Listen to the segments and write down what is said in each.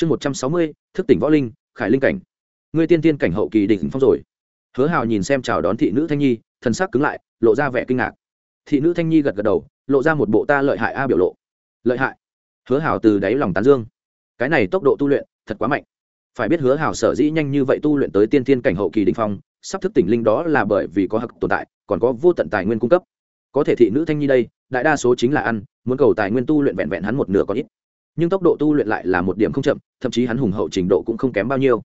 chương một trăm sáu mươi, thức tỉnh võ linh, khải linh cảnh. Ngươi tiên tiên cảnh hậu kỳ đỉnh phong rồi. Hứa hào nhìn xem chào đón thị nữ thanh nhi, thần sắc cứng lại, lộ ra vẻ kinh ngạc. Thị nữ thanh nhi gật gật đầu, lộ ra một bộ ta lợi hại a biểu lộ. Lợi hại? Hứa hào từ đáy lòng tán dương. Cái này tốc độ tu luyện, thật quá mạnh. Phải biết hứa hào sở dĩ nhanh như vậy tu luyện tới tiên tiên cảnh hậu kỳ đình phong, sắp thức tỉnh linh đó là bởi vì có hặc tồn tại, còn có vô tận tài nguyên cung cấp. Có thể thị nữ thanh nhi đây, đại đa số chính là ăn, muốn cầu tài nguyên tu luyện vẹn vẹn hắn một nửa có ít nhưng tốc độ tu luyện lại là một điểm không chậm, thậm chí hắn hùng hậu trình độ cũng không kém bao nhiêu.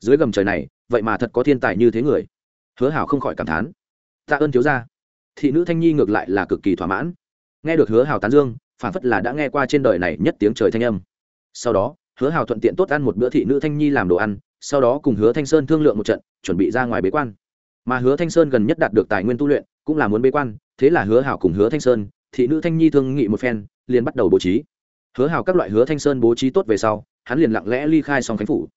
Dưới gầm trời này, vậy mà thật có thiên tài như thế người. Hứa hảo không khỏi cảm thán. Tạ ơn thiếu gia. Thị nữ thanh nhi ngược lại là cực kỳ thỏa mãn. Nghe được hứa Hảo tán dương phản phất là đã nghe qua trên đời này nhất tiếng trời thanh âm. Sau đó, hứa Hảo thuận tiện tốt ăn một bữa thị nữ thanh nhi làm đồ ăn, sau đó cùng hứa thanh sơn thương lượng một trận, chuẩn bị ra ngoài bế quan. Mà hứa thanh sơn gần nhất đạt được tài nguyên tu luyện, cũng là muốn bế quan, thế là hứa Hảo cùng hứa thanh sơn, thị nữ thanh nhi thương nghị một phen, liền bắt đầu bố trí hứa hào các loại hứa thanh sơn bố trí tốt về sau, hắn liền lặng lẽ ly khai song khánh phủ.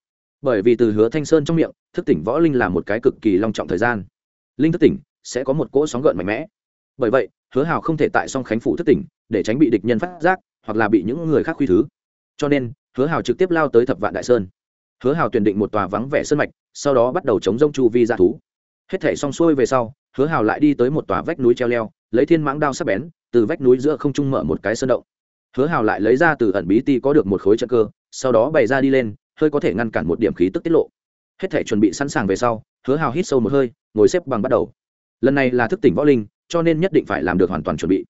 Bởi vì từ hứa thanh sơn trong miệng, thức tỉnh võ linh là một cái cực kỳ long trọng thời gian. Linh thức tỉnh sẽ có một cỗ sóng gợn mạnh mẽ. Bởi vậy, hứa hào không thể tại song khánh phủ thức tỉnh để tránh bị địch nhân phát giác hoặc là bị những người khác khuy thứ. Cho nên, hứa hào trực tiếp lao tới thập vạn đại sơn. Hứa hào tuyển định một tòa vắng vẻ sơn mạch, sau đó bắt đầu chống rông chu vi ra thú. Hết thể xong xuôi về sau, hứa hào lại đi tới một tòa vách núi treo leo, lấy thiên mãng đao sắp bén, từ vách núi giữa không trung mở một cái sơn động hứa hào lại lấy ra từ ẩn bí ti có được một khối trận cơ, sau đó bày ra đi lên, hơi có thể ngăn cản một điểm khí tức tiết lộ. Hết thể chuẩn bị sẵn sàng về sau, hứa hào hít sâu một hơi, ngồi xếp bằng bắt đầu. Lần này là thức tỉnh võ linh, cho nên nhất định phải làm được hoàn toàn chuẩn bị.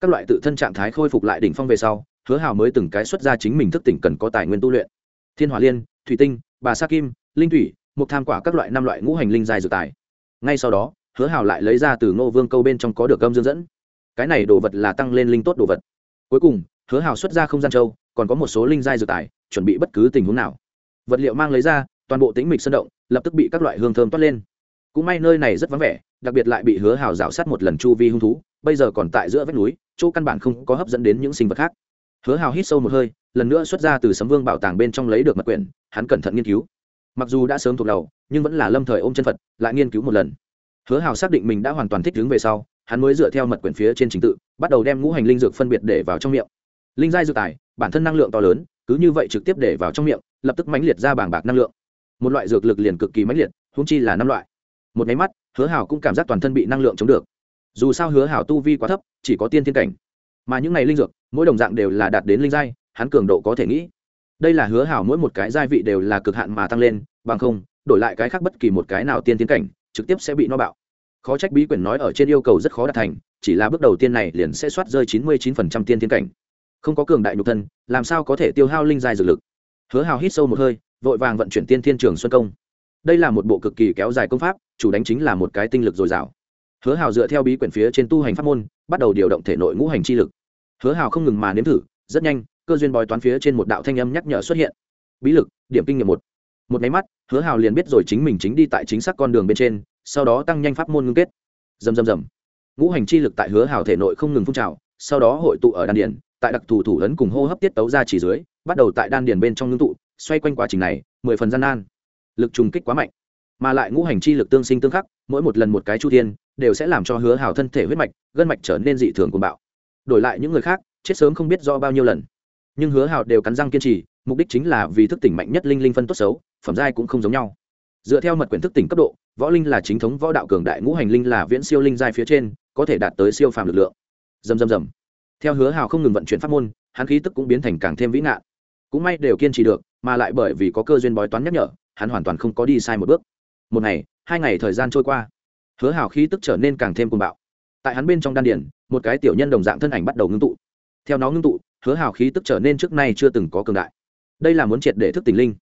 Các loại tự thân trạng thái khôi phục lại đỉnh phong về sau, hứa hào mới từng cái xuất ra chính mình thức tỉnh cần có tài nguyên tu luyện. Thiên hỏa liên, thủy tinh, bà sa kim, linh thủy một tham quả các loại năm loại ngũ hành linh dài dược tài. Ngay sau đó, hứa hào lại lấy ra từ ngô vương câu bên trong có được âm dương dẫn. Cái này đồ vật là tăng lên linh tốt đồ vật. Cuối cùng hứa hào xuất ra không gian châu, còn có một số linh giai dược tài, chuẩn bị bất cứ tình huống nào. Vật liệu mang lấy ra, toàn bộ tĩnh mịch sơn động, lập tức bị các loại hương thơm toát lên. Cũng may nơi này rất vắng vẻ, đặc biệt lại bị hứa hào rào sát một lần chu vi hung thú, bây giờ còn tại giữa vách núi, chỗ căn bản không có hấp dẫn đến những sinh vật khác. Hứa hào hít sâu một hơi, lần nữa xuất ra từ sấm vương bảo tàng bên trong lấy được mật quyển, hắn cẩn thận nghiên cứu. Mặc dù đã sớm thuộc đầu, nhưng vẫn là lâm thời ôm chân phật, lại nghiên cứu một lần. Hứa hào xác định mình đã hoàn toàn thích ứng về sau, hắn mới dựa theo mật quyển phía trên trình tự, bắt đầu đem ngũ hành linh dược phân biệt để vào trong miệng linh giai dược tài, bản thân năng lượng to lớn, cứ như vậy trực tiếp để vào trong miệng, lập tức mãnh liệt ra bảng bạc năng lượng. Một loại dược lực liền cực kỳ mãnh liệt húng chi là năm loại. Một máy mắt, hứa hảo cũng cảm giác toàn thân bị năng lượng chống được. Dù sao hứa hảo tu vi quá thấp, chỉ có tiên thiên cảnh. Mà những này linh dược, mỗi đồng dạng đều là đạt đến linh giai, hắn cường độ có thể nghĩ. Đây là hứa hảo mỗi một cái giai vị đều là cực hạn mà tăng lên, bằng không, đổi lại cái khác bất kỳ một cái nào tiên tiến cảnh, trực tiếp sẽ bị no bạo. Khó trách bí quyển nói ở trên yêu cầu rất khó đạt thành, chỉ là bước đầu tiên này liền sẽ soát rơi chín mươi chín phần trăm tiên tiến cảnh không có cường đại nhục thân, làm sao có thể tiêu hao linh dài dược lực? Hứa hào hít sâu một hơi, vội vàng vận chuyển tiên thiên trường xuân công. Đây là một bộ cực kỳ kéo dài công pháp, chủ đánh chính là một cái tinh lực dồi dào. Hứa hào dựa theo bí quyển phía trên tu hành pháp môn, bắt đầu điều động thể nội ngũ hành chi lực. Hứa hào không ngừng mà nếm thử, rất nhanh, cơ duyên bói toán phía trên một đạo thanh âm nhắc nhở xuất hiện. Bí lực, điểm kinh nghiệm một. Một máy mắt, hứa hào liền biết rồi chính mình chính đi tại chính xác con đường bên trên, sau đó tăng nhanh pháp môn ngưng kết. Dầm dầm dầm ngũ hành chi lực tại hứa hào thể nội không ngừng phun trào, sau đó hội tụ ở đan điển tại đặc thù thủ ấn cùng hô hấp tiết tấu ra chỉ dưới, bắt đầu tại đan điền bên trong ngưng tụ, xoay quanh quá trình này, mười phần gian nan. Lực trùng kích quá mạnh, mà lại ngũ hành chi lực tương sinh tương khắc, mỗi một lần một cái chu thiên, đều sẽ làm cho hứa hào thân thể huyết mạch, gân mạch trở nên dị thường cuồng bạo. Đổi lại những người khác, chết sớm không biết do bao nhiêu lần. Nhưng hứa hào đều cắn răng kiên trì, mục đích chính là vì thức tỉnh mạnh nhất linh linh phân tốt xấu, phẩm giai cũng không giống nhau. Dựa theo mật quyển thức tỉnh cấp độ, võ linh là chính thống võ đạo cường đại, ngũ hành linh là viễn siêu linh giai phía trên, có thể đạt tới siêu phàm lực lượng. Dầm dầm dầm theo hứa hào không ngừng vận chuyển pháp môn, hắn khí tức cũng biến thành càng thêm vĩ ngạn. Cũng may đều kiên trì được, mà lại bởi vì có cơ duyên bói toán nhắc nhở, hắn hoàn toàn không có đi sai một bước. Một ngày, hai ngày thời gian trôi qua, hứa hào khí tức trở nên càng thêm cuồng bạo. Tại hắn bên trong đan điển một cái tiểu nhân đồng dạng thân ảnh bắt đầu ngưng tụ. Theo nó ngưng tụ, hứa hào khí tức trở nên trước nay chưa từng có cường đại. Đây là muốn triệt để thức tỉnh linh.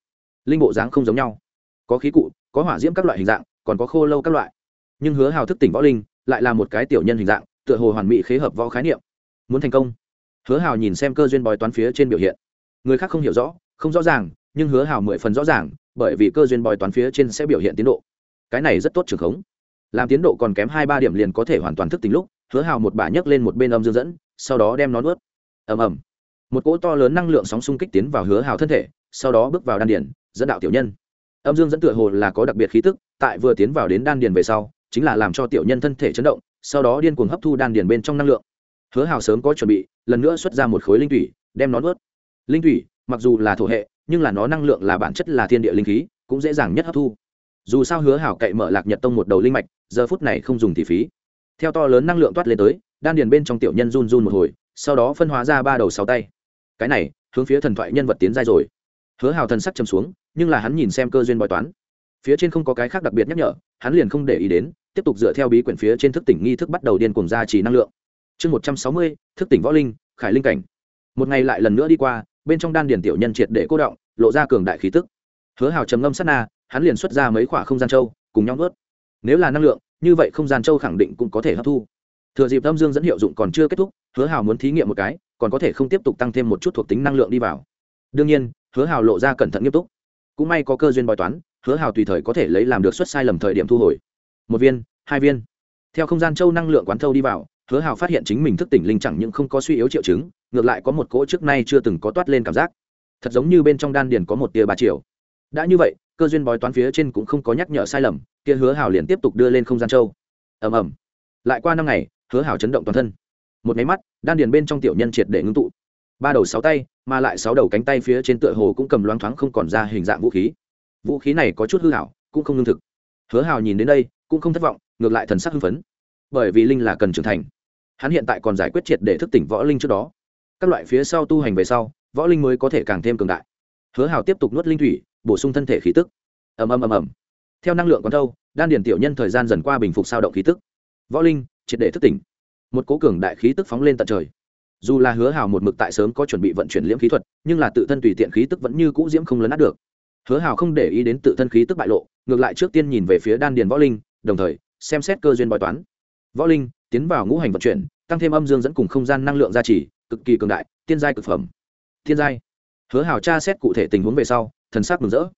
Linh bộ dáng không giống nhau. Có khí cụ, có hỏa diễm các loại hình dạng, còn có khô lâu các loại. Nhưng hứa hào thức tỉnh võ linh, lại là một cái tiểu nhân hình dạng, tựa hồ hoàn mỹ khế hợp võ khái niệm muốn thành công. Hứa hào nhìn xem cơ duyên bói toán phía trên biểu hiện. Người khác không hiểu rõ không rõ ràng nhưng hứa hào mười phần rõ ràng bởi vì cơ duyên bói toán phía trên sẽ biểu hiện tiến độ. Cái này rất tốt trường khống. Làm tiến độ còn kém hai ba điểm liền có thể hoàn toàn thức tính lúc hứa hào một bả nhấc lên một bên âm dương dẫn sau đó đem nó nuốt. Ầm ầm. Một cỗ to lớn năng lượng sóng xung kích tiến vào hứa hào thân thể sau đó bước vào đan điển, dẫn đạo tiểu nhân. Âm dương dẫn tựa hồ là có đặc biệt khí tức tại vừa tiến vào đến đan điền về sau chính là làm cho tiểu nhân thân thể chấn động sau đó điên cuồng hấp thu đan điền bên trong năng lượng hứa hào sớm có chuẩn bị, lần nữa xuất ra một khối linh thủy, đem nó nuốt. Linh thủy, mặc dù là thổ hệ, nhưng là nó năng lượng là bản chất là thiên địa linh khí, cũng dễ dàng nhất hấp thu. Dù sao hứa hảo cậy mở lạc nhật tông một đầu linh mạch, giờ phút này không dùng thì phí. Theo to lớn năng lượng toát lên tới, đan điền bên trong tiểu nhân run run một hồi, sau đó phân hóa ra ba đầu sáu tay. Cái này, hướng phía thần thoại nhân vật tiến giai rồi. Hứa hào thần sắc chầm xuống, nhưng là hắn nhìn xem cơ duyên bói toán. Phía trên không có cái khác đặc biệt nhắc nhở, hắn liền không để ý đến, tiếp tục dựa theo bí quyển phía trên thức tỉnh nghi thức bắt đầu điên cùng gia trì năng lượng chương một trăm sáu mươi, thức tỉnh võ linh, khải linh cảnh. Một ngày lại lần nữa đi qua, bên trong đan điền tiểu nhân triệt để cô động, lộ ra cường đại khí tức. Hứa hào trầm ngâm sát na, hắn liền xuất ra mấy khoả không gian châu, cùng nhau vớt nếu là năng lượng, như vậy không gian châu khẳng định cũng có thể hấp thu. Thừa dịp âm dương dẫn hiệu dụng còn chưa kết thúc, hứa hào muốn thí nghiệm một cái, còn có thể không tiếp tục tăng thêm một chút thuộc tính năng lượng đi vào. Đương nhiên, hứa hào lộ ra cẩn thận nghiêm túc. Cũng may có cơ duyên bói toán, hứa hào tùy thời có thể lấy làm được suất sai lầm thời điểm thu hồi. Một viên, hai viên. Theo không gian châu năng lượng quán thâu đi vào hứa hào phát hiện chính mình thức tỉnh linh chẳng những không có suy yếu triệu chứng, ngược lại có một cỗ trước nay chưa từng có toát lên cảm giác. Thật giống như bên trong đan điền có một tia ba triệu đã như vậy, cơ duyên bói toán phía trên cũng không có nhắc nhở sai lầm, kia hứa hào liền tiếp tục đưa lên không gian châu. Ầm ầm. Lại qua năm ngày, hứa hào chấn động toàn thân. Một máy mắt, đan điền bên trong tiểu nhân triệt để ngưng tụ. Ba đầu sáu tay, mà lại sáu đầu cánh tay phía trên tựa hồ cũng cầm loáng thoáng không còn ra hình dạng vũ khí. Vũ khí này có chút hư hảo cũng không lương thực. Hứa hào nhìn đến đây, cũng không thất vọng, ngược lại thần sắc hưng phấn. Bởi vì linh là cần trưởng thành hắn hiện tại còn giải quyết triệt để thức tỉnh võ linh trước đó. Các loại phía sau tu hành về sau, võ linh mới có thể càng thêm cường đại. Hứa hào tiếp tục nuốt linh thủy, bổ sung thân thể khí tức. Ầm ầm ầm ầm. Theo năng lượng còn thâu, đan điền tiểu nhân thời gian dần qua bình phục sao động khí tức. Võ linh, triệt để thức tỉnh. Một cố cường đại khí tức phóng lên tận trời. Dù là hứa hào một mực tại sớm có chuẩn bị vận chuyển liễm khí thuật, nhưng là tự thân tùy tiện khí tức vẫn như cũ diễm không lấn át được. Hứa hào không để ý đến tự thân khí tức bại lộ, ngược lại trước tiên nhìn về phía đan điền võ linh, đồng thời xem xét cơ duyên bói toán. Võ linh tiến vào ngũ hành vận chuyển, tăng thêm âm dương dẫn cùng không gian năng lượng gia trì, cực kỳ cường đại, tiên giai cực phẩm. Thiên giai. Hứa hào tra xét cụ thể tình huống về sau, thần sắc mừng rỡ.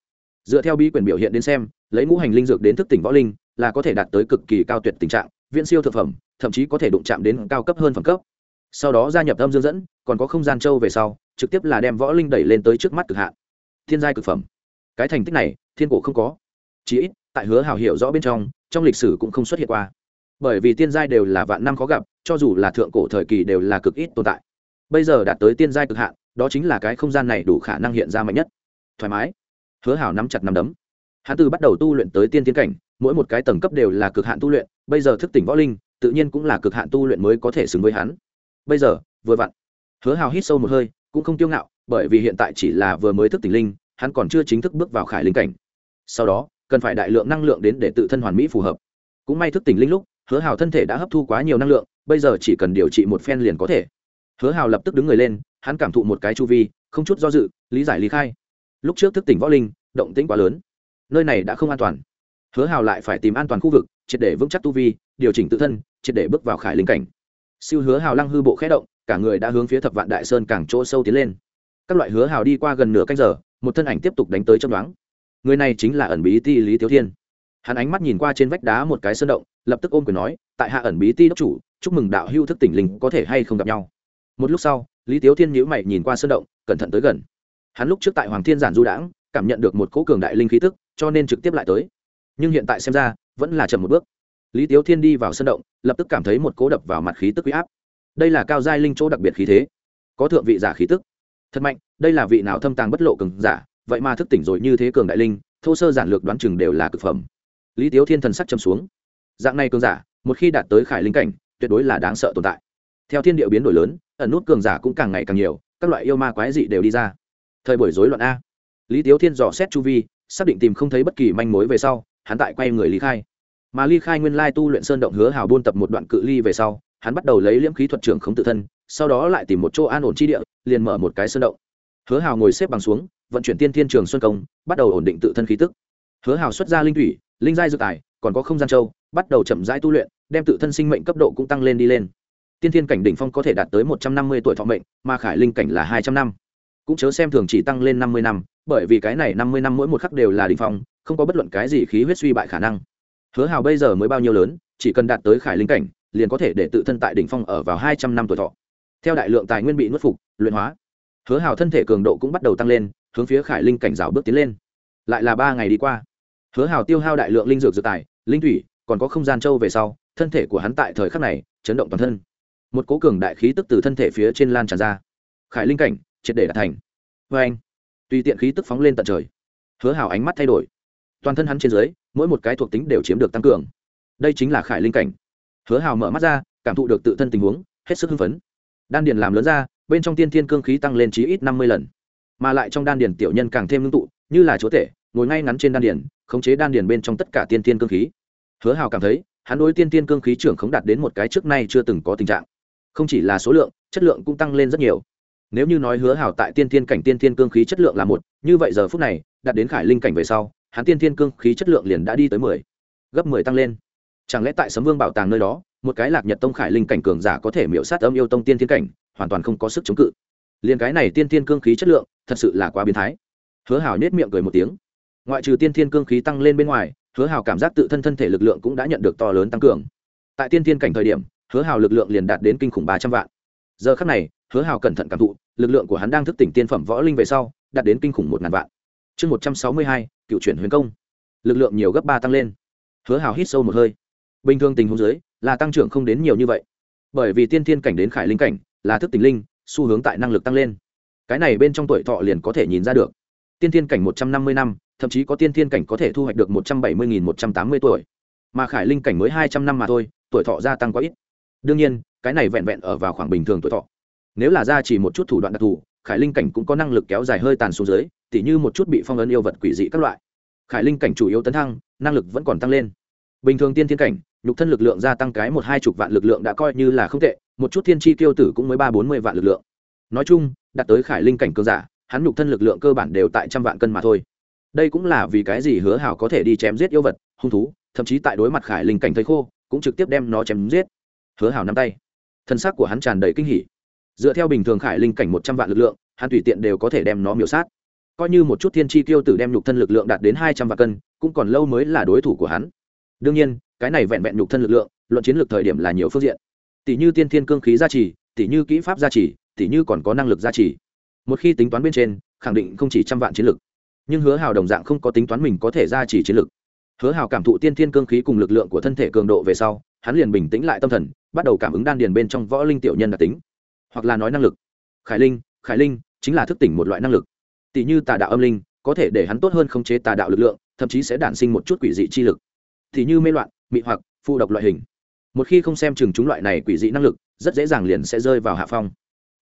Dựa theo bí quyền biểu hiện đến xem, lấy ngũ hành linh dược đến thức tỉnh võ linh, là có thể đạt tới cực kỳ cao tuyệt tình trạng, viễn siêu thực phẩm, thậm chí có thể đụng chạm đến cao cấp hơn phẩm cấp. Sau đó gia nhập âm dương dẫn, còn có không gian châu về sau, trực tiếp là đem võ linh đẩy lên tới trước mắt cực hạn. Thiên giai cực phẩm. Cái thành tích này, thiên cổ không có. Chí ít, tại hứa hào hiểu rõ bên trong trong lịch sử cũng không xuất hiện qua bởi vì tiên giai đều là vạn năm khó gặp, cho dù là thượng cổ thời kỳ đều là cực ít tồn tại. Bây giờ đạt tới tiên giai cực hạn, đó chính là cái không gian này đủ khả năng hiện ra mạnh nhất. Thoải mái. Hứa hảo nắm chặt nắm đấm. Hắn từ bắt đầu tu luyện tới tiên tiến cảnh, mỗi một cái tầng cấp đều là cực hạn tu luyện, bây giờ thức tỉnh võ linh, tự nhiên cũng là cực hạn tu luyện mới có thể xứng với hắn. Bây giờ, vừa vặn. Hứa hào hít sâu một hơi, cũng không tiêu ngạo, bởi vì hiện tại chỉ là vừa mới thức tỉnh linh, hắn còn chưa chính thức bước vào khải linh cảnh. Sau đó, cần phải đại lượng năng lượng đến để tự thân hoàn mỹ phù hợp. Cũng may thức tỉnh linh lúc hứa hào thân thể đã hấp thu quá nhiều năng lượng, bây giờ chỉ cần điều trị một phen liền có thể. Hứa hào lập tức đứng người lên, hắn cảm thụ một cái chu vi, không chút do dự, lý giải lý khai. Lúc trước thức tỉnh võ linh, động tĩnh quá lớn. Nơi này đã không an toàn. Hứa hào lại phải tìm an toàn khu vực, triệt để vững chắc tu vi, điều chỉnh tự thân, triệt để bước vào khải linh cảnh. Siêu hứa hào lăng hư bộ khé động, cả người đã hướng phía thập vạn đại sơn càng chỗ sâu tiến lên. Các loại hứa hào đi qua gần nửa canh giờ, một thân ảnh tiếp tục đánh tới chấm đoán người này chính là ẩn bí ti lý tiếu thiên. Hắn ánh mắt nhìn qua trên vách đá một cái sơn động lập tức ôm quyền nói, tại hạ ẩn bí ti đốc chủ, chúc mừng đạo hưu thức tỉnh linh có thể hay không gặp nhau. Một lúc sau, lý tiếu thiên nhữ mày nhìn qua sơn động, cẩn thận tới gần. Hắn lúc trước tại hoàng thiên giản du đãng, cảm nhận được một cỗ cường đại linh khí tức, cho nên trực tiếp lại tới. Nhưng hiện tại xem ra, vẫn là chậm một bước. Lý tiếu thiên đi vào sân động, lập tức cảm thấy một cỗ đập vào mặt khí tức huy áp. Đây là cao giai linh chỗ đặc biệt khí thế. Có thượng vị giả khí tức. Thật mạnh, đây là vị nào thâm tàng bất lộ cường giả, vậy mà thức tỉnh rồi như thế cường đại linh, thô sơ giản lược đoán chừng đều là cực phẩm. Lý tiếu thiên thần sắc châm xuống dạng này cường giả, một khi đạt tới khải linh cảnh, tuyệt đối là đáng sợ tồn tại. Theo thiên điệu biến đổi lớn, ẩn nút cường giả cũng càng ngày càng nhiều, các loại yêu ma quái dị đều đi ra. Thời buổi rối loạn a. Lý tiếu thiên dò xét chu vi, xác định tìm không thấy bất kỳ manh mối về sau, hắn tại quay người lý khai. Mà ly khai nguyên lai tu luyện sơn động hứa hào buôn tập một đoạn cự ly về sau, hắn bắt đầu lấy liễm khí thuật trưởng khống tự thân, sau đó lại tìm một chỗ an ổn chi địa, liền mở một cái sơn động. Hứa hào ngồi xếp bằng xuống, vận chuyển tiên thiên trường xuân công, bắt đầu ổn định tự thân khí tức. Hứa hào xuất ra linh thủy, linh giai dự tài, còn có không gian châu bắt đầu chậm rãi tu luyện, đem tự thân sinh mệnh cấp độ cũng tăng lên đi lên. Tiên thiên cảnh đỉnh phong có thể đạt tới một trăm năm mươi tuổi thọ mệnh, mà khải linh cảnh là hai trăm năm. Cũng chớ xem thường chỉ tăng lên năm mươi năm, bởi vì cái này năm mươi năm mỗi một khắc đều là đỉnh phong, không có bất luận cái gì khí huyết suy bại khả năng. Hứa hào bây giờ mới bao nhiêu lớn, chỉ cần đạt tới khải linh cảnh, liền có thể để tự thân tại đỉnh phong ở vào hai trăm năm tuổi thọ. Theo đại lượng tài nguyên bị nuốt phục, luyện hóa, hứa hào thân thể cường độ cũng bắt đầu tăng lên, hướng phía khải linh cảnh rào bước tiến lên. Lại là ba ngày đi qua, hứa hào tiêu hao đại lượng linh dược dự tài, linh thủy còn có không gian châu về sau, thân thể của hắn tại thời khắc này chấn động toàn thân. Một cố cường đại khí tức từ thân thể phía trên lan tràn ra. Khải linh cảnh, triệt để đạt thành. Vê anh, tùy tiện khí tức phóng lên tận trời. Hứa hào ánh mắt thay đổi. Toàn thân hắn trên dưới, mỗi một cái thuộc tính đều chiếm được tăng cường. Đây chính là khải linh cảnh. Hứa hào mở mắt ra, cảm thụ được tự thân tình huống, hết sức hưng phấn. Đan điền làm lớn ra, bên trong tiên thiên cương khí tăng lên chí ít năm mươi lần. Mà lại trong đan điền tiểu nhân càng thêm ngưng tụ, như là chúa tể, ngồi ngay ngắn trên đan điền, khống chế đan điền bên trong tất cả tiên thiên cương khí hứa hào cảm thấy, hắn đối tiên thiên cương khí trưởng khống đạt đến một cái trước nay chưa từng có tình trạng. Không chỉ là số lượng, chất lượng cũng tăng lên rất nhiều. Nếu như nói hứa hào tại tiên thiên cảnh tiên thiên cương khí chất lượng là một, như vậy giờ phút này, đạt đến khải linh cảnh về sau, hắn tiên thiên cương khí chất lượng liền đã đi tới mười, gấp mười tăng lên. Chẳng lẽ tại sấm vương bảo tàng nơi đó, một cái lạc nhật tông khải linh cảnh cường giả có thể miễu sát âm yêu tông tiên thiên cảnh, hoàn toàn không có sức chống cự. Liền cái này tiên thiên cương khí chất lượng, thật sự là quá biến thái. Hứa hào nết miệng cười một tiếng. Ngoại trừ tiên thiên cương khí tăng lên bên ngoài hứa hào cảm giác tự thân thân thể lực lượng cũng đã nhận được to lớn tăng cường. Tại tiên thiên cảnh thời điểm, hứa hào lực lượng liền đạt đến kinh khủng ba trăm vạn. Giờ khắc này, hứa hào cẩn thận cảm thụ, lực lượng của hắn đang thức tỉnh tiên phẩm võ linh về sau, đạt đến kinh khủng một ngàn vạn. Chương một trăm sáu mươi hai, cựu chuyển huyền công. Lực lượng nhiều gấp ba tăng lên. Hứa hào hít sâu một hơi. Bình thường tình huống dưới, là tăng trưởng không đến nhiều như vậy. Bởi vì tiên thiên cảnh đến khải linh cảnh, là thức tỉnh linh, xu hướng tại năng lực tăng lên. Cái này bên trong tuổi thọ liền có thể nhìn ra được. Tiên thiên cảnh một trăm năm mươi năm thậm chí có tiên thiên cảnh có thể thu hoạch được một trăm bảy mươi nghìn một trăm tám mươi tuổi. Mà khải linh cảnh mới hai trăm năm mà thôi, tuổi thọ gia tăng quá ít. Đương nhiên, cái này vẹn vẹn ở vào khoảng bình thường tuổi thọ. Nếu là ra chỉ một chút thủ đoạn đặc thù, khải linh cảnh cũng có năng lực kéo dài hơi tàn xuống dưới, tỉ như một chút bị phong ấn yêu vật quỷ dị các loại. Khải linh cảnh chủ yếu tấn thăng, năng lực vẫn còn tăng lên. Bình thường tiên thiên cảnh, nhục thân lực lượng gia tăng cái một hai chục vạn lực lượng đã coi như là không tệ, một chút thiên tri tiêu tử cũng mới ba bốn mươi vạn lực lượng. Nói chung, đạt tới khải linh cảnh cơ giả, hắn nhục thân lực lượng cơ bản đều tại trăm vạn cân mà thôi đây cũng là vì cái gì hứa hảo có thể đi chém giết yêu vật, hung thú, thậm chí tại đối mặt khải linh cảnh thấy khô, cũng trực tiếp đem nó chém giết. Hứa hảo nắm tay. Thân xác của hắn tràn đầy kinh hỉ. Dựa theo bình thường khải linh cảnh một trăm vạn lực lượng, hắn tùy tiện đều có thể đem nó miểu sát. Coi như một chút thiên tri tiêu tử đem nhục thân lực lượng đạt đến hai trăm vạn cân, cũng còn lâu mới là đối thủ của hắn. Đương nhiên, cái này vẹn vẹn nhục thân lực lượng, luận chiến lược thời điểm là nhiều phương diện. Tỷ như tiên thiên cương khí gia trì, tỷ như kỹ pháp gia trì, tỷ như còn có năng lực gia trì. Một khi tính toán bên trên, khẳng định không chỉ trăm vạn chiến lược nhưng hứa hào đồng dạng không có tính toán mình có thể ra chỉ chiến lực. hứa hào cảm thụ tiên thiên cương khí cùng lực lượng của thân thể cường độ về sau, hắn liền bình tĩnh lại tâm thần, bắt đầu cảm ứng đan điền bên trong võ linh tiểu nhân đặc tính. Hoặc là nói năng lực. Khải linh khải linh chính là thức tỉnh một loại năng lực. Tỷ như tà đạo âm linh, có thể để hắn tốt hơn khống chế tà đạo lực lượng, thậm chí sẽ đản sinh một chút quỷ dị chi lực. Thì như mê loạn, mị hoặc phụ độc loại hình. Một khi không xem chừng chúng loại này quỷ dị năng lực, rất dễ dàng liền sẽ rơi vào hạ phong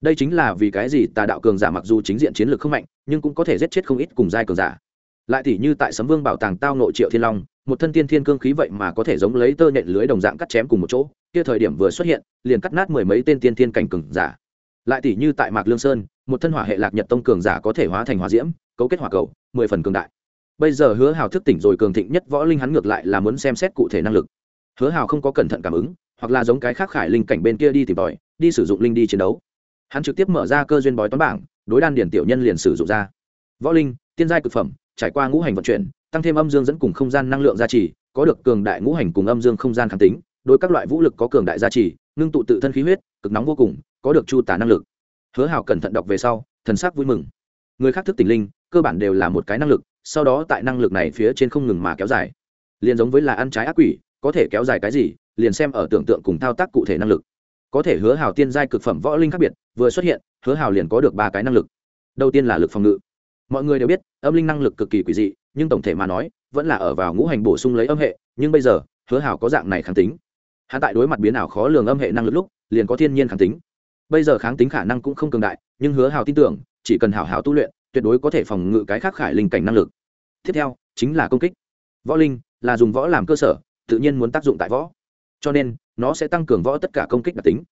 đây chính là vì cái gì tà đạo cường giả mặc dù chính diện chiến lược không mạnh, nhưng cũng có thể giết chết không ít cùng giai cường giả. Lại thì như tại sấm vương bảo tàng tao nội triệu thiên long, một thân tiên thiên cương khí vậy mà có thể giống lấy tơ nhện lưới đồng dạng cắt chém cùng một chỗ, kia thời điểm vừa xuất hiện, liền cắt nát mười mấy tên tiên thiên cảnh cường giả. Lại tỷ như tại mạc lương sơn, một thân hỏa hệ lạc nhật tông cường giả có thể hóa thành hỏa diễm, cấu kết hỏa cầu, mười phần cường đại. Bây giờ hứa hào thức tỉnh rồi cường thịnh nhất võ linh hắn ngược lại là muốn xem xét cụ thể năng lực. Hứa hào không có cẩn thận cảm ứng, hoặc là giống cái khác khải linh cảnh bên kia đi tìm tòi, đi sử dụng linh đi chiến đấu hắn trực tiếp mở ra cơ duyên bói toán bảng, đối đan điển tiểu nhân liền sử dụng ra. Võ linh, tiên giai cực phẩm, trải qua ngũ hành vận chuyển, tăng thêm âm dương dẫn cùng không gian năng lượng gia trì, có được cường đại ngũ hành cùng âm dương không gian kháng tính, đối các loại vũ lực có cường đại gia trì, ngưng tụ tự thân khí huyết, cực nóng vô cùng, có được chu tả năng lực. Hứa hào cẩn thận đọc về sau, thần sắc vui mừng. Người khác thức tỉnh linh, cơ bản đều là một cái năng lực, sau đó tại năng lực này phía trên không ngừng mà kéo dài. Liền giống với là ăn trái ác quỷ, có thể kéo dài cái gì, liền xem ở tưởng tượng cùng thao tác cụ thể năng lực có thể hứa hào tiên giai cực phẩm võ linh khác biệt, vừa xuất hiện, hứa hào liền có được ba cái năng lực. Đầu tiên là lực phòng ngự. Mọi người đều biết, âm linh năng lực cực kỳ quỷ dị, nhưng tổng thể mà nói, vẫn là ở vào ngũ hành bổ sung lấy âm hệ, nhưng bây giờ, hứa hào có dạng này kháng tính. Hạ tại đối mặt biến ảo khó lường âm hệ năng lực lúc, liền có thiên nhiên kháng tính. Bây giờ kháng tính khả năng cũng không cường đại, nhưng hứa hào tin tưởng, chỉ cần hảo hảo tu luyện, tuyệt đối có thể phòng ngự cái khác khải linh cảnh năng lực. Tiếp theo, chính là công kích. Võ linh là dùng võ làm cơ sở, tự nhiên muốn tác dụng tại võ. Cho nên nó sẽ tăng cường võ tất cả công kích đặc tính.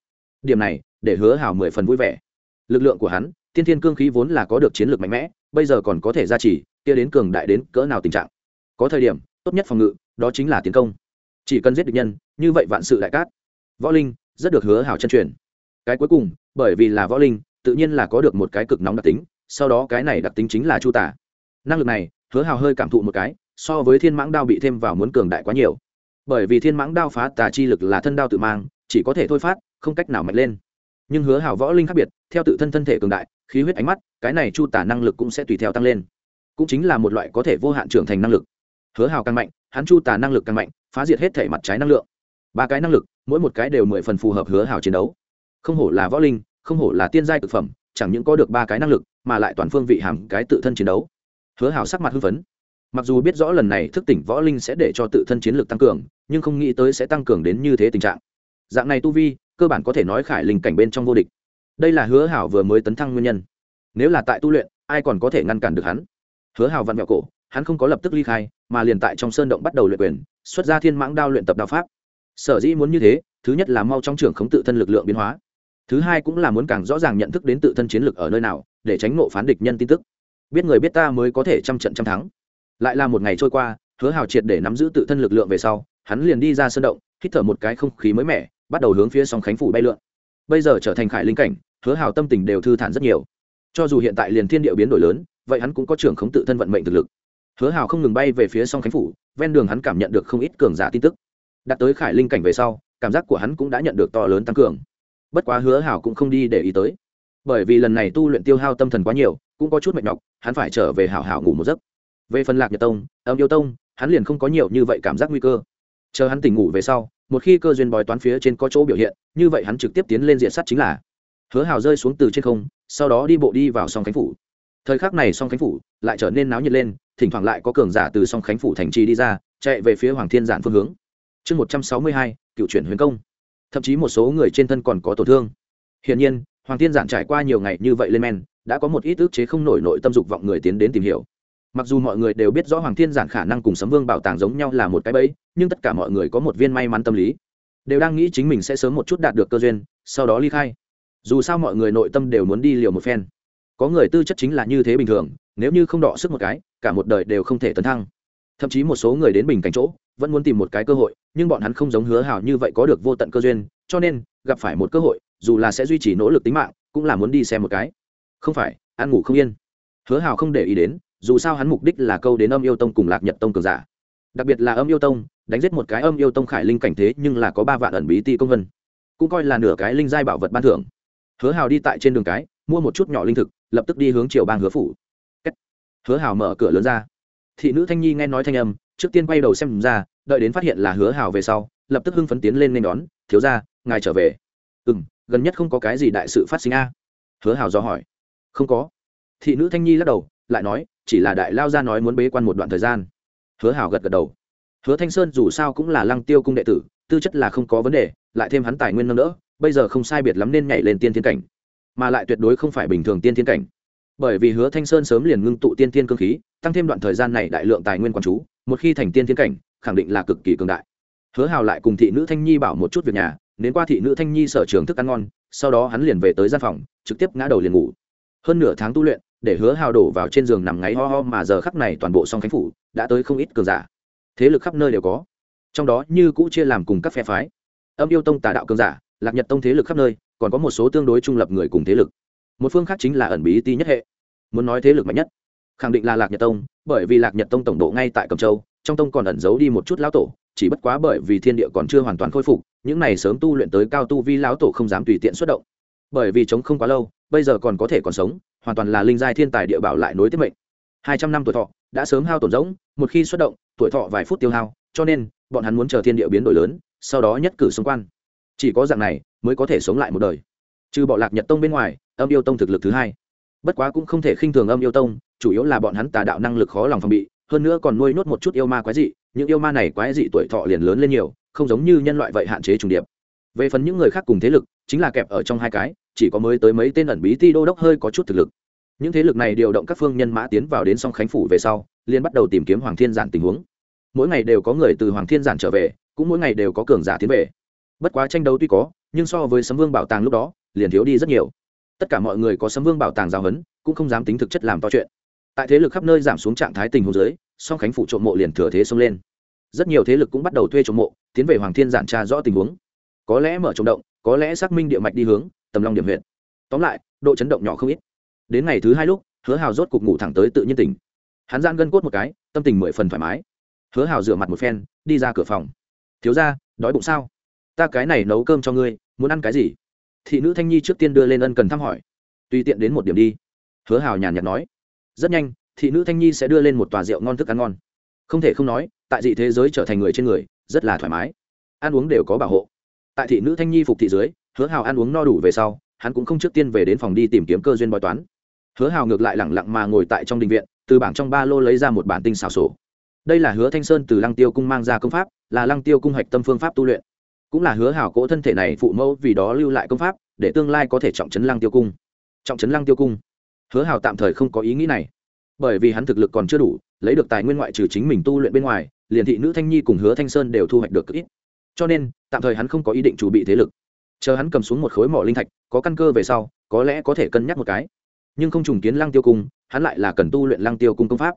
Điểm này, để hứa hào mười phần vui vẻ. Lực lượng của hắn, tiên thiên cương khí vốn là có được chiến lược mạnh mẽ, bây giờ còn có thể gia trì, kia đến cường đại đến cỡ nào tình trạng. Có thời điểm, tốt nhất phòng ngự, đó chính là tiến công. Chỉ cần giết địch nhân, như vậy vạn sự đại cát. Võ linh, rất được hứa hào chân truyền. Cái cuối cùng, bởi vì là võ linh, tự nhiên là có được một cái cực nóng đặc tính, sau đó cái này đặc tính chính là chu tả. Năng lực này, hứa hào hơi cảm thụ một cái, so với thiên mãng đao bị thêm vào muốn cường đại quá nhiều bởi vì thiên mãng đao phá tà chi lực là thân đao tự mang, chỉ có thể thôi phát, không cách nào mạnh lên. Nhưng hứa hào võ linh khác biệt, theo tự thân thân thể cường đại, khí huyết ánh mắt, cái này chu tả năng lực cũng sẽ tùy theo tăng lên. Cũng chính là một loại có thể vô hạn trưởng thành năng lực. Hứa hào càng mạnh, hắn chu tả năng lực càng mạnh, phá diệt hết thể mặt trái năng lượng. Ba cái năng lực, mỗi một cái đều mười phần phù hợp hứa hào chiến đấu. Không hổ là võ linh, không hổ là tiên giai thực phẩm, chẳng những có được ba cái năng lực, mà lại toàn phương vị hàm cái tự thân chiến đấu. Hứa hảo sắc mặt hưng phấn mặc dù biết rõ lần này thức tỉnh võ linh sẽ để cho tự thân chiến lược tăng cường, nhưng không nghĩ tới sẽ tăng cường đến như thế tình trạng. Dạng này tu vi, cơ bản có thể nói khải linh cảnh bên trong vô địch. Đây là hứa hảo vừa mới tấn thăng nguyên nhân. Nếu là tại tu luyện, ai còn có thể ngăn cản được hắn? Hứa hảo vặn vẹo cổ, hắn không có lập tức ly khai, mà liền tại trong sơn động bắt đầu luyện quyền, xuất ra thiên mãng đao luyện tập đao pháp. Sở dĩ muốn như thế, thứ nhất là mau trong trường khống tự thân lực lượng biến hóa. Thứ hai cũng là muốn càng rõ ràng nhận thức đến tự thân chiến lực ở nơi nào, để tránh nộ phán địch nhân tin tức. Biết người biết ta mới có thể trăm trận trăm thắng lại là một ngày trôi qua, hứa hào triệt để nắm giữ tự thân lực lượng về sau, hắn liền đi ra sân động, hít thở một cái không khí mới mẻ, bắt đầu hướng phía song khánh phủ bay lượn. Bây giờ trở thành khải linh cảnh, hứa hào tâm tình đều thư thản rất nhiều. Cho dù hiện tại liền thiên điệu biến đổi lớn, vậy hắn cũng có trưởng khống tự thân vận mệnh thực lực. Hứa hào không ngừng bay về phía song khánh phủ, ven đường hắn cảm nhận được không ít cường giả tin tức. Đạt tới khải linh cảnh về sau, cảm giác của hắn cũng đã nhận được to lớn tăng cường. Bất quá hứa hào cũng không đi để ý tới. Bởi vì lần này tu luyện tiêu hao tâm thần quá nhiều, cũng có chút mệt nhọc, hắn phải trở về hảo hảo ngủ một giấc về phần lạc nhật tông, âm yêu tông, hắn liền không có nhiều như vậy cảm giác nguy cơ. Chờ hắn tỉnh ngủ về sau, một khi cơ duyên bói toán phía trên có chỗ biểu hiện, như vậy hắn trực tiếp tiến lên diện sắt chính là hứa hào rơi xuống từ trên không, sau đó đi bộ đi vào song khánh phủ. Thời khắc này song khánh phủ lại trở nên náo nhiệt lên, thỉnh thoảng lại có cường giả từ song khánh phủ thành trì đi ra, chạy về phía hoàng thiên giản phương hướng. Chương một trăm sáu mươi hai, cựu chuyển huyền công. Thậm chí một số người trên thân còn có tổn thương. Hiển nhiên, hoàng thiên giản trải qua nhiều ngày như vậy lên men, đã có một ít ước chế không nổi nội tâm dục vọng người tiến đến tìm hiểu mặc dù mọi người đều biết rõ hoàng thiên giản khả năng cùng sấm vương bảo tàng giống nhau là một cái bẫy, nhưng tất cả mọi người có một viên may mắn tâm lý. Đều đang nghĩ chính mình sẽ sớm một chút đạt được cơ duyên, sau đó ly khai. Dù sao mọi người nội tâm đều muốn đi liều một phen. Có người tư chất chính là như thế bình thường, nếu như không đọ sức một cái, cả một đời đều không thể tấn thăng. Thậm chí một số người đến bình cảnh chỗ, vẫn muốn tìm một cái cơ hội, nhưng bọn hắn không giống hứa hào như vậy có được vô tận cơ duyên, cho nên, gặp phải một cơ hội, dù là sẽ duy trì nỗ lực tính mạng, cũng là muốn đi xem một cái. Không phải, ăn ngủ không yên. Hứa hào không để ý đến dù sao hắn mục đích là câu đến âm yêu tông cùng lạc nhật tông cường giả. Đặc biệt là âm yêu tông, đánh giết một cái âm yêu tông khải linh cảnh thế nhưng là có ba vạn ẩn bí ti công vân. Cũng coi là nửa cái linh giai bảo vật ban thưởng. Hứa hào đi tại trên đường cái, mua một chút nhỏ linh thực, lập tức đi hướng triều bang hứa phủ. Hứa hào mở cửa lớn ra. Thị nữ thanh nhi nghe nói thanh âm, trước tiên quay đầu xem ra, đợi đến phát hiện là hứa hào về sau, lập tức hưng phấn tiến lên nên đón, thiếu ra ngài trở về. Ừ m gần nhất không có cái gì đại sự phát sinh a? Hứa hào do hỏi. Không có. Thị nữ thanh nhi lắc đầu, lại nói chỉ là đại lao ra nói muốn bế quan một đoạn thời gian. Hứa hào gật gật đầu. Hứa thanh sơn dù sao cũng là lăng tiêu cung đệ tử, tư chất là không có vấn đề, lại thêm hắn tài nguyên nâng đỡ, bây giờ không sai biệt lắm nên nhảy lên tiên thiên cảnh. Mà lại tuyệt đối không phải bình thường tiên thiên cảnh. Bởi vì hứa thanh sơn sớm liền ngưng tụ tiên thiên cơ khí, tăng thêm đoạn thời gian này đại lượng tài nguyên quản chú, một khi thành tiên thiên cảnh, khẳng định là cực kỳ cường đại. Hứa hào lại cùng thị nữ thanh nhi bảo một chút việc nhà, đến qua thị nữ thanh nhi sở trường thức ăn ngon, sau đó hắn liền về tới gian phòng, trực tiếp ngã đầu liền ngủ. Hơn nửa tháng tu luyện để hứa hào đổ vào trên giường nằm ngáy ho ho mà giờ khắc này toàn bộ song khánh phủ đã tới không ít cường giả. Thế lực khắp nơi đều có. Trong đó như cũ chia làm cùng các phe phái. Âm yêu tông tà đạo cường giả, lạc nhật tông thế lực khắp nơi, còn có một số tương đối trung lập người cùng thế lực. Một phương khác chính là ẩn bí ti nhất hệ. Muốn nói thế lực mạnh nhất, khẳng định là lạc nhật tông, bởi vì lạc nhật tông tổng độ ngay tại cầm châu, trong tông còn ẩn giấu đi một chút lão tổ, chỉ bất quá bởi vì thiên địa còn chưa hoàn toàn khôi phục, những này sớm tu luyện tới cao tu vi lão tổ không dám tùy tiện xuất động. Bởi vì chống không quá lâu, bây giờ còn có thể còn sống hoàn toàn là linh giai thiên tài địa bảo lại nối tiếp mệnh. Hai trăm năm tuổi thọ, đã sớm hao tổn rỗng, một khi xuất động, tuổi thọ vài phút tiêu hao, cho nên, bọn hắn muốn chờ thiên địa biến đổi lớn, sau đó nhất cử xung quan chỉ có dạng này, mới có thể sống lại một đời. Trừ bỏ lạc nhật tông bên ngoài, âm yêu tông thực lực thứ hai. Bất quá cũng không thể khinh thường âm yêu tông, chủ yếu là bọn hắn tà đạo năng lực khó lòng phòng bị, hơn nữa còn nuôi nốt một chút yêu ma quái dị, những yêu ma này quái dị tuổi thọ liền lớn lên nhiều, không giống như nhân loại vậy hạn chế trùng điệp. Về phần những người khác cùng thế lực, chính là kẹp ở trong hai cái chỉ có mới tới mấy tên ẩn bí ti đô đốc hơi có chút thực lực. Những thế lực này điều động các phương nhân mã tiến vào đến song khánh phủ về sau liên bắt đầu tìm kiếm hoàng thiên giản tình huống. Mỗi ngày đều có người từ hoàng thiên giản trở về, cũng mỗi ngày đều có cường giả tiến về. Bất quá tranh đấu tuy có, nhưng so với sấm vương bảo tàng lúc đó, liền thiếu đi rất nhiều. Tất cả mọi người có sấm vương bảo tàng giao hấn cũng không dám tính thực chất làm to chuyện. Tại thế lực khắp nơi giảm xuống trạng thái tình hồ dưới, song khánh phủ trộm mộ liền thừa thế xông lên. Rất nhiều thế lực cũng bắt đầu thuê trộm mộ, tiến về hoàng thiên giản tra rõ tình huống. Có lẽ mở trộm động, có lẽ xác minh địa mạch đi hướng tầm long điểm huyện tóm lại, độ chấn động nhỏ không ít. Đến ngày thứ hai lúc, hứa hào rốt cục ngủ thẳng tới tự nhiên tỉnh. Hắn giãn gân cốt một cái, tâm tình mười phần thoải mái. Hứa hào rửa mặt một phen, đi ra cửa phòng. Thiếu ra đói bụng sao? Ta cái này nấu cơm cho ngươi, muốn ăn cái gì? Thị nữ thanh nhi trước tiên đưa lên ân cần thăm hỏi. Tùy tiện đến một điểm đi. Hứa hào nhàn nhạt nói. Rất nhanh, thị nữ thanh nhi sẽ đưa lên một tòa rượu ngon thức ăn ngon. Không thể không nói, tại dị thế giới trở thành người trên người, rất là thoải mái. Ăn uống đều có bảo hộ. Tại thị nữ thanh nhi phục thị dưới hứa hào ăn uống no đủ về sau, hắn cũng không trước tiên về đến phòng đi tìm kiếm cơ duyên bói toán. Hứa hào ngược lại lẳng lặng mà ngồi tại trong đình viện, từ bảng trong ba lô lấy ra một bản tinh xảo sổ. Đây là hứa thanh sơn từ lăng tiêu cung mang ra công pháp, là lăng tiêu cung hạch tâm phương pháp tu luyện. Cũng là hứa hảo cỗ thân thể này phụ mẫu vì đó lưu lại công pháp, để tương lai có thể trọng trấn lăng tiêu cung. Trọng trấn lăng tiêu cung. Hứa hảo tạm thời không có ý nghĩ này. Bởi vì hắn thực lực còn chưa đủ, lấy được tài nguyên ngoại trừ chính mình tu luyện bên ngoài, liền thị nữ thanh nhi cùng hứa thanh sơn đều thu hoạch được cực ít. Cho nên, tạm thời hắn không có ý định chủ bị thế lực chờ hắn cầm xuống một khối mỏ linh thạch, có căn cơ về sau, có lẽ có thể cân nhắc một cái. Nhưng không trùng kiến lăng tiêu cung, hắn lại là cần tu luyện lăng tiêu cung công pháp.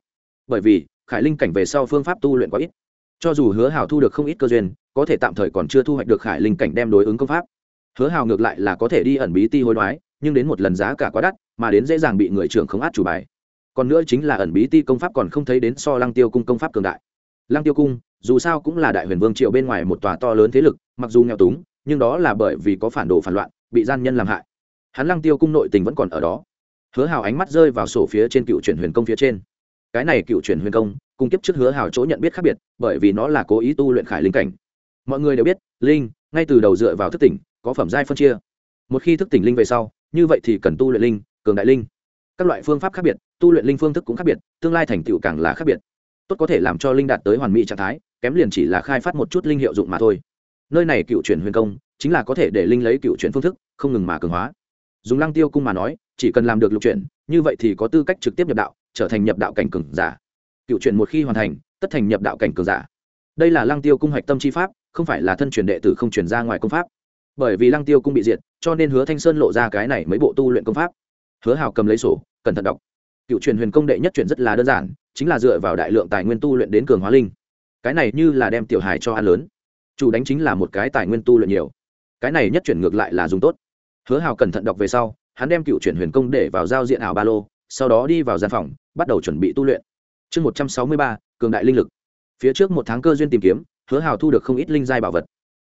Bởi vì, khải linh cảnh về sau phương pháp tu luyện quá ít. Cho dù hứa hào thu được không ít cơ duyên, có thể tạm thời còn chưa thu hoạch được khải linh cảnh đem đối ứng công pháp. Hứa hào ngược lại là có thể đi ẩn bí ti hối đoái, nhưng đến một lần giá cả quá đắt, mà đến dễ dàng bị người trưởng không át chủ bài. Còn nữa chính là ẩn bí ti công pháp còn không thấy đến so lăng tiêu cung công pháp cường đại. Lăng tiêu cung, dù sao cũng là đại huyền vương triệu bên ngoài một tòa to lớn thế lực, mặc dù nghèo túng nhưng đó là bởi vì có phản đồ phản loạn, bị gian nhân làm hại. Hắn lăng tiêu cung nội tình vẫn còn ở đó. Hứa hào ánh mắt rơi vào sổ phía trên cựu chuyển huyền công phía trên. Cái này cựu chuyển huyền công, cung kiếp trước hứa hào chỗ nhận biết khác biệt, bởi vì nó là cố ý tu luyện khải linh cảnh. Mọi người đều biết, linh, ngay từ đầu dựa vào thức tỉnh, có phẩm giai phân chia. Một khi thức tỉnh linh về sau, như vậy thì cần tu luyện linh, cường đại linh. Các loại phương pháp khác biệt, tu luyện linh phương thức cũng khác biệt, tương lai thành tựu càng là khác biệt. Tốt có thể làm cho linh đạt tới hoàn mỹ trạng thái, kém liền chỉ là khai phát một chút linh hiệu dụng mà thôi nơi này cựu chuyển huyền công, chính là có thể để linh lấy cựu chuyển phương thức, không ngừng mà cường hóa. Dùng lăng tiêu cung mà nói, chỉ cần làm được lục chuyển, như vậy thì có tư cách trực tiếp nhập đạo, trở thành nhập đạo cảnh cường giả. Cựu chuyển một khi hoàn thành, tất thành nhập đạo cảnh cường giả. Đây là lăng tiêu cung hạch tâm chi pháp, không phải là thân truyền đệ tử không truyền ra ngoài công pháp. Bởi vì lăng tiêu cung bị diệt, cho nên hứa thanh sơn lộ ra cái này mấy bộ tu luyện công pháp. Hứa hào cầm lấy sổ, cẩn thận đọc. Cựu truyền huyền công đệ nhất truyền rất là đơn giản, chính là dựa vào đại lượng tài nguyên tu luyện đến cường hóa linh. Cái này như là đem tiểu hài cho ăn lớn chủ đánh chính là một cái tài nguyên tu luyện nhiều. Cái này nhất chuyển ngược lại là dùng tốt. Hứa hào cẩn thận đọc về sau, hắn đem cựu chuyển huyền công để vào giao diện ảo ba lô, sau đó đi vào gian phòng, bắt đầu chuẩn bị tu luyện. Chương một trăm sáu mươi ba, cường đại linh lực. Phía trước một tháng cơ duyên tìm kiếm, hứa hào thu được không ít linh giai bảo vật.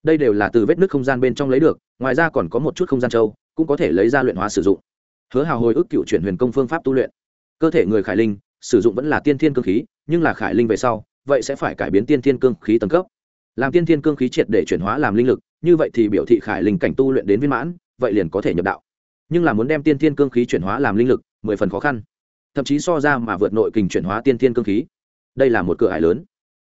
Đây đều là từ vết nước không gian bên trong lấy được, ngoài ra còn có một chút không gian châu, cũng có thể lấy ra luyện hóa sử dụng. Hứa hào hồi ức cựu chuyển huyền công phương pháp tu luyện. Cơ thể người khải linh, sử dụng vẫn là tiên thiên cương khí, nhưng là khải linh về sau, vậy sẽ phải cải biến tiên thiên cương khí tầng cấp làm tiên thiên cương khí triệt để chuyển hóa làm linh lực, như vậy thì biểu thị khải linh cảnh tu luyện đến viên mãn, vậy liền có thể nhập đạo. Nhưng là muốn đem tiên thiên cương khí chuyển hóa làm linh lực, mười phần khó khăn. Thậm chí so ra mà vượt nội kình chuyển hóa tiên thiên cương khí. Đây là một cửa ải lớn.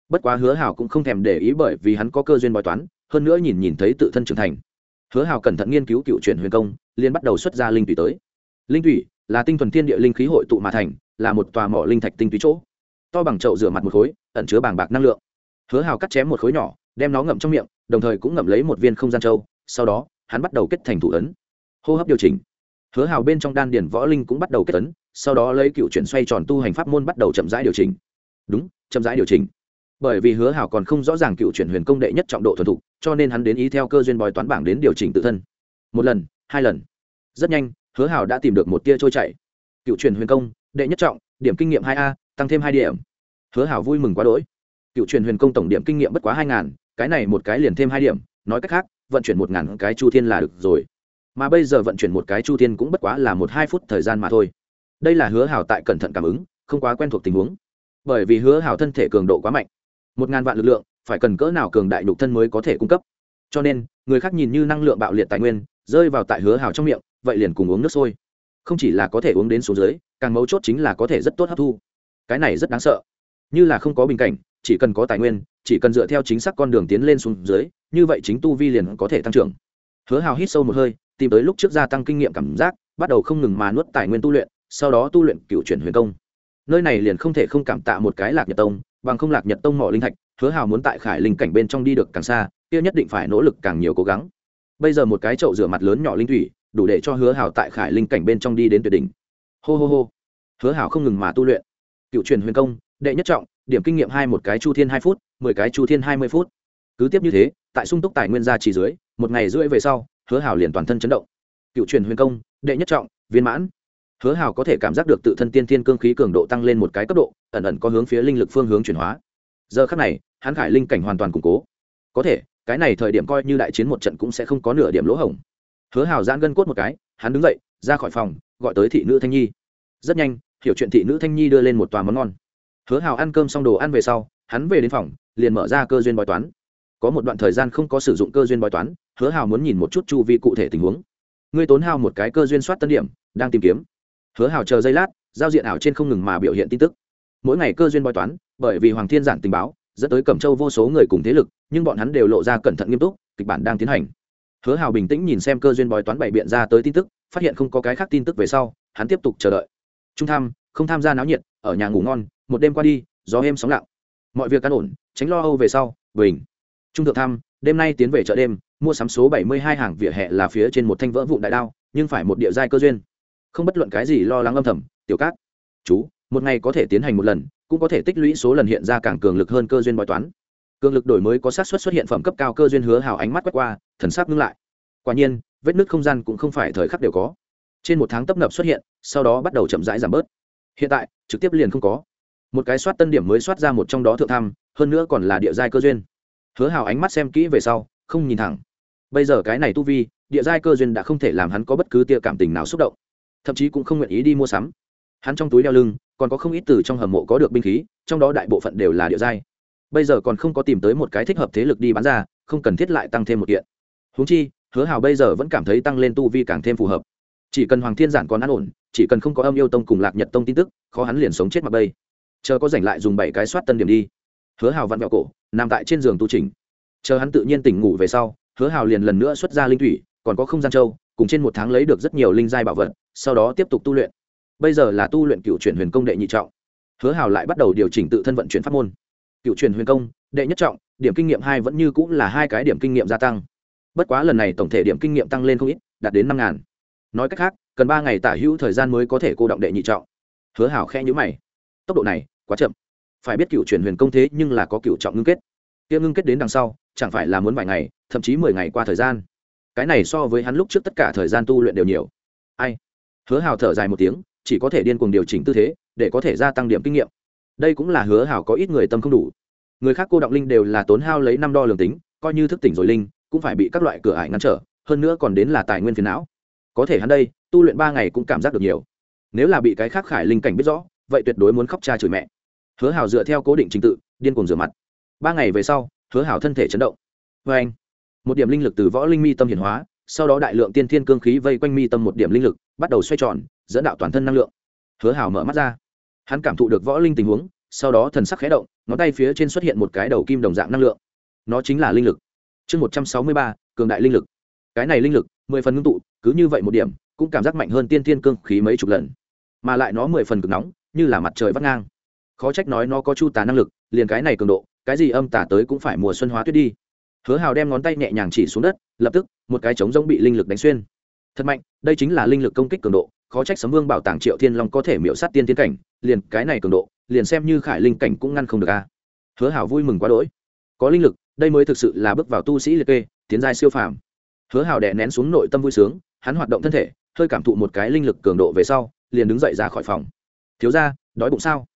Bất quá hứa hào cũng không thèm để ý bởi vì hắn có cơ duyên bói toán, hơn nữa nhìn nhìn thấy tự thân trưởng thành. Hứa hào cẩn thận nghiên cứu cựu chuyển huyền công liên bắt đầu xuất ra linh thủy tới. Linh thủy là tinh thuần thiên địa linh khí hội tụ mà thành, là một tòa mỏ linh thạch tinh túy chỗ. To bằng chậu rửa mặt một khối, ẩn chứa bàng bạc năng lượng hứa hào cắt chém một khối nhỏ, đem nó ngậm trong miệng, đồng thời cũng ngậm lấy một viên không gian châu, sau đó, hắn bắt đầu kết thành thủ ấn. Hô hấp điều chỉnh. Hứa hào bên trong đan điển võ linh cũng bắt đầu kết ấn, sau đó lấy cựu chuyển xoay tròn tu hành pháp môn bắt đầu chậm rãi điều chỉnh. Đúng, chậm rãi điều chỉnh. Bởi vì hứa Hào còn không rõ ràng cựu chuyển huyền công đệ nhất trọng độ thuần thục, cho nên hắn đến ý theo cơ duyên bói toán bảng đến điều chỉnh tự thân. Một lần, hai lần. Rất nhanh, hứa Hào đã tìm được một tia trôi chảy. Cựu chuyển huyền công, đệ nhất trọng, điểm kinh nghiệm hai a, tăng thêm hai điểm. Hứa Hào vui mừng quá đỗi cựu truyền huyền công tổng điểm kinh nghiệm bất quá hai ngàn, cái này một cái liền thêm hai điểm, nói cách khác, vận chuyển một ngàn cái chu thiên là được rồi. Mà bây giờ vận chuyển một cái chu thiên cũng bất quá là một hai phút thời gian mà thôi. Đây là hứa hảo tại cẩn thận cảm ứng, không quá quen thuộc tình huống. Bởi vì hứa hảo thân thể cường độ quá mạnh. Một ngàn vạn lực lượng, phải cần cỡ nào cường đại nhục thân mới có thể cung cấp. Cho nên, người khác nhìn như năng lượng bạo liệt tài nguyên, rơi vào tại hứa hào trong miệng, vậy liền cùng uống nước sôi. Không chỉ là có thể uống đến số dưới, càng mấu chốt chính là có thể rất tốt hấp thu. Cái này rất đáng sợ. Như là không có bình cảnh chỉ cần có tài nguyên, chỉ cần dựa theo chính xác con đường tiến lên xuống dưới, như vậy chính tu vi liền có thể tăng trưởng. Hứa hào hít sâu một hơi, tìm tới lúc trước gia tăng kinh nghiệm cảm giác, bắt đầu không ngừng mà nuốt tài nguyên tu luyện, sau đó tu luyện cựu chuyển huyền công. Nơi này liền không thể không cảm tạ một cái lạc nhật tông, bằng không lạc nhật tông mỏ linh thạch, hứa hào muốn tại khải linh cảnh bên trong đi được càng xa, kia nhất định phải nỗ lực càng nhiều cố gắng. Bây giờ một cái chậu rửa mặt lớn nhỏ linh thủy, đủ để cho hứa hào tại khải linh cảnh bên trong đi đến tuyệt đỉnh. Hô hô hô. Hứa hào không ngừng mà tu luyện. Cựu truyền huyền công, đệ nhất trọng điểm kinh nghiệm hai một cái chu thiên hai phút, mười cái chu thiên hai mươi phút. Cứ tiếp như thế, tại sung túc tài nguyên gia chỉ dưới, một ngày rưỡi về sau, hứa hào liền toàn thân chấn động. Cựu truyền huyền công, đệ nhất trọng, viên mãn. Hứa hào có thể cảm giác được tự thân tiên thiên cương khí cường độ tăng lên một cái cấp độ, ẩn ẩn có hướng phía linh lực phương hướng chuyển hóa. Giờ khắc này, hắn khải linh cảnh hoàn toàn củng cố. Có thể, cái này thời điểm coi như đại chiến một trận cũng sẽ không có nửa điểm lỗ hổng. Hứa hào giãn gân cốt một cái, hắn đứng dậy, ra khỏi phòng, gọi tới thị nữ thanh nhi. Rất nhanh, hiểu chuyện thị nữ thanh nhi đưa lên một tòa món ngon hứa hào ăn cơm xong đồ ăn về sau, hắn về đến phòng, liền mở ra cơ duyên bói toán. Có một đoạn thời gian không có sử dụng cơ duyên bói toán, hứa hào muốn nhìn một chút chu vi cụ thể tình huống. Ngươi tốn hao một cái cơ duyên soát tân điểm, đang tìm kiếm. Hứa hào chờ giây lát, giao diện ảo trên không ngừng mà biểu hiện tin tức. Mỗi ngày cơ duyên bói toán, bởi vì hoàng thiên giản tình báo, dẫn tới cẩm châu vô số người cùng thế lực, nhưng bọn hắn đều lộ ra cẩn thận nghiêm túc, kịch bản đang tiến hành. Hứa hào bình tĩnh nhìn xem cơ duyên bói toán bày biện ra tới tin tức, phát hiện không có cái khác tin tức về sau, hắn tiếp tục chờ đợi. Trung tham, không tham gia náo nhiệt, ở nhà ngủ ngon một đêm qua đi, gió êm sóng lặng. Mọi việc căn ổn, tránh lo âu về sau, bình. Trung thượng tham đêm nay tiến về chợ đêm, mua sắm số bảy mươi hai hàng vỉa hè là phía trên một thanh vỡ vụn đại đao, nhưng phải một địa giai cơ duyên. Không bất luận cái gì lo lắng âm thầm, tiểu cát. Chú, một ngày có thể tiến hành một lần, cũng có thể tích lũy số lần hiện ra càng cường lực hơn cơ duyên bói toán. Cường lực đổi mới có sát xuất xuất hiện phẩm cấp cao cơ duyên hứa hào ánh mắt quét qua, thần sắc ngưng lại. Quả nhiên, vết nứt không gian cũng không phải thời khắc đều có. Trên một tháng tấp nập xuất hiện, sau đó bắt đầu chậm rãi giảm bớt. Hiện tại, trực tiếp liền không có một cái soát tân điểm mới soát ra một trong đó thượng tham, hơn nữa còn là địa giai cơ duyên. Hứa hào ánh mắt xem kỹ về sau không nhìn thẳng. Bây giờ cái này tu vi địa giai cơ duyên đã không thể làm hắn có bất cứ tia cảm tình nào xúc động. Thậm chí cũng không nguyện ý đi mua sắm. Hắn trong túi đeo lưng còn có không ít từ trong hầm mộ có được binh khí trong đó đại bộ phận đều là địa giai. Bây giờ còn không có tìm tới một cái thích hợp thế lực đi bán ra không cần thiết lại tăng thêm một kiện. Húng chi hứa hào bây giờ vẫn cảm thấy tăng lên tu vi càng thêm phù hợp. Chỉ cần hoàng thiên giản còn an ổn chỉ cần không có âm yêu tông cùng lạc nhật tông tin tức khó hắn liền sống chết mặc bây chờ có rảnh lại dùng bảy cái soát tân điểm đi. Hứa hào vặn vẹo cổ, nằm tại trên giường tu trình chờ hắn tự nhiên tỉnh ngủ về sau, hứa hào liền lần nữa xuất ra linh thủy, còn có không gian châu, cùng trên một tháng lấy được rất nhiều linh giai bảo vật, sau đó tiếp tục tu luyện. Bây giờ là tu luyện cựu chuyển huyền công đệ nhị trọng. Hứa hào lại bắt đầu điều chỉnh tự thân vận chuyển pháp môn. Cựu chuyển huyền công, đệ nhất trọng, điểm kinh nghiệm hai vẫn như cũng là hai cái điểm kinh nghiệm gia tăng. Bất quá lần này tổng thể điểm kinh nghiệm tăng lên không ít, đạt đến năm ngàn. Nói cách khác, cần ba ngày tả hữu thời gian mới có thể cô động đệ nhị trọng. Hứa hảo khe nhữ mày tốc độ này quá chậm. Phải biết cựu chuyển huyền công thế nhưng là có cựu trọng ngưng kết. Tiêm ngưng kết đến đằng sau, chẳng phải là muốn vài ngày, thậm chí mười ngày qua thời gian. Cái này so với hắn lúc trước tất cả thời gian tu luyện đều nhiều. Ai? Hứa hào thở dài một tiếng, chỉ có thể điên cuồng điều chỉnh tư thế, để có thể gia tăng điểm kinh nghiệm. Đây cũng là hứa hào có ít người tâm không đủ. Người khác cô động linh đều là tốn hao lấy năm đo lường tính, coi như thức tỉnh rồi linh, cũng phải bị các loại cửa ải ngăn trở, hơn nữa còn đến là tài nguyên phiền não. Có thể hắn đây, tu luyện ba ngày cũng cảm giác được nhiều. Nếu là bị cái khác khải linh cảnh biết rõ vậy tuyệt đối muốn khóc cha chửi mẹ. Hứa hảo dựa theo cố định trình tự, điên cuồng rửa mặt. Ba ngày về sau, hứa hảo thân thể chấn động. Vê anh, một điểm linh lực từ võ linh mi tâm hiển hóa, sau đó đại lượng tiên thiên cương khí vây quanh mi tâm một điểm linh lực, bắt đầu xoay tròn, dẫn đạo toàn thân năng lượng. Hứa hảo mở mắt ra. Hắn cảm thụ được võ linh tình huống, sau đó thần sắc khé động, ngón tay phía trên xuất hiện một cái đầu kim đồng dạng năng lượng. Nó chính là linh lực. Chương một trăm sáu mươi ba, cường đại linh lực. Cái này linh lực, mười phần ngưng tụ, cứ như vậy một điểm, cũng cảm giác mạnh hơn tiên thiên cương khí mấy chục lần. Mà lại nó mười phần cực nóng như là mặt trời vắt ngang. Khó trách nói nó có chu tà năng lực, liền cái này cường độ, cái gì âm tả tới cũng phải mùa xuân hóa tuyết đi. Hứa hào đem ngón tay nhẹ nhàng chỉ xuống đất, lập tức, một cái trống rỗng bị linh lực đánh xuyên. Thật mạnh, đây chính là linh lực công kích cường độ, khó trách sấm vương bảo tàng triệu thiên long có thể miễu sát tiên tiến cảnh, liền cái này cường độ, liền xem như khải linh cảnh cũng ngăn không được a. Hứa hảo vui mừng quá đỗi. Có linh lực, đây mới thực sự là bước vào tu sĩ liệt kê, tiến giai siêu phàm. Hứa hảo đè nén xuống nội tâm vui sướng, hắn hoạt động thân thể, hơi cảm thụ một cái linh lực cường độ về sau, liền đứng dậy ra khỏi phòng thiếu ra, đói bụng sao?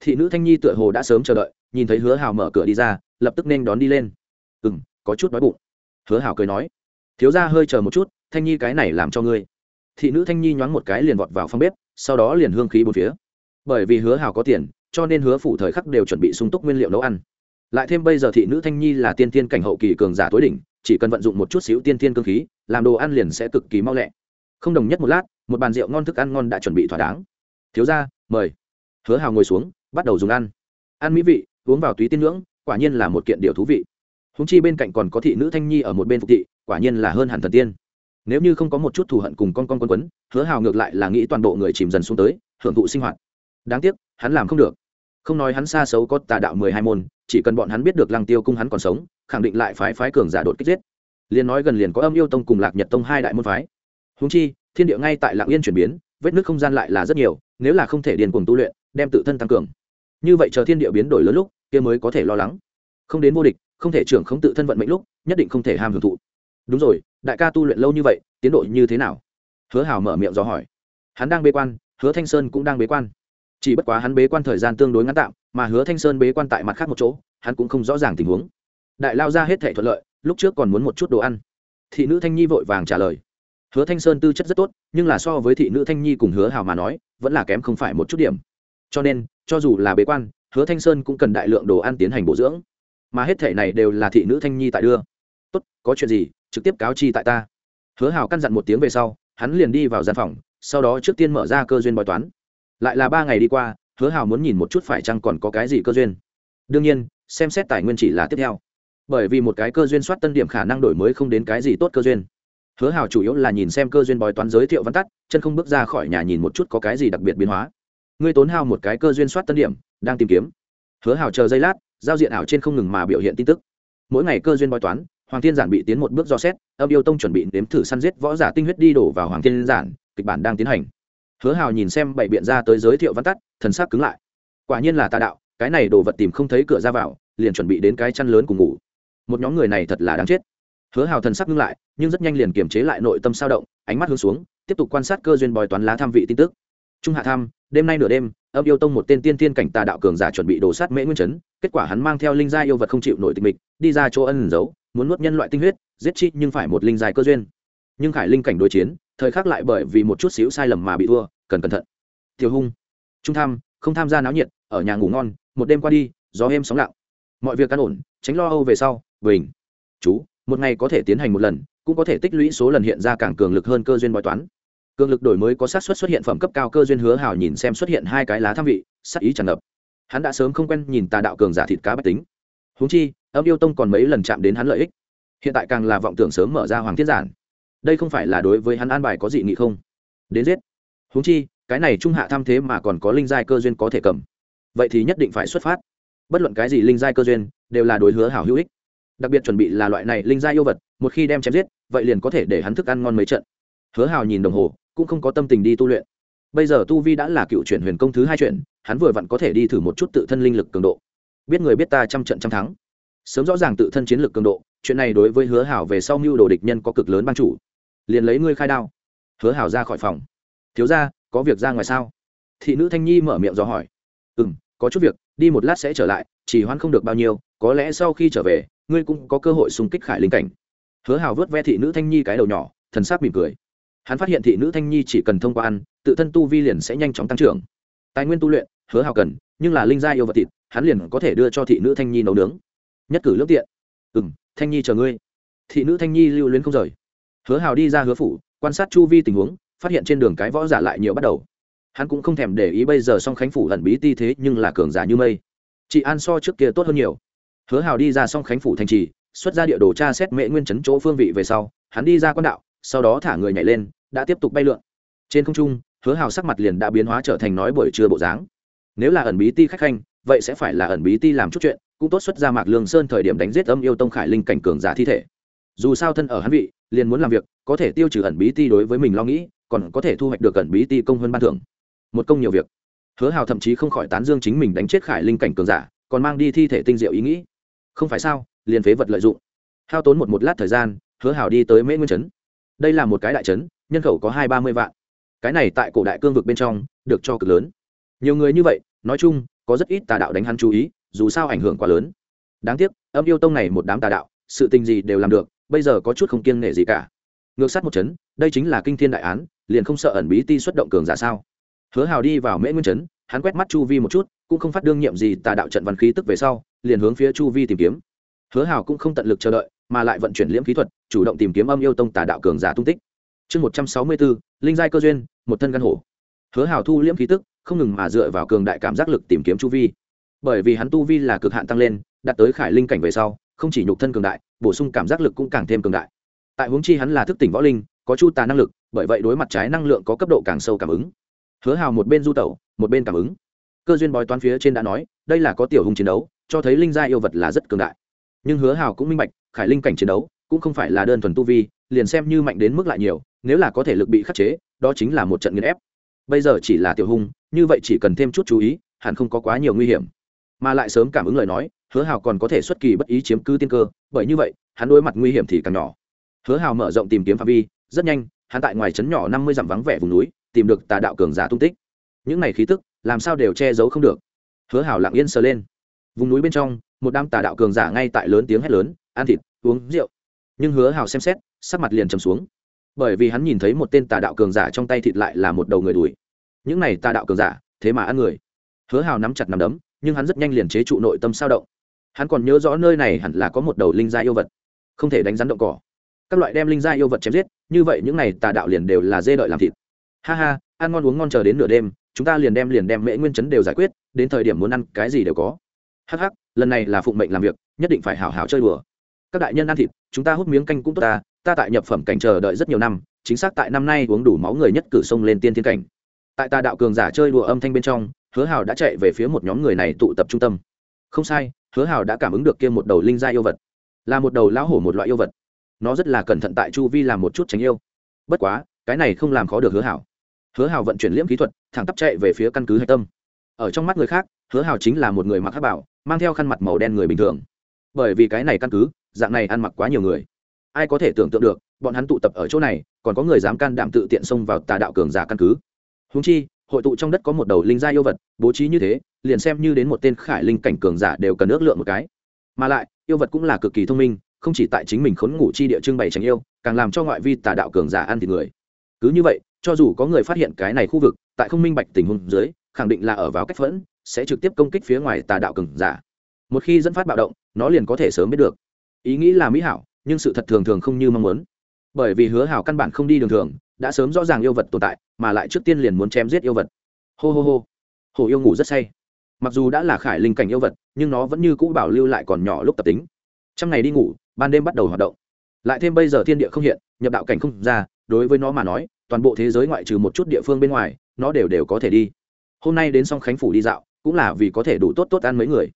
Thị nữ thanh nhi tựa hồ đã sớm chờ đợi, nhìn thấy hứa hào mở cửa đi ra, lập tức nên đón đi lên. Ừ m có chút đói bụng. Hứa hào cười nói. Thiếu ra hơi chờ một chút, thanh nhi cái này làm cho ngươi. Thị nữ thanh nhi nhoáng một cái liền vọt vào phòng bếp, sau đó liền hương khí bốn phía. Bởi vì hứa hào có tiền, cho nên hứa phủ thời khắc đều chuẩn bị sung túc nguyên liệu nấu ăn. Lại thêm bây giờ thị nữ thanh nhi là tiên tiên cảnh hậu kỳ cường giả tối đỉnh, chỉ cần vận dụng một chút xíu tiên tiên cơ khí, làm đồ ăn liền sẽ cực kỳ mau lẹ. Không đồng nhất một lát, một bàn rượu ngon thức ăn ngon đã chuẩn bị thỏa đáng. Thiếu ra mời. Hứa hào ngồi xuống, bắt đầu dùng ăn. Ăn mỹ vị, uống vào túy tiên ngưỡng quả nhiên là một kiện điều thú vị. Húng chi bên cạnh còn có thị nữ thanh nhi ở một bên phục thị, quả nhiên là hơn hẳn thần tiên. Nếu như không có một chút thù hận cùng con con quân quấn, hứa hào ngược lại là nghĩ toàn bộ người chìm dần xuống tới, hưởng thụ sinh hoạt. Đáng tiếc, hắn làm không được. Không nói hắn xa xấu có tà đạo mười hai môn, chỉ cần bọn hắn biết được lăng tiêu cung hắn còn sống, khẳng định lại phái phái cường giả đột kích giết. Liền nói gần liền có âm yêu tông cùng lạc nhật tông hai đại môn phái. Húng chi, thiên địa ngay tại lạng yên chuyển biến vết nước không gian lại là rất nhiều, nếu là không thể điền cùng tu luyện, đem tự thân tăng cường. Như vậy chờ thiên địa biến đổi lớn lúc, kia mới có thể lo lắng. Không đến vô địch, không thể trưởng không tự thân vận mệnh lúc, nhất định không thể ham hưởng thụ. Đúng rồi, đại ca tu luyện lâu như vậy, tiến độ như thế nào? Hứa hào mở miệng do hỏi. Hắn đang bế quan, hứa thanh sơn cũng đang bế quan. Chỉ bất quá hắn bế quan thời gian tương đối ngắn tạm, mà hứa thanh sơn bế quan tại mặt khác một chỗ, hắn cũng không rõ ràng tình huống. Đại lao ra hết thể thuận lợi, lúc trước còn muốn một chút đồ ăn. Thị nữ thanh nhi vội vàng trả lời hứa thanh sơn tư chất rất tốt, nhưng là so với thị nữ thanh nhi cùng hứa hào mà nói, vẫn là kém không phải một chút điểm. Cho nên, cho dù là bế quan, hứa thanh sơn cũng cần đại lượng đồ ăn tiến hành bổ dưỡng. Mà hết thể này đều là thị nữ thanh nhi tại đưa. Tốt, có chuyện gì, trực tiếp cáo chi tại ta. Hứa hào căn dặn một tiếng về sau, hắn liền đi vào gian phòng, sau đó trước tiên mở ra cơ duyên bói toán. Lại là ba ngày đi qua, hứa hào muốn nhìn một chút phải chăng còn có cái gì cơ duyên. Đương nhiên, xem xét tài nguyên chỉ là tiếp theo. Bởi vì một cái cơ duyên soát tân điểm khả năng đổi mới không đến cái gì tốt cơ duyên hứa hào chủ yếu là nhìn xem cơ duyên bói toán giới thiệu văn tắt, chân không bước ra khỏi nhà nhìn một chút có cái gì đặc biệt biến hóa. Ngươi tốn hao một cái cơ duyên soát tân điểm, đang tìm kiếm. Hứa hào chờ giây lát, giao diện ảo trên không ngừng mà biểu hiện tin tức. Mỗi ngày cơ duyên bói toán, hoàng thiên giản bị tiến một bước do xét, âm yêu tông chuẩn bị nếm thử săn giết võ giả tinh huyết đi đổ vào hoàng thiên giản, kịch bản đang tiến hành. Hứa hào nhìn xem bảy biện ra tới giới thiệu văn tắt, thần sắc cứng lại. Quả nhiên là tà đạo, cái này đồ vật tìm không thấy cửa ra vào, liền chuẩn bị đến cái chăn lớn cùng ngủ. Một nhóm người này thật là đáng chết hứa hào thần sắc ngưng lại, nhưng rất nhanh liền kiềm chế lại nội tâm sao động, ánh mắt hướng xuống, tiếp tục quan sát cơ duyên bòi toán lá tham vị tin tức. Trung hạ tham, đêm nay nửa đêm, âm yêu tông một tên tiên tiên cảnh tà đạo cường giả chuẩn bị đổ sát mễ nguyên chấn, kết quả hắn mang theo linh gia yêu vật không chịu nổi tịch mịch, đi ra chỗ ân giấu, muốn nuốt nhân loại tinh huyết, giết chi nhưng phải một linh dài cơ duyên. Nhưng khải linh cảnh đối chiến, thời khắc lại bởi vì một chút xíu sai lầm mà bị thua, cần cẩn thận. Tiểu hung, trung tham, không tham gia náo nhiệt, ở nhà ngủ ngon, một đêm qua đi, gió êm sóng lặng. Mọi việc an ổn, tránh lo âu về sau, bình. Chú một ngày có thể tiến hành một lần, cũng có thể tích lũy số lần hiện ra càng cường lực hơn cơ duyên bói toán. Cường lực đổi mới có sát xuất xuất hiện phẩm cấp cao cơ duyên hứa hào nhìn xem xuất hiện hai cái lá tham vị, sắc ý tràn ngập. Hắn đã sớm không quen nhìn tà đạo cường giả thịt cá bách tính. Húng chi, âm yêu tông còn mấy lần chạm đến hắn lợi ích. Hiện tại càng là vọng tưởng sớm mở ra hoàng thiết giản. Đây không phải là đối với hắn an bài có dị nghị không? Đến giết. Húng chi, cái này trung hạ tham thế mà còn có linh giai cơ duyên có thể cầm. Vậy thì nhất định phải xuất phát. Bất luận cái gì linh giai cơ duyên, đều là đối hứa hảo hữu ích đặc biệt chuẩn bị là loại này linh giai yêu vật, một khi đem chém giết, vậy liền có thể để hắn thức ăn ngon mấy trận. Hứa hào nhìn đồng hồ, cũng không có tâm tình đi tu luyện. Bây giờ tu vi đã là cựu chuyển huyền công thứ hai chuyển, hắn vừa vặn có thể đi thử một chút tự thân linh lực cường độ. Biết người biết ta trăm trận trăm thắng. Sớm rõ ràng tự thân chiến lược cường độ, chuyện này đối với hứa hảo về sau mưu đồ địch nhân có cực lớn ban chủ. Liền lấy ngươi khai đao. Hứa hảo ra khỏi phòng. Thiếu ra có việc ra ngoài sao? Thị nữ thanh nhi mở miệng dò hỏi. Ừ m có chút việc, đi một lát sẽ trở lại, chỉ hoan không được bao nhiêu, có lẽ sau khi trở về ngươi cũng có cơ hội xung kích khải linh cảnh. Hứa hào vớt ve thị nữ thanh nhi cái đầu nhỏ, thần sắc mỉm cười. Hắn phát hiện thị nữ thanh nhi chỉ cần thông qua ăn, tự thân tu vi liền sẽ nhanh chóng tăng trưởng. Tài nguyên tu luyện, hứa hào cần, nhưng là linh gia yêu vật thịt, hắn liền có thể đưa cho thị nữ thanh nhi nấu nướng. Nhất cử lước tiện. Ừ m thanh nhi chờ ngươi. Thị nữ thanh nhi lưu luyến không rời. Hứa hào đi ra hứa phủ, quan sát chu vi tình huống, phát hiện trên đường cái võ giả lại nhiều bắt đầu. Hắn cũng không thèm để ý bây giờ song khánh phủ ẩn bí ti thế nhưng là cường giả như mây. Chị an so trước kia tốt hơn nhiều hứa hào đi ra song khánh phủ thành trì, xuất ra địa đồ tra xét mễ nguyên chấn chỗ phương vị về sau, hắn đi ra quan đạo, sau đó thả người nhảy lên, đã tiếp tục bay lượn. Trên không trung, hứa hào sắc mặt liền đã biến hóa trở thành nói buổi trưa bộ dáng. Nếu là ẩn bí ti khách khanh, vậy sẽ phải là ẩn bí ti làm chút chuyện, cũng tốt xuất ra mạc lương sơn thời điểm đánh giết âm yêu tông khải linh cảnh cường giả thi thể. Dù sao thân ở hắn vị, liền muốn làm việc, có thể tiêu trừ ẩn bí ti đối với mình lo nghĩ, còn có thể thu hoạch được ẩn bí ti công hơn ban thưởng. Một công nhiều việc. Hứa hào thậm chí không khỏi tán dương chính mình đánh chết khải linh cảnh cường giả, còn mang đi thi thể tinh diệu ý nghĩ không phải sao, liền phế vật lợi dụng. Hao tốn một một lát thời gian, hứa hào đi tới mễ nguyên trấn. Đây là một cái đại trấn, nhân khẩu có hai ba mươi vạn. Cái này tại cổ đại cương vực bên trong, được cho cực lớn. Nhiều người như vậy, nói chung, có rất ít tà đạo đánh hắn chú ý, dù sao ảnh hưởng quá lớn. Đáng tiếc, âm yêu tông này một đám tà đạo, sự tình gì đều làm được, bây giờ có chút không kiêng nể gì cả. Ngược sát một chấn đây chính là kinh thiên đại án, liền không sợ ẩn bí ti xuất động cường giả sao? Hứa hào đi vào mễ nguyên chấn hắn quét mắt chu vi một chút cũng không phát đương nhiệm gì tà đạo trận văn khí tức về sau, liền hướng phía chu vi tìm kiếm. Hứa hào cũng không tận lực chờ đợi, mà lại vận chuyển liễm khí thuật, chủ động tìm kiếm âm yêu tông tà đạo cường giả tung tích. Chương một trăm sáu mươi bốn linh giai cơ duyên, một thân căn hổ. Hứa hào thu liễm khí tức, không ngừng mà dựa vào cường đại cảm giác lực tìm kiếm chu vi. Bởi vì hắn tu vi là cực hạn tăng lên, đạt tới khải linh cảnh về sau, không chỉ nhục thân cường đại, bổ sung cảm giác lực cũng càng thêm cường đại. Tại huống chi hắn là thức tỉnh võ linh, có chu tà năng lực, bởi vậy đối mặt trái năng lượng có cấp độ càng sâu cảm ứng. Hứa hào một bên du tẩu, một bên cảm ứng cơ duyên bói toán phía trên đã nói, đây là có tiểu hùng chiến đấu, cho thấy linh gia yêu vật là rất cường đại. Nhưng hứa hào cũng minh bạch, khải linh cảnh chiến đấu cũng không phải là đơn thuần tu vi, liền xem như mạnh đến mức lại nhiều, nếu là có thể lực bị khắc chế, đó chính là một trận nghiền ép. Bây giờ chỉ là tiểu hung, như vậy chỉ cần thêm chút chú ý, hẳn không có quá nhiều nguy hiểm. Mà lại sớm cảm ứng lời nói, hứa hào còn có thể xuất kỳ bất ý chiếm cứ tiên cơ, bởi như vậy, hắn đối mặt nguy hiểm thì càng nhỏ. Hứa hào mở rộng tìm kiếm phạm vi, rất nhanh, hắn tại ngoài trấn nhỏ năm mươi dặm vắng vẻ vùng núi, tìm được tà đạo cường giả tung tích. Những này khí tức làm sao đều che giấu không được. Hứa hảo lặng yên sờ lên. Vùng núi bên trong, một đám tà đạo cường giả ngay tại lớn tiếng hét lớn, ăn thịt, uống rượu. Nhưng hứa hảo xem xét, sắc mặt liền trầm xuống. Bởi vì hắn nhìn thấy một tên tà đạo cường giả trong tay thịt lại là một đầu người đuổi những này tà đạo cường giả, thế mà ăn người. Hứa hào nắm chặt nắm đấm, nhưng hắn rất nhanh liền chế trụ nội tâm sao động. Hắn còn nhớ rõ nơi này hẳn là có một đầu linh gia yêu vật. Không thể đánh rắn động cỏ. Các loại đem linh gia yêu vật chém giết, như vậy những này tà đạo liền đều là dê đợi làm thịt. Ha ha, ăn ngon uống ngon chờ đến nửa đêm chúng ta liền đem liền đem mễ nguyên chấn đều giải quyết, đến thời điểm muốn ăn cái gì đều có. Hắc hắc, lần này là phụng mệnh làm việc, nhất định phải hảo hảo chơi đùa. Các đại nhân ăn thịt, chúng ta hút miếng canh cũng tốt ta ta tại nhập phẩm cảnh chờ đợi rất nhiều năm, chính xác tại năm nay uống đủ máu người nhất cử sông lên tiên thiên cảnh. Tại Ta đạo cường giả chơi đùa âm thanh bên trong, hứa hào đã chạy về phía một nhóm người này tụ tập trung tâm. Không sai, hứa hào đã cảm ứng được kia một đầu linh gia yêu vật. Là một đầu lão hổ một loại yêu vật. Nó rất là cẩn thận tại chu vi làm một chút tránh yêu. Bất quá, cái này không làm khó được hứa hảo hứa hào vận chuyển liễm kỹ thuật, thẳng tắp chạy về phía căn cứ hạch tâm. Ở trong mắt người khác, hứa hào chính là một người mặc hát bảo, mang theo khăn mặt màu đen người bình thường. Bởi vì cái này căn cứ, dạng này ăn mặc quá nhiều người. Ai có thể tưởng tượng được, bọn hắn tụ tập ở chỗ này, còn có người dám can đảm tự tiện xông vào tà đạo cường giả căn cứ. Húng chi, hội tụ trong đất có một đầu linh gia yêu vật, bố trí như thế, liền xem như đến một tên khải linh cảnh cường giả đều cần ước lượng một cái. Mà lại, yêu vật cũng là cực kỳ thông minh, không chỉ tại chính mình khốn ngủ chi địa trưng bày tránh yêu, càng làm cho ngoại vi tà đạo cường giả ăn thịt người. Cứ như vậy cho dù có người phát hiện cái này khu vực, tại không minh bạch tình huống dưới, khẳng định là ở vào cách phẫn, sẽ trực tiếp công kích phía ngoài tà đạo cường giả. Một khi dẫn phát bạo động, nó liền có thể sớm biết được. Ý nghĩ là mỹ hảo, nhưng sự thật thường thường không như mong muốn. Bởi vì hứa hảo căn bản không đi đường thường, đã sớm rõ ràng yêu vật tồn tại, mà lại trước tiên liền muốn chém giết yêu vật. Hô hô hô. Hồ yêu ngủ rất say. Mặc dù đã là khải linh cảnh yêu vật, nhưng nó vẫn như cũ bảo lưu lại còn nhỏ lúc tập tính. Trong ngày đi ngủ, ban đêm bắt đầu hoạt động. Lại thêm bây giờ thiên địa không hiện, nhập đạo cảnh không ra, đối với nó mà nói toàn bộ thế giới ngoại trừ một chút địa phương bên ngoài, nó đều đều có thể đi. Hôm nay đến song khánh phủ đi dạo, cũng là vì có thể đủ tốt tốt ăn mấy người.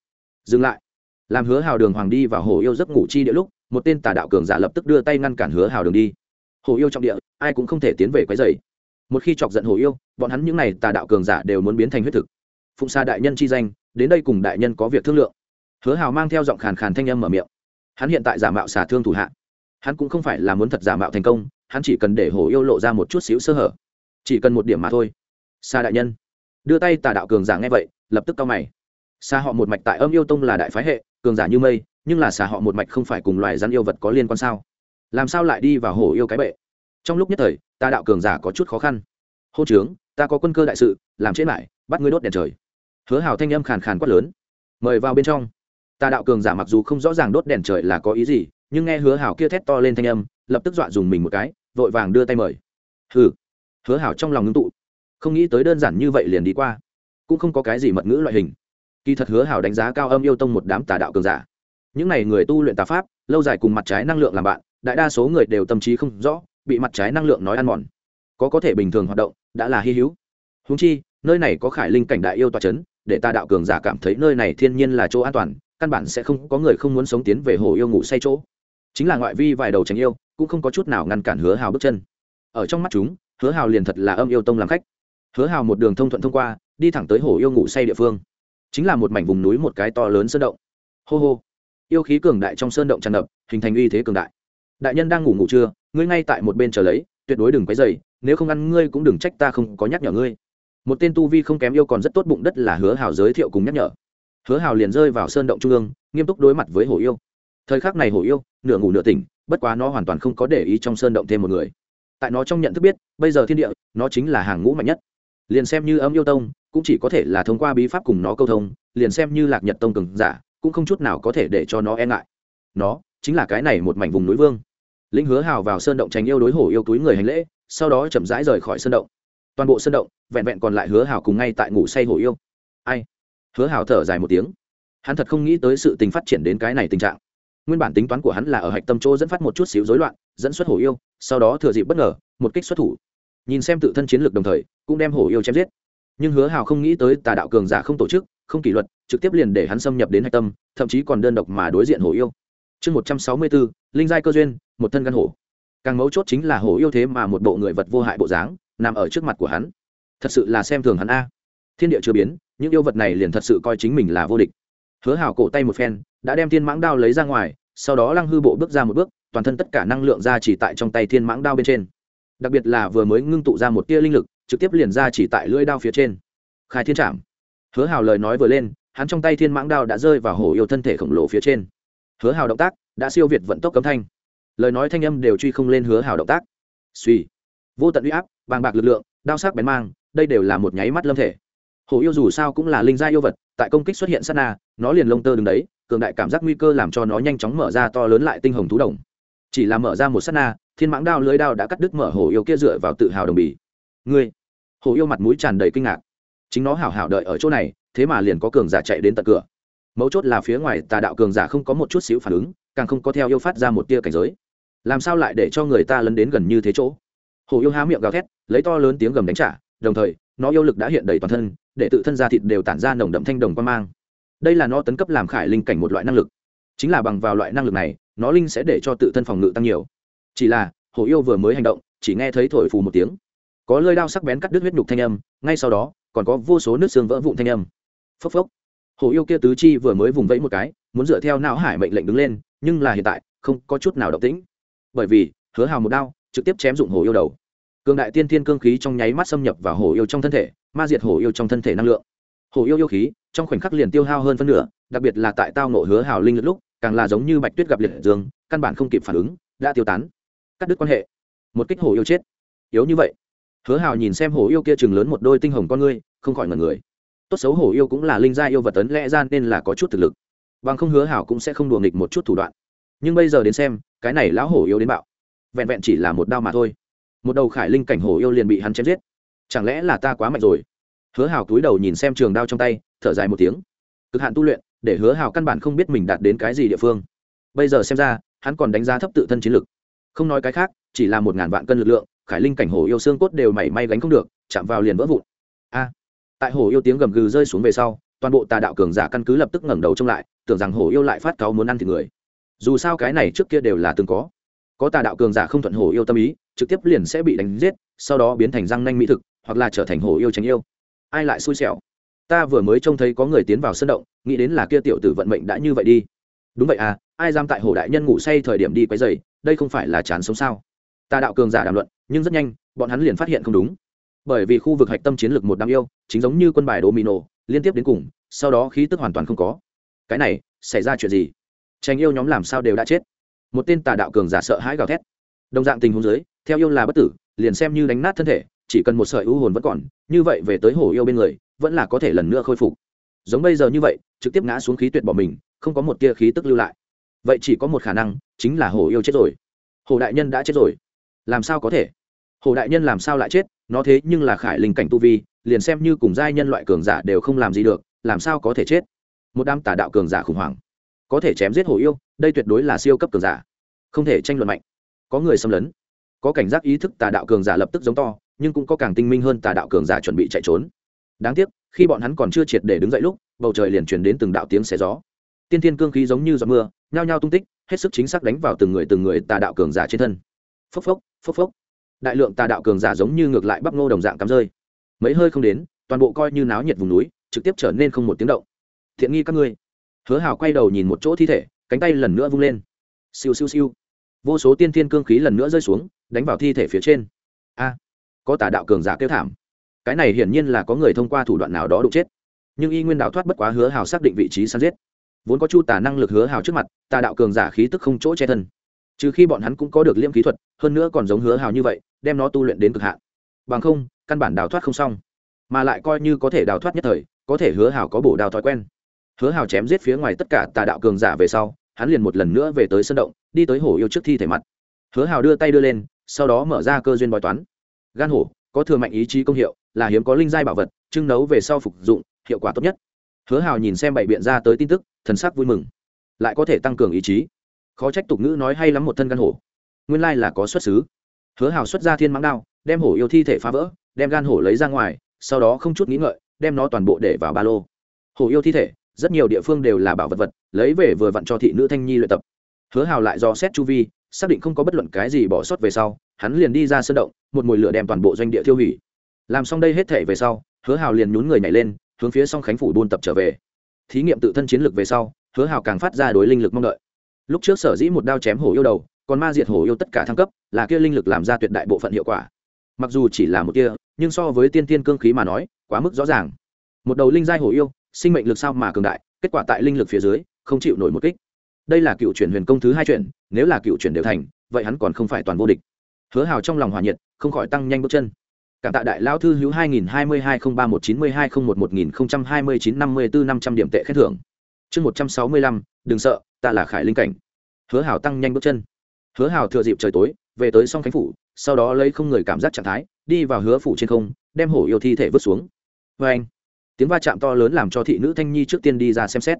Dừng lại. Làm hứa hào đường hoàng đi vào hồ yêu giấc ngủ chi địa lúc, một tên tà đạo cường giả lập tức đưa tay ngăn cản hứa hào đường đi. Hồ yêu trong địa, ai cũng không thể tiến về quấy dày một khi chọc giận hồ yêu, bọn hắn những n à y tà đạo cường giả đều muốn biến thành huyết thực. Phụng xa đại nhân chi danh, đến đây cùng đại nhân có việc thương lượng. Hứa hào mang theo giọng khàn khàn thanh âm mở miệng. Hắn hiện tại giả mạo xả thương thủ hạ. Hắn cũng không phải là muốn thật giả mạo thành công hắn chỉ cần để hổ yêu lộ ra một chút xíu sơ hở. Chỉ cần một điểm mà thôi. Xa đại nhân. Đưa tay tà đạo cường giả nghe vậy, lập tức cao mày. Xa họ một mạch tại âm yêu tông là đại phái hệ, cường giả như mây, nhưng là xà họ một mạch không phải cùng loài rắn yêu vật có liên quan sao? Làm sao lại đi vào hổ yêu cái bệ? Trong lúc nhất thời ta đạo cường giả có chút khó khăn. Hô trướng ta có quân cơ đại sự, làm chết lại, bắt ngươi đốt đèn trời. Hứa hào thanh âm khàn khàn quát lớn. Mời vào bên trong. Ta đạo cường giả mặc dù không rõ ràng đốt đèn trời là có ý gì, nhưng nghe hứa hào kia thét to lên thanh âm lập tức dọa dùng mình một cái, vội vàng đưa tay mời. Hừ, hứa hảo trong lòng ngưng tụ. Không nghĩ tới đơn giản như vậy liền đi qua. Cũng không có cái gì mật ngữ loại hình. Kỳ thật hứa hảo đánh giá cao âm yêu tông một đám tà đạo cường giả. Những n à y người tu luyện tà pháp, lâu dài cùng mặt trái năng lượng làm bạn, đại đa số người đều tâm trí không rõ, bị mặt trái năng lượng nói ăn mòn. Có có thể bình thường hoạt động, đã là hy hữu. Húng chi, nơi này có khải linh cảnh đại yêu tòa c h ấ n để tà đạo cường giả cảm thấy nơi này thiên nhiên là chỗ an toàn, căn bản sẽ không có người không muốn sống tiến về hồ yêu ngủ say chỗ. Chính là ngoại vi vài đầu tránh yêu cũng không có chút nào ngăn cản hứa hào bước chân. Ở trong mắt chúng, hứa hào liền thật là âm yêu tông làm khách. Hứa hào một đường thông thuận thông qua, đi thẳng tới hồ yêu ngủ say địa phương. Chính là một mảnh vùng núi một cái to lớn sơn động. Hô hô. Yêu khí cường đại trong sơn động tràn ngập, hình thành uy thế cường đại. Đại nhân đang ngủ ngủ trưa ngươi ngay tại một bên chờ lấy, tuyệt đối đừng quấy dày nếu không ăn ngươi cũng đừng trách ta không có nhắc nhở ngươi. Một tên tu vi không kém yêu còn rất tốt bụng đất là hứa hào giới thiệu cùng nhắc nhở. Hứa hào liền rơi vào sơn động trung ương, nghiêm túc đối mặt với hổ yêu. Thời khắc này hổ yêu nửa ngủ nửa tỉnh, bất quá nó hoàn toàn không có để ý trong sơn động thêm một người. Tại nó trong nhận thức biết, bây giờ thiên địa, nó chính là hàng ngũ mạnh nhất. Liền xem như ấm yêu tông, cũng chỉ có thể là thông qua bí pháp cùng nó câu thông, liền xem như lạc nhật tông cường giả, cũng không chút nào có thể để cho nó e ngại. Nó chính là cái này một mảnh vùng núi vương. Linh hứa hào vào sơn động tránh yêu đối hổ yêu túi người hành lễ, sau đó chậm rãi rời khỏi sơn động. Toàn bộ sơn động, vẹn vẹn còn lại hứa hào cùng ngay tại ngủ say hổ yêu. Ai? Hứa hào thở dài một tiếng. Hắn thật không nghĩ tới sự tình phát triển đến cái này tình trạng nguyên bản tính toán của hắn là ở hạch tâm chỗ dẫn phát một chút xíu rối loạn, dẫn xuất hổ yêu, sau đó thừa dịp bất ngờ, một kích xuất thủ. Nhìn xem tự thân chiến lược đồng thời, cũng đem hổ yêu chém giết. Nhưng hứa hào không nghĩ tới tà đạo cường giả không tổ chức, không kỷ luật, trực tiếp liền để hắn xâm nhập đến hạch tâm, thậm chí còn đơn độc mà đối diện hổ yêu. Chương một trăm sáu mươi bốn linh giai cơ duyên, một thân căn hổ. Càng mấu chốt chính là hổ yêu thế mà một bộ người vật vô hại bộ dáng, nằm ở trước mặt của hắn. Thật sự là xem thường hắn a. Thiên địa chưa biến, những yêu vật này liền thật sự coi chính mình là vô địch hứa hào cổ tay một phen, đã đem thiên mãng đao lấy ra ngoài, sau đó lăng hư bộ bước ra một bước, toàn thân tất cả năng lượng ra chỉ tại trong tay thiên mãng đao bên trên. Đặc biệt là vừa mới ngưng tụ ra một tia linh lực, trực tiếp liền ra chỉ tại lưỡi đao phía trên. Khai thiên trảm. Hứa hào lời nói vừa lên, hắn trong tay thiên mãng đao đã rơi vào hổ yêu thân thể khổng lồ phía trên. Hứa hào động tác đã siêu việt vận tốc cấm thanh. Lời nói thanh âm đều truy không lên hứa hào động tác. Suy vô tận uy áp, bàng bạc lực lượng, đao sắc bén mang, đây đều là một nháy mắt lâm thể hổ yêu dù sao cũng là linh gia yêu vật tại công kích xuất hiện sát na nó liền lông tơ đứng đấy cường đại cảm giác nguy cơ làm cho nó nhanh chóng mở ra to lớn lại tinh hồng thú đồng. Chỉ là mở ra một Sana, na thiên mãng đao lưới đao đã cắt đứt mở hổ yêu kia dựa vào tự hào đồng bì. Ngươi! Hổ yêu mặt mũi tràn đầy kinh ngạc. Chính nó hảo hảo đợi ở chỗ này thế mà liền có cường giả chạy đến tận cửa. Mấu chốt là phía ngoài tà đạo cường giả không có một chút xíu phản ứng càng không có theo yêu phát ra một tia cảnh giới. Làm sao lại để cho người ta lấn đến gần như thế chỗ? Hổ yêu há miệng gào thét lấy to lớn tiếng gầm đánh trả đồng thời nó yêu lực đã hiện đầy toàn thân để tự thân da thịt đều tản ra nồng đậm thanh đồng quan mang. Đây là nó tấn cấp làm khải linh cảnh một loại năng lực. Chính là bằng vào loại năng lực này, nó linh sẽ để cho tự thân phòng ngự tăng nhiều. Chỉ là hổ yêu vừa mới hành động, chỉ nghe thấy thổi phù một tiếng. Có lơi đao sắc bén cắt đứt huyết nhục thanh âm, ngay sau đó, còn có vô số nước xương vỡ vụn thanh âm. Phốc phốc. Hổ yêu kia tứ chi vừa mới vùng vẫy một cái, muốn dựa theo não hải mệnh lệnh đứng lên, nhưng là hiện tại, không có chút nào động tĩnh. Bởi vì, hứa hào một đao, trực tiếp chém dụng hổ yêu đầu. Cường đại tiên thiên cương khí trong nháy mắt xâm nhập vào hổ yêu trong thân thể ma diệt hổ yêu trong thân thể năng lượng. Hổ yêu yêu khí, trong khoảnh khắc liền tiêu hao hơn phân nửa, đặc biệt là tại tao nộ hứa hào linh lực lúc, càng là giống như bạch tuyết gặp liệt dương, căn bản không kịp phản ứng, đã tiêu tán. Cắt đứt quan hệ. Một kích hổ yêu chết. Yếu như vậy. Hứa hào nhìn xem hổ yêu kia chừng lớn một đôi tinh hồng con ngươi, không khỏi ngần người. Tốt xấu hổ yêu cũng là linh gia yêu vật tấn lẽ ra nên là có chút thực lực. Bằng không hứa hào cũng sẽ không đùa nghịch một chút thủ đoạn. Nhưng bây giờ đến xem, cái này lão hổ yêu đến bạo. Vẹn vẹn chỉ là một đao mà thôi. Một đầu khải linh cảnh hổ yêu liền bị hắn chém giết chẳng lẽ là ta quá mạnh rồi? Hứa hào cúi đầu nhìn xem trường đao trong tay, thở dài một tiếng. Cực hạn tu luyện, để hứa hào căn bản không biết mình đạt đến cái gì địa phương. Bây giờ xem ra, hắn còn đánh giá thấp tự thân chiến lực. Không nói cái khác, chỉ là một ngàn vạn cân lực lượng, khải linh cảnh hổ yêu xương cốt đều mảy may gánh không được, chạm vào liền vỡ vụn. A! Tại hổ yêu tiếng gầm gừ rơi xuống về sau, toàn bộ tà đạo cường giả căn cứ lập tức ngẩng đầu trông lại, tưởng rằng hổ yêu lại phát cáo muốn ăn thịt người. Dù sao cái này trước kia đều là từng có. Có tà đạo cường giả không thuận hổ yêu tâm ý, trực tiếp liền sẽ bị đánh giết, sau đó biến thành răng nanh mỹ thực hoặc là trở thành hổ yêu tránh yêu. Ai lại xui xẻo? Ta vừa mới trông thấy có người tiến vào sân động nghĩ đến là kia tiểu tử vận mệnh đã như vậy đi. Đúng vậy à ai dám tại hổ đại nhân ngủ say thời điểm đi quấy dày đây không phải là chán sống sao? Ta đạo cường giả đàm luận nhưng rất nhanh bọn hắn liền phát hiện không đúng. Bởi vì khu vực hạch tâm chiến lược một đám yêu chính giống như quân bài đồ mìn nổ, liên tiếp đến cùng sau đó khí tức hoàn toàn không có. Cái này xảy ra chuyện gì? Tranh yêu nhóm làm sao đều đã chết. Một tên tà đạo cường giả sợ hãi gào thét. Đồng dạng tình huống dưới theo yêu là bất tử liền xem như đánh nát thân thể chỉ cần một sợi u hồn vẫn còn, như vậy về tới hổ yêu bên người, vẫn là có thể lần nữa khôi phục. Giống bây giờ như vậy, trực tiếp ngã xuống khí tuyệt bỏ mình, không có một tia khí tức lưu lại. Vậy chỉ có một khả năng, chính là hổ yêu chết rồi. Hổ đại nhân đã chết rồi. Làm sao có thể? Hổ đại nhân làm sao lại chết? Nó thế nhưng là khải linh cảnh tu vi, liền xem như cùng giai nhân loại cường giả đều không làm gì được, làm sao có thể chết? Một đám tà đạo cường giả khủng hoảng. Có thể chém giết hổ yêu, đây tuyệt đối là siêu cấp cường giả. Không thể tranh luận mạnh. Có người xâm lấn. Có cảnh giác ý thức tà đạo cường giả lập tức giống to nhưng cũng có càng tinh minh hơn tà đạo cường giả chuẩn bị chạy trốn. Đáng tiếc, khi bọn hắn còn chưa triệt để đứng dậy lúc, bầu trời liền truyền đến từng đạo tiếng xé gió. Tiên tiên cương khí giống như giọt mưa, nhao nhao tung tích, hết sức chính xác đánh vào từng người từng người tà đạo cường giả trên thân. Phốc phốc phốc phốc. Đại lượng tà đạo cường giả giống như ngược lại bắp ngô đồng dạng cắm rơi. Mấy hơi không đến, toàn bộ coi như náo nhiệt vùng núi, trực tiếp trở nên không một tiếng động. Thiện nghi các ngươi. Hứa hào quay đầu nhìn một chỗ thi thể, cánh tay lần nữa vung lên. Siêu siêu siêu. Vô số tiên thiên cương khí lần nữa rơi xuống, đánh vào thi thể phía trên. A có tà đạo cường giả kêu thảm. Cái này hiển nhiên là có người thông qua thủ đoạn nào đó đụng chết. Nhưng y nguyên đạo thoát bất quá hứa hào xác định vị trí săn giết. Vốn có chu tà năng lực hứa hào trước mặt, tà đạo cường giả khí tức không chỗ che thân. Trừ khi bọn hắn cũng có được liêm kỹ thuật, hơn nữa còn giống hứa hào như vậy, đem nó tu luyện đến cực hạn. Bằng không, căn bản đào thoát không xong. Mà lại coi như có thể đào thoát nhất thời, có thể hứa hào có bổ đào thói quen. Hứa hào chém giết phía ngoài tất cả tà đạo cường giả về sau, hắn liền một lần nữa về tới sân động, đi tới hổ yêu trước thi thể mặt. Hứa hào đưa tay đưa lên, sau đó mở ra cơ duyên bói toán gan hổ, có thừa mạnh ý chí công hiệu, là hiếm có linh giai bảo vật, trưng nấu về sau phục dụng, hiệu quả tốt nhất. Hứa hào nhìn xem bảy biện ra tới tin tức, thần sắc vui mừng. Lại có thể tăng cường ý chí. Khó trách tục ngữ nói hay lắm một thân gan hổ. Nguyên lai là có xuất xứ. Hứa hào xuất ra thiên mãng đao, đem hổ yêu thi thể phá vỡ, đem gan hổ lấy ra ngoài, sau đó không chút nghĩ ngợi, đem nó toàn bộ để vào ba lô. Hổ yêu thi thể, rất nhiều địa phương đều là bảo vật vật, lấy về vừa vặn cho thị nữ thanh nhi luyện tập. Hứa hào lại do xét chu vi, xác định không có bất luận cái gì bỏ sót về sau hắn liền đi ra sân động, một mùi lửa đem toàn bộ doanh địa tiêu hủy. Làm xong đây hết thể về sau, hứa hào liền nhún người nhảy lên, hướng phía song khánh phủ buôn tập trở về. Thí nghiệm tự thân chiến lược về sau, hứa hào càng phát ra đối linh lực mong đợi. Lúc trước sở dĩ một đao chém hổ yêu đầu, còn ma diệt hổ yêu tất cả thăng cấp, là kia linh lực làm ra tuyệt đại bộ phận hiệu quả. Mặc dù chỉ là một kia, nhưng so với tiên tiên cương khí mà nói, quá mức rõ ràng. Một đầu linh giai hổ yêu, sinh mệnh lực sao mà cường đại, kết quả tại linh lực phía dưới, không chịu nổi một kích. Đây là cựu chuyển huyền công thứ hai chuyển, nếu là cựu chuyển đều thành, vậy hắn còn không phải toàn vô địch hứa hào trong lòng hòa nhiệt, không khỏi tăng nhanh bước chân. Cảm tạ đại lao thư hữu hai nghìn hai mươi hai không ba một chín mươi hai không một một nghìn không trăm hai mươi chín năm mươi bốn năm trăm điểm tệ khen thưởng. Chương một trăm sáu mươi lăm, đừng sợ, ta là khải linh cảnh. Hứa hào tăng nhanh bước chân. Hứa hào thừa dịp trời tối, về tới song khánh phủ, sau đó lấy không người cảm giác trạng thái, đi vào hứa phủ trên không, đem hổ yêu thi thể vứt xuống. Vê anh, tiếng va chạm to lớn làm cho thị nữ thanh nhi trước tiên đi ra xem xét.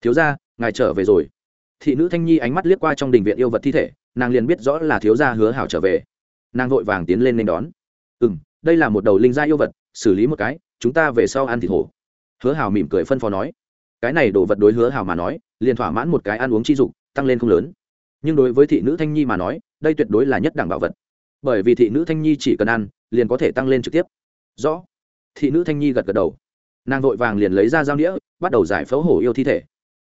Thiếu ra ngài trở về rồi. Thị nữ thanh nhi ánh mắt liếc qua trong đình viện yêu vật thi thể, nàng liền biết rõ là thiếu gia hứa hảo trở về nàng vội vàng tiến lên nên đón. Ừ m đây là một đầu linh gia yêu vật, xử lý một cái, chúng ta về sau ăn thịt hổ. Hứa Hào mỉm cười phân phó nói. Cái này đồ vật đối hứa Hào mà nói, liền thỏa mãn một cái ăn uống chi dục, tăng lên không lớn. Nhưng đối với thị nữ thanh nhi mà nói, đây tuyệt đối là nhất đẳng bảo vật. Bởi vì thị nữ thanh nhi chỉ cần ăn, liền có thể tăng lên trực tiếp. Rõ. Thị nữ thanh nhi gật gật đầu. Nàng vội vàng liền lấy ra dao đĩa bắt đầu giải phẫu hổ yêu thi thể.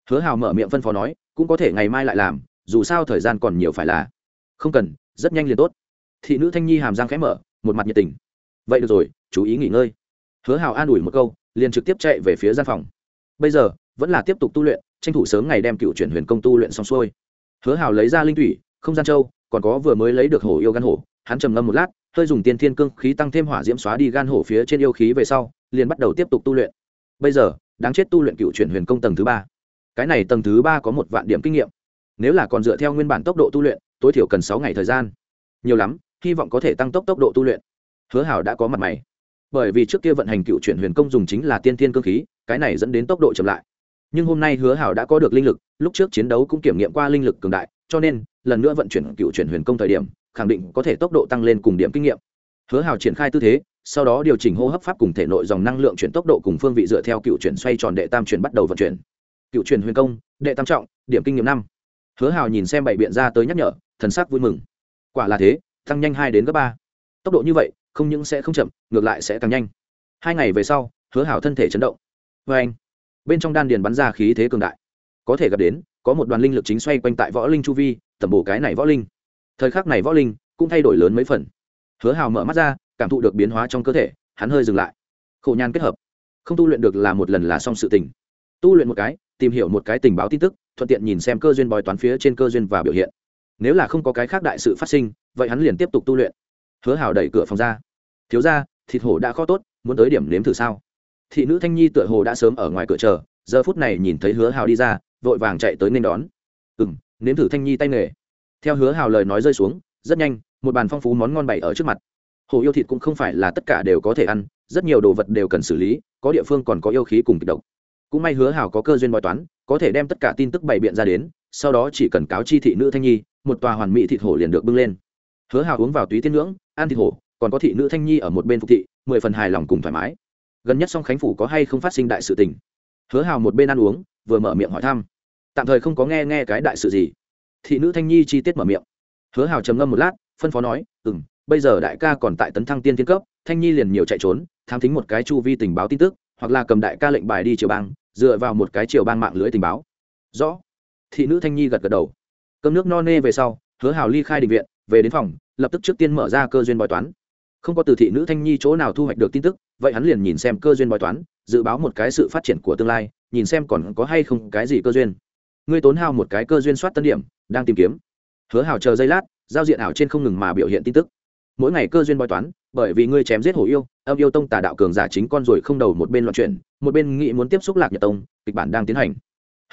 Hứa hào mở miệng phân phó nói, cũng có thể ngày mai lại làm, dù sao thời gian còn nhiều phải là. Không cần, rất nhanh liền tốt thị nữ thanh nhi hàm răng khẽ mở, một mặt nhiệt tình. Vậy được rồi, chú ý nghỉ ngơi. Hứa hào an ủi một câu, liền trực tiếp chạy về phía gian phòng. Bây giờ, vẫn là tiếp tục tu luyện, tranh thủ sớm ngày đem cựu chuyển huyền công tu luyện xong xuôi. Hứa hào lấy ra linh thủy, không gian châu, còn có vừa mới lấy được hổ yêu gan hổ, hắn trầm ngâm một lát, hơi dùng tiên thiên cương khí tăng thêm hỏa diễm xóa đi gan hổ phía trên yêu khí về sau, liền bắt đầu tiếp tục tu luyện. Bây giờ, đáng chết tu luyện cựu chuyển huyền công tầng thứ ba. Cái này tầng thứ ba có một vạn điểm kinh nghiệm. Nếu là còn dựa theo nguyên bản tốc độ tu luyện, tối thiểu cần sáu ngày thời gian. Nhiều lắm hy vọng có thể tăng tốc tốc độ tu luyện. Hứa hảo đã có mặt mày. Bởi vì trước kia vận hành cựu chuyển huyền công dùng chính là tiên thiên cơ khí, cái này dẫn đến tốc độ chậm lại. Nhưng hôm nay hứa hảo đã có được linh lực, lúc trước chiến đấu cũng kiểm nghiệm qua linh lực cường đại, cho nên, lần nữa vận chuyển cựu chuyển huyền công thời điểm, khẳng định có thể tốc độ tăng lên cùng điểm kinh nghiệm. Hứa hảo triển khai tư thế, sau đó điều chỉnh hô hấp pháp cùng thể nội dòng năng lượng chuyển tốc độ cùng phương vị dựa theo cựu chuyển xoay tròn đệ tam chuyển bắt đầu vận chuyển. Cựu chuyển huyền công, đệ tam trọng, điểm kinh nghiệm năm. Hứa hào nhìn xem bảy biện ra tới nhắc nhở, thần sắc vui mừng. Quả là thế tăng nhanh hai đến gấp ba. Tốc độ như vậy, không những sẽ không chậm, ngược lại sẽ càng nhanh. Hai ngày về sau, hứa hào thân thể chấn động. Vê anh, bên trong đan điền bắn ra khí thế cường đại. Có thể gặp đến, có một đoàn linh lực chính xoay quanh tại võ linh chu vi tầm bổ cái này võ linh. Thời khắc này võ linh cũng thay đổi lớn mấy phần. Hứa hào mở mắt ra, cảm thụ được biến hóa trong cơ thể, hắn hơi dừng lại. Khổ nhan kết hợp. Không tu luyện được là một lần là xong sự tình. Tu luyện một cái, tìm hiểu một cái tình báo tin tức, thuận tiện nhìn xem cơ duyên bói toán phía trên cơ duyên và biểu hiện. Nếu là không có cái khác đại sự phát sinh vậy hắn liền tiếp tục tu luyện. Hứa hào đẩy cửa phòng ra. Thiếu ra thịt hổ đã kho tốt, muốn tới điểm nếm thử sao? Thị nữ thanh nhi tựa hồ đã sớm ở ngoài cửa chờ, giờ phút này nhìn thấy hứa hào đi ra, vội vàng chạy tới nên đón. Ừ m nếm thử thanh nhi tay nghề. Theo hứa hào lời nói rơi xuống, rất nhanh, một bàn phong phú món ngon bày ở trước mặt. Hồ yêu thịt cũng không phải là tất cả đều có thể ăn, rất nhiều đồ vật đều cần xử lý, có địa phương còn có yêu khí cùng kịch độc. Cũng may hứa hào có cơ duyên bói toán, có thể đem tất cả tin tức bày biện ra đến, sau đó chỉ cần cáo chi thị nữ thanh nhi, một tòa hoàn mỹ thịt hổ liền được bưng lên hứa Hào uống vào túy tiên ngưỡng, ăn thịt hổ, còn có thị nữ thanh nhi ở một bên phục thị, mười phần hài lòng cùng thoải mái. Gần nhất song khánh phủ có hay không phát sinh đại sự tình? Hứa Hào một bên ăn uống, vừa mở miệng hỏi thăm. Tạm thời không có nghe nghe cái đại sự gì. Thị nữ thanh nhi chi tiết mở miệng. Hứa Hào trầm ngâm một lát, phân phó nói ừ m bây giờ đại ca còn tại tấn thăng tiên thiên cấp, thanh nhi liền nhiều chạy trốn, tham thính một cái chu vi tình báo tin tức, hoặc là cầm đại ca lệnh bài đi chiều bang, dựa vào một cái chiều bang mạng lưới tình báo. Rõ. Thị nữ thanh nhi gật gật đầu. Cơm nước no nê về sau, hứa hào ly khai định viện về đến phòng, lập tức trước tiên mở ra cơ duyên bói toán. Không có từ thị nữ thanh nhi chỗ nào thu hoạch được tin tức, vậy hắn liền nhìn xem cơ duyên bói toán, dự báo một cái sự phát triển của tương lai, nhìn xem còn có hay không cái gì cơ duyên. Ngươi tốn hao một cái cơ duyên soát tân điểm, đang tìm kiếm. Hứa hào chờ giây lát, giao diện ảo trên không ngừng mà biểu hiện tin tức. Mỗi ngày cơ duyên bói toán, bởi vì ngươi chém giết hổ yêu, âm yêu tông tà đạo cường giả chính con rồi không đầu một bên loạn chuyển, một bên nghĩ muốn tiếp xúc lạc nhật tông, kịch bản đang tiến hành.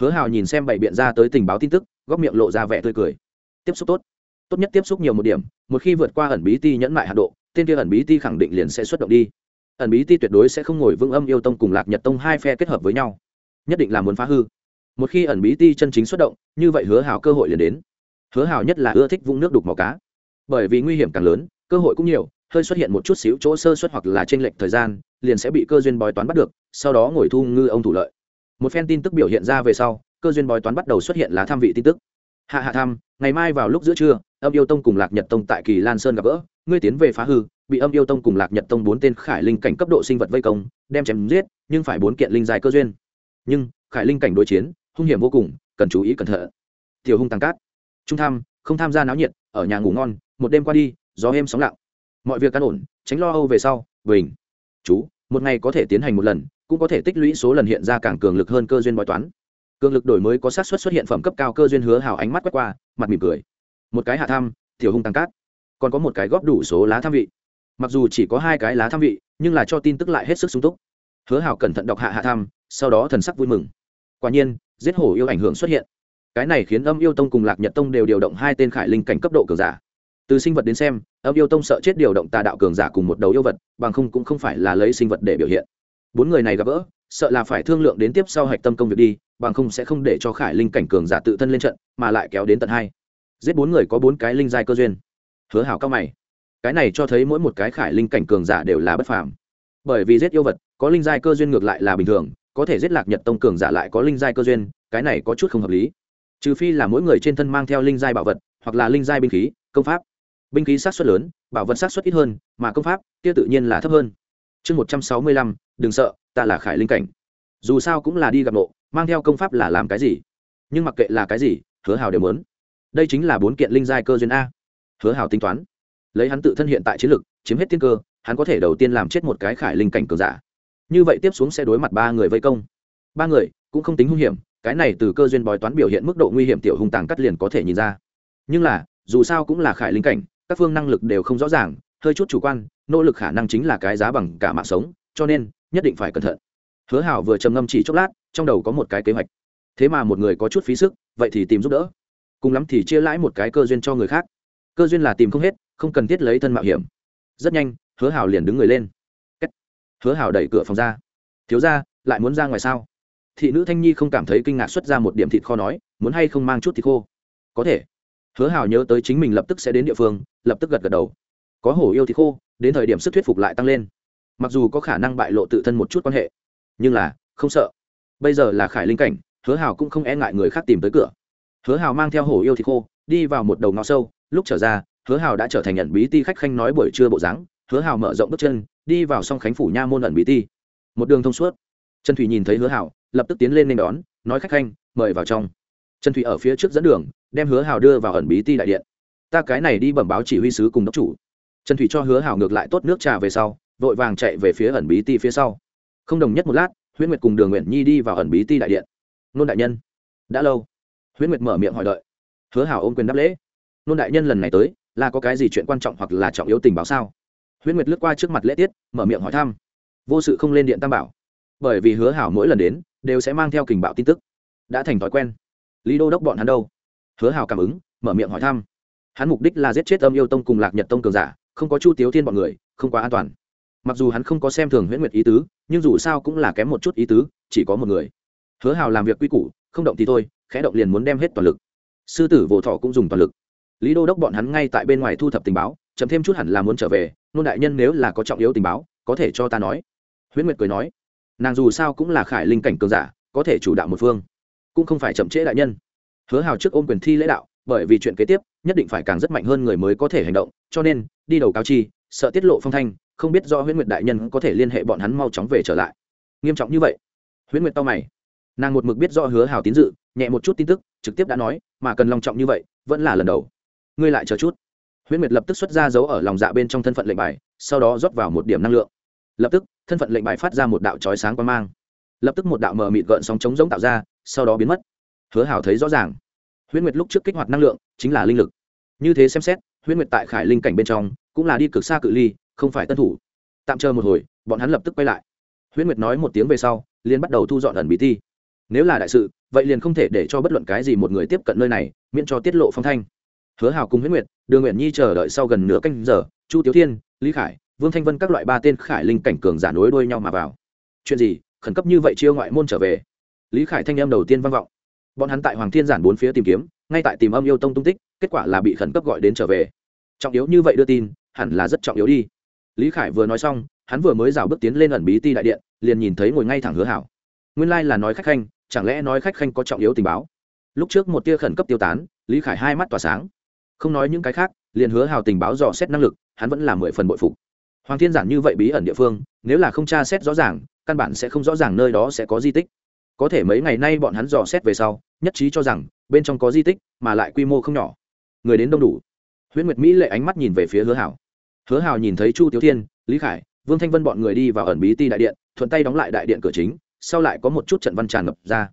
Hứa hào nhìn xem bảy biện ra tới tình báo tin tức, góc miệng lộ ra vẻ tươi cười. Tiếp xúc tốt tốt nhất tiếp xúc nhiều một điểm, một khi vượt qua ẩn bí ti nhẫn mại hạ độ, tên kia ẩn bí ti khẳng định liền sẽ xuất động đi. Ẩn bí ti tuyệt đối sẽ không ngồi vững âm yêu tông cùng lạc nhật tông hai phe kết hợp với nhau. Nhất định là muốn phá hư. Một khi ẩn bí ti chân chính xuất động, như vậy hứa hào cơ hội liền đến. Hứa hào nhất là ưa thích vũng nước đục màu cá. Bởi vì nguy hiểm càng lớn, cơ hội cũng nhiều, hơi xuất hiện một chút xíu chỗ sơ xuất hoặc là trên lệch thời gian, liền sẽ bị cơ duyên bói toán bắt được, sau đó ngồi thu ngư ông thủ lợi. Một phen tin tức biểu hiện ra về sau, cơ duyên bói toán bắt đầu xuất hiện là tham vị tin tức hạ hạ tham ngày mai vào lúc giữa trưa, âm yêu tông cùng lạc nhật tông tại kỳ lan sơn gặp gỡ, ngươi tiến về phá hư, bị âm yêu tông cùng lạc nhật tông bốn tên khải linh cảnh cấp độ sinh vật vây công, đem chém giết, nhưng phải bốn kiện linh dài cơ duyên. Nhưng, khải linh cảnh đối chiến, hung hiểm vô cùng, cần chú ý cẩn thận. Tiểu hung tăng cát. Trung tham, không tham gia náo nhiệt, ở nhà ngủ ngon, một đêm qua đi, gió êm sóng lặng. Mọi việc căn ổn, tránh lo âu về sau, bình. Chú, một ngày có thể tiến hành một lần, cũng có thể tích lũy số lần hiện ra càng cường lực hơn cơ duyên bói toán cường lực đổi mới có sát xuất xuất hiện phẩm cấp cao cơ duyên hứa hào ánh mắt quét qua, mặt mỉm cười. Một cái hạ tham tiểu hung tăng cát. Còn có một cái góp đủ số lá tham vị. Mặc dù chỉ có hai cái lá tham vị, nhưng là cho tin tức lại hết sức sung túc. Hứa hào cẩn thận đọc hạ hạ tham sau đó thần sắc vui mừng. Quả nhiên, giết hổ yêu ảnh hưởng xuất hiện. Cái này khiến âm yêu tông cùng lạc nhật tông đều điều động hai tên khải linh cảnh cấp độ cường giả. Từ sinh vật đến xem, âm yêu tông sợ chết điều động tà đạo cường giả cùng một đầu yêu vật, bằng không cũng không phải là lấy sinh vật để biểu hiện. Bốn người này gặp gỡ sợ là phải thương lượng đến tiếp sau hạch tâm công việc đi, bằng không sẽ không để cho khải linh cảnh cường giả tự thân lên trận, mà lại kéo đến tận hai. Giết bốn người có bốn cái linh giai cơ duyên. Hứa hảo cao mày. Cái này cho thấy mỗi một cái khải linh cảnh cường giả đều là bất phàm. Bởi vì giết yêu vật, có linh giai cơ duyên ngược lại là bình thường, có thể giết lạc nhật tông cường giả lại có linh giai cơ duyên, cái này có chút không hợp lý. Trừ phi là mỗi người trên thân mang theo linh giai bảo vật, hoặc là linh giai binh khí, công pháp. Binh khí sát xuất lớn, bảo vật sát xuất ít hơn, mà công pháp kia tự nhiên là thấp hơn. Chương một trăm sáu mươi lăm, đừng sợ ta là khải linh cảnh. Dù sao cũng là đi gặp nộ, mang theo công pháp là làm cái gì? Nhưng mặc kệ là cái gì, hứa hào đều muốn. Đây chính là bốn kiện linh giai cơ duyên a. Hứa hào tính toán. Lấy hắn tự thân hiện tại chiến lực, chiếm hết tiên cơ, hắn có thể đầu tiên làm chết một cái khải linh cảnh cường giả. Như vậy tiếp xuống sẽ đối mặt ba người vây công. Ba người, cũng không tính hung hiểm, cái này từ cơ duyên bói toán biểu hiện mức độ nguy hiểm tiểu hung tàng cắt liền có thể nhìn ra. Nhưng là, dù sao cũng là khải linh cảnh, các phương năng lực đều không rõ ràng, hơi chút chủ quan, nỗ lực khả năng chính là cái giá bằng cả mạng sống cho nên nhất định phải cẩn thận. Hứa hảo vừa trầm ngâm chỉ chốc lát, trong đầu có một cái kế hoạch. Thế mà một người có chút phí sức, vậy thì tìm giúp đỡ. Cùng lắm thì chia lãi một cái cơ duyên cho người khác. Cơ duyên là tìm không hết, không cần thiết lấy thân mạo hiểm. Rất nhanh, hứa hảo liền đứng người lên. Hứa hảo đẩy cửa phòng ra. Thiếu ra lại muốn ra ngoài sao? Thị nữ thanh nhi không cảm thấy kinh ngạc xuất ra một điểm thịt kho nói, muốn hay không mang chút thịt khô? Có thể. Hứa hảo nhớ tới chính mình lập tức sẽ đến địa phương, lập tức gật gật đầu. Có hổ yêu thịt khô, đến thời điểm sức thuyết phục lại tăng lên mặc dù có khả năng bại lộ tự thân một chút quan hệ, nhưng là, không sợ. Bây giờ là khải linh cảnh, hứa hào cũng không e ngại người khác tìm tới cửa. Hứa hào mang theo hổ yêu thịt khô, đi vào một đầu ngõ sâu, lúc trở ra, hứa hào đã trở thành nhận bí ti khách khanh nói buổi trưa bộ dáng. Hứa hào mở rộng bước chân, đi vào song khánh phủ nha môn ẩn bí ti. Một đường thông suốt. Trần thủy nhìn thấy hứa hào, lập tức tiến lên nên đón, nói khách khanh, mời vào trong. Trần thủy ở phía trước dẫn đường, đem hứa hào đưa vào ẩn bí ti đại điện. Ta cái này đi bẩm báo chỉ huy sứ cùng đốc chủ. Trần thủy cho hứa hào ngược lại tốt nước trà về sau vội vàng chạy về phía ẩn bí ti phía sau. Không đồng nhất một lát, huyễn nguyệt cùng đường nguyện nhi đi vào ẩn bí ti đại điện. Nôn đại nhân. Đã lâu. Huyễn nguyệt mở miệng hỏi đợi. Hứa hảo ôm quyền đáp lễ. Nôn đại nhân lần này tới, là có cái gì chuyện quan trọng hoặc là trọng yếu tình báo sao? Huyễn nguyệt lướt qua trước mặt lễ tiết, mở miệng hỏi thăm. Vô sự không lên điện tam bảo. Bởi vì hứa hảo mỗi lần đến, đều sẽ mang theo kình bạo tin tức. Đã thành thói quen. Lý đô đốc bọn hắn đâu? Hứa hảo cảm ứng, mở miệng hỏi thăm. Hắn mục đích là giết chết âm yêu tông cùng lạc nhật tông cường giả, không có chu tiếu thiên bọn người, không quá an toàn mặc dù hắn không có xem thường huyễn nguyệt ý tứ, nhưng dù sao cũng là kém một chút ý tứ, chỉ có một người. Hứa hào làm việc quy củ, không động thì thôi, khẽ động liền muốn đem hết toàn lực. Sư tử vỗ thọ cũng dùng toàn lực. Lý đô đốc bọn hắn ngay tại bên ngoài thu thập tình báo chấm thêm chút hẳn là muốn trở về, nôn đại nhân nếu là có trọng yếu tình báo, có thể cho ta nói. Huyễn nguyệt cười nói, nàng dù sao cũng là khải linh cảnh cường giả, có thể chủ đạo một phương, cũng không phải chậm trễ đại nhân. Hứa hào trước ôm quyền thi lễ đạo, bởi vì chuyện kế tiếp, nhất định phải càng rất mạnh hơn người mới có thể hành động, cho nên, đi đầu cáo chi, sợ tiết lộ phong thanh không biết do huyễn nguyệt đại nhân có thể liên hệ bọn hắn mau chóng về trở lại. Nghiêm trọng như vậy? Huyễn nguyệt tao mày. Nàng một mực biết do hứa hào tín dự, nhẹ một chút tin tức, trực tiếp đã nói, mà cần long trọng như vậy, vẫn là lần đầu. Ngươi lại chờ chút. Huyễn nguyệt lập tức xuất ra dấu ở lòng dạ bên trong thân phận lệnh bài, sau đó rót vào một điểm năng lượng. Lập tức, thân phận lệnh bài phát ra một đạo trói sáng quan mang. Lập tức một đạo mờ mịt gợn sóng trống giống tạo ra, sau đó biến mất. Hứa hảo thấy rõ ràng. Huyễn nguyệt lúc trước kích hoạt năng lượng chính là linh lực. Như thế xem xét, huyễn nguyệt tại khải linh cảnh bên trong cũng là đi cực xa cự ly không phải tân thủ. Tạm chờ một hồi, bọn hắn lập tức quay lại. Huyễn nguyệt nói một tiếng về sau liên bắt đầu thu dọn ẩn bí thi nếu là đại sự, vậy liền không thể để cho bất luận cái gì một người tiếp cận nơi này, miễn cho tiết lộ phong thanh. Hứa hào cùng huyễn nguyệt, đường nguyện nhi chờ đợi sau gần nửa canh giờ, chu tiếu thiên, lý khải, vương thanh vân các loại ba tên khải linh cảnh cường giả nối đuôi nhau mà vào. Chuyện gì? Khẩn cấp như vậy chiêu ngoại môn trở về. Lý khải thanh em đầu tiên vang vọng. Bọn hắn tại hoàng thiên giản bốn phía tìm kiếm, ngay tại tìm âm yêu tông tung tích, kết quả là bị khẩn cấp gọi đến trở về. Trọng yếu như vậy đưa tin, hẳn là rất trọng yếu đi lý khải vừa nói xong, hắn vừa mới rào bước tiến lên ẩn bí ti đại điện, liền nhìn thấy ngồi ngay thẳng hứa hảo. Nguyên lai là nói khách khanh, chẳng lẽ nói khách khanh có trọng yếu tình báo? Lúc trước một tia khẩn cấp tiêu tán, lý khải hai mắt tỏa sáng. Không nói những cái khác, liền hứa hào tình báo dò xét năng lực, hắn vẫn là mười phần bội phục. Hoàng thiên giản như vậy bí ẩn địa phương, nếu là không tra xét rõ ràng, căn bản sẽ không rõ ràng nơi đó sẽ có di tích. Có thể mấy ngày nay bọn hắn dò xét về sau, nhất trí cho rằng, bên trong có di tích, mà lại quy mô không nhỏ. Người đến đông đủ. Huyễn nguyệt mỹ lệ ánh mắt nhìn về phía hứa hảo hứa Hào nhìn thấy chu tiếu thiên, lý khải, vương thanh vân bọn người đi vào ẩn bí ti đại điện, thuận tay đóng lại đại điện cửa chính, sau lại có một chút trận văn tràn ngập ra.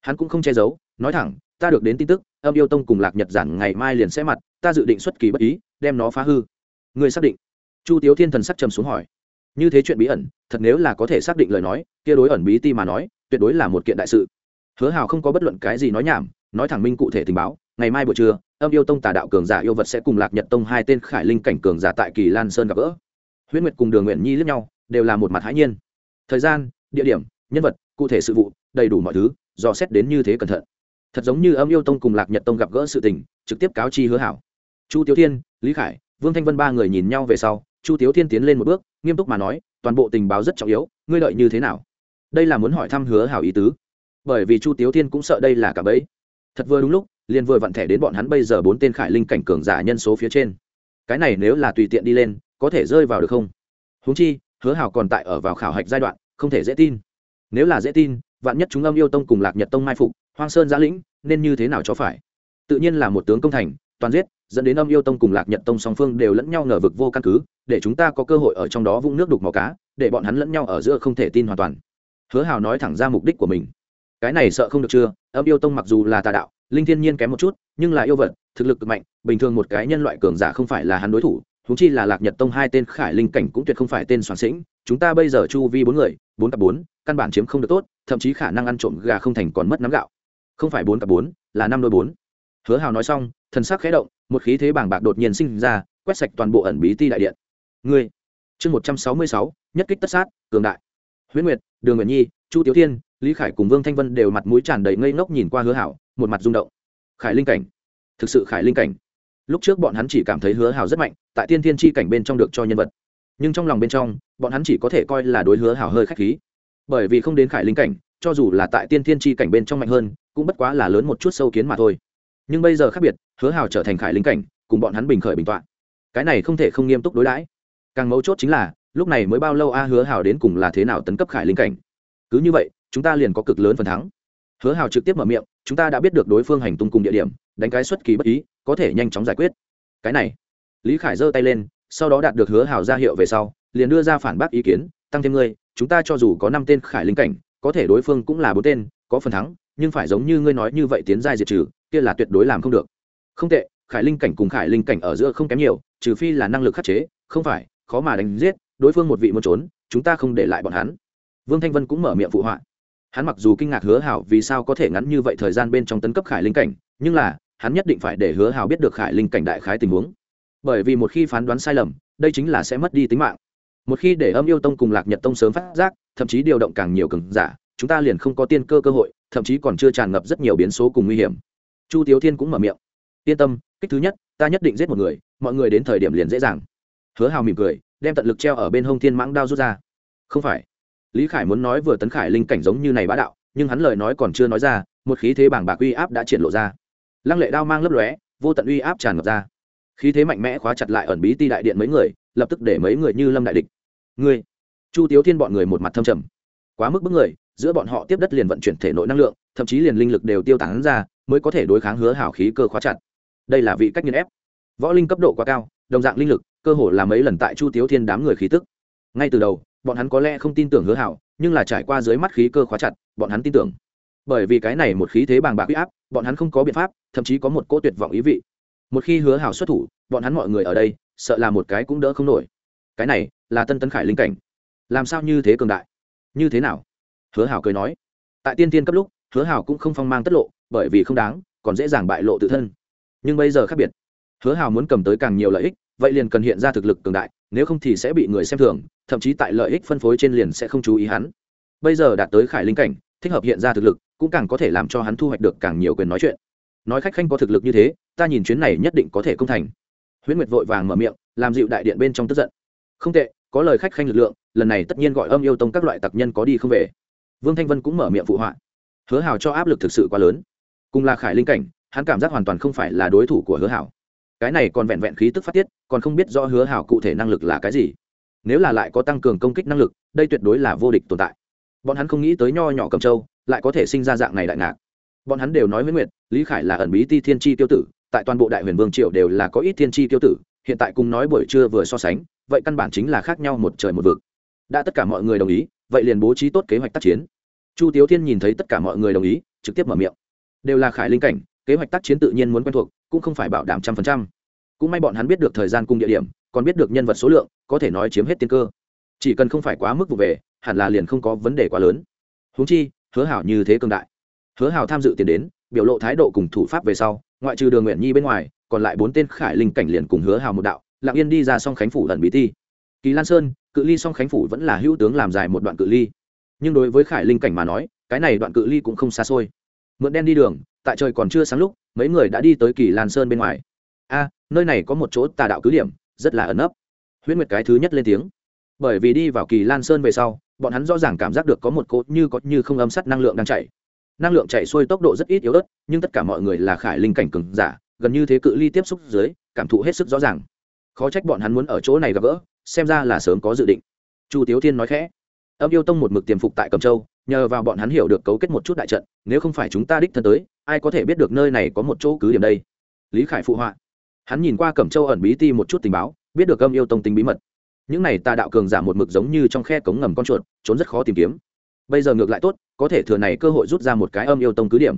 Hắn cũng không che giấu, nói thẳng, ta được đến tin tức, âm yêu tông cùng lạc nhật giản ngày mai liền sẽ mặt, ta dự định xuất kỳ bất ý, đem nó phá hư. Người xác định? Chu tiếu thiên thần sắc trầm xuống hỏi. Như thế chuyện bí ẩn, thật nếu là có thể xác định lời nói, kia đối ẩn bí ti mà nói, tuyệt đối là một kiện đại sự. Hứa hào không có bất luận cái gì nói nhảm, nói thẳng minh cụ thể tình báo ngày mai buổi trưa, âm yêu tông tà đạo cường giả yêu vật sẽ cùng lạc nhật tông hai tên khải linh cảnh cường giả tại kỳ lan sơn gặp gỡ. Huyễn nguyệt cùng đường nguyện nhi lướt nhau, đều là một mặt hãi nhiên. Thời gian, địa điểm, nhân vật, cụ thể sự vụ, đầy đủ mọi thứ, dò xét đến như thế cẩn thận. Thật giống như âm yêu tông cùng lạc nhật tông gặp gỡ sự tình, trực tiếp cáo chi hứa hảo. Chu tiếu thiên, lý khải, vương thanh vân ba người nhìn nhau về sau, chu tiếu thiên tiến lên một bước, nghiêm túc mà nói, toàn bộ tình báo rất trọng yếu, ngươi lợi như thế nào? Đây là muốn hỏi thăm hứa hảo ý tứ. Bởi vì chu tiếu thiên cũng sợ đây là cả bẫy. Thật vừa đúng lúc liền vừa vặn thẻ đến bọn hắn bây giờ bốn tên khải linh cảnh cường giả nhân số phía trên. Cái này nếu là tùy tiện đi lên, có thể rơi vào được không? Húng chi, hứa hảo còn tại ở vào khảo hạch giai đoạn, không thể dễ tin. Nếu là dễ tin, vạn nhất chúng âm yêu tông cùng lạc nhật tông mai phục, hoang sơn giã lĩnh, nên như thế nào cho phải? Tự nhiên là một tướng công thành, toàn giết, dẫn đến âm yêu tông cùng lạc nhật tông song phương đều lẫn nhau ngờ vực vô căn cứ, để chúng ta có cơ hội ở trong đó vũng nước đục màu cá, để bọn hắn lẫn nhau ở giữa không thể tin hoàn toàn. Hứa hào nói thẳng ra mục đích của mình. Cái này sợ không được chưa? Âm yêu tông mặc dù là tà đạo linh thiên nhiên kém một chút, nhưng là yêu vật, thực lực cực mạnh, bình thường một cái nhân loại cường giả không phải là hắn đối thủ húng chi là lạc nhật tông hai tên khải linh cảnh cũng tuyệt không phải tên soạn sĩnh, chúng ta bây giờ chu vi bốn người, bốn cặp bốn, căn bản chiếm không được tốt, thậm chí khả năng ăn trộm gà không thành còn mất nắm gạo. Không phải bốn cặp bốn, là năm đôi bốn. Hứa hào nói xong, thần sắc khẽ động, một khí thế bảng bạc đột nhiên sinh ra, quét sạch toàn bộ ẩn bí ti đại điện. Ngươi, chương một trăm sáu mươi sáu, nhất kích tất sát, cường đại. Huyễn nguyệt, đường nguyện nhi, chu tiểu thiên, lý khải cùng vương thanh vân đều mặt mũi tràn đầy ngây ngốc nhìn qua hứa hảo một mặt rung động. Khải linh cảnh. Thực sự khải linh cảnh. Lúc trước bọn hắn chỉ cảm thấy hứa hào rất mạnh, tại tiên thiên tri cảnh bên trong được cho nhân vật. Nhưng trong lòng bên trong, bọn hắn chỉ có thể coi là đối hứa hào hơi k h á c h khí. Bởi vì không đến khải linh cảnh, cho dù là tại tiên thiên tri cảnh bên trong mạnh hơn, cũng bất quá là lớn một chút sâu kiến mà thôi. Nhưng bây giờ khác biệt, hứa hào trở thành khải linh cảnh, cùng bọn hắn bình khởi bình t o ạ n cái này không thể không nghiêm túc đối đãi. Càng mấu chốt chính là, lúc này mới bao lâu a hứa hào đến cùng là thế nào tấn cấp khải linh cảnh? Cứ như vậy, chúng ta liền có cực lớn phần thắng hứa Hào trực tiếp mở miệng, chúng ta đã biết được đối phương hành tung cùng địa điểm, đánh cái xuất kỳ bất ý, có thể nhanh chóng giải quyết. Cái này. Lý khải giơ tay lên, sau đó đạt được hứa Hào ra hiệu về sau, liền đưa ra phản bác ý kiến, tăng thêm ngươi, chúng ta cho dù có năm tên khải linh cảnh, có thể đối phương cũng là bốn tên, có phần thắng, nhưng phải giống như ngươi nói như vậy tiến giai diệt trừ, kia là tuyệt đối làm không được. Không tệ, khải linh cảnh cùng khải linh cảnh ở giữa không kém nhiều, trừ phi là năng lực khắc chế, không phải, khó mà đánh giết, đối phương một vị muốn trốn, chúng ta không để lại bọn hắn. Vương thanh vân cũng mở miệng phụ họa hắn mặc dù kinh ngạc hứa hảo vì sao có thể ngắn như vậy thời gian bên trong tấn cấp khải linh cảnh, nhưng là, hắn nhất định phải để hứa hảo biết được khải linh cảnh đại khái tình huống. Bởi vì một khi phán đoán sai lầm, đây chính là sẽ mất đi tính mạng. Một khi để âm yêu tông cùng lạc nhật tông sớm phát giác, thậm chí điều động càng nhiều cường giả, chúng ta liền không có tiên cơ cơ hội, thậm chí còn chưa tràn ngập rất nhiều biến số cùng nguy hiểm. Chu tiếu thiên cũng mở miệng. Yên tâm cách thứ nhất, ta nhất định giết một người, mọi người đến thời điểm liền dễ dàng. Hứa hào mỉm cười, đem tận lực treo ở bên hông thiên mãng đao rút ra. Không phải lý khải muốn nói vừa tấn khải linh cảnh giống như này bá đạo, nhưng hắn lời nói còn chưa nói ra, một khí thế bảng bạc uy áp đã triển lộ ra. Lăng lệ đao mang lấp lóe, vô tận uy áp tràn ngập ra. Khí thế mạnh mẽ khóa chặt lại ẩn bí ti đại điện mấy người, lập tức để mấy người như lâm đại địch. Ngươi, chu tiếu thiên bọn người một mặt thâm trầm. Quá mức bức người, giữa bọn họ tiếp đất liền vận chuyển thể nội năng lượng, thậm chí liền linh lực đều tiêu tán ra, mới có thể đối kháng hứa hảo khí cơ khóa chặt. Đây là vị cách nghiên ép. Võ linh cấp độ quá cao, đồng dạng linh lực, cơ hồ là mấy lần tại chu tiếu thiên đám người khí tức. Ngay từ đầu bọn hắn có lẽ không tin tưởng hứa hảo, nhưng là trải qua dưới mắt khí cơ khóa chặt, bọn hắn tin tưởng. Bởi vì cái này một khí thế bàng bạc huy áp, bọn hắn không có biện pháp, thậm chí có một cỗ tuyệt vọng ý vị. Một khi hứa hảo xuất thủ, bọn hắn mọi người ở đây, sợ là một cái cũng đỡ không nổi. Cái này là tân tấn khải linh cảnh. Làm sao như thế cường đại? Như thế nào? Hứa hảo cười nói. Tại tiên tiên cấp lúc, hứa hảo cũng không phong mang tất lộ, bởi vì không đáng, còn dễ dàng bại lộ tự thân. Nhưng bây giờ khác biệt. Hứa hảo muốn cầm tới càng nhiều lợi ích vậy liền cần hiện ra thực lực cường đại, nếu không thì sẽ bị người xem thường, thậm chí tại lợi ích phân phối trên liền sẽ không chú ý hắn. Bây giờ đạt tới khải linh cảnh, thích hợp hiện ra thực lực, cũng càng có thể làm cho hắn thu hoạch được càng nhiều quyền nói chuyện. Nói khách khanh có thực lực như thế, ta nhìn chuyến này nhất định có thể công thành. Huyễn nguyệt vội vàng mở miệng, làm dịu đại điện bên trong tức giận. Không tệ, có lời khách khanh lực lượng, lần này tất nhiên gọi âm yêu tông các loại tặc nhân có đi không về. Vương thanh vân cũng mở miệng phụ họa. Hứa hảo cho áp lực thực sự quá lớn. Cùng là khải linh cảnh, hắn cảm giác hoàn toàn không phải là đối thủ của hứa hảo cái này còn vẹn vẹn khí tức phát tiết, còn không biết rõ hứa hảo cụ thể năng lực là cái gì. Nếu là lại có tăng cường công kích năng lực, đây tuyệt đối là vô địch tồn tại. Bọn hắn không nghĩ tới nho nhỏ cầm châu, lại có thể sinh ra dạng này đại ngạc. Bọn hắn đều nói với nguyệt, lý khải là ẩn bí ti thiên tri tiêu tử, tại toàn bộ đại huyền vương triều đều là có ít thiên tri tiêu tử, hiện tại cùng nói buổi trưa vừa so sánh, vậy căn bản chính là khác nhau một trời một vực. Đã tất cả mọi người đồng ý, vậy liền bố trí tốt kế hoạch tác chiến. Chu tiếu thiên nhìn thấy tất cả mọi người đồng ý, trực tiếp mở miệng. Đều là khải linh cảnh, kế hoạch tác chiến tự nhiên muốn quen thuộc cũng không phải bảo đảm trăm phần trăm. Cũng may bọn hắn biết được thời gian cùng địa điểm còn biết được nhân vật số lượng có thể nói chiếm hết tiên cơ. Chỉ cần không phải quá mức vụ về hẳn là liền không có vấn đề quá lớn. Húng chi hứa hảo như thế cường đại. Hứa hảo tham dự tiền đến biểu lộ thái độ cùng thủ pháp về sau ngoại trừ đường nguyện nhi bên ngoài còn lại bốn tên khải linh cảnh liền cùng hứa hào một đạo lặng yên đi ra song khánh phủ lần bí thi, kỳ lan sơn cự ly song khánh phủ vẫn là hữu tướng làm dài một đoạn cự ly. Nhưng đối với khải linh cảnh mà nói cái này đoạn cự ly cũng không xa xôi. Mượn đen đi đường tại trời còn chưa sáng lúc mấy người đã đi tới kỳ lan sơn bên ngoài a à, nơi này có một chỗ tà đạo cứ điểm rất là ẩn ấp Huyễn nguyệt cái thứ nhất lên tiếng bởi vì đi vào kỳ lan sơn về sau bọn hắn rõ ràng cảm giác được có một cốt như có như không âm sắt năng lượng đang chạy năng lượng chạy xuôi tốc độ rất ít yếu ớt nhưng tất cả mọi người là khải linh cảnh cừng giả gần như thế cự ly tiếp xúc dưới cảm thụ hết sức rõ ràng khó trách bọn hắn muốn ở chỗ này gặp gỡ xem ra là sớm có dự định chu tiếu thiên nói khẽ âm yêu tông một mực tiềm phục tại cầm châu nhờ vào bọn hắn hiểu được cấu kết một chút đại trận nếu không phải chúng ta đích thân tới ai có thể biết được nơi này có một chỗ cứ điểm đây? Lý khải phụ họa. Hắn nhìn qua cẩm châu ẩn bí ti một chút tình báo, biết được âm yêu tông tính bí mật. Những này tà đạo cường giả một mực giống như trong khe cống ngầm con chuột, trốn rất khó tìm kiếm. Bây giờ ngược lại tốt, có thể thừa này cơ hội rút ra một cái âm yêu tông cứ điểm.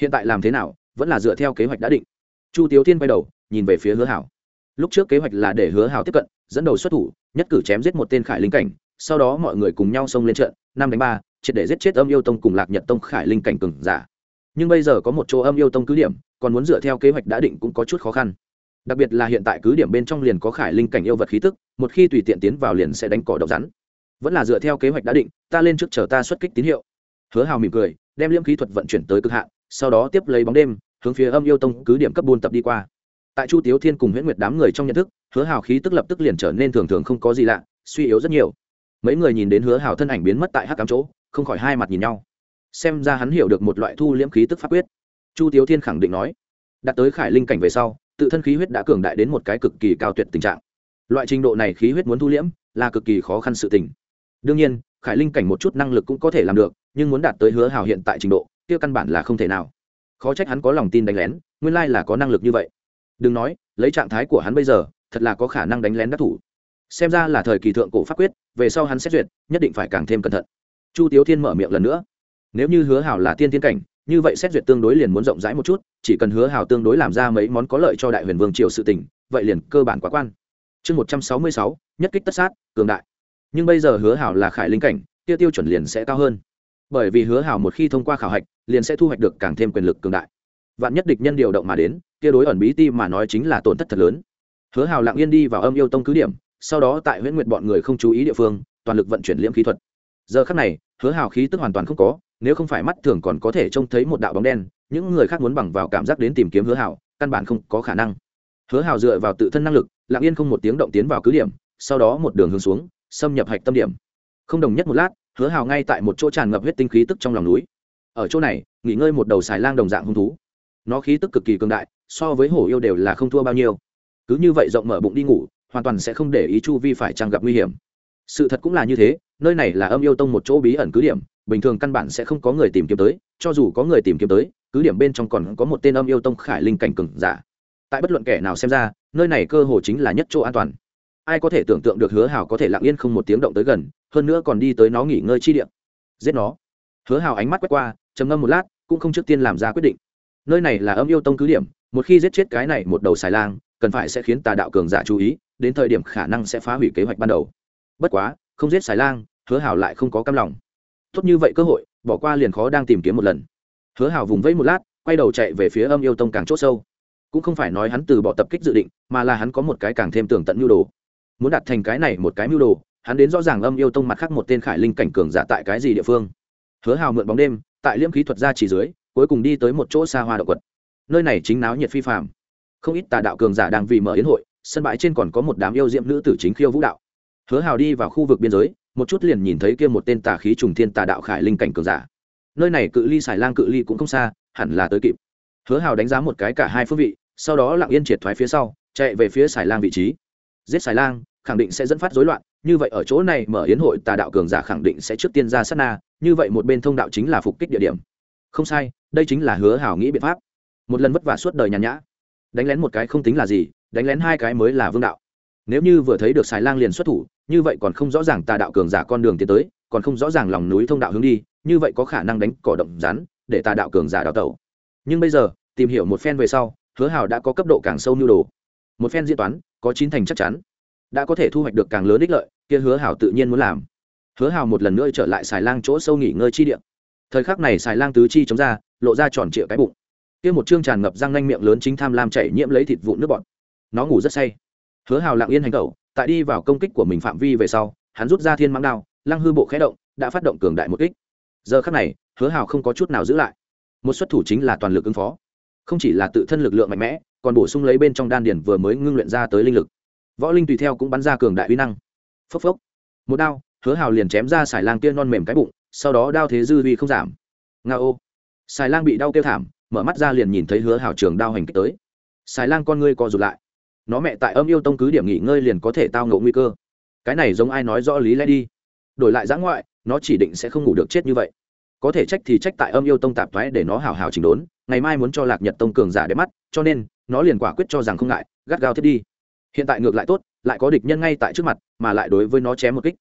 Hiện tại làm thế nào, vẫn là dựa theo kế hoạch đã định. Chu tiếu thiên quay đầu, nhìn về phía hứa hảo. Lúc trước kế hoạch là để hứa hảo tiếp cận, dẫn đầu xuất thủ, nhất cử chém giết một tên khải linh cảnh, sau đó mọi người cùng nhau xông lên trận, năm đánh ba, triệt để giết chết âm yêu tông cùng lạc nhật tông khải linh cảnh cường giả nhưng bây giờ có một chỗ âm yêu tông cứ điểm, còn muốn dựa theo kế hoạch đã định cũng có chút khó khăn. Đặc biệt là hiện tại cứ điểm bên trong liền có khải linh cảnh yêu vật khí tức, một khi tùy tiện tiến vào liền sẽ đánh cỏ độc rắn. Vẫn là dựa theo kế hoạch đã định, ta lên trước chờ ta xuất kích tín hiệu. Hứa hào mỉm cười, đem liễm khí thuật vận chuyển tới cực hạn, sau đó tiếp lấy bóng đêm, hướng phía âm yêu tông cứ điểm cấp buôn tập đi qua. Tại chu tiếu thiên cùng huyễn nguyệt đám người trong nhận thức, hứa hào khí tức lập tức liền trở nên thường thường không có gì lạ, suy yếu rất nhiều. Mấy người nhìn đến hứa hào thân ảnh biến mất tại hắc cám chỗ, không khỏi hai mặt nhìn nhau xem ra hắn hiểu được một loại thu liễm khí tức pháp quyết. Chu tiếu thiên khẳng định nói, đạt tới khải linh cảnh về sau, tự thân khí huyết đã cường đại đến một cái cực kỳ cao tuyệt tình trạng. Loại trình độ này khí huyết muốn thu liễm, là cực kỳ khó khăn sự tình. Đương nhiên, khải linh cảnh một chút năng lực cũng có thể làm được, nhưng muốn đạt tới hứa hào hiện tại trình độ, kia căn bản là không thể nào. Khó trách hắn có lòng tin đánh lén, nguyên lai là có năng lực như vậy. Đừng nói, lấy trạng thái của hắn bây giờ, thật là có khả năng đánh lén đắc thủ. Xem ra là thời kỳ thượng cổ pháp quyết, về sau hắn xét duyệt, nhất định phải càng thêm cẩn thận. Chu tiếu thiên mở miệng lần nữa nếu như hứa Hảo là tiên tiên cảnh như vậy xét duyệt tương đối liền muốn rộng rãi một chút chỉ cần hứa Hảo tương đối làm ra mấy món có lợi cho đại huyền vương triều sự tỉnh, vậy liền cơ bản quá quan. Chương một trăm sáu mươi sáu nhất kích tất sát cường đại. Nhưng bây giờ hứa Hảo là khải linh cảnh tiêu tiêu chuẩn liền sẽ cao hơn. Bởi vì hứa Hảo một khi thông qua khảo hạch liền sẽ thu hoạch được càng thêm quyền lực cường đại. Vạn nhất địch nhân điều động mà đến kia đối ẩn bí ti mà nói chính là tổn thất thật lớn. Hứa Hảo lặng yên đi vào âm yêu tông cứ điểm sau đó tại huyễn nguyện bọn người không chú ý địa phương toàn lực vận chuyển liễm khí thuật giờ khắc này, hứa hào khí tức hoàn toàn không có, nếu không phải mắt thường còn có thể trông thấy một đạo bóng đen, những người khác muốn bằng vào cảm giác đến tìm kiếm hứa hào, căn bản không có khả năng. Hứa hào dựa vào tự thân năng lực, lặng yên không một tiếng động tiến vào cứ điểm, sau đó một đường hướng xuống, xâm nhập hạch tâm điểm. Không đồng nhất một lát, hứa hào ngay tại một chỗ tràn ngập huyết tinh khí tức trong lòng núi. Ở chỗ này, nghỉ ngơi một đầu xài lang đồng dạng hung thú. Nó khí tức cực kỳ cường đại, so với hổ yêu đều là không thua bao nhiêu. Cứ như vậy rộng mở bụng đi ngủ, hoàn toàn sẽ không để ý chu vi phải trang gặp nguy hiểm. Sự thật cũng là như thế nơi này là âm yêu tông một chỗ bí ẩn cứ điểm, bình thường căn bản sẽ không có người tìm kiếm tới, cho dù có người tìm kiếm tới, cứ điểm bên trong còn có một tên âm yêu tông khải linh cảnh cừng giả. Tại bất luận kẻ nào xem ra, nơi này cơ hồ chính là nhất chỗ an toàn. Ai có thể tưởng tượng được hứa hào có thể lặng yên không một tiếng động tới gần, hơn nữa còn đi tới nó nghỉ ngơi chi điện giết nó. Hứa hào ánh mắt quét qua, trầm ngâm một lát, cũng không trước tiên làm ra quyết định. Nơi này là âm yêu tông cứ điểm, một khi giết chết cái này một đầu xài lang, cần phải sẽ khiến tà đạo cường giả chú ý, đến thời điểm khả năng sẽ phá hủy kế hoạch ban đầu. Bất quá, không giết xài lang hứa hào lại không có cam lòng. Tốt như vậy cơ hội, bỏ qua liền khó đang tìm kiếm một lần. Hứa hào vùng vẫy một lát, quay đầu chạy về phía âm yêu tông càng chỗ sâu. Cũng không phải nói hắn từ bỏ tập kích dự định, mà là hắn có một cái càng thêm tưởng tận mưu đồ. Muốn đạt thành cái này một cái mưu đồ, hắn đến rõ ràng âm yêu tông mặt khác một tên khải linh cảnh cường giả tại cái gì địa phương. Hứa hào mượn bóng đêm, tại liễm khí thuật ra chỉ dưới, cuối cùng đi tới một chỗ xa hoa động quật. Nơi này chính náo nhiệt phi phạm không ít tà đạo cường giả đang vì mở yến hội, sân bãi trên còn có một đám yêu diệm nữ tử chính khiêu vũ đạo. Hứa hào đi vào khu vực biên giới một chút liền nhìn thấy kia một tên tà khí trùng thiên tà đạo khải linh cảnh cường giả. Nơi này cự ly xài lang cự ly cũng không xa, hẳn là tới kịp. Hứa hào đánh giá một cái cả hai phương vị, sau đó lặng yên triệt thoái phía sau, chạy về phía xài lang vị trí. Giết xài lang, khẳng định sẽ dẫn phát rối loạn, như vậy ở chỗ này mở yến hội tà đạo cường giả khẳng định sẽ trước tiên ra sát na, như vậy một bên thông đạo chính là phục kích địa điểm. Không sai, đây chính là hứa hảo nghĩ biện pháp. Một lần vất vả suốt đời nhàn nhã. Đánh lén một cái không tính là gì, đánh lén hai cái mới là vương đạo. Nếu như vừa thấy được xài lang liền xuất thủ như vậy còn không rõ ràng tà đạo cường giả con đường tiến tới, còn không rõ ràng lòng núi thông đạo hướng đi, như vậy có khả năng đánh cỏ động rắn để tà đạo cường giả đào tẩu. Nhưng bây giờ, tìm hiểu một phen về sau, hứa hào đã có cấp độ càng sâu nhu đồ. Một phen diễn toán, có chín thành chắc chắn. Đã có thể thu hoạch được càng lớn ích lợi, kia hứa hào tự nhiên muốn làm. Hứa hào một lần nữa trở lại xài lang chỗ sâu nghỉ ngơi chi điện thời khắc này xài lang tứ chi chống ra, lộ ra tròn trịa cái bụng. Kia một chương tràn ngập răng nanh miệng lớn chính tham lam chảy nhiễm lấy thịt vụn nước bọt. Nó ngủ rất say. Hứa hào lặng yên hành tẩu tại đi vào công kích của mình phạm vi về sau, hắn rút ra thiên mãng đao, lăng hư bộ khé động, đã phát động cường đại một kích. Giờ khắc này, hứa hào không có chút nào giữ lại. Một xuất thủ chính là toàn lực ứng phó. Không chỉ là tự thân lực lượng mạnh mẽ, còn bổ sung lấy bên trong đan điển vừa mới ngưng luyện ra tới linh lực. Võ linh tùy theo cũng bắn ra cường đại uy năng. Phốc phốc. Một đao, hứa hào liền chém ra xài lang kia non mềm cái bụng, sau đó đao thế dư vi không giảm. Nga ô. Xài lang bị đau kêu thảm, mở mắt ra liền nhìn thấy hứa hào trường đao hành kích tới. Xài lang con ngươi co rụt lại nó mẹ tại âm yêu tông cứ điểm nghỉ ngơi liền có thể tao ngộ nguy cơ. Cái này giống ai nói rõ lý lẽ đi. Đổi lại giã ngoại, nó chỉ định sẽ không ngủ được chết như vậy. Có thể trách thì trách tại âm yêu tông tạp thoái để nó hào hào chỉnh đốn, ngày mai muốn cho lạc nhật tông cường giả đẹp mắt, cho nên, nó liền quả quyết cho rằng không ngại, gắt gao thiết đi. Hiện tại ngược lại tốt, lại có địch nhân ngay tại trước mặt, mà lại đối với nó chém một kích.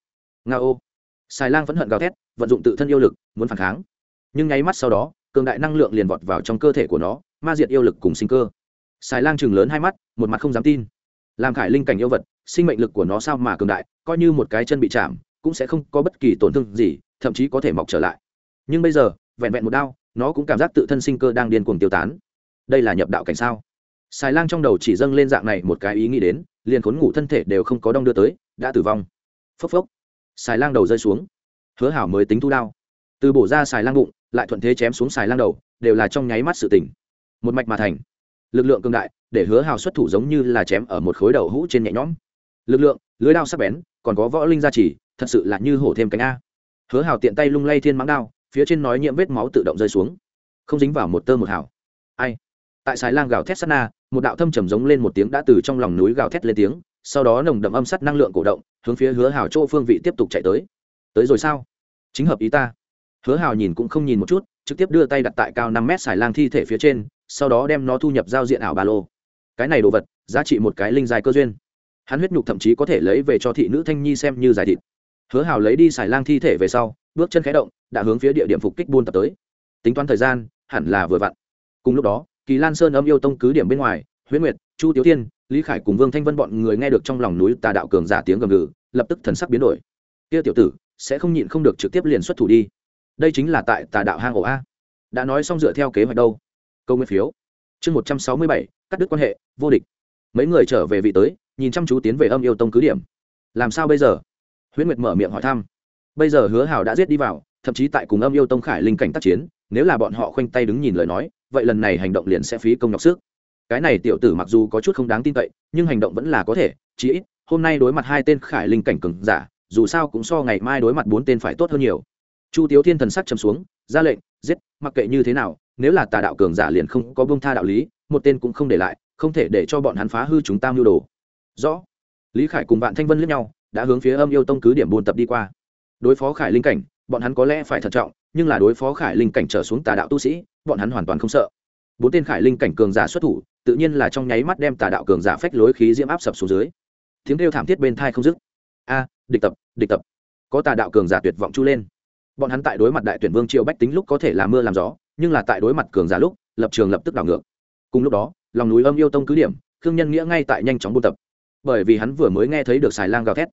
Nga ô. Xài lang vẫn hận gào thét, vận dụng tự thân yêu lực, muốn phản kháng. Nhưng ngay mắt sau đó, cường đại năng lượng liền vọt vào trong cơ thể của nó, ma diệt yêu lực cùng sinh cơ xài lang chừng lớn hai mắt, một mặt không dám tin. Làm khải linh cảnh yêu vật, sinh mệnh lực của nó sao mà cường đại, coi như một cái chân bị chạm, cũng sẽ không có bất kỳ tổn thương gì, thậm chí có thể mọc trở lại. Nhưng bây giờ, vẹn vẹn một đao, nó cũng cảm giác tự thân sinh cơ đang điên cuồng tiêu tán. Đây là nhập đạo cảnh sao? Xài lang trong đầu chỉ dâng lên dạng này một cái ý nghĩ đến, liền khốn ngủ thân thể đều không có đong đưa tới, đã tử vong. Phốc phốc. Xài lang đầu rơi xuống. Hứa hảo mới tính thu đao. Từ bổ ra xài lang bụng, lại thuận thế chém xuống xài lang đầu, đều là trong nháy mắt sự tỉnh. Một mạch mà thành lực lượng cường đại, để hứa hào xuất thủ giống như là chém ở một khối đầu hũ trên nhẹ nhõm. Lực lượng, lưới đao sắc bén, còn có võ linh gia trì, thật sự là như hổ thêm cánh a. Hứa hào tiện tay lung lay thiên mãng đao, phía trên nói nhiễm vết máu tự động rơi xuống. Không dính vào một tơ một hào. Ai? Tại xài lang gào thét sát na, một đạo thâm trầm giống lên một tiếng đã từ trong lòng núi gào thét lên tiếng, sau đó nồng đậm âm sắt năng lượng cổ động, hướng phía hứa hào chỗ phương vị tiếp tục chạy tới. Tới rồi sao? Chính hợp ý ta. Hứa hào nhìn cũng không nhìn một chút, trực tiếp đưa tay đặt tại cao năm mét xài lang thi thể phía trên sau đó đem nó thu nhập giao diện ảo ba lô. Cái này đồ vật, giá trị một cái linh dài cơ duyên. Hắn huyết nhục thậm chí có thể lấy về cho thị nữ thanh nhi xem như giải thịt. Hứa hào lấy đi xài lang thi thể về sau, bước chân khé động, đã hướng phía địa điểm phục kích buôn tập tới. Tính toán thời gian, hẳn là vừa vặn. Cùng lúc đó, kỳ lan sơn âm yêu tông cứ điểm bên ngoài, huyễn nguyệt, chu tiếu thiên, lý khải cùng vương thanh vân bọn người nghe được trong lòng núi tà đạo cường giả tiếng gầm gừ, lập tức thần sắc biến đổi. Kia tiểu tử, sẽ không nhịn không được trực tiếp liền xuất thủ đi. Đây chính là tại tà đạo hang ổ a. Đã nói xong dựa theo kế hoạch đâu câu nguyên phiếu. Chương một trăm sáu mươi bảy, cắt đứt quan hệ, vô địch. Mấy người trở về vị tới, nhìn chăm chú tiến về âm yêu tông cứ điểm. Làm sao bây giờ? Huyễn nguyệt mở miệng hỏi thăm. Bây giờ hứa hảo đã giết đi vào, thậm chí tại cùng âm yêu tông khải linh cảnh tác chiến, nếu là bọn họ khoanh tay đứng nhìn lời nói, vậy lần này hành động liền sẽ phí công nhọc sức. Cái này tiểu tử mặc dù có chút không đáng tin cậy, nhưng hành động vẫn là có thể, chí ít, hôm nay đối mặt hai tên khải linh cảnh cừng giả, dù sao cũng so ngày mai đối mặt bốn tên phải tốt hơn nhiều. Chu tiếu thiên thần sắc chấm xuống, ra lệnh, giết, mặc kệ như thế nào nếu là tà đạo cường giả liền không có bông tha đạo lý, một tên cũng không để lại, không thể để cho bọn hắn phá hư chúng ta mưu đồ. Rõ. Lý khải cùng bạn thanh vân lướt nhau, đã hướng phía âm yêu tông cứ điểm buôn tập đi qua. Đối phó khải linh cảnh, bọn hắn có lẽ phải thận trọng, nhưng là đối phó khải linh cảnh trở xuống tà đạo tu sĩ, bọn hắn hoàn toàn không sợ. Bốn tên khải linh cảnh cường giả xuất thủ, tự nhiên là trong nháy mắt đem tà đạo cường giả phách lối khí diễm áp sập xuống dưới. Tiếng kêu thảm thiết bên thai không dứt. A, địch tập địch tập. Có tà đạo cường giả tuyệt vọng chu lên. Bọn hắn tại đối mặt đại tuyển vương triệu bách tính lúc có thể là mưa làm gió nhưng là tại đối mặt cường giả lúc, lập trường lập tức đảo ngược. Cùng lúc đó, lòng núi âm yêu tông cứ điểm, khương nhân nghĩa ngay tại nhanh chóng buôn tập. Bởi vì hắn vừa mới nghe thấy được xài lang gào thét.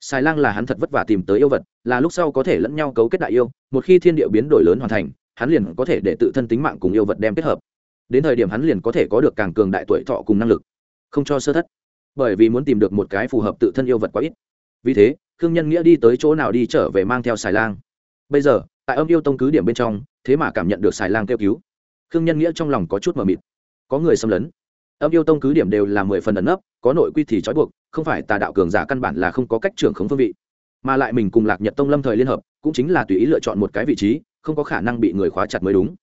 Xài lang là hắn thật vất vả tìm tới yêu vật, là lúc sau có thể lẫn nhau cấu kết đại yêu, một khi thiên địa biến đổi lớn hoàn thành, hắn liền có thể để tự thân tính mạng cùng yêu vật đem kết hợp. Đến thời điểm hắn liền có thể có được càng cường đại tuổi thọ cùng năng lực. Không cho sơ thất. Bởi vì muốn tìm được một cái phù hợp tự thân yêu vật quá ít. Vì thế, khương nhân nghĩa đi tới chỗ nào đi trở về mang theo xài lang. Bây giờ, tại âm yêu tông cứ điểm bên trong thế mà cảm nhận được xài lang kêu cứu. Khương nhân nghĩa trong lòng có chút mờ mịt. Có người xâm lấn. Âm yêu tông cứ điểm đều là mười phần ẩn nấp, có nội quy thì trói buộc, không phải tà đạo cường giả căn bản là không có cách trưởng khống phương vị. Mà lại mình cùng lạc nhật tông lâm thời liên hợp, cũng chính là tùy ý lựa chọn một cái vị trí, không có khả năng bị người khóa chặt mới đúng.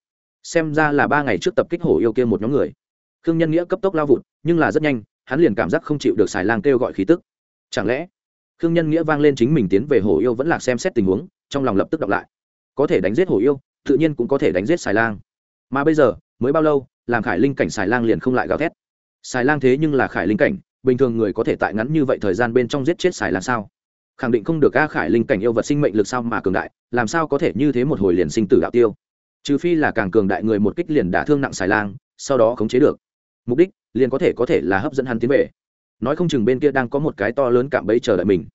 Xem ra là ba ngày trước tập kích hổ yêu kia một nhóm người. Khương nhân nghĩa cấp tốc lao vụt, nhưng là rất nhanh, hắn liền cảm giác không chịu được xài lang kêu gọi khí tức. Chẳng lẽ, khương nhân nghĩa vang lên chính mình tiến về hổ yêu vẫn là xem xét tình huống, trong lòng lập tức đọc lại. Có thể đánh giết hổ yêu tự nhiên cũng có thể đánh giết xài lang. Mà bây giờ, mới bao lâu, làm khải linh cảnh xài lang liền không lại gào thét. Xài lang thế nhưng là khải linh cảnh, bình thường người có thể tại ngắn như vậy thời gian bên trong giết chết xài lang sao? Khẳng định không được a, khải linh cảnh yêu vật sinh mệnh lực sao mà cường đại, làm sao có thể như thế một hồi liền sinh tử đạo tiêu? Trừ phi là càng cường đại người một kích liền đả thương nặng xài lang, sau đó khống chế được. Mục đích, liền có thể có thể là hấp dẫn hắn tiến về. Nói không chừng bên kia đang có một cái to lớn cạm bẫy chờ đợi mình.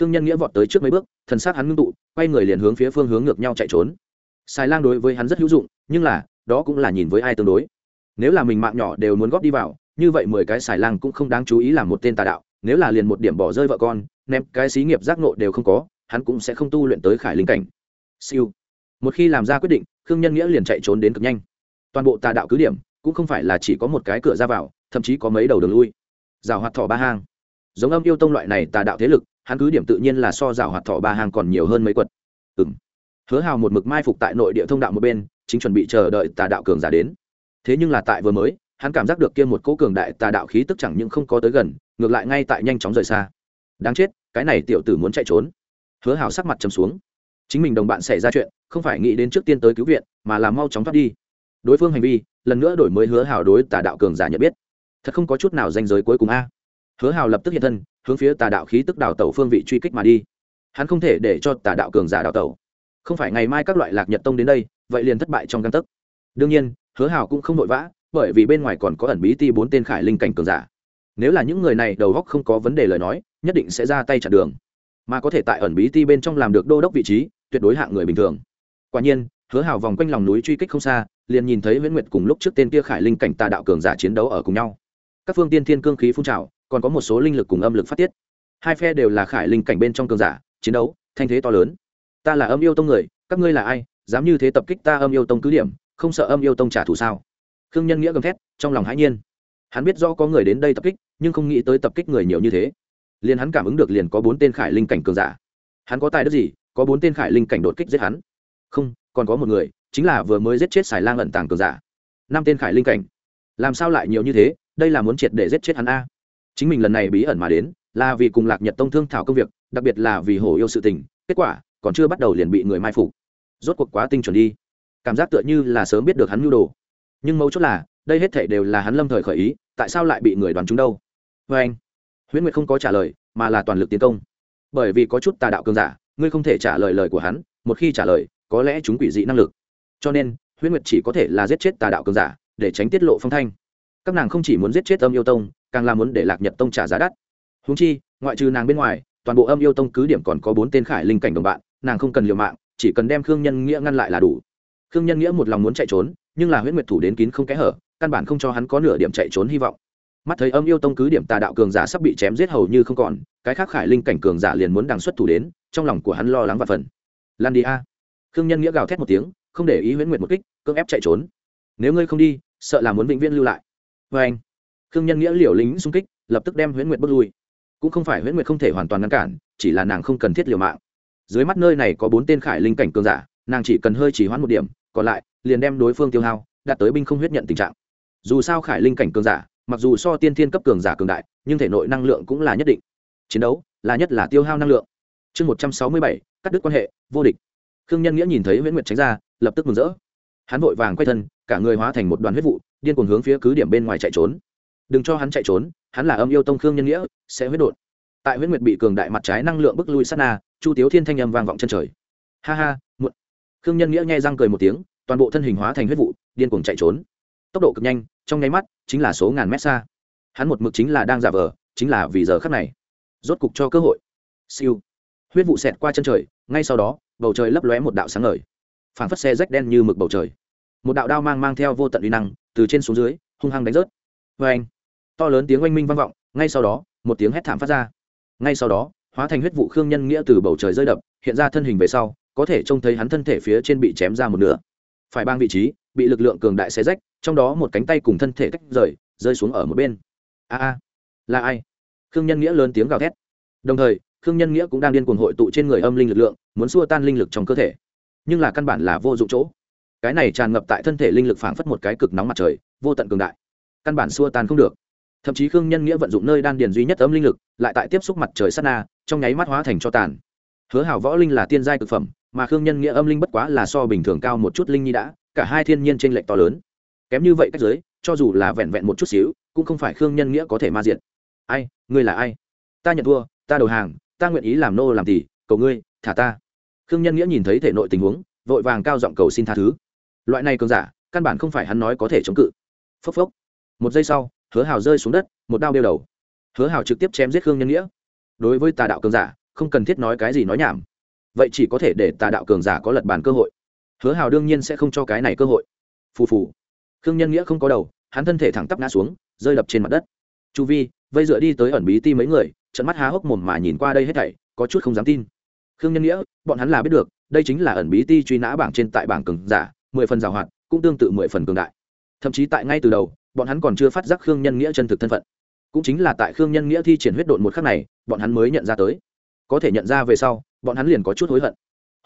Khương nhân nghĩa vọt tới trước mấy bước, thần s á c hắn ngưng tụ, quay người liền hướng phía phương hướng ngược nhau chạy trốn xài lang đối với hắn rất hữu dụng, nhưng là, đó cũng là nhìn với ai tương đối. Nếu là mình mạng nhỏ đều muốn góp đi vào, như vậy mười cái xài lang cũng không đáng chú ý làm một tên tà đạo, nếu là liền một điểm bỏ rơi vợ con, ném cái xí nghiệp giác nộ đều không có, hắn cũng sẽ không tu luyện tới khải linh cảnh. Siêu. Một khi làm ra quyết định, khương nhân nghĩa liền chạy trốn đến cực nhanh. Toàn bộ tà đạo cứ điểm, cũng không phải là chỉ có một cái cửa ra vào, thậm chí có mấy đầu đường lui. Rào hoạt thỏ ba hang. Giống âm yêu tông loại này tà đạo thế lực, hắn cứ điểm tự nhiên là so rào hoạt thỏ ba hang còn nhiều hơn mấy quật. Ừ m hứa hào một mực mai phục tại nội địa thông đạo một bên, chính chuẩn bị chờ đợi tà đạo cường giả đến. Thế nhưng là tại vừa mới, hắn cảm giác được kia một cỗ cường đại tà đạo khí tức chẳng những không có tới gần, ngược lại ngay tại nhanh chóng rời xa. Đáng chết, cái này tiểu tử muốn chạy trốn. Hứa hào sắc mặt trầm xuống. Chính mình đồng bạn xảy ra chuyện, không phải nghĩ đến trước tiên tới cứu viện, mà là mau chóng thoát đi. Đối phương hành vi, lần nữa đổi mới hứa hào đối tà đạo cường giả nhận biết. Thật không có chút nào danh giới cuối cùng a. Hứa hào lập tức hiện thân, hướng phía tà đạo khí tức đào tẩu phương vị truy kích mà đi. Hắn không thể để cho tà đạo cường giả đào tẩu không phải ngày mai các loại lạc nhật tông đến đây, vậy liền thất bại trong căn tấc. Đương nhiên, hứa hào cũng không vội vã, bởi vì bên ngoài còn có ẩn bí ti bốn tên khải linh cảnh cường giả. Nếu là những người này đầu góc không có vấn đề lời nói, nhất định sẽ ra tay chặn đường. Mà có thể tại ẩn bí ti bên trong làm được đô đốc vị trí, tuyệt đối hạng người bình thường. Quả nhiên, hứa hào vòng quanh lòng núi truy kích không xa, liền nhìn thấy nguyễn nguyệt cùng lúc trước tên kia khải linh cảnh tà đạo cường giả chiến đấu ở cùng nhau. Các phương tiên thiên cương khí phun trào, còn có một số linh lực cùng âm lực phát tiết. Hai phe đều là khải linh cảnh bên trong cường giả, chiến đấu, thanh thế to lớn ta là âm yêu tông người, các ngươi là ai, dám như thế tập kích ta âm yêu tông cứ điểm, không sợ âm yêu tông trả thù sao? Khương nhân nghĩa gầm thét, trong lòng hãi nhiên. Hắn biết do có người đến đây tập kích, nhưng không nghĩ tới tập kích người nhiều như thế. Liền hắn cảm ứng được liền có bốn tên khải linh cảnh cường giả. Hắn có tài đất gì, có bốn tên khải linh cảnh đột kích giết hắn? Không, còn có một người, chính là vừa mới giết chết xài lang ẩn tàng cường giả. Năm tên khải linh cảnh. Làm sao lại nhiều như thế, đây là muốn triệt để giết chết hắn a? Chính mình lần này bí ẩn mà đến, là vì cùng lạc nhật tông thương thảo công việc, đặc biệt là vì hổ yêu sự tình. Kết quả còn chưa bắt đầu liền bị người mai phục. Rốt cuộc quá tinh chuẩn đi. Cảm giác tựa như là sớm biết được hắn nhu đồ. Nhưng mấu chốt là, đây hết thể đều là hắn lâm thời khởi ý, tại sao lại bị người đoán chúng đâu? Vê anh, huyễn nguyệt không có trả lời, mà là toàn lực tiến công. Bởi vì có chút tà đạo cường giả, ngươi không thể trả lời lời của hắn, một khi trả lời, có lẽ chúng quỷ dị năng lực. Cho nên, huyễn nguyệt chỉ có thể là giết chết tà đạo cường giả, để tránh tiết lộ phong thanh. Các nàng không chỉ muốn giết chết âm yêu tông, càng là muốn để lạc nhật tông trả giá đắt. Húng chi, ngoại trừ nàng bên ngoài, toàn bộ âm yêu tông cứ điểm còn có bốn tên khải linh cảnh đồng bạn nàng không cần liều mạng, chỉ cần đem khương nhân nghĩa ngăn lại là đủ. Khương nhân nghĩa một lòng muốn chạy trốn, nhưng là huyễn nguyệt thủ đến kín không kẽ hở, căn bản không cho hắn có nửa điểm chạy trốn hy vọng. Mắt thấy âm yêu tông cứ điểm tà đạo cường giả sắp bị chém giết hầu như không còn, cái khác khải linh cảnh cường giả liền muốn đằng xuất thủ đến, trong lòng của hắn lo lắng và phần lan đi a. Khương nhân nghĩa gào thét một tiếng, không để ý huyễn nguyệt một kích, cưỡng ép chạy trốn. Nếu ngươi không đi, sợ là muốn vĩnh viễn lưu lại. Vê anh, khương nhân nghĩa liều lính xung kích, lập tức đem huyễn nguyệt bước lui. Cũng không phải huyễn nguyệt không thể hoàn toàn ngăn cản, chỉ là nàng không cần thiết liều mạng dưới mắt nơi này có bốn tên khải linh cảnh cường giả, nàng chỉ cần hơi chỉ hoãn một điểm, còn lại, liền đem đối phương tiêu hao, đạt tới binh không huyết nhận tình trạng. Dù sao khải linh cảnh cường giả, mặc dù so tiên thiên cấp cường giả cường đại, nhưng thể nội năng lượng cũng là nhất định. Chiến đấu là nhất là tiêu hao năng lượng. Chương một trăm sáu mươi bảy, cắt đứt quan hệ, vô địch. Khương nhân nghĩa nhìn thấy nguyễn nguyệt tránh ra, lập tức mừng rỡ. Hắn vội vàng quay thân, cả người hóa thành một đoàn huyết vụ, điên cuồng hướng phía cứ điểm bên ngoài chạy trốn. Đừng cho hắn chạy trốn, hắn là âm yêu tông khương nhân nghĩa, sẽ huyết đột tại huyết nguyệt bị cường đại mặt trái năng lượng bức lui sát na chu tiếu thiên thanh âm vang vọng chân trời. Ha ha, muộn. Khương nhân nghĩa nghe răng cười một tiếng, toàn bộ thân hình hóa thành huyết vụ, điên cuồng chạy trốn. Tốc độ cực nhanh, trong nháy mắt, chính là số ngàn mét xa. Hắn một mực chính là đang giả vờ, chính là vì giờ khắc này. Rốt cục cho cơ hội. Siêu. Huyết vụ xẹt qua chân trời, ngay sau đó, bầu trời lấp lóe một đạo sáng ngời. Phảng phất xe rách đen như mực bầu trời. Một đạo đao mang mang theo vô tận uy năng, từ trên xuống dưới, hung hăng đánh rớt. Vê anh to lớn tiếng oanh minh vang vọng, ngay sau đó, một tiếng hét thảm phát ra. Ngay sau đó hóa thành huyết vụ khương nhân nghĩa từ bầu trời rơi đập, hiện ra thân hình về sau, có thể trông thấy hắn thân thể phía trên bị chém ra một nửa. Phải bang vị trí, bị lực lượng cường đại xé rách, trong đó một cánh tay cùng thân thể tách rời, rơi xuống ở một bên. A a, là ai? Khương nhân nghĩa lớn tiếng gào thét. Đồng thời, khương nhân nghĩa cũng đang điên cuồng hội tụ trên người âm linh lực lượng, muốn xua tan linh lực trong cơ thể. Nhưng là căn bản là vô dụng chỗ. Cái này tràn ngập tại thân thể linh lực phảng phất một cái cực nóng mặt trời, vô tận cường đại. Căn bản xua tan không được thậm chí khương nhân nghĩa vận dụng nơi đan điền duy nhất âm linh lực, lại tại tiếp xúc mặt trời sát na, trong nháy mắt hóa thành cho tàn. Hứa hảo võ linh là tiên giai cực phẩm, mà khương nhân nghĩa âm linh bất quá là so bình thường cao một chút linh nhi đã, cả hai thiên nhiên t r ê n lệch to lớn. Kém như vậy cách giới cho dù là vẹn vẹn một chút xíu, cũng không phải khương nhân nghĩa có thể ma diện ai, ngươi là ai? Ta nhận thua, ta đầu hàng, ta nguyện ý làm nô làm tỷ cầu ngươi, thả ta. Khương nhân nghĩa nhìn thấy thể nội tình huống, vội vàng cao giọng cầu xin tha thứ. Loại này cường giả, căn bản không phải hắn nói có thể chống cự. Phốc phốc. Một giây sau hứa hào rơi xuống đất, một đao đeo đầu. Hứa hào trực tiếp chém giết khương nhân nghĩa. Đối với tà đạo cường giả, không cần thiết nói cái gì nói nhảm. Vậy chỉ có thể để tà đạo cường giả có lật bàn cơ hội. Hứa hào đương nhiên sẽ không cho cái này cơ hội. Phù phù. Khương nhân nghĩa không có đầu, hắn thân thể thẳng tắp ngã xuống, rơi đập trên mặt đất. Chu vi, vây dựa đi tới ẩn bí ti mấy người. Trận mắt há hốc mồm mà nhìn qua đây hết thảy, có chút không dám tin. Khương nhân nghĩa, bọn hắn là biết được, đây chính là ẩn bí ti truy nã bảng trên tại bảng cường giả, mười phần giàu hoạt, cũng tương tự mười phần cường đại. Thậm chí tại ngay từ đầu bọn hắn còn chưa phát giác khương nhân nghĩa chân thực thân phận. Cũng chính là tại khương nhân nghĩa thi triển huyết độn một khắc này bọn hắn mới nhận ra tới. Có thể nhận ra về sau bọn hắn liền có chút hối hận.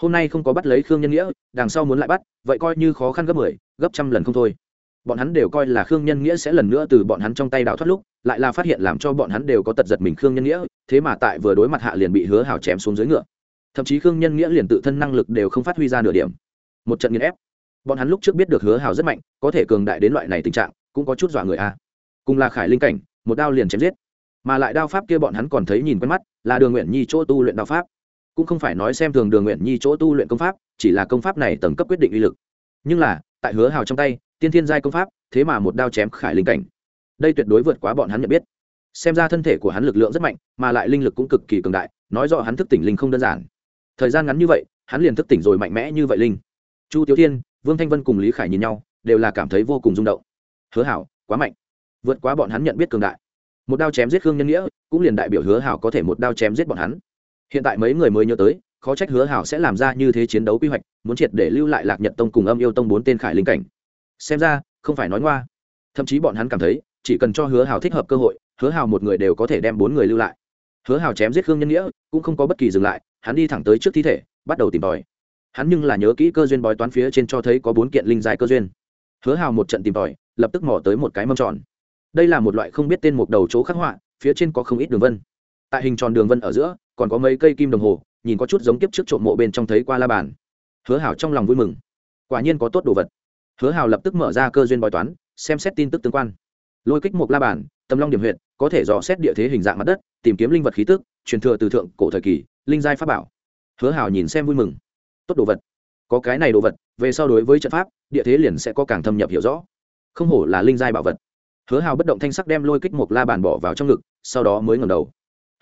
Hôm nay không có bắt lấy khương nhân nghĩa đằng sau muốn lại bắt vậy coi như khó khăn gấp mười 10, gấp trăm lần không thôi. Bọn hắn đều coi là khương nhân nghĩa sẽ lần nữa từ bọn hắn trong tay đào thoát lúc lại là phát hiện làm cho bọn hắn đều có tật giật mình khương nhân nghĩa thế mà tại vừa đối mặt hạ liền bị hứa hào chém xuống dưới ngựa. Thậm chí khương nhân nghĩa liền tự thân năng lực đều không phát huy ra nửa điểm. Một trận nghiền ép. Bọn hắn lúc trước biết được hứa hào rất mạnh có thể cường đại đến loại này tình trạng cũng có chút dọa người a. Cùng là khải linh cảnh, một đao liền chém giết. Mà lại đao pháp kia bọn hắn còn thấy nhìn quen mắt, là đường nguyện nhi chỗ tu luyện đao pháp. Cũng không phải nói xem thường đường nguyện nhi chỗ tu luyện công pháp, chỉ là công pháp này tầng cấp quyết định uy lực. Nhưng là, tại hứa hào trong tay, tiên thiên giai công pháp, thế mà một đao chém khải linh cảnh. Đây tuyệt đối vượt quá bọn hắn nhận biết. Xem ra thân thể của hắn lực lượng rất mạnh, mà lại linh lực cũng cực kỳ cường đại, nói rõ hắn thức tỉnh linh không đơn giản. Thời gian ngắn như vậy, hắn liền thức tỉnh rồi mạnh mẽ như vậy linh. Chu tiểu thiên, vương thanh vân cùng lý khải nhìn nhau, đều là cảm thấy vô cùng rung động hứa hảo, quá mạnh. Vượt quá bọn hắn nhận biết cường đại. Một đao chém giết khương nhân nghĩa, cũng liền đại biểu hứa hảo có thể một đao chém giết bọn hắn. Hiện tại mấy người mới nhớ tới, khó trách hứa hảo sẽ làm ra như thế chiến đấu quy hoạch, muốn triệt để lưu lại lạc nhật tông cùng âm yêu tông bốn tên khải linh cảnh. Xem ra, không phải nói ngoa. Thậm chí bọn hắn cảm thấy, chỉ cần cho hứa hảo thích hợp cơ hội, hứa hảo một người đều có thể đem bốn người lưu lại. Hứa hảo chém giết khương nhân nghĩa, cũng không có bất kỳ dừng lại, hắn đi thẳng tới trước thi thể, bắt đầu tìm tòi. Hắn nhưng là nhớ kỹ cơ duyên bói toán phía trên cho thấy có bốn kiện linh dài cơ duyên. Hứa Hảo một trận tìm tòi lập tức mò tới một cái mâm tròn. Đây là một loại không biết tên một đầu chỗ khắc họa, phía trên có không ít đường vân. Tại hình tròn đường vân ở giữa, còn có mấy cây kim đồng hồ, nhìn có chút giống kiếp trước trộm mộ bên trong thấy qua la bàn. Hứa hào trong lòng vui mừng. Quả nhiên có tốt đồ vật. Hứa hào lập tức mở ra cơ duyên bói toán, xem xét tin tức tương quan. Lôi kích một la bàn tâm long điểm huyện có thể dò xét địa thế hình dạng mặt đất, tìm kiếm linh vật khí tức, truyền thừa từ thượng cổ thời kỳ, linh giai pháp bảo. Hứa hào nhìn xem vui mừng. Tốt đồ vật. Có cái này đồ vật, về sau đối với trận pháp, địa thế liền sẽ có càng thâm nhập hiểu rõ không hổ là linh giai bảo vật. Hứa hào bất động thanh sắc đem lôi kích một la bàn bỏ vào trong ngực, sau đó mới ngẩng đầu.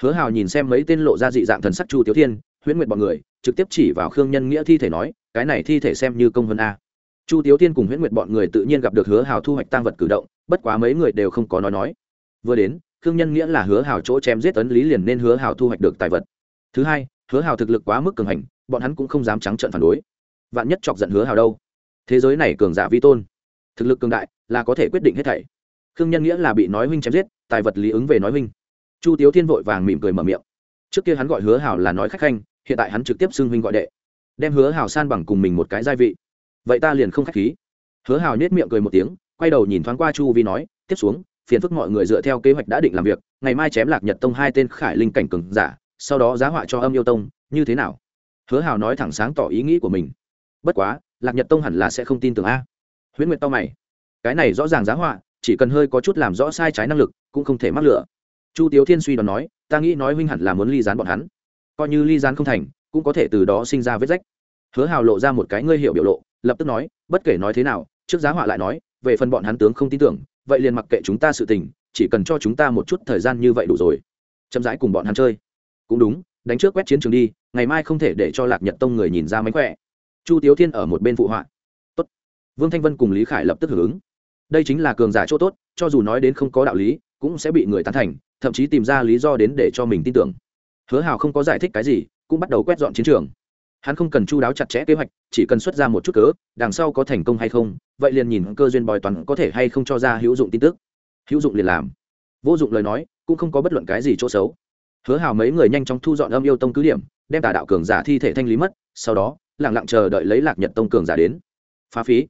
Hứa hào nhìn xem mấy tên lộ ra dị dạng thần sắc chu tiểu thiên, huyễn nguyệt bọn người, trực tiếp chỉ vào khương nhân nghĩa thi thể nói, cái này thi thể xem như công vân a. Chu tiểu thiên cùng huyễn nguyệt bọn người tự nhiên gặp được hứa hào thu hoạch tăng vật cử động, bất quá mấy người đều không có nói nói. Vừa đến, khương nhân nghĩa là hứa hào chỗ chém giết ấn lý liền nên hứa hào thu hoạch được tài vật. Thứ hai, hứa hào thực lực quá mức cường hành, bọn hắn cũng không dám trắng trợn phản đối. Vạn nhất chọc giận hứa hào đâu? Thế giới này cường giả vi tôn. Thực lực cường đại là có thể quyết định hết thảy. Khương nhân nghĩa là bị nói huynh chém giết, tài vật lý ứng về nói huynh. Chu tiếu thiên vội vàng mỉm cười mở miệng. Trước kia hắn gọi hứa Hảo là nói khách khanh, hiện tại hắn trực tiếp xưng huynh gọi đệ. Đem hứa Hảo san bằng cùng mình một cái gia vị. Vậy ta liền không khách khí. Hứa Hảo nhét miệng cười một tiếng, quay đầu nhìn thoáng qua chu vi nói, tiếp xuống, phiền phức mọi người dựa theo kế hoạch đã định làm việc, ngày mai chém lạc nhật tông hai tên khải linh cảnh cường giả, sau đó giá họa cho âm yêu tông, như thế nào? Hứa Hảo nói thẳng sáng tỏ ý nghĩ của mình. Bất quá, lạc nhật tông hẳn là sẽ không tin tưởng a. Huyễn nguyệt tao mày cái này rõ ràng giá họa, chỉ cần hơi có chút làm rõ sai trái năng lực, cũng không thể mắc lửa. Chu tiếu thiên suy đoán nói, ta nghĩ nói huynh hẳn là muốn ly dán bọn hắn. Coi như ly dán không thành, cũng có thể từ đó sinh ra vết rách. Hứa hào lộ ra một cái ngươi hiểu biểu lộ, lập tức nói, bất kể nói thế nào, trước giá họa lại nói, về phần bọn hắn tướng không tin tưởng, vậy liền mặc kệ chúng ta sự tình, chỉ cần cho chúng ta một chút thời gian như vậy đủ rồi. Chậm rãi cùng bọn hắn chơi. Cũng đúng, đánh trước quét chiến trường đi, ngày mai không thể để cho lạc nhật tông người nhìn ra mánh khỏe. Chu tiếu thiên ở một bên phụ họa. Tốt. vương thanh vân cùng lý khải lập tức hưởng ứng đây chính là cường giả chỗ tốt, cho dù nói đến không có đạo lý, cũng sẽ bị người tán thành, thậm chí tìm ra lý do đến để cho mình tin tưởng. Hứa hào không có giải thích cái gì, cũng bắt đầu quét dọn chiến trường. Hắn không cần chu đáo chặt chẽ kế hoạch, chỉ cần xuất ra một chút cớ, đằng sau có thành công hay không, vậy liền nhìn cơ duyên bòi toàn có thể hay không cho ra hữu dụng tin tức. Hữu dụng liền làm. Vô dụng lời nói, cũng không có bất luận cái gì chỗ xấu. Hứa hào mấy người nhanh chóng thu dọn âm yêu tông cứ điểm, đem tà đạo cường giả thi thể thanh lý mất, sau đó lẳng lặng chờ đợi lấy lạc nhật tông cường giả đến. Phá phí.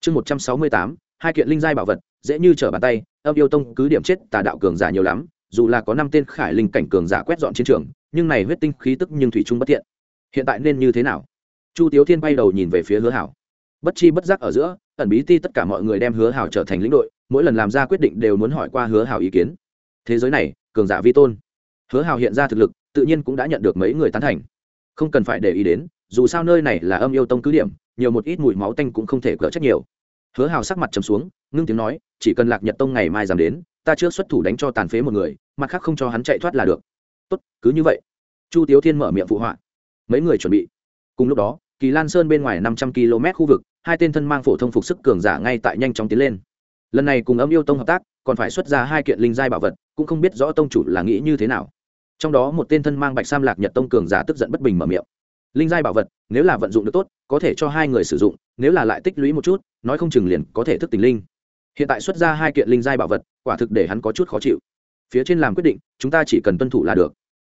Chương một trăm sáu mươi tám hai kiện linh giai bảo vật, dễ như trở bàn tay, âm yêu tông cứ điểm chết tà đạo cường giả nhiều lắm, dù là có năm tên khải linh cảnh cường giả quét dọn chiến trường, nhưng này huyết tinh khí tức nhưng thủy trung bất thiện. Hiện tại nên như thế nào? Chu tiếu thiên bay đầu nhìn về phía hứa hảo. Bất chi bất giác ở giữa, ẩn bí ti tất cả mọi người đem hứa hảo trở thành lĩnh đội, mỗi lần làm ra quyết định đều muốn hỏi qua hứa hảo ý kiến. Thế giới này, cường giả vi tôn. Hứa hảo hiện ra thực lực, tự nhiên cũng đã nhận được mấy người tán thành. Không cần phải để ý đến, dù sao nơi này là âm yêu tông cứ điểm, nhiều một ít mùi máu tanh cũng không thể cỡ trách nhiều hứa hào sắc mặt trầm xuống, ngưng tiếng nói, chỉ cần lạc nhật tông ngày mai dám đến, ta chưa xuất thủ đánh cho tàn phế một người, mặt khác không cho hắn chạy thoát là được. Tốt, cứ như vậy. Chu tiếu thiên mở miệng phụ họa. Mấy người chuẩn bị. Cùng lúc đó, kỳ lan sơn bên ngoài năm trăm km khu vực, hai tên thân mang phổ thông phục sức cường giả ngay tại nhanh chóng tiến lên. Lần này cùng âm yêu tông hợp tác, còn phải xuất ra hai kiện linh giai bảo vật, cũng không biết rõ tông chủ là nghĩ như thế nào. Trong đó một tên thân mang bạch sam lạc nhật tông cường giả tức giận bất bình mở miệng. Linh giai bảo vật, nếu là vận dụng được tốt, có thể cho hai người sử dụng nếu là lại tích lũy một chút, nói không chừng liền có thể thức tình linh. Hiện tại xuất ra hai kiện linh giai bảo vật, quả thực để hắn có chút khó chịu. Phía trên làm quyết định, chúng ta chỉ cần tuân thủ là được.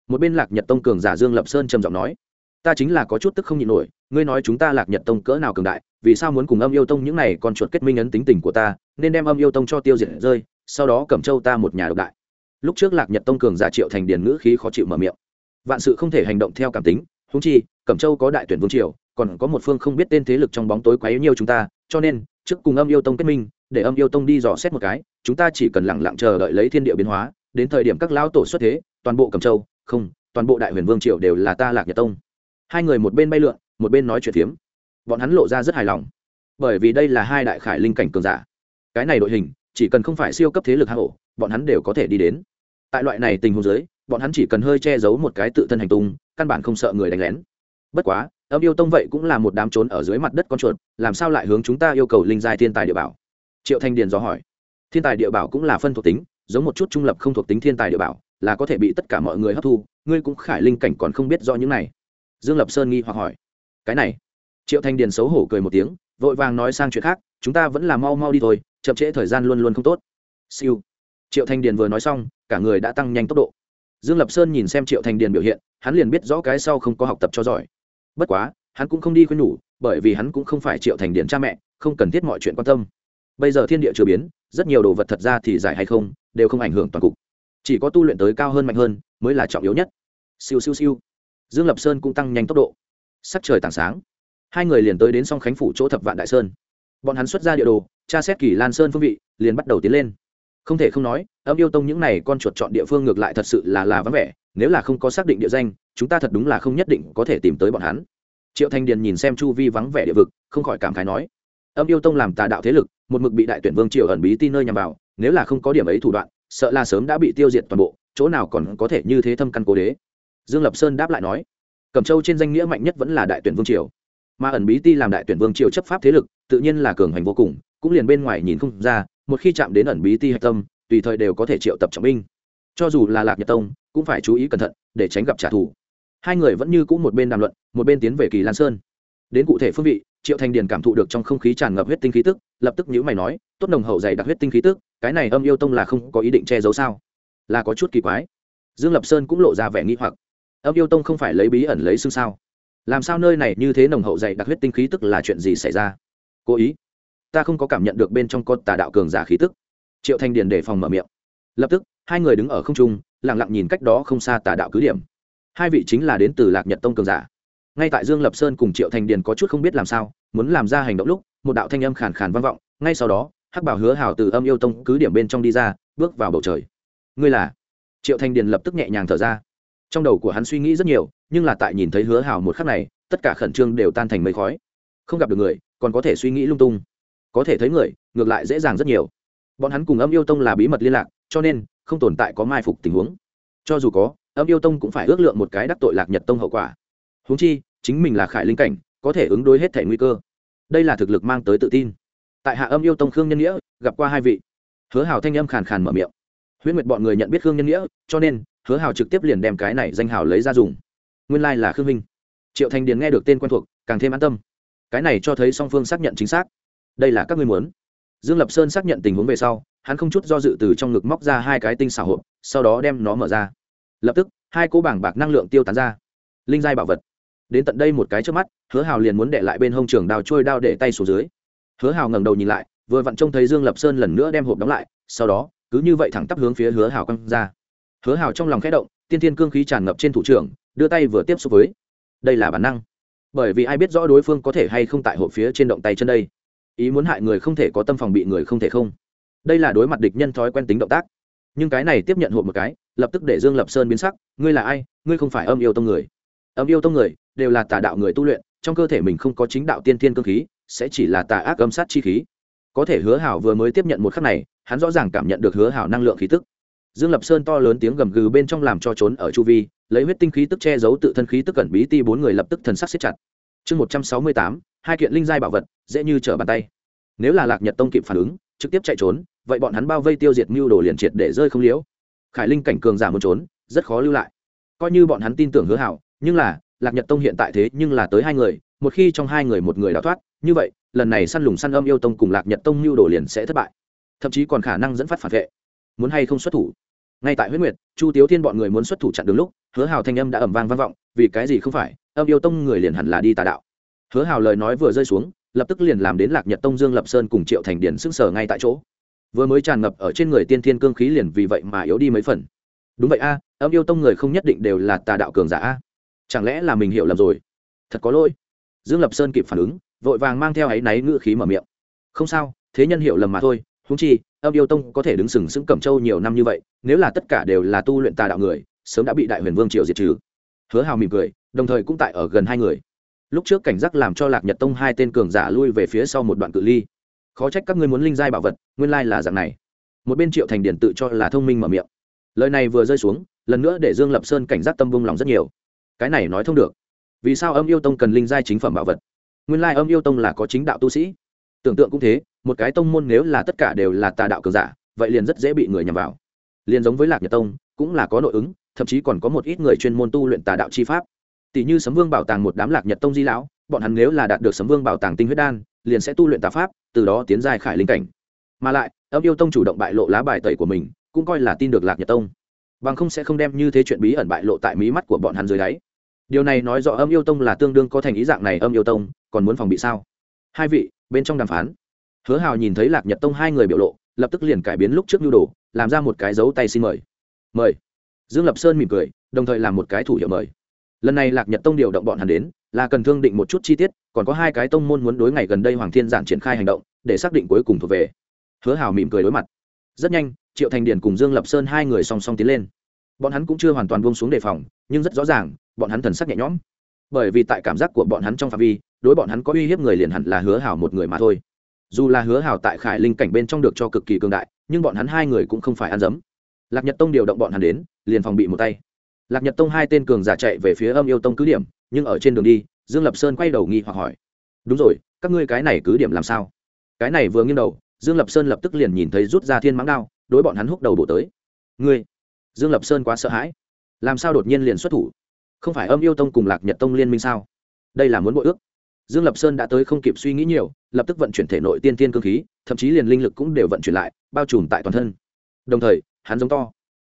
Một bên lạc nhật tông cường giả dương lập sơn trầm giọng nói, ta chính là có chút tức không nhịn nổi, ngươi nói chúng ta lạc nhật tông cỡ nào cường đại, vì sao muốn cùng âm yêu tông những này còn chuột kết minh ấn tính tình của ta, nên đem âm yêu tông cho tiêu diệt rơi, sau đó cẩm châu ta một nhà độc đại. Lúc trước lạc nhật tông cường giả triệu thành điền ngữ khí khó chịu mở miệng. Vạn sự không thể hành động theo cảm tính húng chi cẩm châu có đại tuyển vương triều còn có một phương không biết tên thế lực trong bóng tối quá yếu nhiều chúng ta, cho nên, trước cùng âm yêu tông kết minh, để âm yêu tông đi dò xét một cái, chúng ta chỉ cần lẳng lặng chờ đợi lấy thiên địa biến hóa, đến thời điểm các lão tổ xuất thế, toàn bộ cẩm châu, không, toàn bộ đại huyền vương triều đều là ta lạc nhật tông. Hai người một bên bay lượn, một bên nói chuyện phiếm. Bọn hắn lộ ra rất hài lòng. Bởi vì đây là hai đại khải linh cảnh cường giả. Cái này đội hình, chỉ cần không phải siêu cấp thế lực hạ hổ bọn hắn đều có thể đi đến. Tại loại này tình huống giới bọn hắn chỉ cần hơi che giấu một cái tự thân hành tung, căn bản không sợ người đánh lén. Bất quá âm yêu tông vậy cũng là một đám trốn ở dưới mặt đất con chuột, làm sao lại hướng chúng ta yêu cầu linh giai thiên tài địa bảo? Triệu thanh điền dò hỏi. Thiên tài địa bảo cũng là phân thuộc tính, giống một chút trung lập không thuộc tính thiên tài địa bảo, là có thể bị tất cả mọi người hấp thu, ngươi cũng khải linh cảnh còn không biết rõ những này. Dương lập sơn nghi hoặc hỏi. Cái này. Triệu thanh điền xấu hổ cười một tiếng, vội vàng nói sang chuyện khác, chúng ta vẫn là mau mau đi thôi, chậm trễ thời gian luôn luôn không tốt. Siêu. Triệu thanh điền vừa nói xong, cả người đã tăng nhanh tốc độ. Dương lập sơn nhìn xem triệu thanh điền biểu hiện, hắn liền biết rõ cái sau không có học tập cho giỏi bất quá, hắn cũng không đi khuyên nhủ, bởi vì hắn cũng không phải triệu thành điện cha mẹ, không cần thiết mọi chuyện quan tâm. Bây giờ thiên địa chưa biến, rất nhiều đồ vật thật ra thì giải hay không, đều không ảnh hưởng toàn cục. Chỉ có tu luyện tới cao hơn mạnh hơn, mới là trọng yếu nhất. Siêu siêu siêu. Dương lập sơn cũng tăng nhanh tốc độ. Sắc trời tảng sáng. Hai người liền tới đến song khánh phủ chỗ thập vạn đại sơn. Bọn hắn xuất ra địa đồ, tra xét kỳ lan sơn phương vị, liền bắt đầu tiến lên. Không thể không nói, âm yêu tông những này con chuột chọn địa phương ngược lại thật sự là là vắng vẻ, nếu là không có xác định địa danh chúng ta thật đúng là không nhất định có thể tìm tới bọn hắn. Triệu thanh điền nhìn xem chu vi vắng vẻ địa vực, không khỏi cảm khái nói, âm yêu tông làm tà đạo thế lực, một mực bị đại tuyển vương triều ẩn bí tin nơi nhằm vào, nếu là không có điểm ấy thủ đoạn, sợ là sớm đã bị tiêu diệt toàn bộ, chỗ nào còn có thể như thế thâm căn cố đế. Dương lập sơn đáp lại nói, cẩm châu trên danh nghĩa mạnh nhất vẫn là đại tuyển vương triều, mà ẩn bí ti làm đại tuyển vương triều chấp pháp thế lực, tự nhiên là cường hành vô cùng, cũng liền bên ngoài nhìn không ra, một khi chạm đến ẩn bí ti hạch tâm, tùy thời đều có thể triệu tập trọng binh. Cho dù là lạc nhật tông, cũng phải chú ý cẩn thận, để tránh gặp trả thù hai người vẫn như cũ một bên đàm luận, một bên tiến về kỳ lan sơn. Đến cụ thể phương vị, triệu thành điền cảm thụ được trong không khí tràn ngập huyết tinh khí tức, lập tức nhữ mày nói, tốt nồng hậu dày đặc huyết tinh khí tức, cái này âm yêu tông là không có ý định che giấu sao? Là có chút kỳ quái. Dương lập sơn cũng lộ ra vẻ nghi hoặc. Âm yêu tông không phải lấy bí ẩn lấy xương sao? Làm sao nơi này như thế nồng hậu dày đặc huyết tinh khí tức là chuyện gì xảy ra? Cố ý, ta không có cảm nhận được bên trong con tà đạo cường giả khí tức. Triệu thanh điền để phòng mở miệng. Lập tức, hai người đứng ở không trung, lặng lặng nhìn cách đó không xa tà đạo cứ điểm hai vị chính là đến từ lạc nhật tông cường giả. Ngay tại dương lập sơn cùng triệu thành điền có chút không biết làm sao, muốn làm ra hành động lúc, một đạo thanh âm khàn khàn vang vọng, ngay sau đó, hắc bảo hứa hảo từ âm yêu tông cứ điểm bên trong đi ra, bước vào bầu trời. Ngươi là? Triệu thành điền lập tức nhẹ nhàng thở ra. Trong đầu của hắn suy nghĩ rất nhiều, nhưng là tại nhìn thấy hứa hảo một khắc này, tất cả khẩn trương đều tan thành mây khói. Không gặp được người, còn có thể suy nghĩ lung tung. Có thể thấy người, ngược lại dễ dàng rất nhiều. Bọn hắn cùng âm yêu tông là bí mật liên lạc, cho nên không tồn tại có mai phục tình huống. Cho dù có âm yêu tông cũng phải ước lượng một cái đắc tội lạc nhật tông hậu quả. Huống chi, chính mình là khải linh cảnh, có thể ứng đối hết thể nguy cơ. Đây là thực lực mang tới tự tin. Tại hạ âm yêu tông khương nhân nghĩa, gặp qua hai vị. Hứa hào thanh âm khàn khàn mở miệng. Huyễn nguyệt bọn người nhận biết khương nhân nghĩa, cho nên, hứa hào trực tiếp liền đem cái này danh hào lấy ra dùng. Nguyên lai、like、là khương minh. Triệu thành điền nghe được tên quen thuộc, càng thêm an tâm. Cái này cho thấy song phương xác nhận chính xác. Đây là các ngươi muốn. Dương lập sơn xác nhận tình huống về sau, hắn không chút do dự từ trong ngực móc ra hai cái tinh xảo hộp, sau đó đem nó mở ra lập tức, hai cỗ bảng bạc năng lượng tiêu tán ra. Linh giai bảo vật. Đến tận đây một cái trước mắt, hứa hào liền muốn để lại bên hông trường đào trôi đao để tay xuống dưới. Hứa hào ngẩng đầu nhìn lại, vừa vặn trông thấy dương lập sơn lần nữa đem hộp đóng lại, sau đó, cứ như vậy thẳng tắp hướng phía hứa hào quăng ra. Hứa hào trong lòng khẽ động, tiên thiên cương khí tràn ngập trên thủ trưởng, đưa tay vừa tiếp xúc với. Đây là bản năng. Bởi vì ai biết rõ đối phương có thể hay không tại hộp phía trên động tay chân đây. Ý muốn hại người không thể có tâm phòng bị người không thể không. Đây là đối mặt địch nhân thói quen tính động tác. Nhưng cái này tiếp nhận hộp một cái lập tức để dương lập sơn biến sắc, ngươi là ai? Ngươi không phải âm yêu tông người. Âm yêu tông người đều là tà đạo người tu luyện, trong cơ thể mình không có chính đạo tiên thiên cơ khí, sẽ chỉ là tà ác âm sát chi khí. Có thể hứa hảo vừa mới tiếp nhận một khắc này, hắn rõ ràng cảm nhận được hứa hảo năng lượng khí tức. Dương lập sơn to lớn tiếng gầm gừ bên trong làm cho trốn ở chu vi, lấy huyết tinh khí tức che giấu tự thân khí tức cẩn bí ti bốn người lập tức thần sắc xếp chặt. Chương một trăm sáu mươi tám, hai kiện linh giai bảo vật, dễ như trở bàn tay. Nếu là lạc nhật tông kịp phản ứng, trực tiếp chạy trốn, vậy bọn hắn bao vây tiêu diệt mưu đồ liền triệt để rơi không liễu khải linh cảnh cường giả muốn trốn, rất khó lưu lại. Coi như bọn hắn tin tưởng hứa hảo, nhưng là, lạc nhật tông hiện tại thế nhưng là tới hai người, một khi trong hai người một người đào thoát, như vậy, lần này săn lùng săn âm yêu tông cùng lạc nhật tông mưu đồ liền sẽ thất bại. Thậm chí còn khả năng dẫn phát phản vệ. Muốn hay không xuất thủ? Ngay tại huyết nguyệt, chu tiếu thiên bọn người muốn xuất thủ chặn đường lúc, hứa hào thanh âm đã ẩm vang vang vọng, vì cái gì không phải, âm yêu tông người liền hẳn là đi tà đạo. Hứa hào lời nói vừa rơi xuống, lập tức liền làm đến lạc nhật tông dương lập sơn cùng triệu thành điển sững sờ ngay tại chỗ vừa mới tràn ngập ở trên người tiên thiên cương khí liền vì vậy mà yếu đi mấy phần. Đúng vậy a, âm yêu tông người không nhất định đều là tà đạo cường giả a. Chẳng lẽ là mình hiểu lầm rồi? Thật có lỗi. Dương lập sơn kịp phản ứng, vội vàng mang theo áy náy ngữ khí mở miệng. Không sao, thế nhân hiểu lầm mà thôi húng chi, âm yêu tông có thể đứng sừng sững cẩm châu nhiều năm như vậy, nếu là tất cả đều là tu luyện tà đạo người, sớm đã bị đại huyền vương triều diệt trừ. Hứa hào mỉm cười, đồng thời cũng tại ở gần hai người. Lúc trước cảnh giác làm cho lạc nhật tông hai tên cường giả lui về phía sau một đoạn cự ly khó trách các ngươi muốn linh giai bảo vật, nguyên lai là dạng này. Một bên triệu thành điển tự cho là thông minh mở miệng. Lời này vừa rơi xuống, lần nữa để dương lập sơn cảnh giác tâm vung lòng rất nhiều. Cái này nói thông được. Vì sao âm yêu tông cần linh giai chính phẩm bảo vật? Nguyên lai âm yêu tông là có chính đạo tu sĩ. Tưởng tượng cũng thế, một cái tông môn nếu là tất cả đều là tà đạo cường giả, vậy liền rất dễ bị người nhằm vào. Liền giống với lạc nhật tông, cũng là có nội ứng, thậm chí còn có một ít người chuyên môn tu luyện tà đạo chi pháp. Tỷ như sấm vương bảo tàng một đám lạc nhật tông di lão, bọn hắn nếu là đạt được sấm vương bảo tàng tinh huyết đan, liền sẽ tu luyện tà pháp từ đó tiến dài khải linh cảnh. Mà lại, âm yêu tông chủ động bại lộ lá bài tẩy của mình, cũng coi là tin được lạc nhật tông. Bằng không sẽ không đem như thế chuyện bí ẩn bại lộ tại mí mắt của bọn hắn dưới đáy. Điều này nói rõ âm yêu tông là tương đương có thành ý dạng này âm yêu tông, còn muốn phòng bị sao? Hai vị, bên trong đàm phán. Hứa hào nhìn thấy lạc nhật tông hai người biểu lộ, lập tức liền cải biến lúc trước nhu đồ, làm ra một cái dấu tay xin mời. Mời. Dương lập sơn mỉm cười, đồng thời làm một cái thủ hiệu mời. Lần này lạc nhật tông điều động bọn hắn đến, là cần thương định một chút chi tiết còn có hai cái tông môn muốn đối ngày gần đây hoàng thiên giản triển khai hành động, để xác định cuối cùng thuộc về. Hứa hào mỉm cười đối mặt. Rất nhanh, triệu thành điền cùng dương lập sơn hai người song song tiến lên. Bọn hắn cũng chưa hoàn toàn buông xuống đề phòng, nhưng rất rõ ràng, bọn hắn thần sắc nhẹ nhõm. Bởi vì tại cảm giác của bọn hắn trong phạm vi, đối bọn hắn có uy hiếp người liền hẳn là hứa hào một người mà thôi. Dù là hứa hào tại khải linh cảnh bên trong được cho cực kỳ cường đại, nhưng bọn hắn hai người cũng không phải ăn dấm. Lạc nhật tông điều động bọn hắn đến, liền phòng bị một tay. Lạc nhật tông hai tên cường giả chạy về phía âm yêu tông cứ điểm, nhưng ở trên đường đi dương lập sơn quay đầu nghi hoặc hỏi. Đúng rồi, các ngươi cái này cứ điểm làm sao? Cái này vừa nghiêng đầu, dương lập sơn lập tức liền nhìn thấy rút ra thiên mãng đao, đối bọn hắn húc đầu bổ tới. Ngươi? Dương lập sơn quá sợ hãi. Làm sao đột nhiên liền xuất thủ? Không phải âm yêu tông cùng lạc nhật tông liên minh sao? Đây là muốn bội ước. Dương lập sơn đã tới không kịp suy nghĩ nhiều, lập tức vận chuyển thể nội tiên tiên cơ khí, thậm chí liền linh lực cũng đều vận chuyển lại, bao trùm tại toàn thân. Đồng thời, hắn giống to.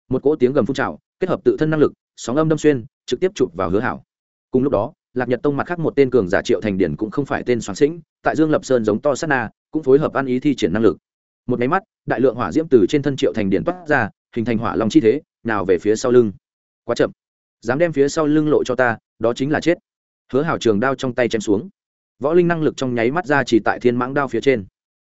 Một cỗ tiếng gầm phun trào, kết hợp tự thân năng lực, sóng âm đâm xuyên, trực tiếp chụp vào hứa hảo. Cùng lúc đó lạc nhật tông mặt khác một tên cường giả triệu thành điển cũng không phải tên soán sĩnh, tại dương lập sơn giống to sát na, cũng phối hợp ăn ý thi triển năng lực. Một máy mắt, đại lượng hỏa diễm từ trên thân triệu thành điển toát ra, hình thành hỏa long chi thế, nào về phía sau lưng. Quá chậm. Dám đem phía sau lưng lộ cho ta, đó chính là chết. Hứa hảo trường đao trong tay chém xuống. Võ linh năng lực trong nháy mắt ra chỉ tại thiên mãng đao phía trên.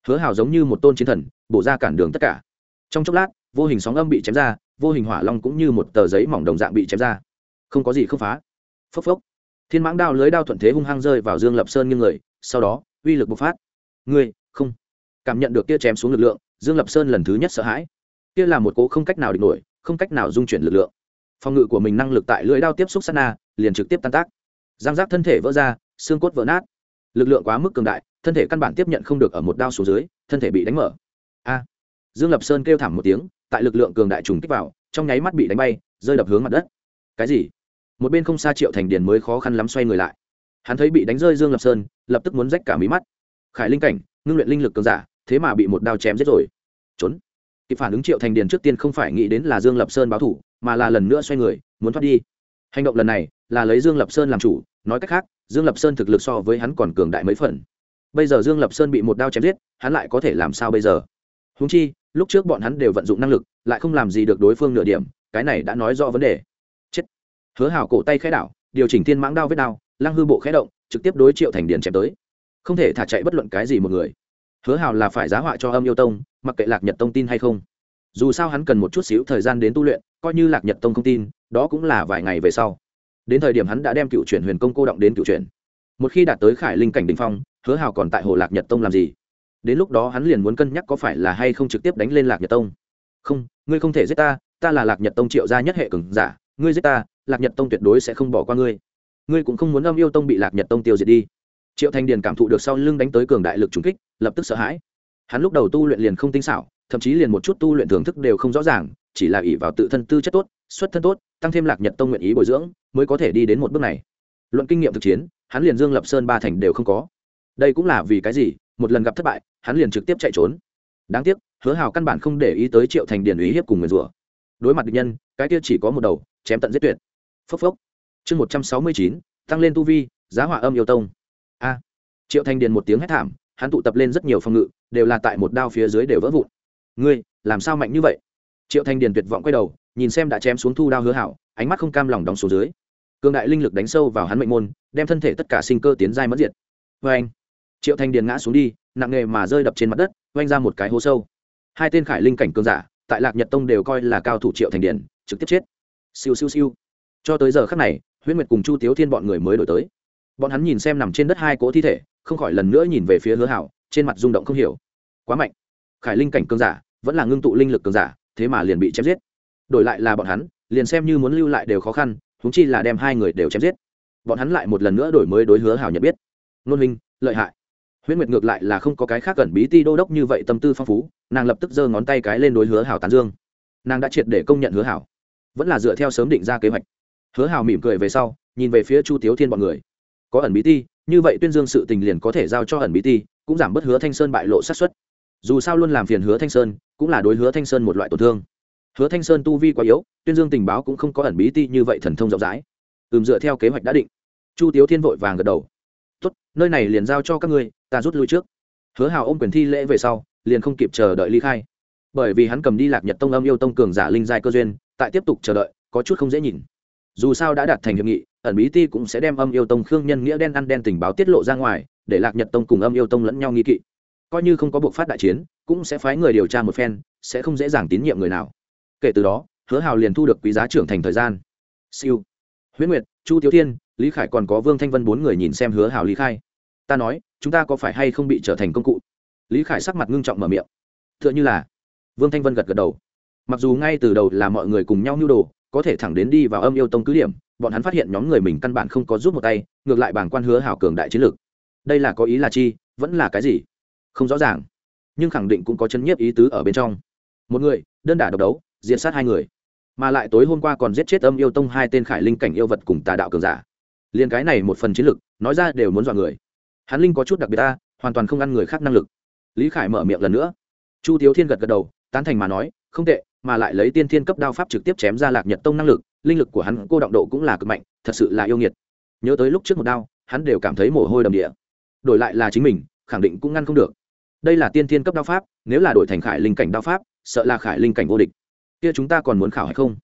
Hứa hảo giống như một tôn chiến thần, bổ ra cản đường tất cả. Trong chốc lát, vô hình sóng âm bị chém ra, vô hình hỏa long cũng như một tờ giấy mỏng đồng dạng bị chém ra. Không có gì không phá. Phốc phốc thiên mãng đao lưới đao thuận thế hung hăng rơi vào dương lập sơn như người, sau đó, uy lực bộc phát. Ngươi, không. Cảm nhận được kia chém xuống lực lượng, dương lập sơn lần thứ nhất sợ hãi. Kia là một cố không cách nào địch nổi, không cách nào dung chuyển lực lượng. Phòng ngự của mình năng lực tại lưỡi đao tiếp xúc sát na, liền trực tiếp tan tác. Giang giác thân thể vỡ ra, xương cốt vỡ nát. Lực lượng quá mức cường đại, thân thể căn bản tiếp nhận không được ở một đao xuống dưới, thân thể bị đánh mở. A. Dương lập sơn kêu thảm một tiếng, tại lực lượng cường đại trùng kích vào, trong nháy mắt bị đánh bay, rơi đập hướng mặt đất. Cái gì? Một bên không xa triệu thành điền mới khó khăn lắm xoay người lại hắn thấy bị đánh rơi dương lập sơn lập tức muốn rách cả mí mắt khải linh cảnh ngưng luyện linh lực cường giả thế mà bị một đao chém giết rồi trốn kịp phản ứng triệu thành điền trước tiên không phải nghĩ đến là dương lập sơn báo thủ mà là lần nữa xoay người muốn thoát đi hành động lần này là lấy dương lập sơn làm chủ nói cách khác dương lập sơn thực lực so với hắn còn cường đại mấy phần bây giờ dương lập sơn bị một đao chém giết hắn lại có thể làm sao bây giờ húng chi lúc trước bọn hắn đều vận dụng năng lực lại không làm gì được đối phương nửa điểm cái này đã nói rõ vấn đề hứa hảo cổ tay khẽ đảo, điều chỉnh thiên mãng đao vết đao, lăng hư bộ khẽ động, trực tiếp đối triệu thành điền chém tới. Không thể thả chạy bất luận cái gì một người. Hứa hảo là phải giá họa cho âm yêu tông, mặc kệ lạc nhật tông tin hay không. Dù sao hắn cần một chút xíu thời gian đến tu luyện, coi như lạc nhật tông không tin, đó cũng là vài ngày về sau. Đến thời điểm hắn đã đem cựu chuyển huyền công cô động đến cựu chuyển. Một khi đạt tới khải linh cảnh đình phong, hứa hào còn tại hồ lạc nhật tông làm gì? Đến lúc đó hắn liền muốn cân nhắc có phải là hay không trực tiếp đánh lên lạc nhật tông. Không, ngươi không thể giết ta ta là lạc nhật tông triệu gia nhất hệ cường giả, ngươi giết ta lạc nhật tông tuyệt đối sẽ không bỏ qua ngươi. Ngươi cũng không muốn âm yêu tông bị lạc nhật tông tiêu diệt đi. Triệu thanh điền cảm thụ được sau lưng đánh tới cường đại lực trùng kích, lập tức sợ hãi. Hắn lúc đầu tu luyện liền không tinh xảo, thậm chí liền một chút tu luyện thưởng thức đều không rõ ràng, chỉ là ỷ vào tự thân tư chất tốt, xuất thân tốt, tăng thêm lạc nhật tông nguyện ý bồi dưỡng, mới có thể đi đến một bước này. Luận kinh nghiệm thực chiến, hắn liền dương lập sơn ba thành đều không có. Đây cũng là vì cái gì? Một lần gặp thất bại, hắn liền trực tiếp chạy trốn. Đáng tiếc, hứa hào căn bản không để ý tới triệu thành Điền ý hiếp cùng người rủa. Đối mặt địch nhân, cái kia chỉ có một đầu, chém tận giết tuyệt phốc phốc. Chương một trăm sáu mươi chín, tăng lên tu vi, giá hỏa âm yêu tông. A. Triệu Thanh điền một tiếng hét thảm, hắn tụ tập lên rất nhiều phòng ngự, đều là tại một đao phía dưới đều vỡ vụn. Ngươi, làm sao mạnh như vậy? Triệu Thanh điền tuyệt vọng quay đầu, nhìn xem đã chém xuống thu đao hứa hảo, ánh mắt không cam lòng đóng xuống dưới. Cường đại linh lực đánh sâu vào hắn mệnh môn, đem thân thể tất cả sinh cơ tiến giai mất diệt. Vê anh triệu Thanh điền ngã xuống đi, nặng nghề mà rơi đập trên mặt đất, oanh ra một cái hố sâu. Hai tên khải linh cảnh cường giả, tại lạc nhật tông đều coi là cao thủ triệu thành điền, trực tiếp chết. Siêu siêu siêu cho tới giờ khắc này, huyễn nguyệt cùng chu tiếu thiên bọn người mới đổi tới. Bọn hắn nhìn xem nằm trên đất hai cỗ thi thể, không khỏi lần nữa nhìn về phía hứa hảo, trên mặt rung động không hiểu. Quá mạnh. Khải linh cảnh cường giả, vẫn là ngưng tụ linh lực cường giả, thế mà liền bị chém giết. Đổi lại là bọn hắn, liền xem như muốn lưu lại đều khó khăn húng chi là đem hai người đều chém giết. Bọn hắn lại một lần nữa đổi mới đối hứa hảo nhận biết. Nôn linh lợi hại. Huyễn nguyệt ngược lại là không có cái khác gần bí ti đô đốc như vậy tâm tư phong phú, nàng lập tức giơ ngón tay cái lên đối hứa hảo tán dương. Nàng đã triệt để công nhận hứa hảo. Vẫn là dựa theo sớm định ra kế hoạch hứa Hào mỉm cười về sau, nhìn về phía chu tiếu thiên bọn người. Có ẩn bí ti, như vậy tuyên dương sự tình liền có thể giao cho ẩn bí ti, cũng giảm bớt hứa thanh sơn bại lộ sát xuất dù sao luôn làm phiền hứa thanh sơn, cũng là đối hứa thanh sơn một loại tổn thương. Hứa thanh sơn tu vi quá yếu, tuyên dương tình báo cũng không có ẩn bí ti như vậy thần thông rộng rãi. Ừm, dựa theo kế hoạch đã định. Chu tiếu thiên vội vàng gật đầu. Tốt, nơi này liền giao cho các ngươi, ta rút lui trước. Hứa hào ôm quyền thi lễ về sau, liền không kịp chờ đợi ly khai. Bởi vì hắn cầm đi lạc nhật tông âm yêu tông cường giả linh giai cơ duyên, tại tiếp tục chờ đợi, có chút không dễ nhìn dù sao đã đạt thành hiệp nghị, ẩn bí ti cũng sẽ đem âm yêu tông khương nhân nghĩa đen ăn đen tình báo tiết lộ ra ngoài, để lạc nhật tông cùng âm yêu tông lẫn nhau nghi kỵ. Coi như không có buộc phát đại chiến, cũng sẽ phái người điều tra một phen, sẽ không dễ dàng tín nhiệm người nào. Kể từ đó, hứa hào liền thu được quý giá trưởng thành thời gian. Siêu. Huyễn nguyệt, chu tiếu thiên, lý khải còn có vương thanh vân bốn người nhìn xem hứa hào lý khai. Ta nói, chúng ta có phải hay không bị trở thành công cụ? Lý khải sắc mặt ngưng trọng mở miệng. T h ư ợ n h ư là, vương thanh vân gật gật đầu. Mặc dù ngay từ đầu là mọi người cùng nhau nhu đồ có thể thẳng đến đi vào âm yêu tông cứ điểm, bọn hắn phát hiện nhóm người mình căn bản không có giúp một tay, ngược lại bảng quan hứa hảo cường đại chiến lược đây là có ý là chi, vẫn là cái gì? Không rõ ràng. Nhưng khẳng định cũng có chân nhiếp ý tứ ở bên trong. Một người, đơn đả độc đấu diện sát hai người. Mà lại tối hôm qua còn giết chết âm yêu tông hai tên khải linh cảnh yêu vật cùng tà đạo cường giả. Liền cái này một phần chiến lược nói ra đều muốn dọa người. Hắn linh có chút đặc biệt ta, hoàn toàn không ăn người khác năng lực. Lý khải mở miệng lần nữa. Chu tiếu thiên gật gật đầu, tán thành mà nói không tệ, mà lại lấy tiên thiên cấp đao pháp trực tiếp chém ra lạc nhật tông năng lực, linh lực của hắn cô động độ cũng là cực mạnh, thật sự là yêu nghiệt. Nhớ tới lúc trước một đao, hắn đều cảm thấy mồ hôi đầm địa. Đổi lại là chính mình, khẳng định cũng ngăn không được. Đây là tiên thiên cấp đao pháp, nếu là đổi thành khải linh cảnh đao pháp, sợ là khải linh cảnh vô địch. Kia chúng ta còn muốn khảo hay không?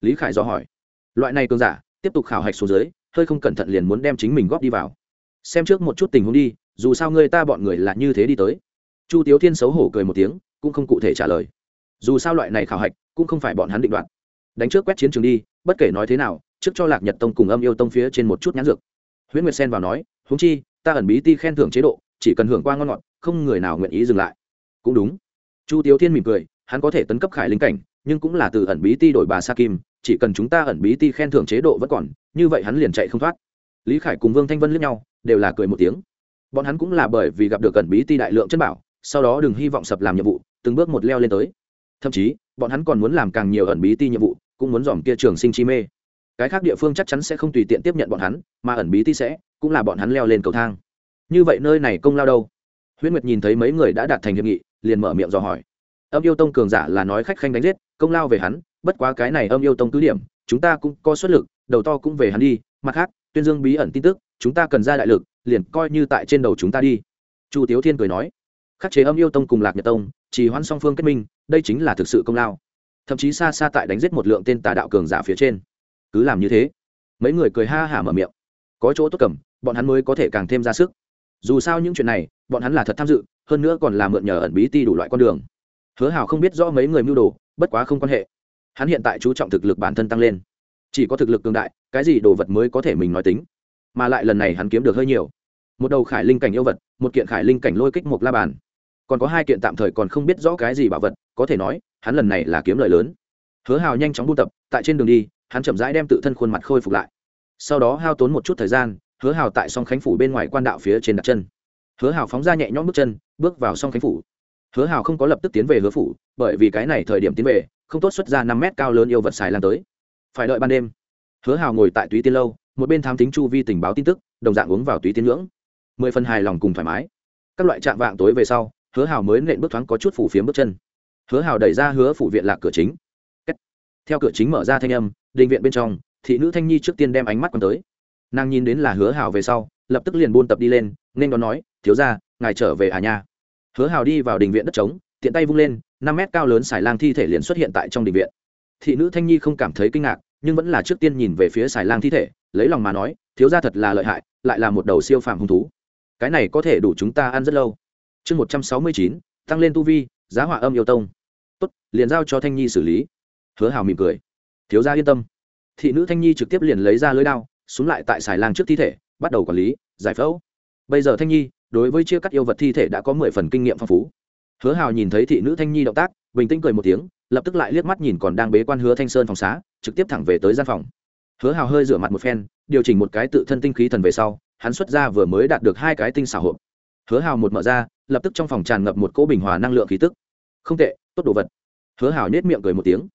Lý khải do hỏi. Loại này cường giả, tiếp tục khảo hạch xuống dưới, hơi không cẩn thận liền muốn đem chính mình góp đi vào. Xem trước một chút tình huống đi, dù sao ngươi ta bọn người là như thế đi tới. Chu tiếu thiên xấu hổ cười một tiếng, cũng không cụ thể trả lời dù sao loại này khảo hạch cũng không phải bọn hắn định đoạt. Đánh trước quét chiến trường đi, bất kể nói thế nào, trước cho lạc nhật tông cùng âm yêu tông phía trên một chút nhãn dược. Huyễn nguyệt sen vào nói húng chi, ta ẩn bí ti khen thưởng chế độ, chỉ cần hưởng qua ngon ngọt, không người nào nguyện ý dừng lại. Cũng đúng. Chu tiếu thiên mỉm cười, hắn có thể tấn cấp khải linh cảnh, nhưng cũng là từ ẩn bí ti đổi bà sa kim, chỉ cần chúng ta ẩn bí ti khen thưởng chế độ vẫn còn, như vậy hắn liền chạy không thoát. Lý khải cùng vương thanh vân lướt nhau, đều là cười một tiếng. Bọn hắn cũng là bởi vì gặp được ẩn bí ti đại lượng chân bảo, sau đó đừng hy vọng sập làm nhiệm vụ, từng bước một leo lên tới thậm chí, bọn hắn còn muốn làm càng nhiều ẩn bí ti nhiệm vụ, cũng muốn dòm kia trường sinh chi mê. Cái khác địa phương chắc chắn sẽ không tùy tiện tiếp nhận bọn hắn, mà ẩn bí ti sẽ, cũng là bọn hắn leo lên cầu thang. Như vậy nơi này công lao đâu? Huyễn nguyệt nhìn thấy mấy người đã đạt thành hiệp nghị, liền mở miệng dò hỏi. Âm yêu tông cường giả là nói khách khanh đánh giết, công lao về hắn, bất quá cái này âm yêu tông cứ điểm, chúng ta cũng có xuất lực, đầu to cũng về hắn đi, mặt khác, tuyên dương bí ẩn tin tức, chúng ta cần ra đại lực, liền coi như tại trên đầu chúng ta đi. Chu tiếu thiên cười nói khắc chế âm yêu tông cùng lạc nhật tông chỉ hoãn song phương kết minh, đây chính là thực sự công lao. Thậm chí xa xa tại đánh giết một lượng tên tà đạo cường giả phía trên. Cứ làm như thế. Mấy người cười ha hả mở miệng. Có chỗ tốt cầm, bọn hắn mới có thể càng thêm ra sức. Dù sao những chuyện này, bọn hắn là thật tham dự, hơn nữa còn là mượn nhờ ẩn bí ti đủ loại con đường. Hứa hào không biết rõ mấy người mưu đồ, bất quá không quan hệ. Hắn hiện tại chú trọng thực lực bản thân tăng lên. Chỉ có thực lực cường đại, cái gì đồ vật mới có thể mình nói tính. Mà lại lần này hắn kiếm được hơi nhiều. Một đầu khải linh cảnh yêu vật, một kiện khải linh cảnh lôi kích một la bàn còn có hai kiện tạm thời còn không biết rõ cái gì bảo vật, có thể nói, hắn lần này là kiếm lời lớn. Hứa hào nhanh chóng buôn tập, tại trên đường đi, hắn chậm rãi đem tự thân khuôn mặt khôi phục lại. Sau đó hao tốn một chút thời gian, hứa hào tại song khánh phủ bên ngoài quan đạo phía trên đặt chân. Hứa hào phóng ra nhẹ nhõm bước chân, bước vào song khánh phủ. Hứa hào không có lập tức tiến về hứa phủ, bởi vì cái này thời điểm tiến về, không tốt xuất ra năm mét cao lớn yêu vật xài lan tới. Phải đợi ban đêm. Hứa hào ngồi tại túy tiên lâu, một bên thám tính chu vi tình báo tin tức, đồng dạng uống vào túy tiên ngưỡng. Mười phần hài lòng cùng thoải mái. Các loại trạng vạng tối về sau hứa hào mới nện bước thoáng có chút phủ phiếm bước chân. Hứa hào đẩy ra hứa phủ viện lạc cửa chính. Theo cửa chính mở ra thanh âm định viện bên trong, thị nữ thanh nhi trước tiên đem ánh mắt còn tới. Nàng nhìn đến là hứa hào về sau, lập tức liền buôn tập đi lên, nên đón nói, thiếu ra ngài trở về à nha? Hứa hào đi vào đình viện đất trống, tiện tay vung lên, năm mét cao lớn xài lang thi thể liền xuất hiện tại trong đình viện. Thị nữ thanh nhi không cảm thấy kinh ngạc, nhưng vẫn là trước tiên nhìn về phía xài lang thi thể, lấy lòng mà nói, thiếu ra thật là lợi hại, lại là một đầu siêu phàm hung thú. Cái này có thể đủ chúng ta ăn rất lâu chương một trăm sáu mươi chín, tăng lên tu vi, giá họa âm yêu tông. Tốt, liền giao cho thanh nhi xử lý. Hứa hào mỉm cười. Thiếu gia yên tâm. Thị nữ thanh nhi trực tiếp liền lấy ra lưới đao xuống lại tại xài lang trước thi thể, bắt đầu quản lý, giải phẫu. Bây giờ thanh nhi, đối với chia cắt yêu vật thi thể đã có mười phần kinh nghiệm phong phú. Hứa hào nhìn thấy thị nữ thanh nhi động tác, bình tĩnh cười một tiếng, lập tức lại liếc mắt nhìn còn đang bế quan hứa thanh sơn phòng xá, trực tiếp thẳng về tới gian phòng. Hứa hào hơi rửa mặt một phen, điều chỉnh một cái tự thân tinh khí thần về sau, hắn xuất ra vừa mới đạt được hai cái tinh xảo hộp hứa hào một mở ra, lập tức trong phòng tràn ngập một cỗ bình hòa năng lượng khí tức. Không tệ, tốt đồ vật. Hứa hào nết miệng cười một tiếng.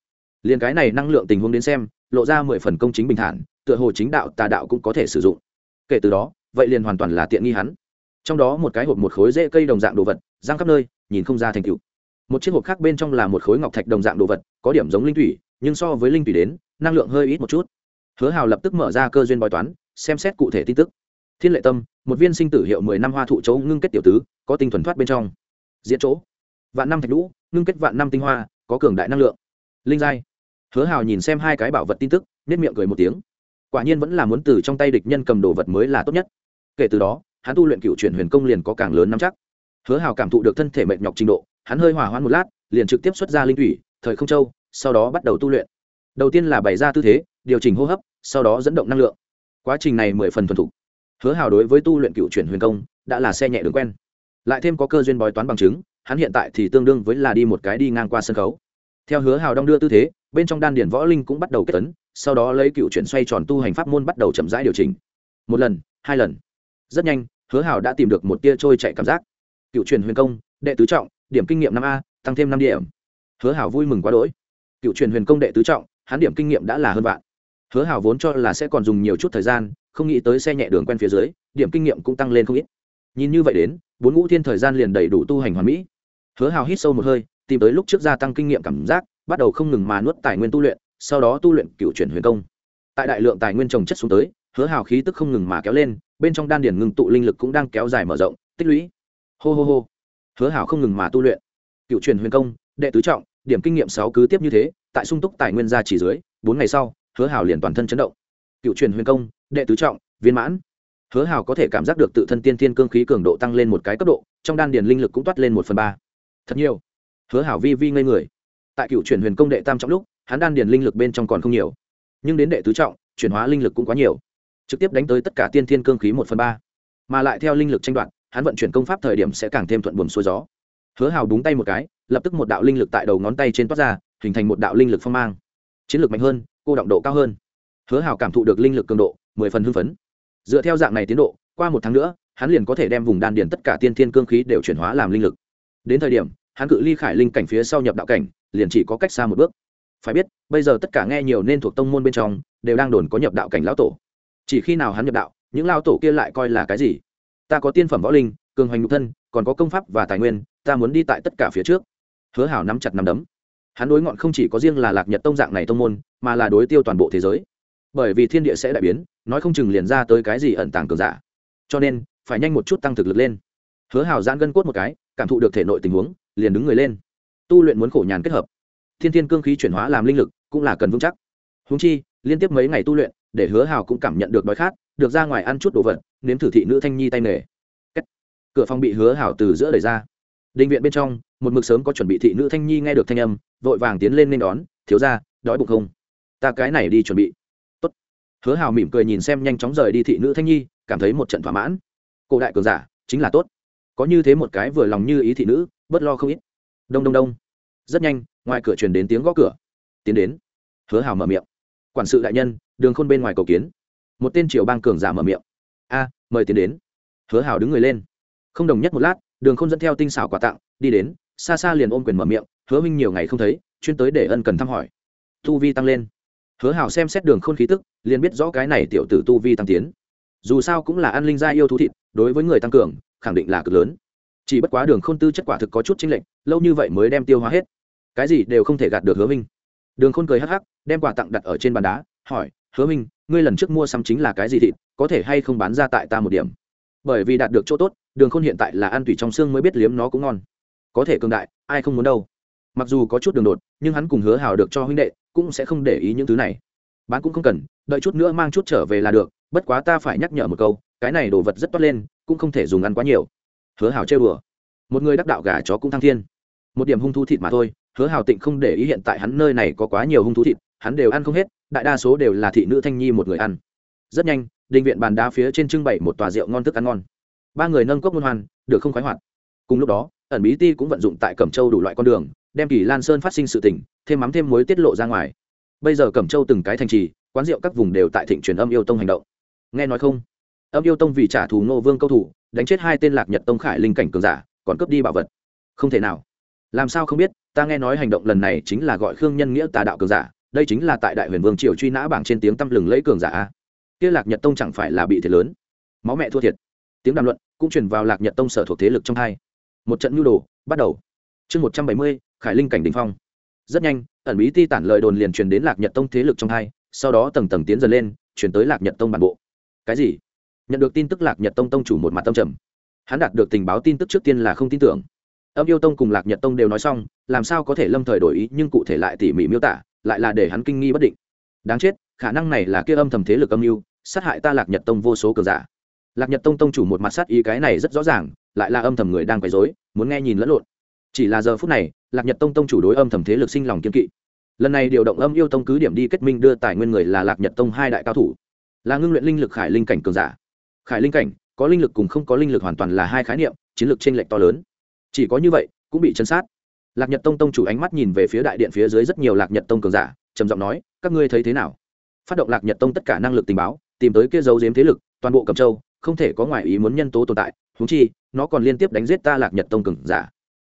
Liền cái này năng lượng tình huống đến xem, lộ ra mười phần công chính bình thản, tựa hồ chính đạo, tà đạo cũng có thể sử dụng. Kể từ đó, vậy liền hoàn toàn là tiện nghi hắn. Trong đó một cái hộp một khối rễ cây đồng dạng đồ vật, giang khắp nơi, nhìn không ra thành cựu một chiếc hộp khác bên trong là một khối ngọc thạch đồng dạng đồ vật, có điểm giống linh thủy, nhưng so với linh thủy đến, năng lượng hơi ít một chút. Hứa hào lập tức mở ra cơ duyên bói toán, xem xét cụ thể tin tức thiên lệ tâm, một viên sinh tử hiệu mười năm hoa thụ chấu ngưng kết tiểu tứ, có tinh thuần thoát bên trong. Diễn chỗ, vạn năm thạch lũ, ngưng kết vạn năm tinh hoa, có cường đại năng lượng. Linh giai. Hứa hào nhìn xem hai cái bảo vật tin tức nết miệng cười một tiếng. Quả nhiên vẫn là muốn từ trong tay địch nhân cầm đồ vật mới là tốt nhất. Kể từ đó, hắn tu luyện cựu chuyển huyền công liền có càng lớn nắm chắc. Hứa hào cảm thụ được thân thể mệnh nhọc trình độ, hắn hơi hòa hoãn một lát, liền trực tiếp xuất ra linh thủy, thời không châu, sau đó bắt đầu tu luyện. Đầu tiên là bày ra tư thế, điều chỉnh hô hấp, sau đó dẫn động năng lượng. Quá trình này mười phần thuần thục hứa hào đối với tu luyện cựu chuyển huyền công, đã là xe nhẹ đường quen. Lại thêm có cơ duyên bói toán bằng chứng, hắn hiện tại thì tương đương với là đi một cái đi ngang qua sân khấu. Theo hứa hào đong đưa tư thế, bên trong đan điển võ linh cũng bắt đầu kết tấn, sau đó lấy cựu chuyển xoay tròn tu hành pháp môn bắt đầu chậm rãi điều chỉnh. Một lần, hai lần. Rất nhanh, hứa hào đã tìm được một tia trôi chạy cảm giác. Cựu truyền huyền công, đệ tứ trọng, điểm kinh nghiệm năm a, tăng thêm năm điểm. Hứa hảo vui mừng quá đỗi. Cựu truyền huyền công đệ tứ trọng, hắn điểm kinh nghiệm đã là hơn vạn. Hứa hảo vốn cho là sẽ còn dùng nhiều chút thời gian không nghĩ tới xe nhẹ đường quen phía dưới, điểm kinh nghiệm cũng tăng lên không ít. Nhìn như vậy đến, bốn ngũ thiên thời gian liền đầy đủ tu hành hoàn mỹ. Hứa Hào hít sâu một hơi, tìm tới lúc trước gia tăng kinh nghiệm cảm giác, bắt đầu không ngừng mà nuốt tài nguyên tu luyện, sau đó tu luyện cựu truyền huyền công. Tại đại lượng tài nguyên trồng chất xuống tới, hứa hào khí tức không ngừng mà kéo lên, bên trong đan điển ngưng tụ linh lực cũng đang kéo dài mở rộng, tích lũy. Hô hô hô. Hứa Hào không ngừng mà tu luyện. Cựu truyền huyền công, đệ tứ trọng, điểm kinh nghiệm sáu cứ tiếp như thế, tại sung túc tài nguyên gia chỉ dưới, bốn ngày sau, hứa Hào liền toàn thân chấn động. Cựu truyền huyền công đệ tứ trọng, viên mãn. Hứa hảo có thể cảm giác được tự thân tiên thiên cương khí cường độ tăng lên một cái cấp độ, trong đan điền linh lực cũng toát lên một phần ba. Thật nhiều. Hứa hảo vi vi ngây người. Tại cựu truyền huyền công đệ tam trọng lúc, hắn đan điền linh lực bên trong còn không nhiều. Nhưng đến đệ tứ trọng, chuyển hóa linh lực cũng quá nhiều. Trực tiếp đánh tới tất cả tiên thiên cương khí một phần ba. Mà lại theo linh lực tranh đoạt, hắn vận chuyển công pháp thời điểm sẽ càng thêm thuận buồm xuôi gió. Hứa hào đúng tay một cái, lập tức một đạo linh lực tại đầu ngón tay trên toát ra, hình thành một đạo linh lực phong mang. Chiến lược mạnh hơn, cô động độ cao hơn. Hứa hào cảm thụ được linh lực cường độ mười phần hưng phấn. Dựa theo dạng này tiến độ, qua một tháng nữa, hắn liền có thể đem vùng đan điền tất cả tiên thiên cương khí đều chuyển hóa làm linh lực. Đến thời điểm, hắn cự ly khải linh cảnh phía sau nhập đạo cảnh, liền chỉ có cách xa một bước. Phải biết, bây giờ tất cả nghe nhiều nên thuộc tông môn bên trong, đều đang đồn có nhập đạo cảnh lão tổ. Chỉ khi nào hắn nhập đạo, những lao tổ kia lại coi là cái gì? Ta có tiên phẩm võ linh, cường hoành nhục thân, còn có công pháp và tài nguyên, ta muốn đi tại tất cả phía trước. Hứa hảo nắm chặt nắm đấm. Hắn đối ngọn không chỉ có riêng là lạc nhật tông dạng này tông môn, mà là đối tiêu toàn bộ thế giới bởi vì thiên địa sẽ đại biến, nói không chừng liền ra tới cái gì ẩn tàng cường giả. Cho nên, phải nhanh một chút tăng thực lực lên. Hứa hảo giãn gân cốt một cái, cảm thụ được thể nội tình huống, liền đứng người lên. Tu luyện muốn khổ nhàn kết hợp. Thiên thiên cương khí chuyển hóa làm linh lực, cũng là cần vững chắc. Húng chi, liên tiếp mấy ngày tu luyện, để hứa hào cũng cảm nhận được đói khát, được ra ngoài ăn chút đồ vật, nếm thử thị nữ thanh nhi tay nghề. Cửa phòng bị hứa hảo từ giữa đẩy ra. Định viện bên trong, một mực sớm có chuẩn bị thị nữ thanh nhi nghe được thanh âm, vội vàng tiến lên nên đón, thiếu ra đói bụng không? Ta cái này đi chuẩn bị hứa hào mỉm cười nhìn xem nhanh chóng rời đi thị nữ thanh nhi, cảm thấy một trận thỏa mãn. Cổ đại cường giả, chính là tốt. Có như thế một cái vừa lòng như ý thị nữ, bớt lo không ít. Đông đông đông. Rất nhanh, ngoài cửa truyền đến tiếng gõ cửa. Tiến đến. Hứa hào mở miệng. Quản sự đại nhân, đường khôn bên ngoài cầu kiến. Một tên triều bang cường giả mở miệng. A, mời tiến đến. Hứa hào đứng người lên. Không đồng nhất một lát, đường khôn dẫn theo tinh xảo quà tặng, đi đến. Xa xa liền ôm quyền mở miệng, hứa minh nhiều ngày không thấy, chuyên tới để ân cần thăm hỏi. Tu vi tăng lên hứa hào xem xét đường khôn khí tức, liền biết rõ cái này tiểu tử tu vi tăng tiến. Dù sao cũng là an linh gia yêu thú thịt, đối với người tăng cường, khẳng định là cực lớn. Chỉ bất quá đường khôn tư chất quả thực có chút chính lệch, lâu như vậy mới đem tiêu hóa hết. Cái gì đều không thể gạt được hứa minh. Đường khôn cười hắc hắc, đem quà tặng đặt ở trên bàn đá, hỏi, hứa minh, ngươi lần trước mua xăm chính là cái gì thịt, có thể hay không bán ra tại ta một điểm? Bởi vì đạt được chỗ tốt, đường khôn hiện tại là ăn tùy trong xương mới biết liếm nó cũng ngon. Có thể cường đại, ai không muốn đâu mặc dù có chút đường đột, nhưng hắn cùng hứa hào được cho huynh đệ, cũng sẽ không để ý những thứ này. Bán cũng không cần, đợi chút nữa mang chút trở về là được, bất quá ta phải nhắc nhở một câu, cái này đồ vật rất toát lên, cũng không thể dùng ăn quá nhiều. Hứa hào chơi đùa. Một người đắc đạo gà chó cũng thăng thiên. Một điểm hung thú thịt mà thôi, hứa hào tịnh không để ý hiện tại hắn nơi này có quá nhiều hung thú thịt, hắn đều ăn không hết, đại đa số đều là thị nữ thanh nhi một người ăn. Rất nhanh định viện bàn đá phía trên trưng bày một tòa rượu ngon thức ăn ngon. Ba người nâng cốc luân hoan, được không khoái hoạt. Cùng lúc đó, ẩn bí ti cũng vận dụng tại cẩm châu đủ loại con đường đem kỳ lan sơn phát sinh sự tỉnh thêm mắm thêm muối tiết lộ ra ngoài. Bây giờ cẩm châu từng cái thành trì, quán rượu các vùng đều tại thịnh truyền âm yêu tông hành động. Nghe nói không? Âm yêu tông vì trả thù ngô vương câu thủ, đánh chết hai tên lạc nhật tông khải linh cảnh cường giả, còn cướp đi bảo vật. Không thể nào. Làm sao không biết, ta nghe nói hành động lần này chính là gọi khương nhân nghĩa tà đạo cường giả, đây chính là tại đại huyền vương triều truy nã bảng trên tiếng tăm lừng lẫy cường giả kia lạc nhật tông chẳng phải là bị thiệt lớn? Máu mẹ thua thiệt. Tiếng đàm luận cũng truyền vào lạc nhật tông sở thuộc thế lực trong hai. Một trận nhu đồ, bắt đầu. Chương một trăm bảy mươi khải linh cảnh đình phong. Rất nhanh, ẩn bí ti tản lời đồn liền truyền đến lạc nhật tông thế lực trong hai, sau đó tầng tầng tiến dần lên chuyển tới lạc nhật tông bản bộ. Cái gì? Nhận được tin tức lạc nhật tông tông chủ một mặt tâm trầm. Hắn đạt được tình báo tin tức trước tiên là không tin tưởng. Âm yêu tông cùng lạc nhật tông đều nói xong, làm sao có thể lâm thời đổi ý nhưng cụ thể lại tỉ mỉ miêu tả, lại là để hắn kinh nghi bất định. Đáng chết, khả năng này là kia âm thầm thế lực âm mưu sát hại ta lạc nhật tông vô số cờ giả. Lạc nhật tông tông chủ một mặt sát ý cái này rất rõ ràng, lại là âm thầm người đang quấy dối muốn nghe nhìn lẫn lộn chỉ là giờ phút này, lạc nhật tông tông chủ đối âm thầm thế lực sinh lòng kiên kỵ. Lần này điều động âm yêu tông cứ điểm đi kết minh đưa tài nguyên người là lạc nhật tông hai đại cao thủ. Là ngưng luyện linh lực khải linh cảnh cường giả. Khải linh cảnh, có linh lực cùng không có linh lực hoàn toàn là hai khái niệm, chiến lược t r ê n lệch to lớn. Chỉ có như vậy, cũng bị chấn sát. Lạc nhật tông tông chủ ánh mắt nhìn về phía đại điện phía dưới rất nhiều lạc nhật tông cường giả, trầm giọng nói, các ngươi thấy thế nào? Phát động lạc nhật tông tất cả năng lực tình báo, tìm tới kia dấu diếm thế lực, toàn bộ cầm châu, không thể có ngoại ý muốn nhân tố tồn tại. Húng chi, nó còn liên tiếp đánh giết ta lạc nhật tông cường giả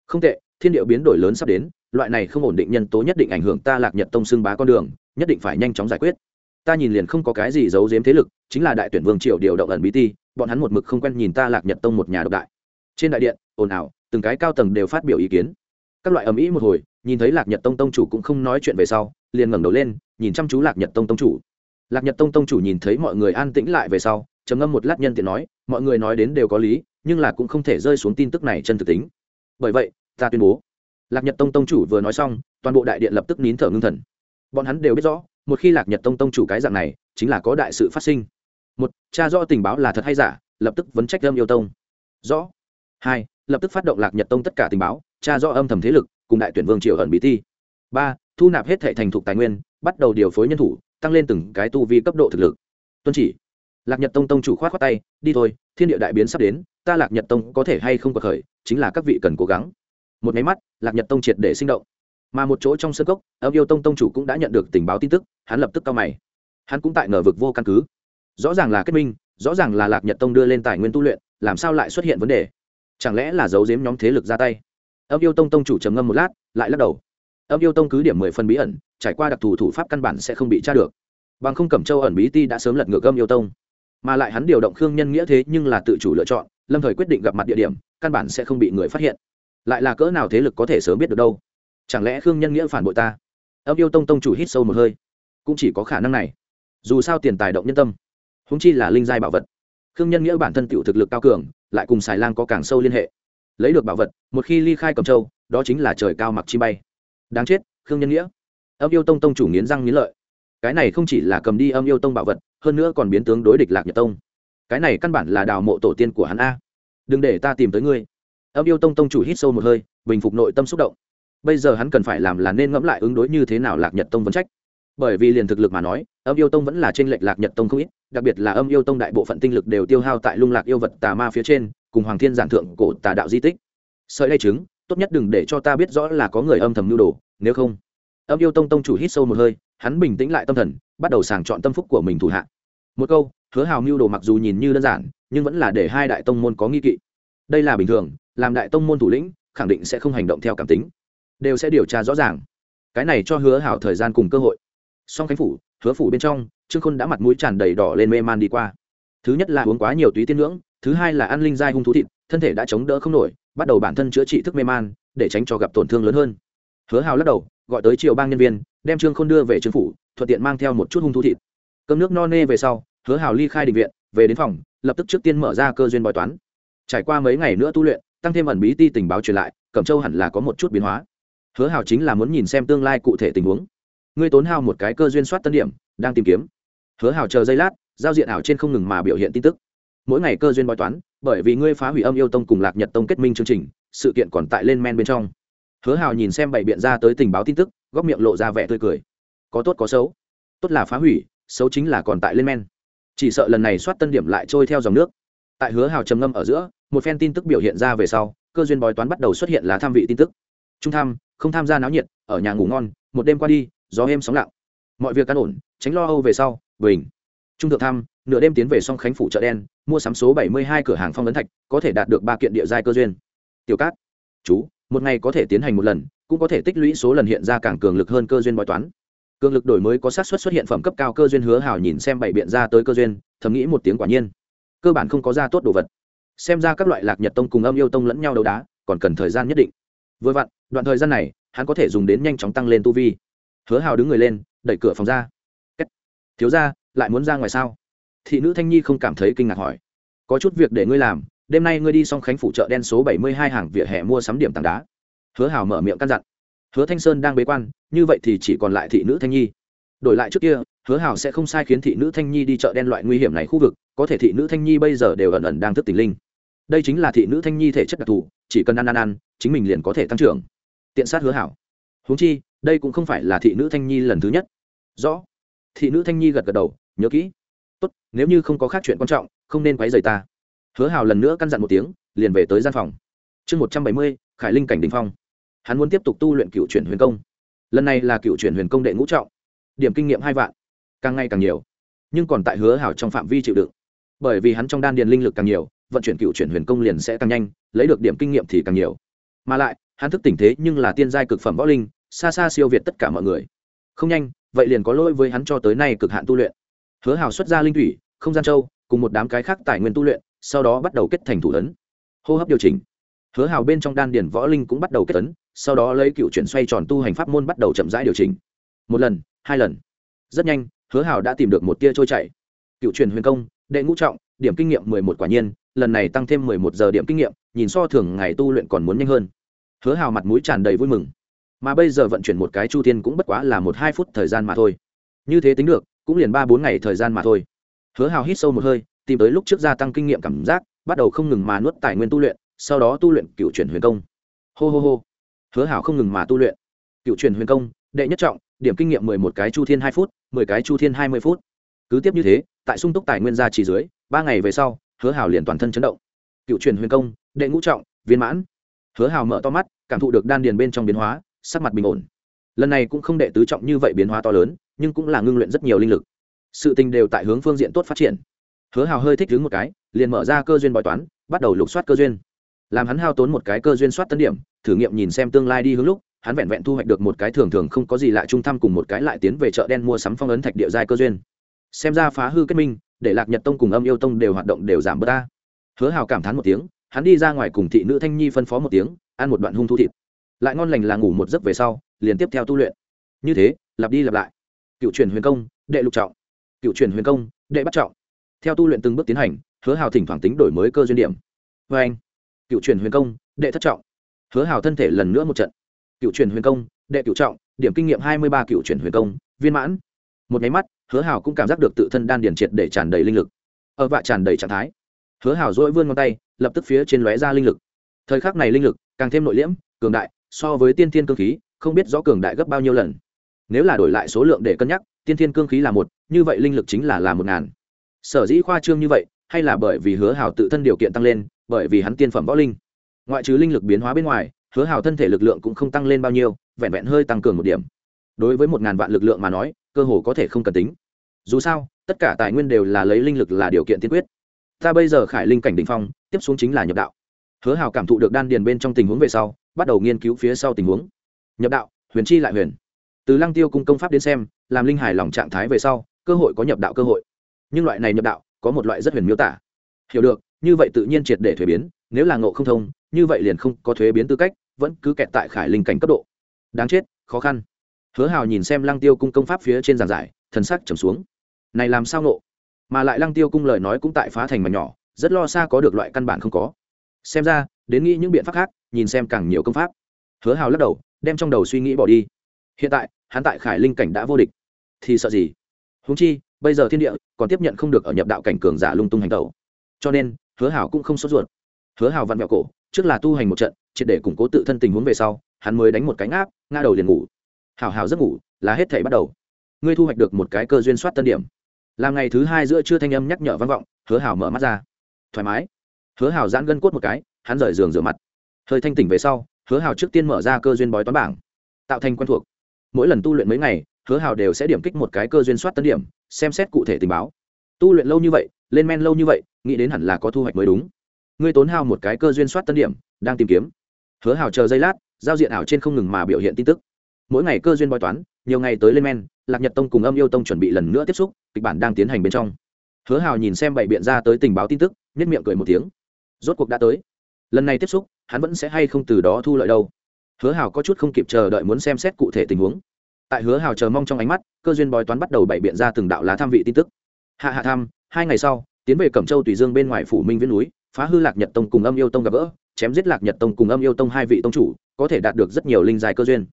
không tệ, thiên điệu biến đổi lớn sắp đến, loại này không ổn định nhân tố nhất định ảnh hưởng ta lạc nhật tông xưng bá con đường, nhất định phải nhanh chóng giải quyết. Ta nhìn liền không có cái gì giấu giếm thế lực, chính là đại tuyển vương triều điều động ẩn bí ti, bọn hắn một mực không quen nhìn ta lạc nhật tông một nhà độc đại. Trên đại điện, ồn ào, từng cái cao tầng đều phát biểu ý kiến. Các loại ầm ĩ một hồi, nhìn thấy lạc nhật tông tông chủ cũng không nói chuyện về sau, liền ngẩng đầu lên, nhìn chăm chú lạc nhật tông tông chủ. Lạc nhật tông tông chủ nhìn thấy mọi người an tĩnh lại về sau, trầm ngâm một lát nhân tiện nói, mọi người nói đến đều có lý, nhưng là cũng không thể rơi xuống tin tức này chân thực tính bởi vậy, ta tuyên bố. Lạc nhật tông tông chủ vừa nói xong, toàn bộ đại điện lập tức nín thở ngưng thần. Bọn hắn đều biết rõ, một khi lạc nhật tông tông chủ cái dạng này, chính là có đại sự phát sinh. Một, cha rõ tình báo là thật hay giả, lập tức vấn trách âm yêu tông. Rõ. Hai, lập tức phát động lạc nhật tông tất cả tình báo, cha rõ âm thầm thế lực, cùng đại tuyển vương triều ẩn bí thi ba, thu nạp hết thệ thành thục tài nguyên, bắt đầu điều phối nhân thủ, tăng lên từng cái tu vi cấp độ thực lực. Tuân chỉ lạc nhật tông tông chủ khoát khoát tay, đi thôi, thiên địa đại biến sắp đến, ta lạc nhật tông có thể hay không có khởi, chính là các vị cần cố gắng. Một máy mắt, lạc nhật tông triệt để sinh động. Mà một chỗ trong sân cốc âm yêu tông tông chủ cũng đã nhận được tình báo tin tức, hắn lập tức cao mày. Hắn cũng tại ngờ vực vô căn cứ. Rõ ràng là kết minh, rõ ràng là lạc nhật tông đưa lên tài nguyên tu luyện, làm sao lại xuất hiện vấn đề? Chẳng lẽ là giấu giếm nhóm thế lực ra tay? Âm yêu tông tông chủ trầm ngâm một lát, lại lắc đầu. Âm yêu tông cứ điểm mười phân bí ẩn, trải qua đặc thù thủ pháp căn bản sẽ không bị tra được. Bằng không cẩm châu ẩn bí ti đã sớm lật ngược âm yêu tông mà lại hắn điều động khương nhân nghĩa thế nhưng là tự chủ lựa chọn, lâm thời quyết định gặp mặt địa điểm, căn bản sẽ không bị người phát hiện. Lại là cỡ nào thế lực có thể sớm biết được đâu? Chẳng lẽ khương nhân nghĩa phản bội ta? Âm yêu tông tông chủ hít sâu một hơi. Cũng chỉ có khả năng này. Dù sao tiền tài động nhân tâm húng chi là linh giai bảo vật. Khương nhân nghĩa bản thân tựu thực lực cao cường, lại cùng xài lang có càng sâu liên hệ. Lấy được bảo vật, một khi ly khai cầm châu, đó chính là trời cao mặc chi bay. Đáng chết, khương nhân nghĩa. Âm yêu tông tông chủ nghiến răng nghiến lợi cái này không chỉ là cầm đi âm yêu tông bảo vật, hơn nữa còn biến tướng đối địch lạc nhật tông. Cái này căn bản là đào mộ tổ tiên của hắn a. Đừng để ta tìm tới ngươi. Âm yêu tông tông chủ hít sâu một hơi, bình phục nội tâm xúc động. Bây giờ hắn cần phải làm là nên ngẫm lại ứng đối như thế nào lạc nhật tông vấn trách. Bởi vì liền thực lực mà nói, âm yêu tông vẫn là trên lệch lạc nhật tông không ít, đặc biệt là âm yêu tông đại bộ phận tinh lực đều tiêu hao tại lung lạc yêu vật tà ma phía trên, cùng hoàng thiên giản thượng cổ tà đạo di tích. Sợi đay chứng, tốt nhất đừng để cho ta biết rõ là có người âm thầm nhu đồ, nếu không. Âm yêu tông tông chủ hít sâu một hơi hắn bình tĩnh lại tâm thần, bắt đầu sàng chọn tâm phúc của mình thủ hạ. Một câu, hứa hào mưu đồ mặc dù nhìn như đơn giản, nhưng vẫn là để hai đại tông môn có nghi kỵ. Đây là bình thường, làm đại tông môn thủ lĩnh, khẳng định sẽ không hành động theo cảm tính. Đều sẽ điều tra rõ ràng. Cái này cho hứa hảo thời gian cùng cơ hội. Song khánh phủ, hứa phủ bên trong, trương khôn đã mặt mũi tràn đầy đỏ lên mê man đi qua. Thứ nhất là uống quá nhiều túy tiên ngưỡng, thứ hai là ăn linh dai hung thú thịt, thân thể đã chống đỡ không nổi, bắt đầu bản thân chữa trị thức mê man, để tránh cho gặp tổn thương lớn hơn. Hứa hào lắc đầu gọi tới triều bang nhân viên, đem trương khôn đưa về trương phủ, thuận tiện mang theo một chút hung thú thịt. Cơm nước no nê về sau, hứa hào ly khai định viện, về đến phòng, lập tức trước tiên mở ra cơ duyên bói toán. Trải qua mấy ngày nữa tu luyện, tăng thêm ẩn bí ti tình báo truyền lại, cẩm châu hẳn là có một chút biến hóa. Hứa hào chính là muốn nhìn xem tương lai cụ thể tình huống. Ngươi tốn hao một cái cơ duyên soát tân điểm, đang tìm kiếm. Hứa hào chờ giây lát, giao diện ảo trên không ngừng mà biểu hiện tin tức. Mỗi ngày cơ duyên bói toán, bởi vì ngươi phá hủy âm yêu tông cùng lạc nhật tông kết minh chương trình, sự kiện còn tại lên men bên trong hứa hào nhìn xem bảy biện ra tới tình báo tin tức, góc miệng lộ ra vẻ tươi cười. Có tốt có xấu. Tốt là phá hủy, xấu chính là còn tại lên men. Chỉ sợ lần này soát tân điểm lại trôi theo dòng nước. Tại hứa hào trầm ngâm ở giữa, một phen tin tức biểu hiện ra về sau, cơ duyên bói toán bắt đầu xuất hiện là tham vị tin tức. Trung tham, không tham gia náo nhiệt, ở nhà ngủ ngon, một đêm qua đi, gió êm sóng lặng. Mọi việc căn ổn, tránh lo âu về sau, bình. Trung thượng tham, nửa đêm tiến về song khánh phủ chợ đen, mua sắm số bảy mươi hai cửa hàng phong ấn thạch, có thể đạt được ba kiện địa giai cơ duyên. Tiểu cát. Chú một ngày có thể tiến hành một lần, cũng có thể tích lũy số lần hiện ra càng cường lực hơn cơ duyên bói toán. Cường lực đổi mới có sát xuất xuất hiện phẩm cấp cao cơ duyên hứa hảo nhìn xem bảy biện ra tới cơ duyên, thầm nghĩ một tiếng quả nhiên. Cơ bản không có ra tốt đồ vật. Xem ra các loại lạc nhật tông cùng âm yêu tông lẫn nhau đấu đá, còn cần thời gian nhất định. Vừa vặn, đoạn thời gian này, hắn có thể dùng đến nhanh chóng tăng lên tu vi. Hứa hào đứng người lên, đẩy cửa phòng ra. Thiếu ra lại muốn ra ngoài sao? Thị nữ thanh nhi không cảm thấy kinh ngạc hỏi. Có chút việc để ngươi làm đêm nay ngươi đi xong khánh phủ chợ đen số bảy mươi hai hàng vỉa hè mua sắm điểm tảng đá. Hứa hào mở miệng căn dặn. Hứa thanh sơn đang bế quan, như vậy thì chỉ còn lại thị nữ thanh nhi. Đổi lại trước kia, hứa hào sẽ không sai khiến thị nữ thanh nhi đi chợ đen loại nguy hiểm này khu vực, có thể thị nữ thanh nhi bây giờ đều ẩn ẩn đang thức tỉnh linh. Đây chính là thị nữ thanh nhi thể chất đặc thù, chỉ cần ăn ăn ăn, chính mình liền có thể tăng trưởng. Tiện sát hứa hảo huống chi, đây cũng không phải là thị nữ thanh nhi lần thứ nhất. Rõ. Thị nữ thanh nhi gật gật đầu, nhớ kỹ. Tốt, nếu như không có khác chuyện quan trọng, không nên quấy rầy ta hứa hào lần nữa căn dặn một tiếng, liền về tới gian phòng. Chương một trăm bảy mươi, khải linh cảnh đình phong. Hắn muốn tiếp tục tu luyện cựu chuyển huyền công. Lần này là cựu chuyển huyền công đệ ngũ trọng. Điểm kinh nghiệm hai vạn. Càng ngày càng nhiều. Nhưng còn tại hứa hào trong phạm vi chịu đựng. Bởi vì hắn trong đan điền linh lực càng nhiều, vận chuyển cựu chuyển huyền công liền sẽ càng nhanh, lấy được điểm kinh nghiệm thì càng nhiều. Mà lại, hắn thức tỉnh thế nhưng là tiên giai cực phẩm võ linh, xa xa siêu việt tất cả mọi người. Không nhanh, vậy liền có lỗi với hắn cho tới nay cực hạn tu luyện. Hứa hào xuất ra linh thủy, không gian châu, cùng một đám cái khác tài nguyên tu luyện sau đó bắt đầu kết thành thủ ấn. Hô hấp điều chỉnh. Hứa hào bên trong đan điển võ linh cũng bắt đầu kết tấn sau đó lấy cựu chuyển xoay tròn tu hành pháp môn bắt đầu chậm rãi điều chỉnh. Một lần, hai lần. Rất nhanh, hứa hào đã tìm được một tia trôi chảy. Cựu truyền huyền công, đệ ngũ trọng, điểm kinh nghiệm mười một quả nhiên, lần này tăng thêm mười một giờ điểm kinh nghiệm, nhìn so thường ngày tu luyện còn muốn nhanh hơn. Hứa hào mặt mũi tràn đầy vui mừng. Mà bây giờ vận chuyển một cái chu tiên cũng bất quá là một hai phút thời gian mà thôi. Như thế tính được, cũng liền ba bốn ngày thời gian mà thôi. Hứa hào hít sâu một hơi tìm tới lúc trước gia tăng kinh nghiệm cảm giác, bắt đầu không ngừng mà nuốt tài nguyên tu luyện, sau đó tu luyện cựu chuyển huyền công. Hô hô hô. Hứa hào không ngừng mà tu luyện. Cựu chuyển huyền công, đệ nhất trọng, điểm kinh nghiệm mười một cái chu thiên hai phút, mười cái chu thiên hai mươi phút. Cứ tiếp như thế, tại sung túc tài nguyên gia chỉ dưới, ba ngày về sau, hứa hào liền toàn thân chấn động. Cựu truyền huyền công, đệ ngũ trọng, viên mãn. Hứa hào mở to mắt, cảm thụ được đan điền bên trong biến hóa, sắc mặt bình ổn. Lần này cũng không đệ tứ trọng như vậy biến hóa to lớn, nhưng cũng là ngưng luyện rất nhiều linh lực. Sự tình đều tại hướng phương diện tốt phát triển hứa hào hơi thích đứng một cái, liền mở ra cơ duyên bói toán, bắt đầu lục soát cơ duyên. Làm hắn hao tốn một cái cơ duyên soát tân điểm, thử nghiệm nhìn xem tương lai đi hướng lúc, hắn vẹn vẹn thu hoạch được một cái thường thường không có gì lạ trung thăm cùng một cái lại tiến về chợ đen mua sắm phong ấn thạch địa giai cơ duyên. Xem ra phá hư kết minh, để lạc nhật tông cùng âm yêu tông đều hoạt động đều giảm bớt ta. Hứa hào cảm thán một tiếng, hắn đi ra ngoài cùng thị nữ thanh nhi phân phó một tiếng, ăn một đoạn hung thu thịt. Lại ngon lành là ngủ một giấc về sau, liền tiếp theo tu luyện. Như thế, lặp đi lặp lại. Cựu truyền huyền công, đệ lục trọng. Cựu truyền huyền công, đệ bắt trọng theo tu luyện từng bước tiến hành, hứa hào thỉnh thoảng tính đổi mới cơ duyên điểm. Vê anh, cựu truyền huyền công, đệ thất trọng. Hứa hào thân thể lần nữa một trận. Cựu truyền huyền công, đệ cựu trọng, điểm kinh nghiệm hai mươi ba cựu truyền huyền công, viên mãn. Một nháy mắt, hứa hào cũng cảm giác được tự thân đan điền triệt để tràn đầy linh lực. Ở vạ tràn đầy trạng thái, hứa hào dỗi vươn ngón tay, lập tức phía trên lóe ra linh lực. Thời khắc này linh lực càng thêm nội liễm, cường đại, so với tiên thiên cương khí, không biết rõ cường đại gấp bao nhiêu lần. Nếu là đổi lại số lượng để cân nhắc, tiên thiên cương khí là một, như vậy linh lực chính là là một ngàn sở dĩ khoa trương như vậy, hay là bởi vì hứa hào tự thân điều kiện tăng lên, bởi vì hắn tiên phẩm võ linh. Ngoại trừ linh lực biến hóa bên ngoài, hứa hào thân thể lực lượng cũng không tăng lên bao nhiêu, vẹn vẹn hơi tăng cường một điểm. Đối với một ngàn vạn lực lượng mà nói, cơ hồ có thể không cần tính. Dù sao, tất cả tài nguyên đều là lấy linh lực là điều kiện tiên quyết. Ta bây giờ khải linh cảnh đ ỉ n h phong, tiếp xuống chính là nhập đạo. Hứa hào cảm thụ được đan điền bên trong tình huống về sau, bắt đầu nghiên cứu phía sau tình huống. Nhập đạo, huyền chi lại huyền. Từ lăng tiêu cung công pháp đến xem, làm linh hài lòng trạng thái về sau, cơ hội có nhập đạo cơ hội nhưng loại này nhập đạo có một loại rất huyền miêu tả. Hiểu được, như vậy tự nhiên triệt để thuế biến, nếu là ngộ không thông, như vậy liền không có thuế biến tư cách, vẫn cứ kẹt tại khải linh cảnh cấp độ. Đáng chết, khó khăn. Hứa hào nhìn xem lăng tiêu cung công pháp phía trên giàn giải, thần sắc trầm xuống. Này làm sao ngộ? mà lại lăng tiêu cung lời nói cũng tại phá thành mà nhỏ, rất lo xa có được loại căn bản không có. Xem ra, đến nghĩ những biện pháp khác, nhìn xem càng nhiều công pháp. Hứa hào lắc đầu, đem trong đầu suy nghĩ bỏ đi. Hiện tại, hắn tại khải linh cảnh đã vô địch. Thì sợ gì? Húng chi bây giờ thiên địa còn tiếp nhận không được ở nhập đạo cảnh cường giả lung tung hành tẩu. Cho nên, hứa hảo cũng không sốt ruột. Hứa hảo vặn vẹo cổ, trước là tu hành một trận, triệt để củng cố tự thân tình huống về sau, hắn mới đánh một cánh áp ngã đầu liền ngủ. Hảo hảo giấc ngủ, là hết thể bắt đầu. Ngươi thu hoạch được một cái cơ duyên soát tân điểm. Làm ngày thứ hai giữa trưa thanh âm nhắc nhở vang vọng, hứa hảo mở mắt ra. Thoải mái. Hứa hảo giãn gân cốt một cái, hắn rời giường rửa mặt. Hơi thanh tỉnh về sau, hứa hảo trước tiên mở ra cơ duyên bói toán bảng. Tạo thành quen thuộc. Mỗi lần tu luyện mấy ngày hứa Hào đều sẽ điểm kích một cái cơ duyên soát tân điểm, xem xét cụ thể tình báo. Tu luyện lâu như vậy, lên men lâu như vậy, nghĩ đến hẳn là có thu hoạch mới đúng. Ngươi tốn hao một cái cơ duyên soát tân điểm, đang tìm kiếm. Hứa Hào chờ giây lát, giao diện ảo trên không ngừng mà biểu hiện tin tức. Mỗi ngày cơ duyên bói toán, nhiều ngày tới lên men, lạc nhật tông cùng âm yêu tông chuẩn bị lần nữa tiếp xúc, kịch bản đang tiến hành bên trong. Hứa hào nhìn xem bảy biện ra tới tình báo tin tức nhất miệng cười một tiếng. Rốt cuộc đã tới. Lần này tiếp xúc, hắn vẫn sẽ hay không từ đó thu lợi đâu. Hứa hào có chút không kịp chờ đợi muốn xem xét cụ thể tình huống tại hứa hào chờ mong trong ánh mắt, cơ duyên bói toán bắt đầu bày biện ra từng đạo lá tham vị tin tức. Hạ hạ tham, hai ngày sau, tiến về cẩm châu tùy dương bên ngoài phủ minh viễn núi, phá hư lạc nhật tông cùng âm yêu tông gặp gỡ, chém giết lạc nhật tông cùng âm yêu tông hai vị tông chủ, có thể đạt được rất nhiều linh dài cơ duyên.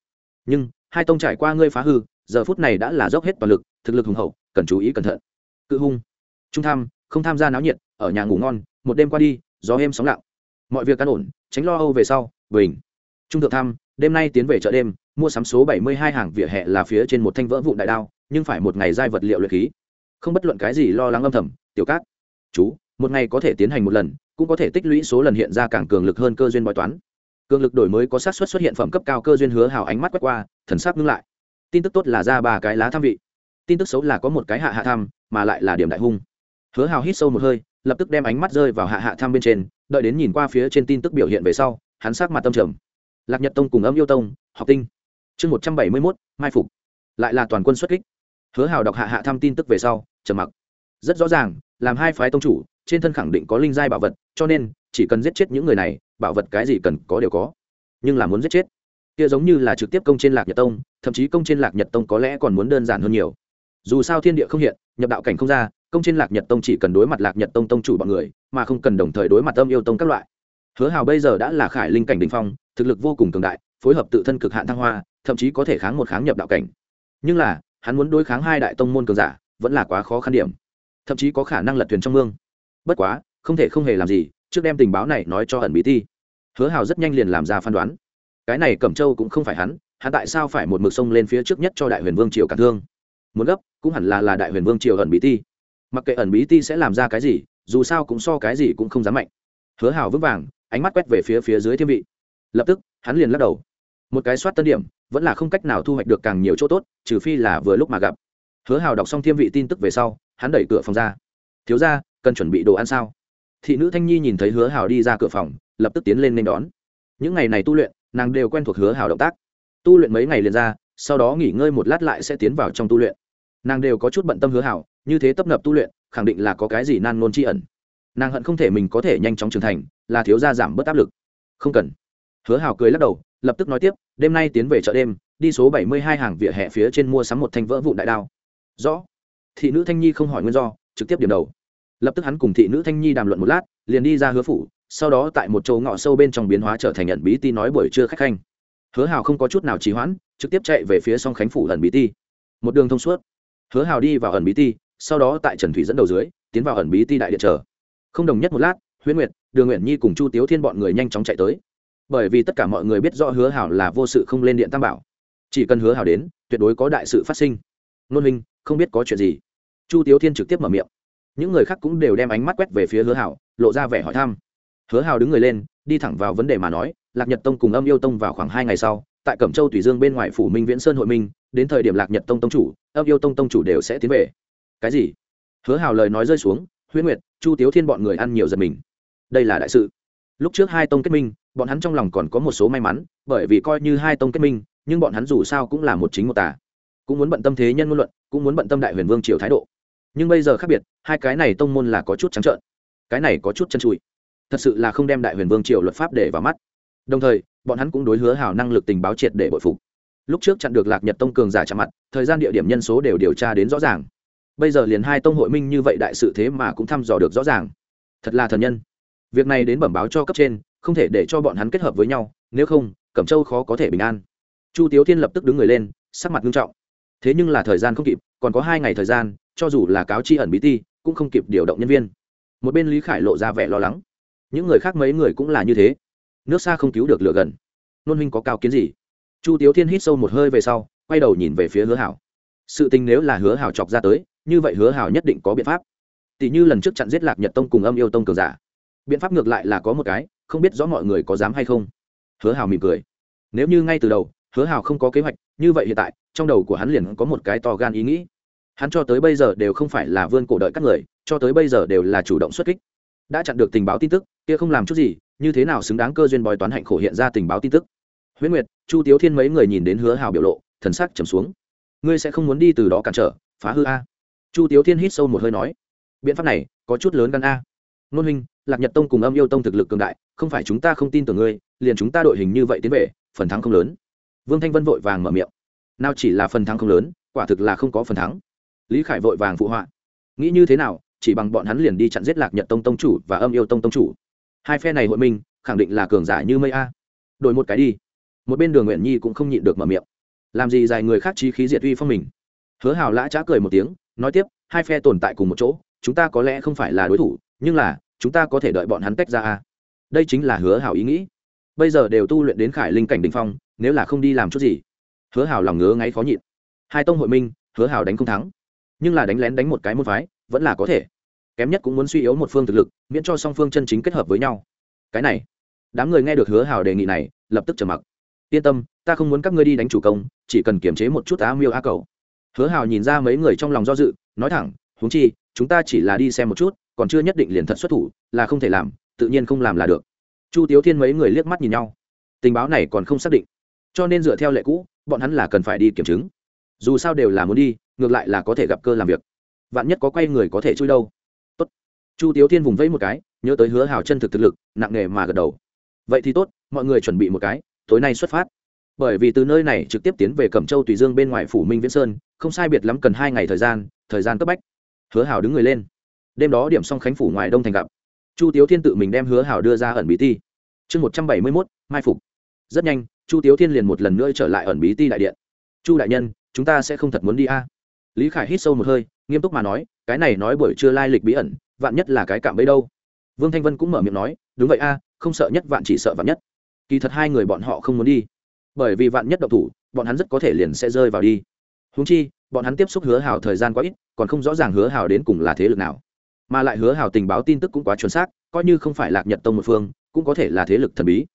Nhưng, hai tông trải qua ngươi phá hư, giờ phút này đã là dốc hết toàn lực, thực lực hùng hậu, cần chú ý cẩn thận. Cự hung, trung tham, không tham gia náo nhiệt, ở nhà ngủ ngon, một đêm qua đi, gió êm sóng lặng. Mọi việc căn ổn, tránh lo âu về sau, bình. Trung thượng tham, đêm nay tiến về chợ đêm mua sắm số bảy mươi hai hàng vỉa hè là phía trên một thanh vỡ vụn đại đao, nhưng phải một ngày giai vật liệu luyện khí. Không bất luận cái gì lo lắng âm thầm, tiểu cát. Chú, một ngày có thể tiến hành một lần, cũng có thể tích lũy số lần hiện ra càng cường lực hơn cơ duyên bói toán. Cường lực đổi mới có sát suất xuất hiện phẩm cấp cao cơ duyên hứa hào ánh mắt quét qua, thần sắc ngưng lại. Tin tức tốt là ra ba cái lá tham vị. Tin tức xấu là có một cái hạ hạ tham, mà lại là điểm đại hung. Hứa hào hít sâu một hơi, lập tức đem ánh mắt rơi vào hạ hạ tham bên trên, đợi đến nhìn qua phía trên tin tức biểu hiện về sau, hắn sắc mặt tâm trầm. Lạc nhật tông cùng âm yêu tông, học tinh chương một trăm bảy mươi mốt, mai phục. Lại là toàn quân xuất kích. Hứa hào đọc hạ hạ thăm tin tức về sau, trầm mặc. Rất rõ ràng, làm hai phái tông chủ, trên thân khẳng định có linh giai bảo vật, cho nên, chỉ cần giết chết những người này, bảo vật cái gì cần có đều có. Nhưng là muốn giết chết. Kia giống như là trực tiếp công trên lạc nhật tông, thậm chí công trên lạc nhật tông có lẽ còn muốn đơn giản hơn nhiều. Dù sao thiên địa không hiện, nhập đạo cảnh không ra, công trên lạc nhật tông chỉ cần đối mặt lạc nhật tông tông chủ bọn người, mà không cần đồng thời đối mặt âm yêu tông các loại. Hứa hào bây giờ đã là khải linh cảnh đình phong, thực lực vô cùng cường đại phối hợp tự thân cực hạn thăng hoa, thậm chí có thể kháng một kháng nhập đạo cảnh. Nhưng là, hắn muốn đối kháng hai đại tông môn cường giả, vẫn là quá khó khăn điểm. Thậm chí có khả năng lật thuyền trong mương. Bất quá, không thể không hề làm gì, trước đem tình báo này nói cho ẩn bí thi hứa hào rất nhanh liền làm ra phán đoán. Cái này cẩm châu cũng không phải hắn hắn tại sao phải một mực sông lên phía trước nhất cho đại huyền vương triều cản thương? Muốn gấp, cũng hẳn là là đại huyền vương triều ẩn bí ti. Mặc kệ ẩn bí ti sẽ làm ra cái gì, dù sao cũng so cái gì cũng không dám mạnh. Hứa hào vững vàng, ánh mắt quét về phía phía dưới thiên vị. Lập tức, hắn liền lắc đầu một cái soát tân điểm, vẫn là không cách nào thu hoạch được càng nhiều chỗ tốt, trừ phi là vừa lúc mà gặp. Hứa hào đọc xong thiêm vị tin tức về sau, hắn đẩy cửa phòng ra. Thiếu ra cần chuẩn bị đồ ăn sao? Thị nữ thanh nhi nhìn thấy hứa hào đi ra cửa phòng, lập tức tiến lên nên đón. Những ngày này tu luyện, nàng đều quen thuộc hứa hào động tác. Tu luyện mấy ngày liền ra, sau đó nghỉ ngơi một lát lại sẽ tiến vào trong tu luyện. Nàng đều có chút bận tâm hứa hào, như thế tấp nập tu luyện, khẳng định là có cái gì nan nôn tri ẩn. Nàng hận không thể mình có thể nhanh chóng trưởng thành, là thiếu gia giảm bớt áp lực. Không cần. Hứa hào cười lắc đầu lập tức nói tiếp, đêm nay tiến về chợ đêm, đi số bảy mươi hai hàng vỉa hè phía trên mua sắm một thanh vỡ vụn đại đao. Rõ. Thị nữ thanh nhi không hỏi nguyên do, trực tiếp điểm đầu. Lập tức hắn cùng thị nữ thanh nhi đàm luận một lát, liền đi ra hứa phủ, sau đó tại một chỗ ngõ sâu bên trong biến hóa trở thành ẩn bí ti nói buổi trưa khách khanh. Hứa hào không có chút nào trì hoãn, trực tiếp chạy về phía song khánh phủ ẩn bí ti. Một đường thông suốt. Hứa hào đi vào ẩn bí ti, sau đó tại trần thủy dẫn đầu dưới, tiến vào ẩn bí ti đại điện chờ. Không đồng nhất một lát, huyễn nguyệt, đường nguyện nhi cùng chu tiếu thiên bọn người nhanh chóng chạy tới bởi vì tất cả mọi người biết rõ hứa hảo là vô sự không lên điện tam bảo. Chỉ cần hứa hảo đến, tuyệt đối có đại sự phát sinh. Nôn minh không biết có chuyện gì? Chu tiếu thiên trực tiếp mở miệng. Những người khác cũng đều đem ánh mắt quét về phía hứa hảo, lộ ra vẻ hỏi thăm. Hứa hảo đứng người lên, đi thẳng vào vấn đề mà nói, lạc nhật tông cùng âm yêu tông vào khoảng hai ngày sau, tại cẩm châu tùy dương bên ngoài phủ minh viễn sơn hội minh, đến thời điểm lạc nhật tông tông chủ, âm yêu tông tông chủ đều sẽ tiến về. Cái gì? Hứa hảo lời nói rơi xuống, huyễn nguyệt, chu tiếu thiên bọn người ăn nhiều giật mình. Đây là đại sự. Lúc trước hai tông kết minh bọn hắn trong lòng còn có một số may mắn, bởi vì coi như hai tông kết minh, nhưng bọn hắn dù sao cũng là một chính một tà. Cũng muốn bận tâm thế nhân ngôn luận, cũng muốn bận tâm đại huyền vương triều thái độ. Nhưng bây giờ khác biệt, hai cái này tông môn là có chút trắng trợn. Cái này có chút chân trụi. Thật sự là không đem đại huyền vương triều luật pháp để vào mắt. Đồng thời, bọn hắn cũng đối hứa hào năng lực tình báo triệt để bội phục. Lúc trước chặn được lạc nhật tông cường giả chạm mặt, thời gian địa điểm nhân số đều điều tra đến rõ ràng. Bây giờ liền hai tông hội minh như vậy đại sự thế mà cũng thăm dò được rõ ràng. Thật là thần nhân. Việc này đến bẩm báo cho cấp trên không thể để cho bọn hắn kết hợp với nhau, nếu không, cẩm châu khó có thể bình an. Chu tiếu thiên lập tức đứng người lên, sắc mặt nghiêm trọng. Thế nhưng là thời gian không kịp, còn có hai ngày thời gian, cho dù là cáo tri ẩn bí ti, cũng không kịp điều động nhân viên. Một bên lý khải lộ ra vẻ lo lắng. Những người khác mấy người cũng là như thế. Nước xa không cứu được lửa gần. Nôn huynh có cao kiến gì? Chu tiếu thiên hít sâu một hơi về sau, quay đầu nhìn về phía hứa hảo. Sự tình nếu là hứa hảo chọc ra tới, như vậy hứa hảo nhất định có biện pháp. Tỷ như lần trước chặn giết lạc nhật tông cùng âm yêu tông cường giả. Biện pháp ngược lại là có một cái không biết rõ mọi người có dám hay không. Hứa Hào mỉm cười. Nếu như ngay từ đầu, hứa Hào không có kế hoạch, như vậy hiện tại, trong đầu của hắn liền có một cái to gan ý nghĩ. Hắn cho tới bây giờ đều không phải là vươn cổ đợi các người, cho tới bây giờ đều là chủ động xuất kích. Đã chặn được tình báo tin tức, kia không làm chút gì, như thế nào xứng đáng cơ duyên bói toán hạnh khổ hiện ra tình báo tin tức? Huyễn nguyệt, chu tiếu thiên mấy người nhìn đến hứa hào biểu lộ, thần sắc trầm xuống. Ngươi sẽ không muốn đi từ đó cản trở, phá hư a? Chu tiếu thiên hít sâu một hơi nói. Biện pháp này, có chút lớn gan a nôn huynh, lạc nhật tông cùng âm yêu tông thực lực cường đại, không phải chúng ta không tin tưởng ngươi, liền chúng ta đội hình như vậy tiến về, phần thắng không lớn. Vương thanh vân vội vàng mở miệng. Nào chỉ là phần thắng không lớn, quả thực là không có phần thắng. Lý khải vội vàng phụ họa. Nghĩ như thế nào, chỉ bằng bọn hắn liền đi chặn giết lạc nhật tông tông chủ và âm yêu tông tông chủ. Hai phe này hội minh khẳng định là cường giả như mây a. Đổi một cái đi. Một bên đường nguyện nhi cũng không nhịn được mở miệng. Làm gì dài người khác chi khí diệt uy phong mình? Hứa hào lã trá cười một tiếng, nói tiếp, hai phe tồn tại cùng một chỗ, chúng ta có lẽ không phải là đối thủ nhưng là, chúng ta có thể đợi bọn hắn tách ra a đây chính là hứa hào ý nghĩ. Bây giờ đều tu luyện đến khải linh cảnh đình phong, nếu là không đi làm chút gì, hứa hào lòng ngứa ngáy khó nhịn. Hai tông hội minh, hứa hào đánh không thắng. Nhưng là đánh lén đánh một cái môn phái, vẫn là có thể. Kém nhất cũng muốn suy yếu một phương thực lực, miễn cho song phương chân chính kết hợp với nhau. Cái này, đám người nghe được hứa hào đề nghị này, lập tức trở mặc. Yên tâm, ta không muốn các ngươi đi đánh chủ công, chỉ cần kiềm chế một chút á miêu á cầu hứa hào nhìn ra mấy người trong lòng do dự, nói thẳng, huống chi chúng ta chỉ là đi xem một chút, còn chưa nhất định liền thật xuất thủ, là không thể làm, tự nhiên không làm là được. Chu tiếu thiên mấy người liếc mắt nhìn nhau. Tình báo này còn không xác định. Cho nên dựa theo lệ cũ, bọn hắn là cần phải đi kiểm chứng. Dù sao đều là muốn đi, ngược lại là có thể gặp cơ làm việc. Vạn nhất có quay người có thể chui đâu. Tốt. Chu tiếu thiên vùng vẫy một cái, nhớ tới hứa hào chân thực thực lực, nặng nề mà gật đầu. Vậy thì tốt, mọi người chuẩn bị một cái, tối nay xuất phát. Bởi vì từ nơi này trực tiếp tiến về cẩm châu tùy dương bên ngoài phủ minh viễn sơn, không sai biệt lắm cần hai ngày thời gian thời gian cấp bách hứa hào đứng người lên. Đêm đó điểm xong khánh phủ ngoài đông thành gặp. Chu tiếu thiên tự mình đem hứa hào đưa ra ẩn bí ti. Chương một trăm bảy mươi mốt, mai phục. Rất nhanh, chu tiếu thiên liền một lần nữa trở lại ẩn bí ti đại điện. Chu đại nhân, chúng ta sẽ không thật muốn đi a. Lý khải hít sâu một hơi, nghiêm túc mà nói, cái này nói buổi trưa lai lịch bí ẩn, vạn nhất là cái cạm bấy đâu? Vương thanh vân cũng mở miệng nói, đúng vậy a, không sợ nhất vạn chỉ sợ vạn nhất. Kỳ thật hai người bọn họ không muốn đi. Bởi vì vạn nhất độc thủ, bọn hắn rất có thể liền sẽ rơi vào đi. Húng chi bọn hắn tiếp xúc hứa hào thời gian quá ít, còn không rõ ràng hứa hào đến cùng là thế lực nào. Mà lại hứa hào tình báo tin tức cũng quá chuẩn xác, coi như không phải lạc nhật tông một phương, cũng có thể là thế lực thần bí.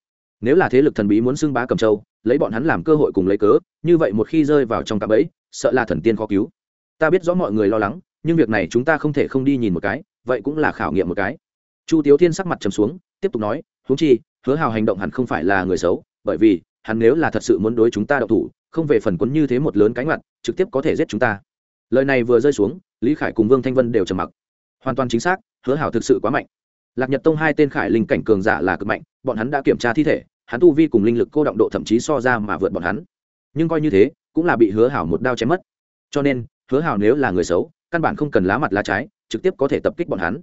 Nếu là thế lực thần bí muốn xưng bá cầm châu, lấy bọn hắn làm cơ hội cùng lấy cớ, như vậy một khi rơi vào trong cạm ấy sợ là thần tiên khó cứu. Ta biết rõ mọi người lo lắng, nhưng việc này chúng ta không thể không đi nhìn một cái, vậy cũng là khảo nghiệm một cái. Chu tiếu thiên sắc mặt trầm xuống, tiếp tục nói, huống chi, hứa hào hành động hẳn không phải là người xấu, bởi vì, hắn nếu là thật sự muốn đối chúng ta đậu thủ không về phần quấn như thế một lớn cánh mặt trực tiếp có thể giết chúng ta. Lời này vừa rơi xuống, lý khải cùng vương thanh vân đều trầm mặc. Hoàn toàn chính xác, hứa hảo thực sự quá mạnh. Lạc nhật tông hai tên khải linh cảnh cường giả là cực mạnh, bọn hắn đã kiểm tra thi thể, hắn tu vi cùng linh lực cô động độ thậm chí so ra mà vượt bọn hắn. Nhưng coi như thế, cũng là bị hứa hảo một đao chém mất. Cho nên, hứa hảo nếu là người xấu, căn bản không cần lá mặt lá trái, trực tiếp có thể tập kích bọn hắn.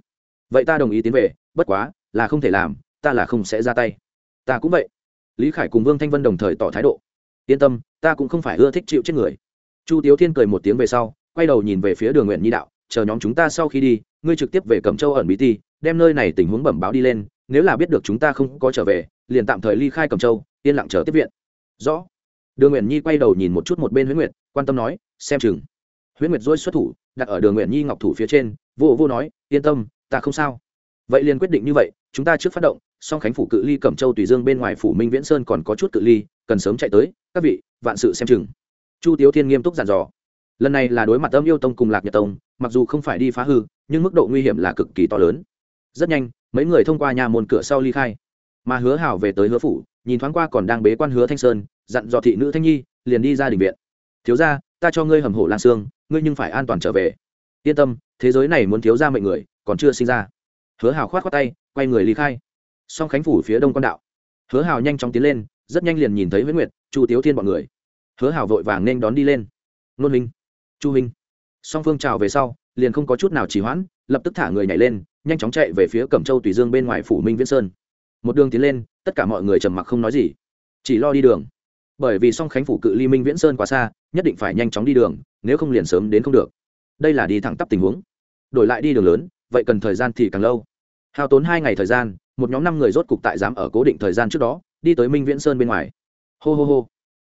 Vậy ta đồng ý tiến về, bất quá, là không thể làm, ta là không sẽ ra tay. Ta cũng vậy. Lý khải cùng vương thanh vân đồng thời tỏ thái độ yên tâm, ta cũng không phải ưa thích chịu chết người. Chu tiếu thiên cười một tiếng về sau, quay đầu nhìn về phía đường nguyện nhi đạo, chờ nhóm chúng ta sau khi đi, ngươi trực tiếp về cẩm châu ẩn bí ti, đem nơi này tình huống bẩm báo đi lên, nếu là biết được chúng ta không có trở về, liền tạm thời ly khai cẩm châu, yên lặng chờ tiếp viện. Rõ. Đường nguyện nhi quay đầu nhìn một chút một bên huyễn nguyệt, quan tâm nói, xem chừng. Huyễn nguyệt dối xuất thủ, đặt ở đường nguyện nhi ngọc thủ phía trên, vô vô nói, yên tâm, ta không sao. Vậy liền quyết định như vậy, chúng ta trước phát động, song khánh phủ cự ly cẩm châu tùy dương bên ngoài phủ minh viễn sơn còn có chút cự ly, cần sớm chạy tới các vị, vạn sự xem chừng. Chu tiếu thiên nghiêm túc giàn dò. Lần này là đối mặt âm yêu tông cùng lạc nhật tông, mặc dù không phải đi phá hư, nhưng mức độ nguy hiểm là cực kỳ to lớn. Rất nhanh, mấy người thông qua nhà môn cửa sau ly khai. Mà hứa hảo về tới hứa phủ, nhìn thoáng qua còn đang bế quan hứa thanh sơn, dặn dò thị nữ thanh nhi, liền đi ra đình viện. Thiếu ra ta cho ngươi hầm hổ lan xương, ngươi nhưng phải an toàn trở về. Yên tâm, thế giới này muốn thiếu ra mệnh người, còn chưa sinh ra. Hứa hảo khoát khoát tay, quay người ly khai. Song khánh phủ phía đông quan đạo. Hứa hảo nhanh chóng tiến lên rất nhanh liền nhìn thấy huyễn nguyệt, chu tiếu thiên b ọ n người. Hứa hào vội vàng nên đón đi lên. Nôn minh chu minh song phương trào về sau, liền không có chút nào trì hoãn, lập tức thả người nhảy lên, nhanh chóng chạy về phía cẩm châu tùy dương bên ngoài phủ minh viễn sơn. Một đường tiến lên, tất cả mọi người trầm mặc không nói gì, chỉ lo đi đường. Bởi vì song khánh phủ cự ly minh viễn sơn quá xa, nhất định phải nhanh chóng đi đường, nếu không liền sớm đến không được. Đây là đi thẳng tắp tình huống. Đổi lại đi đường lớn, vậy cần thời gian thì càng lâu. Hao tốn hai ngày thời gian, một nhóm năm người rốt cục tại giám ở cố định thời gian trước đó đi tới minh viễn sơn bên ngoài. Hô hô hô.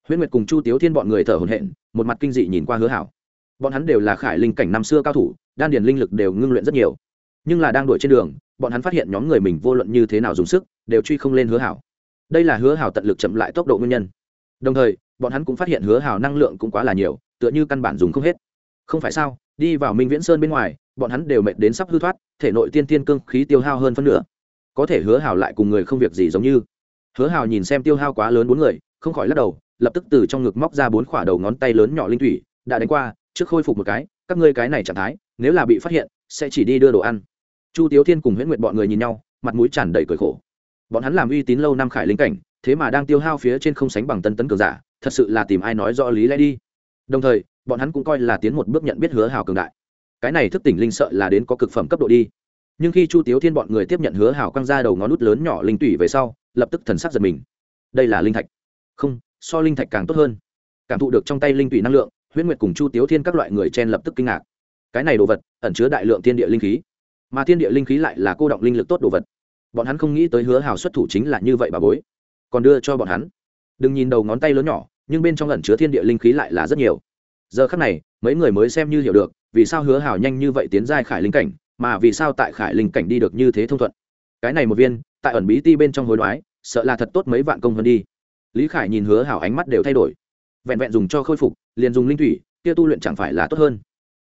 Huyễn nguyệt cùng chu tiếu thiên bọn người thở hồn hện một mặt kinh dị nhìn qua hứa hảo. Bọn hắn đều là khải linh cảnh năm xưa cao thủ, đan điền linh lực đều ngưng luyện rất nhiều. Nhưng là đang đuổi trên đường, bọn hắn phát hiện nhóm người mình vô luận như thế nào dùng sức, đều truy không lên hứa hảo. Đây là hứa hảo tận lực chậm lại tốc độ nguyên nhân. Đồng thời, bọn hắn cũng phát hiện hứa hảo năng lượng cũng quá là nhiều, tựa như căn bản dùng không hết. Không phải sao, đi vào minh viễn sơn bên ngoài, bọn hắn đều mệt đến sắp hư thoát, thể nội tiên tiên cương khí tiêu hao hơn phân nửa. Có thể hứa Hảo lại cùng người không việc gì giống như hứa hào nhìn xem tiêu hao quá lớn bốn người, không khỏi lắc đầu, lập tức từ trong ngực móc ra bốn khỏa đầu ngón tay lớn nhỏ linh thủy, đã đánh qua, trước khôi phục một cái, các ngươi cái này trạng thái, nếu là bị phát hiện, sẽ chỉ đi đưa đồ ăn. Chu tiếu thiên cùng huyễn nguyệt bọn người nhìn nhau, mặt mũi tràn đầy cười khổ. Bọn hắn làm uy tín lâu năm khải linh cảnh, thế mà đang tiêu hao phía trên không sánh bằng tân tấn cường giả, thật sự là tìm ai nói rõ lý lẽ đi. Đồng thời, bọn hắn cũng coi là tiến một bước nhận biết hứa hào cường đại. Cái này thức tỉnh linh sợ là đến có cực phẩm cấp độ đi nhưng khi chu tiếu thiên bọn người tiếp nhận hứa hào quăng ra đầu ngón nút lớn nhỏ linh tủy về sau, lập tức thần sắc giật mình. Đây là linh thạch. Không, so linh thạch càng tốt hơn. Cảm thụ được trong tay linh tủy năng lượng, huyễn nguyệt cùng chu tiếu thiên các loại người chen lập tức kinh ngạc. Cái này đồ vật, ẩn chứa đại lượng thiên địa linh khí. Mà thiên địa linh khí lại là cô động linh lực tốt đồ vật. Bọn hắn không nghĩ tới hứa hào xuất thủ chính là như vậy bà bối. Còn đưa cho bọn hắn. Đừng nhìn đầu ngón tay lớn nhỏ, nhưng bên trong ẩn chứa thiên địa linh khí lại là rất nhiều. Giờ khắc này, mấy người mới xem như hiểu được vì sao hứa hào nhanh như vậy tiến giai khải linh cảnh mà vì sao tại khải linh cảnh đi được như thế thông thuận? Cái này một viên, tại ẩn bí ti bên trong hối đoái, sợ là thật tốt mấy vạn công hơn đi. Lý khải nhìn hứa Hảo ánh mắt đều thay đổi. Vẹn vẹn dùng cho khôi phục, liền dùng linh thủy, kia tu luyện chẳng phải là tốt hơn.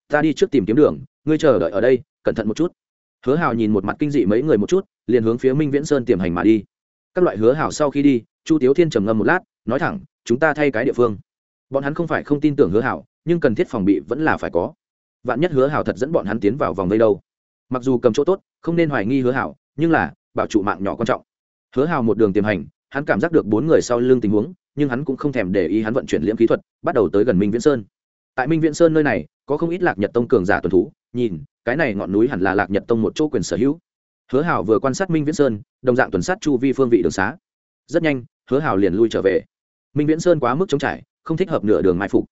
Ta đi trước tìm kiếm đường, ngươi chờ đợi ở đây, cẩn thận một chút. Hứa Hảo nhìn một mặt kinh dị mấy người một chút, liền hướng phía minh viễn sơn tiềm hành mà đi. Các loại hứa Hảo sau khi đi, chu tiếu thiên trầm ngâm một lát, nói thẳng, chúng ta thay cái địa phương. Bọn hắn không phải không tin tưởng hứa hảo, nhưng cần thiết phòng bị vẫn là phải có. Vạn nhất hứa hảo thật dẫn bọn hắn tiến vào vòng vây đâu mặc dù cầm chỗ tốt, không nên hoài nghi hứa hảo, nhưng là, bảo trụ mạng nhỏ quan trọng. Hứa hảo một đường tiềm hành, hắn cảm giác được bốn người sau lưng tình huống, nhưng hắn cũng không thèm để ý hắn vận chuyển liễm kỹ thuật, bắt đầu tới gần minh viễn sơn. Tại minh viễn sơn nơi này, có không ít lạc nhật tông cường giả tuần thú, nhìn, cái này ngọn núi hẳn là lạc nhật tông một chỗ quyền sở hữu. Hứa hảo vừa quan sát minh viễn sơn, đồng dạng tuần sát chu vi phương vị đường xá. Rất nhanh, hứa hảo liền lui trở về. Minh viễn sơn quá mức chống trải, không thích hợp nửa đường mai phục.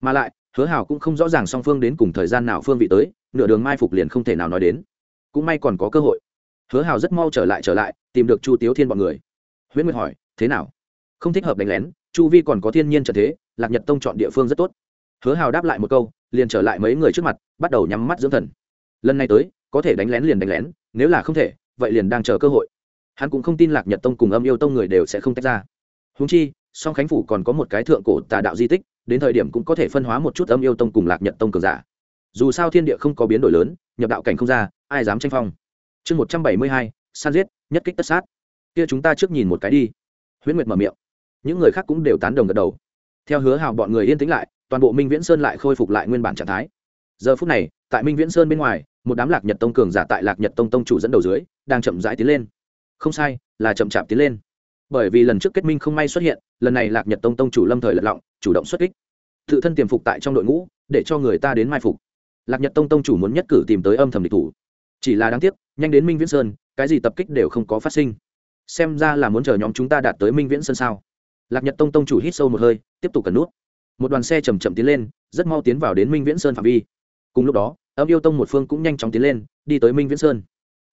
Mà lại hứa hảo cũng không rõ ràng song phương đến cùng thời gian nào phương vị tới, nửa đường mai phục liền không thể nào nói đến. Cũng may còn có cơ hội. Hứa hảo rất mau trở lại trở lại, tìm được chu tiếu thiên b ọ n người. Huyễn nguyệt hỏi, thế nào? Không thích hợp đánh lén, chu vi còn có thiên nhiên trợ thế, lạc nhật tông chọn địa phương rất tốt. Hứa hào đáp lại một câu, liền trở lại mấy người trước mặt, bắt đầu nhắm mắt dưỡng thần. Lần này tới, có thể đánh lén liền đánh lén, nếu là không thể, vậy liền đang chờ cơ hội. Hắn cũng không tin lạc nhật tông cùng âm yêu tông người đều sẽ không tách ra. Húng chi, song khánh phủ còn có một cái thượng cổ tà đạo di tích đến thời điểm cũng có thể phân hóa một chút âm yêu tông cùng lạc nhật tông cường giả. Dù sao thiên địa không có biến đổi lớn, nhập đạo cảnh không ra, ai dám tranh phong? Chương một trăm bảy mươi hai, san giết, nhất kích tất sát. Kia chúng ta trước nhìn một cái đi. Huyễn nguyệt mở miệng. Những người khác cũng đều tán đồng gật đầu. Theo hứa hào bọn người yên tĩnh lại, toàn bộ minh viễn sơn lại khôi phục lại nguyên bản trạng thái. Giờ phút này, tại minh viễn sơn bên ngoài, một đám lạc nhật tông cường giả tại lạc nhật tông tông chủ dẫn đầu dưới, đang chậm rãi tiến lên. Không sai, là chậm chạp tiến lên bởi vì lần trước kết minh không may xuất hiện, lần này lạc nhật tông tông chủ lâm thời lật lọng, chủ động xuất kích. Tự thân tiềm phục tại trong đội ngũ, để cho người ta đến mai phục. Lạc nhật tông tông chủ muốn nhất cử tìm tới âm thầm địch thủ. Chỉ là đáng tiếc, nhanh đến minh viễn sơn, cái gì tập kích đều không có phát sinh. Xem ra là muốn chờ nhóm chúng ta đạt tới minh viễn sơn sao? Lạc nhật tông tông chủ hít sâu một hơi, tiếp tục cần nút. Một đoàn xe chầm chậm tiến lên, rất mau tiến vào đến minh viễn sơn phạm vi. Cùng lúc đó, âm yêu tông một phương cũng nhanh chóng tiến lên, đi tới minh viễn sơn.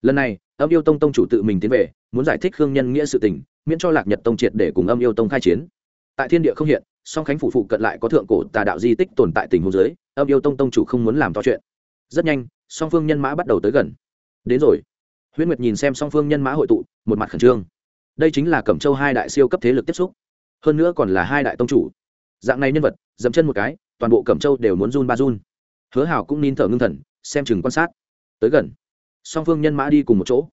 Lần này, âm yêu tông tông chủ tự mình tiến về, muốn giải thích khương nhân nghĩa sự tình miễn cho lạc nhật tông triệt để cùng âm yêu tông khai chiến. Tại thiên địa không hiện, song khánh phủ phụ cận lại có thượng cổ tà đạo di tích tồn tại tình hồ dưới, âm yêu tông tông chủ không muốn làm to chuyện. Rất nhanh, song phương nhân mã bắt đầu tới gần. Đến rồi. Huyễn nguyệt nhìn xem song phương nhân mã hội tụ, một mặt khẩn trương. Đây chính là cẩm châu hai đại siêu cấp thế lực tiếp xúc. Hơn nữa còn là hai đại tông chủ. Dạng này nhân vật, dẫm chân một cái, toàn bộ cẩm châu đều muốn run ba run. Hứa hào cũng nín thở ngưng thần, xem chừng quan sát. Tới gần. Song phương nhân mã đi cùng một chỗ.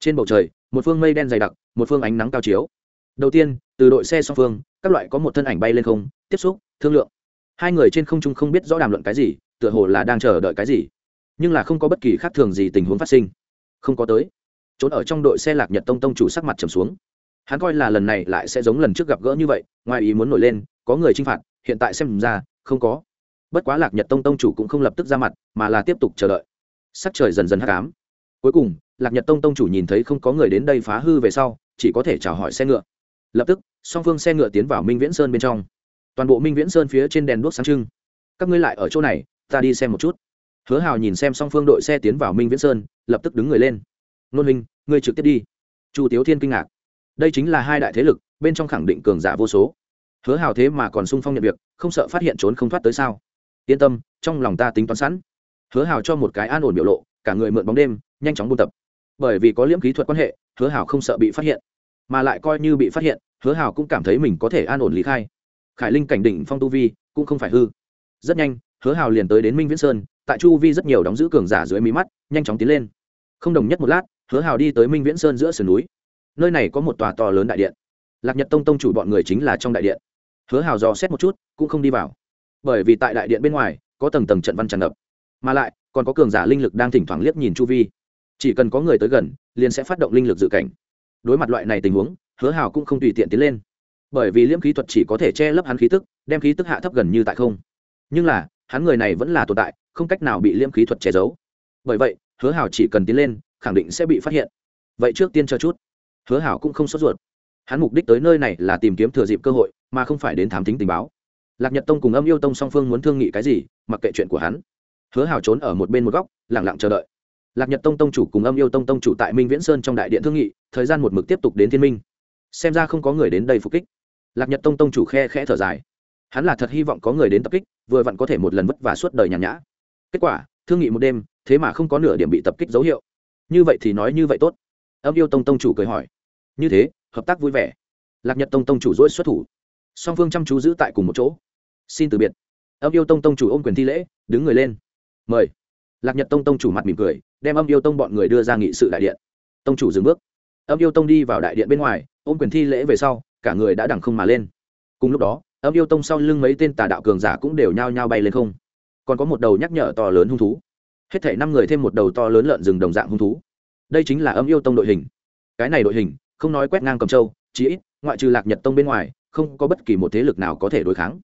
Trên bầu trời một phương mây đen dày đặc, một phương ánh nắng cao chiếu. Đầu tiên, từ đội xe song phương, các loại có một thân ảnh bay lên không, tiếp xúc, thương lượng. Hai người trên không trung không biết rõ đàm luận cái gì, tựa hồ là đang chờ đợi cái gì. Nhưng là không có bất kỳ khác thường gì tình huống phát sinh. Không có tới. Trốn ở trong đội xe lạc nhật tông tông chủ sắc mặt trầm xuống. Hắn coi là lần này lại sẽ giống lần trước gặp gỡ như vậy, ngoài ý muốn nổi lên, có người chinh phạt, hiện tại xem ra, không có. Bất quá lạc nhật tông tông chủ cũng không lập tức ra mặt, mà là tiếp tục chờ đợi. Sắc trời dần dần hắc ám cuối cùng, lạc nhật tông tông chủ nhìn thấy không có người đến đây phá hư về sau, chỉ có thể chào hỏi xe ngựa. Lập tức, song phương xe ngựa tiến vào minh viễn sơn bên trong. Toàn bộ minh viễn sơn phía trên đèn đuốc sáng trưng. Các ngươi lại ở chỗ này, ta đi xem một chút. Hứa hào nhìn xem song phương đội xe tiến vào minh viễn sơn, lập tức đứng người lên. Nôn hình ngươi trực tiếp đi. Chu tiếu thiên kinh ngạc. Đây chính là hai đại thế lực, bên trong khẳng định cường giả vô số. Hứa hào thế mà còn sung phong nhận việc, không sợ phát hiện trốn không thoát tới sao? Yên tâm, trong lòng ta tính toán sẵn. Hứa hào cho một cái an ổn biểu lộ cả người mượn bóng đêm, nhanh chóng buôn tập. Bởi vì có liễm kỹ thuật quan hệ, hứa hảo không sợ bị phát hiện, mà lại coi như bị phát hiện, hứa hảo cũng cảm thấy mình có thể an ổn lý khai. Khải linh cảnh đỉnh phong tu vi cũng không phải hư. Rất nhanh, hứa hảo liền tới đến minh viễn sơn, tại chu vi rất nhiều đóng giữ cường giả dưới mí mắt, nhanh chóng tiến lên. Không đồng nhất một lát, hứa hảo đi tới minh viễn sơn giữa sườn núi. Nơi này có một tòa to lớn đại điện. Lạc nhật tông tông chủ bọn người chính là trong đại điện. Hứa hảo dò xét một chút, cũng không đi vào. Bởi vì tại đại điện bên ngoài, có tầng tầng trận văn tràn ngập. Mà lại còn có cường giả linh lực đang thỉnh thoảng liếc nhìn chu vi. Chỉ cần có người tới gần, liền sẽ phát động linh lực dự cảnh. Đối mặt loại này tình huống, hứa hào cũng không tùy tiện tiến lên. Bởi vì liễm khí thuật chỉ có thể che lấp hắn khí tức, đem khí tức hạ thấp gần như tại không. Nhưng là, hắn người này vẫn là tồn tại, không cách nào bị liễm khí thuật che giấu. Bởi vậy, hứa hào chỉ cần tiến lên, khẳng định sẽ bị phát hiện. Vậy trước tiên chờ chút. Hứa hảo cũng không sốt ruột. Hắn mục đích tới nơi này là tìm kiếm thừa dịp cơ hội, mà không phải đến thám tính tình báo. Lạc nhật tông cùng âm yêu tông song phương muốn thương nghị cái gì, mặc kệ chuyện của hắn hứa hào trốn ở một bên một góc lẳng lặng chờ đợi. Lạc nhật tông tông chủ cùng âm yêu tông tông chủ tại minh viễn sơn trong đại điện thương nghị, thời gian một mực tiếp tục đến thiên minh. Xem ra không có người đến đây phục kích. Lạc nhật tông tông chủ khe khẽ thở dài. Hắn là thật hy vọng có người đến tập kích, vừa vặn có thể một lần vất vả suốt đời nhàn nhã. Kết quả, thương nghị một đêm, thế mà không có nửa điểm bị tập kích dấu hiệu. Như vậy thì nói như vậy tốt. Âm yêu tông tông chủ cười hỏi. Như thế, hợp tác vui vẻ. Lạc nhật tông tông chủ dỗi xuất thủ. Song phương chăm chú giữ tại cùng một chỗ. Xin từ biệt. Âm yêu tông tông chủ ôm quyền thi lễ, đứng người lên mời. Lạc nhật tông tông chủ mặt mỉm cười, đem âm yêu tông bọn người đưa ra nghị sự đại điện. Tông chủ dừng bước. Âm yêu tông đi vào đại điện bên ngoài, ôm quyền thi lễ về sau, cả người đã đằng không mà lên. Cùng lúc đó, âm yêu tông sau lưng mấy tên tà đạo cường giả cũng đều nhao nhao bay lên không. Còn có một đầu nhắc nhở to lớn hung thú. Hết thể năm người thêm một đầu to lớn lợn rừng đồng dạng hung thú. Đây chính là âm yêu tông đội hình. Cái này đội hình, không nói quét ngang cầm châu, chí ít, ngoại trừ lạc nhật tông bên ngoài, không có bất kỳ một thế lực nào có thể đối kháng.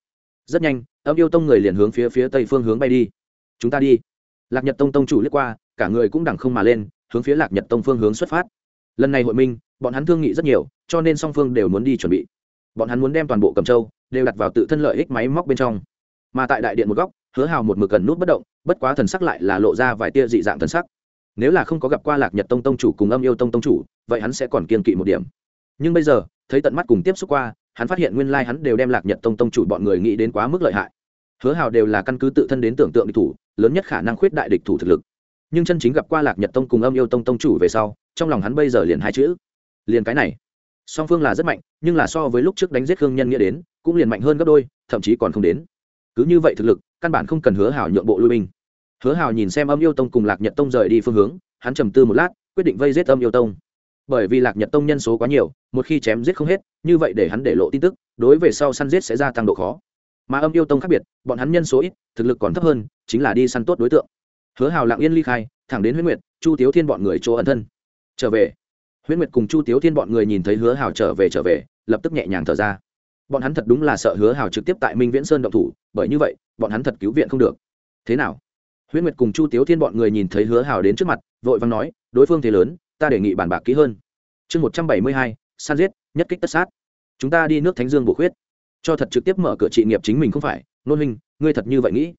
Rất nhanh, âm yêu tông người liền hướng phía phía tây phương hướng bay đi chúng ta đi. Lạc nhật tông tông chủ liếc qua, cả người cũng đẳng không mà lên, hướng phía lạc nhật tông phương hướng xuất phát. Lần này hội minh, bọn hắn thương nghị rất nhiều, cho nên song phương đều muốn đi chuẩn bị. Bọn hắn muốn đem toàn bộ cầm châu đều đặt vào tự thân lợi ích máy móc bên trong. Mà tại đại điện một góc, hứa hào một mực cần nút bất động, bất quá thần sắc lại là lộ ra vài tia dị dạng thần sắc. Nếu là không có gặp qua lạc nhật tông tông chủ cùng âm yêu tông tông chủ, vậy hắn sẽ còn kiên kỵ một điểm. Nhưng bây giờ, thấy tận mắt cùng tiếp xúc qua, hắn phát hiện nguyên lai hắn đều đem lạc nhật tông tông chủ bọn người nghĩ đến quá mức lợi hại hứa hào đều là căn cứ tự thân đến tưởng tượng địch thủ, lớn nhất khả năng khuyết đại địch thủ thực lực. Nhưng chân chính gặp qua lạc nhật tông cùng âm yêu tông tông chủ về sau, trong lòng hắn bây giờ liền hai chữ. Liền cái này. Song phương là rất mạnh, nhưng là so với lúc trước đánh giết Hương nhân nghĩa đến, cũng liền mạnh hơn gấp đôi, thậm chí còn không đến. Cứ như vậy thực lực, căn bản không cần hứa hào nhượng bộ lui binh. Hứa hào nhìn xem âm yêu tông cùng lạc nhật tông rời đi phương hướng, hắn trầm tư một lát, quyết định vây giết âm yêu tông. Bởi vì lạc nhật tông nhân số quá nhiều, một khi chém giết không hết, như vậy để hắn để lộ tin tức, đối về sau săn giết sẽ gia tăng độ khó mà âm yêu tông khác biệt, bọn hắn nhân số ít, thực lực còn thấp hơn, chính là đi săn tốt đối tượng. Hứa hào lặng yên ly khai, thẳng đến huyết nguyệt, chu tiếu thiên bọn người chỗ ẩn thân. Trở về. Huyết nguyệt cùng chu tiếu thiên bọn người nhìn thấy hứa hào trở về trở về, lập tức nhẹ nhàng thở ra. Bọn hắn thật đúng là sợ hứa hào trực tiếp tại minh viễn sơn động thủ, bởi như vậy, bọn hắn thật cứu viện không được. Thế nào? Huyết nguyệt cùng chu tiếu thiên bọn người nhìn thấy hứa hào đến trước mặt, vội vàng nói, đối phương thế lớn, ta đề nghị bàn bạc kỹ hơn. Chương một trăm bảy mươi hai san giết, nhất kích tất sát. Chúng ta đi nước thánh dương bổ khuyết cho thật trực tiếp mở cửa trị nghiệp chính mình không phải. Nôn hình ngươi thật như vậy nghĩ?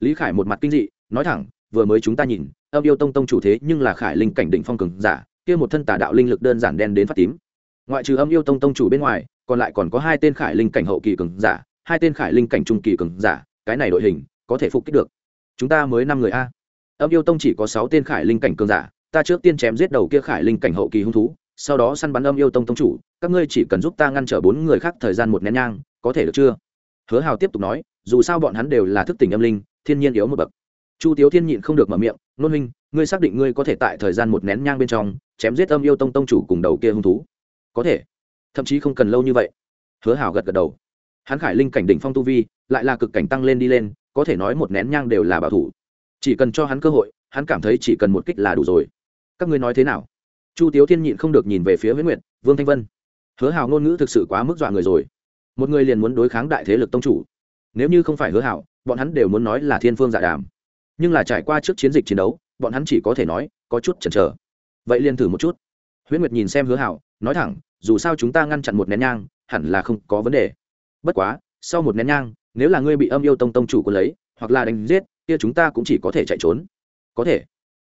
Lý khải một mặt kinh dị, nói thẳng, vừa mới chúng ta nhìn, âm yêu tông tông chủ thế nhưng là khải linh cảnh đỉnh phong cường giả, kia một thân tả đạo linh lực đơn giản đen đến phát tím. Ngoại trừ âm yêu tông tông chủ bên ngoài, còn lại còn có hai tên khải linh cảnh hậu kỳ cường giả, hai tên khải linh cảnh trung kỳ cường giả, cái này đội hình, có thể phục kích được. Chúng ta mới năm người a. Âm yêu tông chỉ có sáu tên khải linh cảnh cường giả, ta trước tiên chém giết đầu kia khải linh cảnh hậu kỳ hung thú sau đó săn bắn âm yêu tông tông chủ, các ngươi chỉ cần giúp ta ngăn trở bốn người khác thời gian một nén nhang, có thể được chưa? Hứa hào tiếp tục nói, dù sao bọn hắn đều là thức tỉnh âm linh, thiên nhiên yếu một bậc. Chu tiếu thiên nhịn không được mở miệng, nôn huynh, ngươi xác định ngươi có thể tại thời gian một nén nhang bên trong chém giết âm yêu tông tông chủ cùng đầu kia hung thú? Có thể. Thậm chí không cần lâu như vậy. Hứa hảo gật gật đầu. Hắn khải linh cảnh đỉnh phong tu vi, lại là cực cảnh tăng lên đi lên, có thể nói một nén nhang đều là bảo thủ. Chỉ cần cho hắn cơ hội, hắn cảm thấy chỉ cần một kích là đủ rồi. Các ngươi nói thế nào? Chu tiếu thiên nhịn không được nhìn về phía huế nguyệt, vương thanh vân, hứa hảo ngôn ngữ thực sự quá mức dọa người rồi. Một người liền muốn đối kháng đại thế lực tông chủ. Nếu như không phải hứa hảo, bọn hắn đều muốn nói là thiên phương dạ đàm. Nhưng là trải qua trước chiến dịch chiến đấu, bọn hắn chỉ có thể nói, có chút chần chờ. Vậy liền thử một chút. Huyễn nguyệt nhìn xem hứa hảo, nói thẳng, dù sao chúng ta ngăn chặn một nén nhang, hẳn là không có vấn đề. Bất quá, sau một nén nhang, nếu là ngươi bị âm yêu tông tông chủ quân lấy, hoặc là đánh giết, kia chúng ta cũng chỉ có thể chạy trốn. Có thể.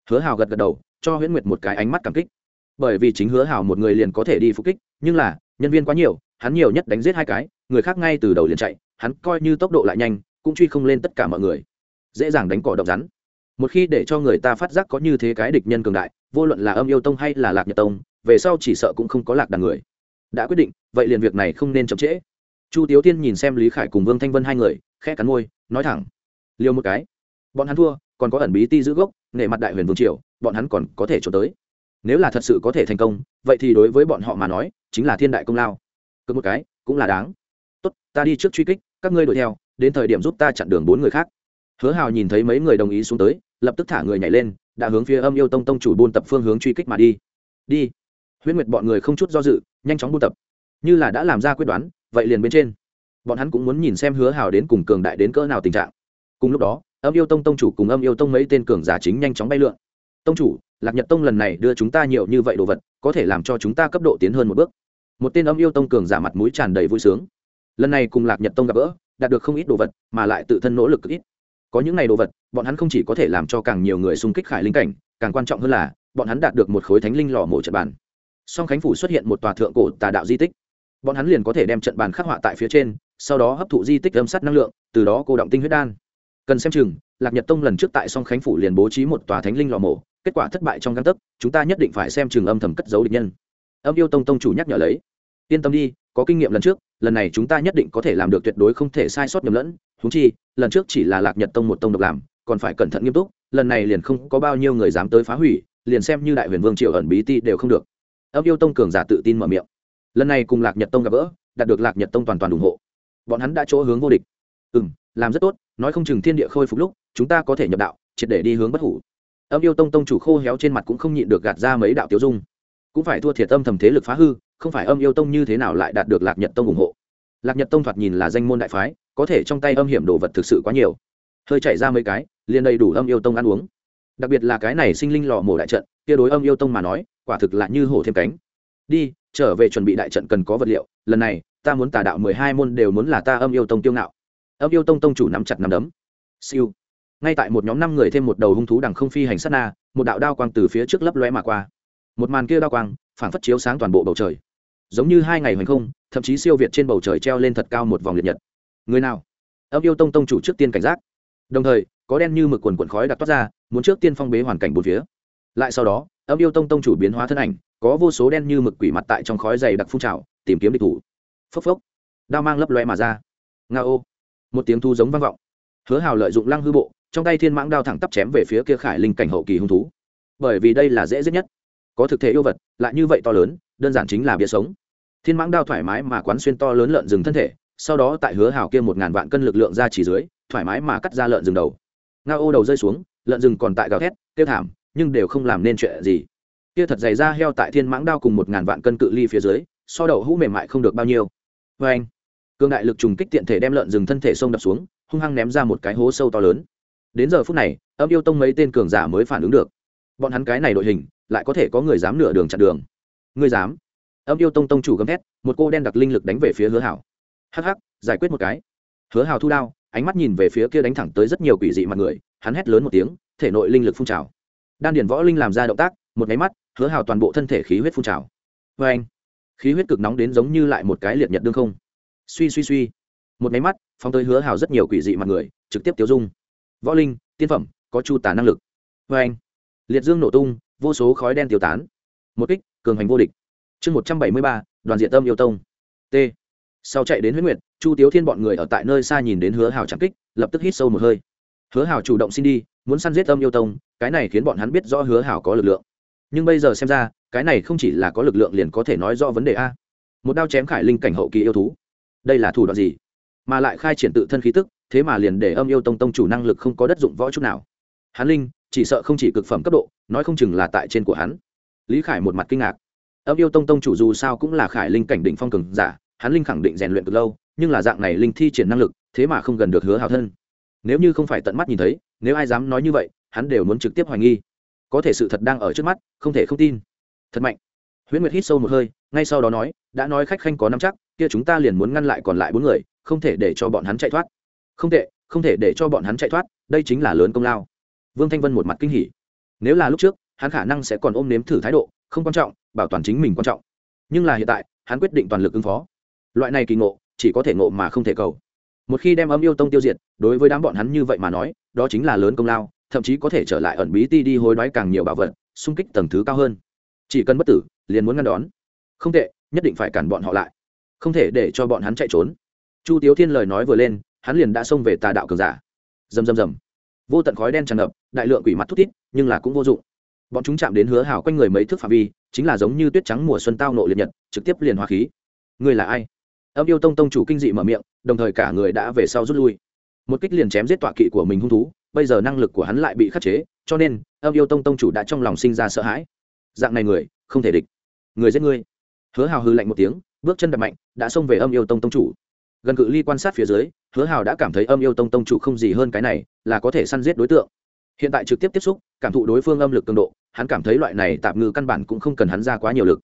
Hứa hào gật gật đầu, cho huyễn nguyệt một cái ánh mắt cảm kích bởi vì chính hứa hào một người liền có thể đi phục kích, nhưng là, nhân viên quá nhiều, hắn nhiều nhất đánh giết hai cái, người khác ngay từ đầu liền chạy, hắn coi như tốc độ lại nhanh, cũng truy không lên tất cả mọi người. Dễ dàng đánh cỏ độc rắn. Một khi để cho người ta phát giác có như thế cái địch nhân cường đại, vô luận là âm yêu tông hay là lạc nhật tông, về sau chỉ sợ cũng không có lạc đàn người. Đã quyết định, vậy liền việc này không nên chậm trễ. Chu tiếu tiên nhìn xem lý khải cùng vương thanh vân hai người, khẽ cắn môi, nói thẳng. Liều một cái. Bọn hắn thua, còn có ẩn bí ti giữ gốc, nể mặt đại huyền vương triều, bọn hắn còn có thể trốn tới nếu là thật sự có thể thành công, vậy thì đối với bọn họ mà nói, chính là thiên đại công lao. Cứ một cái, cũng là đáng. Tốt, ta đi trước truy kích, các ngươi đuổi theo, đến thời điểm giúp ta chặn đường bốn người khác. Hứa hào nhìn thấy mấy người đồng ý xuống tới, lập tức thả người nhảy lên, đã hướng phía âm yêu tông tông chủ buôn tập phương hướng truy kích mà đi. Đi. Huyết nguyệt bọn người không chút do dự, nhanh chóng buôn tập. Như là đã làm ra quyết đoán, vậy liền bên trên. Bọn hắn cũng muốn nhìn xem hứa hào đến cùng cường đại đến cỡ nào tình trạng. Cùng lúc đó, âm yêu tông tông chủ cùng âm yêu tông mấy tên cường giả chính nhanh chóng bay lượn tông chủ, lạc nhật tông lần này đưa chúng ta nhiều như vậy đồ vật, có thể làm cho chúng ta cấp độ tiến hơn một bước. Một tên âm yêu tông cường giả mặt mũi tràn đầy vui sướng. Lần này cùng lạc nhật tông gặp gỡ, đạt được không ít đồ vật, mà lại tự thân nỗ lực cực ít. Có những ngày đồ vật, bọn hắn không chỉ có thể làm cho càng nhiều người xung kích khải linh cảnh, càng quan trọng hơn là, bọn hắn đạt được một khối thánh linh lò mổ trận bàn. Song khánh phủ xuất hiện một tòa thượng cổ tà đạo di tích. Bọn hắn liền có thể đem trận bàn khắc họa tại phía trên, sau đó hấp thụ di tích âm sắt năng lượng, từ đó cô động tinh huyết đan. Cần xem chừng, lạc nhật tông lần trước tại song khánh phủ liền bố trí một tòa thánh linh lò mổ kết quả thất bại trong găng tấc, chúng ta nhất định phải xem trường âm thầm cất giấu địch nhân. Âm yêu tông tông chủ nhắc nhở lấy. Yên tâm đi, có kinh nghiệm lần trước, lần này chúng ta nhất định có thể làm được tuyệt đối không thể sai sót nhầm lẫn. Húng chi, lần trước chỉ là lạc nhật tông một tông độc làm, còn phải cẩn thận nghiêm túc, lần này liền không có bao nhiêu người dám tới phá hủy, liền xem như đại huyền vương triệu ẩn bí ti đều không được. Âm yêu tông cường giả tự tin mở miệng. Lần này cùng lạc nhật tông gặp gỡ, đạt được lạc nhật tông toàn toàn ủng hộ. Bọn hắn đã chỗ hướng vô địch. Ừ m làm rất tốt, nói không chừng thiên địa khôi phục lúc, chúng ta có thể nhập đạo, triệt để đi hướng bất hủ âm yêu tông tông chủ khô héo trên mặt cũng không nhịn được gạt ra mấy đạo tiêu dung. Cũng phải thua thiệt âm thầm thế lực phá hư, không phải âm yêu tông như thế nào lại đạt được lạc nhật tông ủng hộ. Lạc nhật tông thoạt nhìn là danh môn đại phái, có thể trong tay âm hiểm đồ vật thực sự quá nhiều. Hơi chảy ra mấy cái, liền đầy đủ âm yêu tông ăn uống. Đặc biệt là cái này sinh linh lò mổ đại trận, kia đối âm yêu tông mà nói, quả thực là như hổ thêm cánh. Đi, trở về chuẩn bị đại trận cần có vật liệu, lần này, ta muốn tà đạo mười hai môn đều muốn là ta âm yêu tông tiêu ngạo. Âm yêu tông tông chủ nắm chặt nắm đấm. Siêu ngay tại một nhóm năm người thêm một đầu hung thú đằng không phi hành sát na, một đạo đao quang từ phía trước lấp lóe mà qua. Một màn kia đao quang phản phất chiếu sáng toàn bộ bầu trời. Giống như hai ngày hoành không, thậm chí siêu việt trên bầu trời treo lên thật cao một vòng liệt nhật. Người nào? Âm yêu tông tông chủ trước tiên cảnh giác. Đồng thời, có đen như mực quần quần khói đặc toát ra, muốn trước tiên phong bế hoàn cảnh bốn phía. Lại sau đó, âm yêu tông tông chủ biến hóa thân ảnh, có vô số đen như mực quỷ mặt tại trong khói dày đặc phun trào, tìm kiếm địch thủ. Phốc phốc. Đao mang lấp loe mà ra. Nga ô một tiếng thu giống vang vọng. Hứa hào lợi dụng lăng hư bộ trong tay thiên mãng đao thẳng tắp chém về phía kia khải linh cảnh hậu kỳ hung thú. Bởi vì đây là dễ giết nhất. Có thực thể yêu vật, lại như vậy to lớn, đơn giản chính là bia sống. Thiên mãng đao thoải mái mà quán xuyên to lớn lợn rừng thân thể, sau đó tại hứa hào kia một ngàn vạn cân lực lượng ra chỉ dưới, thoải mái mà cắt ra lợn rừng đầu. Nga ô đầu rơi xuống, lợn rừng còn tại gào thét tiêu thảm, nhưng đều không làm nên chuyện gì. Kia thật dày ra heo tại thiên mãng đao cùng một ngàn vạn cân cự ly phía dưới, so đầu hũ mềm mại không được bao nhiêu. Vâng. Vê anh cương đại lực trùng kích tiện thể đem lợn rừng thân thể sông đập xuống, hung hăng ném ra một cái hố sâu to lớn đến giờ phút này, âm yêu tông mấy tên cường giả mới phản ứng được. Bọn hắn cái này đội hình, lại có thể có người dám nửa đường chặn đường. Người dám. Âm yêu tông tông chủ gầm thét, một cô đen đặc linh lực đánh về phía hứa hảo. Hắc hắc, giải quyết một cái. Hứa hảo thu đao, ánh mắt nhìn về phía kia đánh thẳng tới rất nhiều quỷ dị mặt người, hắn hét lớn một tiếng, thể nội linh lực phun trào. Đan điển võ linh làm ra động tác, một máy mắt, hứa hào toàn bộ thân thể khí huyết phun trào. Vê anh, khí huyết cực nóng đến giống như lại một cái liệt nhật đương không. Suy suy suy. Một máy mắt, phóng tới hứa hào rất nhiều quỷ dị mặt người, trực tiếp tiêu dung võ linh, tiên phẩm, có chu tả năng lực. Vê anh. Liệt dương nổ tung, vô số khói đen tiêu tán. Một kích, cường hành vô địch. Chương một trăm bảy mươi ba, đoàn diện tâm yêu tông. T. Sau chạy đến huyết nguyệt, chu tiếu thiên bọn người ở tại nơi xa nhìn đến hứa hào trắng kích, lập tức hít sâu một hơi. Hứa hào chủ động xin đi, muốn săn giết âm yêu tông, cái này khiến bọn hắn biết rõ hứa hảo có lực lượng. Nhưng bây giờ xem ra, cái này không chỉ là có lực lượng liền có thể nói rõ vấn đề a. Một đao chém khải linh cảnh hậu kỳ yêu thú. Đây là thủ đoạn gì? Mà lại khai triển tự thân khí tức thế mà liền để âm yêu tông tông chủ năng lực không có đất dụng võ chút nào. Hắn linh, chỉ sợ không chỉ cực phẩm cấp độ, nói không chừng là tại trên của hắn. Lý khải một mặt kinh ngạc. Âm yêu tông tông chủ dù sao cũng là khải linh cảnh đỉnh phong cường giả hắn linh khẳng định rèn luyện từ lâu, nhưng là dạng này linh thi triển năng lực, thế mà không gần được hứa hào thân. Nếu như không phải tận mắt nhìn thấy, nếu ai dám nói như vậy, hắn đều muốn trực tiếp hoài nghi. Có thể sự thật đang ở trước mắt, không thể không tin. Thật mạnh. Huyễn nguyệt hít sâu một hơi, ngay sau đó nói, đã nói khách khanh có năm chắc, kia chúng ta liền muốn ngăn lại còn lại bốn người, không thể để cho bọn hắn chạy thoát không tệ, không thể để cho bọn hắn chạy thoát, đây chính là lớn công lao. Vương thanh vân một mặt kinh hỉ. Nếu là lúc trước, hắn khả năng sẽ còn ôm nếm thử thái độ, không quan trọng, bảo toàn chính mình quan trọng. Nhưng là hiện tại, hắn quyết định toàn lực ứng phó. Loại này kỳ ngộ, chỉ có thể ngộ mà không thể cầu. Một khi đem âm yêu tông tiêu diệt, đối với đám bọn hắn như vậy mà nói, đó chính là lớn công lao, thậm chí có thể trở lại ẩn bí ti đi hối đoái càng nhiều bảo vật, xung kích tầng thứ cao hơn. Chỉ cần bất tử, liền muốn ngăn đón. Không tệ, nhất định phải cản bọn họ lại. Không thể để cho bọn hắn chạy trốn. Chu tiếu thiên lời nói vừa lên hắn liền đã xông về tà đạo cường giả. Dầm dầm dầm vô tận khói đen tràn ngập, đại lượng quỷ mặt thút thít, nhưng là cũng vô dụng. Bọn chúng chạm đến hứa hào quanh người mấy thước phạm vi, chính là giống như tuyết trắng mùa xuân tao nộ liệt nhật, trực tiếp liền hoa khí. Người là ai? Âm yêu tông tông chủ kinh dị mở miệng, đồng thời cả người đã về sau rút lui. Một kích liền chém giết tọa kỵ của mình hung thú, bây giờ năng lực của hắn lại bị khắc chế, cho nên, âm yêu tông tông chủ đã trong lòng sinh ra sợ hãi. Dạng này người, không thể địch. Người giết ngươi. Hứa hào hư lạnh một tiếng, bước chân đập mạnh, đã xông về âm yêu tông tông chủ. Gần cự ly quan sát phía dưới hứa hào đã cảm thấy âm yêu tông tông chủ không gì hơn cái này, là có thể săn giết đối tượng. Hiện tại trực tiếp tiếp xúc, cảm thụ đối phương âm lực cường độ, hắn cảm thấy loại này tạm ngư căn bản cũng không cần hắn ra quá nhiều lực.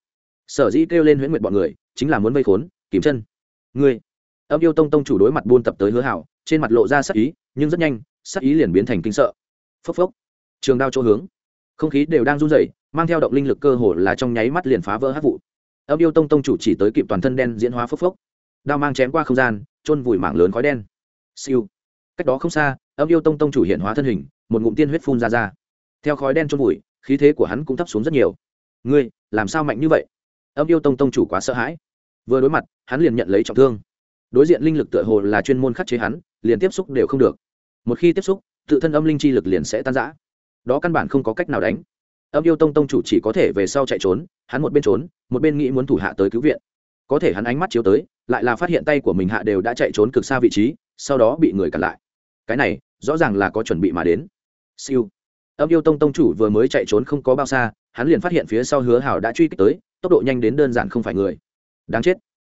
Sở dĩ kêu lên huyễn Nguyệt bọn người, chính là muốn vây khốn, kìm chân. Ngươi, âm yêu tông tông chủ đối mặt buôn tập tới hứa hảo trên mặt lộ ra sắc ý, nhưng rất nhanh, sắc ý liền biến thành kinh sợ. Phốc phốc. Trường đao chỗ hướng. Không khí đều đang run rẩy, mang theo động linh lực cơ hồ là trong nháy mắt liền phá vỡ hát vụ. Âm yêu tông tông chủ chỉ tới kịp toàn thân đen diễn hóa phốc phốc. Đao mang chém qua không gian chôn vùi mảng lớn khói đen. Siêu. Cách đó không xa âm yêu tông tông chủ hiện hóa thân hình một ngụm tiên huyết phun ra ra. Theo khói đen chôn vùi khí thế của hắn cũng thấp xuống rất nhiều. Ngươi làm sao mạnh như vậy? Âm yêu tông tông chủ quá sợ hãi. Vừa đối mặt hắn liền nhận lấy trọng thương. Đối diện linh lực tựa hồ là chuyên môn khắc chế hắn liền tiếp xúc đều không được. Một khi tiếp xúc tự thân âm linh chi lực liền sẽ tan rã, đó căn bản không có cách nào đánh. Âm yêu tông tông chủ chỉ có thể về sau chạy trốn hắn một bên trốn một bên nghĩ muốn thủ hạ tới cứu viện. Có thể hắn ánh mắt chiếu tới lại là phát hiện tay của mình hạ đều đã chạy trốn cực xa vị trí, sau đó bị người cản lại. Cái này, rõ ràng là có chuẩn bị mà đến. Siêu. Âm yêu tông tông chủ vừa mới chạy trốn không có bao xa, hắn liền phát hiện phía sau hứa hảo đã truy kích tới, tốc độ nhanh đến đơn giản không phải người. Đáng chết.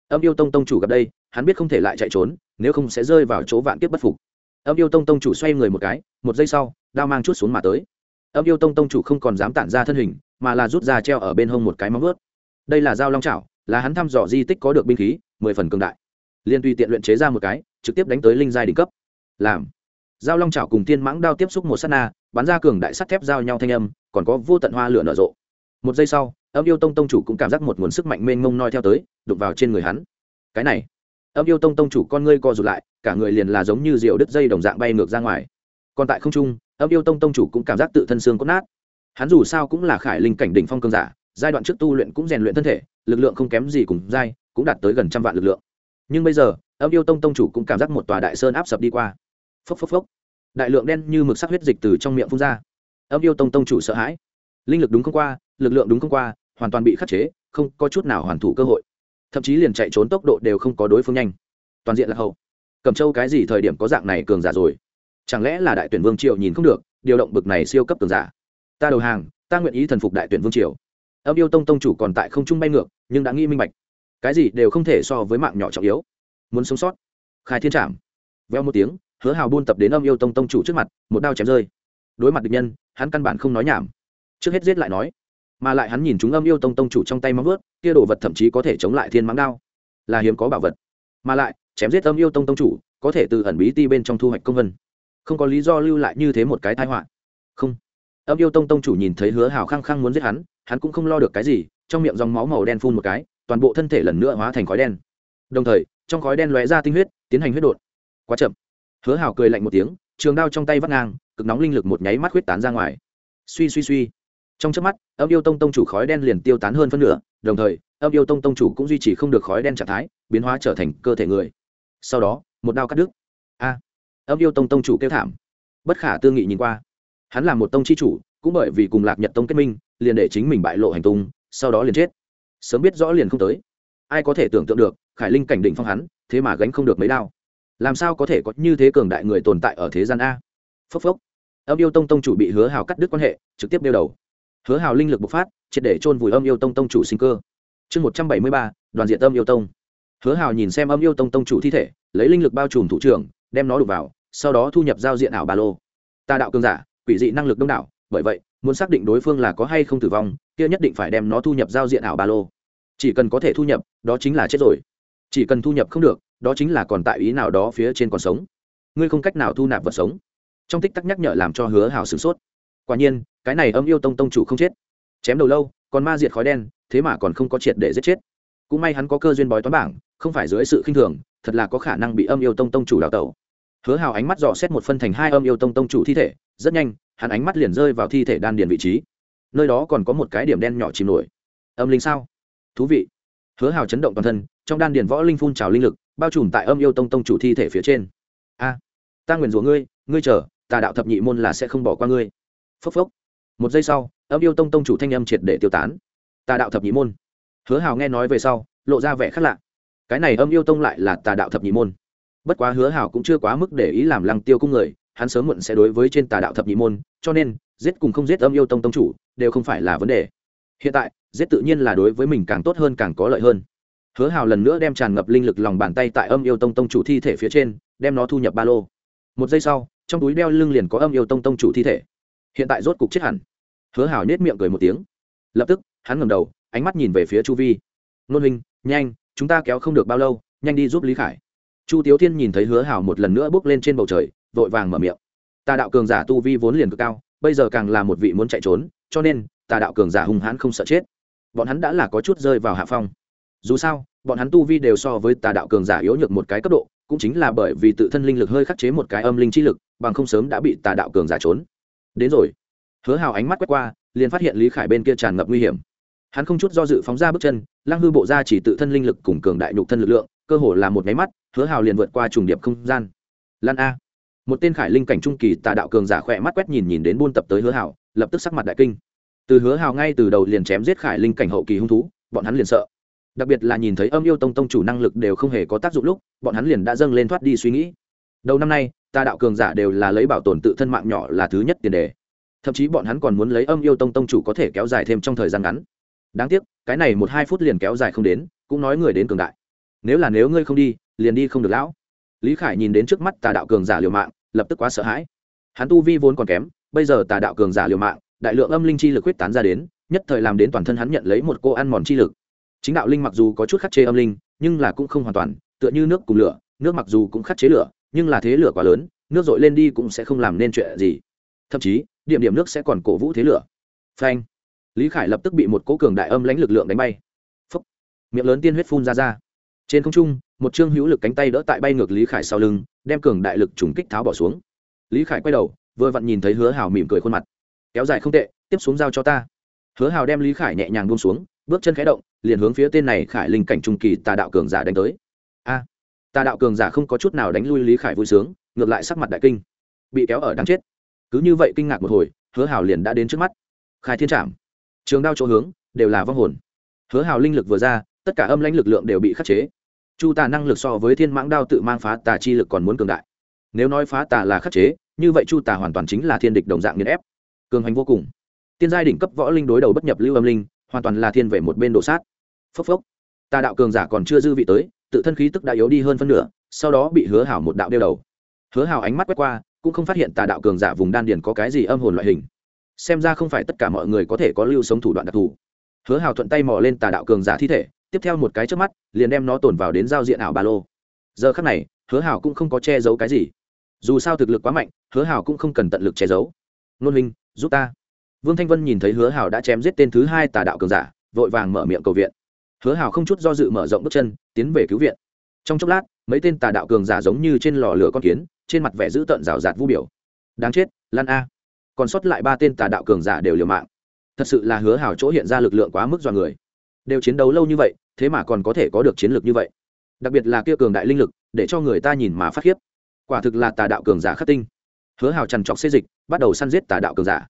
Âm yêu tông tông chủ gặp đây, hắn biết không thể lại chạy trốn, nếu không sẽ rơi vào chỗ vạn kiếp bất phục. Âm yêu tông tông chủ xoay người một cái, một giây sau, đao mang chút xuống mà tới. Âm yêu tông tông chủ không còn dám tản ra thân hình, mà là rút ra treo ở bên hông một cái móng ướt đây là dao long trảo là hắn thăm dò di tích có được binh khí, mười phần cường đại. Liên tùy tiện luyện chế ra một cái, trực tiếp đánh tới linh giai đỉnh cấp. Làm. Dao long chảo cùng tiên mãng đao tiếp xúc một s á t na, bắn ra cường đại sắt thép giao nhau thanh âm, còn có vô tận hoa lửa nở rộ. Một giây sau, âm yêu tông tông chủ cũng cảm giác một nguồn sức mạnh mênh mông noi theo tới đục vào trên người hắn. Cái này. Âm yêu tông tông chủ con ngươi co rụt lại, cả người liền là giống như rượu đứt dây đồng dạng bay ngược ra ngoài. Còn tại không trung, âm yêu tông tông chủ cũng cảm giác tự thân xương có nát. Hắn dù sao cũng là khải linh cảnh đỉnh phong cương giả giai đoạn trước tu luyện cũng rèn luyện thân thể, lực lượng không kém gì cùng giai, cũng đạt tới gần trăm vạn lực lượng. Nhưng bây giờ, âm yêu tông tông chủ cũng cảm giác một tòa đại sơn áp sập đi qua. Phốc phốc phốc. Đại lượng đen như mực sắc huyết dịch từ trong miệng phun ra. Âm yêu tông tông chủ sợ hãi. Linh lực đúng không qua, lực lượng đúng không qua, hoàn toàn bị khắc chế, không có chút nào hoàn thủ cơ hội. Thậm chí liền chạy trốn tốc độ đều không có đối phương nhanh. Toàn diện là hậu. Cầm châu cái gì thời điểm có dạng này cường giả rồi? Chẳng lẽ là đại tuyển vương triều nhìn không được, điều động bực này siêu cấp cường giả? Ta đầu hàng, ta nguyện ý thần phục đại tuyển vương triều âm yêu tông tông chủ còn tại không trung bay ngược, nhưng đã nghĩ minh bạch. Cái gì đều không thể so với mạng nhỏ trọng yếu. Muốn sống sót. Khai thiên trảm. Veo một tiếng, hứa hào buôn tập đến âm yêu tông tông chủ trước mặt, một đao chém rơi. Đối mặt địch nhân, hắn căn bản không nói nhảm. Trước hết giết lại nói, mà lại hắn nhìn chúng âm yêu tông tông chủ trong tay móng vớt kia đồ vật thậm chí có thể chống lại thiên mắng đao. Là hiếm có bảo vật. Mà lại, chém giết âm yêu tông tông chủ, có thể từ ẩn bí ti bên trong thu hoạch công vân. Không có lý do lưu lại như thế một cái tai họa. Không. Âm yêu tông tông chủ nhìn thấy hứa hào khăng khăng muốn giết hắn hắn cũng không lo được cái gì, trong miệng dòng máu màu đen phun một cái, toàn bộ thân thể lần nữa hóa thành khói đen. Đồng thời, trong khói đen lóe ra tinh huyết, tiến hành huyết đột. Quá chậm. Hứa hào cười lạnh một tiếng, trường đao trong tay vắt ngang, cực nóng linh lực một nháy mắt huyết tán ra ngoài. Suy suy suy. Trong trước mắt, âm yêu tông tông chủ khói đen liền tiêu tán hơn phân nửa, đồng thời, âm yêu tông tông chủ cũng duy trì không được khói đen trạng thái, biến hóa trở thành cơ thể người. Sau đó, một đao cắt đứt. A. Âm yêu tông tông chủ kêu thảm. Bất khả tư nghị nhìn qua hắn là một tông chi chủ, cũng bởi vì cùng lạc nhật tông kết minh, liền để chính mình bại lộ hành tung, sau đó liền chết. Sớm biết rõ liền không tới. Ai có thể tưởng tượng được, khải linh cảnh đỉnh phong hắn, thế mà gánh không được mấy đao. Làm sao có thể có như thế cường đại người tồn tại ở thế gian a? Phốc phốc. Âm yêu tông tông chủ bị hứa hào cắt đứt quan hệ, trực tiếp đeo đầu. Hứa hào linh lực bộc phát, triệt để chôn vùi âm yêu tông tông chủ sinh cơ. Chương một trăm bảy mươi ba, đoàn diện âm yêu tông. Hứa hào nhìn xem âm yêu tông tông chủ thi thể, lấy linh lực bao trùm thủ trưởng, đem nó đục vào, sau đó thu nhập giao diện ảo ba lô. Ta đạo cường giả quỷ dị năng lực đông đảo, bởi vậy, muốn xác định đối phương là có hay không tử vong, kia nhất định phải đem nó thu nhập giao diện ảo ba lô. Chỉ cần có thể thu nhập, đó chính là chết rồi. Chỉ cần thu nhập không được, đó chính là còn tại ý nào đó phía trên còn sống. Ngươi không cách nào thu nạp vật sống. Trong tích tắc nhắc nhở làm cho hứa hào sửng sốt. Quả nhiên, cái này âm yêu tông tông chủ không chết. Chém đầu lâu, còn ma diệt khói đen, thế mà còn không có triệt để giết chết. Cũng may hắn có cơ duyên bói toán bảng, không phải dưới sự khinh thường, thật là có khả năng bị âm yêu tông tông chủ đào tẩu. Hứa hào ánh mắt dò xét một phân thành hai âm yêu tông tông chủ thi thể rất nhanh, hắn ánh mắt liền rơi vào thi thể đan điền vị trí. Nơi đó còn có một cái điểm đen nhỏ chìm nổi. Âm linh sao? Thú vị. Hứa hào chấn động toàn thân, trong đan điền võ linh phun trào linh lực, bao trùm tại âm yêu tông tông chủ thi thể phía trên. A, ta nguyền rủa ngươi ngươi chờ, tà đạo thập nhị môn là sẽ không bỏ qua ngươi. Phốc phốc. Một giây sau, âm yêu tông tông chủ thanh âm triệt để tiêu tán. Tà đạo thập nhị môn. Hứa hào nghe nói về sau, lộ ra vẻ khác lạ. Cái này âm yêu tông lại là tà đạo thập nhị môn. Bất quá hứa hào cũng chưa quá mức để ý làm lăng tiêu cung người hắn sớm muộn sẽ đối với trên tà đạo thập nhị môn, cho nên, giết cùng không giết âm yêu tông tông chủ, đều không phải là vấn đề. Hiện tại, giết tự nhiên là đối với mình càng tốt hơn càng có lợi hơn. Hứa hào lần nữa đem tràn ngập linh lực lòng bàn tay tại âm yêu tông tông chủ thi thể phía trên, đem nó thu nhập ba lô. Một giây sau, trong túi đeo lưng liền có âm yêu tông tông chủ thi thể. Hiện tại rốt cục chết hẳn. Hứa hào nết miệng cười một tiếng. Lập tức, hắn ngầm đầu, ánh mắt nhìn về phía chu vi. Nôn hình nhanh, chúng ta kéo không được bao lâu, nhanh đi giúp lý khải. Chu tiếu thiên nhìn thấy hứa hào một lần nữa bước lên trên bầu trời vội vàng mở miệng. Tà đạo cường giả tu vi vốn liền cực cao, bây giờ càng là một vị muốn chạy trốn, cho nên, tà đạo cường giả hung hãn không sợ chết. Bọn hắn đã là có chút rơi vào hạ phong. Dù sao, bọn hắn tu vi đều so với tà đạo cường giả yếu nhược một cái cấp độ, cũng chính là bởi vì tự thân linh lực hơi khắc chế một cái âm linh chi lực, bằng không sớm đã bị tà đạo cường giả trốn. Đến rồi. Hứa hào ánh mắt quét qua, liền phát hiện lý khải bên kia tràn ngập nguy hiểm. Hắn không chút do dự phóng ra bước chân, lăng hư bộ ra chỉ tự thân linh lực cùng cường đại nhục thân lực lượng, cơ hồ là một máy mắt, hứa hào liền vượt qua trùng điệp không gian. Lan a một tên khải linh cảnh trung kỳ tà đạo cường giả khỏe mắt quét nhìn nhìn đến buôn tập tới hứa hào lập tức sắc mặt đại kinh. Từ hứa hào ngay từ đầu liền chém giết khải linh cảnh hậu kỳ hung thú, bọn hắn liền sợ. Đặc biệt là nhìn thấy âm yêu tông tông chủ năng lực đều không hề có tác dụng lúc, bọn hắn liền đã dâng lên thoát đi suy nghĩ. Đầu năm nay, tà đạo cường giả đều là lấy bảo tồn tự thân mạng nhỏ là thứ nhất tiền đề. Thậm chí bọn hắn còn muốn lấy âm yêu tông tông chủ có thể kéo dài thêm trong thời gian ngắn. Đáng tiếc, cái này một hai phút liền kéo dài không đến, cũng nói người đến cường đại. Nếu là nếu ngươi không đi, liền đi không được lão lý khải nhìn đến trước mắt tà đạo cường giả liều mạng, lập tức quá sợ hãi. Hắn tu vi vốn còn kém, bây giờ tà đạo cường giả liều mạng, đại lượng âm linh chi lực huyết tán ra đến, nhất thời làm đến toàn thân hắn nhận lấy một cô ăn mòn chi lực. Chính đạo linh mặc dù có chút khắc chế âm linh, nhưng là cũng không hoàn toàn, tựa như nước cùng lửa, nước mặc dù cũng khắc chế lửa, nhưng là thế lửa quá lớn, nước dội lên đi cũng sẽ không làm nên chuyện gì. Thậm chí, điểm điểm nước sẽ còn cổ vũ thế lửa. Phanh. Lý khải lập tức bị một cố cường đại âm lãnh lực lượng đánh bay. Phúc. miệng lớn tiên huyết phun ra ra. Trên không trung một chương hữu lực cánh tay đỡ tại bay ngược lý khải sau lưng, đem cường đại lực trùng kích tháo bỏ xuống. Lý khải quay đầu, vừa vặn nhìn thấy hứa hào mỉm cười khuôn mặt. Kéo dài không tệ, tiếp xuống giao cho ta. Hứa hào đem lý khải nhẹ nhàng buông xuống, bước chân khẽ động, liền hướng phía tên này khải linh cảnh trung kỳ tà đạo cường giả đánh tới. A, tà đạo cường giả không có chút nào đánh lui lý khải vui sướng, ngược lại sắc mặt đại kinh. Bị kéo ở đáng chết. Cứ như vậy kinh ngạc một hồi, hứa hào liền đã đến trước mắt. Khai thiên trảm. Trường đao chỗ hướng, đều là vong hồn. Hứa hào linh lực vừa ra, tất cả âm lãnh lực lượng đều bị khắc chế chu tà năng lực so với thiên mãng đao tự mang phá tà chi lực còn muốn cường đại. Nếu nói phá tà là khắc chế, như vậy chu tà hoàn toàn chính là thiên địch đồng dạng nghiền ép. Cường hành vô cùng. Tiên giai đỉnh cấp võ linh đối đầu bất nhập lưu âm linh, hoàn toàn là thiên về một bên đổ sát. Phốc phốc. Tà đạo cường giả còn chưa dư vị tới, tự thân khí tức đã yếu đi hơn phân nửa, sau đó bị hứa hảo một đạo đeo đầu. Hứa hảo ánh mắt quét qua, cũng không phát hiện tà đạo cường giả vùng đan điền có cái gì âm hồn loại hình. Xem ra không phải tất cả mọi người có thể có lưu sống thủ đoạn đặc thù. Hứa Hào thuận tay mò lên tà đạo cường giả thi thể tiếp theo một cái trước mắt, liền đem nó tồn vào đến giao diện ảo ba lô. Giờ khắc này, hứa hảo cũng không có che giấu cái gì. Dù sao thực lực quá mạnh, hứa hảo cũng không cần tận lực che giấu. Nôn minh giúp ta. Vương thanh vân nhìn thấy hứa hảo đã chém giết tên thứ hai tà đạo cường giả, vội vàng mở miệng cầu viện. Hứa hảo không chút do dự mở rộng bước chân, tiến về cứu viện. Trong chốc lát, mấy tên tà đạo cường giả giống như trên lò lửa con kiến, trên mặt vẻ dữ tợn rào rạt vu biểu. Đáng chết, lan a. Còn sót lại ba tên tà đạo cường giả đều liều mạng. Thật sự là hứa hảo chỗ hiện ra lực lượng quá mức dọa người. Đều chiến đấu lâu như vậy thế mà còn có thể có được chiến lược như vậy. Đặc biệt là kia cường đại linh lực, để cho người ta nhìn mà phát khiếp. Quả thực là tà đạo cường giả khắc tinh. Hứa hào trằn trọc xê dịch, bắt đầu săn giết tà đạo cường giả.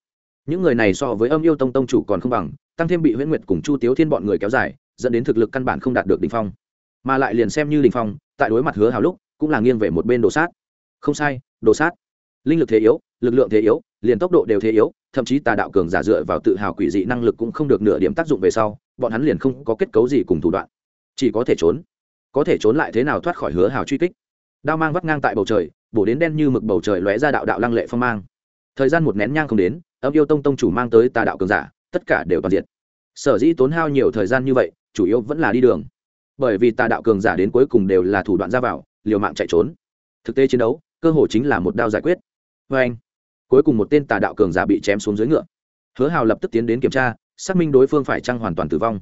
Những người này so với âm yêu tông tông chủ còn không bằng, tăng thêm bị huyễn nguyệt cùng chu tiếu thiên bọn người kéo dài, dẫn đến thực lực căn bản không đạt được đ ỉ n h phong. Mà lại liền xem như đ ỉ n h phong, tại đối mặt hứa hào lúc, cũng là nghiêng về một bên đồ sát. Không sai, đồ sát. Linh lực thế yếu, lực lượng thế yếu liền tốc độ đều thế yếu, thậm chí tà đạo cường giả dựa vào tự hào quỷ dị năng lực cũng không được nửa điểm tác dụng về sau, bọn hắn liền không có kết cấu gì cùng thủ đoạn. Chỉ có thể trốn. Có thể trốn lại thế nào thoát khỏi hứa hào truy kích? Đao mang vắt ngang tại bầu trời, bổ đến đen như mực bầu trời lóe ra đạo đạo lăng lệ phong mang. Thời gian một nén nhang không đến, âm yêu tông tông chủ mang tới tà đạo cường giả, tất cả đều toàn diện sở dĩ tốn hao nhiều thời gian như vậy, chủ yếu vẫn là đi đường. Bởi vì tà đạo cường giả đến cuối cùng đều là thủ đoạn ra vào, liều mạng chạy trốn. Thực tế chiến đấu, cơ hội chính là một đao giải quyết. Vê anh cuối cùng một tên tà đạo cường giả bị chém xuống dưới ngựa. Hứa hào lập tức tiến đến kiểm tra, xác minh đối phương phải chăng hoàn toàn tử vong.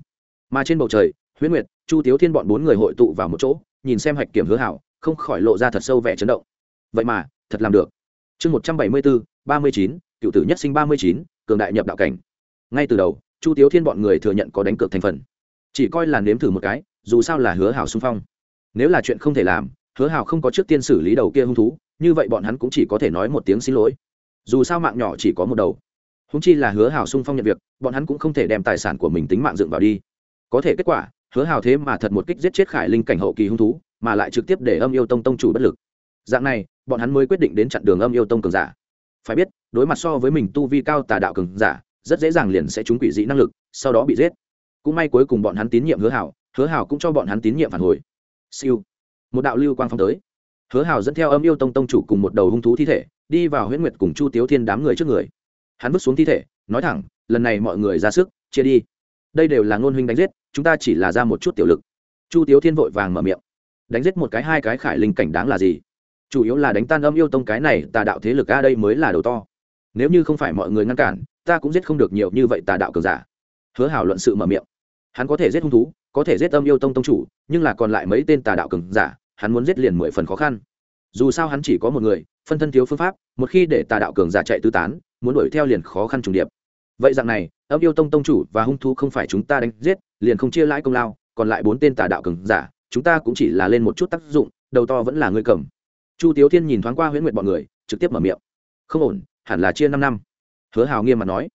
Mà trên bầu trời, huyễn nguyệt, chu tiếu thiên bọn bốn người hội tụ vào một chỗ, nhìn xem hạch kiểm hứa hào, không khỏi lộ ra thật sâu vẻ chấn động. Vậy mà, thật làm được. Chương một trăm bảy mươi bốn, ba mươi chín, cựu tử nhất sinh ba mươi chín, cường đại nhập đạo cảnh. Ngay từ đầu, chu tiếu thiên bọn người thừa nhận có đánh cược thành phần. Chỉ coi là nếm thử một cái, dù sao là hứa hào xung phong. Nếu là chuyện không thể làm, hứa hào không có trước tiên xử lý đầu kia hung thú, như vậy bọn hắn cũng chỉ có thể nói một tiếng xin lỗi dù sao mạng nhỏ chỉ có một đầu. Húng chi là hứa hào sung phong nhận việc, bọn hắn cũng không thể đem tài sản của mình tính mạng dựng vào đi. Có thể kết quả, hứa hào thế mà thật một kích giết chết khải linh cảnh hậu kỳ hung thú, mà lại trực tiếp để âm yêu tông tông chủ bất lực. Dạng này, bọn hắn mới quyết định đến chặn đường âm yêu tông cường giả. Phải biết, đối mặt so với mình tu vi cao tà đạo cường giả, rất dễ dàng liền sẽ trúng quỷ dị năng lực, sau đó bị giết. Cũng may cuối cùng bọn hắn tín nhiệm hứa hảo hứa hảo cũng cho bọn hắn tín nhiệm phản hồi. Siêu. Một đạo lưu quang phong tới. Hứa hảo dẫn theo âm yêu tông tông chủ cùng một đầu hung thú thi thể đi vào huyễn nguyệt cùng chu tiếu thiên đám người trước người. Hắn bước xuống thi thể, nói thẳng, lần này mọi người ra sức, chia đi. Đây đều là ngôn huynh đánh giết, chúng ta chỉ là ra một chút tiểu lực. Chu tiếu thiên vội vàng mở miệng. Đánh giết một cái hai cái khải linh cảnh đáng là gì? Chủ yếu là đánh tan âm yêu tông cái này, tà đạo thế lực a đây mới là đầu to. Nếu như không phải mọi người ngăn cản, ta cũng giết không được nhiều như vậy tà đạo cường giả. Hứa hảo luận sự mở miệng. Hắn có thể giết hung thú, có thể giết âm yêu tông tông chủ, nhưng là còn lại mấy tên tà đạo cường giả, hắn muốn giết liền mười phần khó khăn dù sao hắn chỉ có một người, phân thân thiếu phương pháp, một khi để tà đạo cường giả chạy tứ tán, muốn đuổi theo liền khó khăn trùng điệp. Vậy dạng này, âm yêu tông tông chủ và hung thú không phải chúng ta đánh giết, liền không chia lãi công lao, còn lại bốn tên tà đạo cường giả, chúng ta cũng chỉ là lên một chút tác dụng, đầu to vẫn là người cầm. Chu tiếu thiên nhìn thoáng qua huyễn Nguyệt bọn người, trực tiếp mở miệng. Không ổn, hẳn là chia năm năm. Hứa hào nghiêm mặt nói.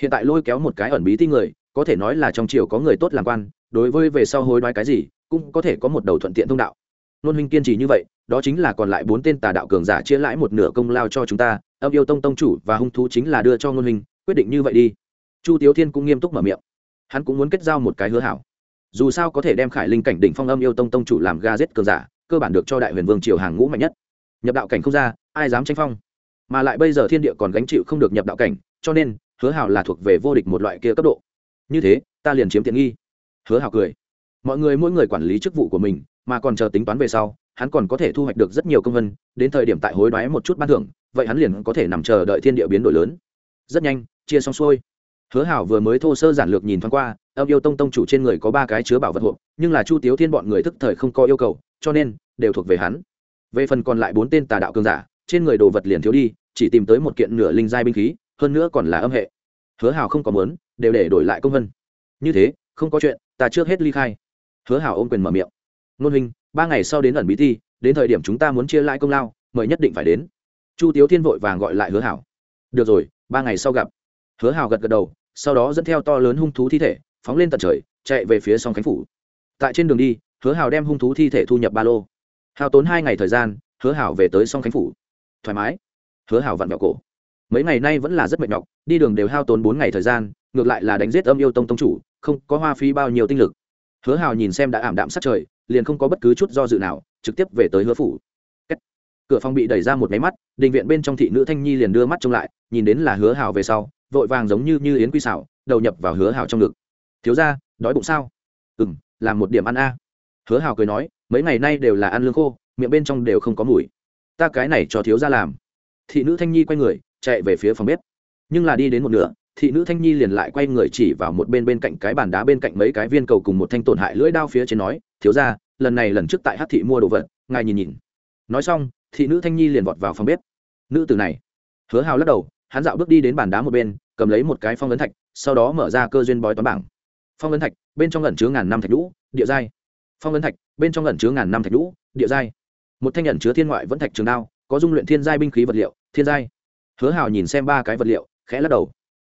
Hiện tại lôi kéo một cái ẩn bí ti người, có thể nói là trong triều có người tốt làm quan, đối với về sau hối đoái cái gì, cũng có thể có một đầu thuận tiện thông đạo nôn huynh kiên trì như vậy, đó chính là còn lại bốn tên tà đạo cường giả chia lãi một nửa công lao cho chúng ta, âm yêu tông tông chủ và hung thú chính là đưa cho nôn huynh, quyết định như vậy đi. Chu tiếu thiên cũng nghiêm túc mở miệng. Hắn cũng muốn kết giao một cái hứa hảo. Dù sao có thể đem khải linh cảnh đỉnh phong âm yêu tông tông chủ làm ga giết cường giả, cơ bản được cho đại huyền vương triều hàng ngũ mạnh nhất. Nhập đạo cảnh không ra, ai dám tranh phong? Mà lại bây giờ thiên địa còn gánh chịu không được nhập đạo cảnh, cho nên, hứa hảo là thuộc về vô địch một loại kia cấp độ. Như thế, ta liền chiếm tiện nghi. Hứa hảo cười. Mọi người mỗi người quản lý chức vụ của mình mà còn chờ tính toán về sau, hắn còn có thể thu hoạch được rất nhiều công vân, đến thời điểm tại hối đoái một chút ban thưởng, vậy hắn liền có thể nằm chờ đợi thiên địa biến đổi lớn. Rất nhanh, chia xong xuôi. Hứa hảo vừa mới thô sơ giản lược nhìn thoáng qua, âm yêu tông tông chủ trên người có ba cái chứa bảo vật hộp, nhưng là chu tiếu thiên bọn người thức thời không có yêu cầu, cho nên đều thuộc về hắn. Về phần còn lại bốn tên tà đạo cường giả, trên người đồ vật liền thiếu đi, chỉ tìm tới một kiện nửa linh giai binh khí, hơn nữa còn là âm hệ. Hứa hảo không có muốn, đều để đổi lại công vân. Như thế, không có chuyện, ta trước hết ly khai. Hứa hảo ôm quyền mở miệng ngôn huynh, ba ngày sau đến ẩn bí thi đến thời điểm chúng ta muốn chia lại công lao, mời nhất định phải đến. Chu tiếu thiên vội vàng gọi lại hứa hảo. Được rồi, ba ngày sau gặp. Hứa hảo gật gật đầu, sau đó dẫn theo to lớn hung thú thi thể, phóng lên tận trời, chạy về phía sông khánh phủ. Tại trên đường đi, hứa hảo đem hung thú thi thể thu nhập ba lô. Hao tốn hai ngày thời gian, hứa hảo về tới sông khánh phủ. Thoải mái. Hứa hảo vặn vẹo cổ. Mấy ngày nay vẫn là rất mệt nhọc, đi đường đều hao tốn bốn ngày thời gian, ngược lại là đánh giết âm yêu tông tông chủ, không có hoa phí bao nhiêu tinh lực. Hứa hào nhìn xem đã ảm đạm sát trời liền không có bất cứ chút do dự nào, trực tiếp về tới hứa phủ. Cửa phòng bị đẩy ra một máy mắt định viện bên trong thị nữ thanh nhi liền đưa mắt trông lại, nhìn đến là hứa hào về sau, vội vàng giống như như yến quy xảo, đầu nhập vào hứa hào trong ngực. Thiếu ra đói bụng sao? Ừ m làm một điểm ăn a. Hứa hào cười nói, mấy ngày nay đều là ăn lương khô, miệng bên trong đều không có mùi. Ta cái này cho thiếu ra làm. Thị nữ thanh nhi quay người, chạy về phía phòng bếp. Nhưng là đi đến một nửa, thị nữ thanh nhi liền lại quay người chỉ vào một bên bên cạnh cái bàn đá bên cạnh mấy cái viên cầu cùng một thanh tổn hại lưỡi đao phía trên nói thiếu ra, lần này lần trước tại hát thị mua đồ vật, ngài nhìn nhìn. Nói xong, thị nữ thanh nhi liền vọt vào phòng bếp. Nữ từ này, hứa hào lắc đầu, hắn dạo bước đi đến bàn đá một bên, cầm lấy một cái phong ấn thạch, sau đó mở ra cơ duyên bói toán bảng. Phong ấn thạch, bên trong lần chứa ngàn năm thạch lũ địa giai. Phong ấn thạch, bên trong lần chứa ngàn năm thạch lũ địa giai. Một thanh ẩn chứa thiên ngoại vẫn thạch trường đao, có dung luyện thiên giai binh khí vật liệu, thiên giai. Hứa hào nhìn xem ba cái vật liệu, khẽ lắc đầu.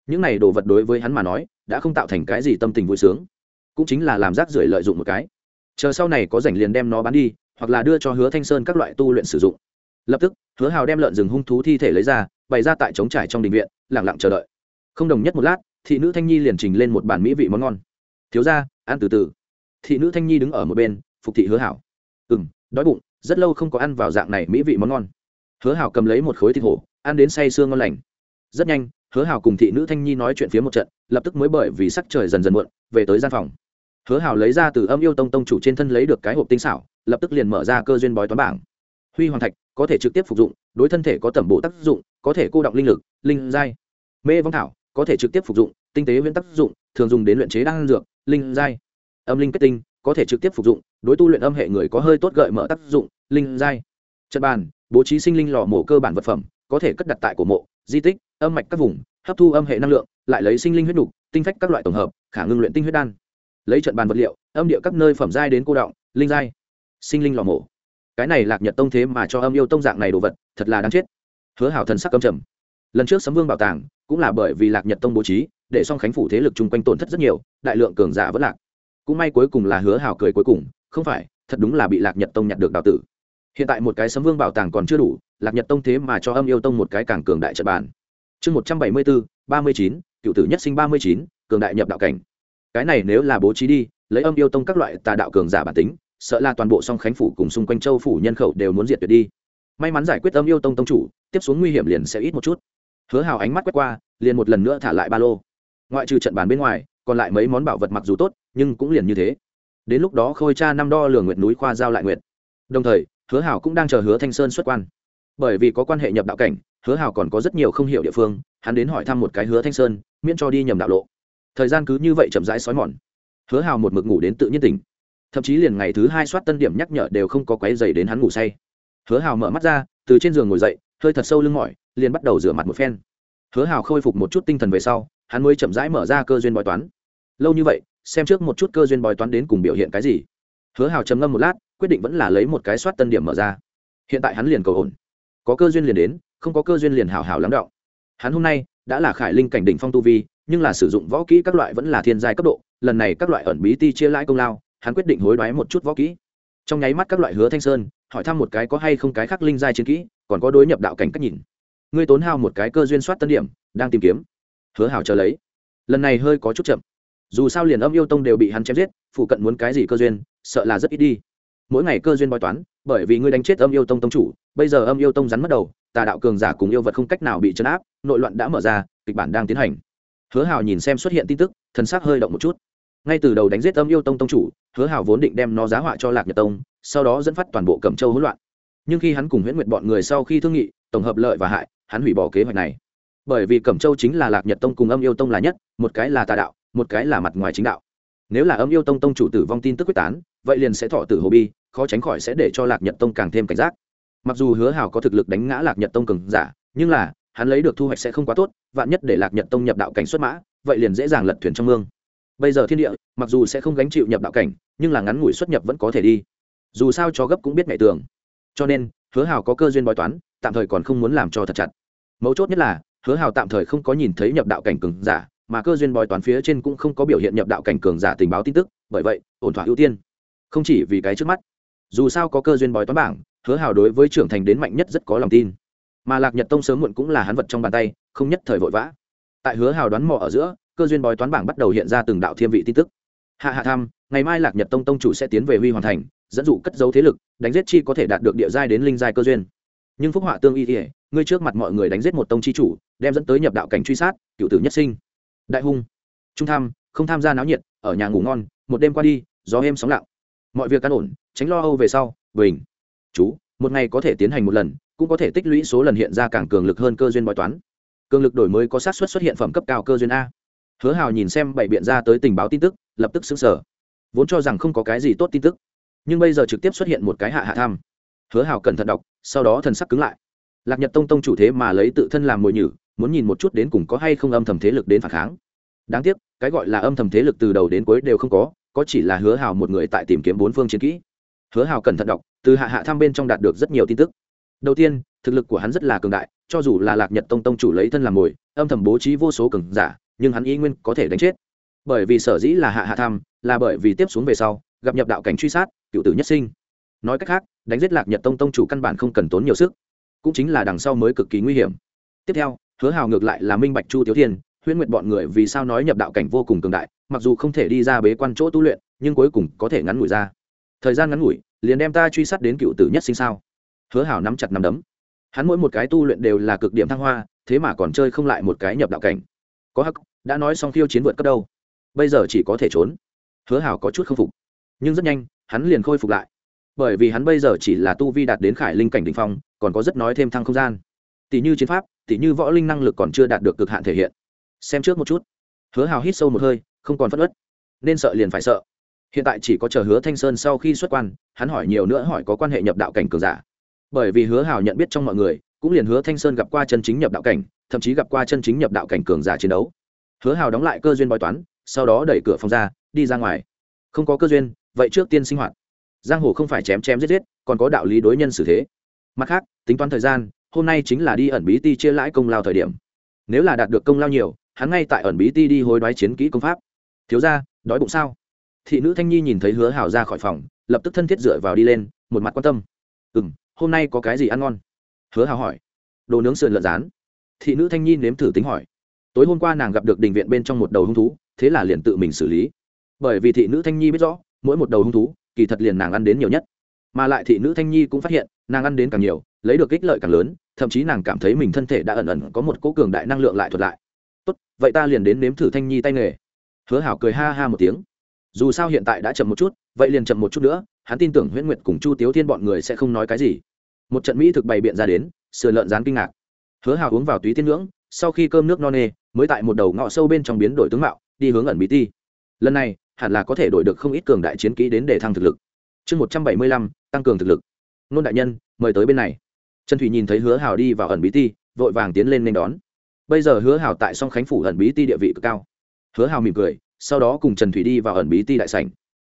Những này đồ vật đối với hắn mà nói, đã không tạo thành cái gì tâm tình vui sướng. Cũng chính là làm rác rưởi lợi dụng một cái chờ sau này có rảnh liền đem nó bán đi, hoặc là đưa cho hứa thanh sơn các loại tu luyện sử dụng. Lập tức, hứa hào đem lợn rừng hung thú thi thể lấy ra, bày ra tại trống trải trong đình viện lẳng lặng chờ đợi. Không đồng nhất một lát, thị nữ thanh nhi liền trình lên một bản mỹ vị món ngon. Thiếu ra ăn từ từ. Thị nữ thanh nhi đứng ở một bên, phục thị hứa hảo ừ m đói bụng, rất lâu không có ăn vào dạng này mỹ vị món ngon. Hứa hảo cầm lấy một khối thịt hổ, ăn đến say sương ngon lành. Rất nhanh, hứa hảo cùng thị nữ thanh nhi nói chuyện phía một trận, lập tức mới bởi vì sắc trời dần dần muộn, về tới gian phòng hứa Hào lấy ra từ âm yêu tông tông chủ trên thân lấy được cái hộp tinh xảo, lập tức liền mở ra cơ duyên bói toán bảng. Huy hoàng thạch, có thể trực tiếp phục dụng, đối thân thể có tẩm bổ tác dụng, có thể cô động linh lực, linh giai. Mê vong thảo, có thể trực tiếp phục dụng, tinh tế huyễn tác dụng, thường dùng đến luyện chế đan dược, linh giai. Âm linh kết tinh, có thể trực tiếp phục dụng, đối tu luyện âm hệ người có hơi tốt gợi mở tác dụng, linh giai. Trận bàn, bố trí sinh linh lò mổ cơ bản vật phẩm, có thể cất đặt tại cổ mộ, di tích, âm mạch các vùng, hấp thu âm hệ năng lượng, lại lấy sinh linh huyết đủ tinh phách các loại tổng hợp, khả ngưng luyện tinh huyết đan lấy trận bàn vật liệu, âm địa các nơi phẩm giai đến cô động, linh giai, sinh linh lò mổ. Cái này lạc nhật tông thế mà cho âm yêu tông dạng này đồ vật, thật là đáng chết. Hứa hảo thần sắc cầm trầm. Lần trước sấm vương bảo tàng, cũng là bởi vì lạc nhật tông bố trí, để song khánh phủ thế lực chung quanh tổn thất rất nhiều, đại lượng cường giả vẫn lạc. Cũng may cuối cùng là hứa hảo cười cuối cùng, không phải, thật đúng là bị lạc nhật tông nhặt được đào tử. Hiện tại một cái sấm vương bảo tàng còn chưa đủ, lạc nhật tông thế mà cho âm yêu tông một cái càng cường đại trận bàn. Chương một trăm bảy mươi bốn, ba mươi chín, cựu tử nhất sinh ba mươi chín, cường đại nhập đạo cảnh cái này nếu là bố trí đi, lấy âm yêu tông các loại tà đạo cường giả bản tính, sợ là toàn bộ song khánh phủ cùng xung quanh châu phủ nhân khẩu đều muốn diệt tuyệt đi. May mắn giải quyết âm yêu tông tông chủ, tiếp xuống nguy hiểm liền sẽ ít một chút. Hứa hào ánh mắt quét qua, liền một lần nữa thả lại ba lô. Ngoại trừ trận bàn bên ngoài, còn lại mấy món bảo vật mặc dù tốt, nhưng cũng liền như thế. Đến lúc đó khôi cha năm đo lường nguyệt núi khoa giao lại nguyệt. Đồng thời, hứa hào cũng đang chờ hứa thanh sơn xuất quan. Bởi vì có quan hệ nhập đạo cảnh, hứa hào còn có rất nhiều không hiểu địa phương, hắn đến hỏi thăm một cái hứa thanh sơn, miễn cho đi nhầm đạo lộ thời gian cứ như vậy chậm rãi xói mòn. Hứa hào một mực ngủ đến tự nhiên tỉnh. Thậm chí liền ngày thứ hai soát tân điểm nhắc nhở đều không có quáy dày đến hắn ngủ say. Hứa hào mở mắt ra, từ trên giường ngồi dậy, hơi thật sâu lưng mỏi, liền bắt đầu rửa mặt một phen. Hứa hào khôi phục một chút tinh thần về sau, hắn mới chậm rãi mở ra cơ duyên bói toán. Lâu như vậy, xem trước một chút cơ duyên bói toán đến cùng biểu hiện cái gì. Hứa hào trầm ngâm một lát, quyết định vẫn là lấy một cái soát tân điểm mở ra. Hiện tại hắn liền cầu ổn có cơ duyên liền đến, không có cơ duyên liền hào hào lắng đọng. Hắn hôm nay đã là khải linh cảnh đỉnh phong tu vi nhưng là sử dụng võ kỹ các loại vẫn là thiên giai cấp độ, lần này các loại ẩn bí ti chia lãi công lao, hắn quyết định hối đoái một chút võ kỹ. Trong nháy mắt các loại hứa thanh sơn, hỏi thăm một cái có hay không cái khác linh giai chiến kỹ, còn có đối nhập đạo cảnh cách nhìn. Ngươi tốn hao một cái cơ duyên soát tân điểm, đang tìm kiếm. Hứa hảo chờ lấy. Lần này hơi có chút chậm. Dù sao liền âm yêu tông đều bị hắn chém giết, phụ cận muốn cái gì cơ duyên, sợ là rất ít đi. Mỗi ngày cơ duyên bói toán, bởi vì ngươi đánh chết âm yêu tông tông chủ, bây giờ âm yêu tông rắn mất đầu, tà đạo cường giả cùng yêu vật không cách nào bị chấn áp, nội loạn đã mở ra, kịch bản đang tiến hành hứa hào nhìn xem xuất hiện tin tức, thần sắc hơi động một chút. Ngay từ đầu đánh giết âm yêu tông tông chủ, hứa hào vốn định đem nó giá họa cho lạc nhật tông, sau đó dẫn phát toàn bộ cẩm châu hỗn loạn. Nhưng khi hắn cùng huyễn nguyệt bọn người sau khi thương nghị, tổng hợp lợi và hại, hắn hủy bỏ kế hoạch này. Bởi vì cẩm châu chính là lạc nhật tông cùng âm yêu tông là nhất, một cái là tà đạo, một cái là mặt ngoài chính đạo. Nếu là âm yêu tông tông chủ tử vong tin tức quyết tán, vậy liền sẽ thọ tử hồ bi, khó tránh khỏi sẽ để cho lạc nhật tông càng thêm cảnh giác. Mặc dù hứa hào có thực lực đánh ngã lạc nhật tông cường giả, nhưng là hắn lấy được thu hoạch sẽ không quá tốt, vạn nhất để lạc nhật tông nhập đạo cảnh xuất mã, vậy liền dễ dàng lật thuyền trong mương. Bây giờ thiên địa, mặc dù sẽ không gánh chịu nhập đạo cảnh, nhưng là ngắn ngủi xuất nhập vẫn có thể đi. Dù sao cho gấp cũng biết mẹ tường. Cho nên, hứa hào có cơ duyên bói toán, tạm thời còn không muốn làm cho thật chặt. Mấu chốt nhất là, hứa hào tạm thời không có nhìn thấy nhập đạo cảnh cường giả, mà cơ duyên bói toán phía trên cũng không có biểu hiện nhập đạo cảnh cường giả tình báo tin tức, bởi vậy, ổn thỏa ưu tiên. Không chỉ vì cái trước mắt. Dù sao có cơ duyên bói toán bảng, hứa hào đối với trưởng thành đến mạnh nhất rất có lòng tin mà lạc nhật tông sớm muộn cũng là hắn vật trong bàn tay, không nhất thời vội vã. Tại hứa hào đoán mò ở giữa, cơ duyên bói toán bảng bắt đầu hiện ra từng đạo thiên vị tin tức. Hạ hạ tham, ngày mai lạc nhật tông tông chủ sẽ tiến về huy hoàn thành, dẫn dụ cất dấu thế lực, đánh giết chi có thể đạt được địa giai đến linh giai cơ duyên. Nhưng phúc họa tương y ỉa ngươi trước mặt mọi người đánh giết một tông chi chủ, đem dẫn tới nhập đạo cảnh truy sát, cựu tử nhất sinh. Đại hung. Trung tham, không tham gia náo nhiệt, ở nhà ngủ ngon, một đêm qua đi, gió êm sóng lặng. Mọi việc căn ổn, tránh lo âu về sau, bình. Chú, một ngày có thể tiến hành một lần cũng có thể tích lũy số lần hiện ra càng cường lực hơn cơ duyên bói toán. Cường lực đổi mới có sát xuất xuất hiện phẩm cấp cao cơ duyên a. Hứa hào nhìn xem bảy biện ra tới tình báo tin tức, lập tức xứng sở vốn cho rằng không có cái gì tốt tin tức, nhưng bây giờ trực tiếp xuất hiện một cái hạ hạ tham. Hứa hào cẩn thận đọc, sau đó thần sắc cứng lại. Lạc nhật tông tông chủ thế mà lấy tự thân làm mồi nhử, muốn nhìn một chút đến cùng có hay không âm thầm thế lực đến phản kháng. Đáng tiếc, cái gọi là âm thầm thế lực từ đầu đến cuối đều không có có chỉ là hứa hào một người tại tìm kiếm bốn phương chiến kỹ. Hứa hào cẩn thận đọc, từ hạ hạ tham bên trong đạt được rất nhiều tin tức đầu tiên, thực lực của hắn rất là cường đại, cho dù là lạc nhật tông tông chủ lấy thân làm mồi, âm thầm bố trí vô số cường giả, nhưng hắn y nguyên có thể đánh chết. Bởi vì sở dĩ là hạ hạ tham là bởi vì tiếp xuống về sau, gặp nhập đạo cảnh truy sát, cựu tử nhất sinh. Nói cách khác, đánh giết lạc nhật tông tông chủ căn bản không cần tốn nhiều sức, cũng chính là đằng sau mới cực kỳ nguy hiểm. Tiếp theo, hứa hào ngược lại là minh bạch chu tiếu thiên, huyễn nguyệt bọn người vì sao nói nhập đạo cảnh vô cùng cường đại, mặc dù không thể đi ra bế quan chỗ tu luyện, nhưng cuối cùng có thể ngắn ngủi ra. Thời gian ngắn ngủi, liền đem ta truy sát đến cựu tử nhất sinh sao? Hứa Hảo nắm chặt nắm đấm. Hắn mỗi một cái tu luyện đều là cực điểm thăng hoa, thế mà còn chơi không lại một cái nhập đạo cảnh. Có hắc, đã nói xong khiêu chiến vượt cấp đâu. Bây giờ chỉ có thể trốn. Hứa hảo có chút không phục. Nhưng rất nhanh, hắn liền khôi phục lại. Bởi vì hắn bây giờ chỉ là tu vi đạt đến khải linh cảnh đ ỉ n h phong, còn có rất nói thêm thăng không gian. Tỷ như chiến pháp, tỷ như võ linh năng lực còn chưa đạt được cực hạn thể hiện. Xem trước một chút. Hứa hào hít sâu một hơi, không còn phất ớt nên sợ liền phải sợ. Hiện tại chỉ có chờ hứa thanh sơn sau khi xuất quan, hắn hỏi nhiều nữa hỏi có quan hệ nhập đạo cảnh cường giả bởi vì hứa hào nhận biết trong mọi người, cũng liền hứa thanh sơn gặp qua chân chính nhập đạo cảnh, thậm chí gặp qua chân chính nhập đạo cảnh cường giả chiến đấu. Hứa hào đóng lại cơ duyên bói toán, sau đó đẩy cửa phòng ra, đi ra ngoài. Không có cơ duyên, vậy trước tiên sinh hoạt. Giang hồ không phải chém chém giết giết, còn có đạo lý đối nhân xử thế. Mặt khác, tính toán thời gian, hôm nay chính là đi ẩn bí ti chia lãi công lao thời điểm. Nếu là đạt được công lao nhiều, hắn ngay tại ẩn bí ti đi hối đoái chiến kỹ công pháp. Thiếu ra đói bụng sao? Thị nữ thanh nhi nhìn thấy hứa hào ra khỏi phòng, lập tức thân thiết dựa vào đi lên, một mặt quan tâm. Ừ m hôm nay có cái gì ăn ngon? Hứa hào hỏi. Đồ nướng sườn lợn rán. Thị nữ thanh nhi nếm thử tính hỏi. Tối hôm qua nàng gặp được đình viện bên trong một đầu hung thú, thế là liền tự mình xử lý. Bởi vì thị nữ thanh nhi biết rõ, mỗi một đầu hung thú, kỳ thật liền nàng ăn đến nhiều nhất. Mà lại thị nữ thanh nhi cũng phát hiện, nàng ăn đến càng nhiều, lấy được ích lợi càng lớn, thậm chí nàng cảm thấy mình thân thể đã ẩn ẩn có một cỗ cường đại năng lượng lại thuật lại. Tốt, vậy ta liền đến nếm thử thanh nhi tay nghề. Hứa hảo cười ha ha một tiếng. Dù sao hiện tại đã chậm một chút, vậy liền chậm một chút nữa hắn tin tưởng huyễn nguyệt cùng chu tiếu thiên bọn người sẽ không nói cái gì. Một trận mỹ thực bày biện ra đến, sườn lợn rán kinh ngạc. Hứa hào uống vào túy tiên ngưỡng, sau khi cơm nước no nê, mới tại một đầu ngõ sâu bên trong biến đổi tướng mạo, đi hướng ẩn bí ti. Lần này, hẳn là có thể đổi được không ít cường đại chiến kỹ đến để thăng thực lực. Chương một trăm bảy mươi lăm, tăng cường thực lực. Nôn đại nhân, mời tới bên này. Trần thủy nhìn thấy hứa hào đi vào ẩn bí ti, vội vàng tiến lên nên đón. Bây giờ hứa hào tại song khánh phủ ẩn bí ti địa vị cực cao. Hứa hào mỉm cười, sau đó cùng trần thủy đi vào ẩn bí ti đại sảnh.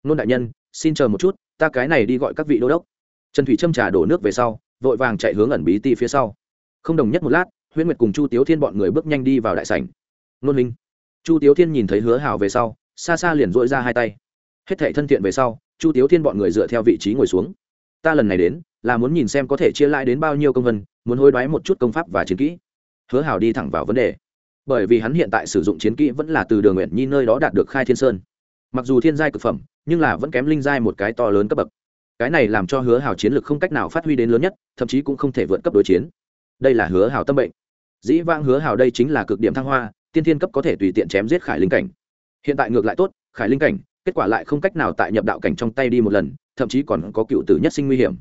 Nôn đại nhân xin chờ một chút, ta cái này đi gọi các vị đô đốc. Trần thủy châm trà đổ nước về sau, vội vàng chạy hướng ẩn bí ti phía sau. Không đồng nhất một lát, huyễn nguyệt cùng chu tiếu thiên bọn người bước nhanh đi vào đại sảnh. Nôn linh. Chu tiếu thiên nhìn thấy hứa hào về sau, xa xa liền dội ra hai tay. Hết thể thân thiện về sau, chu tiếu thiên bọn người dựa theo vị trí ngồi xuống. Ta lần này đến, là muốn nhìn xem có thể chia lại đến bao nhiêu công vân, muốn hối đoái một chút công pháp và chiến kỹ. Hứa hào đi thẳng vào vấn đề. Bởi vì hắn hiện tại sử dụng chiến kỹ vẫn là từ đường nguyện nhi nơi đó đạt được khai thiên sơn. Mặc dù thiên giai cực phẩm nhưng là vẫn kém linh giai một cái to lớn cấp bậc. Cái này làm cho hứa hào chiến lược không cách nào phát huy đến lớn nhất, thậm chí cũng không thể vượt cấp đối chiến. Đây là hứa hào tâm bệnh. Dĩ vãng hứa hào đây chính là cực điểm thăng hoa, tiên thiên cấp có thể tùy tiện chém giết khải linh cảnh. Hiện tại ngược lại tốt, khải linh cảnh, kết quả lại không cách nào tại nhập đạo cảnh trong tay đi một lần, thậm chí còn có cựu tử nhất sinh nguy hiểm.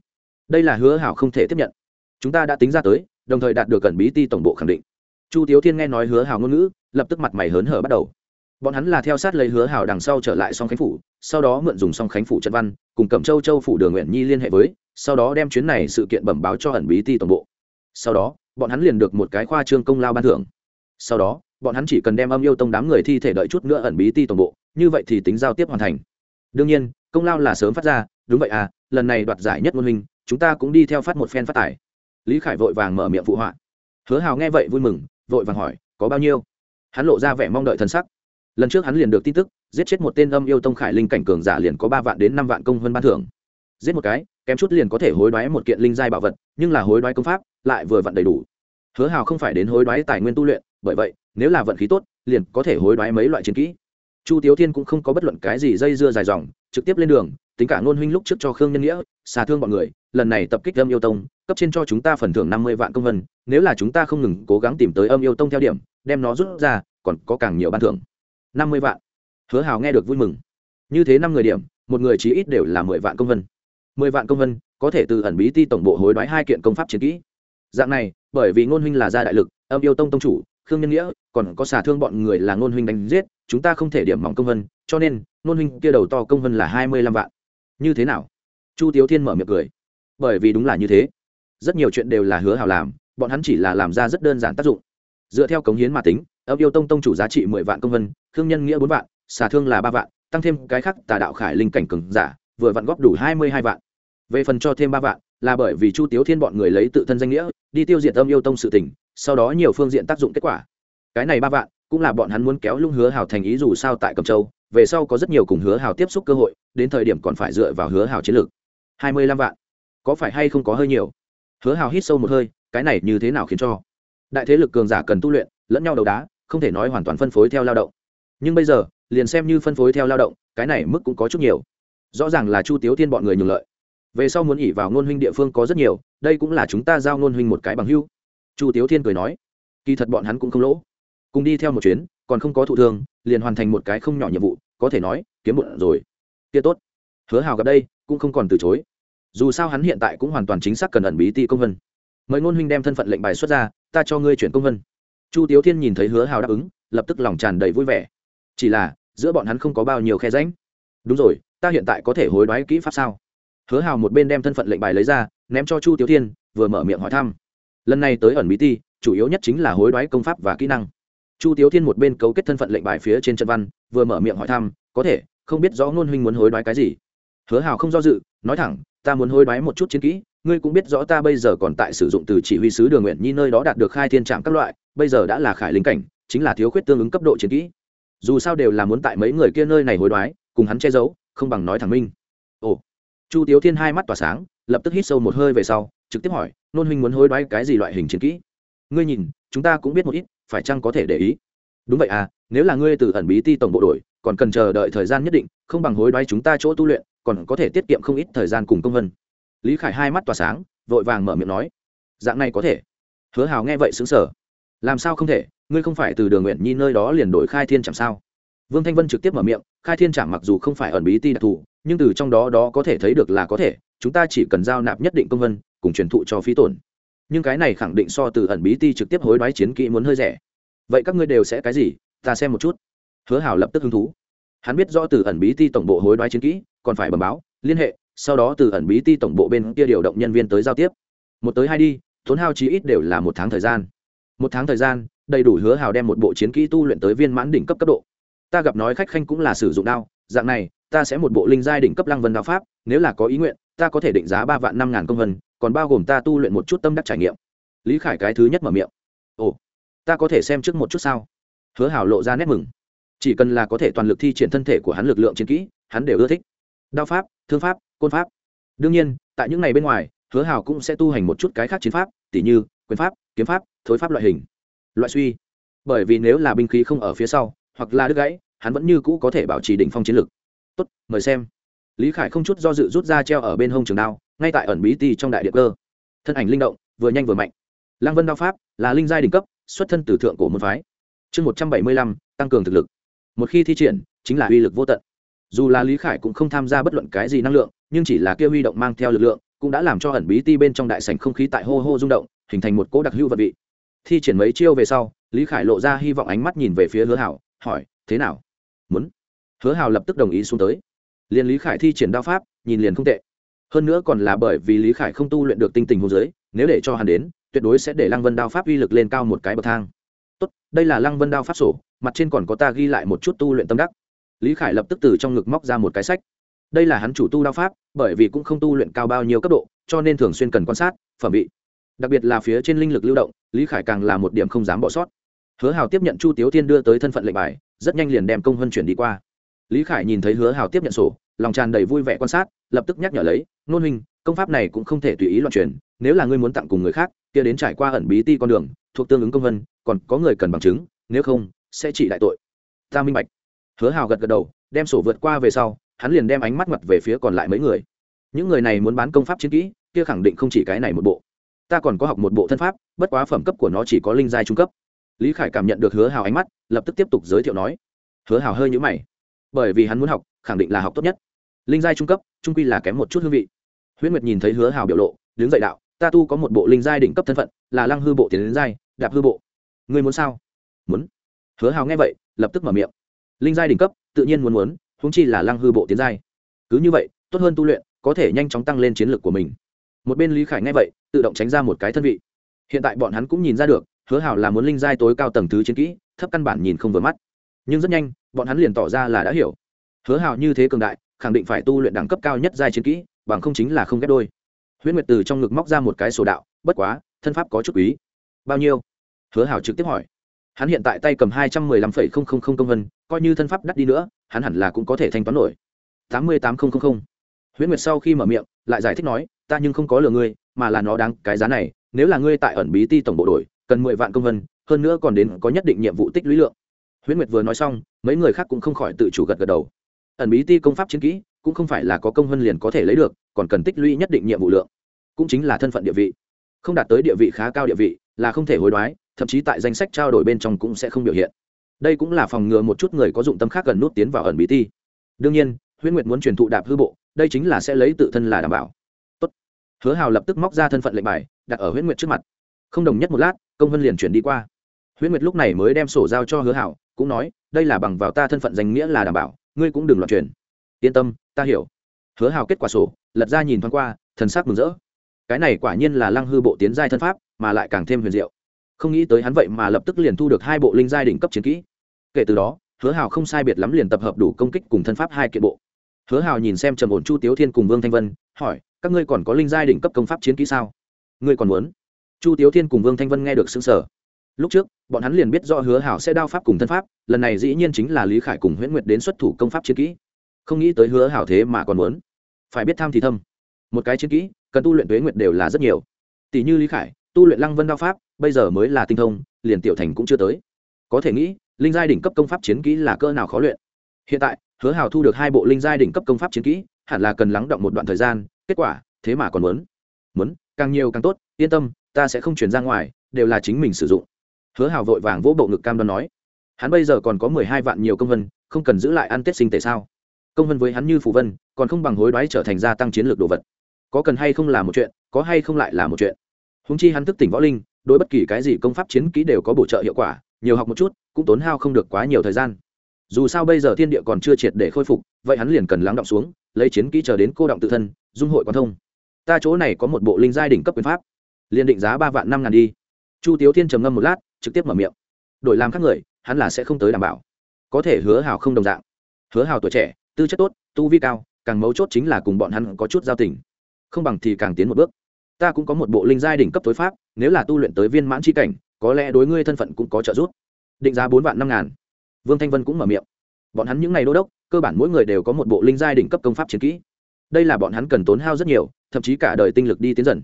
Đây là hứa hảo không thể tiếp nhận. Chúng ta đã tính ra tới, đồng thời đạt được gần bí ti tổng bộ khẳng định. Chu tiếu thiên nghe nói hứa hảo ngôn ngữ, lập tức mặt mày hớn hở bắt đầu bọn hắn là theo sát lấy hứa hảo đằng sau trở lại song khánh phủ, sau đó mượn dùng song khánh phủ trận văn, cùng cẩm châu châu phủ đường nguyện nhi liên hệ với, sau đó đem chuyến này sự kiện bẩm báo cho ẩn bí ti tổng bộ. Sau đó, bọn hắn liền được một cái khoa trương công lao ban thưởng. Sau đó, bọn hắn chỉ cần đem âm yêu tông đám người thi thể đợi chút nữa ẩn bí ti tổng bộ, như vậy thì tính giao tiếp hoàn thành. Đương nhiên, công lao là sớm phát ra, đúng vậy à lần này đoạt giải nhất môn hình chúng ta cũng đi theo phát một phen phát tải lý khải vội vàng mở miệng phụ họa. Hứa hào nghe vậy vui mừng, vội vàng hỏi, có bao nhiêu? Hắn lộ ra vẻ mong đợi thân sắc lần trước hắn liền được tin tức, giết chết một tên âm yêu tông khải linh cảnh cường giả liền có ba vạn đến năm vạn công hơn ban thưởng. Giết một cái, kém chút liền có thể hối đoái một kiện linh giai bảo vật, nhưng là hối đoái công pháp lại vừa vặn đầy đủ. Hứa hào không phải đến hối đoái tài nguyên tu luyện, bởi vậy, nếu là vận khí tốt, liền có thể hối đoái mấy loại chiến kỹ. Chu tiếu thiên cũng không có bất luận cái gì dây dưa dài dòng, trực tiếp lên đường, tính cả ngôn huynh lúc trước cho khương nhân nghĩa, xà thương bọn người, lần này tập kích âm yêu tông, cấp trên cho chúng ta phần thưởng năm mươi vạn công vân nếu là chúng ta không ngừng cố gắng tìm tới âm yêu tông theo điểm, đem nó rút ra, còn có càng nhiều ban thưởng năm mươi vạn. Hứa hào nghe được vui mừng. Như thế năm người điểm, một người chí ít đều là mười vạn công vân. Mười vạn công vân, có thể từ ẩn bí ti tổng bộ hối đoái hai kiện công pháp chiến kỹ. Dạng này, bởi vì ngôn huynh là gia đại lực, âm yêu tông tông chủ, khương nhân nghĩa, còn có xả thương bọn người là ngôn huynh đánh giết, chúng ta không thể điểm mỏng công vân, cho nên, ngôn huynh kia đầu to công vân là hai mươi lăm vạn. Như thế nào? Chu tiếu thiên mở miệng cười. Bởi vì đúng là như thế. Rất nhiều chuyện đều là hứa hào làm, bọn hắn chỉ là làm ra rất đơn giản tác dụng. Dựa theo cống hiến mà tính âm yêu tông tông chủ giá trị mười vạn công vân thương nhân nghĩa bốn vạn, xà thương là ba vạn, tăng thêm cái khác tà đạo khải linh cảnh cường giả, vừa vặn góp đủ hai mươi hai vạn. Về phần cho thêm ba vạn, là bởi vì chu tiếu thiên bọn người lấy tự thân danh nghĩa, đi tiêu diệt âm yêu tông sự tỉnh sau đó nhiều phương diện tác dụng kết quả. Cái này ba vạn, cũng là bọn hắn muốn kéo lung hứa hào thành ý dù sao tại cầm châu, về sau có rất nhiều cùng hứa hào tiếp xúc cơ hội, đến thời điểm còn phải dựa vào hứa hào chiến lược. hai mươi lăm vạn, có phải hay không có hơi nhiều? Hứa hào hít sâu một hơi, cái này như thế nào khiến cho? Đại thế lực cường giả cần tu luyện, lẫn nhau đầu đá không thể nói hoàn toàn phân phối theo lao động. Nhưng bây giờ, liền xem như phân phối theo lao động, cái này mức cũng có chút nhiều. Rõ ràng là chu tiếu thiên bọn người nhường lợi. Về sau muốn ỉ vào ngôn huynh địa phương có rất nhiều, đây cũng là chúng ta giao ngôn huynh một cái bằng hưu chu tiếu thiên cười nói, kỳ thật bọn hắn cũng không lỗ. Cùng đi theo một chuyến, còn không có thụ thương, liền hoàn thành một cái không nhỏ nhiệm vụ, có thể nói, kiếm bụng rồi. Kia tốt. Hứa hào gặp đây, cũng không còn từ chối. Dù sao hắn hiện tại cũng hoàn toàn chính xác cần ẩn bí ti công vân. Mời ngôn huynh đem thân phận lệnh bài xuất ra, ta cho ngươi chuyển công vân chu tiếu thiên nhìn thấy hứa hào đáp ứng, lập tức lòng tràn đầy vui vẻ. Chỉ là, giữa bọn hắn không có bao nhiêu khe ránh đúng rồi, ta hiện tại có thể hối đoái kỹ pháp sao? Hứa hào một bên đem thân phận lệnh bài lấy ra, ném cho chu tiếu thiên, vừa mở miệng hỏi thăm. Lần này tới ẩn bí ti, chủ yếu nhất chính là hối đoái công pháp và kỹ năng. Chu tiếu thiên một bên cấu kết thân phận lệnh bài phía trên trận văn, vừa mở miệng hỏi thăm, có thể, không biết rõ ngôn huynh muốn hối đoái cái gì? Hứa hào không do dự, nói thẳng, ta muốn hối đoái một chút chiến kỹ ngươi cũng biết rõ ta bây giờ còn tại sử dụng từ chỉ huy sứ đường nguyện nhi nơi đó đạt được khai thiên trạm các loại, bây giờ đã là khải linh cảnh, chính là thiếu khuyết tương ứng cấp độ chiến kỹ. Dù sao đều là muốn tại mấy người kia nơi này hối đoái, cùng hắn che giấu, không bằng nói thẳng minh. Ồ. Chu tiếu thiên hai mắt tỏa sáng, lập tức hít sâu một hơi về sau, trực tiếp hỏi, nôn huynh muốn hối đoái cái gì loại hình chiến kỹ? Ngươi nhìn, chúng ta cũng biết một ít, phải chăng có thể để ý? Đúng vậy à nếu là ngươi từ ẩn bí ti tổng bộ đội còn cần chờ đợi thời gian nhất định, không bằng hối đoái chúng ta chỗ tu luyện, còn có thể tiết kiệm không ít thời gian cùng công vân lý khải hai mắt tỏa sáng, vội vàng mở miệng nói, dạng này có thể. Hứa hào nghe vậy xứng sở làm sao không thể? Ngươi không phải từ đường nguyện nhi nơi đó liền đổi khai thiên chẳng sao? Vương thanh vân trực tiếp mở miệng, khai thiên chẳng mặc dù không phải ẩn bí ti đặc thù, nhưng từ trong đó đó có thể thấy được là có thể, chúng ta chỉ cần giao nạp nhất định công vân, cùng truyền thụ cho phí tổn. Nhưng cái này khẳng định so từ ẩn bí ti trực tiếp hối đoái chiến kỹ muốn hơi rẻ. Vậy các ngươi đều sẽ cái gì? Ta xem một chút. Hứa hảo lập tức hứng thú. Hắn biết rõ từ ẩn bí ti tổng bộ hối đoái chiến kỹ, còn phải bẩm báo, liên hệ sau đó từ ẩn bí ti tổng bộ bên kia điều động nhân viên tới giao tiếp. Một tới hai đi, tốn hao chí ít đều là một tháng thời gian. Một tháng thời gian, đầy đủ hứa hào đem một bộ chiến kỹ tu luyện tới viên mãn đỉnh cấp cấp độ. Ta gặp nói khách khanh cũng là sử dụng đao, dạng này, ta sẽ một bộ linh giai đỉnh cấp lăng vân đao pháp, nếu là có ý nguyện, ta có thể định giá ba vạn năm ngàn công vân, còn bao gồm ta tu luyện một chút tâm đắc trải nghiệm. Lý khải cái thứ nhất mở miệng. Ồ, ta có thể xem trước một chút sao? Hứa hảo lộ ra nét mừng. Chỉ cần là có thể toàn lực thi triển thân thể của hắn lực lượng chiến kỹ, hắn đều ưa thích. Đao pháp, thương pháp côn pháp. Đương nhiên, tại những ngày bên ngoài, hứa hào cũng sẽ tu hành một chút cái khác chiến pháp, tỉ như quyền pháp, kiếm pháp, thối pháp loại hình. Loại suy. Bởi vì nếu là binh khí không ở phía sau, hoặc là đứt gãy, hắn vẫn như cũ có thể bảo trì đỉnh phong chiến lực. Tốt, mời xem. Lý khải không chút do dự rút ra treo ở bên hông trường đao, ngay tại ẩn bí ti trong đại địa cơ. Thân ảnh linh động, vừa nhanh vừa mạnh. Lăng vân đao pháp là linh giai đỉnh cấp, xuất thân từ thượng cổ môn phái. Chương một trăm bảy mươi lăm, tăng cường thực lực. Một khi thi triển, chính là uy lực vô tận. Dù là lý khải cũng không tham gia bất luận cái gì năng lượng nhưng chỉ là kia huy động mang theo lực lượng, cũng đã làm cho ẩn bí ti bên trong đại sảnh không khí tại hô hô rung động, hình thành một cỗ đặc hữu vật vị. Thi triển mấy chiêu về sau, lý khải lộ ra hy vọng ánh mắt nhìn về phía hứa hảo, hỏi, thế nào? Muốn? Hứa hảo lập tức đồng ý xuống tới. Liền lý khải thi triển đao pháp, nhìn liền không tệ. Hơn nữa còn là bởi vì lý khải không tu luyện được tinh tình hô giới, nếu để cho hắn đến, tuyệt đối sẽ để lăng vân đao pháp uy lực lên cao một cái bậc thang. Tốt, đây là lăng vân đao pháp sổ, mặt trên còn có ta ghi lại một chút tu luyện tâm đắc. Lý khải lập tức từ trong ngực móc ra một cái sách đây là hắn chủ tu đao pháp, bởi vì cũng không tu luyện cao bao nhiêu cấp độ, cho nên thường xuyên cần quan sát, phẩm vị. Đặc biệt là phía trên linh lực lưu động, lý khải càng là một điểm không dám bỏ sót. Hứa hào tiếp nhận chu tiếu Thiên đưa tới thân phận lệnh bài, rất nhanh liền đem công huân chuyển đi qua. Lý khải nhìn thấy hứa hào tiếp nhận sổ, lòng tràn đầy vui vẻ quan sát, lập tức nhắc nhở lấy, nôn huynh, công pháp này cũng không thể tùy ý loạn truyền, nếu là ngươi muốn tặng cùng người khác, kia đến trải qua ẩn bí ti con đường, thuộc tương ứng công vân còn có người cần bằng chứng, nếu không, sẽ chỉ đại tội. Ta minh bạch. Hứa hào gật gật đầu, đem sổ vượt qua về sau hắn liền đem ánh mắt mặt về phía còn lại mấy người. Những người này muốn bán công pháp chiến kỹ, kia khẳng định không chỉ cái này một bộ. Ta còn có học một bộ thân pháp, bất quá phẩm cấp của nó chỉ có linh giai trung cấp. Lý khải cảm nhận được hứa hào ánh mắt, lập tức tiếp tục giới thiệu nói. Hứa hào hơi nhũ mày. Bởi vì hắn muốn học, khẳng định là học tốt nhất. Linh giai trung cấp, trung quy là kém một chút hương vị. Huyễn nguyệt nhìn thấy hứa hào biểu lộ, đứng dậy đạo, ta tu có một bộ linh giai đỉnh cấp thân phận, là lăng hư bộ tiến đến giai, đạp hư bộ. Ngươi muốn sao? Muốn. Hứa hào nghe vậy, lập tức mở miệng. Linh giai đỉnh cấp, tự nhiên muốn muốn huống chi là lăng hư bộ tiến giai. Cứ như vậy, tốt hơn tu luyện, có thể nhanh chóng tăng lên chiến lược của mình. Một bên lý khải nghe vậy, tự động tránh ra một cái thân vị. Hiện tại bọn hắn cũng nhìn ra được, hứa hào là muốn linh giai tối cao tầng thứ chiến kỹ, thấp căn bản nhìn không vừa mắt. Nhưng rất nhanh, bọn hắn liền tỏ ra là đã hiểu. Hứa hào như thế cường đại, khẳng định phải tu luyện đẳng cấp cao nhất giai chiến kỹ, bằng không chính là không ghép đôi. Huyễn nguyệt từ trong ngực móc ra một cái sổ đạo, bất quá, thân pháp có chút quý. Bao nhiêu? Hứa hảo trực tiếp hỏi hắn hiện tại tay cầm hai trăm mười lăm phẩy không không không công vân, coi như thân pháp đắt đi nữa, hắn hẳn là cũng có thể thanh toán nổi. tám mươi tám không không. huyễn nguyệt sau khi mở miệng, lại giải thích nói, ta nhưng không có lừa ngươi, mà là nó đáng cái giá này. Nếu là ngươi tại ẩn bí ti tổng bộ đội cần mười vạn công vân, hơn nữa còn đến có nhất định nhiệm vụ tích lũy lượng. Huyễn nguyệt vừa nói xong, mấy người khác cũng không khỏi tự chủ gật gật đầu. Ẩn bí ti công pháp chiến kỹ, cũng không phải là có công vân liền có thể lấy được, còn cần tích lũy nhất định nhiệm vụ lượng. Cũng chính là thân phận địa vị. Không đạt tới địa vị khá cao địa vị, là không thể hối đoái thậm chí tại danh sách trao đổi bên trong cũng sẽ không biểu hiện. Đây cũng là phòng ngừa một chút người có dụng tâm khác gần nút tiến vào ẩn bí ti. Đương nhiên, huyễn nguyệt muốn truyền thụ đạp hư bộ, đây chính là sẽ lấy tự thân là đảm bảo. Tốt. hứa hào lập tức móc ra thân phận lệnh bài, đặt ở huyễn nguyệt trước mặt. Không đồng nhất một lát, công vân liền chuyển đi qua. Huyễn nguyệt lúc này mới đem sổ giao cho hứa hảo cũng nói, đây là bằng vào ta thân phận danh nghĩa là đảm bảo, ngươi cũng đừng loạn truyền yên tâm, ta hiểu. Hứa hào kết quả sổ, lật ra nhìn thoáng qua, thần sắc mừng rỡ. Cái này quả nhiên là lăng hư bộ tiến giai thân pháp, mà lại càng thêm huyền diệu không nghĩ tới hắn vậy mà lập tức liền thu được hai bộ linh giai đỉnh cấp chiến kỹ. Kể từ đó, hứa hào không sai biệt lắm liền tập hợp đủ công kích cùng thân pháp hai kiện bộ. Hứa hào nhìn xem trầm ổn chu tiếu thiên cùng vương thanh vân, hỏi, các ngươi còn có linh giai đỉnh cấp công pháp chiến kỹ sao? Ngươi còn muốn? Chu tiếu thiên cùng vương thanh vân nghe được xứng sở lúc trước, bọn hắn liền biết do hứa hảo sẽ đao pháp cùng thân pháp, lần này dĩ nhiên chính là lý khải cùng huyễn nguyệt đến xuất thủ công pháp chiến kỹ. Không nghĩ tới hứa hảo thế mà còn muốn. Phải biết tham thì thâm. Một cái chiến kỹ, cần tu luyện tuế nguyệt đều là rất nhiều. Tỷ như lý khải, tu luyện lăng vân đao pháp bây giờ mới là tinh thông, liền tiểu thành cũng chưa tới. Có thể nghĩ, linh giai đỉnh cấp công pháp chiến kỹ là cơ nào khó luyện. Hiện tại, hứa hào thu được hai bộ linh giai đỉnh cấp công pháp chiến kỹ, hẳn là cần lắng động một đoạn thời gian, kết quả, thế mà còn muốn. Muốn, càng nhiều càng tốt, yên tâm, ta sẽ không chuyển ra ngoài, đều là chính mình sử dụng. Hứa hào vội vàng vỗ bộ ngực cam đoan nói. Hắn bây giờ còn có mười hai vạn nhiều công vân, không cần giữ lại ăn tết sinh tệ sao? Công vân với hắn như phù vân, còn không bằng hối đoái trở thành gia tăng chiến lược đồ vật. Có cần hay không là một chuyện, có hay không lại là một chuyện. Húng chi hắn thức tỉnh võ linh đối bất kỳ cái gì công pháp chiến kỹ đều có bổ trợ hiệu quả, nhiều học một chút, cũng tốn hao không được quá nhiều thời gian. Dù sao bây giờ thiên địa còn chưa triệt để khôi phục, vậy hắn liền cần lắng động xuống, lấy chiến kỹ chờ đến cô động tự thân, dung hội quan thông. Ta chỗ này có một bộ linh giai đỉnh cấp quyền pháp. Liền định giá ba vạn năm ngàn đi. Chu tiếu thiên trầm ngâm một lát, trực tiếp mở miệng. Đổi làm các người, hắn là sẽ không tới đảm bảo. Có thể hứa hào không đồng dạng. Hứa hào tuổi trẻ, tư chất tốt, tu vi cao, càng mấu chốt chính là cùng bọn hắn có chút giao tình. Không bằng thì càng tiến một bước ta cũng có một bộ linh giai đỉnh cấp tối pháp, nếu là tu luyện tới viên mãn c h i cảnh, có lẽ đối ngươi thân phận cũng có trợ giúp. Định giá bốn vạn năm ngàn. Vương thanh vân cũng mở miệng. Bọn hắn những ngày đô đốc, cơ bản mỗi người đều có một bộ linh giai đỉnh cấp công pháp chiến kỹ. Đây là bọn hắn cần tốn hao rất nhiều, thậm chí cả đời tinh lực đi tiến dần.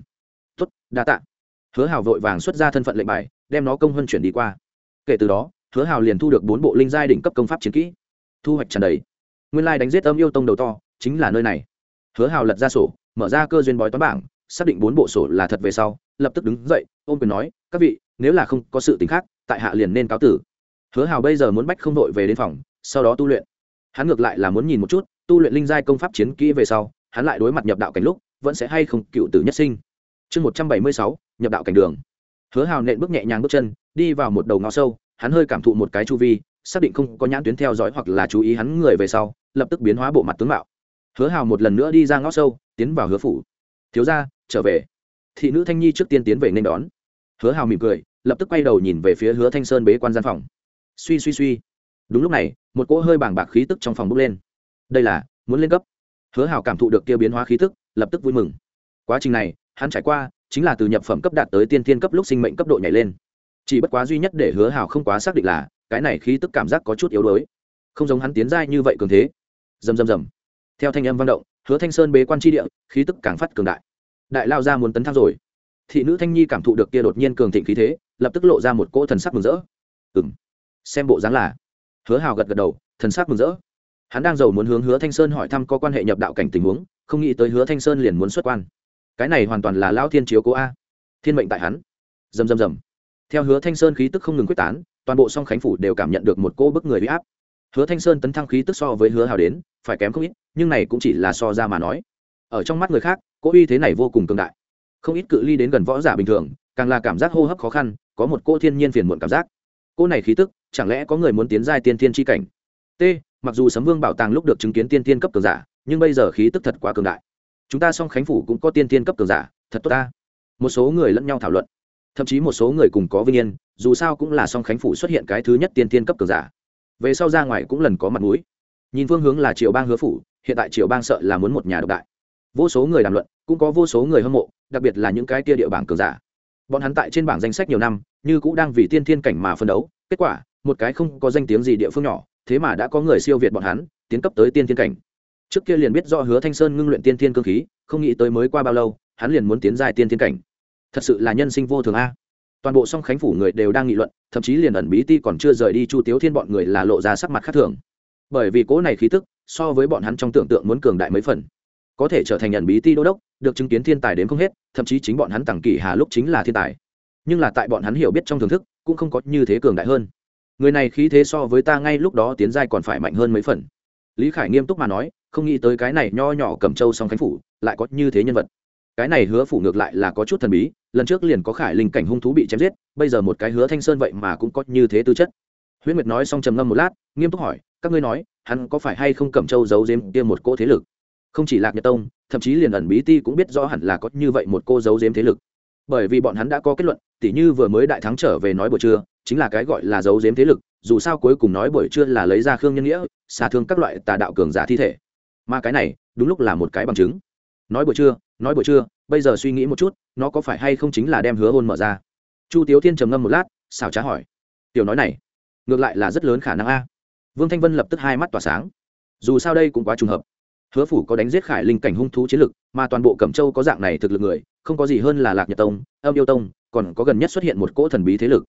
Tuất đa tạ. Hứa hào vội vàng xuất ra thân phận lệnh bài, đem nó công hơn chuyển đi qua. Kể từ đó, hứa hào liền thu được bốn bộ linh giai đỉnh cấp công pháp chiến kỹ. Thu hoạch tràn đầy. Nguyên lai đánh giết âm yêu tông đầu to, chính là nơi này. Hứa hào lật ra sổ, mở ra cơ duyên bói toán bảng xác định bốn bộ sổ là thật về sau, lập tức đứng dậy, ôm quyền nói, các vị, nếu là không có sự t ì n h khác, tại hạ liền nên cáo tử. Hứa hào bây giờ muốn bách không đội về đến phòng, sau đó tu luyện. Hắn ngược lại là muốn nhìn một chút, tu luyện linh giai công pháp chiến kỹ về sau, hắn lại đối mặt nhập đạo cảnh lúc, vẫn sẽ hay không cựu tử nhất sinh. Chương một trăm bảy mươi sáu, nhập đạo cảnh đường. Hứa hào nện bước nhẹ nhàng bước chân, đi vào một đầu ngõ sâu, hắn hơi cảm thụ một cái chu vi, xác định không có nhãn tuyến theo dõi hoặc là chú ý hắn người về sau, lập tức biến hóa bộ mặt tướng mạo. Hứa hào một lần nữa đi ra ngõ sâu, tiến vào hứa phủ. Thiếu ra trở về. Thị nữ thanh nhi trước tiên tiến về nên đón. Hứa hào mỉm cười, lập tức quay đầu nhìn về phía hứa thanh sơn bế quan gian phòng. Suy suy suy. Đúng lúc này, một cỗ hơi bàng bạc khí tức trong phòng bốc lên. Đây là, muốn lên cấp. Hứa hào cảm thụ được kia biến hóa khí tức, lập tức vui mừng. Quá trình này, hắn trải qua, chính là từ nhập phẩm cấp đạt tới tiên thiên cấp lúc sinh mệnh cấp độ nhảy lên. Chỉ bất quá duy nhất để hứa hào không quá xác định là, cái này khí tức cảm giác có chút yếu đuối. Không giống hắn tiến giai như vậy cường thế. Rầm rầm rầm. Theo thanh âm vang động, hứa thanh sơn bế quan tri địa, khí tức càng phát cường đại đại lao ra muốn tấn thăng rồi. Thị nữ thanh nhi cảm thụ được kia đột nhiên cường thịnh khí thế, lập tức lộ ra một cỗ thần sắc mừng rỡ. Ừ m xem bộ dáng là. Hứa hào gật gật đầu, thần sắc mừng rỡ. Hắn đang giàu muốn hướng hứa thanh sơn hỏi thăm có quan hệ nhập đạo cảnh tình huống, không nghĩ tới hứa thanh sơn liền muốn xuất quan. Cái này hoàn toàn là lão thiên chiếu cố a. Thiên mệnh tại hắn. Dầm dầm dầm theo hứa thanh sơn khí tức không ngừng quyết tán, toàn bộ song khánh phủ đều cảm nhận được một cô bức người huy áp. Hứa thanh sơn tấn thăng khí tức so với hứa hào đến, phải kém không ít, nhưng này cũng chỉ là so ra mà nói. Ở trong mắt người khác cô uy thế này vô cùng cường đại. Không ít cự ly đến gần võ giả bình thường, càng là cảm giác hô hấp khó khăn, có một cô thiên nhiên phiền muộn cảm giác. Cô này khí tức, chẳng lẽ có người muốn tiến giai tiên thiên tri cảnh? T, mặc dù sấm vương bảo tàng lúc được chứng kiến tiên thiên cấp cường giả, nhưng bây giờ khí tức thật quá cường đại. Chúng ta song khánh phủ cũng có tiên thiên cấp cường giả, thật tốt ta. Một số người lẫn nhau thảo luận. Thậm chí một số người cùng có vinh yên, dù sao cũng là song khánh phủ xuất hiện cái thứ nhất tiên thiên cấp cường giả. Về sau ra ngoài cũng lần có mặt mũi. Nhìn phương hướng là triều bang hứa phủ, hiện tại triều bang sợ là muốn một nhà độc đại vô số người đàm luận, cũng có vô số người hâm mộ, đặc biệt là những cái tia địa bảng cường giả. Bọn hắn tại trên bảng danh sách nhiều năm, như cũng đang vì tiên thiên cảnh mà phân đấu, kết quả, một cái không có danh tiếng gì địa phương nhỏ, thế mà đã có người siêu việt bọn hắn, tiến cấp tới tiên thiên cảnh. Trước kia liền biết do hứa thanh sơn ngưng luyện tiên thiên cơ khí, không nghĩ tới mới qua bao lâu, hắn liền muốn tiến dài tiên thiên cảnh. Thật sự là nhân sinh vô thường a. Toàn bộ song khánh phủ người đều đang nghị luận, thậm chí liền ẩn bí ti còn chưa rời đi chu tiếu thiên bọn người là lộ ra sắc mặt khác thường. Bởi vì cố này khí tức, so với bọn hắn trong tưởng tượng muốn cường đại mấy phần có thể trở thành nhận bí ti đô đốc, được chứng kiến thiên tài đến không hết, thậm chí chính bọn hắn tặng kỷ hà lúc chính là thiên tài. Nhưng là tại bọn hắn hiểu biết trong thưởng thức, cũng không có như thế cường đại hơn. Người này khí thế so với ta ngay lúc đó tiến giai còn phải mạnh hơn mấy phần. Lý khải nghiêm túc mà nói, không nghĩ tới cái này nho nhỏ cầm châu song khánh phủ, lại có như thế nhân vật. Cái này hứa phủ ngược lại là có chút thần bí, lần trước liền có khải linh cảnh hung thú bị chém giết, bây giờ một cái hứa thanh sơn vậy mà cũng có như thế tư chất. Huyễn nguyệt nói xong trầm ngâm một lát, nghiêm túc hỏi, các ngươi nói, hắn có phải hay không cầm châu giấu giếm kia một cỗ thế lực? Không chỉ lạc nhật tông, thậm chí liền ẩn bí ti cũng biết rõ hẳn là có như vậy một cô giấu giếm thế lực. Bởi vì bọn hắn đã có kết luận, tỉ như vừa mới đại thắng trở về nói buổi trưa, chính là cái gọi là giấu giếm thế lực, dù sao cuối cùng nói buổi trưa là lấy ra khương nhân nghĩa xa thương các loại tà đạo cường giả thi thể. Mà cái này, đúng lúc là một cái bằng chứng. Nói buổi trưa, nói buổi trưa, bây giờ suy nghĩ một chút, nó có phải hay không chính là đem hứa hôn mở ra? Chu tiếu thiên trầm ngâm một lát xào trá hỏi. Tiểu nói này, ngược lại là rất lớn khả năng a. Vương thanh vân lập tức hai mắt tỏa sáng. Dù sao đây cũng quá trùng hợp hứa phủ có đánh giết khải linh cảnh hung thú chiến lực, mà toàn bộ cẩm châu có dạng này thực lực người, không có gì hơn là lạc nhật tông, âm yêu tông, còn có gần nhất xuất hiện một cỗ thần bí thế lực.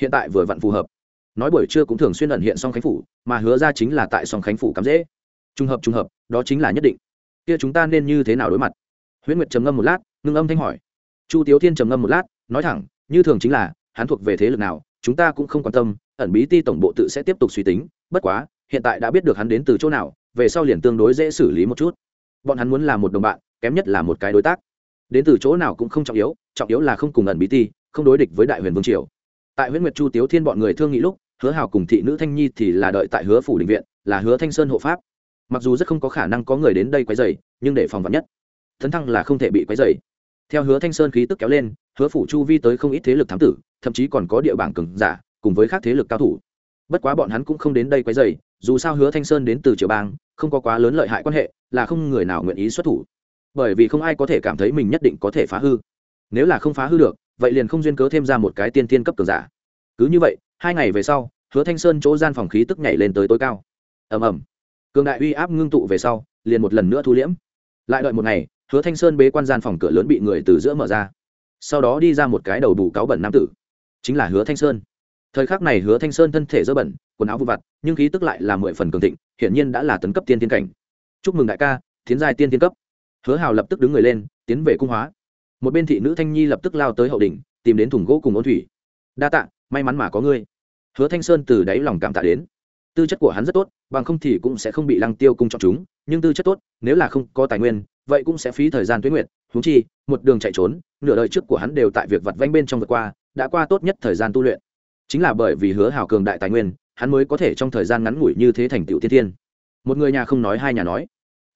Hiện tại vừa vặn phù hợp. Nói buổi trưa cũng thường xuyên ẩn hiện song khánh phủ, mà hứa ra chính là tại song khánh phủ cắm dễ. Trùng hợp trùng hợp, đó chính là nhất định. Kia chúng ta nên như thế nào đối mặt? Huyễn nguyệt trầm ngâm một lát, ngưng âm thanh hỏi. Chu tiếu thiên trầm ngâm một lát, nói thẳng, như thường chính là, hắn thuộc về thế lực nào, chúng ta cũng không quan tâm, ẩn bí ti tổng bộ tự sẽ tiếp tục suy tính, bất quá, hiện tại đã biết được hắn đến từ chỗ nào về sau liền tương đối dễ xử lý một chút. Bọn hắn muốn là một đồng bạn, kém nhất là một cái đối tác. Đến từ chỗ nào cũng không trọng yếu trọng yếu là không cùng ẩn bí ti, không đối địch với đại huyền vương triều. Tại huyện nguyệt chu tiếu thiên bọn người thương nghị lúc, hứa hào cùng thị nữ thanh nhi thì là đợi tại hứa phủ định viện, là hứa thanh sơn hộ pháp. Mặc dù rất không có khả năng có người đến đây quấy dày nhưng để phòng vật nhất. Thấn thăng là không thể bị quấy dày theo hứa thanh sơn khí tức kéo lên, hứa phủ chu vi tới không ít thế lực thám tử, thậm chí còn có địa bảng cường giả, cùng với các thế lực cao thủ. Bất quá bọn hắn cũng không đến đây quấy dày dù sao hứa thanh sơn đến từ triều bang không có quá lớn lợi hại quan hệ, là không người nào nguyện ý xuất thủ. Bởi vì không ai có thể cảm thấy mình nhất định có thể phá hư. Nếu là không phá hư được, vậy liền không duyên cớ thêm ra một cái tiên tiên cấp cường giả. Cứ như vậy, hai ngày về sau, hứa thanh sơn chỗ gian phòng khí tức nhảy lên tới tối cao. Ầm ầm. Cường đại uy áp ngưng tụ về sau, liền một lần nữa thu liễm. Lại đợi một ngày, hứa thanh sơn bế quan gian phòng cửa lớn bị người từ giữa mở ra. Sau đó đi ra một cái đầu bù cáo bẩn nam tử. Chính là hứa thanh sơn thời khắc này hứa thanh sơn thân thể dơ bẩn, quần áo vụ vặt, nhưng khí tức lại là mười phần cường thịnh, hiển nhiên đã là tấn cấp tiên tiên cảnh. Chúc mừng đại ca, tiến giai tiên tiên cấp. Hứa hào lập tức đứng người lên, tiến về cung hóa. Một bên thị nữ thanh nhi lập tức lao tới hậu đỉnh, tìm đến thùng gỗ cùng ôn thủy. Đa tạ, may mắn mà có ngươi. Hứa thanh sơn từ đáy lòng cảm tạ đến. Tư chất của hắn rất tốt, bằng không thì cũng sẽ không bị lăng tiêu cung chọn chúng, nhưng tư chất tốt, nếu là không có tài nguyên, vậy cũng sẽ phí thời gian tuyến nguyện húng chi, một đường chạy trốn, nửa đời trước của hắn đều tại việc vặt vanh bên trong vượt qua, đã qua tốt nhất thời gian tu luyện chính là bởi vì hứa hào cường đại tài nguyên, hắn mới có thể trong thời gian ngắn ngủi như thế thành tựu tiên thiên. Một người nhà không nói hai nhà nói.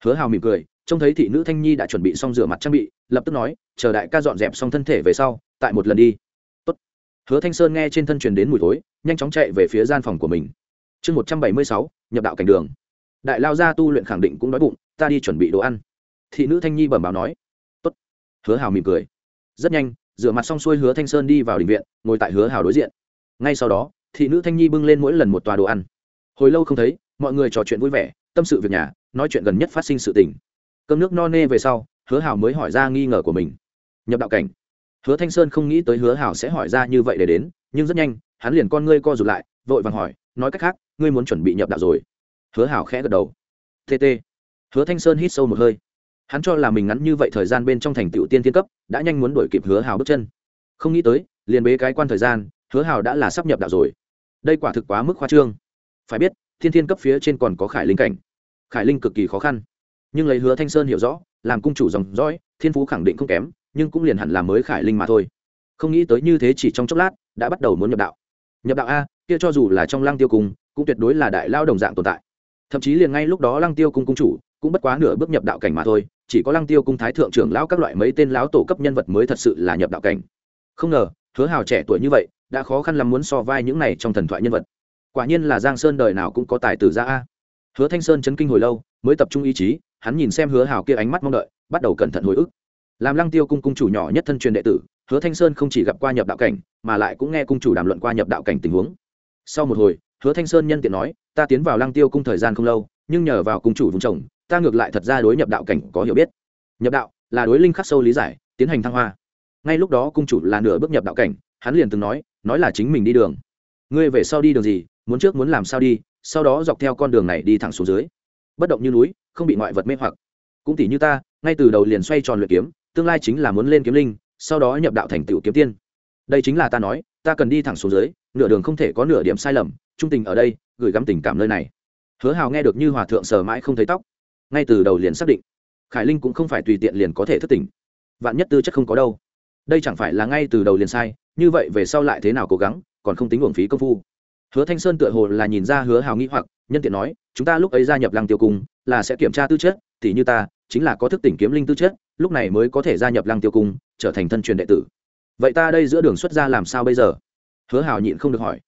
Hứa hào mỉm cười, trông thấy thị nữ thanh nhi đã chuẩn bị xong rửa mặt trang bị, lập tức nói, chờ đại ca dọn dẹp xong thân thể về sau, tại một lần đi. Tốt. hứa thanh sơn nghe trên thân truyền đến mùi tối nhanh chóng chạy về phía gian phòng của mình. Chương một trăm bảy mươi sáu, nhập đạo cảnh đường. Đại lao gia tu luyện khẳng định cũng đói bụng, ta đi chuẩn bị đồ ăn. Thị nữ thanh nhi bẩm báo nói. Tốt. hứa hào mỉm cười. Rất nhanh, rửa mặt xong xuôi hứa thanh sơn đi vào đình viện, ngồi tại hứa hào đối diện ngay sau đó, thị nữ thanh nhi bưng lên mỗi lần một tòa đồ ăn. Hồi lâu không thấy, mọi người trò chuyện vui vẻ, tâm sự việc nhà, nói chuyện gần nhất phát sinh sự tình. Cơm nước no nê về sau, hứa hào mới hỏi ra nghi ngờ của mình. Nhập đạo cảnh. Hứa thanh sơn không nghĩ tới hứa hào sẽ hỏi ra như vậy để đến, nhưng rất nhanh, hắn liền con ngươi co rụt lại, vội vàng hỏi, nói cách khác, ngươi muốn chuẩn bị nhập đạo rồi? Hứa hào khẽ gật đầu. Tt hứa thanh sơn hít sâu một hơi. Hắn cho là mình ngắn như vậy thời gian bên trong thành tựu tiên thiên cấp, đã nhanh muốn đuổi kịp hứa hào bước chân. Không nghĩ tới, liền bế cái quan thời gian hứa hào đã là sắp nhập đạo rồi. Đây quả thực quá mức khoa trương. Phải biết, thiên thiên cấp phía trên còn có khải linh cảnh. Khải linh cực kỳ khó khăn. Nhưng lấy hứa thanh sơn hiểu rõ, làm cung chủ dòng dõi, thiên phú khẳng định không kém, nhưng cũng liền hẳn làm mới khải linh mà thôi. Không nghĩ tới như thế chỉ trong chốc lát, đã bắt đầu muốn nhập đạo. Nhập đạo a, kia cho dù là trong lăng tiêu cung, cũng tuyệt đối là đại lao đồng dạng tồn tại. Thậm chí liền ngay lúc đó lăng tiêu cung cung chủ, cũng bất quá nửa bước nhập đạo cảnh mà thôi, chỉ có lăng tiêu cung thái thượng trưởng lão các loại mấy tên lão tổ cấp nhân vật mới thật sự là nhập đạo cảnh. Không ngờ, hứa hào trẻ tuổi như vậy đã khó khăn lắm muốn so vai những này trong thần thoại nhân vật. Quả nhiên là giang sơn đời nào cũng có tài tử ra a. Hứa thanh sơn chấn kinh hồi lâu, mới tập trung ý chí, hắn nhìn xem hứa hào kia ánh mắt mong đợi, bắt đầu cẩn thận hồi ức. Làm lăng tiêu cung cung chủ nhỏ nhất thân truyền đệ tử, hứa thanh sơn không chỉ gặp qua nhập đạo cảnh, mà lại cũng nghe cung chủ đàm luận qua nhập đạo cảnh tình huống. Sau một hồi, hứa thanh sơn nhân tiện nói, ta tiến vào lăng tiêu cung thời gian không lâu, nhưng nhờ vào cung chủ vùng trồng, ta ngược lại thật ra đối nhập đạo cảnh có hiểu biết. Nhập đạo là đối linh khắc sâu lý giải, tiến hành thăng hoa. Ngay lúc đó cung chủ là nửa bước nhập đạo cảnh, hắn liền từng nói nói là chính mình đi đường. Ngươi về sau đi đường gì, muốn trước muốn làm sao đi, sau đó dọc theo con đường này đi thẳng xuống dưới. Bất động như núi, không bị ngoại vật mê hoặc. Cũng tỷ như ta, ngay từ đầu liền xoay tròn luyện kiếm, tương lai chính là muốn lên kiếm linh, sau đó nhập đạo thành tựu kiếm tiên. Đây chính là ta nói, ta cần đi thẳng xuống dưới, nửa đường không thể có nửa điểm sai lầm, trung tình ở đây, gửi gắm tình cảm nơi này. Hứa hào nghe được như hòa thượng sờ mãi không thấy tóc. Ngay từ đầu liền xác định, khải linh cũng không phải tùy tiện liền có thể thất tỉnh. Vạn nhất tư chất không có đâu. Đây chẳng phải là ngay từ đầu liền sai như vậy về sau lại thế nào cố gắng, còn không tính uổng phí công phu. Hứa thanh sơn tựa hồ là nhìn ra hứa hào nghĩ hoặc, nhân tiện nói, chúng ta lúc ấy gia nhập lăng tiêu cung, là sẽ kiểm tra tư chất, thì như ta, chính là có thức tỉnh kiếm linh tư chất, lúc này mới có thể gia nhập lăng tiêu cung, trở thành thân truyền đệ tử. Vậy ta đây giữa đường xuất ra làm sao bây giờ? Hứa hào nhịn không được hỏi.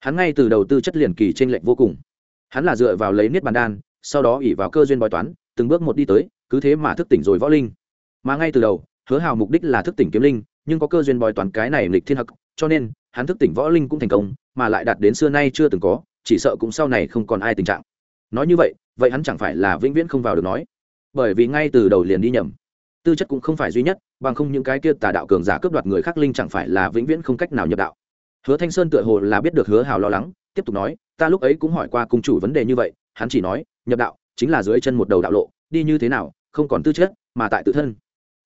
Hắn ngay từ đầu tư chất liền kỳ trên lệnh vô cùng. Hắn là dựa vào lấy niết bàn đan, sau đó ỉ vào cơ duyên bói toán, từng bước một đi tới, cứ thế mà thức tỉnh rồi võ linh. Mà ngay từ đầu, hứa hào mục đích là thức tỉnh kiếm linh nhưng có cơ duyên bồi toàn cái này lịch thiên hặc cho nên, hắn thức tỉnh võ linh cũng thành công, mà lại đạt đến xưa nay chưa từng có, chỉ sợ cũng sau này không còn ai tình trạng. Nói như vậy vậy hắn chẳng phải là vĩnh viễn không vào được nói. Bởi vì ngay từ đầu liền đi nhầm. Tư chất cũng không phải duy nhất, bằng không những cái kia tà đạo cường giả cướp đoạt người khác linh chẳng phải là vĩnh viễn không cách nào nhập đạo. Hứa thanh sơn tựa hồ là biết được hứa hào lo lắng, tiếp tục nói, ta lúc ấy cũng hỏi qua cung chủ vấn đề như vậy, hắn chỉ nói, nhập đạo chính là dưới chân một đầu đạo lộ, đi như thế nào, không còn tư chất, mà tại tự thân.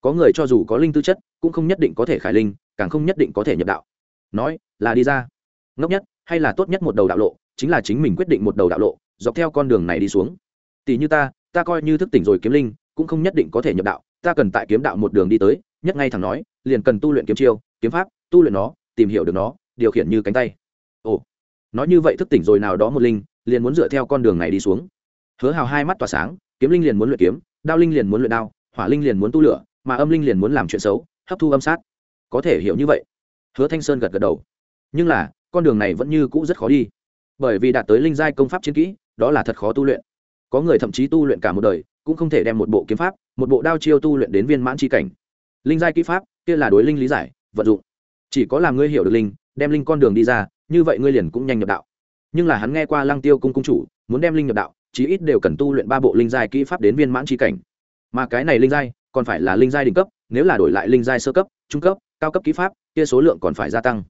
Có người cho dù có linh tư chất cũng không nhất định có thể khải linh, càng không nhất định có thể nhập đạo. Nói, là đi ra. Ngốc nhất, hay là tốt nhất một đầu đạo lộ, chính là chính mình quyết định một đầu đạo lộ, dọc theo con đường này đi xuống. Tỷ như ta ta coi như thức tỉnh rồi kiếm linh, cũng không nhất định có thể nhập đạo, ta cần tại kiếm đạo một đường đi tới, nhất ngay thẳng nói, liền cần tu luyện kiếm chiêu, kiếm pháp, tu luyện nó, tìm hiểu được nó, điều khiển như cánh tay. Ồ, nói như vậy thức tỉnh rồi nào đó một linh, liền muốn dựa theo con đường này đi xuống. Hứa hào hai mắt tỏa sáng, kiếm linh liền muốn luyện kiếm, đao linh liền muốn luyện đao, hỏa linh liền muốn tu lửa, mà âm linh liền muốn làm chuyện xấu hấp thu âm sát. Có thể hiểu như vậy. Hứa thanh sơn gật gật đầu. Nhưng là, con đường này vẫn như cũ rất khó đi. Bởi vì đạt tới linh giai công pháp chiến kỹ, đó là thật khó tu luyện. Có người thậm chí tu luyện cả một đời, cũng không thể đem một bộ kiếm pháp, một bộ đao chiêu tu luyện đến viên mãn c cảnh. Linh giai kỹ pháp, kia là đối linh lý giải, vận dụng. Chỉ có làm ngươi hiểu được linh, đem linh con đường đi ra, như vậy ngươi liền cũng nhanh nhập đạo. Nhưng là hắn nghe qua lăng tiêu cung cung chủ, muốn đem linh nhập đạo, chí ít đều cần tu luyện ba bộ linh giai kỹ pháp đến viên mãn c cảnh. Mà cái này linh giai còn phải là linh giai đỉnh cấp, nếu là đổi lại linh giai sơ cấp, trung cấp, cao cấp kỹ pháp, kia số lượng còn phải gia tăng.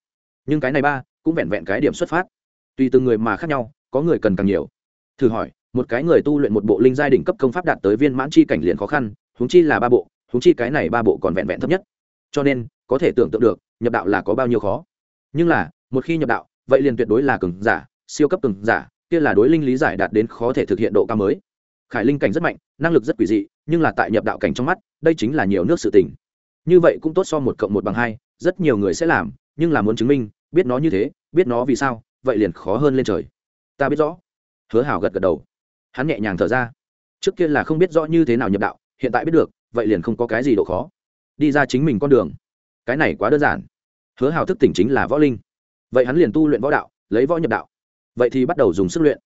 Nhưng cái này ba, cũng vẹn vẹn cái điểm xuất phát. Tùy từng người mà khác nhau, có người cần càng nhiều. Thử hỏi, một cái người tu luyện một bộ linh giai đỉnh cấp công pháp đạt tới viên mãn chi cảnh liền khó khăn, huống chi là ba bộ, huống chi cái này ba bộ còn vẹn vẹn thấp nhất. Cho nên, có thể tưởng tượng được, nhập đạo là có bao nhiêu khó. Nhưng là, một khi nhập đạo, vậy liền tuyệt đối là cường giả, siêu cấp cường giả, kia là đối linh lý giải đạt đến khó thể thực hiện độ cao mới. Khải linh cảnh rất mạnh, năng lực rất quỷ dị nhưng là tại nhập đạo cảnh trong mắt, đây chính là nhiều nước sự tình. Như vậy cũng tốt so một cộng một bằng hai, rất nhiều người sẽ làm, nhưng là muốn chứng minh, biết nó như thế, biết nó vì sao, vậy liền khó hơn lên trời. Ta biết rõ. Hứa hảo gật gật đầu. Hắn nhẹ nhàng thở ra. Trước kia là không biết rõ như thế nào nhập đạo, hiện tại biết được, vậy liền không có cái gì độ khó. Đi ra chính mình con đường. Cái này quá đơn giản. Hứa hào thức tỉnh chính là võ linh. Vậy hắn liền tu luyện võ đạo, lấy võ nhập đạo. Vậy thì bắt đầu dùng sức luyện.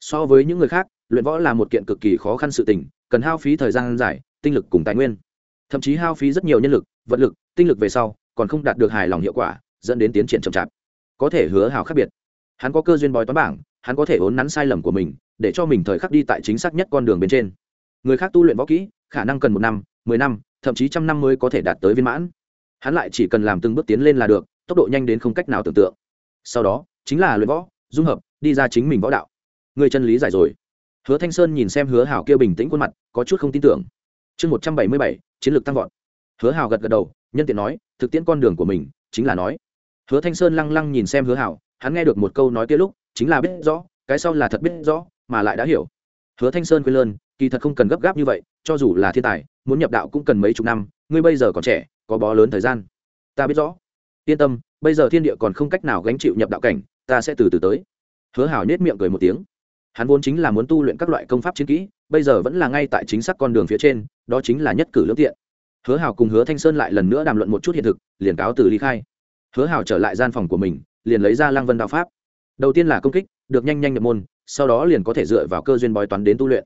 So với những người khác, luyện võ là một kiện cực kỳ khó khăn sự tình cần hao phí thời gian dài, tinh lực cùng tài nguyên. Thậm chí hao phí rất nhiều nhân lực, vật lực, tinh lực về sau, còn không đạt được hài lòng hiệu quả, dẫn đến tiến triển chậm chạp. Có thể hứa hào khác biệt. Hắn có cơ duyên bói toán bảng, hắn có thể ốn nắn sai lầm của mình, để cho mình thời khắc đi tại chính xác nhất con đường bên trên. Người khác tu luyện võ kỹ, khả năng cần một năm, mười năm, thậm chí trăm năm mới có thể đạt tới viên mãn. Hắn lại chỉ cần làm từng bước tiến lên là được, tốc độ nhanh đến không cách nào tưởng tượng. Sau đó, chính là luyện võ, dung hợp, đi ra chính mình võ đạo. Người chân lý giải rồi hứa thanh sơn nhìn xem hứa hảo kia bình tĩnh khuôn mặt, có chút không tin tưởng. Chương một trăm bảy mươi bảy, chiến lược tăng vọt. Hứa hảo gật gật đầu, nhân tiện nói, thực tiễn con đường của mình, chính là nói. Hứa thanh sơn lăng lăng nhìn xem hứa hảo, hắn nghe được một câu nói kia lúc, chính là biết rõ, cái sau là thật biết rõ, mà lại đã hiểu. Hứa thanh sơn quên lơn, kỳ thật không cần gấp gáp như vậy, cho dù là thiên tài, muốn nhập đạo cũng cần mấy chục năm, ngươi bây giờ còn trẻ, có bó lớn thời gian. Ta biết rõ. Yên tâm, bây giờ thiên địa còn không cách nào gánh chịu nhập đạo cảnh, ta sẽ từ từ tới. Hứa hảo nhếch miệng cười một tiếng hắn vốn chính là muốn tu luyện các loại công pháp chiến kỹ, bây giờ vẫn là ngay tại chính xác con đường phía trên, đó chính là nhất cử lương tiện. Hứa hảo cùng hứa thanh sơn lại lần nữa đàm luận một chút hiện thực, liền cáo từ ly khai. Hứa hảo trở lại gian phòng của mình, liền lấy ra Lang vân đạo pháp. Đầu tiên là công kích, được nhanh nhanh nhập môn, sau đó liền có thể dựa vào cơ duyên bói toán đến tu luyện.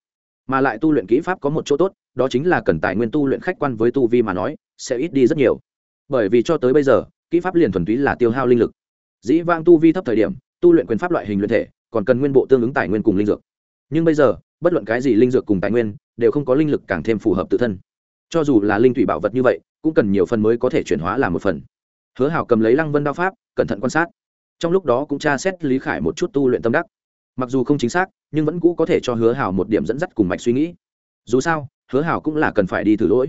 Mà lại tu luyện kỹ pháp có một chỗ tốt, đó chính là cần tài nguyên tu luyện khách quan với tu vi mà nói, sẽ ít đi rất nhiều. Bởi vì cho tới bây giờ, kỹ pháp liền thuần túy là tiêu hao linh lực. Dĩ vang tu vi thấp thời điểm, tu luyện quyền pháp loại hình luyện thể còn cần nguyên bộ tương ứng tài nguyên cùng linh dược. Nhưng bây giờ, bất luận cái gì linh dược cùng tài nguyên, đều không có linh lực càng thêm phù hợp tự thân. Cho dù là linh thủy bảo vật như vậy, cũng cần nhiều phần mới có thể chuyển hóa làm một phần. Hứa hảo cầm lấy lăng vân đao pháp, cẩn thận quan sát. Trong lúc đó cũng tra xét lý khải một chút tu luyện tâm đắc. Mặc dù không chính xác, nhưng vẫn cũ có thể cho hứa hảo một điểm dẫn dắt cùng mạch suy nghĩ. Dù sao, hứa hảo cũng là cần phải đi thử lỗi.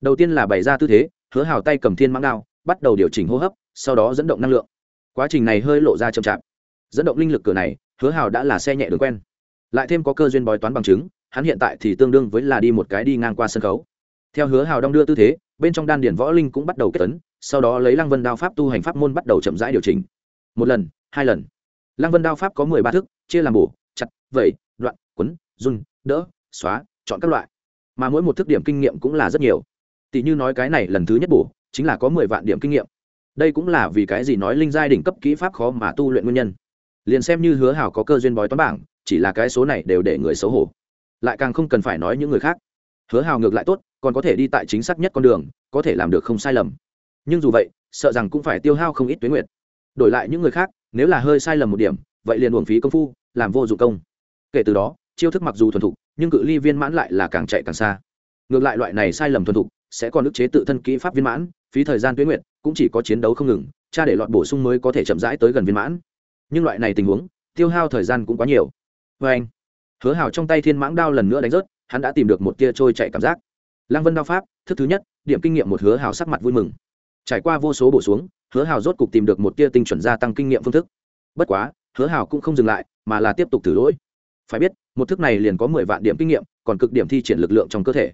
Đầu tiên là bày ra tư thế, hứa hảo tay cầm thiên mãng đao, bắt đầu điều chỉnh hô hấp, sau đó dẫn động năng lượng. Quá trình này hơi lộ ra chậm chạp. Dẫn động linh lực cửa này hứa Hào đã là xe nhẹ đường quen. Lại thêm có cơ duyên bói toán bằng chứng, hắn hiện tại thì tương đương với là đi một cái đi ngang qua sân khấu. Theo hứa hào đong đưa tư thế, bên trong đan điển võ linh cũng bắt đầu kết tấn sau đó lấy lăng vân đao pháp tu hành pháp môn bắt đầu chậm rãi điều chỉnh. Một lần, hai lần. Lăng vân đao pháp có mười ba thức, chia làm bổ, chặt, vẩy, đoạn, quấn, run, đỡ, xóa, chọn các loại. Mà mỗi một thức điểm kinh nghiệm cũng là rất nhiều. Tỷ như nói cái này lần thứ nhất bổ, chính là có mười vạn điểm kinh nghiệm. Đây cũng là vì cái gì nói linh giai đỉnh cấp kỹ pháp khó mà tu luyện nguyên nhân liền xem như hứa hảo có cơ duyên bói toán bảng, chỉ là cái số này đều để người xấu hổ. Lại càng không cần phải nói những người khác. Hứa hào ngược lại tốt, còn có thể đi tại chính xác nhất con đường, có thể làm được không sai lầm. Nhưng dù vậy, sợ rằng cũng phải tiêu hao không ít tuyến nguyệt. Đổi lại những người khác, nếu là hơi sai lầm một điểm, vậy liền uổng phí công phu, làm vô dụng công. Kể từ đó, chiêu thức mặc dù thuần thục, nhưng cự ly viên mãn lại là càng chạy càng xa. Ngược lại loại này sai lầm thuần thục, sẽ còn ức chế tự thân kỹ pháp viên mãn, phí thời gian tuyến nguyện cũng chỉ có chiến đấu không ngừng, cha để lọt bổ sung mới có thể chậm rãi tới gần viên mãn nhưng loại này tình huống, tiêu hao thời gian cũng quá nhiều. Vê anh, hứa hào trong tay thiên mãng đao lần nữa đánh rớt, hắn đã tìm được một tia trôi chạy cảm giác. Lăng vân đao pháp, thức thứ nhất, điểm kinh nghiệm một hứa hào sắc mặt vui mừng. Trải qua vô số bổ xuống, hứa hào rốt cục tìm được một tia tinh chuẩn gia tăng kinh nghiệm phương thức. Bất quá, hứa hào cũng không dừng lại, mà là tiếp tục thử lỗi. Phải biết, một thức này liền có mười vạn điểm kinh nghiệm, còn cực điểm thi triển lực lượng trong cơ thể.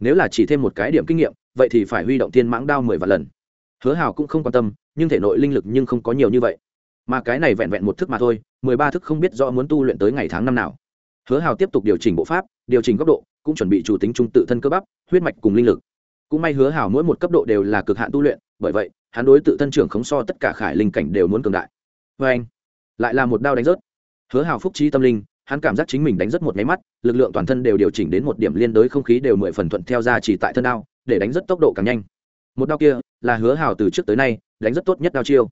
Nếu là chỉ thêm một cái điểm kinh nghiệm, vậy thì phải huy động thiên mãng đao mười vạn lần. Hứa hào cũng không quan tâm, nhưng thể nội linh lực nhưng không có nhiều như vậy mà cái này vẹn vẹn một thức mà thôi, mười ba thức không biết rõ muốn tu luyện tới ngày tháng năm nào. Hứa hào tiếp tục điều chỉnh bộ pháp, điều chỉnh góc độ, cũng chuẩn bị chủ tính trung tự thân cơ bắp, huyết mạch cùng linh lực. Cũng may hứa hào mỗi một cấp độ đều là cực hạn tu luyện, bởi vậy, hắn đối tự thân trưởng khống so tất cả khải linh cảnh đều muốn cường đại. Vê anh, lại là một đao đánh rớt. Hứa hào phúc trí tâm linh, hắn cảm giác chính mình đánh rất một máy mắt, lực lượng toàn thân đều điều chỉnh đến một điểm liên đối không khí đều mười phần thuận theo ra chỉ tại thân đao, để đánh rất tốc độ càng nhanh. Một đao kia, là hứa hào từ trước tới nay, đánh rất tốt nhất đao chiêu.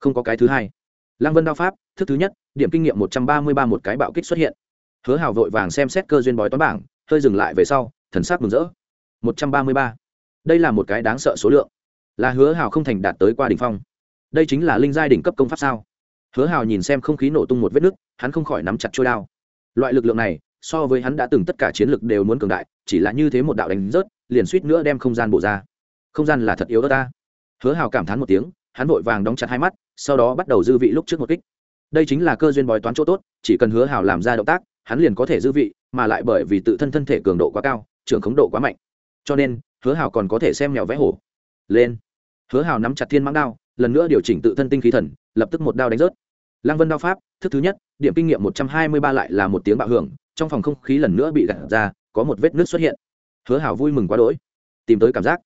Không có cái thứ hai lăng vân đao pháp, thức thứ nhất, điểm kinh nghiệm một trăm ba mươi ba một cái bạo kích xuất hiện. Hứa hào vội vàng xem xét cơ duyên bói toán bảng, hơi dừng lại về sau, thần sắc mừng rỡ. Một trăm ba mươi ba. Đây là một cái đáng sợ số lượng. Là hứa hào không thành đạt tới qua đỉnh phong. Đây chính là linh giai đỉnh cấp công pháp sao? Hứa hào nhìn xem không khí nổ tung một vết nứt, hắn không khỏi nắm chặt trôi đao. Loại lực lượng này, so với hắn đã từng tất cả chiến lực đều muốn cường đại, chỉ là như thế một đạo đánh rớt, liền suýt nữa đem không gian bổ ra. Không gian là thật yếu đó ta. Hứa hào cảm thán một tiếng hắn vội vàng đóng chặt hai mắt, sau đó bắt đầu dư vị lúc trước một kích. Đây chính là cơ duyên bói toán chỗ tốt, chỉ cần hứa hào làm ra động tác, hắn liền có thể dư vị, mà lại bởi vì tự thân thân thể cường độ quá cao trường khống độ quá mạnh. Cho nên, hứa hào còn có thể xem mèo vẽ hổ. Lên. Hứa hào nắm chặt thiên mãng đao, lần nữa điều chỉnh tự thân tinh khí thần, lập tức một đao đánh rớt. Lăng vân đao pháp, thức thứ nhất, điểm kinh nghiệm một trăm hai mươi ba lại là một tiếng bạo hưởng, trong phòng không khí lần nữa bị gạt ra, có một vết nước xuất hiện. Hứa hào vui mừng quá đỗi. Tìm tới cảm giác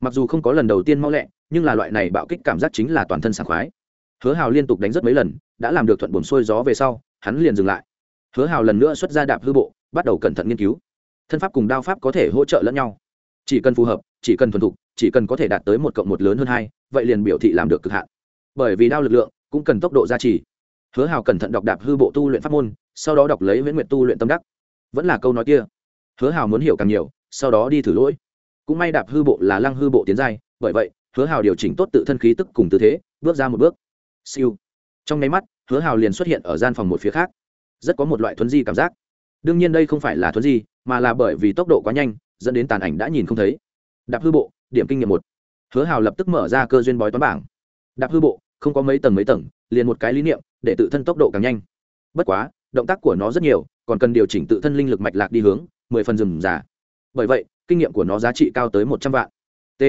mặc dù không có lần đầu tiên mau lẹ, nhưng là loại này bạo kích cảm giác chính là toàn thân sảng khoái. Hứa hào liên tục đánh rất mấy lần, đã làm được thuận buồn xuôi gió về sau, hắn liền dừng lại. Hứa hào lần nữa xuất ra đạp hư bộ, bắt đầu cẩn thận nghiên cứu. Thân pháp cùng đao pháp có thể hỗ trợ lẫn nhau. Chỉ cần phù hợp, chỉ cần thuần thục, chỉ cần có thể đạt tới một cộng một lớn hơn hai, vậy liền biểu thị làm được cực hạn. Bởi vì đao lực lượng cũng cần tốc độ gia trì. Hứa hào cẩn thận đọc đạp hư bộ tu luyện pháp môn, sau đó đọc lấy viễn nguyện tu luyện tâm đắc. Vẫn là câu nói kia. Hứa hào muốn hiểu càng nhiều, sau đó đi thử lỗi cũng may đạp hư bộ là lăng hư bộ tiến giai, bởi vậy, hứa hào điều chỉnh tốt tự thân khí tức cùng tư thế, bước ra một bước. Siêu. Trong nháy mắt, hứa hào liền xuất hiện ở gian phòng một phía khác. Rất có một loại thuấn di cảm giác. Đương nhiên đây không phải là thuấn di, mà là bởi vì tốc độ quá nhanh, dẫn đến tàn ảnh đã nhìn không thấy. Đạp hư bộ, điểm kinh nghiệm một. Hứa hào lập tức mở ra cơ duyên bói toán bảng. Đạp hư bộ, không có mấy tầng mấy tầng, liền một cái lý niệm, để tự thân tốc độ càng nhanh. Bất quá, động tác của nó rất nhiều, còn cần điều chỉnh tự thân linh lực mạch lạc đi hướng, mười phần rừng giả bởi vậy kinh nghiệm của nó giá trị cao tới một trăm vạn. T.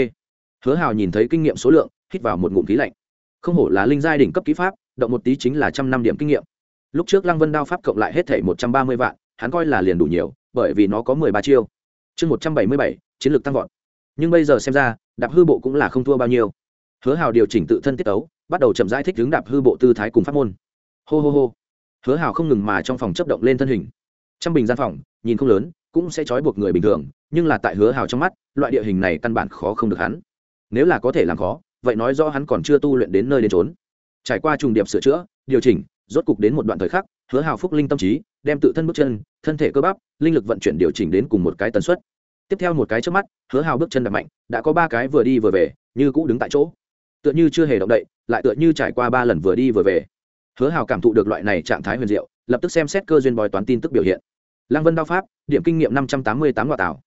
Hứa hào nhìn thấy kinh nghiệm số lượng, hít vào một ngụm khí lạnh. Không hổ là linh giai đỉnh cấp kỹ pháp, động một tí chính là trăm năm điểm kinh nghiệm. Lúc trước lăng vân đao pháp cộng lại hết thể một trăm ba mươi vạn, hắn coi là liền đủ nhiều, bởi vì nó có mười ba chiêu. Chương một trăm bảy mươi bảy, chiến lược tăng vọt. Nhưng bây giờ xem ra, đạp hư bộ cũng là không thua bao nhiêu. Hứa hào điều chỉnh tự thân tiết tấu, bắt đầu chậm rãi thích hướng đạp hư bộ tư thái cùng pháp môn. Hô hô hô. Hứa hào không ngừng mà trong phòng chấp động lên thân hình. Trăm bình gian phòng, nhìn không lớn, cũng sẽ trói buộc người bình thường nhưng là tại hứa hào trong mắt, loại địa hình này căn bản khó không được hắn. Nếu là có thể làm khó, vậy nói rõ hắn còn chưa tu luyện đến nơi đến trốn trải qua trùng điệp sửa chữa, điều chỉnh, rốt cục đến một đoạn thời khắc, hứa hào phúc linh tâm trí, đem tự thân bước chân, thân thể cơ bắp, linh lực vận chuyển điều chỉnh đến cùng một cái tần suất. Tiếp theo một cái trước mắt, hứa hào bước chân đập mạnh, đã có ba cái vừa đi vừa về, như cũ đứng tại chỗ. Tựa như chưa hề động đậy, lại tựa như trải qua ba lần vừa đi vừa về. Hứa hào cảm thụ được loại này trạng thái huyền diệu, lập tức xem xét cơ duyên bói toán tin tức biểu hiện. Lăng vân đao pháp, điểm kinh nghiệm năm trăm tám mươi tám ngoại tảo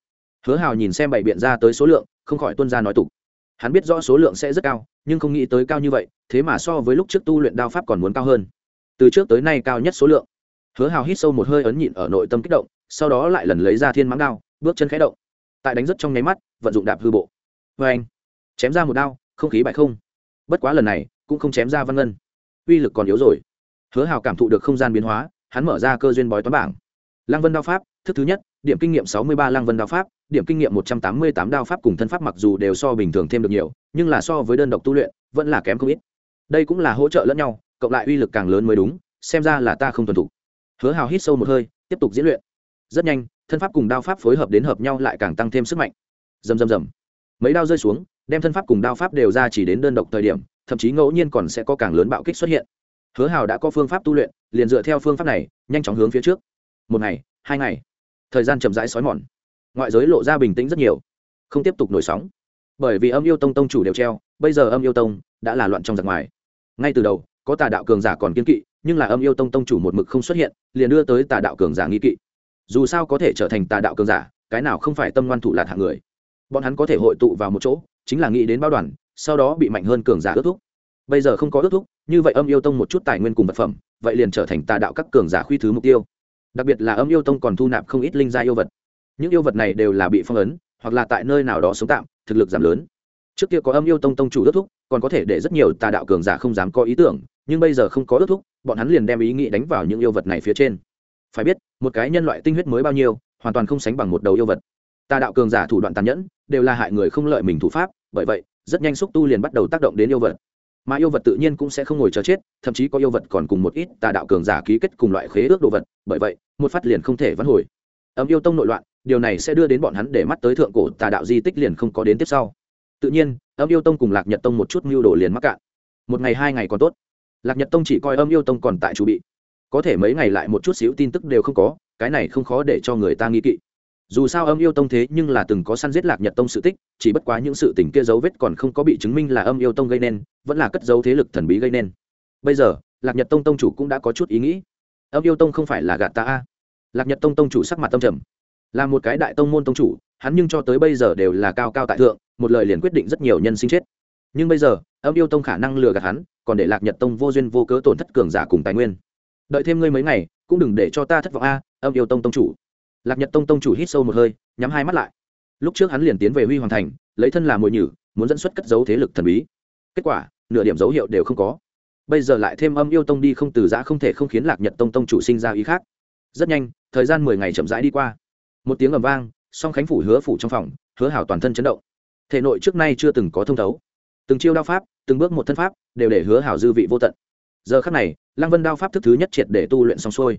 hứa hào nhìn xem bảy biện ra tới số lượng, không khỏi tuân ra nói tục. Hắn biết rõ số lượng sẽ rất cao, nhưng không nghĩ tới cao như vậy, thế mà so với lúc trước tu luyện đao pháp còn muốn cao hơn. Từ trước tới nay cao nhất số lượng. Hứa hào hít sâu một hơi ấn nhịn ở nội tâm kích động, sau đó lại lần lấy ra thiên mãng đao, bước chân khẽ động. Tại đánh rất trong nháy mắt, vận dụng đạp hư bộ. Vê anh, chém ra một đao, không khí bại không. Bất quá lần này, cũng không chém ra văn ngân. Uy lực còn yếu rồi. Hứa hào cảm thụ được không gian biến hóa, hắn mở ra cơ duyên bói toán bảng. Lăng vân đao pháp thức thứ nhất, điểm kinh nghiệm sáu mươi ba lăng vân đao pháp, điểm kinh nghiệm một trăm tám mươi tám đao pháp cùng thân pháp mặc dù đều so bình thường thêm được nhiều, nhưng là so với đơn độc tu luyện, vẫn là kém không ít. Đây cũng là hỗ trợ lẫn nhau, cộng lại uy lực càng lớn mới đúng, xem ra là ta không tuân thủ. Hứa hào hít sâu một hơi, tiếp tục diễn luyện. Rất nhanh, thân pháp cùng đao pháp phối hợp đến hợp nhau lại càng tăng thêm sức mạnh. Dầm dầm dầm mấy đao rơi xuống, đem thân pháp cùng đao pháp đều ra chỉ đến đơn độc thời điểm, thậm chí ngẫu nhiên còn sẽ có càng lớn bạo kích xuất hiện. Hứa hào đã có phương pháp tu luyện, liền dựa theo phương pháp này, nhanh chóng hướng phía trước. Một ngày, hai ngày thời gian chậm rãi xói mòn. Ngoại giới lộ ra bình tĩnh rất nhiều. Không tiếp tục nổi sóng. Bởi vì âm yêu tông tông chủ đều treo, bây giờ âm yêu tông đã là loạn trong giặc ngoài. Ngay từ đầu, có tà đạo cường giả còn kiên kỵ, nhưng là âm yêu tông tông chủ một mực không xuất hiện, liền đưa tới tà đạo cường giả nghi kỵ. Dù sao có thể trở thành tà đạo cường giả, cái nào không phải tâm ngoan thủ lạt hạng người. Bọn hắn có thể hội tụ vào một chỗ, chính là nghĩ đến bao đoàn, sau đó bị mạnh hơn cường giả ước thúc. Bây giờ không có ước thúc, như vậy âm yêu tông một chút tài nguyên cùng vật phẩm, vậy liền trở thành tà đạo các cường giả khuy thứ mục tiêu đặc biệt là âm yêu tông còn thu nạp không ít linh gia yêu vật. Những yêu vật này đều là bị phong ấn, hoặc là tại nơi nào đó sống tạm, thực lực giảm lớn. Trước kia có âm yêu tông tông chủ ước thúc, còn có thể để rất nhiều tà đạo cường giả không dám có ý tưởng, nhưng bây giờ không có ước thúc, bọn hắn liền đem ý nghĩ đánh vào những yêu vật này phía trên. Phải biết, một cái nhân loại tinh huyết mới bao nhiêu, hoàn toàn không sánh bằng một đầu yêu vật. Tà đạo cường giả thủ đoạn tàn nhẫn, đều là hại người không lợi mình thủ pháp, bởi vậy, rất nhanh xúc tu liền bắt đầu tác động đến yêu vật mà yêu vật tự nhiên cũng sẽ không ngồi chờ chết, thậm chí có yêu vật còn cùng một ít tà đạo cường giả ký kết cùng loại khế ước đồ vật, bởi vậy, một phát liền không thể vãn hồi. Ấm yêu tông nội loạn, điều này sẽ đưa đến bọn hắn để mắt tới thượng cổ tà đạo di tích liền không có đến tiếp sau. Tự nhiên, âm yêu tông cùng lạc nhật tông một chút mưu đồ liền mắc cạn. Một ngày hai ngày còn tốt. Lạc nhật tông chỉ coi âm yêu tông còn tại chủ bị. Có thể mấy ngày lại một chút xíu tin tức đều không có, cái này không khó để cho người ta nghi kỵ dù sao âm yêu tông thế nhưng là từng có săn giết lạc nhật tông sự tích, chỉ bất quá những sự tình kia dấu vết còn không có bị chứng minh là âm yêu tông gây nên, vẫn là cất dấu thế lực thần bí gây nên. Bây giờ, lạc nhật tông tông chủ cũng đã có chút ý nghĩ. Âm yêu tông không phải là gạt ta a. Lạc nhật tông tông chủ sắc mặt tâm trầm. Là một cái đại tông môn tông chủ, hắn nhưng cho tới bây giờ đều là cao cao tại thượng, một lời liền quyết định rất nhiều nhân sinh chết. Nhưng bây giờ, âm yêu tông khả năng lừa gạt hắn, còn để lạc nhật tông vô duyên vô cớ tổn thất cường giả cùng tài nguyên. Đợi thêm ngươi mấy ngày, cũng đừng để cho ta thất vọng a, âm yêu tông tông chủ lạc nhật tông tông chủ hít sâu một hơi, nhắm hai mắt lại. Lúc trước hắn liền tiến về huy hoàng thành, lấy thân làm mồi nhử, muốn dẫn xuất cất dấu thế lực thần bí. Kết quả, nửa điểm dấu hiệu đều không có. Bây giờ lại thêm âm yêu tông đi không từ giã không thể không khiến lạc nhật tông tông chủ sinh ra ý khác. Rất nhanh, thời gian mười ngày chậm rãi đi qua. Một tiếng ầm vang, song khánh phủ hứa phủ trong phòng, hứa hảo toàn thân chấn động. Thể nội trước nay chưa từng có thông thấu. Từng chiêu đao pháp, từng bước một thân pháp, đều để hứa hảo dư vị vô tận. Giờ khắc này, lăng vân đao pháp thức thứ nhất triệt để tu luyện xong xuôi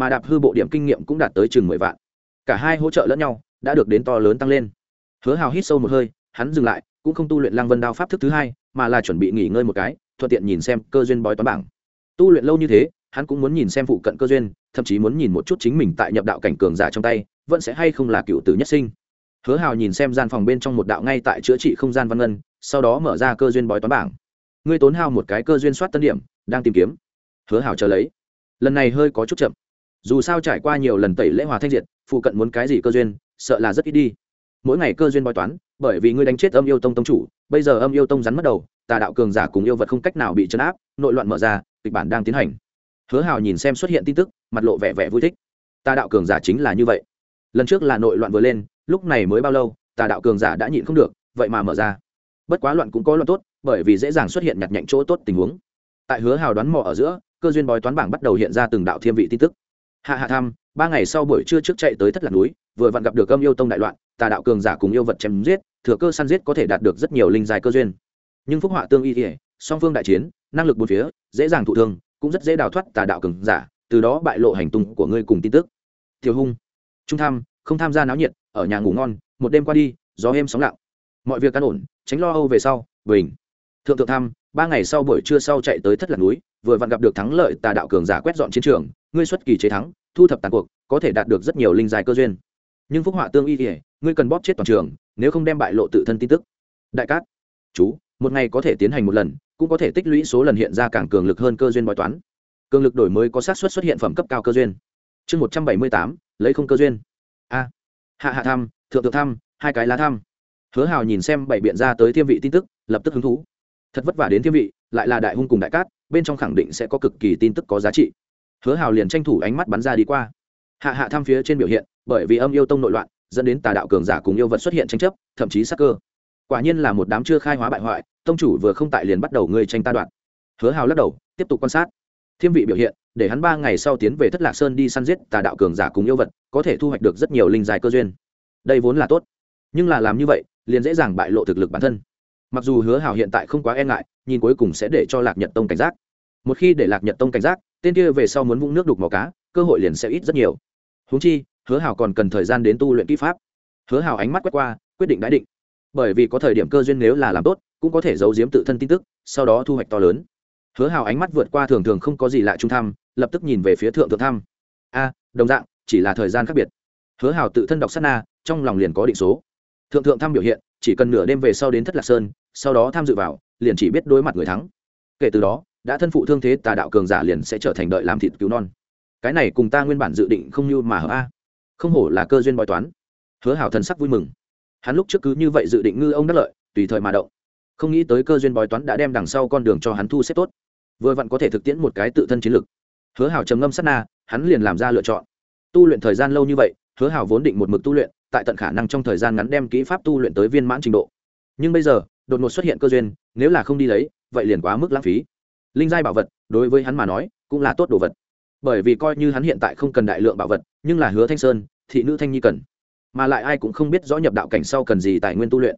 mà đạp hư bộ điểm kinh nghiệm cũng đạt tới chừng mười vạn. Cả hai hỗ trợ lẫn nhau đã được đến to lớn tăng lên. Hứa hào hít sâu một hơi, hắn dừng lại, cũng không tu luyện Lang vân đao pháp thức thứ hai, mà là chuẩn bị nghỉ ngơi một cái, thuận tiện nhìn xem cơ duyên bói toán bảng. Tu luyện lâu như thế, hắn cũng muốn nhìn xem phụ cận cơ duyên, thậm chí muốn nhìn một chút chính mình tại nhập đạo cảnh cường giả trong tay, vẫn sẽ hay không là cựu tử nhất sinh. Hứa hào nhìn xem gian phòng bên trong một đạo ngay tại chữa trị không gian văn ngân, sau đó mở ra cơ duyên bói toán bảng. Ngươi tốn hao một cái cơ duyên soát tân điểm, đang tìm kiếm. Hứa hào chờ lấy. Lần này hơi có chút chậm dù sao trải qua nhiều lần tẩy lễ hòa thanh diệt, phụ cận muốn cái gì cơ duyên, sợ là rất ít đi. Mỗi ngày cơ duyên bói toán, bởi vì ngươi đánh chết âm yêu tông tông chủ, bây giờ âm yêu tông rắn mất đầu, tà đạo cường giả cùng yêu vật không cách nào bị chấn áp, nội loạn mở ra, kịch bản đang tiến hành. Hứa hào nhìn xem xuất hiện tin tức, mặt lộ vẻ vẻ vui thích. Tà đạo cường giả chính là như vậy. Lần trước là nội loạn vừa lên, lúc này mới bao lâu, tà đạo cường giả đã nhịn không được, vậy mà mở ra. Bất quá loạn cũng có loạn tốt, bởi vì dễ dàng xuất hiện nhặt nhạnh chỗ tốt tình huống. Tại hứa hào đoán mò ở giữa, cơ duyên bói toán bảng bắt đầu hiện ra từng đạo thiên vị tin tức hạ hạ tham, ba ngày sau buổi trưa trước chạy tới thất lạc núi, vừa vặn gặp được âm yêu tông đại loạn, tà đạo cường giả cùng yêu vật chém giết, thừa cơ săn giết có thể đạt được rất nhiều linh dài cơ duyên. Nhưng phúc họa tương y thể song phương đại chiến, năng lực bốn phía, dễ dàng thụ thương, cũng rất dễ đào thoát tà đạo cường giả, từ đó bại lộ hành tung của ngươi cùng tin tức. Thiều hung, trung tham, không tham gia náo nhiệt, ở nhà ngủ ngon, một đêm qua đi, gió êm sóng lặng. Mọi việc căn ổn, tránh lo âu về sau, bình. Thượng thượng tham ba ngày sau buổi trưa sau chạy tới thất lạc núi, vừa vặn gặp được thắng lợi tà đạo cường giả quét dọn chiến trường, ngươi xuất kỳ chế thắng, thu thập tàn cuộc, có thể đạt được rất nhiều linh dài cơ duyên. Nhưng phúc họa tương y kể ngươi cần bóp chết toàn trường, nếu không đem bại lộ tự thân tin tức. Đại cát, chú, một ngày có thể tiến hành một lần, cũng có thể tích lũy số lần hiện ra càng cường lực hơn cơ duyên bói toán. Cường lực đổi mới có xác suất xuất hiện phẩm cấp cao cơ duyên. Chương một trăm bảy mươi tám, lấy không cơ duyên. A, hạ hạ thăm, thượng thượng thăm, hai cái lá thăm. Hứa hào nhìn xem bảy biện ra tới thiêm vị tin tức, lập tức hứng thú thật vất vả đến thiêm vị, lại là đại hung cùng đại cát, bên trong khẳng định sẽ có cực kỳ tin tức có giá trị. Hứa hào liền tranh thủ ánh mắt bắn ra đi qua. Hạ hạ tham phía trên biểu hiện, bởi vì âm yêu tông nội loạn, dẫn đến tà đạo cường giả cùng yêu vật xuất hiện tranh chấp, thậm chí sắc cơ. Quả nhiên là một đám chưa khai hóa bại hoại, tông chủ vừa không tại liền bắt đầu ngươi tranh ta đoạn. Hứa hào lắc đầu, tiếp tục quan sát. Thiêm vị biểu hiện, để hắn ba ngày sau tiến về thất lạc sơn đi săn giết tà đạo cường giả cùng yêu vật, có thể thu hoạch được rất nhiều linh dài cơ duyên. Đây vốn là tốt, nhưng là làm như vậy, liền dễ dàng bại lộ thực lực bản thân mặc dù hứa hào hiện tại không quá e ngại, nhìn cuối cùng sẽ để cho lạc nhật tông cảnh giác. Một khi để lạc nhật tông cảnh giác, tên kia về sau muốn vũng nước đục màu cá, cơ hội liền sẽ ít rất nhiều. Húng chi, hứa hào còn cần thời gian đến tu luyện kỹ pháp. Hứa hào ánh mắt quét qua, quyết định đãi định. Bởi vì có thời điểm cơ duyên nếu là làm tốt, cũng có thể giấu giếm tự thân tin tức, sau đó thu hoạch to lớn. Hứa hào ánh mắt vượt qua thường thường không có gì lạ trung thăm, lập tức nhìn về phía thượng thượng thăm. A, đồng dạng, chỉ là thời gian khác biệt. Hứa hào tự thân đọc sát na, trong lòng liền có định số. Thượng thượng thăm biểu hiện, chỉ cần nửa đêm về sau đến thất lạc sơn sau đó tham dự vào, liền chỉ biết đối mặt người thắng. Kể từ đó, đã thân phụ thương thế tà đạo cường giả liền sẽ trở thành đợi làm thịt cứu non. Cái này cùng ta nguyên bản dự định không như mà hở a. Không hổ là cơ duyên bói toán. Hứa hảo thần sắc vui mừng. Hắn lúc trước cứ như vậy dự định ngư ông đắc lợi, tùy thời mà động. Không nghĩ tới cơ duyên bói toán đã đem đằng sau con đường cho hắn thu xếp tốt. Vừa vặn có thể thực tiễn một cái tự thân chiến lực hứa hảo trầm ngâm sát na, hắn liền làm ra lựa chọn. Tu luyện thời gian lâu như vậy, hứa hảo vốn định một mực tu luyện, tại tận khả năng trong thời gian ngắn đem kỹ pháp tu luyện tới viên mãn trình độ. Nhưng bây giờ đột ngột xuất hiện cơ duyên, nếu là không đi lấy, vậy liền quá mức lãng phí. Linh giai bảo vật, đối với hắn mà nói, cũng là tốt đồ vật. Bởi vì coi như hắn hiện tại không cần đại lượng bảo vật, nhưng là hứa thanh sơn, thị nữ thanh nhi cần. Mà lại ai cũng không biết rõ nhập đạo cảnh sau cần gì tài nguyên tu luyện.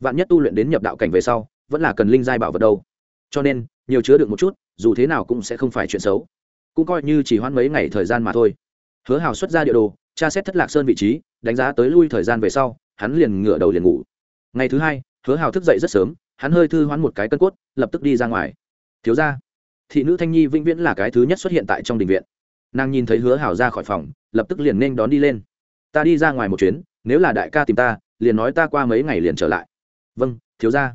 Vạn nhất tu luyện đến nhập đạo cảnh về sau, vẫn là cần linh giai bảo vật đâu. Cho nên, nhiều chứa được một chút, dù thế nào cũng sẽ không phải chuyện xấu. Cũng coi như chỉ hoãn mấy ngày thời gian mà thôi. Hứa hào xuất ra địa đồ, tra xét thất lạc sơn vị trí, đánh giá tới lui thời gian về sau, hắn liền ngửa đầu liền ngủ. Ngày thứ hai hứa hào thức dậy rất sớm, hắn hơi thư hoán một cái cân cốt, lập tức đi ra ngoài. Thiếu ra thị nữ thanh nhi vĩnh viễn là cái thứ nhất xuất hiện tại trong đình viện. Nàng nhìn thấy hứa hào ra khỏi phòng, lập tức liền nên đón đi lên. Ta đi ra ngoài một chuyến, nếu là đại ca tìm ta, liền nói ta qua mấy ngày liền trở lại. Vâng thiếu ra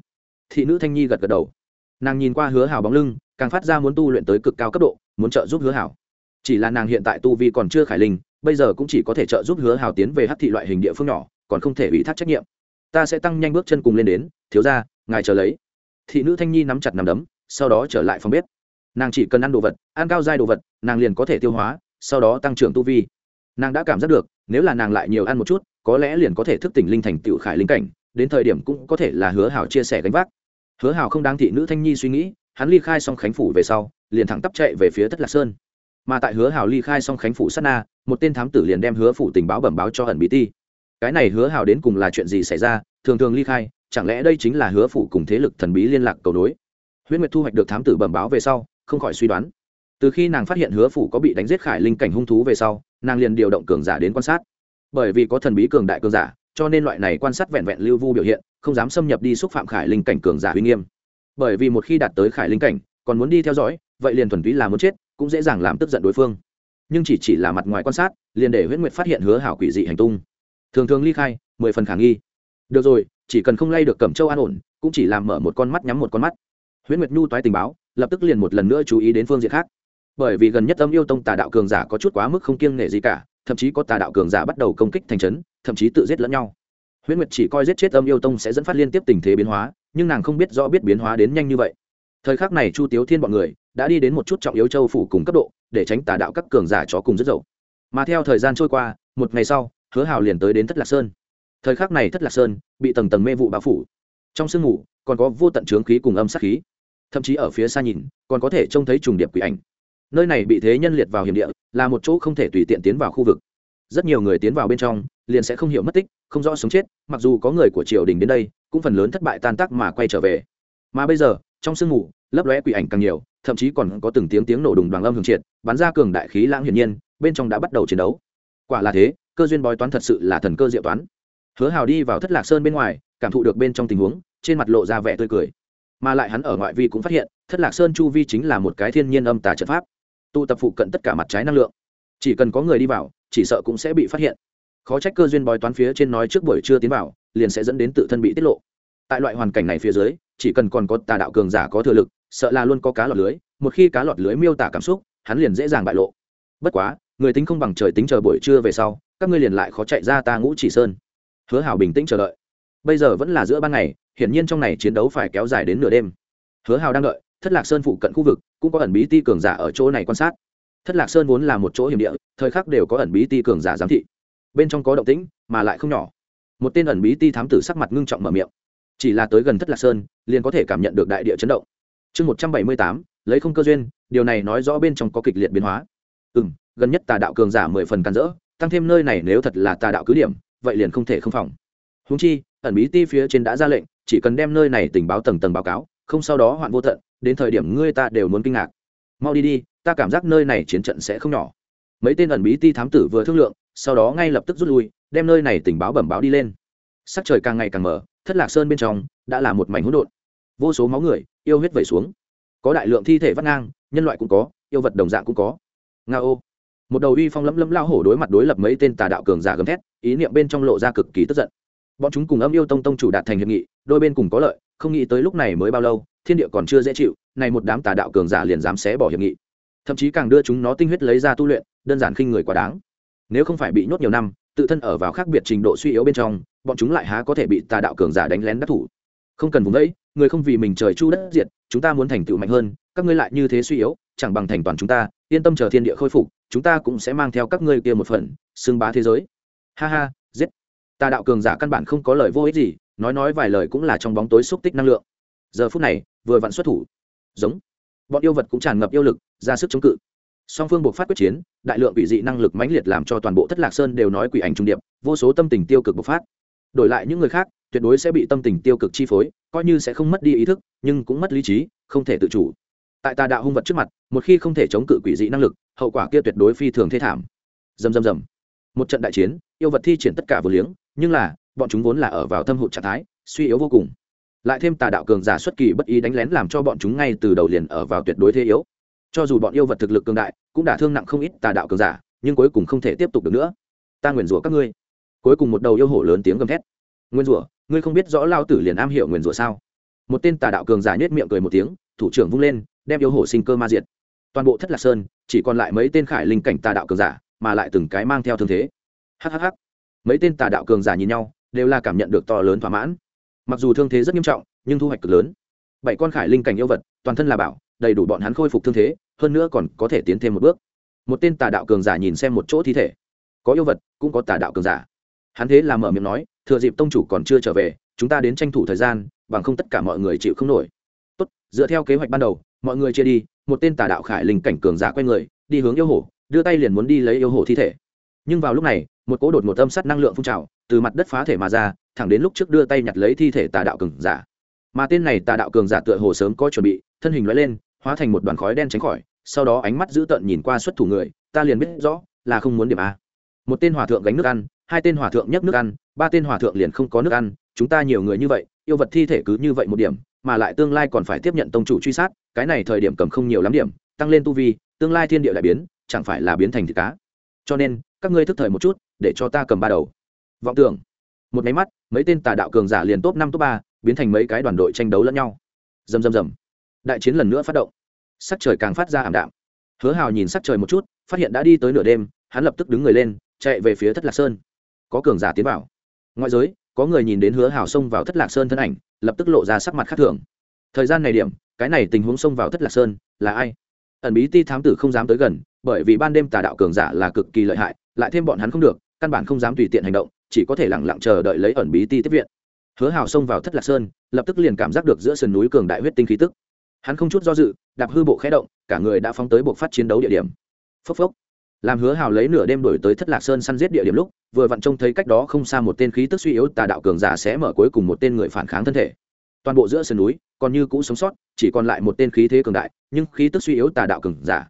thị nữ thanh nhi gật gật đầu. Nàng nhìn qua hứa hào bóng lưng, càng phát ra muốn tu luyện tới cực cao cấp độ, muốn trợ giúp hứa hảo chỉ là nàng hiện tại tu vi còn chưa khải linh, bây giờ cũng chỉ có thể trợ giúp hứa hào tiến về hát thị loại hình địa phương nhỏ, còn không thể ủy thác trách nhiệm ta sẽ tăng nhanh bước chân cùng lên đến, thiếu ra ngài chờ lấy. Thị nữ thanh nhi nắm chặt nằm đấm, sau đó trở lại phòng bếp. Nàng chỉ cần ăn đồ vật, ăn cao dai đồ vật, nàng liền có thể tiêu hóa, sau đó tăng trưởng tu vi. Nàng đã cảm giác được, nếu là nàng lại nhiều ăn một chút, có lẽ liền có thể thức tỉnh linh thành tựu khải linh cảnh, đến thời điểm cũng có thể là hứa hảo chia sẻ gánh vác. Hứa hảo không đáng thị nữ thanh nhi suy nghĩ, hắn ly khai xong khánh phủ về sau, liền thẳng tắp chạy về phía tất lạc sơn. Mà tại hứa hảo ly khai xong khánh phủ sát na, một tên thám tử liền đem hứa phủ tình báo bẩm báo cho ẩn bí ti cái này hứa hảo đến cùng là chuyện gì xảy ra? Thường thường ly khai, chẳng lẽ đây chính là hứa phủ cùng thế lực thần bí liên lạc cầu nối? Huyết nguyệt thu hoạch được thám tử bẩm báo về sau, không khỏi suy đoán. Từ khi nàng phát hiện hứa phủ có bị đánh giết khải linh cảnh hung thú về sau, nàng liền điều động cường giả đến quan sát. Bởi vì có thần bí cường đại cường giả, cho nên loại này quan sát vẹn vẹn lưu vu biểu hiện, không dám xâm nhập đi xúc phạm khải linh cảnh cường giả uy nghiêm. Bởi vì một khi đạt tới khải linh cảnh, còn muốn đi theo dõi, vậy liền thuần túy là muốn chết, cũng dễ dàng làm tức giận đối phương. Nhưng chỉ chỉ là mặt ngoài quan sát, liền để huyết nguyệt phát hiện hứa hảo quỷ dị hành tung thường thường ly khai, mười phần khả nghi. Được rồi, chỉ cần không lay được cẩm châu an ổn, cũng chỉ làm mở một con mắt, nhắm một con mắt. Huyết nguyệt nhu toái tình báo, lập tức liền một lần nữa chú ý đến phương diện khác. Bởi vì gần nhất âm yêu tông tà đạo cường giả có chút quá mức không kiêng nể gì cả, thậm chí có tà đạo cường giả bắt đầu công kích thành trấn, thậm chí tự giết lẫn nhau. Huyễn nguyệt chỉ coi giết chết âm yêu tông sẽ dẫn phát liên tiếp tình thế biến hóa, nhưng nàng không biết rõ biết biến hóa đến nhanh như vậy. Thời khắc này chu tiếu thiên bọn người đã đi đến một chút trọng yếu châu phủ cùng cấp độ, để tránh tà đạo các cường giả chó cùng rất dậu. Mà theo thời gian trôi qua, một ngày sau hứa hào liền tới đến thất lạc sơn. Thời khắc này thất lạc sơn bị tầng tầng mê vụ bao phủ. Trong sương mù, còn có vô tận trướng khí cùng âm sát khí. Thậm chí ở phía xa nhìn, còn có thể trông thấy trùng điệp quỷ ảnh. Nơi này bị thế nhân liệt vào hiểm địa, là một chỗ không thể tùy tiện tiến vào khu vực. Rất nhiều người tiến vào bên trong, liền sẽ không hiểu mất tích, không rõ sống chết, mặc dù có người của triều đình đến đây, cũng phần lớn thất bại tan tác mà quay trở về. Mà bây giờ, trong sương mù, lấp lóe quỷ ảnh càng nhiều, thậm chí còn có từng tiếng tiếng nổ đùng đoàn âm hưởng triệt, bắn ra cường đại khí lãng hiển nhiên, bên trong đã bắt đầu chiến đấu. Quả là thế cơ duyên bói toán thật sự là thần cơ diệu toán. Hứa hào đi vào thất lạc sơn bên ngoài, cảm thụ được bên trong tình huống, trên mặt lộ ra vẻ tươi cười. Mà lại hắn ở ngoại vi cũng phát hiện, thất lạc sơn chu vi chính là một cái thiên nhiên âm tà trận pháp tụ tập phụ cận tất cả mặt trái năng lượng. Chỉ cần có người đi vào, chỉ sợ cũng sẽ bị phát hiện. Khó trách cơ duyên bói toán phía trên nói trước buổi chưa tiến vào, liền sẽ dẫn đến tự thân bị tiết lộ. Tại loại hoàn cảnh này phía dưới, chỉ cần còn có tà đạo cường giả có thừa lực, sợ là luôn có cá lọt lưới, một khi cá lọt lưới miêu tả cảm xúc, hắn liền dễ dàng bại lộ. Bất quá, người tính không bằng trời tính chờ buổi trưa về sau các ngươi liền lại khó chạy ra ta ngũ chỉ sơn. Hứa hảo bình tĩnh chờ đợi. Bây giờ vẫn là giữa ban ngày, hiển nhiên trong này chiến đấu phải kéo dài đến nửa đêm. Hứa hào đang đợi, thất lạc sơn phụ cận khu vực cũng có ẩn bí ti cường giả ở chỗ này quan sát. Thất lạc sơn vốn là một chỗ hiểm địa, thời khắc đều có ẩn bí ti cường giả giám thị. Bên trong có động tĩnh, mà lại không nhỏ. Một tên ẩn bí ti thám tử sắc mặt ngưng trọng mở miệng. Chỉ là tới gần thất lạc sơn, liền có thể cảm nhận được đại địa chấn động. Chương một trăm bảy mươi tám, lấy không cơ duyên, điều này nói rõ bên trong có kịch liệt biến hóa. Ừ m gần nhất tà đạo cường giả mười phần càn rỡ tăng thêm nơi này nếu thật là tà đạo cứ điểm, vậy liền không thể không phòng. Húng chi, ẩn bí ti phía trên đã ra lệnh, chỉ cần đem nơi này tình báo tầng tầng báo cáo, không sau đó hoạn vô tận, đến thời điểm ngươi ta đều muốn kinh ngạc. Mau đi đi, ta cảm giác nơi này chiến trận sẽ không nhỏ. Mấy tên ẩn bí ti thám tử vừa thương lượng, sau đó ngay lập tức rút lui, đem nơi này tình báo bẩm báo đi lên. Sắc trời càng ngày càng mở thất lạc sơn bên trong đã là một mảnh hỗn độn. Vô số máu người, yêu huyết vẩy xuống. Có đại lượng thi thể vắt ngang, nhân loại cũng có, yêu vật đồng dạng cũng có. Nga ô một đầu uy phong lẫm lẫm lao hổ đối mặt đối lập mấy tên tà đạo cường giả gầm thét, ý niệm bên trong lộ ra cực kỳ tức giận. Bọn chúng cùng âm yêu tông tông chủ đạt thành hiệp nghị, đôi bên cùng có lợi, không nghĩ tới lúc này mới bao lâu, thiên địa còn chưa dễ chịu, này một đám tà đạo cường giả liền dám xé bỏ hiệp nghị. Thậm chí càng đưa chúng nó tinh huyết lấy ra tu luyện, đơn giản khinh người quá đáng. Nếu không phải bị nhốt nhiều năm, tự thân ở vào khác biệt trình độ suy yếu bên trong, bọn chúng lại há có thể bị tà đạo cường giả đánh lén đắc thủ. Không cần vùng đấy, người không vì mình trời chu đất diệt, chúng ta muốn thành tựu mạnh hơn, các ngươi lại như thế suy yếu, chẳng bằng thành toàn chúng ta yên tâm chờ thiên địa khôi phục, chúng ta cũng sẽ mang theo các ngươi kia một phần, xưng bá thế giới. Ha ha, giết. Ta đạo cường giả căn bản không có lời vô ích gì, nói nói vài lời cũng là trong bóng tối xúc tích năng lượng. Giờ phút này, vừa vặn xuất thủ. Giống. Bọn yêu vật cũng tràn ngập yêu lực, ra sức chống cự. Song phương buộc phát quyết chiến, đại lượng quỷ dị năng lực mãnh liệt làm cho toàn bộ thất lạc sơn đều nói quỷ ảnh trung điệp, vô số tâm tình tiêu cực bộc phát. Đổi lại những người khác, tuyệt đối sẽ bị tâm tình tiêu cực chi phối, coi như sẽ không mất đi ý thức, nhưng cũng mất lý trí, không thể tự chủ tại tà đạo hung vật trước mặt, một khi không thể chống cự quỷ dị năng lực, hậu quả kia tuyệt đối phi thường thê thảm. Dầm dầm dầm một trận đại chiến, yêu vật thi triển tất cả vừa liếng, nhưng là, bọn chúng vốn là ở vào thâm hụt trạng thái, suy yếu vô cùng. Lại thêm tà đạo cường giả xuất kỳ bất ý đánh lén làm cho bọn chúng ngay từ đầu liền ở vào tuyệt đối thế yếu. Cho dù bọn yêu vật thực lực cường đại, cũng đã thương nặng không ít tà đạo cường giả, nhưng cuối cùng không thể tiếp tục được nữa. Ta nguyền rủa các ngươi. Cuối cùng một đầu yêu hổ lớn tiếng gầm thét. Nguyên rủa, ngươi không biết rõ lao tử liền am hiểu nguyền rủa sao? Một tên tà đạo cường giả nhếch miệng cười một tiếng, thủ trưởng vung lên đem yêu hổ sinh cơ ma diệt. Toàn bộ thất lạc sơn, chỉ còn lại mấy tên khải linh cảnh tà đạo cường giả, mà lại từng cái mang theo thương thế. Hhh mấy tên tà đạo cường giả nhìn nhau, đều là cảm nhận được to lớn thỏa mãn. Mặc dù thương thế rất nghiêm trọng, nhưng thu hoạch cực lớn. Bảy con khải linh cảnh yêu vật, toàn thân là bảo, đầy đủ bọn hắn khôi phục thương thế, hơn nữa còn có thể tiến thêm một bước. Một tên tà đạo cường giả nhìn xem một chỗ thi thể. Có yêu vật, cũng có tà đạo cường giả. Hắn thế là mở miệng nói, thừa dịp tông chủ còn chưa trở về, chúng ta đến tranh thủ thời gian, bằng không tất cả mọi người chịu không nổi. Tốt, dựa theo kế hoạch ban đầu mọi người chia đi, một tên tà đạo khải linh cảnh cường giả quay người, đi hướng yêu hổ, đưa tay liền muốn đi lấy yêu hổ thi thể. Nhưng vào lúc này, một cỗ đột một âm sắt năng lượng phun trào, từ mặt đất phá thể mà ra, thẳng đến lúc trước đưa tay nhặt lấy thi thể tà đạo cường giả. Mà tên này tà đạo cường giả tựa hồ sớm có chuẩn bị, thân hình loại lên, hóa thành một đoàn khói đen tránh khỏi, sau đó ánh mắt dữ tợn nhìn qua xuất thủ người, ta liền biết rõ, là không muốn điểm a. Một tên hòa thượng gánh nước ăn, hai tên hòa thượng nhấc nước ăn, ba tên hòa thượng liền không có nước ăn, chúng ta nhiều người như vậy, yêu vật thi thể cứ như vậy một điểm mà lại tương lai còn phải tiếp nhận tông chủ truy sát, cái này thời điểm cầm không nhiều lắm điểm, tăng lên tu vi, tương lai thiên địa đại biến, chẳng phải là biến thành thịt cá. Cho nên, các ngươi thức thời một chút, để cho ta cầm ba đầu. Vọng tưởng. Một máy mắt, mấy tên tà đạo cường giả liền top năm, top ba, biến thành mấy cái đoàn đội tranh đấu lẫn nhau. Rầm rầm rầm. Đại chiến lần nữa phát động. Sắc trời càng phát ra ảm đạm. Hứa hào nhìn sắc trời một chút, phát hiện đã đi tới nửa đêm, hắn lập tức đứng người lên, chạy về phía thất lạc sơn. Có cường giả tiến vào. Ngoại giới, có người nhìn đến hứa hào xông vào thất lạc sơn thân ảnh lập tức lộ ra sắc mặt khác thường. Thời gian này điểm, cái này tình huống xông vào thất lạc sơn, là ai? Ẩn bí ti thám tử không dám tới gần, bởi vì ban đêm tà đạo cường giả là cực kỳ lợi hại, lại thêm bọn hắn không được, căn bản không dám tùy tiện hành động, chỉ có thể lẳng lặng chờ đợi lấy ẩn bí ti tiếp viện. Hứa hào xông vào thất lạc sơn, lập tức liền cảm giác được giữa sườn núi cường đại huyết tinh khí tức. Hắn không chút do dự, đạp hư bộ khé động, cả người đã phóng tới buộc phát chiến đấu địa điểm. Phốc phốc làm hứa hào lấy nửa đêm đổi tới thất lạc sơn săn giết địa điểm lúc, vừa vặn trông thấy cách đó không xa một tên khí tức suy yếu tà đạo cường giả sẽ mở cuối cùng một tên người phản kháng thân thể. Toàn bộ giữa sườn núi, còn như cũ sống sót, chỉ còn lại một tên khí thế cường đại, nhưng khí tức suy yếu tà đạo cường giả.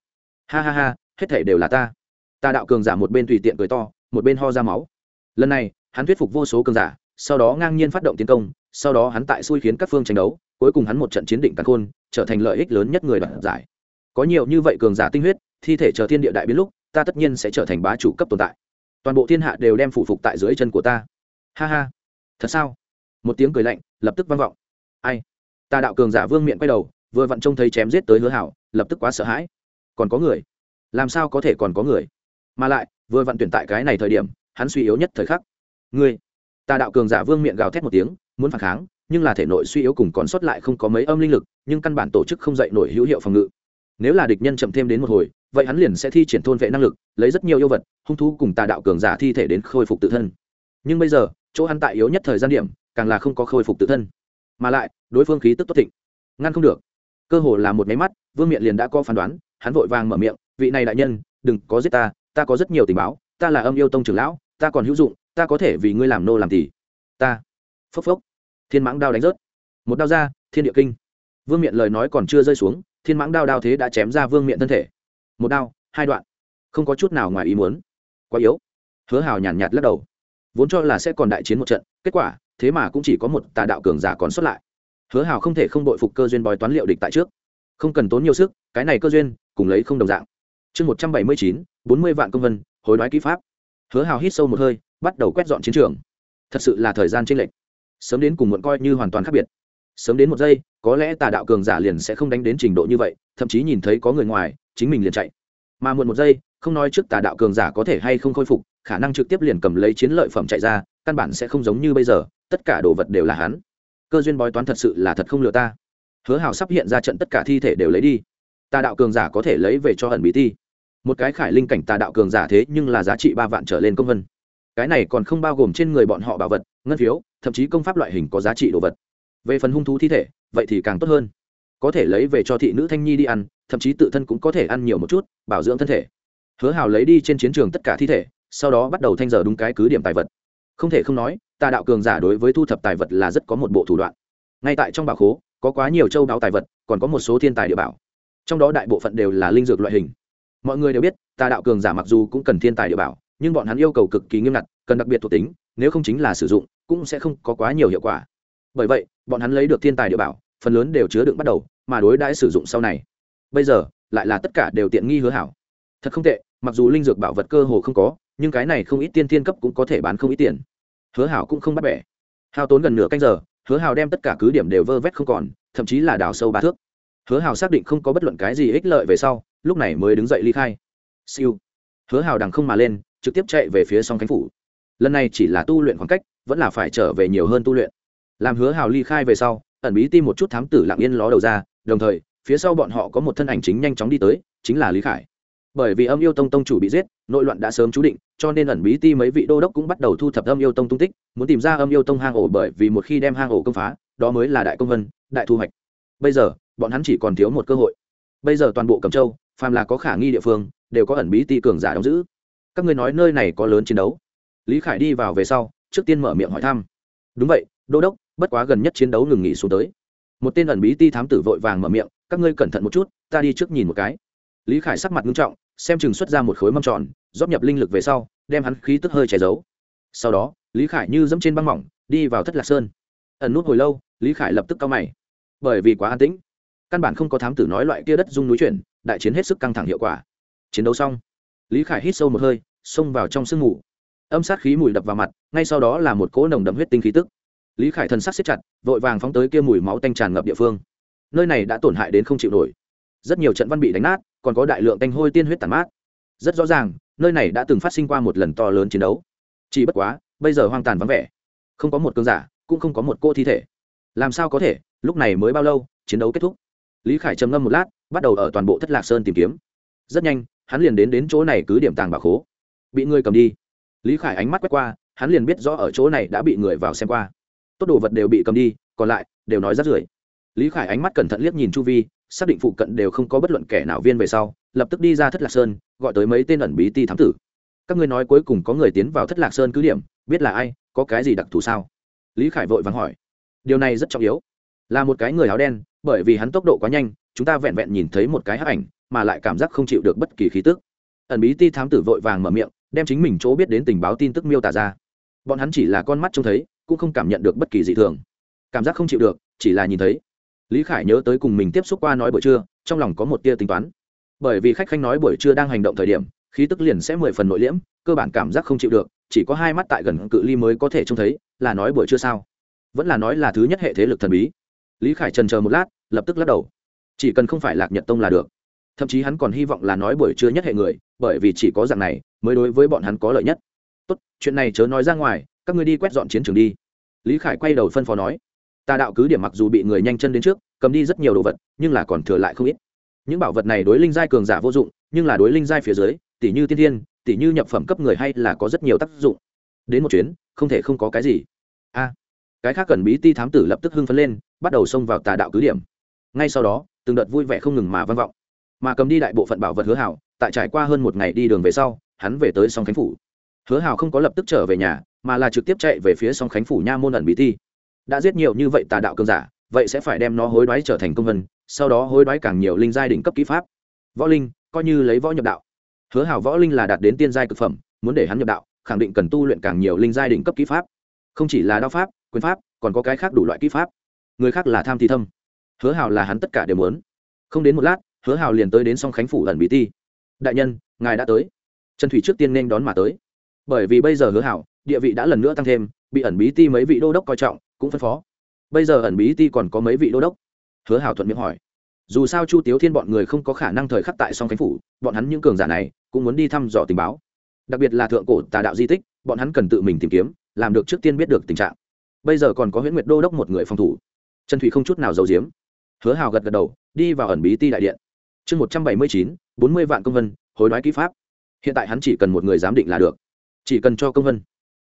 Ha ha ha, hết thể đều là ta. Tà đạo cường giả một bên tùy tiện cười to, một bên ho ra máu. Lần này, hắn thuyết phục vô số cường giả, sau đó ngang nhiên phát động tiến công, sau đó hắn tại xui khiến các phương tranh đấu, cuối cùng hắn một trận chiến định càn khôn, trở thành lợi ích lớn nhất người đoạt giải. Có nhiều như vậy cường giả tinh huyết, thi thể chờ thiên địa đại biến lúc ta tất nhiên sẽ trở thành bá chủ cấp tồn tại. Toàn bộ thiên hạ đều đem phụ phục tại dưới chân của ta. Ha ha. Thật sao? Một tiếng cười lạnh, lập tức vang vọng. Ai? Ta đạo cường giả vương miệng quay đầu, vừa vặn trông thấy chém giết tới hứa hảo, lập tức quá sợ hãi. Còn có người? Làm sao có thể còn có người? Mà lại, vừa vặn tuyển tại cái này thời điểm, hắn suy yếu nhất thời khắc. Ngươi? Ta đạo cường giả vương miệng gào thét một tiếng, muốn phản kháng, nhưng là thể nội suy yếu cùng còn sót lại không có mấy âm linh lực, nhưng căn bản tổ chức không dậy nổi hữu hiệu phòng ngự nếu là địch nhân chậm thêm đến một hồi, vậy hắn liền sẽ thi triển thôn vệ năng lực, lấy rất nhiều yêu vật, hung thú cùng tà đạo cường giả thi thể đến khôi phục tự thân. Nhưng bây giờ, chỗ hắn tại yếu nhất thời gian điểm, càng là không có khôi phục tự thân. Mà lại, đối phương khí tức tốt thịnh, ngăn không được. Cơ hồ là một máy mắt, vương miện liền đã có phán đoán, hắn vội vàng mở miệng, vị này đại nhân, đừng có giết ta ta có rất nhiều tình báo, ta là âm yêu tông trưởng lão, ta còn hữu dụng, ta có thể vì ngươi làm nô làm tỷ ta. Phốc phốc. Thiên mãng đao đánh rớt. Một đao ra, thiên địa kinh. Vương miện lời nói còn chưa rơi xuống thiên mãng đao đao thế đã chém ra vương miện thân thể. Một đao hai đoạn. Không có chút nào ngoài ý muốn. Quá yếu. Hứa hào nhàn nhạt, nhạt lắc đầu. Vốn cho là sẽ còn đại chiến một trận kết quả thế mà cũng chỉ có một tà đạo cường giả còn xuất lại. Hứa hào không thể không đội phục cơ duyên bói toán liệu địch tại trước. Không cần tốn nhiều sức cái này cơ duyên cùng lấy không đồng dạng. Chương một trăm bảy mươi chín bốn mươi vạn công vân hối đoái kỹ pháp. Hứa hào hít sâu một hơi bắt đầu quét dọn chiến trường. Thật sự là thời gian tranh lệch. Sớm đến cùng muộn coi như hoàn toàn khác biệt sớm đến một giây, có lẽ tà đạo cường giả liền sẽ không đánh đến trình độ như vậy, thậm chí nhìn thấy có người ngoài, chính mình liền chạy. Mà muộn một giây, không nói trước tà đạo cường giả có thể hay không khôi phục, khả năng trực tiếp liền cầm lấy chiến lợi phẩm chạy ra, căn bản sẽ không giống như bây giờ, tất cả đồ vật đều là hắn. Cơ duyên bói toán thật sự là thật không lừa ta. Hứa hào sắp hiện ra trận tất cả thi thể đều lấy đi. Tà đạo cường giả có thể lấy về cho ẩn bí ti. Một cái khải linh cảnh tà đạo cường giả thế nhưng là giá trị ba vạn trở lên công vân. Cái này còn không bao gồm trên người bọn họ bảo vật, ngân phiếu, thậm chí công pháp loại hình có giá trị đồ vật về phần hung thú thi thể, vậy thì càng tốt hơn. Có thể lấy về cho thị nữ thanh nhi đi ăn, thậm chí tự thân cũng có thể ăn nhiều một chút, bảo dưỡng thân thể. Hứa hào lấy đi trên chiến trường tất cả thi thể, sau đó bắt đầu thanh giờ đúng cái cứ điểm tài vật. Không thể không nói, tà đạo cường giả đối với thu thập tài vật là rất có một bộ thủ đoạn. Ngay tại trong bảo khố, có quá nhiều châu đáo tài vật, còn có một số thiên tài địa bảo. Trong đó đại bộ phận đều là linh dược loại hình. Mọi người đều biết, tà đạo cường giả mặc dù cũng cần thiên tài địa bảo, nhưng bọn hắn yêu cầu cực kỳ nghiêm ngặt, cần đặc biệt thuộc tính, nếu không chính là sử dụng, cũng sẽ không có quá nhiều hiệu quả bởi vậy, bọn hắn lấy được thiên tài địa bảo, phần lớn đều chứa đựng bắt đầu, mà đối đãi sử dụng sau này. Bây giờ, lại là tất cả đều tiện nghi hứa hảo. Thật không tệ, mặc dù linh dược bảo vật cơ hồ không có, nhưng cái này không ít tiên thiên cấp cũng có thể bán không ít tiền. Hứa hảo cũng không bắt bẻ. Hao tốn gần nửa canh giờ, hứa hảo đem tất cả cứ điểm đều vơ vét không còn, thậm chí là đào sâu ba thước. Hứa hảo xác định không có bất luận cái gì ích lợi về sau, lúc này mới đứng dậy ly khai. Siêu. Hứa hảo đằng không mà lên, trực tiếp chạy về phía song khánh phủ. Lần này chỉ là tu luyện khoảng cách, vẫn là phải trở về nhiều hơn tu luyện làm hứa hào ly khai về sau, ẩn bí tim một chút thám tử lặng yên ló đầu ra, đồng thời, phía sau bọn họ có một thân ảnh chính nhanh chóng đi tới, chính là lý khải. Bởi vì âm yêu tông tông chủ bị giết, nội loạn đã sớm chú định, cho nên ẩn bí ti mấy vị đô đốc cũng bắt đầu thu thập âm yêu tông tung tích, muốn tìm ra âm yêu tông hang ổ bởi vì một khi đem hang ổ công phá, đó mới là đại công vân, đại thu hoạch. Bây giờ, bọn hắn chỉ còn thiếu một cơ hội. Bây giờ toàn bộ cẩm châu, phàm là có khả nghi địa phương, đều có ẩn bí ti cường giả đóng giữ. Các người nói nơi này có lớn chiến đấu? Lý khải đi vào về sau, trước tiên mở miệng hỏi thăm. Đúng vậy, đô đốc bất quá gần nhất chiến đấu ngừng nghỉ xuống tới. Một tên ẩn bí ti thám tử vội vàng mở miệng, các ngươi cẩn thận một chút, ta đi trước nhìn một cái. Lý khải sắc mặt nghiêm trọng, xem chừng xuất ra một khối mâm tròn, rót nhập linh lực về sau, đem hắn khí tức hơi che giấu. Sau đó, lý khải như dẫm trên băng mỏng, đi vào thất lạc sơn. Ẩn nút hồi lâu, lý khải lập tức cao mày. Bởi vì quá an tĩnh, căn bản không có thám tử nói loại kia đất dung núi chuyển, đại chiến hết sức căng thẳng hiệu quả. Chiến đấu xong, lý khải hít sâu một hơi, xông vào trong sương mù. Âm sát khí mùi đập vào mặt, ngay sau đó là một cỗ nồng đậm huyết tinh khí tức lý khải thần sắc xếp chặt, vội vàng phóng tới kia mùi máu tanh tràn ngập địa phương. Nơi này đã tổn hại đến không chịu nổi. Rất nhiều trận văn bị đánh nát, còn có đại lượng tanh hôi tiên huyết tàn mát. Rất rõ ràng, nơi này đã từng phát sinh qua một lần to lớn chiến đấu. Chỉ bất quá, bây giờ hoang tàn vắng vẻ. Không có một cơn giả, cũng không có một cô thi thể. Làm sao có thể? Lúc này mới bao lâu, chiến đấu kết thúc? Lý khải trầm ngâm một lát, bắt đầu ở toàn bộ thất lạc sơn tìm kiếm. Rất nhanh, hắn liền đến đến chỗ này cứ điểm tàng bà khố. Bị người cầm đi. Lý khải ánh mắt quét qua, hắn liền biết rõ ở chỗ này đã bị người vào xem qua tốt đồ vật đều bị cầm đi, còn lại đều nói rắt rưởi. Lý khải ánh mắt cẩn thận liếc nhìn chu vi, xác định phụ cận đều không có bất luận kẻ nào viên về sau, lập tức đi ra thất lạc sơn, gọi tới mấy tên ẩn bí ti thám tử. Các ngươi nói cuối cùng có người tiến vào thất lạc sơn cứ điểm, biết là ai, có cái gì đặc thù sao? Lý khải vội vàng hỏi. Điều này rất trọng yếu. Là một cái người áo đen, bởi vì hắn tốc độ quá nhanh, chúng ta vẹn vẹn nhìn thấy một cái hắc ảnh, mà lại cảm giác không chịu được bất kỳ khí tức. Ẩn bí ti thám tử vội vàng mở miệng, đem chính mình chỗ biết đến tình báo tin tức miêu tả ra. Bọn hắn chỉ là con mắt trông thấy cũng không cảm nhận được bất kỳ dị thường. Cảm giác không chịu được, chỉ là nhìn thấy. Lý khải nhớ tới cùng mình tiếp xúc qua nói buổi trưa, trong lòng có một tia tính toán. Bởi vì khách khanh nói buổi trưa đang hành động thời điểm, khí tức liền sẽ mười phần nội liễm, cơ bản cảm giác không chịu được, chỉ có hai mắt tại gần cự ly mới có thể trông thấy, là nói buổi trưa sao? Vẫn là nói là thứ nhất hệ thế lực thần bí. Lý khải trần chờ một lát, lập tức lắc đầu. Chỉ cần không phải lạc nhật tông là được. Thậm chí hắn còn hy vọng là nói buổi trưa nhất hệ người, bởi vì chỉ có dạng này, mới đối với bọn hắn có lợi nhất tốt, chuyện này chớ nói ra ngoài, các ngươi đi quét dọn chiến trường đi. Lý khải quay đầu phân phó nói tà đạo cứ điểm mặc dù bị người nhanh chân đến trước, cầm đi rất nhiều đồ vật, nhưng là còn thừa lại không ít. Những bảo vật này đối linh giai cường giả vô dụng, nhưng là đối linh giai phía dưới tỷ như tiên thiên tỷ như nhập phẩm cấp người hay là có rất nhiều tác dụng. Đến một chuyến, không thể không có cái gì. A, cái khác cần bí ti thám tử lập tức hưng phấn lên, bắt đầu xông vào tà đạo cứ điểm. Ngay sau đó, từng đợt vui vẻ không ngừng mà vang vọng. Mà cầm đi đại bộ phận bảo vật hứa hảo, tại trải qua hơn một ngày đi đường về sau, hắn về tới song khánh phủ hứa Hào không có lập tức trở về nhà, mà là trực tiếp chạy về phía song khánh phủ nha môn ẩn bí thi. đã giết nhiều như vậy tà đạo cương giả, vậy sẽ phải đem nó hối đoái trở thành công vân, sau đó hối đoái càng nhiều linh giai đỉnh cấp kỹ pháp. Võ linh, coi như lấy võ nhập đạo. Hứa hảo võ linh là đạt đến tiên giai cực phẩm, muốn để hắn nhập đạo, khẳng định cần tu luyện càng nhiều linh giai đỉnh cấp kỹ pháp. Không chỉ là đao pháp, quyền pháp, còn có cái khác đủ loại kỹ pháp. Người khác là tham thì thâm. Hứa hảo là hắn tất cả đều muốn. Không đến một lát, hứa hảo liền tới đến song khánh phủ ẩn bí ti. Đại nhân, ngài đã tới. Trần thủy trước tiên nên đón mà tới bởi vì bây giờ hứa hảo, địa vị đã lần nữa tăng thêm, bị ẩn bí ti mấy vị đô đốc coi trọng, cũng phân phó. Bây giờ ẩn bí ti còn có mấy vị đô đốc? Hứa hảo thuận miệng hỏi. Dù sao chu tiếu thiên bọn người không có khả năng thời khắc tại song khánh phủ, bọn hắn những cường giả này cũng muốn đi thăm dò tình báo. Đặc biệt là thượng cổ tà đạo di tích, bọn hắn cần tự mình tìm kiếm, làm được trước tiên biết được tình trạng. Bây giờ còn có huyễn nguyệt đô đốc một người phòng thủ. Trần thủy không chút nào giấu giếm. Hứa hào gật gật đầu, đi vào ẩn bí ti đại điện. Chương một trăm bảy mươi chín, bốn mươi vạn công vân, hối đoái kỹ pháp. Hiện tại hắn chỉ cần một người giám định là được chỉ cần cho công vân.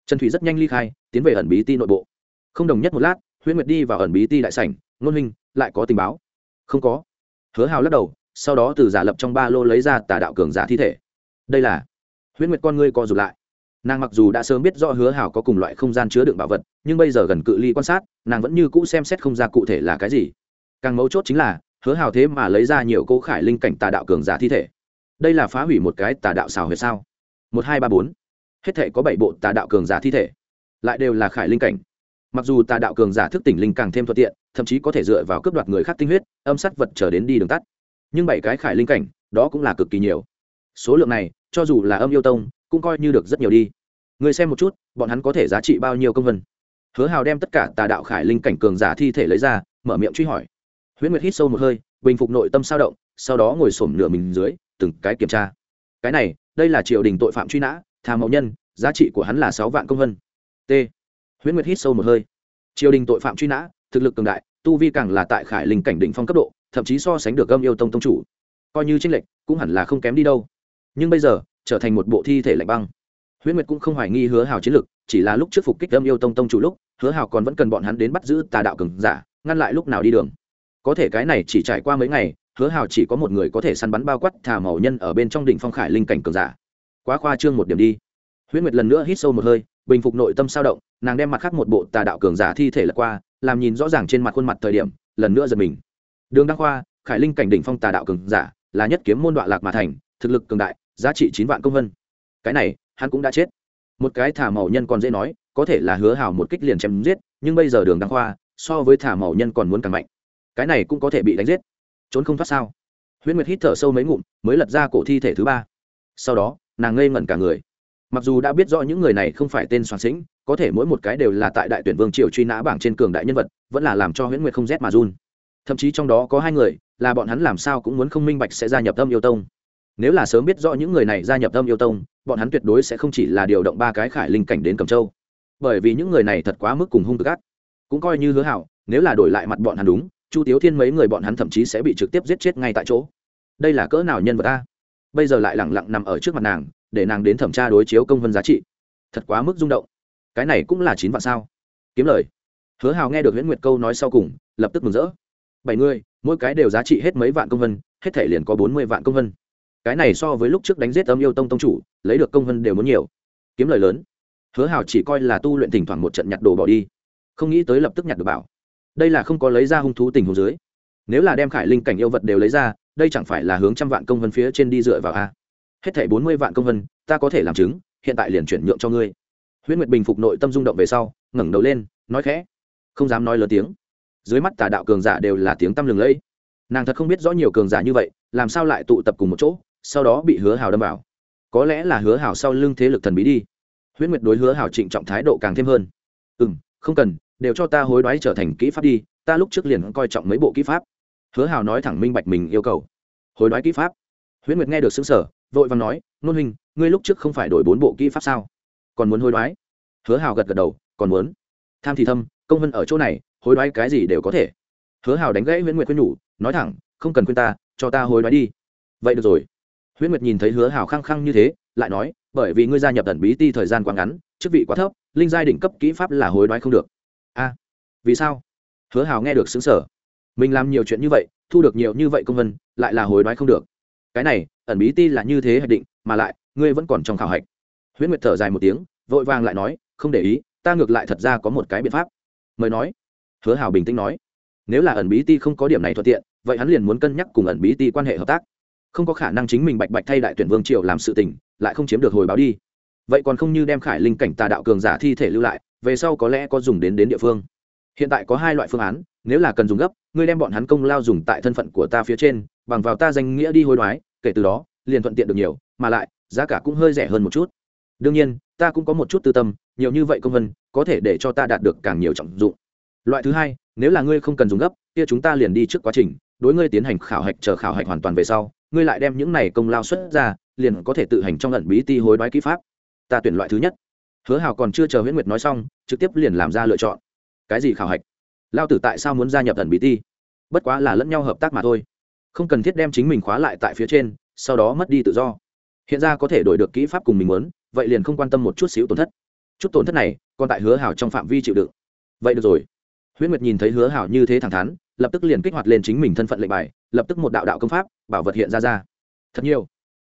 Trần thủy rất nhanh ly khai, tiến về ẩn bí ti nội bộ. Không đồng nhất một lát, huyễn nguyệt đi vào ẩn bí ti đại sảnh ngôn huynh, lại có tình báo. Không có. Hứa hào lắc đầu, sau đó từ giả lập trong ba lô lấy ra tà đạo cường giả thi thể. Đây là huyễn nguyệt con ngươi co rụt lại. Nàng mặc dù đã sớm biết do hứa hào có cùng loại không gian chứa đựng bảo vật, nhưng bây giờ gần cự ly quan sát, nàng vẫn như cũ xem xét không ra cụ thể là cái gì. Càng mấu chốt chính là, hứa hào thế mà lấy ra nhiều cô khải linh cảnh tà đạo cường giả thi thể. Đây là phá hủy một cái tà đạo xào huyệt sao? Một, hai, ba, bốn hết thể có bảy bộ tà đạo cường giả thi thể, lại đều là khải linh cảnh. Mặc dù tà đạo cường giả thức tỉnh linh càng thêm thuận tiện, thậm chí có thể dựa vào cướp đoạt người khác tinh huyết, âm sát vật trở đến đi đường tắt. Nhưng bảy cái khải linh cảnh, đó cũng là cực kỳ nhiều. Số lượng này, cho dù là âm yêu tông, cũng coi như được rất nhiều đi. Người xem một chút, bọn hắn có thể giá trị bao nhiêu công vân? Hứa hào đem tất cả tà đạo khải linh cảnh cường giả thi thể lấy ra, mở miệng truy hỏi. Huyễn nguyệt hít sâu một hơi, bình phục nội tâm sao động, sau đó ngồi xổm nửa mình dưới, từng cái kiểm tra. Cái này, đây là triều đình tội phạm truy nã thà mẫu nhân, giá trị của hắn là sáu vạn công vân. T. Huyễn nguyệt hít sâu một hơi. Triều đình tội phạm truy nã, thực lực cường đại, tu vi càng là tại khải linh cảnh đỉnh phong cấp độ, thậm chí so sánh được âm yêu tông tông chủ. Coi như tranh lệch, cũng hẳn là không kém đi đâu. Nhưng bây giờ, trở thành một bộ thi thể lạnh băng. Huyễn nguyệt cũng không hoài nghi hứa hào chiến lực, chỉ là lúc trước phục kích âm yêu tông tông chủ lúc, hứa hào còn vẫn cần bọn hắn đến bắt giữ tà đạo cường giả, ngăn lại lúc nào đi đường. Có thể cái này chỉ trải qua mấy ngày, hứa hào chỉ có một người có thể săn bắn bao quát thả màu nhân ở bên trong đỉnh phong khải linh cảnh cường giả quá khoa trương một điểm đi. Huyễn nguyệt lần nữa hít sâu một hơi, bình phục nội tâm sao động, nàng đem mặt khác một bộ tà đạo cường giả thi thể lật qua, làm nhìn rõ ràng trên mặt khuôn mặt thời điểm, lần nữa giật mình. Đường đăng khoa, khải linh cảnh đỉnh phong tà đạo cường giả, là nhất kiếm môn đoạn lạc mà thành, thực lực cường đại, giá trị chín vạn công vân. Cái này, hắn cũng đã chết. Một cái thả màu nhân còn dễ nói, có thể là hứa hào một kích liền chém giết, nhưng bây giờ đường đăng khoa, so với thả màu nhân còn muốn càng mạnh. Cái này cũng có thể bị đánh giết. Trốn không thoát sao? Huyễn nguyệt hít thở sâu mấy ngụm, mới lật ra cổ thi thể thứ ba. Sau đó nàng ngây ngẩn cả người. Mặc dù đã biết rõ những người này không phải tên soạn sĩnh có thể mỗi một cái đều là tại đại tuyển vương triều truy nã bảng trên cường đại nhân vật vẫn là làm cho huyễn nguyệt không rét mà run. Thậm chí trong đó có hai người là bọn hắn làm sao cũng muốn không minh bạch sẽ gia nhập tâm yêu tông. Nếu là sớm biết rõ những người này gia nhập tâm yêu tông bọn hắn tuyệt đối sẽ không chỉ là điều động ba cái khải linh cảnh đến cầm châu. Bởi vì những người này thật quá mức cùng hung cực gắt, cũng coi như hứa hảo nếu là đổi lại mặt bọn hắn đúng chu tiếu thiên mấy người bọn hắn thậm chí sẽ bị trực tiếp giết chết ngay tại chỗ. Đây là cỡ nào nhân vật ta bây giờ lại lẳng lặng nằm ở trước mặt nàng, để nàng đến thẩm tra đối chiếu công vân giá trị. Thật quá mức rung động. Cái này cũng là chín vạn sao? Kiếm lời. Hứa hào nghe được nguyễn nguyệt câu nói sau cùng, lập tức mừng rỡ. Bảy người, mỗi cái đều giá trị hết mấy vạn công vân hết thể liền có bốn mươi vạn công vân cái này so với lúc trước đánh giết âm yêu tông tông chủ, lấy được công vân đều muốn nhiều. Kiếm lời lớn. Hứa hào chỉ coi là tu luyện thỉnh thoảng một trận nhặt đồ bỏ đi. Không nghĩ tới lập tức nhặt được bảo. Đây là không có lấy ra hung thú tình hồ dưới. Nếu là đem khải linh cảnh yêu vật đều lấy ra đây chẳng phải là hướng trăm vạn công vân phía trên đi dựa vào a? Hết thảy bốn mươi vạn công vân, ta có thể làm chứng, hiện tại liền chuyển nhượng cho ngươi. Huyễn nguyệt bình phục nội tâm rung động về sau, ngẩng đầu lên, nói khẽ. Không dám nói lớn tiếng. Dưới mắt tà đạo cường giả đều là tiếng tăm lừng lẫy. Nàng thật không biết rõ nhiều cường giả như vậy, làm sao lại tụ tập cùng một chỗ, sau đó bị hứa hào đâm vào. Có lẽ là hứa hào sau lưng thế lực thần bí đi. Huyễn nguyệt đối hứa hào trịnh trọng thái độ càng thêm hơn. Ừ không cần, đều cho ta hối đoái trở thành kỹ pháp đi, ta lúc trước liền coi trọng mấy bộ kỹ pháp hứa hào nói thẳng minh bạch mình yêu cầu. Hối đoái kỹ pháp. Huyễn nguyệt nghe được xứng sở vội và nói nôn hình, ngươi lúc trước không phải đổi bốn bộ kỹ pháp sao? Còn muốn hối đoái? Hứa hào gật gật đầu còn muốn. Tham thì thâm công vân ở chỗ này hối đoái cái gì đều có thể. Hứa hào đánh gãy huyễn nguyệt khuyên nhủ nói thẳng không cần khuyên ta cho ta hối đoái đi. Vậy được rồi. Huyễn nguyệt nhìn thấy hứa hào khăng khăng như thế lại nói bởi vì ngươi gia nhập tần bí ti thời gian quá ngắn chức vị quá thấp linh giai đỉnh cấp kỹ pháp là hối đoái không được. A vì sao? Hứa hào nghe được xứng sở mình làm nhiều chuyện như vậy, thu được nhiều như vậy công vân, lại là hối đoái không được. Cái này, ẩn bí ti là như thế hạch định, mà lại, ngươi vẫn còn trong khảo hạch. Huyễn nguyệt thở dài một tiếng, vội vàng lại nói, không để ý, ta ngược lại thật ra có một cái biện pháp. Mời nói. Hứa hào bình tĩnh nói. Nếu là ẩn bí ti không có điểm này thuận tiện, vậy hắn liền muốn cân nhắc cùng ẩn bí ti quan hệ hợp tác. Không có khả năng chính mình bạch bạch thay đại tuyển vương triều làm sự tình, lại không chiếm được hồi báo đi. Vậy còn không như đem khải linh cảnh tà đạo cường giả thi thể lưu lại, về sau có lẽ có dùng đến đến địa phương hiện tại có hai loại phương án, nếu là cần dùng gấp, ngươi đem bọn hắn công lao dùng tại thân phận của ta phía trên, bằng vào ta danh nghĩa đi hối đoái, kể từ đó, liền thuận tiện được nhiều, mà lại, giá cả cũng hơi rẻ hơn một chút. Đương nhiên, ta cũng có một chút tư tâm, nhiều như vậy công vân, có thể để cho ta đạt được càng nhiều trọng dụng. Loại thứ hai, nếu là ngươi không cần dùng gấp, kia chúng ta liền đi trước quá trình, đối ngươi tiến hành khảo hạch chờ khảo hạch hoàn toàn về sau, ngươi lại đem những này công lao xuất ra, liền có thể tự hành trong lần bí ti hối đoái kỹ pháp. Ta tuyển loại thứ nhất. Hứa hào còn chưa chờ huyễn nguyệt nói xong, trực tiếp liền làm ra lựa chọn cái gì khảo hạch? Lao tử tại sao muốn gia nhập thần bí ti? Bất quá là lẫn nhau hợp tác mà thôi. Không cần thiết đem chính mình khóa lại tại phía trên, sau đó mất đi tự do. Hiện ra có thể đổi được kỹ pháp cùng mình muốn, vậy liền không quan tâm một chút xíu tổn thất. Chút tổn thất này, còn tại hứa hảo trong phạm vi chịu đựng. Vậy được rồi. Huyễn nguyệt nhìn thấy hứa hảo như thế thẳng thắn, lập tức liền kích hoạt lên chính mình thân phận lệnh bài, lập tức một đạo đạo công pháp, bảo vật hiện ra ra. Thật nhiều.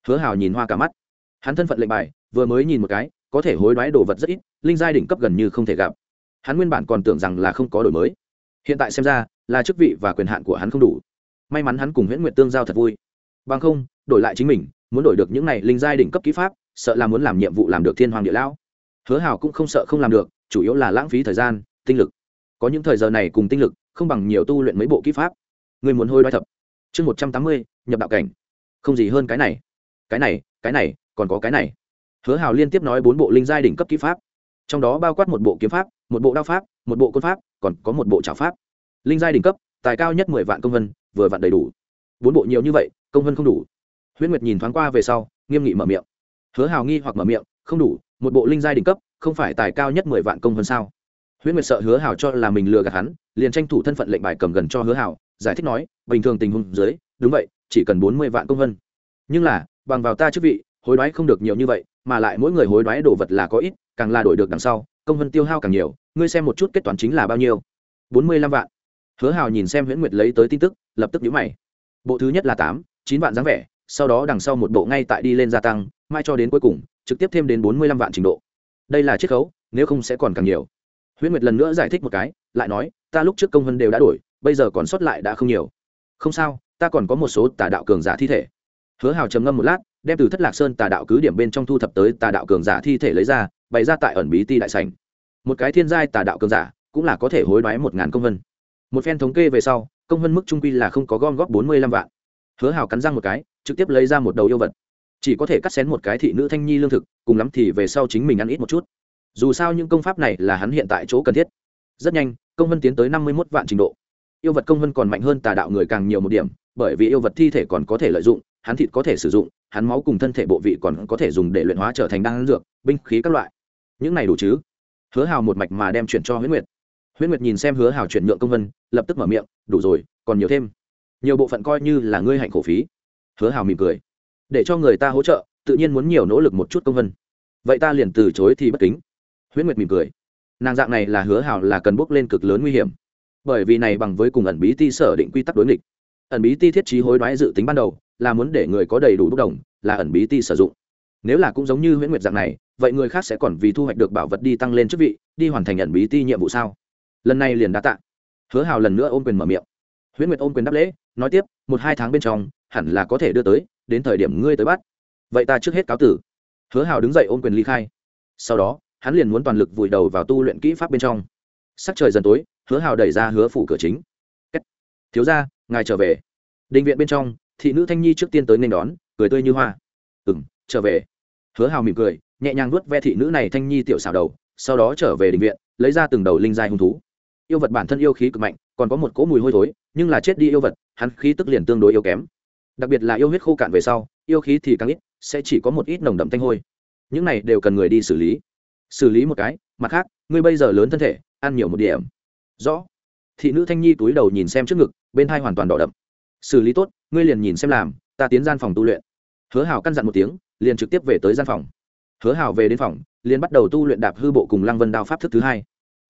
Hứa hảo nhìn hoa cả mắt. Hắn thân phận lệnh bài, vừa mới nhìn một cái, có thể hối đoái đồ vật rất ít, linh giai đỉnh cấp gần như không thể gặp hắn nguyên bản còn tưởng rằng là không có đổi mới. Hiện tại xem ra, là chức vị và quyền hạn của hắn không đủ. May mắn hắn cùng huyễn nguyệt tương giao thật vui. Bằng không, đổi lại chính mình, muốn đổi được những này linh giai đỉnh cấp kỹ pháp, sợ là muốn làm nhiệm vụ làm được thiên hoàng địa lão. Hứa hào cũng không sợ không làm được, chủ yếu là lãng phí thời gian, tinh lực. Có những thời giờ này cùng tinh lực, không bằng nhiều tu luyện mấy bộ kỹ pháp. Người muốn hôi đoái thập. Chương một trăm tám mươi, nhập đạo cảnh. Không gì hơn cái này. Cái này cái này, còn có cái này. Hứa hào liên tiếp nói bốn bộ linh giai đỉnh cấp kỹ pháp. Trong đó bao quát một bộ kiếm pháp một bộ đao pháp, một bộ quân pháp, còn có một bộ trào pháp. Linh giai đỉnh cấp, tài cao nhất mười vạn công vân, vừa vặn đầy đủ. Bốn bộ nhiều như vậy, công vân không đủ. Huyễn nguyệt nhìn thoáng qua về sau, nghiêm nghị mở miệng. Hứa hào nghi hoặc mở miệng, không đủ, một bộ linh giai đỉnh cấp, không phải tài cao nhất mười vạn công vân sao? Huyễn nguyệt sợ hứa hào cho là mình lừa gạt hắn, liền tranh thủ thân phận lệnh bài cầm gần cho hứa hào, giải thích nói, bình thường tình huống dưới, đúng vậy, chỉ cần bốn mươi vạn công vân. Nhưng là, bằng vào ta chức vị, hối đoái không được nhiều như vậy, mà lại mỗi người hối đoái đồ vật là có ít, càng là đổi được đằng sau công vân tiêu hao càng nhiều, ngươi xem một chút kết toán chính là bao nhiêu. Bốn mươi lăm vạn. Hứa hào nhìn xem huyễn nguyệt lấy tới tin tức, lập tức nhíu mày. Bộ thứ nhất là tám, chín vạn dáng vẻ, sau đó đằng sau một bộ ngay tại đi lên gia tăng, mai cho đến cuối cùng, trực tiếp thêm đến bốn mươi lăm vạn trình độ. Đây là chiết khấu, nếu không sẽ còn càng nhiều. Huyễn nguyệt lần nữa giải thích một cái, lại nói, ta lúc trước công vân đều đã đổi, bây giờ còn sót lại đã không nhiều. Không sao, ta còn có một số tà đạo cường giả thi thể. Hứa hào trầm ngâm một lát đem từ thất lạc sơn tà đạo cứ điểm bên trong thu thập tới tà đạo cường giả thi thể lấy ra, bày ra tại ẩn bí ti đại sành một cái thiên giai tà đạo cường giả cũng là có thể hối đoái một ngàn công vân. Một phen thống kê về sau, công vân mức trung quy là không có gom góp bốn mươi lăm vạn. Hứa hào cắn răng một cái, trực tiếp lấy ra một đầu yêu vật. Chỉ có thể cắt xén một cái thị nữ thanh nhi lương thực, cùng lắm thì về sau chính mình ăn ít một chút. Dù sao những công pháp này là hắn hiện tại chỗ cần thiết. Rất nhanh, công vân tiến tới năm mươi một vạn trình độ. Yêu vật công vân còn mạnh hơn tà đạo người càng nhiều một điểm bởi vì yêu vật thi thể còn có thể lợi dụng, hắn thịt có thể sử dụng, hắn máu cùng thân thể bộ vị còn có thể dùng để luyện hóa trở thành đan dược, binh khí các loại. Những này đủ chứ? Hứa hào một mạch mà đem chuyển cho huyết nguyệt. Huyết nguyệt nhìn xem hứa hào chuyển nhượng công vân, lập tức mở miệng, đủ rồi, còn nhiều thêm. Nhiều bộ phận coi như là ngươi hạnh khổ phí. Hứa hào mỉm cười. Để cho người ta hỗ trợ, tự nhiên muốn nhiều nỗ lực một chút công vân. Vậy ta liền từ chối thì bất kính. Huyễn nguyệt mỉm cười. Nàng dạng này là hứa hào là cần bước lên cực lớn nguy hiểm. Bởi vì này bằng với cùng ẩn bí ti sở định quy tắc đối nghịch ẩn bí ti thiết trí hối đoái dự tính ban đầu, là muốn để người có đầy đủ bốc đồng, là ẩn bí ti sử dụng. Nếu là cũng giống như huyễn nguyệt dạng này, vậy người khác sẽ còn vì thu hoạch được bảo vật đi tăng lên chức vị, đi hoàn thành ẩn bí ti nhiệm vụ sao? Lần này liền đã tạ. Hứa hào lần nữa ôm quyền mở miệng. Huyễn nguyệt ôm quyền đáp lễ, nói tiếp, một hai tháng bên trong, hẳn là có thể đưa tới, đến thời điểm ngươi tới bắt. Vậy ta trước hết cáo tử. Hứa hào đứng dậy ôm quyền ly khai. Sau đó, hắn liền muốn toàn lực vùi đầu vào tu luyện kỹ pháp bên trong. Sắc trời dần tối, hứa hào đẩy ra hứa phủ cửa chính thiếu ra, ngài trở về. Định viện bên trong, thị nữ thanh nhi trước tiên tới nên đón, cười tươi như hoa. Ừ m trở về. Hứa hào mỉm cười, nhẹ nhàng nuốt ve thị nữ này thanh nhi tiểu xào đầu, sau đó trở về định viện, lấy ra từng đầu linh dài hung thú. Yêu vật bản thân yêu khí cực mạnh, còn có một cỗ mùi hôi thối, nhưng là chết đi yêu vật, hắn khí tức liền tương đối yếu kém. Đặc biệt là yêu huyết khô cạn về sau, yêu khí thì càng ít, sẽ chỉ có một ít nồng đậm thanh hôi. Những này đều cần người đi xử lý. Xử lý một cái, mặt khác, ngươi bây giờ lớn thân thể, ăn nhiều một điểm. Rõ thị nữ thanh nhi túi đầu nhìn xem trước ngực, bên hai hoàn toàn đỏ đậm. Xử lý tốt, ngươi liền nhìn xem làm, ta tiến gian phòng tu luyện. Hứa hào căn dặn một tiếng, liền trực tiếp về tới gian phòng. Hứa hào về đến phòng, liền bắt đầu tu luyện đạp hư bộ cùng lăng vân đao pháp thức thứ hai.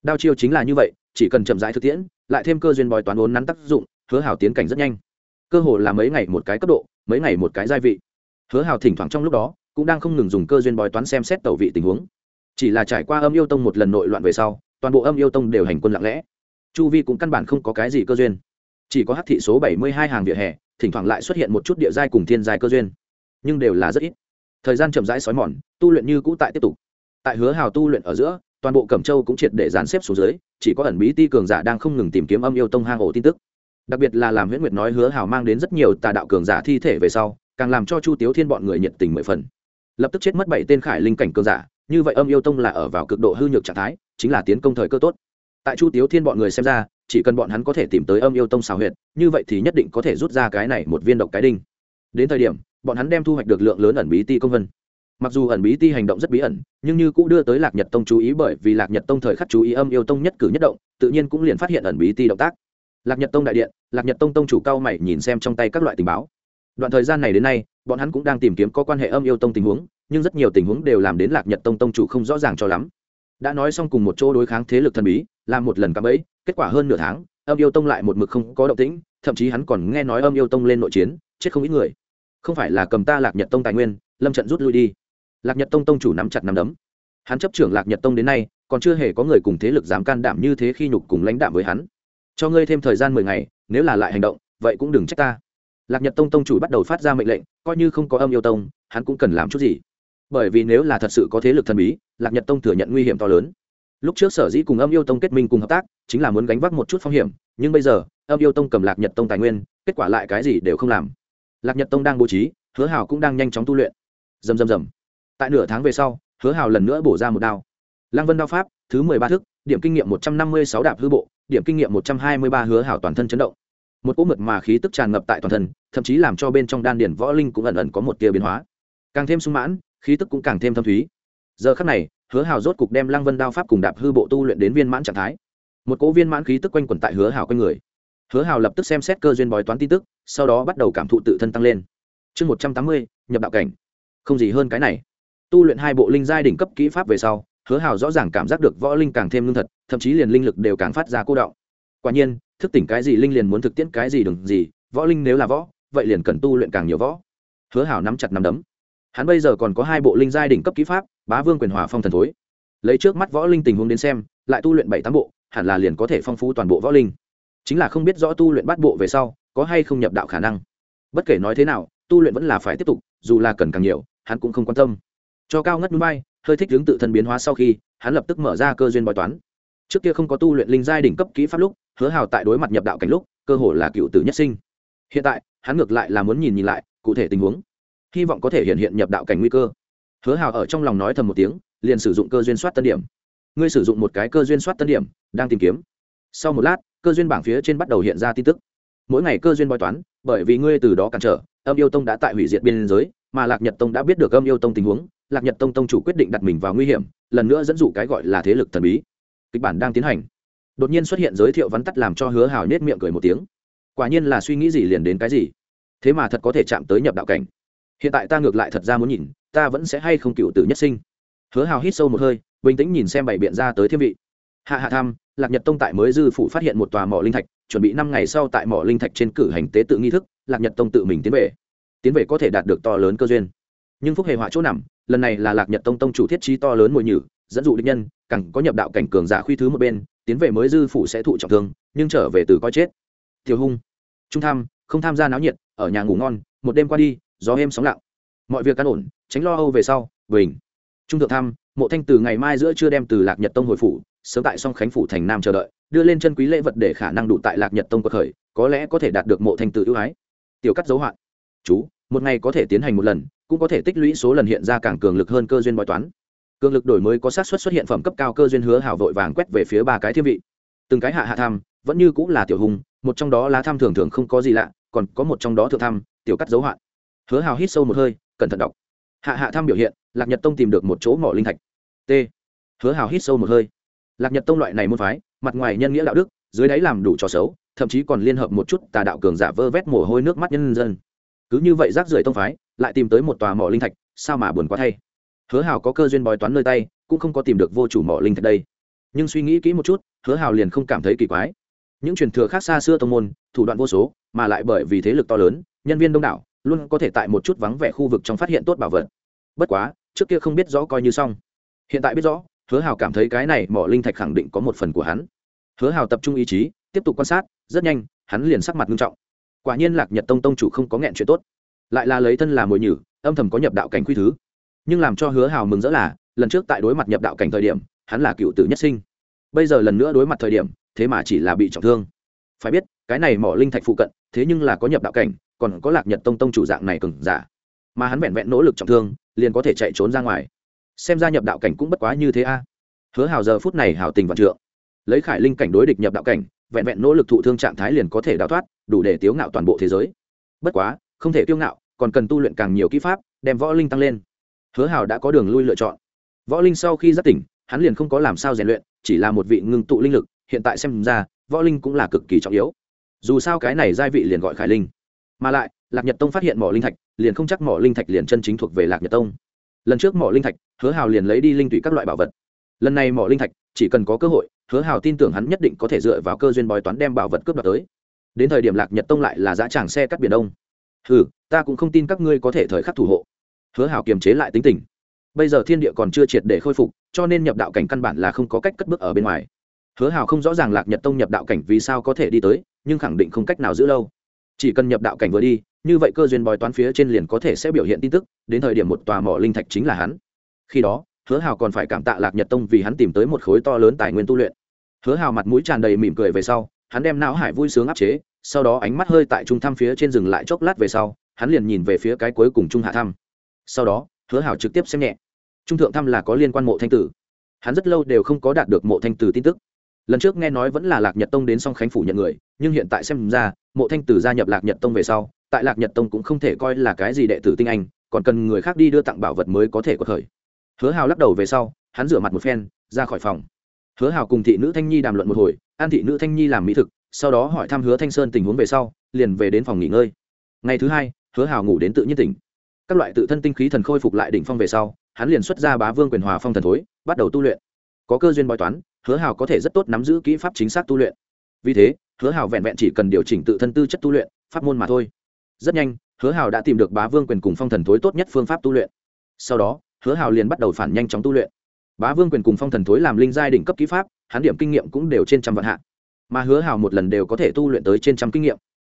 Đao chiêu chính là như vậy, chỉ cần chậm rãi thực tiễn, lại thêm cơ duyên bòi toán vốn nắn tác dụng, hứa hào tiến cảnh rất nhanh. Cơ hồ là mấy ngày một cái cấp độ, mấy ngày một cái gia vị. Hứa hào thỉnh thoảng trong lúc đó, cũng đang không ngừng dùng cơ duyên bói toán xem xét tẩu vị tình huống. Chỉ là trải qua âm yêu tông một lần nội loạn về sau, toàn bộ âm yêu tông đều hành quân lặng lẽ chu vi cũng căn bản không có cái gì cơ duyên. Chỉ có hát thị số bảy mươi hai hàng vỉa hè, thỉnh thoảng lại xuất hiện một chút địa giai cùng thiên giai cơ duyên. Nhưng đều là rất ít. Thời gian chậm rãi xói mòn, tu luyện như cũ tại tiếp tục. Tại hứa hào tu luyện ở giữa, toàn bộ cẩm châu cũng triệt để dàn xếp xuống dưới, chỉ có ẩn bí ti cường giả đang không ngừng tìm kiếm âm yêu tông hang ổ tin tức. Đặc biệt là làm huyễn nguyệt nói hứa hào mang đến rất nhiều tà đạo cường giả thi thể về sau, càng làm cho chu tiếu thiên bọn người nhiệt tình mười phần. Lập tức chết mất bảy tên khải linh cảnh cường giả, như vậy âm yêu tông là ở vào cực độ hư nhược trạng thái, chính là tiến công thời cơ tốt tại chu tiếu thiên bọn người xem ra, chỉ cần bọn hắn có thể tìm tới âm yêu tông xào huyệt, như vậy thì nhất định có thể rút ra cái này một viên độc cái đinh. Đến thời điểm, bọn hắn đem thu hoạch được lượng lớn ẩn bí ti công vân. Mặc dù ẩn bí ti hành động rất bí ẩn, nhưng như cũng đưa tới lạc nhật tông chú ý bởi vì lạc nhật tông thời khắc chú ý âm yêu tông nhất cử nhất động, tự nhiên cũng liền phát hiện ẩn bí ti động tác. Lạc nhật tông đại điện, lạc nhật tông tông chủ cao mày nhìn xem trong tay các loại tình báo. Đoạn thời gian này đến nay, bọn hắn cũng đang tìm kiếm có quan hệ âm yêu tông tình huống, nhưng rất nhiều tình huống đều làm đến lạc nhật tông tông chủ không rõ ràng cho lắm đã nói xong cùng một chỗ đối kháng thế lực thần bí, làm một lần cắm ấy kết quả hơn nửa tháng, âm yêu tông lại một mực không có động tĩnh, thậm chí hắn còn nghe nói âm yêu tông lên nội chiến, chết không ít người. Không phải là cầm ta lạc nhật tông tài nguyên, lâm trận rút lui đi. Lạc nhật tông tông chủ nắm chặt nắm đấm. Hắn chấp trưởng lạc nhật tông đến nay, còn chưa hề có người cùng thế lực dám can đảm như thế khi nhục cùng lãnh đạm với hắn. Cho ngươi thêm thời gian mười ngày, nếu là lại hành động, vậy cũng đừng trách ta. Lạc nhật tông tông chủ bắt đầu phát ra mệnh lệnh, coi như không có âm yêu tông, hắn cũng cần làm chút gì bởi vì nếu là thật sự có thế lực thần bí, lạc nhật tông thừa nhận nguy hiểm to lớn. Lúc trước sở dĩ cùng âm yêu tông kết minh cùng hợp tác, chính là muốn gánh vác một chút phong hiểm, nhưng bây giờ, âm yêu tông cầm lạc nhật tông tài nguyên, kết quả lại cái gì đều không làm. Lạc nhật tông đang bố trí, hứa hào cũng đang nhanh chóng tu luyện. Dầm dầm dầm tại nửa tháng về sau, hứa hào lần nữa bổ ra một đao. Lăng vân đao pháp, thứ mười ba thức, điểm kinh nghiệm một trăm năm mươi sáu đạp hư bộ, điểm kinh nghiệm một trăm hai mươi ba hứa hào toàn thân chấn động. Một cỗ mực mà khí tức tràn ngập tại toàn thân, thậm chí làm cho bên trong đan điển võ linh cũng ẩn ẩn có một tia biến hóa. Càng thêm sung mãn khí tức cũng càng thêm thâm thúy. Giờ khắc này, hứa Hào rốt cục đem lăng vân đao pháp cùng đạp hư bộ tu luyện đến viên mãn trạng thái. Một cỗ viên mãn khí tức quanh quẩn tại hứa Hào quanh người. Hứa Hào lập tức xem xét cơ duyên bói toán tin tức, sau đó bắt đầu cảm thụ tự thân tăng lên. Chương một trăm tám mươi, nhập đạo cảnh. Không gì hơn cái này. Tu luyện hai bộ linh giai đỉnh cấp kỹ pháp về sau, hứa Hào rõ ràng cảm giác được võ linh càng thêm lương thật, thậm chí liền linh lực đều càng phát ra cô đọng quả nhiên, thức tỉnh cái gì linh liền muốn thực tiễn cái gì đừng gì, võ linh nếu là võ, vậy liền cần tu luyện càng nhiều võ. Hứa Hào nắm chặt nắm đấm hắn bây giờ còn có hai bộ linh giai đỉnh cấp kỹ pháp, bá vương quyền hòa phong thần thối. Lấy trước mắt võ linh tình huống đến xem, lại tu luyện bảy tám bộ, hẳn là liền có thể phong phú toàn bộ võ linh. Chính là không biết rõ tu luyện bát bộ về sau, có hay không nhập đạo khả năng. Bất kể nói thế nào, tu luyện vẫn là phải tiếp tục, dù là cần càng nhiều, hắn cũng không quan tâm. Cho cao ngất núi bay, hơi thích hướng tự thân biến hóa sau khi, hắn lập tức mở ra cơ duyên bói toán. Trước kia không có tu luyện linh giai đỉnh cấp kỹ pháp lúc, hứa hào tại đối mặt nhập đạo cảnh lúc, cơ hồ là cựu tử nhất sinh. Hiện tại, hắn ngược lại là muốn nhìn nhìn lại, cụ thể tình huống hy vọng có thể hiện hiện nhập đạo cảnh nguy cơ. Hứa hào ở trong lòng nói thầm một tiếng, liền sử dụng cơ duyên soát tân điểm. Ngươi sử dụng một cái cơ duyên soát tân điểm, đang tìm kiếm. Sau một lát, cơ duyên bảng phía trên bắt đầu hiện ra tin tức. Mỗi ngày cơ duyên bói toán, bởi vì ngươi từ đó cản trở, âm yêu tông đã tại hủy diệt biên giới, mà lạc nhật tông đã biết được âm yêu tông tình huống, lạc nhật tông tông chủ quyết định đặt mình vào nguy hiểm, lần nữa dẫn dụ cái gọi là thế lực thần bí. Kịch bản đang tiến hành. Đột nhiên xuất hiện giới thiệu vắn tắt làm cho hứa hào nết miệng cười một tiếng. Quả nhiên là suy nghĩ gì liền đến cái gì. Thế mà thật có thể chạm tới nhập đạo cảnh hiện tại ta ngược lại thật ra muốn nhìn, ta vẫn sẽ hay không cựu tử nhất sinh. Hứa hào hít sâu một hơi, bình tĩnh nhìn xem bảy biện ra tới thiên vị. Hạ hạ tham, lạc nhật tông tại mới dư phụ phát hiện một tòa mỏ linh thạch, chuẩn bị năm ngày sau tại mỏ linh thạch trên cử hành tế tự nghi thức, lạc nhật tông tự mình tiến về. Tiến về có thể đạt được to lớn cơ duyên. Nhưng phúc hề họa chỗ nằm, lần này là lạc nhật tông tông chủ thiết trí to lớn mồi nhử, dẫn dụ địch nhân, càng có nhập đạo cảnh cường giả khuy thứ một bên, tiến về mới dư phủ sẽ thụ trọng thương, nhưng trở về từ coi chết. Thiều hung, trung tham, không tham gia náo nhiệt, ở nhà ngủ ngon, một đêm qua đi gió êm sóng lặng. Mọi việc căn ổn, tránh lo âu về sau, bình. Trung thượng tham mộ thanh từ ngày mai giữa chưa đem từ lạc nhật tông hồi phủ, sớm tại song khánh phủ thành nam chờ đợi, đưa lên chân quý lễ vật để khả năng đủ tại lạc nhật tông cuộc khởi, có lẽ có thể đạt được mộ thanh từ ưu ái. Tiểu cắt dấu hoạn. Chú, một ngày có thể tiến hành một lần, cũng có thể tích lũy số lần hiện ra càng cường lực hơn cơ duyên bói toán. Cường lực đổi mới có sát xuất xuất hiện phẩm cấp cao cơ duyên hứa hào vội vàng quét về phía ba cái thiên vị. Từng cái hạ hạ tham vẫn như cũng là tiểu hùng, một trong đó lá tham thường thường không có gì lạ, còn có một trong đó thượng tham tiểu cắt dấu hoạn hứa hào hít sâu một hơi, cẩn thận đọc. Hạ hạ tham biểu hiện, lạc nhật tông tìm được một chỗ mỏ linh thạch. T. Hứa hào hít sâu một hơi. Lạc nhật tông loại này môn phái, mặt ngoài nhân nghĩa đạo đức, dưới đáy làm đủ trò xấu, thậm chí còn liên hợp một chút tà đạo cường giả vơ vét mồ hôi nước mắt nhân dân. Cứ như vậy rác rưởi tông phái, lại tìm tới một tòa mỏ linh thạch, sao mà buồn quá thay. Hứa hào có cơ duyên bói toán nơi tay, cũng không có tìm được vô chủ mỏ linh thạch đây. Nhưng suy nghĩ kỹ một chút, hứa hào liền không cảm thấy kỳ quái. Những truyền thừa khác xa xưa tông môn, thủ đoạn vô số, mà lại bởi vì thế lực to lớn, nhân viên đông đảo luôn có thể tại một chút vắng vẻ khu vực trong phát hiện tốt bảo vật. Bất quá, trước kia không biết rõ coi như xong. Hiện tại biết rõ, hứa hào cảm thấy cái này mỏ linh thạch khẳng định có một phần của hắn. Hứa hào tập trung ý chí, tiếp tục quan sát, rất nhanh, hắn liền sắc mặt nghiêm trọng. Quả nhiên lạc nhật tông tông chủ không có nghẹn chuyện tốt. Lại là lấy thân làm mồi nhử, âm thầm có nhập đạo cảnh quy thứ. Nhưng làm cho hứa hào mừng rỡ là, lần trước tại đối mặt nhập đạo cảnh thời điểm, hắn là cựu tử nhất sinh. Bây giờ lần nữa đối mặt thời điểm, thế mà chỉ là bị trọng thương. Phải biết, cái này mỏ linh thạch phụ cận thế nhưng là có nhập đạo cảnh, còn có lạc nhật tông tông chủ dạng này cừng giả, mà hắn vẹn vẹn nỗ lực trọng thương, liền có thể chạy trốn ra ngoài. Xem ra nhập đạo cảnh cũng bất quá như thế a. Hứa hào giờ phút này hào tình vạn trượng. Lấy khải linh cảnh đối địch nhập đạo cảnh, vẹn vẹn nỗ lực thụ thương trạng thái liền có thể đào thoát, đủ để tiếu ngạo toàn bộ thế giới. Bất quá, không thể tiêu ngạo, còn cần tu luyện càng nhiều kỹ pháp, đem võ linh tăng lên. Hứa hào đã có đường lui lựa chọn. Võ linh sau khi giác tỉnh, hắn liền không có làm sao rèn luyện, chỉ là một vị ngưng tụ linh lực, hiện tại xem ra, võ linh cũng là cực kỳ trọng yếu dù sao cái này giai vị liền gọi khải linh mà lại lạc nhật tông phát hiện mỏ linh thạch liền không chắc mỏ linh thạch liền chân chính thuộc về lạc nhật tông lần trước mỏ linh thạch hứa hào liền lấy đi linh tụy các loại bảo vật lần này mỏ linh thạch chỉ cần có cơ hội hứa hào tin tưởng hắn nhất định có thể dựa vào cơ duyên bói toán đem bảo vật cướp đoạt tới đến thời điểm lạc nhật tông lại là giá tràng xe cắt biển đông ừ ta cũng không tin các ngươi có thể thời khắc thủ hộ hứa hào kiềm chế lại tính tình bây giờ thiên địa còn chưa triệt để khôi phục cho nên nhập đạo cảnh căn bản là không có cách cất bước ở bên ngoài hứa hào không rõ ràng lạc nhật tông nhập đạo cảnh vì sao có thể đi tới nhưng khẳng định không cách nào giữ lâu. Chỉ cần nhập đạo cảnh vừa đi, như vậy cơ duyên bói toán phía trên liền có thể sẽ biểu hiện tin tức, đến thời điểm một tòa mỏ linh thạch chính là hắn. Khi đó, hứa hào còn phải cảm tạ lạc nhật tông vì hắn tìm tới một khối to lớn tài nguyên tu luyện. Hứa hào mặt mũi tràn đầy mỉm cười về sau, hắn đem não hải vui sướng áp chế, sau đó ánh mắt hơi tại trung thăm phía trên rừng lại chốc lát về sau, hắn liền nhìn về phía cái cuối cùng trung hạ thăm. Sau đó, hứa hào trực tiếp xem nhẹ. Trung thượng thăm là có liên quan mộ thanh tử. Hắn rất lâu đều không có đạt được mộ thanh tử tin tức lần trước nghe nói vẫn là lạc nhật tông đến song khánh phủ nhận người, nhưng hiện tại xem ra, mộ thanh tử gia nhập lạc nhật tông về sau, tại lạc nhật tông cũng không thể coi là cái gì đệ tử tinh anh, còn cần người khác đi đưa tặng bảo vật mới có thể có thời. Hứa hào lắc đầu về sau, hắn rửa mặt một phen, ra khỏi phòng. Hứa hào cùng thị nữ thanh nhi đàm luận một hồi, an thị nữ thanh nhi làm mỹ thực, sau đó hỏi thăm hứa thanh sơn tình huống về sau, liền về đến phòng nghỉ ngơi. Ngày thứ hai, hứa hào ngủ đến tự nhiên tỉnh. Các loại tự thân tinh khí thần khôi phục lại đỉnh phong về sau, hắn liền xuất ra bá vương quyền hòa phong thần thối, bắt đầu tu luyện. Có cơ duyên bói toán hứa hào có thể rất tốt nắm giữ kỹ pháp chính xác tu luyện. Vì thế, hứa hào vẹn vẹn chỉ cần điều chỉnh tự thân tư chất tu luyện, pháp môn mà thôi. Rất nhanh, hứa hào đã tìm được bá vương quyền cùng phong thần thối tốt nhất phương pháp tu luyện. Sau đó, hứa hào liền bắt đầu phản nhanh chóng tu luyện. Bá vương quyền cùng phong thần thối làm linh giai đỉnh cấp kỹ pháp, hắn điểm kinh nghiệm cũng đều trên trăm vạn hạ. Mà hứa hào một lần đều có thể tu luyện tới trên trăm kinh nghiệm.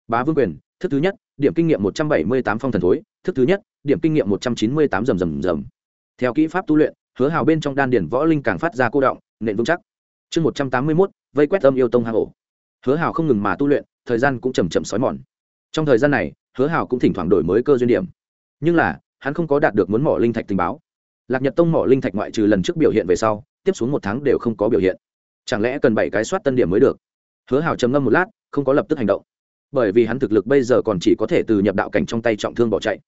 Bá vương quyền, thức thứ nhất, điểm kinh nghiệm một trăm bảy mươi tám phong thần thối, thức thứ nhất, điểm kinh nghiệm một trăm chín mươi tám rầm rầm rầm. Theo kỹ pháp tu luyện, hứa hào bên trong đan điển võ linh càng phát ra cô động, nện vững chắc chương một trăm tám mươi mốt, vây quét âm yêu tông hang ổ. Hứa hào không ngừng mà tu luyện, thời gian cũng chầm chậm xói mòn. Trong thời gian này, hứa hào cũng thỉnh thoảng đổi mới cơ duyên điểm. Nhưng là, hắn không có đạt được muốn mỏ linh thạch tình báo. Lạc nhật tông mỏ linh thạch ngoại trừ lần trước biểu hiện về sau, tiếp xuống một tháng đều không có biểu hiện. Chẳng lẽ cần bảy cái soát tân điểm mới được? Hứa hào trầm ngâm một lát, không có lập tức hành động. Bởi vì hắn thực lực bây giờ còn chỉ có thể từ nhập đạo cảnh trong tay trọng thương bỏ chạy.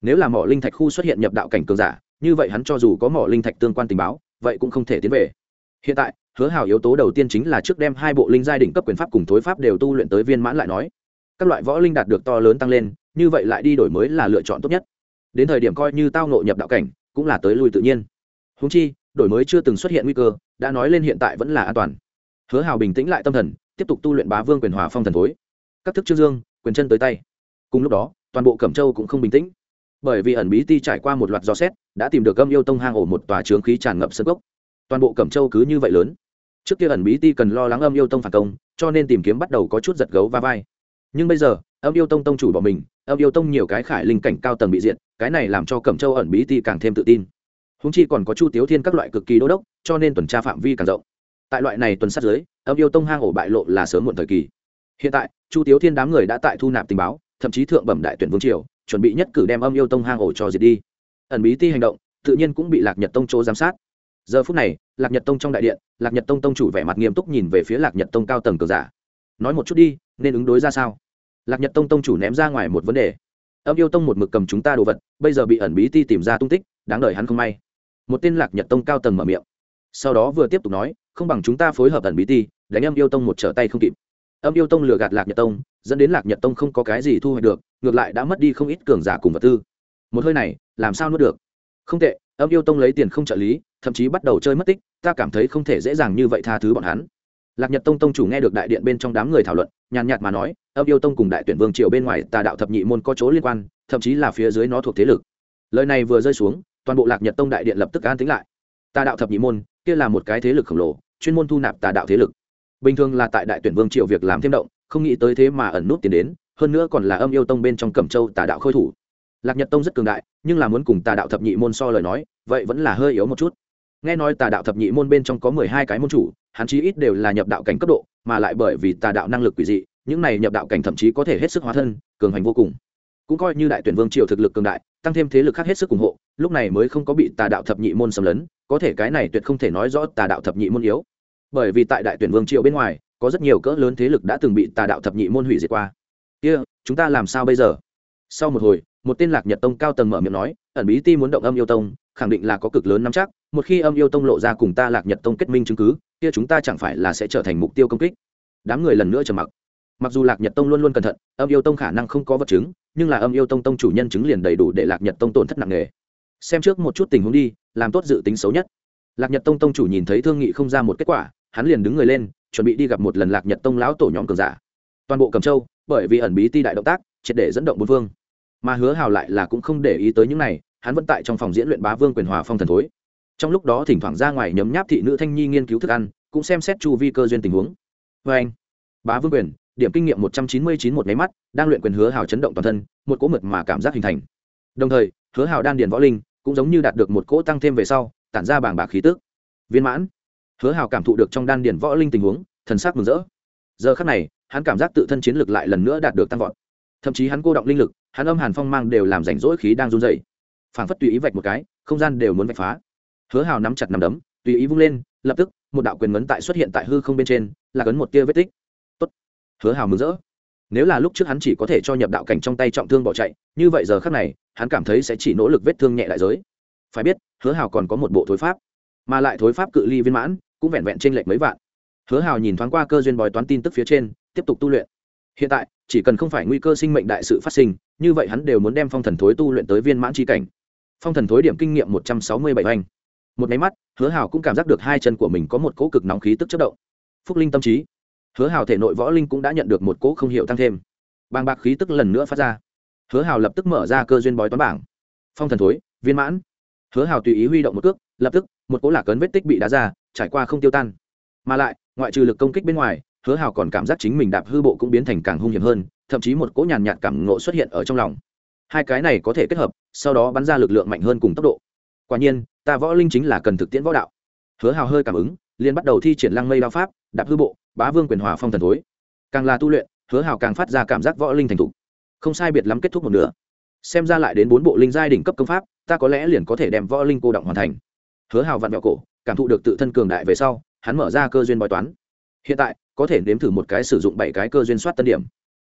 Nếu là mỏ linh thạch khu xuất hiện nhập đạo cảnh cường giả, như vậy hắn cho dù có mỏ linh thạch tương quan tình báo, vậy cũng không thể tiến về. Hiện tại hứa hào yếu tố đầu tiên chính là trước đem hai bộ linh giai đỉnh cấp quyền pháp cùng thối pháp đều tu luyện tới viên mãn lại nói. Các loại võ linh đạt được to lớn tăng lên, như vậy lại đi đổi mới là lựa chọn tốt nhất. Đến thời điểm coi như tao nộ nhập đạo cảnh, cũng là tới lui tự nhiên. Húng chi, đổi mới chưa từng xuất hiện nguy cơ, đã nói lên hiện tại vẫn là an toàn. Hứa hào bình tĩnh lại tâm thần, tiếp tục tu luyện bá vương quyền hòa phong thần thối. Các thức trương dương, quyền chân tới tay. Cùng lúc đó, toàn bộ cẩm châu cũng không bình tĩnh. Bởi vì ẩn bí ti trải qua một loạt gió xét, đã tìm được gâm yêu tông hang ổ một tòa trướng khí tràn ngập sân gốc toàn bộ cẩm châu cứ như vậy lớn trước kia ẩn bí ti cần lo lắng âm yêu tông phản công, cho nên tìm kiếm bắt đầu có chút giật gấu va vai. Nhưng bây giờ, âm yêu tông tông chủ bỏ mình, âm yêu tông nhiều cái khải linh cảnh cao tầng bị diện cái này làm cho cẩm châu ẩn bí ti càng thêm tự tin. Húng chi còn có chu tiếu thiên các loại cực kỳ đô đốc, cho nên tuần tra phạm vi càng rộng. Tại loại này tuần sát giới âm yêu tông hang ổ bại lộ là sớm muộn thời kỳ. Hiện tại, chu tiếu thiên đám người đã tại thu nạp tình báo, thậm chí thượng bẩm đại tuyển vương triều, chuẩn bị nhất cử đem âm yêu tông hang ổ cho diệt đi. Ẩn bí ti hành động, tự nhiên cũng bị lạc nhật tông chỗ giám sát. Giờ phút này, lạc nhật tông trong đại điện lạc nhật tông tông chủ vẻ mặt nghiêm túc nhìn về phía lạc nhật tông cao tầng cờ giả. Nói một chút đi, nên ứng đối ra sao? Lạc nhật tông tông chủ ném ra ngoài một vấn đề. Âm yêu tông một mực cầm chúng ta đồ vật, bây giờ bị ẩn bí ti tìm ra tung tích, đáng đời hắn không may. Một tên lạc nhật tông cao tầng mở miệng. Sau đó vừa tiếp tục nói, không bằng chúng ta phối hợp ẩn bí ti, đánh âm yêu tông một trở tay không kịp. Âm yêu tông lừa gạt lạc nhật tông, dẫn đến lạc nhật tông không có cái gì thu hoạch được, ngược lại đã mất đi không ít cường giả cùng vật tư. Một hơi này, làm sao nuốt được? Không tệ, âm yêu tông lấy tiền không trợ lý, thậm chí bắt đầu chơi mất tích ta cảm thấy không thể dễ dàng như vậy tha thứ bọn hắn. Lạc nhật tông tông chủ nghe được đại điện bên trong đám người thảo luận, nhàn nhạt mà nói, âm yêu tông cùng đại tuyển vương triều bên ngoài tà đạo thập nhị môn có chỗ liên quan, thậm chí là phía dưới nó thuộc thế lực. Lời này vừa rơi xuống, toàn bộ lạc nhật tông đại điện lập tức an tính lại. Tà đạo thập nhị môn, kia là một cái thế lực khổng lồ, chuyên môn thu nạp tà đạo thế lực. Bình thường là tại đại tuyển vương triều việc làm thêm động, không nghĩ tới thế mà ẩn nút tiền đến, hơn nữa còn là âm yêu tông bên trong cẩm châu tà đạo khôi thủ. Lạc nhật tông rất cường đại, nhưng là muốn cùng tà đạo thập nhị môn so lời nói, vậy vẫn là hơi yếu một chút nghe nói tà đạo thập nhị môn bên trong có mười hai cái môn chủ hắn chí ít đều là nhập đạo cảnh cấp độ mà lại bởi vì tà đạo năng lực quỷ dị những này nhập đạo cảnh thậm chí có thể hết sức hóa thân cường hành vô cùng. Cũng coi như đại tuyển vương triều thực lực cường đại tăng thêm thế lực khác hết sức ủng hộ lúc này mới không có bị tà đạo thập nhị môn xâm lấn có thể cái này tuyệt không thể nói rõ tà đạo thập nhị môn yếu. Bởi vì tại đại tuyển vương triều bên ngoài có rất nhiều cỡ lớn thế lực đã từng bị tà đạo thập nhị môn hủy diệt qua. Kia、yeah, chúng ta làm sao bây giờ? Sau một hồi một tên lạc nhật tông cao tầng mở miệng nói ẩn bí ti muốn động âm yêu tông khẳng định là có cực lớn nắm chắc một khi âm yêu tông lộ ra cùng ta lạc nhật tông kết minh chứng cứ, kia chúng ta chẳng phải là sẽ trở thành mục tiêu công kích. Đám người lần nữa trầm mặc. Mặc dù lạc nhật tông luôn luôn cẩn thận, âm yêu tông khả năng không có vật chứng, nhưng là âm yêu tông tông chủ nhân chứng liền đầy đủ để lạc nhật tông tổn thất nặng nề. Xem trước một chút tình huống đi, làm tốt dự tính xấu nhất. Lạc nhật tông tông chủ nhìn thấy thương nghị không ra một kết quả, hắn liền đứng người lên, chuẩn bị đi gặp một lần lạc nhật tông lão tổ nhóm cường giả. Toàn bộ cầm châu, bởi vì ẩn bí ti đại động tác, triệt để dẫn động bốn vương mà hứa hào lại là cũng không để ý tới những này, hắn vẫn tại trong phòng diễn luyện bá vương quyền hòa phong thần thối trong lúc đó thỉnh thoảng ra ngoài nhấm nháp thị nữ thanh nhi nghiên cứu thức ăn, cũng xem xét chu vi cơ duyên tình huống. Vê anh. Bá vương quyền, điểm kinh nghiệm một trăm chín mươi chín một máy mắt, đang luyện quyền hứa hào chấn động toàn thân, một cỗ mực mà cảm giác hình thành. Đồng thời, hứa hào đan điền võ linh, cũng giống như đạt được một cỗ tăng thêm về sau, tản ra bảng bạc khí tước viên mãn. Hứa hào cảm thụ được trong đan điền võ linh tình huống, thần sắc mừng rỡ. Giờ khắc này, hắn cảm giác tự thân chiến lực lại lần nữa đạt được tăng vọt. Thậm chí hắn cô động linh lực, hắn âm hàn phong mang đều làm rảnh rỗi khí đang run dày phảng phất tùy ý vạch một cái, không gian đều muốn vạch phá hứa hào nắm chặt nằm đấm, tùy ý vung lên, lập tức, một đạo quyền ngấn tại xuất hiện tại hư không bên trên, là cấn một tia vết tích. Tốt. hứa hào mừng rỡ. Nếu là lúc trước hắn chỉ có thể cho nhập đạo cảnh trong tay trọng thương bỏ chạy, như vậy giờ khác này, hắn cảm thấy sẽ chỉ nỗ lực vết thương nhẹ lại giới. Phải biết, hứa hào còn có một bộ thối pháp, mà lại thối pháp cự ly viên mãn, cũng vẹn vẹn trên lệch mấy vạn. Hứa hào nhìn thoáng qua cơ duyên bói toán tin tức phía trên, tiếp tục tu luyện. Hiện tại, chỉ cần không phải nguy cơ sinh mệnh đại sự phát sinh, như vậy hắn đều muốn đem phong thần thối tu luyện tới viên mãn tri cảnh. Phong thần thối điểm kinh nghiệm một trăm sáu mươi bảy anh một máy mắt, hứa hào cũng cảm giác được hai chân của mình có một cỗ cực nóng khí tức chất động. Phúc linh tâm trí. Hứa hào thể nội võ linh cũng đã nhận được một cỗ không hiểu tăng thêm. Bàng bạc khí tức lần nữa phát ra. Hứa hào lập tức mở ra cơ duyên bói toán bảng. Phong thần thối, viên mãn. Hứa hào tùy ý huy động một cước, lập tức, một cỗ lạc ấn vết tích bị đá ra, trải qua không tiêu tan. Mà lại, ngoại trừ lực công kích bên ngoài, hứa hào còn cảm giác chính mình đạp hư bộ cũng biến thành càng hung hiểm hơn, thậm chí một cỗ nhàn nhạt cảm ngộ xuất hiện ở trong lòng. Hai cái này có thể kết hợp, sau đó bắn ra lực lượng mạnh hơn cùng tốc độ. Quả nhiên ta võ linh chính là cần thực tiễn võ đạo. Hứa hào hơi cảm ứng, liền bắt đầu thi triển lăng mây đao pháp, đạp hư bộ, bá vương quyền hòa phong thần thối. Càng là tu luyện, hứa hào càng phát ra cảm giác võ linh thành thục. Không sai biệt lắm kết thúc một nửa. Xem ra lại đến bốn bộ linh giai đỉnh cấp công pháp, ta có lẽ liền có thể đem võ linh cô động hoàn thành. Hứa hào vặn vẹo cổ, cảm thụ được tự thân cường đại về sau, hắn mở ra cơ duyên bói toán. Hiện tại, có thể nếm thử một cái sử dụng bảy cái cơ duyên soát tân điểm.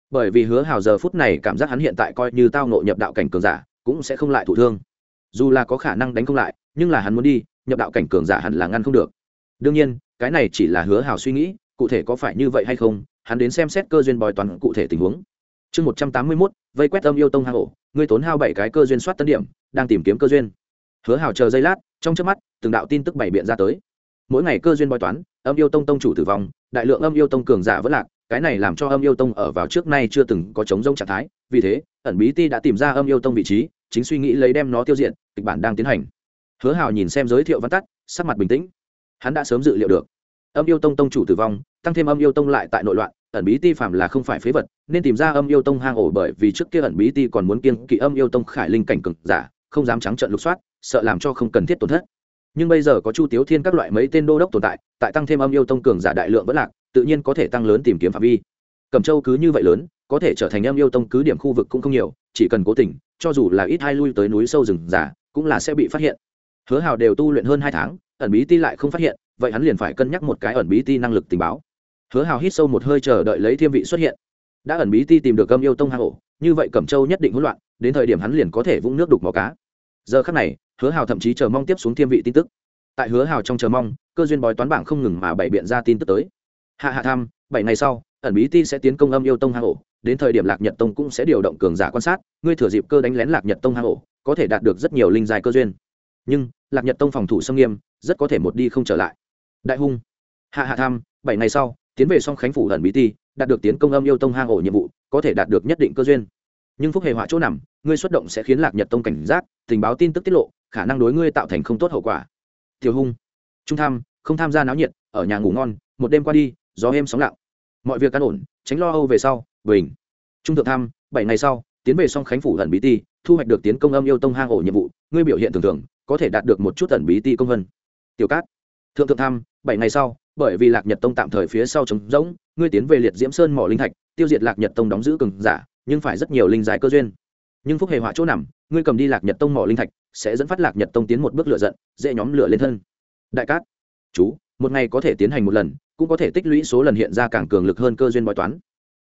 Bởi vì hứa hào giờ phút này cảm giác hắn hiện tại coi như tao nộ nhập đạo cảnh cường giả, cũng sẽ không lại thụ thương. Dù là có khả năng đánh không lại nhưng là hắn muốn đi, nhập đạo cảnh cường giả hẳn là ngăn không được. Đương nhiên, cái này chỉ là hứa hào suy nghĩ, cụ thể có phải như vậy hay không, hắn đến xem xét cơ duyên bòi toàn cụ thể tình huống. Chương một trăm tám mươi mốt, vây quét âm yêu tông hang ổ, ngươi tốn hao bảy cái cơ duyên soát tân điểm, đang tìm kiếm cơ duyên. Hứa hào chờ giây lát, trong trước mắt, từng đạo tin tức bảy biện ra tới. Mỗi ngày cơ duyên bói toán, âm yêu tông tông chủ tử vong, đại lượng âm yêu tông cường giả vẫn lạc, cái này làm cho âm yêu tông ở vào trước nay chưa từng có chống rông trạng thái, vì thế, ẩn bí ti đã tìm ra âm yêu tông vị trí, chính suy nghĩ lấy đem nó tiêu diệt, kịch bản đang tiến hành hứa hào nhìn xem giới thiệu văn tắt, sắc mặt bình tĩnh. Hắn đã sớm dự liệu được. Âm yêu tông tông chủ tử vong, tăng thêm âm yêu tông lại tại nội loạn, ẩn bí ti phạm là không phải phế vật, nên tìm ra âm yêu tông hang ổ bởi vì trước kia ẩn bí ti còn muốn kiên kỵ âm yêu tông khải linh cảnh cực giả, không dám trắng trợn lục soát, sợ làm cho không cần thiết tổn thất. Nhưng bây giờ có chu tiếu thiên các loại mấy tên đô đốc tồn tại tại tăng thêm âm yêu tông cường giả đại lượng vẫn lạc, tự nhiên có thể tăng lớn tìm kiếm phạm vi. Cẩm châu cứ như vậy lớn, có thể trở thành âm yêu tông cứ điểm khu vực cũng không nhiều, chỉ cần cố tình, cho dù là ít hai lui tới núi sâu rừng giả cũng là sẽ bị phát hiện hứa hào đều tu luyện hơn hai tháng, ẩn bí ti lại không phát hiện, vậy hắn liền phải cân nhắc một cái ẩn bí ti năng lực tình báo. Hứa hào hít sâu một hơi chờ đợi lấy thiêm vị xuất hiện. Đã ẩn bí ti tìm được âm yêu tông hang ổ, như vậy cẩm châu nhất định hỗn loạn, đến thời điểm hắn liền có thể vũng nước đục mò cá. Giờ khắc này, hứa hào thậm chí chờ mong tiếp xuống thiêm vị tin tức. Tại hứa hào trong chờ mong, cơ duyên bói toán bảng không ngừng mà bày biện ra tin tức tới. Hạ hạ tham, bảy ngày sau, ẩn bí ti sẽ tiến công âm yêu tông hang ổ, đến thời điểm lạc nhật tông cũng sẽ điều động cường giả quan sát, ngươi thừa dịp cơ đánh lén lạc nhật tông hang ổ, có thể đạt được rất nhiều linh dài cơ duyên nhưng lạc nhật tông phòng thủ xâm nghiêm rất có thể một đi không trở lại đại hung hạ hạ tham bảy ngày sau tiến về song khánh phủ ẩn bí ti đạt được tiến công âm yêu tông hang ổ nhiệm vụ có thể đạt được nhất định cơ duyên nhưng phúc hề họa chỗ nằm ngươi xuất động sẽ khiến lạc nhật tông cảnh giác tình báo tin tức tiết lộ khả năng đối ngươi tạo thành không tốt hậu quả tiểu hung trung tham không tham gia náo nhiệt ở nhà ngủ ngon một đêm qua đi gió êm sóng lặng mọi việc căn ổn tránh lo âu về sau bình trung thượng tham bảy ngày sau tiến về song khánh phủ ẩn bí ti thu hoạch được tiến công âm yêu tông hang ổ nhiệm vụ ngươi biểu hiện thường thường có thể đạt được một chút ẩn bí ti công vân tiểu cát, thượng thượng tham bảy ngày sau, bởi vì lạc nhật tông tạm thời phía sau trống rỗng, ngươi tiến về liệt diễm sơn mỏ linh thạch, tiêu diệt lạc nhật tông đóng giữ cường giả, nhưng phải rất nhiều linh giải cơ duyên. Nhưng phúc hề họa chỗ nằm, ngươi cầm đi lạc nhật tông mỏ linh thạch, sẽ dẫn phát lạc nhật tông tiến một bước lửa giận, dễ nhóm lửa lên thân. Đại cát, chú, một ngày có thể tiến hành một lần, cũng có thể tích lũy số lần hiện ra càng cường lực hơn cơ duyên bói toán.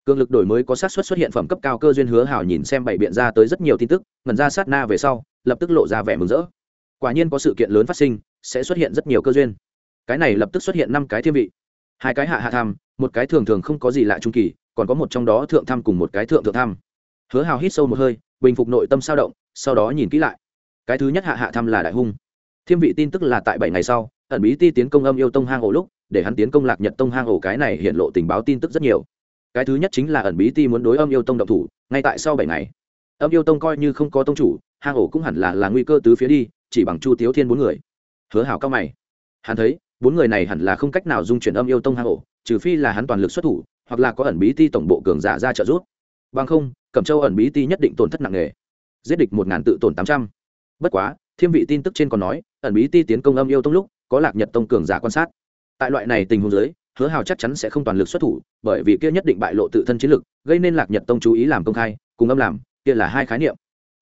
Cường lực đổi mới có sát xuất xuất hiện phẩm cấp cao cơ duyên hứa hào nhìn xem bảy biện ra tới rất nhiều tin tức ngần ra sát na về sau, lập tức lộ ra vẻ mừng rỡ quả nhiên có sự kiện lớn phát sinh, sẽ xuất hiện rất nhiều cơ duyên. Cái này lập tức xuất hiện năm cái thiên vị. Hai cái hạ hạ tham, một cái thường thường không có gì lạ trung kỳ, còn có một trong đó thượng tham cùng một cái thượng thượng tham. Hứa hào hít sâu một hơi, bình phục nội tâm sao động, sau đó nhìn kỹ lại. Cái thứ nhất hạ hạ tham là đại hung. Thiên vị tin tức là tại bảy ngày sau, ẩn bí ti tiến công âm yêu tông hang ổ lúc, để hắn tiến công lạc nhật tông hang ổ cái này hiện lộ tình báo tin tức rất nhiều. Cái thứ nhất chính là ẩn bí ti muốn đối âm yêu tông độc thủ, ngay tại sau bảy ngày. Âm yêu tông coi như không có tông chủ, hang ổ cũng hẳn là là nguy cơ tứ phía đi chỉ bằng chu tiếu thiên bốn người. Hứa hảo cao mày. Hắn thấy, bốn người này hẳn là không cách nào dung chuyển âm yêu tông hang ổ, trừ phi là hắn toàn lực xuất thủ, hoặc là có ẩn bí ti tổng bộ cường giả ra trợ giúp. Bằng không, cẩm châu ẩn bí ti nhất định tổn thất nặng nề. Giết địch một ngàn tự tổn tám trăm. Bất quá, thiêm vị tin tức trên còn nói, ẩn bí ti tiến công âm yêu tông lúc, có lạc nhật tông cường giả quan sát. Tại loại này tình huống giới hứa hào chắc chắn sẽ không toàn lực xuất thủ, bởi vì kia nhất định bại lộ tự thân chiến lực, gây nên lạc nhật tông chú ý làm công khai, cùng âm làm, kia là hai khái niệm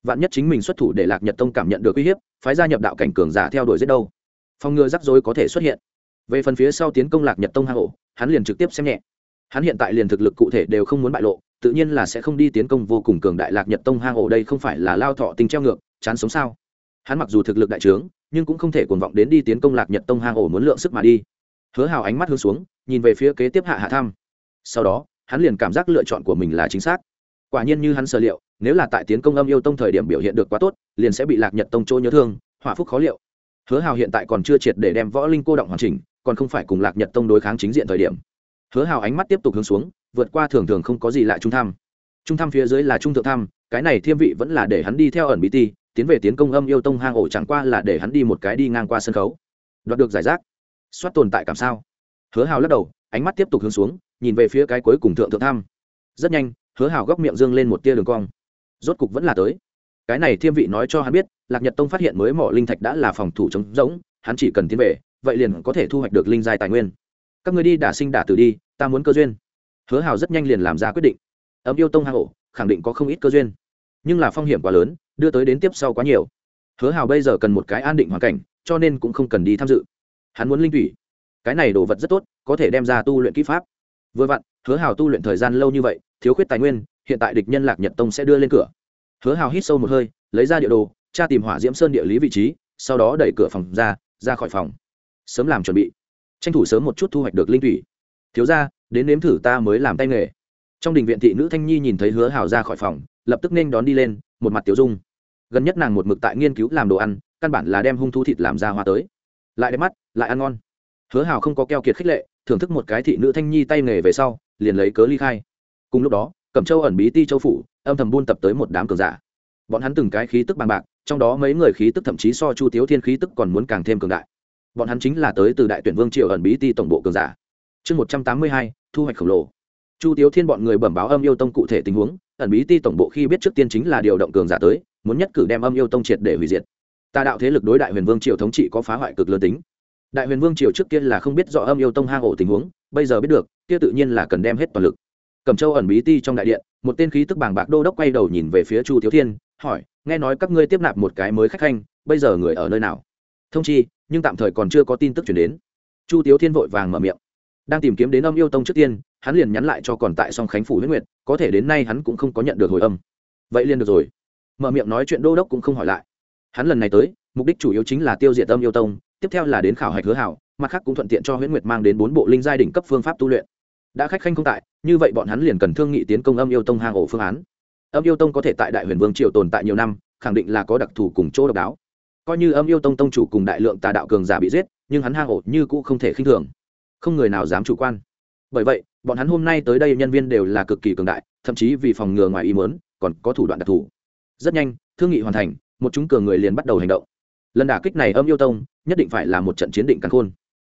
vạn nhất chính mình xuất thủ để lạc nhật tông cảm nhận được uy hiếp, phái gia nhập đạo cảnh cường giả theo đuổi giết đâu? Phòng ngừa rắc rối có thể xuất hiện. Về phần phía sau tiến công lạc nhật tông hang ổ, hắn liền trực tiếp xem nhẹ. Hắn hiện tại liền thực lực cụ thể đều không muốn bại lộ, tự nhiên là sẽ không đi tiến công vô cùng cường đại lạc nhật tông hang ổ đây không phải là lao thọ tình treo ngược, chán sống sao? Hắn mặc dù thực lực đại trướng, nhưng cũng không thể cuồng vọng đến đi tiến công lạc nhật tông hang ổ muốn lượng sức mà đi. Hứa hào ánh mắt hướng xuống, nhìn về phía kế tiếp hạ hạ thăm sau đó, hắn liền cảm giác lựa chọn của mình là chính xác. Quả nhiên như hắn sở liệu nếu là tại tiến công âm yêu tông thời điểm biểu hiện được quá tốt, liền sẽ bị lạc nhật tông chỗ nhớ thương hỏa phúc khó liệu. Hứa hào hiện tại còn chưa triệt để đem võ linh cô động hoàn chỉnh, còn không phải cùng lạc nhật tông đối kháng chính diện thời điểm. Hứa hào ánh mắt tiếp tục hướng xuống, vượt qua thường thường không có gì lại trung tham. Trung tham phía dưới là trung thượng tham, cái này thiêm vị vẫn là để hắn đi theo ẩn bí ti, tiến về tiến công âm yêu tông hang ổ chẳng qua là để hắn đi một cái đi ngang qua sân khấu. Đoạt được giải rác. Soát tồn tại cảm sao. Hứa hào lắc đầu, ánh mắt tiếp tục hướng xuống, nhìn về phía cái cuối cùng thượng thượng tham. Rất nhanh, hứa hào góc miệng dương lên một tia đường cong rốt cục vẫn là tới. Cái này thiêm vị nói cho hắn biết, lạc nhật tông phát hiện mới mỏ linh thạch đã là phòng thủ chống giống, hắn chỉ cần tiến về, vậy liền có thể thu hoạch được linh giai tài nguyên. Các người đi đả sinh đả tử đi, ta muốn cơ duyên. Hứa hào rất nhanh liền làm ra quyết định. Ấm yêu tông hang ổ, khẳng định có không ít cơ duyên. Nhưng là phong hiểm quá lớn, đưa tới đến tiếp sau quá nhiều. Hứa hào bây giờ cần một cái an định hoàn cảnh, cho nên cũng không cần đi tham dự. Hắn muốn linh thủy. Cái này đồ vật rất tốt, có thể đem ra tu luyện kỹ pháp. Vừa vặn, hứa hào tu luyện thời gian lâu như vậy, thiếu khuyết tài nguyên hiện tại địch nhân lạc nhật tông sẽ đưa lên cửa. Hứa hào hít sâu một hơi, lấy ra địa đồ, tra tìm hỏa diễm sơn địa lý vị trí, sau đó đẩy cửa phòng ra ra khỏi phòng. Sớm làm chuẩn bị. Tranh thủ sớm một chút thu hoạch được linh thủy. Thiếu ra đến nếm thử ta mới làm tay nghề. Trong đình viện thị nữ thanh nhi nhìn thấy hứa hào ra khỏi phòng, lập tức nên đón đi lên, một mặt tiểu dung. Gần nhất nàng một mực tại nghiên cứu làm đồ ăn, căn bản là đem hung thu thịt làm ra hoa tới. Lại đẹp mắt, lại ăn ngon. Hứa hào không có keo kiệt khích lệ, thưởng thức một cái thị nữ thanh nhi tay nghề về sau, liền lấy cớ ly khai. Cùng lúc đó cẩm châu ẩn bí ti châu phủ, âm thầm buôn tập tới một đám cường giả. Bọn hắn từng cái khí tức bằng bạc, trong đó mấy người khí tức thậm chí so chu tiếu thiên khí tức còn muốn càng thêm cường đại. Bọn hắn chính là tới từ đại tuyển vương triều ẩn bí ti tổng bộ cường giả. Chương một trăm tám mươi hai, thu hoạch khổng lồ. Chu tiếu thiên bọn người bẩm báo âm yêu tông cụ thể tình huống, ẩn bí ti tổng bộ khi biết trước tiên chính là điều động cường giả tới, muốn nhất cử đem âm yêu tông triệt để hủy diệt. Tà đạo thế lực đối đại huyền vương triều thống trị có phá hoại cực lớn tính. Đại huyền vương triều trước kia là không biết rõ âm yêu tông hang ổ tình huống, bây giờ biết được, kia tự nhiên là cần đem hết toàn lực cầm châu ẩn bí ti trong đại điện, một tên khí tức bàng bạc đô đốc quay đầu nhìn về phía chu thiếu thiên, hỏi, nghe nói các ngươi tiếp nạp một cái mới khách khanh, bây giờ người ở nơi nào? Thông chi, nhưng tạm thời còn chưa có tin tức chuyển đến. Chu tiếu thiên vội vàng mở miệng. Đang tìm kiếm đến âm yêu tông trước tiên, hắn liền nhắn lại cho còn tại song khánh phủ huyết nguyệt, có thể đến nay hắn cũng không có nhận được hồi âm. Vậy liền được rồi. Mở miệng nói chuyện đô đốc cũng không hỏi lại. Hắn lần này tới, mục đích chủ yếu chính là tiêu diệt âm yêu tông, tiếp theo là đến khảo hạch hứa hảo, mặt khác cũng thuận tiện cho huyễn nguyệt mang đến bốn bộ linh giai đỉnh cấp phương pháp tu luyện đã khách khanh không tại, như vậy bọn hắn liền cần thương nghị tiến công âm yêu tông hang ổ phương án. Âm yêu tông có thể tại đại huyền vương triều tồn tại nhiều năm, khẳng định là có đặc thù cùng chỗ độc đáo. Coi như âm yêu tông tông chủ cùng đại lượng tà đạo cường giả bị giết, nhưng hắn hang ổ như cũ không thể khinh thường. Không người nào dám chủ quan. Bởi vậy, bọn hắn hôm nay tới đây nhân viên đều là cực kỳ cường đại, thậm chí vì phòng ngừa ngoài ý mớn còn có thủ đoạn đặc thù. Rất nhanh, thương nghị hoàn thành, một chúng cường người liền bắt đầu hành động. Lần đả kích này âm yêu tông, nhất định phải là một trận chiến định cắn khôn.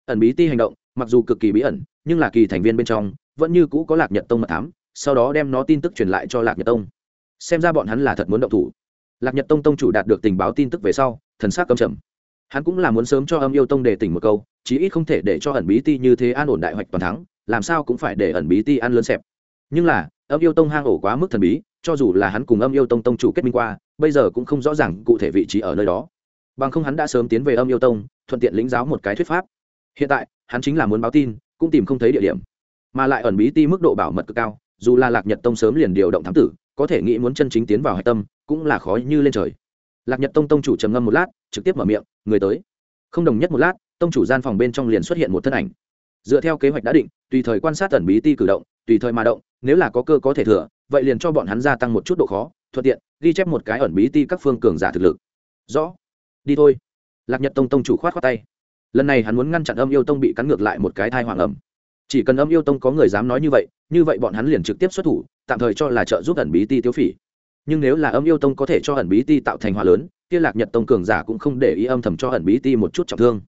Ẩn bí ti hành động, mặc dù cực kỳ bí ẩn nhưng là kỳ thành viên bên trong, vẫn như cũ có lạc nhật tông mật thám, sau đó đem nó tin tức truyền lại cho lạc nhật tông. Xem ra bọn hắn là thật muốn động thủ. Lạc nhật tông tông chủ đạt được tình báo tin tức về sau, thần s á c cầm trầm. Hắn cũng là muốn sớm cho âm yêu tông đề tỉnh một câu, chí ít không thể để cho ẩn bí ti như thế an ổn đại hoạch toàn thắng, làm sao cũng phải để ẩn bí ti ăn lớn xẹp. Nhưng là, âm yêu tông hang ổ quá mức thần bí, cho dù là hắn cùng âm yêu tông tông chủ kết minh qua, bây giờ cũng không rõ ràng cụ thể vị trí ở nơi đó. Bằng không hắn đã sớm tiến về âm yêu tông, thuận tiện lĩnh giáo một cái thuyết pháp. Hiện tại, hắn chính là muốn báo tin cũng tìm không thấy địa điểm. Mà lại ẩn bí ti mức độ bảo mật cực cao, dù là lạc nhật tông sớm liền điều động thám tử, có thể nghĩ muốn chân chính tiến vào hạch tâm, cũng là khó như lên trời. Lạc nhật tông tông chủ trầm ngâm một lát, trực tiếp mở miệng, người tới. Không đồng nhất một lát, tông chủ gian phòng bên trong liền xuất hiện một thân ảnh. Dựa theo kế hoạch đã định, tùy thời quan sát ẩn bí ti cử động, tùy thời mà động, nếu là có cơ có thể thừa, vậy liền cho bọn hắn gia tăng một chút độ khó, thuận tiện, ghi chép một cái ẩn bí ti các phương cường giả thực lực. Rõ. Đi thôi. Lạc nhật tông tông chủ khoát khoát tay lần này hắn muốn ngăn chặn âm yêu tông bị cắn ngược lại một cái thai hoàng ẩm. Chỉ cần âm yêu tông có người dám nói như vậy như vậy bọn hắn liền trực tiếp xuất thủ, tạm thời cho là trợ giúp ẩn bí ti tiêu phỉ. Nhưng nếu là âm yêu tông có thể cho ẩn bí ti tạo thành hòa lớn, kia lạc nhật tông cường giả cũng không để ý âm thầm cho ẩn bí ti một chút trọng thương.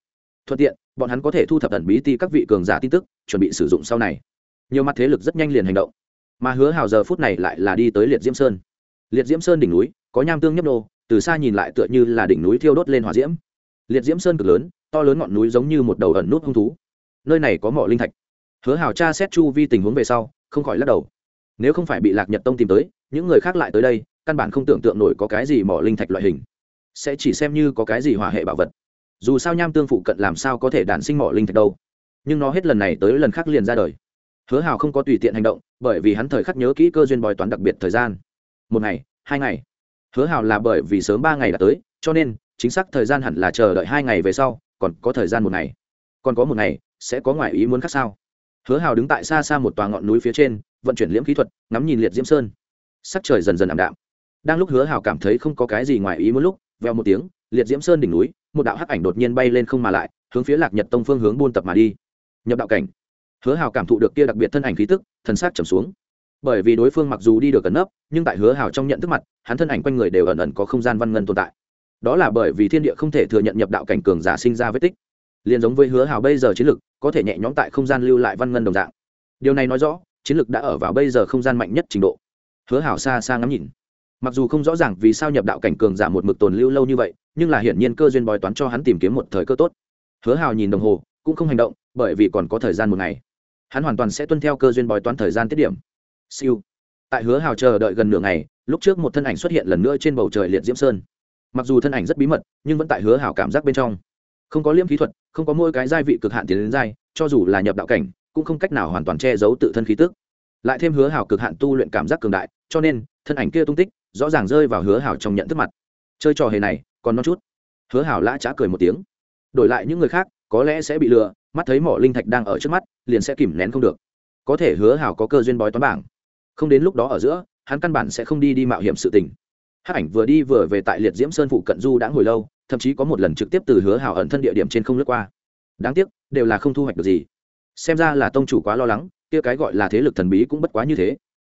Thuận tiện, bọn hắn có thể thu thập ẩn bí ti các vị cường giả tin tức, chuẩn bị sử dụng sau này. Nhiều mặt thế lực rất nhanh liền hành động. Mà hứa hào giờ phút này lại là đi tới liệt diễm sơn. Liệt diễm sơn đỉnh núi, có nham tương nhấp nô, từ xa nhìn lại tựa như là đỉnh núi thiêu đốt lên hỏa diễm. Liệt diễm sơn cực lớn to lớn ngọn núi giống như một đầu ẩn nút hung thú. Nơi này có mỏ linh thạch. Hứa hào cha xét chu vi tình huống về sau, không khỏi lắc đầu. Nếu không phải bị lạc nhật tông tìm tới, những người khác lại tới đây, căn bản không tưởng tượng nổi có cái gì mỏ linh thạch loại hình. Sẽ chỉ xem như có cái gì hỏa hệ bảo vật. Dù sao nham tương phụ cận làm sao có thể đản sinh mỏ linh thạch đâu. Nhưng nó hết lần này tới lần khác liền ra đời. Hứa hào không có tùy tiện hành động, bởi vì hắn thời khắc nhớ kỹ cơ duyên bói toán đặc biệt thời gian. Một ngày, hai ngày. Hứa hào là bởi vì sớm ba ngày đã tới, cho nên, chính xác thời gian hẳn là chờ đợi hai ngày về sau còn có thời gian một ngày. Còn có một ngày, sẽ có ngoại ý muốn khác sao? Hứa hào đứng tại xa xa một tòa ngọn núi phía trên, vận chuyển liễm kỹ thuật, ngắm nhìn liệt diễm sơn. Sắc trời dần dần ảm đạm. Đang lúc hứa hào cảm thấy không có cái gì ngoài ý muốn lúc, veo một tiếng, liệt diễm sơn đỉnh núi, một đạo hắc ảnh đột nhiên bay lên không mà lại, hướng phía lạc nhật tông phương hướng buôn tập mà đi. Nhập đạo cảnh. Hứa hào cảm thụ được kia đặc biệt thân ảnh khí tức, thần sắc trầm xuống. Bởi vì đối phương mặc dù đi được ẩn nấp, nhưng tại hứa hào trong nhận thức mặt, hắn thân ảnh quanh người đều ẩn ẩn có không gian văn ngân tồn tại đó là bởi vì thiên địa không thể thừa nhận nhập đạo cảnh cường giả sinh ra vết tích. Liền giống với hứa hào bây giờ chiến lực, có thể nhẹ nhõm tại không gian lưu lại văn ngân đồng dạng. Điều này nói rõ, chiến lực đã ở vào bây giờ không gian mạnh nhất trình độ. Hứa hào xa xa ngắm nhìn. Mặc dù không rõ ràng vì sao nhập đạo cảnh cường giả một mực tồn lưu lâu như vậy, nhưng là hiển nhiên cơ duyên bói toán cho hắn tìm kiếm một thời cơ tốt. Hứa hào nhìn đồng hồ, cũng không hành động, bởi vì còn có thời gian một ngày. Hắn hoàn toàn sẽ tuân theo cơ duyên bói toán thời gian tiết điểm. Siêu. Tại hứa hào chờ đợi gần nửa ngày, lúc trước một thân ảnh xuất hiện lần nữa trên bầu trời liệt diễm sơn mặc dù thân ảnh rất bí mật, nhưng vẫn tại hứa hảo cảm giác bên trong. Không có liêm khí thuật, không có mỗi cái giai vị cực hạn tiến đến giai, cho dù là nhập đạo cảnh, cũng không cách nào hoàn toàn che giấu tự thân khí tức. Lại thêm hứa hảo cực hạn tu luyện cảm giác cường đại, cho nên, thân ảnh kia tung tích, rõ ràng rơi vào hứa hảo trong nhận thức mặt. Chơi trò hề này, còn non chút. Hứa hảo lã trá cười một tiếng. Đổi lại những người khác, có lẽ sẽ bị lừa, mắt thấy mỏ linh thạch đang ở trước mắt, liền sẽ kìm nén không được. Có thể hứa hảo có cơ duyên bói toán bảng. Không đến lúc đó ở giữa, hắn căn bản sẽ không đi đi mạo hiểm sự tình hát ảnh vừa đi vừa về tại liệt diễm sơn phụ cận du đã ngồi lâu, thậm chí có một lần trực tiếp từ hứa hào ẩn thân địa điểm trên không lướt qua. Đáng tiếc, đều là không thu hoạch được gì. Xem ra là tông chủ quá lo lắng, kia cái gọi là thế lực thần bí cũng bất quá như thế.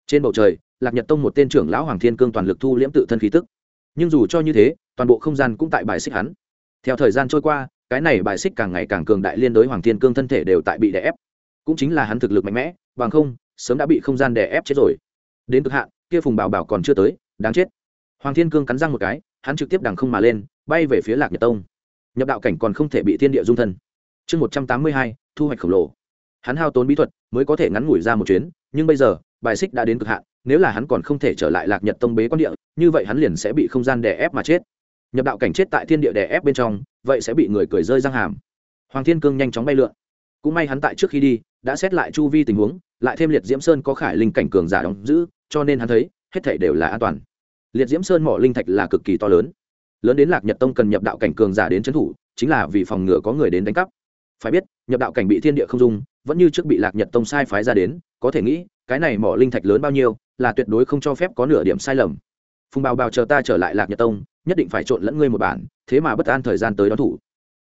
Trên bầu trời, lạc nhật tông một tên trưởng lão hoàng thiên cương toàn lực thu liễm tự thân khí tức. Nhưng dù cho như thế, toàn bộ không gian cũng tại bài xích hắn. Theo thời gian trôi qua, cái này bài xích càng ngày càng cường đại liên đối hoàng thiên cương thân thể đều tại bị đè ép. Cũng chính là hắn thực lực mạnh mẽ, bằng không, sớm đã bị không gian đè ép chết rồi. Đến cực hạn, kia phùng bảo bảo còn chưa tới, đáng chết hoàng thiên cương cắn răng một cái, hắn trực tiếp đằng không mà lên, bay về phía lạc nhật tông. Nhập đạo cảnh còn không thể bị thiên địa dung thân. Chương một trăm tám mươi hai, thu hoạch khổng lồ. Hắn hao tốn bí thuật mới có thể ngắn ngủi ra một chuyến, nhưng bây giờ, bài xích đã đến cực hạn, nếu là hắn còn không thể trở lại lạc nhật tông bế quan địa, như vậy hắn liền sẽ bị không gian đè ép mà chết. Nhập đạo cảnh chết tại thiên địa đè ép bên trong, vậy sẽ bị người cười rơi răng hàm. Hoàng thiên cương nhanh chóng bay lượn. Cũng may hắn tại trước khi đi, đã xét lại chu vi tình huống, lại thêm liệt diễm sơn có khải linh cảnh cường giả đóng giữ, cho nên hắn thấy, hết thảy đều là an toàn liệt diễm sơn mỏ linh thạch là cực kỳ to lớn. Lớn đến lạc nhật tông cần nhập đạo cảnh cường giả đến trấn thủ, chính là vì phòng ngừa có người đến đánh cắp. Phải biết, nhập đạo cảnh bị thiên địa không dung, vẫn như trước bị lạc nhật tông sai phái ra đến, có thể nghĩ, cái này mỏ linh thạch lớn bao nhiêu, là tuyệt đối không cho phép có nửa điểm sai lầm. Phùng bào bào chờ ta trở lại lạc nhật tông, nhất định phải trộn lẫn ngươi một bản, thế mà bất an thời gian tới đón thủ.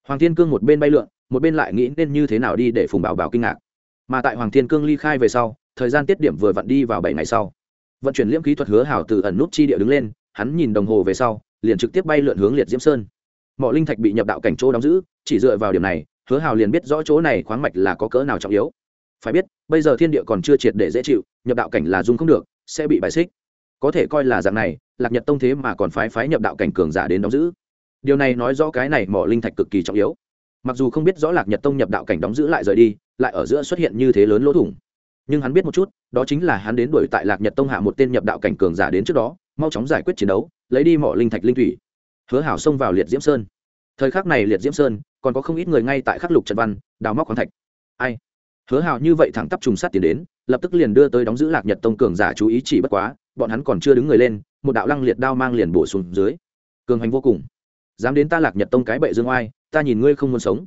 Hoàng thiên cương một bên bay lượn, một bên lại nghĩ nên như thế nào đi để phùng bảo bảo kinh ngạc. Mà tại hoàng thiên cương ly khai về sau, thời gian tiết điểm vừa vặn đi vào bảy ngày sau vận chuyển liễm kỹ thuật hứa hảo từ ẩn nút chi địa đứng lên, hắn nhìn đồng hồ về sau, liền trực tiếp bay lượn hướng liệt diễm sơn. Mỏ linh thạch bị nhập đạo cảnh chỗ đóng giữ, chỉ dựa vào điểm này, hứa hào liền biết rõ chỗ này khoáng mạch là có cỡ nào trọng yếu. Phải biết, bây giờ thiên địa còn chưa triệt để dễ chịu, nhập đạo cảnh là dung không được, sẽ bị bài xích. Có thể coi là dạng này, lạc nhật tông thế mà còn phái phái nhập đạo cảnh cường giả đến đóng giữ. Điều này nói rõ cái này mỏ linh thạch cực kỳ trọng yếu. Mặc dù không biết rõ lạc nhật tông nhập đạo cảnh đóng giữ lại rời đi, lại ở giữa xuất hiện như thế lớn lỗ thủng nhưng hắn biết một chút, đó chính là hắn đến đuổi tại lạc nhật tông hạ một tên nhập đạo cảnh cường giả đến trước đó, mau chóng giải quyết chiến đấu, lấy đi mỏ linh thạch linh thủy. Hứa hảo xông vào liệt diễm sơn. Thời khắc này liệt diễm sơn, còn có không ít người ngay tại khắc lục trần văn, đào móc khoáng thạch. Ai? Hứa hảo như vậy thẳng tắp trùng sát tiến đến, lập tức liền đưa tới đóng giữ lạc nhật tông cường giả chú ý chỉ bất quá, bọn hắn còn chưa đứng người lên, một đạo lăng liệt đao mang liền bổ xuống dưới. Cường hành vô cùng. Dám đến ta lạc nhật tông cái bệ dương oai, ta nhìn ngươi không muốn sống.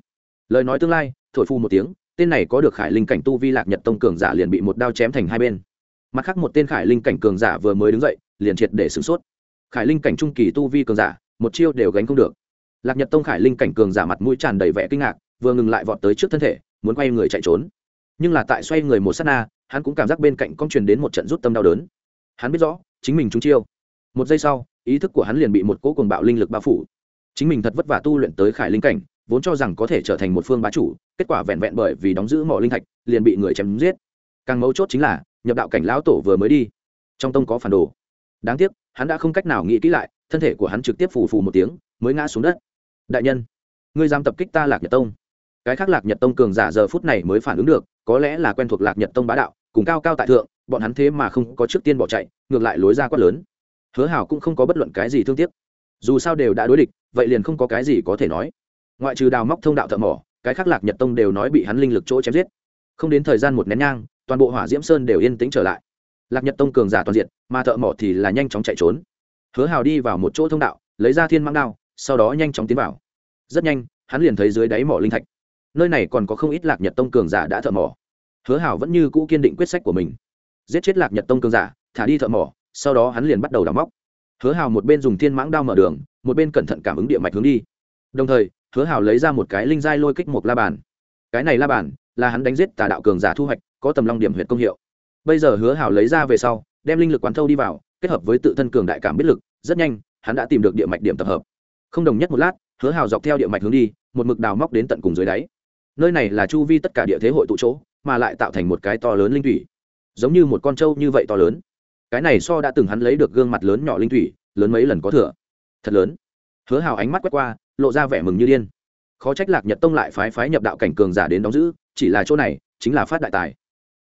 Lời nói tương lai, thổi phu một tiếng tên này có được khải linh cảnh tu vi lạc nhật tông cường giả liền bị một đao chém thành hai bên. Mặt khác một tên khải linh cảnh cường giả vừa mới đứng dậy, liền triệt để sửng sốt. Khải linh cảnh trung kỳ tu vi cường giả, một chiêu đều gánh không được. Lạc nhật tông khải linh cảnh cường giả mặt mũi tràn đầy vẻ kinh ngạc, vừa ngừng lại vọt tới trước thân thể, muốn quay người chạy trốn. Nhưng là tại xoay người một s á t na, hắn cũng cảm giác bên cạnh con truyền đến một trận rút tâm đau đớn. Hắn biết rõ, chính mình trúng chiêu. Một giây sau, ý thức của hắn liền bị một cỗ cuồng bạo linh lực bao phủ. Chính mình thật vất vả tu luyện tới khải linh cảnh vốn cho rằng có thể trở thành một phương bá chủ, kết quả vẹn vẹn bởi vì đóng giữ mỏ linh thạch, liền bị người chém giết. Càng mấu chốt chính là, nhập đạo cảnh lão tổ vừa mới đi, trong tông có phản đồ. Đáng tiếc, hắn đã không cách nào nghĩ kỹ lại, thân thể của hắn trực tiếp phù phù một tiếng, mới ngã xuống đất. Đại nhân, ngươi dám tập kích ta lạc nhật tông? Cái khác lạc nhật tông cường giả giờ phút này mới phản ứng được, có lẽ là quen thuộc lạc nhật tông bá đạo, cùng cao cao tại thượng, bọn hắn thế mà không có trước tiên bỏ chạy, ngược lại lối ra quát lớn. Hứa hảo cũng không có bất luận cái gì thương tiếc. Dù sao đều đã đối địch, vậy liền không có cái gì có thể nói ngoại trừ đào móc thông đạo thợ mỏ, cái khác lạc nhật tông đều nói bị hắn linh lực chỗ chém giết. Không đến thời gian một nén nhang, toàn bộ hỏa diễm sơn đều yên tĩnh trở lại. Lạc nhật tông cường giả toàn diện, mà thợ mỏ thì là nhanh chóng chạy trốn. Hứa hào đi vào một chỗ thông đạo, lấy ra thiên mang đao, sau đó nhanh chóng tiến vào. Rất nhanh, hắn liền thấy dưới đáy mỏ linh thạch. Nơi này còn có không ít lạc nhật tông cường giả đã thợ mỏ. Hứa hào vẫn như cũ kiên định quyết sách của mình. Giết chết lạc nhật tông cường giả, thả đi thợ mỏ, sau đó hắn liền bắt đầu đào móc. Hứa hào một bên dùng thiên mãng đao mở đường, một bên cẩn thận cảm ứng địa mạch hướng đi. Đồng thời hứa hào lấy ra một cái linh giai lôi kích một la bàn. Cái này la bàn là hắn đánh giết tà đạo cường giả thu hoạch, có tầm long điểm huyệt công hiệu. Bây giờ hứa hào lấy ra về sau, đem linh lực quán thâu đi vào, kết hợp với tự thân cường đại cảm biết lực, rất nhanh, hắn đã tìm được địa mạch điểm tập hợp. Không đồng nhất một lát, hứa hào dọc theo địa mạch hướng đi, một mực đào móc đến tận cùng dưới đáy. Nơi này là chu vi tất cả địa thế hội tụ chỗ, mà lại tạo thành một cái to lớn linh thủy. Giống như một con trâu như vậy to lớn. Cái này so đã từng hắn lấy được gương mặt lớn nhỏ linh thủy, lớn mấy lần có thừa. Thật lớn. Hứa hào ánh mắt quét qua lộ ra vẻ mừng như điên. Khó trách lạc nhật tông lại phái phái nhập đạo cảnh cường giả đến đóng giữ, chỉ là chỗ này chính là phát đại tài.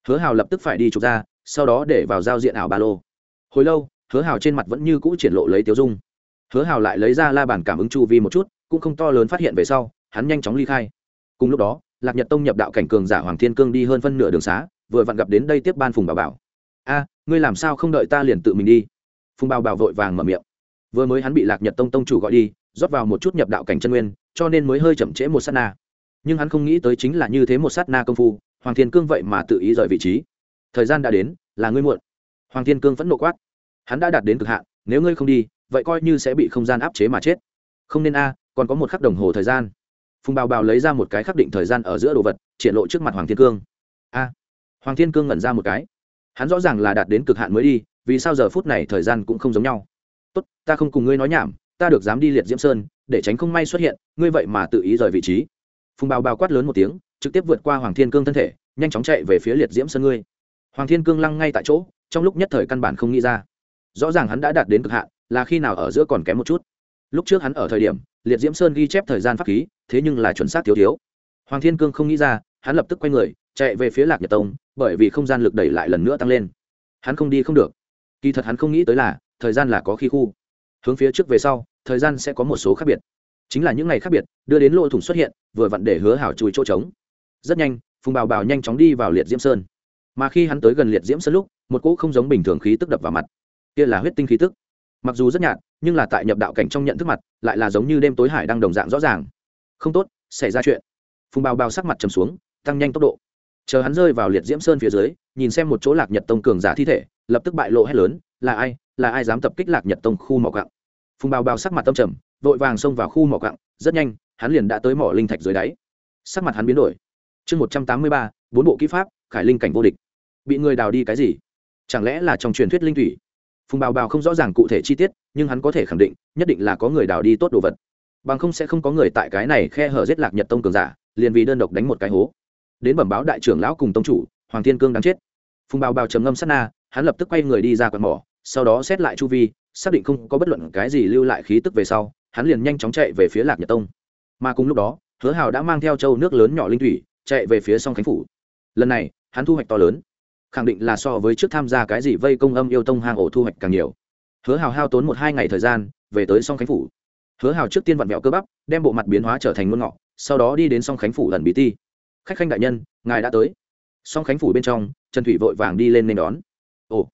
Hứa hào lập tức phải đi chụp ra, sau đó để vào giao diện ảo ba lô. Hồi lâu, hứa hào trên mặt vẫn như cũ triển lộ lấy tiêu dung. Hứa hào lại lấy ra la bàn cảm ứng chu vi một chút, cũng không to lớn phát hiện về sau, hắn nhanh chóng ly khai. Cùng lúc đó, lạc nhật tông nhập đạo cảnh cường giả hoàng thiên cương đi hơn phân nửa đường xá, vừa vặn gặp đến đây tiếp ban phùng bảo bảo. A, ngươi làm sao không đợi ta liền tự mình đi? Phùng bảo bảo vội vàng mở miệng. Vừa mới hắn bị lạc nhật tông tông chủ gọi đi rót vào một chút nhập đạo cảnh chân nguyên, cho nên mới hơi chậm trễ một sát na. Nhưng hắn không nghĩ tới chính là như thế một sát na công phu, hoàng thiên cương vậy mà tự ý rời vị trí. Thời gian đã đến, là ngươi muộn. Hoàng thiên cương vẫn nộ quát. Hắn đã đạt đến cực hạn, nếu ngươi không đi, vậy coi như sẽ bị không gian áp chế mà chết. Không nên a, còn có một khắc đồng hồ thời gian. Phùng bào bào lấy ra một cái khắc định thời gian ở giữa đồ vật, triển lộ trước mặt hoàng thiên cương. A. Hoàng thiên cương ngẩn ra một cái. Hắn rõ ràng là đạt đến cực hạn mới đi, vì sao giờ phút này thời gian cũng không giống nhau. Tốt, ta không cùng ngươi nói nhảm ta được dám đi liệt diễm sơn, để tránh không may xuất hiện, ngươi vậy mà tự ý rời vị trí. Phùng bào bào quát lớn một tiếng, trực tiếp vượt qua hoàng thiên cương thân thể, nhanh chóng chạy về phía liệt diễm sơn ngươi. Hoàng thiên cương lăng ngay tại chỗ, trong lúc nhất thời căn bản không nghĩ ra. Rõ ràng hắn đã đạt đến cực hạn, là khi nào ở giữa còn kém một chút. Lúc trước hắn ở thời điểm, liệt diễm sơn ghi chép thời gian pháp khí, thế nhưng là chuẩn xác thiếu thiếu. Hoàng thiên cương không nghĩ ra, hắn lập tức quay người, chạy về phía lạc nhật tông, bởi vì không gian lực đẩy lại lần nữa tăng lên. Hắn không đi không được. Kỳ thật hắn không nghĩ tới là, thời gian là có khi khu hướng phía trước về sau, thời gian sẽ có một số khác biệt. Chính là những ngày khác biệt, đưa đến lỗ thủng xuất hiện, vừa vặn để hứa hảo chùi chỗ trống. Rất nhanh, phùng bào bào nhanh chóng đi vào liệt diễm sơn. Mà khi hắn tới gần liệt diễm sơn lúc, một cỗ không giống bình thường khí tức đập vào mặt. Kia là huyết tinh khí tức. Mặc dù rất nhạt, nhưng là tại nhập đạo cảnh trong nhận thức mặt, lại là giống như đêm tối hải đang đồng dạng rõ ràng. Không tốt, xảy ra chuyện. Phùng bào bào sắc mặt trầm xuống, tăng nhanh tốc độ. Chờ hắn rơi vào liệt diễm sơn phía dưới, nhìn xem một chỗ lạc nhật tông cường giả thi thể, lập tức bại lộ hét lớn, là ai? Là ai dám tập kích lạc nhật tông khu mỏ cặng phùng bào bào sắc mặt tâm trầm, vội vàng xông vào khu mỏ cặng rất nhanh, hắn liền đã tới mỏ linh thạch dưới đáy. Sắc mặt hắn biến đổi. Chương một trăm tám mươi ba, bốn bộ kỹ pháp, khải linh cảnh vô địch. Bị người đào đi cái gì? Chẳng lẽ là trong truyền thuyết linh thủy? Phùng bào bào không rõ ràng cụ thể chi tiết, nhưng hắn có thể khẳng định, nhất định là có người đào đi tốt đồ vật. Bằng không sẽ không có người tại cái này khe hở giết lạc nhật tông cường giả, liền vì đơn độc đánh một cái hố. Đến bẩm báo đại trưởng lão cùng tông chủ, hoàng thiên cương đáng chết. Phùng bào bào trầm ngâm sát na, hắn lập tức quay người đi ra quạt mỏ, sau đó xét lại chu vi xác định không có bất luận cái gì lưu lại khí tức về sau, hắn liền nhanh chóng chạy về phía lạc nhật tông. Mà cùng lúc đó, hứa hào đã mang theo châu nước lớn nhỏ linh thủy, chạy về phía song khánh phủ. Lần này, hắn thu hoạch to lớn. Khẳng định là so với trước tham gia cái gì vây công âm yêu tông hang ổ thu hoạch càng nhiều. Hứa hào hao tốn một hai ngày thời gian, về tới song khánh phủ. Hứa hào trước tiên vặn vẹo cơ bắp, đem bộ mặt biến hóa trở thành ngôn ngọ, sau đó đi đến song khánh phủ lần bí ti. Khách khanh đại nhân, ngài đã tới. Song khánh phủ bên trong, trần thủy vội vàng đi lên nên đón. Ồ,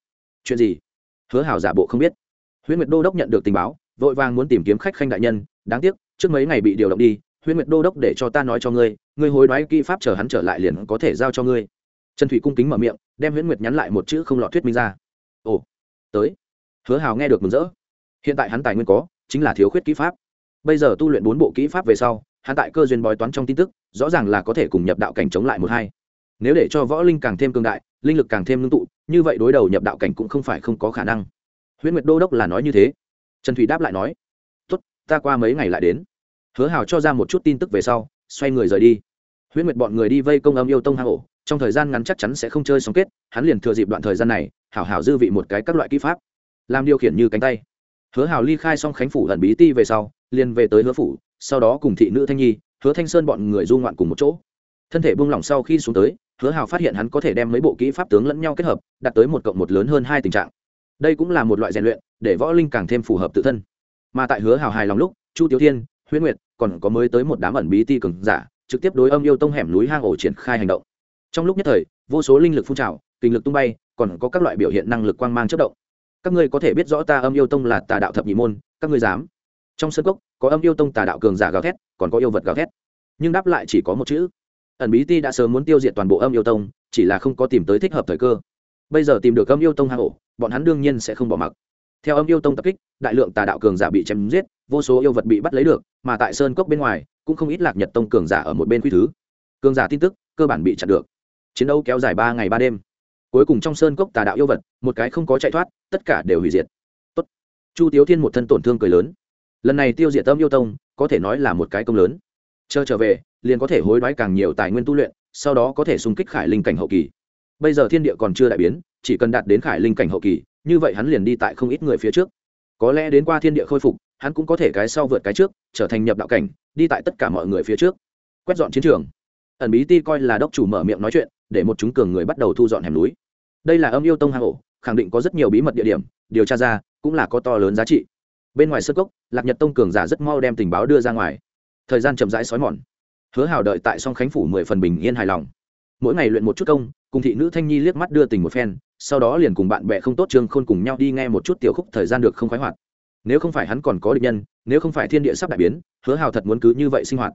chuyện gì? Hứa hào giả bộ không biết huyễn nguyệt đô đốc nhận được tình báo, vội vàng muốn tìm kiếm khách khanh đại nhân, đáng tiếc, trước mấy ngày bị điều động đi, huyễn nguyệt đô đốc để cho ta nói cho ngươi ngươi hối đoái kỹ pháp chờ hắn trở lại liền có thể giao cho ngươi. Trần thủy cung kính mở miệng, đem huyễn nguyệt nhắn lại một chữ không lọt thuyết minh ra. Ồ, tới. Hứa hào nghe được mừng rỡ. Hiện tại hắn tài nguyên có, chính là thiếu khuyết kỹ pháp. Bây giờ tu luyện bốn bộ kỹ pháp về sau, hắn tại cơ duyên bói toán trong tin tức, rõ ràng là có thể cùng nhập đạo cảnh chống lại một hai. Nếu để cho võ linh càng thêm cương đại, linh lực càng thêm ngưng tụ, như vậy đối đầu nhập đạo cảnh cũng không phải không có khả năng huyễn nguyệt đô đốc là nói như thế. Trần thủy đáp lại nói, tốt, ta qua mấy ngày lại đến. Hứa hào cho ra một chút tin tức về sau, xoay người rời đi. Huyễn nguyệt bọn người đi vây công âm yêu tông hang ổ, trong thời gian ngắn chắc chắn sẽ không chơi xong kết, hắn liền thừa dịp đoạn thời gian này, hảo hảo dư vị một cái các loại kỹ pháp, làm điều khiển như cánh tay. Hứa hào ly khai xong khánh phủ ẩn bí ti về sau, liền về tới hứa phủ, sau đó cùng thị nữ thanh nhi, hứa thanh sơn bọn người du ngoạn cùng một chỗ. Thân thể buông lỏng sau khi xuống tới, hứa hào phát hiện hắn có thể đem mấy bộ kỹ pháp tướng lẫn nhau kết hợp, đạt tới một cộng một lớn hơn hai tình trạng đây cũng là một loại rèn luyện, để võ linh càng thêm phù hợp tự thân. Mà tại hứa hào hài lòng lúc, chu tiểu thiên, huyễn nguyệt còn có mới tới một đám ẩn bí ti cường giả, trực tiếp đối âm yêu tông hẻm núi hang ổ triển khai hành động. Trong lúc nhất thời, vô số linh lực phun trào, kinh lực tung bay, còn có các loại biểu hiện năng lực quang mang chất động. Các ngươi có thể biết rõ ta âm yêu tông là tà đạo thập nhị môn, các ngươi dám. Trong sân cốc, có âm yêu tông tà đạo cường giả gào thét, còn có yêu vật gào thét. Nhưng đáp lại chỉ có một chữ. Ẩn bí ti đã sớm muốn tiêu diệt toàn bộ âm yêu tông, chỉ là không có tìm tới thích hợp thời cơ. Bây giờ tìm được âm yêu tông hang ổ bọn hắn đương nhiên sẽ không bỏ mặc. Theo âm yêu tông tập kích, đại lượng tà đạo cường giả bị chém giết, vô số yêu vật bị bắt lấy được, mà tại sơn cốc bên ngoài, cũng không ít lạc nhật tông cường giả ở một bên quy thứ. Cường giả tin tức, cơ bản bị chặn được. Chiến đấu kéo dài ba ngày ba đêm. Cuối cùng trong sơn cốc tà đạo yêu vật, một cái không có chạy thoát, tất cả đều hủy diệt. Tốt. chu tiếu thiên một thân tổn thương cười lớn. Lần này tiêu diệt tâm yêu tông, có thể nói là một cái công lớn. Chờ trở về, liền có thể hối đoái càng nhiều tài nguyên tu luyện, sau đó có thể xung kích khải linh cảnh hậu kỳ. Bây giờ thiên địa còn chưa đại biến chỉ cần đạt đến khải linh cảnh hậu kỳ, như vậy hắn liền đi tại không ít người phía trước. Có lẽ đến qua thiên địa khôi phục, hắn cũng có thể cái sau vượt cái trước, trở thành nhập đạo cảnh, đi tại tất cả mọi người phía trước. Quét dọn chiến trường. Ẩn bí ti coi là đốc chủ mở miệng nói chuyện, để một chúng cường người bắt đầu thu dọn hẻm núi. Đây là âm yêu tông hang ổ, khẳng định có rất nhiều bí mật địa điểm, điều tra ra, cũng là có to lớn giá trị. Bên ngoài sơ cốc, lạc nhật tông cường giả rất mau đem tình báo đưa ra ngoài. Thời gian chậm rãi xói mòn. Hứa hào đợi tại song khánh phủ mười phần bình yên hài lòng mỗi ngày luyện một chút công, cùng thị nữ thanh nhi liếc mắt đưa tình một phen, sau đó liền cùng bạn bè không tốt trương khôn cùng nhau đi nghe một chút tiểu khúc thời gian được không khoái hoạt. Nếu không phải hắn còn có địch nhân, nếu không phải thiên địa sắp đại biến, hứa hào thật muốn cứ như vậy sinh hoạt.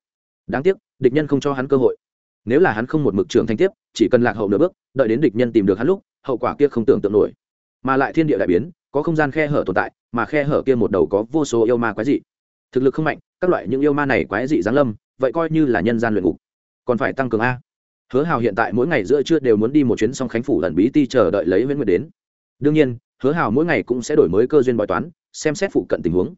Đáng tiếc, địch nhân không cho hắn cơ hội. Nếu là hắn không một mực trưởng thanh tiếp, chỉ cần lạc hậu nửa bước, đợi đến địch nhân tìm được hắn lúc, hậu quả kia không tưởng tượng nổi. Mà lại thiên địa đại biến, có không gian khe hở tồn tại, mà khe hở kia một đầu có vô số yêu ma quái dị. Thực lực không mạnh, các loại những yêu ma này quái dị giáng lâm, vậy coi như là nhân gian luyện ngục. Còn phải tăng cường a hứa hào hiện tại mỗi ngày giữa trưa đều muốn đi một chuyến song khánh phủ ẩn bí ti chờ đợi lấy nguyễn nguyệt đến. Đương nhiên, hứa hào mỗi ngày cũng sẽ đổi mới cơ duyên bói toán, xem xét phụ cận tình huống.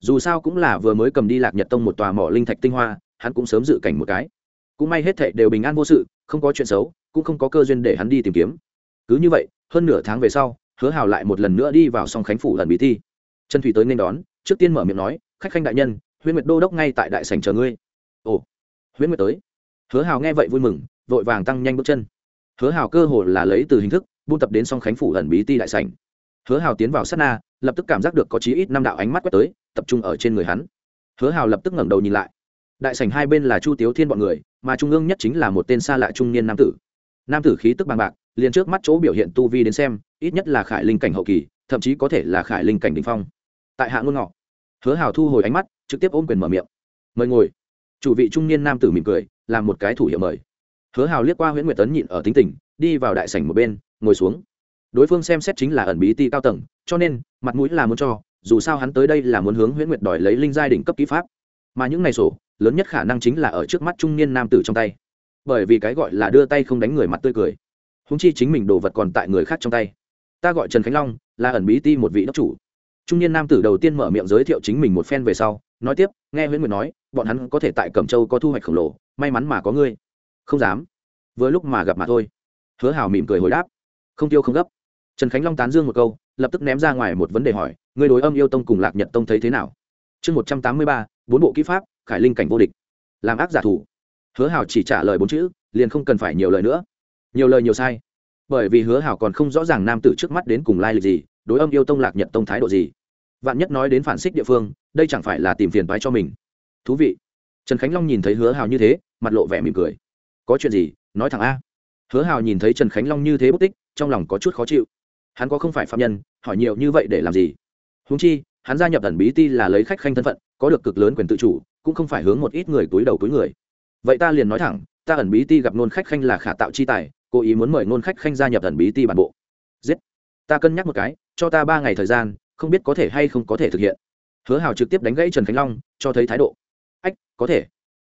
Dù sao cũng là vừa mới cầm đi lạc nhật tông một tòa mỏ linh thạch tinh hoa, hắn cũng sớm dự cảnh một cái. Cũng may hết thệ đều bình an vô sự, không có chuyện xấu, cũng không có cơ duyên để hắn đi tìm kiếm. Cứ như vậy, hơn nửa tháng về sau, hứa hào lại một lần nữa đi vào song khánh phủ lần bí thi trần thủy tới nên đón, trước tiên mở miệng nói, khách khanh đại nhân, huyễn nguyệt đô đốc ngay tại đại sảnh chờ ngươi. Ồ. Huyễn nguyệt tới. Hứa hào nghe vậy vui mừng vội vàng tăng nhanh bước chân. Hứa hào cơ hồ là lấy từ hình thức, buôn tập đến song khánh phủ ẩn bí ti đại sảnh. Hứa hào tiến vào sát na, lập tức cảm giác được có chí ít năm đạo ánh mắt quét tới, tập trung ở trên người hắn. Hứa hào lập tức ngẩng đầu nhìn lại. Đại sảnh hai bên là chu tiếu thiên bọn người, mà trung ương nhất chính là một tên xa lạ trung niên nam tử. Nam tử khí tức bằng bạc, liền trước mắt chỗ biểu hiện tu vi đến xem, ít nhất là khải linh cảnh hậu kỳ, thậm chí có thể là khải linh cảnh đình phong. Tại hạ ngôn ngọ, hứa hào thu hồi ánh mắt, trực tiếp ôm quyền mở miệng. Mời ngồi. Chủ vị trung niên nam tử mỉm cười, làm một cái thủ hiệu mời hứa hào liếc qua nguyễn nguyệt tấn nhịn ở tính tình, đi vào đại sảnh một bên, ngồi xuống. Đối phương xem xét chính là ẩn bí ti cao tầng, cho nên, mặt mũi là muốn cho, dù sao hắn tới đây là muốn hướng nguyễn nguyệt đòi lấy linh giai đỉnh cấp ký pháp. Mà những ngày sổ, lớn nhất khả năng chính là ở trước mắt trung niên nam tử trong tay. Bởi vì cái gọi là đưa tay không đánh người mặt tươi cười. Húng chi chính mình đồ vật còn tại người khác trong tay. Ta gọi trần khánh long, là ẩn bí ti một vị đốc chủ. Trung niên nam tử đầu tiên mở miệng giới thiệu chính mình một phen về sau, nói tiếp, nghe nguyễn nguyệt nói, bọn hắn có thể tại cẩm châu có thu hoạch khổng lồ, may mắn mà có ngươi không dám. Vừa lúc mà gặp mà thôi. Hứa hào mỉm cười hồi đáp. Không tiêu không gấp. Trần khánh long tán dương một câu, lập tức ném ra ngoài một vấn đề hỏi người đối âm yêu tông cùng lạc nhật tông thấy thế nào? Chương một trăm tám mươi ba, bốn bộ kỹ pháp, khải linh cảnh vô địch. Làm ác giả thủ hứa hào chỉ trả lời bốn chữ, liền không cần phải nhiều lời nữa. Nhiều lời nhiều sai. Bởi vì hứa hào còn không rõ ràng nam tử trước mắt đến cùng lai lịch gì, đối âm yêu tông lạc nhật tông thái độ gì. Vạn nhất nói đến phản xích địa phương, đây chẳng phải là tìm phiền toái cho mình. Thú vị. Trần khánh long nhìn thấy hứa hào như thế, mặt lộ vẻ mỉm cười có chuyện gì, nói thẳng a. Hứa hào nhìn thấy trần khánh long như thế bất tích, trong lòng có chút khó chịu. Hắn có không phải phạm nhân, hỏi nhiều như vậy để làm gì? Húng chi, hắn gia nhập ẩn bí ti là lấy khách khanh thân phận, có được cực lớn quyền tự chủ, cũng không phải hướng một ít người túi đầu túi người. Vậy ta liền nói thẳng, ta ẩn bí ti gặp nôn khách khanh là khả tạo chi tài, cố ý muốn mời nôn khách khanh gia nhập ẩn bí ti bản bộ. Giết! Ta cân nhắc một cái, cho ta ba ngày thời gian, không biết có thể hay không có thể thực hiện. Hứa hào trực tiếp đánh gãy trần khánh long, cho thấy thái độ. Ách, có thể.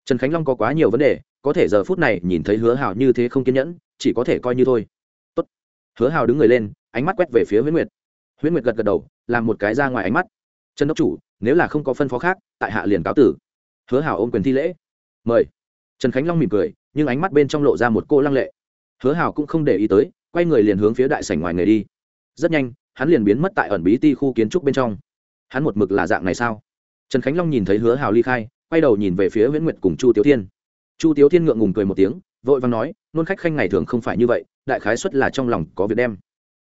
Trần khánh long có quá nhiều vấn đề có thể giờ phút này nhìn thấy hứa hào như thế không kiên nhẫn, chỉ có thể coi như thôi. Tốt. hứa hào đứng người lên, ánh mắt quét về phía huyễn nguyệt. Huyễn nguyệt gật gật đầu, làm một cái ra ngoài ánh mắt. Trần đốc chủ, nếu là không có phân phó khác, tại hạ liền cáo tử. Hứa hào ôm quyền thi lễ. Mời. Trần khánh long mỉm cười, nhưng ánh mắt bên trong lộ ra một cô lăng lệ. Hứa hào cũng không để ý tới, quay người liền hướng phía đại sảnh ngoài người đi. Rất nhanh, hắn liền biến mất tại ẩn bí ti khu kiến trúc bên trong. Hắn một mực là dạng này sao? Trần khánh long nhìn thấy hứa hào ly khai, quay đầu nhìn về phía nguyễn nguyệt cùng chu tiểu thiên chu tiếu thiên ngượng ngùng cười một tiếng, vội vàng nói, nôn khách khanh ngày thường không phải như vậy, đại khái xuất là trong lòng có việc đem.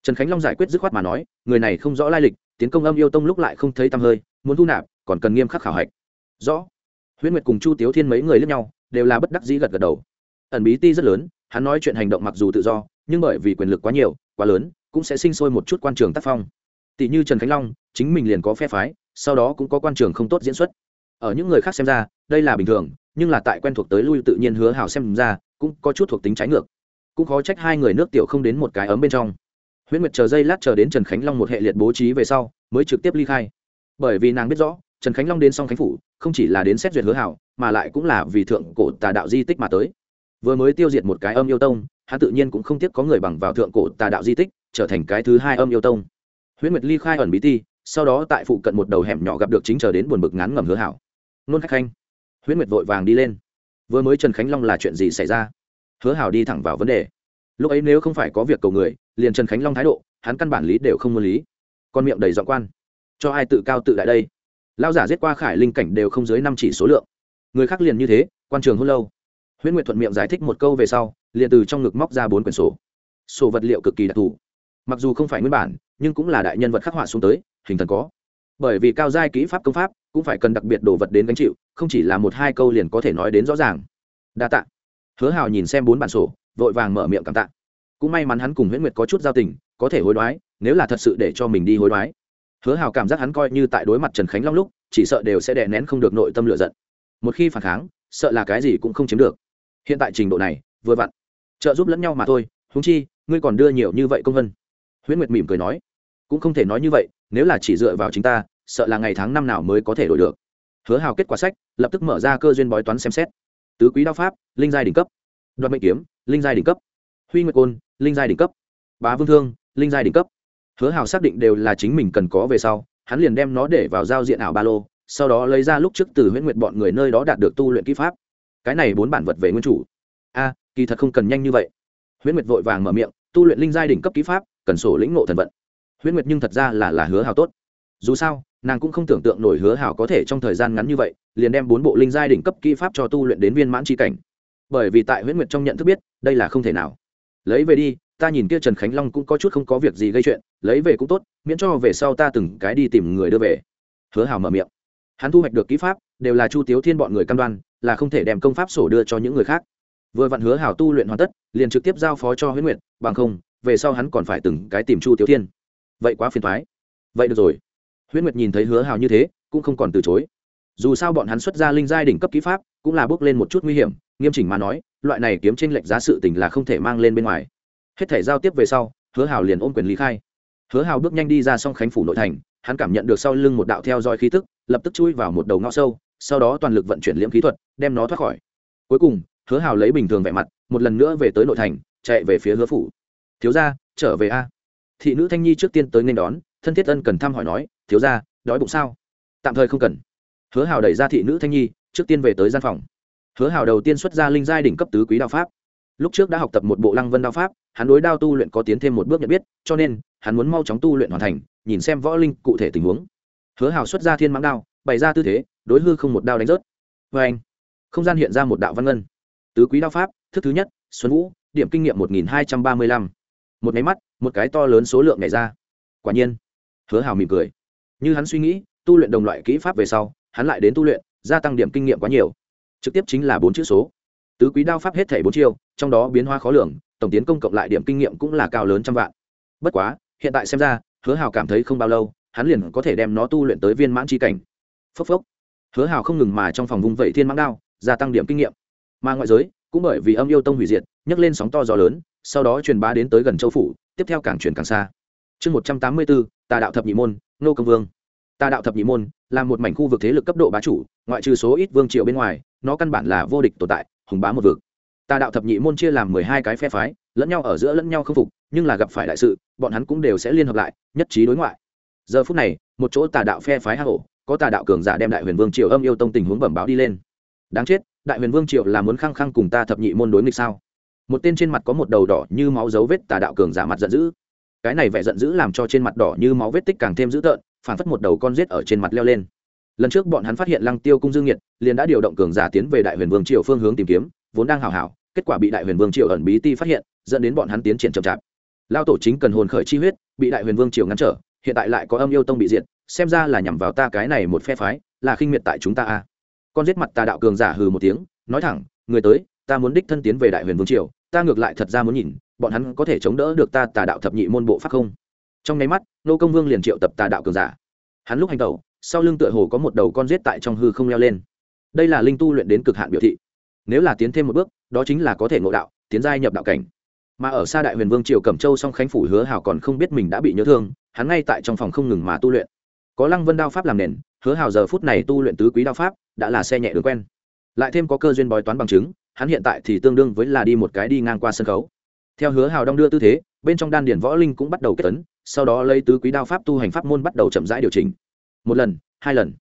Trần khánh long giải quyết dứt khoát mà nói, người này không rõ lai lịch, tiến công âm yêu tông lúc lại không thấy tăm hơi, muốn thu nạp, còn cần nghiêm khắc khảo hạch. Rõ. Huyễn nguyệt cùng chu tiếu thiên mấy người lẫn nhau, đều là bất đắc dĩ gật gật đầu. Ẩn bí ti rất lớn, hắn nói chuyện hành động mặc dù tự do, nhưng bởi vì quyền lực quá nhiều, quá lớn, cũng sẽ sinh sôi một chút quan trường tác phong. Tỷ như trần khánh long, chính mình liền có phe phái, sau đó cũng có quan trường không tốt diễn xuất. Ở những người khác xem ra, đây là bình thường nhưng là tại quen thuộc tới lui tự nhiên hứa hào xem ra, cũng có chút thuộc tính trái ngược. Cũng khó trách hai người nước tiểu không đến một cái ấm bên trong. Huyễn nguyệt chờ giây lát chờ đến trần khánh long một hệ liệt bố trí về sau, mới trực tiếp ly khai. Bởi vì nàng biết rõ, trần khánh long đến song khánh phủ, không chỉ là đến xét duyệt hứa hảo, mà lại cũng là vì thượng cổ tà đạo di tích mà tới. Vừa mới tiêu diệt một cái âm yêu tông, hắn tự nhiên cũng không tiếc có người bằng vào thượng cổ tà đạo di tích, trở thành cái thứ hai âm yêu tông. Huyễn nguyệt ly khai ẩn bí ti, sau đó tại phụ cận một đầu hẻm nhỏ gặp được chính chờ đến buồn bực ngắn ngầm hứa hảo. Nôn khách khanh huyễn nguyệt vội vàng đi lên. Vừa mới trần khánh long là chuyện gì xảy ra? Hứa hảo đi thẳng vào vấn đề. Lúc ấy nếu không phải có việc cầu người, liền trần khánh long thái độ, hắn căn bản lý đều không muốn lý. Con miệng đầy dọn quan. Cho ai tự cao tự đại đây? Lao giả giết qua khải linh cảnh đều không dưới năm chỉ số lượng. Người khác liền như thế, quan trường hôn lâu. Huyễn nguyệt thuận miệng giải thích một câu về sau, liền từ trong ngực móc ra bốn quyển sổ. Sổ vật liệu cực kỳ đặc thù. Mặc dù không phải nguyên bản, nhưng cũng là đại nhân vật khắc họa xuống tới, hình thần có bởi vì cao giai kỹ pháp công pháp cũng phải cần đặc biệt đồ vật đến gánh chịu, không chỉ là một hai câu liền có thể nói đến rõ ràng. Đa tạ. Hứa hào nhìn xem bốn bản sổ, vội vàng mở miệng cảm tạ. Cũng may mắn hắn cùng huyễn nguyệt có chút giao tình, có thể hối đoái, nếu là thật sự để cho mình đi hối đoái. Hứa hào cảm giác hắn coi như tại đối mặt trần khánh long lúc, chỉ sợ đều sẽ đè nén không được nội tâm lựa giận. Một khi phản kháng, sợ là cái gì cũng không chiếm được. Hiện tại trình độ này, vừa vặn. Trợ giúp lẫn nhau mà thôi húng chi, ngươi còn đưa nhiều như vậy công vân. Huyễn nguyệt mỉm cười nói cũng không thể nói như vậy, nếu là chỉ dựa vào chính ta, sợ là ngày tháng năm nào mới có thể đổi được. Hứa hào kết quả sách, lập tức mở ra cơ duyên bói toán xem xét. Tứ quý đao pháp, linh giai đỉnh cấp. Đoạt mệnh kiếm, linh giai đỉnh cấp. Huy nguyệt côn, linh giai đỉnh cấp. Bá vương thương, linh giai đỉnh cấp. Hứa hào xác định đều là chính mình cần có về sau, hắn liền đem nó để vào giao diện ảo ba lô, sau đó lấy ra lúc trước từ huyễn nguyệt bọn người nơi đó đạt được tu luyện kỹ pháp. Cái này bốn bản vật về nguyên chủ. A, kỳ thật không cần nhanh như vậy. Huyễn nguyệt vội vàng mở miệng, tu luyện linh giai đỉnh cấp kỹ pháp, cần sổ lĩnh ngộ thần vận huyễn nguyệt nhưng thật ra là là hứa hào tốt. Dù sao, nàng cũng không tưởng tượng nổi hứa hảo có thể trong thời gian ngắn như vậy, liền đem bốn bộ linh giai đỉnh cấp kỹ pháp cho tu luyện đến viên mãn tri cảnh. Bởi vì tại huyễn nguyệt trong nhận thức biết, đây là không thể nào. Lấy về đi, ta nhìn kia trần khánh long cũng có chút không có việc gì gây chuyện, lấy về cũng tốt, miễn cho về sau ta từng cái đi tìm người đưa về. Hứa hảo mở miệng. Hắn thu hoạch được kỹ pháp, đều là chu tiếu thiên bọn người cam đoan, là không thể đem công pháp sổ đưa cho những người khác. Vừa vặn hứa hảo tu luyện hoàn tất, liền trực tiếp giao phó cho huyễn nguyệt, bằng không, về sau hắn còn phải từng cái tìm chu tiếu thiên vậy quá phiền thoái. Vậy được rồi. Huyễn nguyệt nhìn thấy hứa hào như thế, cũng không còn từ chối. Dù sao bọn hắn xuất ra linh giai đỉnh cấp kỹ pháp, cũng là bước lên một chút nguy hiểm, nghiêm chỉnh mà nói, loại này kiếm tranh lệch giá sự tình là không thể mang lên bên ngoài. Hết thể giao tiếp về sau, hứa hào liền ôm quyền lý khai. Hứa hào bước nhanh đi ra song khánh phủ nội thành, hắn cảm nhận được sau lưng một đạo theo dõi khí tức, lập tức chui vào một đầu ngõ sâu, sau đó toàn lực vận chuyển liễm khí thuật, đem nó thoát khỏi. Cuối cùng, hứa hào lấy bình thường vẻ mặt, một lần nữa về tới nội thành, chạy về phía hứa phủ. Thiếu gia, trở về a thị nữ thanh nhi trước tiên tới nên đón, thân thiết ân cần thăm hỏi nói, thiếu gia, đói bụng sao? Tạm thời không cần. Hứa hào đẩy ra thị nữ thanh nhi, trước tiên về tới gian phòng. Hứa hào đầu tiên xuất ra linh giai đỉnh cấp tứ quý đao pháp. Lúc trước đã học tập một bộ lăng vân đao pháp, hắn đối đao tu luyện có tiến thêm một bước nhận biết, cho nên, hắn muốn mau chóng tu luyện hoàn thành, nhìn xem võ linh cụ thể tình huống. Hứa hào xuất ra thiên mãng đao, bày ra tư thế, đối hư không một đao đánh rớt. Vê anh không gian hiện ra một đạo văn ngân. Tứ quý đao pháp, thức thứ nhất, xuân vũ, điểm kinh nghiệm một nghìn hai trăm ba mươi lăm một máy mắt, một cái to lớn số lượng nhảy ra. Quả nhiên, hứa hào mỉm cười. Như hắn suy nghĩ, tu luyện đồng loại kỹ pháp về sau, hắn lại đến tu luyện, gia tăng điểm kinh nghiệm quá nhiều. Trực tiếp chính là bốn chữ số. Tứ quý đao pháp hết thảy bốn chiêu, trong đó biến hóa khó lường, tổng tiến công cộng lại điểm kinh nghiệm cũng là cao lớn trăm vạn. Bất quá, hiện tại xem ra, hứa hào cảm thấy không bao lâu, hắn liền có thể đem nó tu luyện tới viên mãn tri cảnh. Phốc phốc. Hứa hào không ngừng mà trong phòng vung vẩy thiên mãng đao, gia tăng điểm kinh nghiệm. Mà ngoại giới, cũng bởi vì âm yêu tông hủy diệt, nhấc lên sóng to gió lớn sau đó truyền bá đến tới gần châu phủ, tiếp theo càng truyền càng xa. Chương một trăm tám mươi bốn, tà đạo thập nhị môn, nô công vương. Tà đạo thập nhị môn là một mảnh khu vực thế lực cấp độ bá chủ, ngoại trừ số ít vương triều bên ngoài, nó căn bản là vô địch tồn tại, hùng bá một vực. Tà đạo thập nhị môn chia làm mười hai cái phe phái, lẫn nhau ở giữa lẫn nhau khâm phục, nhưng là gặp phải đại sự, bọn hắn cũng đều sẽ liên hợp lại, nhất trí đối ngoại. Giờ phút này, một chỗ tà đạo phe phái hạ hổ có tà đạo cường giả đem đại huyền vương triều âm yêu tông tình huống bẩm báo đi lên. Đáng chết, đại huyền vương triều là muốn khăng khăng cùng ta thập nhị môn đối nghịch sao? Một tên trên mặt có một đầu đỏ như máu dấu vết tà đạo cường giả mặt giận dữ. Cái này vẻ giận dữ làm cho trên mặt đỏ như máu vết tích càng thêm dữ tợn, phản phất một đầu con rết ở trên mặt leo lên. Lần trước bọn hắn phát hiện lăng tiêu cung dương nhiệt, liền đã điều động cường giả tiến về đại huyền vương triều phương hướng tìm kiếm, vốn đang hào hảo, kết quả bị đại huyền vương triều ẩn bí ti phát hiện, dẫn đến bọn hắn tiến triển chậm chạp. Lao tổ chính cần hồn khởi chi huyết, bị đại huyền vương triều ngăn trở, hiện tại lại có âm yêu tông bị diệt, xem ra là nhằm vào ta cái này một phe phái, là khinh miệt tại chúng ta a. Con giết mặt tà đạo cường giả hừ một tiếng, nói thẳng, người tới ta muốn đích thân tiến về đại huyền vương triều, ta ngược lại thật ra muốn nhìn, bọn hắn có thể chống đỡ được ta tà đạo thập nhị môn bộ pháp không? Trong nháy mắt, nô công vương liền triệu tập tà đạo cường giả. Hắn lúc hành tẩu, sau lưng tựa hồ có một đầu con giết tại trong hư không leo lên. Đây là linh tu luyện đến cực hạn biểu thị. Nếu là tiến thêm một bước, đó chính là có thể ngộ đạo, tiến giai nhập đạo cảnh. Mà ở xa đại huyền vương triều cẩm châu song khánh phủ hứa hào còn không biết mình đã bị nhớ thương, hắn ngay tại trong phòng không ngừng mà tu luyện. Có lăng vân đao pháp làm nền, hứa hào giờ phút này tu luyện tứ quý đao pháp, đã là xe nhẹ đường quen. Lại thêm có cơ duyên bói toán bằng chứng hắn hiện tại thì tương đương với là đi một cái đi ngang qua sân khấu. Theo hứa hào đong đưa tư thế, bên trong đan điển võ linh cũng bắt đầu kết tấn sau đó lấy tứ quý đao pháp tu hành pháp môn bắt đầu chậm rãi điều chỉnh. Một lần, hai lần.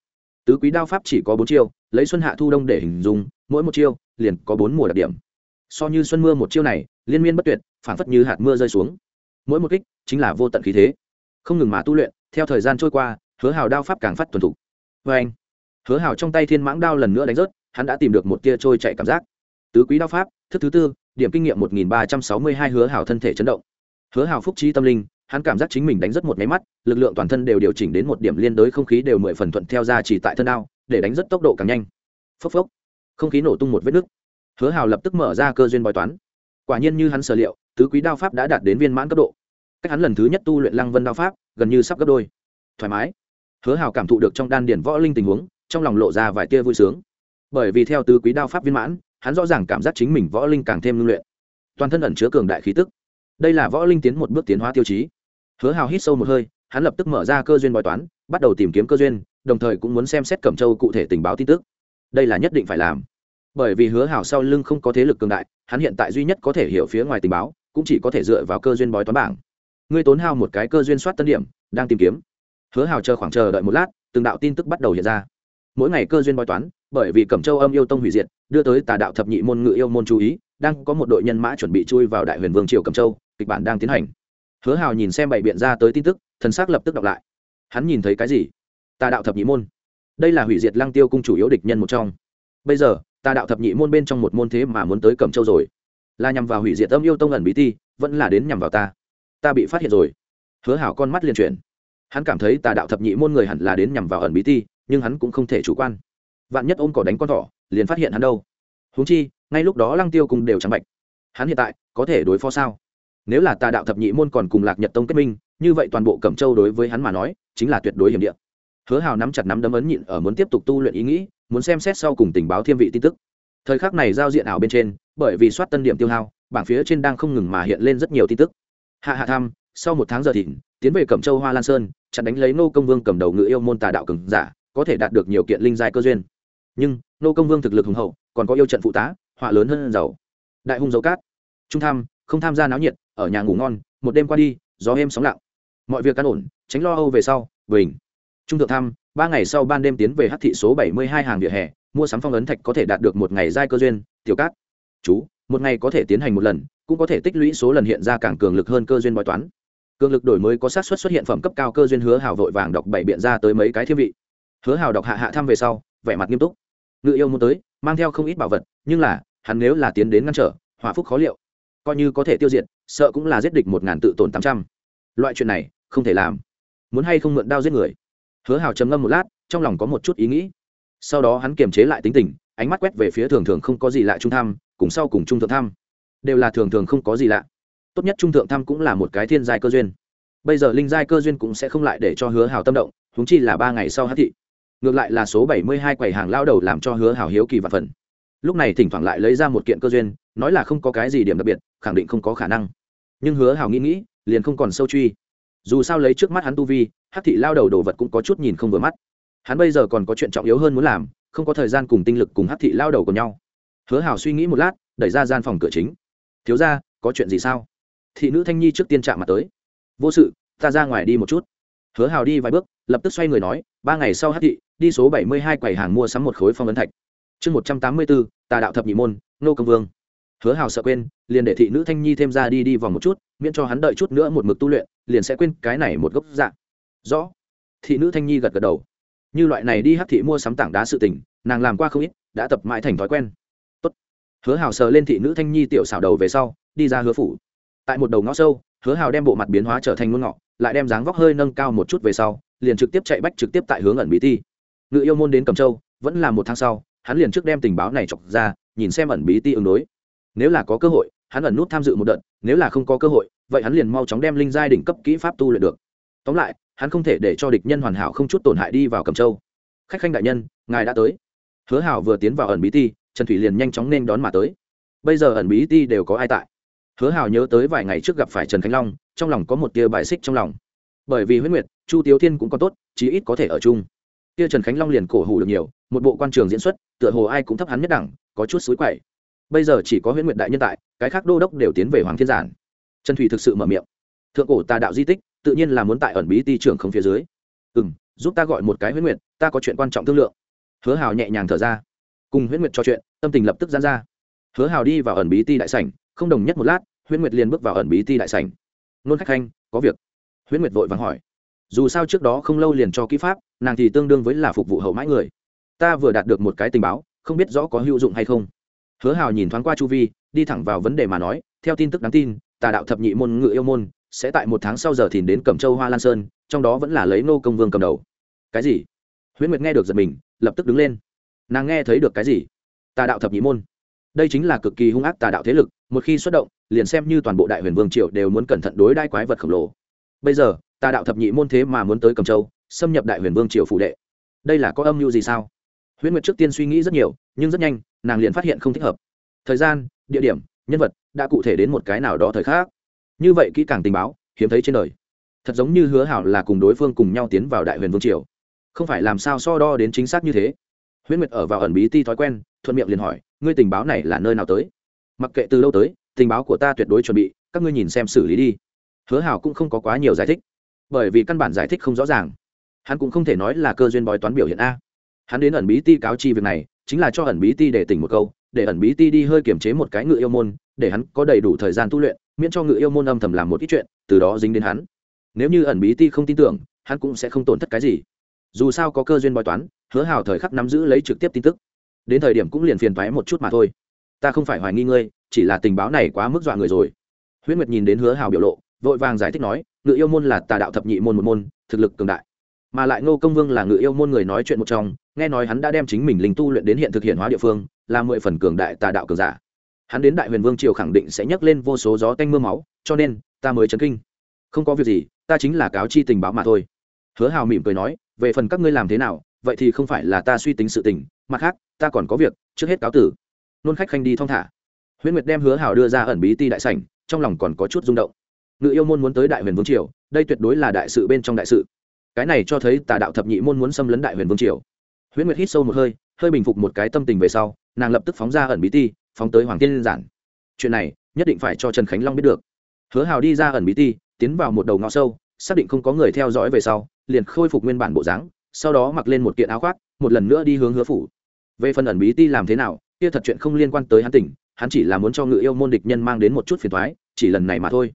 Tứ quý đao pháp chỉ có bốn chiêu, lấy xuân hạ thu đông để hình dung, mỗi một chiêu liền có bốn mùa đặc điểm. So như xuân mưa một chiêu này, liên miên bất tuyệt phản phất như hạt mưa rơi xuống. Mỗi một kích chính là vô tận khí thế. Không ngừng mà tu luyện, theo thời gian trôi qua, hứa hào đao pháp càng phát thuần thục. Vê anh hứa hào trong tay thiên mãng đao lần nữa đánh rớt, hắn đã tìm được một tia trôi chạy cảm giác tứ quý đao pháp, thức thứ tư, điểm kinh nghiệm một nghìn ba trăm sáu mươi hai, hứa hào thân thể chấn động. Hứa hào phúc trí tâm linh, hắn cảm giác chính mình đánh rất một máy mắt, lực lượng toàn thân đều điều chỉnh đến một điểm liên đối không khí đều mười phần thuận theo ra chỉ tại thân đao, để đánh rất tốc độ càng nhanh. Phốc phốc. Không khí nổ tung một vết nứt. Hứa hào lập tức mở ra cơ duyên bói toán. Quả nhiên như hắn sở liệu, tứ quý đao pháp đã đạt đến viên mãn cấp độ. Cách hắn lần thứ nhất tu luyện lăng vân đao pháp, gần như sắp gấp đôi. Thoải mái. Hứa hào cảm thụ được trong đan điển võ linh tình huống, trong lòng lộ ra vài tia vui sướng. Bởi vì theo tứ quý đao pháp viên mãn hắn rõ ràng cảm giác chính mình võ linh càng thêm ngưng luyện. Toàn thân ẩn chứa cường đại khí tức. Đây là võ linh tiến một bước tiến hóa tiêu chí. Hứa hào hít sâu một hơi, hắn lập tức mở ra cơ duyên bói toán, bắt đầu tìm kiếm cơ duyên, đồng thời cũng muốn xem xét cẩm châu cụ thể tình báo tin tức. Đây là nhất định phải làm. Bởi vì hứa hào sau lưng không có thế lực cường đại, hắn hiện tại duy nhất có thể hiểu phía ngoài tình báo, cũng chỉ có thể dựa vào cơ duyên bói toán bảng. Ngươi tốn hao một cái cơ duyên soát tân điểm, đang tìm kiếm. Hứa hào chờ khoảng chờ đợi một lát, từng đạo tin tức bắt đầu hiện ra mỗi ngày cơ duyên bói toán, bởi vì cẩm châu âm yêu tông hủy diệt, đưa tới tà đạo thập nhị môn ngự yêu môn chú ý, đang có một đội nhân mã chuẩn bị chui vào đại huyền vương triều cẩm châu, kịch bản đang tiến hành. Hứa hào nhìn xem bảy biện ra tới tin tức, thần xác lập tức đọc lại. Hắn nhìn thấy cái gì? Tà đạo thập nhị môn. Đây là hủy diệt lăng tiêu cung chủ yếu địch nhân một trong. Bây giờ, tà đạo thập nhị môn bên trong một môn thế mà muốn tới cẩm châu rồi. Là nhằm vào hủy diệt âm yêu tông ẩn bí ti, vẫn là đến nhằm vào ta. Ta bị phát hiện rồi. Hứa hảo con mắt liên chuyển. Hắn cảm thấy tà đạo thập nhị môn người hẳn là đến nhằm vào ẩn bí ti nhưng hắn cũng không thể chủ quan. Vạn nhất ôm cỏ đánh con thỏ, liền phát hiện hắn đâu. Húng chi, ngay lúc đó lăng tiêu cùng đều chẳng bạch. Hắn hiện tại, có thể đối phó sao? Nếu là tà đạo thập nhị môn còn cùng lạc nhật tông kết minh, như vậy toàn bộ cẩm châu đối với hắn mà nói, chính là tuyệt đối hiểm địa. Hứa hào nắm chặt nắm đấm ấn nhịn ở muốn tiếp tục tu luyện ý nghĩ, muốn xem xét sau cùng tình báo thiên vị tin tức. Thời khắc này giao diện ảo bên trên, bởi vì soát tân điểm tiêu hao, bảng phía trên đang không ngừng mà hiện lên rất nhiều tin tức. Hạ hạ thăm sau một tháng giờ thịnh, tiến về cẩm châu hoa lan sơn, chặn đánh lấy nô công vương cầm đầu ngự yêu môn tà đạo cường giả có thể đạt được nhiều kiện linh giai cơ duyên. Nhưng, nô công vương thực lực hùng hậu, còn có yêu trận phụ tá, họa lớn hơn giàu. Đại hung dấu cát. Trung tham, không tham gia náo nhiệt, ở nhà ngủ ngon, một đêm qua đi, gió êm sóng lặng. Mọi việc căn ổn, tránh lo âu về sau, bình. Trung thượng tham, ba ngày sau ban đêm tiến về hát thị số bảy mươi hai hàng vỉa hè, mua sắm phong ấn thạch có thể đạt được một ngày giai cơ duyên, tiểu cát. Chú, một ngày có thể tiến hành một lần, cũng có thể tích lũy số lần hiện ra càng cường lực hơn cơ duyên bói toán. Cường lực đổi mới có sát xuất xuất hiện phẩm cấp cao cơ duyên hứa hào vội vàng đọc bảy biện ra tới mấy cái thiên vị hứa hào đọc hạ hạ thăm về sau, vẻ mặt nghiêm túc. Ngự yêu muốn tới, mang theo không ít bảo vật, nhưng là, hắn nếu là tiến đến ngăn trở hỏa phúc khó liệu. Coi như có thể tiêu diệt, sợ cũng là giết địch một ngàn tự tổn tám trăm. Loại chuyện này, không thể làm. Muốn hay không mượn đao giết người? Hứa hào trầm ngâm một lát, trong lòng có một chút ý nghĩ. Sau đó hắn kiềm chế lại tính tình, ánh mắt quét về phía thường thường không có gì lạ trung tham cùng sau cùng trung thượng tham đều là thường thường không có gì lạ. Tốt nhất trung thượng tham cũng là một cái thiên giai cơ duyên. Bây giờ linh giai cơ duyên cũng sẽ không lại để cho hứa hào tâm động húng chi là ba ngày sau hát thị ngược lại là số bảy mươi hai quầy hàng lao đầu làm cho hứa hào hiếu kỳ và phần. Lúc này thỉnh thoảng lại lấy ra một kiện cơ duyên, nói là không có cái gì điểm đặc biệt, khẳng định không có khả năng. Nhưng hứa hào nghĩ nghĩ, liền không còn sâu truy. Dù sao lấy trước mắt hắn tu vi hát thị lao đầu đồ vật cũng có chút nhìn không vừa mắt. Hắn bây giờ còn có chuyện trọng yếu hơn muốn làm, không có thời gian cùng tinh lực cùng hát thị lao đầu của nhau. Hứa hào suy nghĩ một lát, đẩy ra gian phòng cửa chính. Thiếu ra có chuyện gì sao? Thị nữ thanh nhi trước tiên chạm mặt tới. Vô sự, ta ra ngoài đi một chút. Hứa hào đi vài bước lập tức xoay người nói, ba ngày sau hát thị, đi số bảy mươi hai quầy hàng mua sắm một khối phong ấn thạch. Chương một trăm tám mươi bốn tà đạo thập nhị môn, nô công vương. Hứa hào sợ quên, liền để thị nữ thanh nhi thêm ra đi đi vòng một chút, miễn cho hắn đợi chút nữa một mực tu luyện, liền sẽ quên cái này một gốc dạng rõ. Thị nữ thanh nhi gật gật đầu. Như loại này đi hắc thị mua sắm tảng đá sự tình, nàng làm qua không ít, đã tập mãi thành thói quen. Tốt. hứa hào sờ lên thị nữ thanh nhi tiểu xảo đầu về sau, đi ra hứa phủ. Tại một đầu ngõ sâu, hứa hào đem bộ mặt biến hóa trở thành ngôn ngọ, lại đem dáng vóc hơi nâng cao một chút về sau liền trực tiếp chạy bách trực tiếp tại hướng ẩn bí ti. Ngự yêu môn đến cầm châu, vẫn là một tháng sau, hắn liền trước đem tình báo này chọc ra, nhìn xem ẩn bí ti ứng đối. Nếu là có cơ hội, hắn ẩn nút tham dự một đợt, nếu là không có cơ hội, vậy hắn liền mau chóng đem linh giai đỉnh cấp kỹ pháp tu luyện được. Tóm lại, hắn không thể để cho địch nhân hoàn hảo không chút tổn hại đi vào cầm châu. Khách khanh đại nhân, ngài đã tới. Hứa hảo vừa tiến vào ẩn bí ti, trần thủy liền nhanh chóng nên đón mà tới. Bây giờ ẩn bí ti đều có ai tại? Hứa hảo nhớ tới vài ngày trước gặp phải trần khánh long, trong lòng có một tia bài xích trong lòng bởi vì huyết nguyệt, chu tiếu thiên cũng có tốt, chí ít có thể ở chung. Kia trần khánh long liền cổ hủ được nhiều, một bộ quan trường diễn xuất, tựa hồ ai cũng thấp hắn nhất đẳng, có chút xối quậy. Bây giờ chỉ có huyết nguyệt đại nhân tại, cái khác đô đốc đều tiến về hoàng thiên giản. Trần thủy thực sự mở miệng. Thượng cổ tà đạo di tích, tự nhiên là muốn tại ẩn bí ti trưởng không phía dưới. Ừ m giúp ta gọi một cái huyết nguyệt, ta có chuyện quan trọng thương lượng. Hứa hào nhẹ nhàng thở ra. Cùng huyết nguyệt trò chuyện, tâm tình lập tức gian ra. Hứa hào đi vào ẩn bí ti đại sảnh, không đồng nhất một lát huyết nguyệt liền bước vào ẩn bí ti đại sảnh. Nôn khách khanh, có việc. Huyễn nguyệt vội vàng hỏi. Dù sao trước đó không lâu liền cho kỹ pháp, nàng thì tương đương với là phục vụ hậu mãi người. Ta vừa đạt được một cái tình báo, không biết rõ có hữu dụng hay không. Hứa hào nhìn thoáng qua chu vi, đi thẳng vào vấn đề mà nói, theo tin tức đáng tin, tà đạo thập nhị môn ngự yêu môn, sẽ tại một tháng sau giờ thìn đến cẩm châu hoa lan sơn, trong đó vẫn là lấy nô công vương cầm đầu. Cái gì? Huyễn nguyệt nghe được giật mình, lập tức đứng lên. Nàng nghe thấy được cái gì? Tà đạo thập nhị môn. Đây chính là cực kỳ hung ác tà đạo thế lực, một khi xuất động, liền xem như toàn bộ đại huyền vương triệu đều muốn cẩn thận đối đai quái vật khổng lồ bây giờ, tà đạo thập nhị môn thế mà muốn tới cầm châu, xâm nhập đại huyền vương triều phủ đệ. Đây là có âm mưu gì sao? Huyễn nguyệt trước tiên suy nghĩ rất nhiều, nhưng rất nhanh, nàng liền phát hiện không thích hợp. Thời gian, địa điểm, nhân vật đã cụ thể đến một cái nào đó thời khác như vậy kỹ càng tình báo, hiếm thấy trên đời. Thật giống như hứa hảo là cùng đối phương cùng nhau tiến vào đại huyền vương triều. Không phải làm sao so đo đến chính xác như thế? Huyễn nguyệt ở vào ẩn bí ti thói quen, thuận miệng liền hỏi, ngươi tình báo này là nơi nào tới? Mặc kệ từ lâu tới, tình báo của ta tuyệt đối chuẩn bị, các ngươi nhìn xem xử lý đi hứa hảo cũng không có quá nhiều giải thích, bởi vì căn bản giải thích không rõ ràng. Hắn cũng không thể nói là cơ duyên bói toán biểu hiện a. Hắn đến ẩn bí ti cáo chi việc này, chính là cho ẩn bí ti để tỉnh một câu, để ẩn bí ti đi hơi kiềm chế một cái ngự yêu môn, để hắn có đầy đủ thời gian tu luyện, miễn cho ngự yêu môn âm thầm làm một ít chuyện, từ đó dính đến hắn. Nếu như ẩn bí ti không tin tưởng, hắn cũng sẽ không tổn thất cái gì. Dù sao có cơ duyên bói toán, hứa hào thời khắc nắm giữ lấy trực tiếp tin tức. Đến thời điểm cũng liền phiền thoái một chút mà thôi. Ta không phải hoài nghi ngươi, chỉ là tình báo này quá mức dọa người rồi. Huyễn nguyệt nhìn đến hứa hào biểu lộ vội vàng giải thích nói, ngự yêu môn là tà đạo thập nhị môn một môn, thực lực cường đại. Mà lại ngô công vương là ngự yêu môn người nói chuyện một trong, nghe nói hắn đã đem chính mình linh tu luyện đến hiện thực hiện hóa địa phương, là mười phần cường đại tà đạo cường giả. Hắn đến đại huyền vương triều khẳng định sẽ nhấc lên vô số gió tanh m ư a máu, cho nên, ta mới chấn kinh. Không có việc gì, ta chính là cáo chi tình báo mà thôi. Hứa hào mỉm cười nói, về phần các ngươi làm thế nào, vậy thì không phải là ta suy tính sự tình, mặt khác, ta còn có việc, trước hết cáo tử. Nôn khách khanh đi thong thả. Huyễn nguyệt đem hứa hào đưa ra ẩn bí ti đại sảnh, trong lòng còn có chút rung động ngự yêu môn muốn tới đại huyền vương triều, đây tuyệt đối là đại sự bên trong đại sự. Cái này cho thấy tà đạo thập nhị môn muốn xâm lấn đại huyền vương triều. Huyễn nguyệt hít sâu một hơi hơi bình phục một cái tâm tình về sau, nàng lập tức phóng ra ẩn bí ti, phóng tới hoàng tiên giản. Chuyện này, nhất định phải cho trần khánh long biết được. Hứa hào đi ra ẩn bí ti, tiến vào một đầu ngõ sâu, xác định không có người theo dõi về sau, liền khôi phục nguyên bản bộ dáng, sau đó mặc lên một kiện áo khoác, một lần nữa đi hướng hứa phủ. Về phần ẩn bí ti làm thế nào, kia thật chuyện không liên quan tới hắn tỉnh, hắn chỉ là muốn cho ngự yêu môn địch nhân mang đến một chút phiền thoái chỉ lần này mà thôi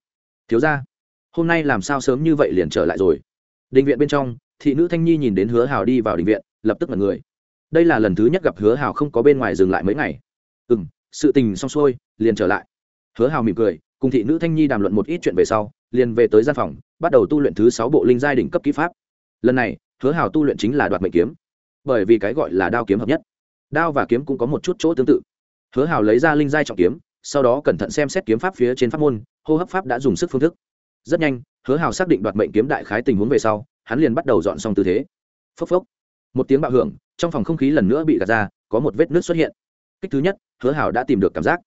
thiếu ra. Hôm nay làm sao sớm như vậy liền trở lại rồi? Định viện bên trong, thị nữ thanh nhi nhìn đến hứa hào đi vào định viện, lập tức là người. Đây là lần thứ nhất gặp hứa hào không có bên ngoài dừng lại mấy ngày. Ừ m sự tình xong xuôi, liền trở lại. Hứa hào mỉm cười, cùng thị nữ thanh nhi đàm luận một ít chuyện về sau, liền về tới gian phòng, bắt đầu tu luyện thứ sáu bộ linh giai đỉnh cấp kỹ pháp. Lần này, hứa hào tu luyện chính là đoạt mệnh kiếm. Bởi vì cái gọi là đao kiếm hợp nhất. Đao và kiếm cũng có một chút chỗ tương tự. Hứa hào lấy ra linh giai trọng kiếm sau đó cẩn thận xem xét kiếm pháp phía trên pháp môn, hô hấp pháp đã dùng sức phương thức. Rất nhanh, hứa hào xác định đoạt mệnh kiếm đại khái tình huống về sau, hắn liền bắt đầu dọn xong tư thế. Phốc phốc. Một tiếng bạo hưởng, trong phòng không khí lần nữa bị gạt ra, có một vết nước xuất hiện. Kích thứ nhất, hứa hào đã tìm được cảm giác.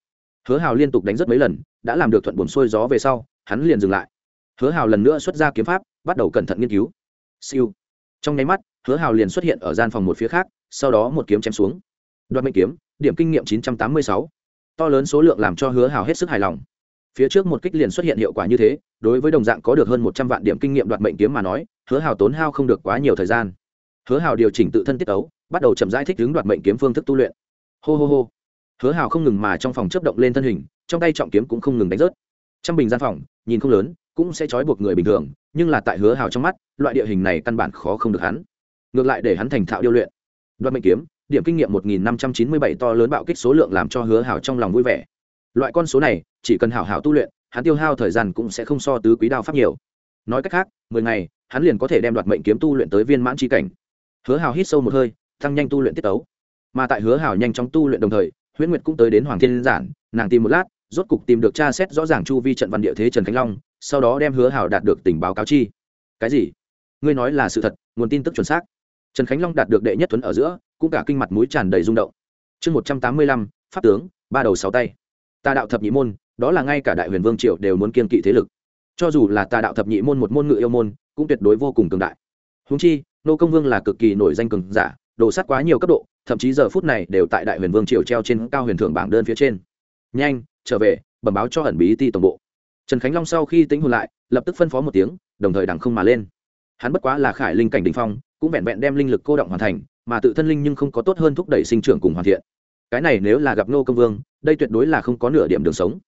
Hứa hào liên tục đánh rất mấy lần, đã làm được thuận buồn xuôi gió về sau, hắn liền dừng lại. Hứa hào lần nữa xuất ra kiếm pháp, bắt đầu cẩn thận nghiên cứu. Siêu. Trong nháy mắt, hứa hào liền xuất hiện ở gian phòng một phía khác, sau đó một kiếm chém xuống. Đoạt mệnh kiếm, điểm kinh nghiệm 986 to lớn số lượng làm cho hứa hào hết sức hài lòng. Phía trước một kích liền xuất hiện hiệu quả như thế, đối với đồng dạng có được hơn một trăm vạn điểm kinh nghiệm đoạt mệnh kiếm mà nói, hứa hào tốn hao không được quá nhiều thời gian. Hứa hào điều chỉnh tự thân tiết ấu bắt đầu chậm rãi thích hướng đoạt mệnh kiếm phương thức tu luyện. Hô hô hô. Hứa hào không ngừng mà trong phòng chấp động lên thân hình, trong tay trọng kiếm cũng không ngừng đánh rớt. Trăm bình gian phòng, nhìn không lớn, cũng sẽ trói buộc người bình thường, nhưng là tại hứa hào trong mắt, loại địa hình này căn bản khó không được hắn. Ngược lại để hắn thành thạo điêu luyện. Đoạt mệnh kiếm điểm kinh nghiệm một nghìn năm trăm chín mươi bảy to lớn bạo kích số lượng làm cho hứa Hảo trong lòng vui vẻ. Loại con số này, chỉ cần hảo hảo tu luyện, hắn tiêu hao thời gian cũng sẽ không so tứ quý đao pháp nhiều. Nói cách khác, mười ngày, hắn liền có thể đem đoạt mệnh kiếm tu luyện tới viên mãn chi cảnh. Hứa Hảo hít sâu một hơi, tăng nhanh tu luyện tiết tấu. Mà tại hứa Hảo nhanh chóng tu luyện đồng thời, huyễn nguyệt cũng tới đến hoàng thiên giản, nàng tìm một lát, rốt cục tìm được tra xét rõ ràng chu vi trận văn địa thế trần khánh long, sau đó đem hứa Hảo đạt được tình báo cáo chi. Cái gì? Ngươi nói là sự thật, nguồn tin tức chuẩn xác trần khánh long đạt được đệ nhất thuấn ở giữa, cũng cả kinh mặt mũi tràn đầy rung động. Chương một trăm tám mươi lăm, pháp tướng, ba đầu sáu tay. Tà đạo thập nhị môn, đó là ngay cả đại huyền vương triệu đều muốn kiên kỵ thế lực. Cho dù là tà đạo thập nhị môn một môn ngự yêu môn, cũng tuyệt đối vô cùng cường đại. Húng chi, nô công vương là cực kỳ nổi danh cường giả đổ sát quá nhiều cấp độ, thậm chí giờ phút này đều tại đại huyền vương triều treo trên cao huyền thượng bảng đơn phía trên. Nhanh, trở về, bẩm báo cho ẩn bí ti tổng bộ. Trần khánh long sau khi tính hồn lại, lập tức phân phó một tiếng, đồng thời đằng không mà lên. Hắn bất quá là khải linh cảnh đình phong cũng vẹn vẹn đem linh lực cô động hoàn thành, mà tự thân linh nhưng không có tốt hơn thúc đẩy sinh trưởng cùng hoàn thiện. Cái này nếu là gặp nô công vương, đây tuyệt đối là không có nửa điểm đường sống.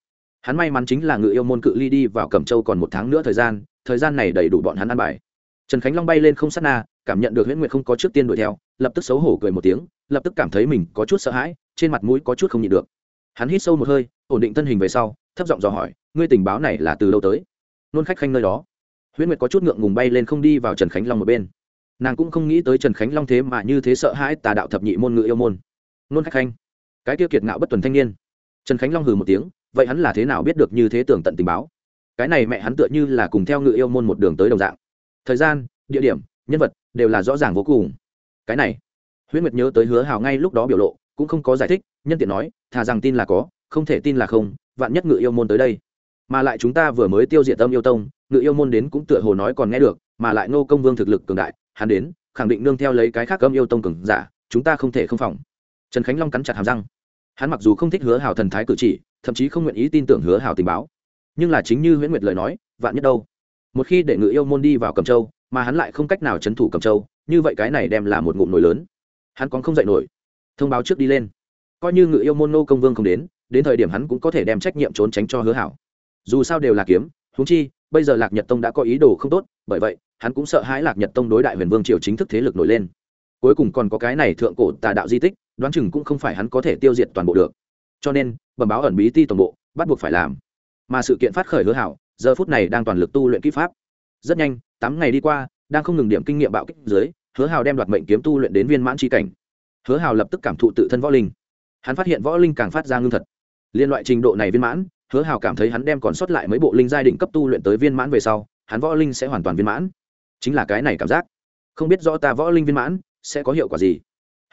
Hắn may mắn chính là ngự yêu môn cự ly đi vào cẩm châu còn một tháng nữa thời gian thời gian này đầy đủ bọn hắn ăn bài. Trần khánh long bay lên không sát na, cảm nhận được huyễn nguyệt không có trước tiên đuổi theo, lập tức xấu hổ cười một tiếng, lập tức cảm thấy mình có chút sợ hãi, trên mặt mũi có chút không nhịn được. Hắn hít sâu một hơi, ổn định thân hình về sau, thấp giọng dò hỏi, ngươi tình báo này là từ đâu tới? Nôn khách khanh nơi đó. Huyễn nguyệt có chút ngượng ngùng bay lên không đi vào trần khánh long một bên nàng cũng không nghĩ tới trần khánh long thế mà như thế sợ hãi tà đạo thập nhị môn ngự yêu môn. Nôn khách khanh. Cái tiêu kiệt ngạo bất tuần thanh niên. Trần khánh long hừ một tiếng, vậy hắn là thế nào biết được như thế tưởng tận tình báo? Cái này mẹ hắn tựa như là cùng theo ngự yêu môn một đường tới đồng dạng. Thời gian, địa điểm, nhân vật đều là rõ ràng vô cùng. Cái này, huyễn nguyệt nhớ tới hứa hào ngay lúc đó biểu lộ, cũng không có giải thích, nhân tiện nói, thà rằng tin là có, không thể tin là không, vạn nhất ngự yêu môn tới đây. Mà lại chúng ta vừa mới tiêu diệt tâm yêu tông, ngự yêu môn đến cũng tựa hồ nói còn nghe được, mà lại Ngô công vương thực lực cường đại hắn đến, khẳng định nương theo lấy cái khác âm yêu tông cường giả, chúng ta không thể không phòng. Trần khánh long cắn chặt hàm răng. Hắn mặc dù không thích hứa hào thần thái cử chỉ, thậm chí không nguyện ý tin tưởng hứa hào tình báo. Nhưng là chính như huyễn nguyệt lời nói, vạn nhất đâu? Một khi để ngự yêu môn đi vào cầm châu, mà hắn lại không cách nào c h ấ n thủ cầm châu, như vậy cái này đem là một ngụm nổi lớn. Hắn còn không dạy nổi. Thông báo trước đi lên. Coi như ngự yêu môn nô công vương không đến đến thời điểm hắn cũng có thể đem trách nhiệm trốn tránh cho hứa hảo. Dù sao đều là kiếm húng chi, bây giờ lạc nhật tông đã có ý đồ không tốt, bởi vậy hắn cũng sợ hãi lạc nhật tông đối đại huyền vương triều chính thức thế lực nổi lên. Cuối cùng còn có cái này thượng cổ tà đạo di tích, đoán chừng cũng không phải hắn có thể tiêu diệt toàn bộ được. Cho nên, bẩm báo ẩn bí ti tổng bộ, bắt buộc phải làm. Mà sự kiện phát khởi hứa hảo, giờ phút này đang toàn lực tu luyện kỹ pháp. Rất nhanh, tám ngày đi qua, đang không ngừng điểm kinh nghiệm bạo kích dưới, hứa hào đem đoạt mệnh kiếm tu luyện đến viên mãn tri cảnh. Hứa hào lập tức cảm thụ tự thân võ linh. Hắn phát hiện võ linh càng phát ra ngưng thật. Liên loại trình độ này viên mãn, hứa hào cảm thấy hắn đem còn sót lại mấy bộ linh giai định cấp tu luyện tới viên mãn về sau, hắn võ linh sẽ hoàn toàn viên mãn chính là cái này cảm giác. Không biết rõ ta võ linh viên mãn sẽ có hiệu quả gì.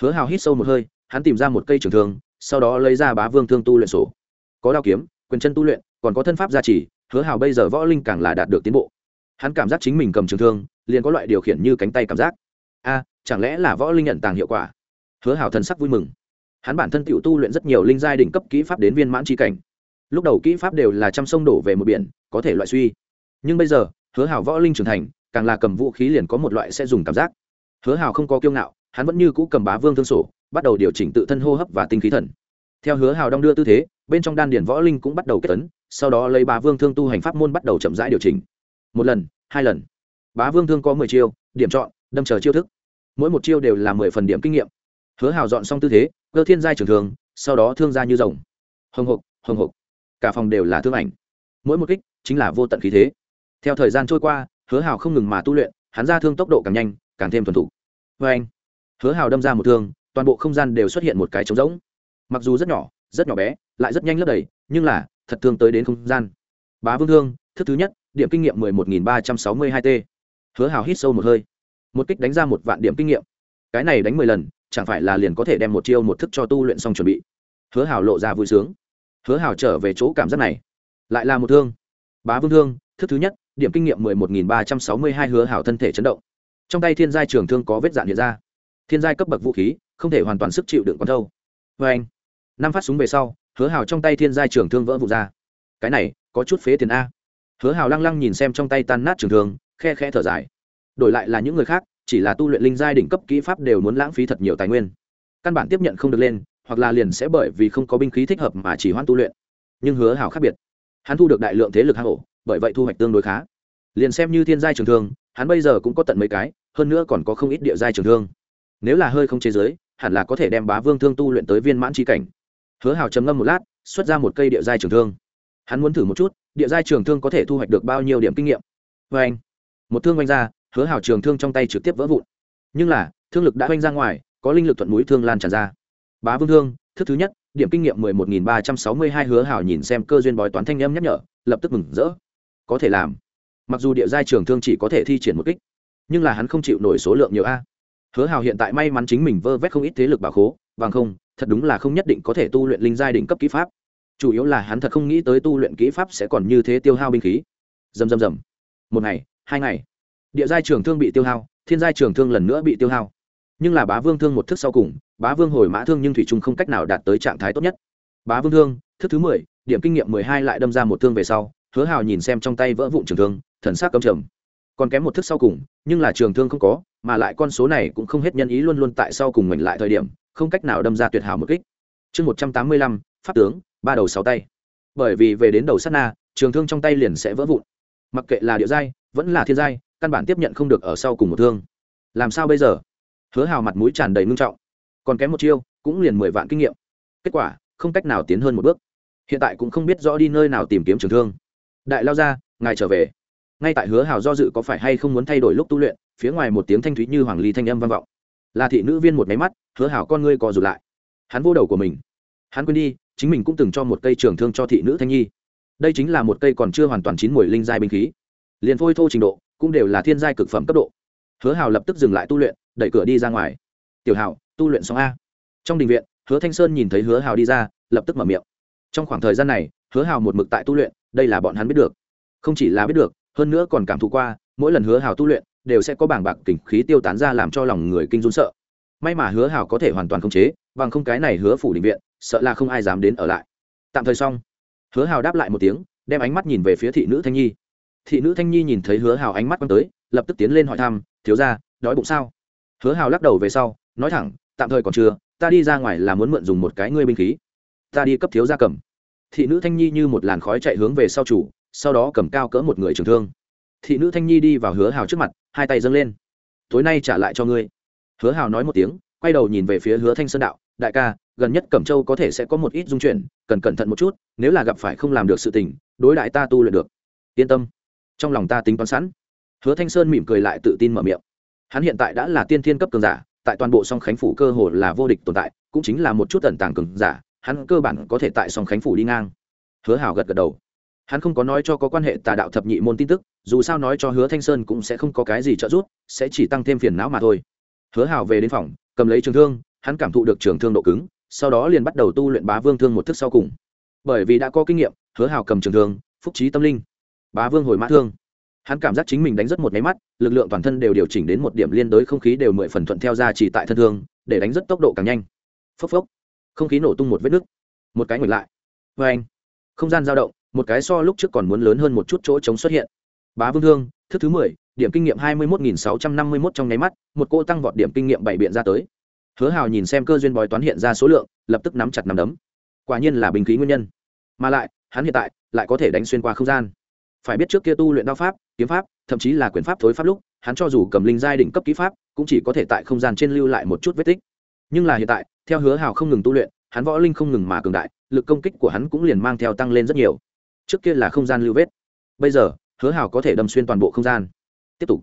Hứa hào hít sâu một hơi, hắn tìm ra một cây trường thương, sau đó lấy ra bá vương thương tu luyện sổ. Có đao kiếm, quyền chân tu luyện, còn có thân pháp gia trì, hứa hào bây giờ võ linh càng là đạt được tiến bộ. Hắn cảm giác chính mình cầm trường thương, liền có loại điều khiển như cánh tay cảm giác. A, chẳng lẽ là võ linh nhận tàng hiệu quả? Hứa hào thần sắc vui mừng. Hắn bản thân t tu luyện rất nhiều linh giai đỉnh cấp kỹ pháp đến viên mãn tri cảnh. Lúc đầu kỹ pháp đều là trăm sông đổ về một biển, có thể loại suy. Nhưng bây giờ, hứa hào võ linh trưởng thành càng là cầm vũ khí liền có một loại sẽ dùng cảm giác. Hứa hào không có kiêu ngạo, hắn vẫn như cũ cầm bá vương thương sổ, bắt đầu điều chỉnh tự thân hô hấp và tinh khí thần. Theo hứa hào đong đưa tư thế, bên trong đan điển võ linh cũng bắt đầu kết tấn, sau đó lấy bá vương thương tu hành pháp môn bắt đầu chậm rãi điều chỉnh. Một lần, hai lần. Bá vương thương có mười chiêu, điểm chọn, đâm chờ chiêu thức. Mỗi một chiêu đều là mười phần điểm kinh nghiệm. Hứa hào dọn xong tư thế, cơ thiên giai trường thường, sau đó thương ra như rồng. Hồng hộc hồng hộc. Cả phòng đều là thương ảnh. Mỗi một kích chính là vô tận khí thế. Theo thời gian trôi qua hứa hào không ngừng mà tu luyện, hắn ra thương tốc độ càng nhanh, càng thêm thuần thục. H vê anh, hứa hào đâm ra một thương, toàn bộ không gian đều xuất hiện một cái trống rỗng. Mặc dù rất nhỏ rất nhỏ bé, lại rất nhanh lấp đầy, nhưng là, thật thương tới đến không gian. Bá vương thương, thức thứ nhất, điểm kinh nghiệm mười một nghìn ba trăm sáu mươi hai t. Hứa hào hít sâu một hơi. Một kích đánh ra một vạn điểm kinh nghiệm. Cái này đánh mười lần, chẳng phải là liền có thể đem một chiêu một thức cho tu luyện xong chuẩn bị? Hứa hào lộ ra vui sướng. Hứa hào trở về chỗ cảm giác này. Lại là một thương. Bá vương thương, thức thứ nhất điểm kinh nghiệm mười một nghìn ba trăm sáu mươi hai hứa hảo thân thể chấn động. Trong tay thiên giai trường thương có vết dạn hiện ra. Thiên giai cấp bậc vũ khí, không thể hoàn toàn sức chịu đựng con thâu vê anh, năm phát súng về sau, hứa hảo trong tay thiên giai trường thương vỡ vụt ra. Cái này, có chút phế tiền a. Hứa hảo lăng lăng nhìn xem trong tay tan nát trường thương, khe khe thở dài. Đổi lại là những người khác, chỉ là tu luyện linh giai đỉnh cấp kỹ pháp đều muốn lãng phí thật nhiều tài nguyên. Căn bản tiếp nhận không được lên, hoặc là liền sẽ bởi vì không có binh khí thích hợp mà chỉ hoãn tu luyện. Nhưng hứa hảo khác biệt. Hắn thu được đại lượng thế lực hang ổ bởi vậy thu hoạch tương đối khá. Liền xem như thiên giai trường thương, hắn bây giờ cũng có tận mấy cái, hơn nữa còn có không ít địa giai trường thương. Nếu là hơi không chế giới, hẳn là có thể đem bá vương thương tu luyện tới viên mãn tri cảnh. Hứa hào trầm ngâm một lát, xuất ra một cây địa giai trường thương. Hắn muốn thử một chút, địa giai trường thương có thể thu hoạch được bao nhiêu điểm kinh nghiệm. Vê anh. Một thương oanh ra, hứa hào trường thương trong tay trực tiếp vỡ vụn. Nhưng là, thương lực đã oanh ra ngoài, có linh lực thuận mũi thương lan tràn ra. Bá vương thương, thức thứ nhất, điểm kinh nghiệm mười một nghìn ba trăm sáu mươi hai, hứa hào nhìn xem cơ duyên bói toán thanh âm nhắc nhở, lập tức mừng rỡ có thể làm. Mặc dù địa giai trường thương chỉ có thể thi triển một kích, nhưng là hắn không chịu nổi số lượng nhiều a. Hứa hào hiện tại may mắn chính mình vơ vét không ít thế lực bảo khố, bằng không, thật đúng là không nhất định có thể tu luyện linh giai đỉnh cấp kỹ pháp. Chủ yếu là hắn thật không nghĩ tới tu luyện kỹ pháp sẽ còn như thế tiêu hao binh khí. Dầm dầm dầm một ngày, hai ngày. Địa giai trường thương bị tiêu hao, thiên giai trường thương lần nữa bị tiêu hao. Nhưng là bá vương thương một thức sau cùng, bá vương hồi mã thương nhưng thủy trung không cách nào đạt tới trạng thái tốt nhất. Bá vương thương, thức thứ mười, điểm kinh nghiệm mười hai lại đâm ra một thương về sau hứa hào nhìn xem trong tay vỡ vụn trường thương, thần sắc cầm trầm. Còn kém một thức sau cùng, nhưng là trường thương không có, mà lại con số này cũng không hết nhân ý luôn luôn tại sau cùng mình lại thời điểm, không cách nào đâm ra tuyệt hảo một kích. Chương một trăm tám mươi lăm, pháp tướng, ba đầu sáu tay. Bởi vì về đến đầu sát na, trường thương trong tay liền sẽ vỡ vụn. Mặc kệ là địa giai, vẫn là thiên giai, căn bản tiếp nhận không được ở sau cùng một thương. Làm sao bây giờ? Hứa hào mặt mũi tràn đầy ngưng trọng. Còn kém một chiêu, cũng liền mười vạn kinh nghiệm. Kết quả, không cách nào tiến hơn một bước. Hiện tại cũng không biết rõ đi nơi nào tìm kiếm trường thương đại lao ra, ngài trở về. Ngay tại hứa hào do dự có phải hay không muốn thay đổi lúc tu luyện, phía ngoài một tiếng thanh thúy như hoàng ly thanh âm vang vọng. Là thị nữ viên một máy mắt, hứa hào con ngươi co rụt lại. Hắn vô đầu của mình. Hắn quên đi, chính mình cũng từng cho một cây trường thương cho thị nữ thanh nhi. Đây chính là một cây còn chưa hoàn toàn chín mùi linh giai binh khí. Liền phôi thô trình độ, cũng đều là thiên giai cực phẩm cấp độ. Hứa hào lập tức dừng lại tu luyện, đẩy cửa đi ra ngoài. Tiểu hào, tu luyện xong a? Trong đình viện, hứa thanh sơn nhìn thấy hứa hào đi ra, lập tức mở miệng. Trong khoảng thời gian này hứa hào một mực tại tu luyện, đây là bọn hắn biết được. Không chỉ là biết được, hơn nữa còn cảm thụ qua, mỗi lần hứa hào tu luyện, đều sẽ có bảng bạc kỉnh khí tiêu tán ra làm cho lòng người kinh run sợ. May mà hứa hào có thể hoàn toàn khống chế, bằng không cái này hứa phủ định viện, sợ là không ai dám đến ở lại. Tạm thời xong. Hứa hào đáp lại một tiếng, đem ánh mắt nhìn về phía thị nữ thanh nhi. Thị nữ thanh nhi nhìn thấy hứa hào ánh mắt quăng tới, lập tức tiến lên hỏi thăm, thiếu ra đói bụng sao? Hứa hào lắc đầu về sau, nói thẳng, tạm thời còn chưa, ta đi ra ngoài là muốn mượn dùng một cái ngươi binh khí. Ta đi cấp thiếu gia cầm thị nữ thanh nhi như một làn khói chạy hướng về sau chủ, sau đó cầm cao cỡ một người trường thương. Thị nữ thanh nhi đi vào hứa hào trước mặt, hai tay dâng lên. Tối nay trả lại cho ngươi. Hứa hào nói một tiếng, quay đầu nhìn về phía hứa thanh sơn đạo, đại ca, gần nhất cẩm châu có thể sẽ có một ít dung chuyển, cần cẩn thận một chút, nếu là gặp phải không làm được sự tình, đối đại ta tu luyện được. Yên tâm. Trong lòng ta tính toán sẵn. Hứa thanh sơn mỉm cười lại tự tin mở miệng. Hắn hiện tại đã là tiên thiên cấp cường giả, tại toàn bộ song khánh phủ cơ hồ là vô địch tồn tại, cũng chính là một chút tần tàng cường giả hắn cơ bản có thể tại sòng khánh phủ đi ngang. Hứa hảo gật gật đầu. Hắn không có nói cho có quan hệ tà đạo thập nhị môn tin tức, dù sao nói cho hứa thanh sơn cũng sẽ không có cái gì trợ giúp, sẽ chỉ tăng thêm phiền não mà thôi. Hứa hảo về đến phòng, cầm lấy trường thương, hắn cảm thụ được trường thương độ cứng, sau đó liền bắt đầu tu luyện bá vương thương một thức sau cùng. Bởi vì đã có kinh nghiệm, hứa hảo cầm trường thương, phúc trí tâm linh. Bá vương hồi mã thương. Hắn cảm giác chính mình đánh rất một máy mắt, lực lượng toàn thân đều điều chỉnh đến một điểm liên đối không khí đều mười phần thuận theo ra chỉ tại thân thương, để đánh rất tốc độ càng nhanh. Phốc phốc không khí nổ tung một vết nứt, một cái ngược lại. Vê anh, không gian dao động, một cái so lúc trước còn muốn lớn hơn một chút chỗ trống xuất hiện. Bá vương thương, thức thứ mười, điểm kinh nghiệm hai mươi một nghìn sáu trăm năm mươi một trong nháy mắt, một cô tăng vọt điểm kinh nghiệm bảy biện ra tới. Hứa hào nhìn xem cơ duyên bói toán hiện ra số lượng, lập tức nắm chặt nắm đấm. Quả nhiên là bình khí nguyên nhân. Mà lại, hắn hiện tại lại có thể đánh xuyên qua không gian. Phải biết trước kia tu luyện đao pháp, kiếm pháp, thậm chí là quyền pháp thối pháp lúc, hắn cho dù cầm linh giai đỉnh cấp ký pháp, cũng chỉ có thể tại không gian trên lưu lại một chút vết tích. Nhưng là hiện tại theo hứa hào không ngừng tu luyện, hắn võ linh không ngừng mà cường đại, lực công kích của hắn cũng liền mang theo tăng lên rất nhiều. Trước kia là không gian lưu vết, bây giờ, hứa hào có thể đâm xuyên toàn bộ không gian. Tiếp tục.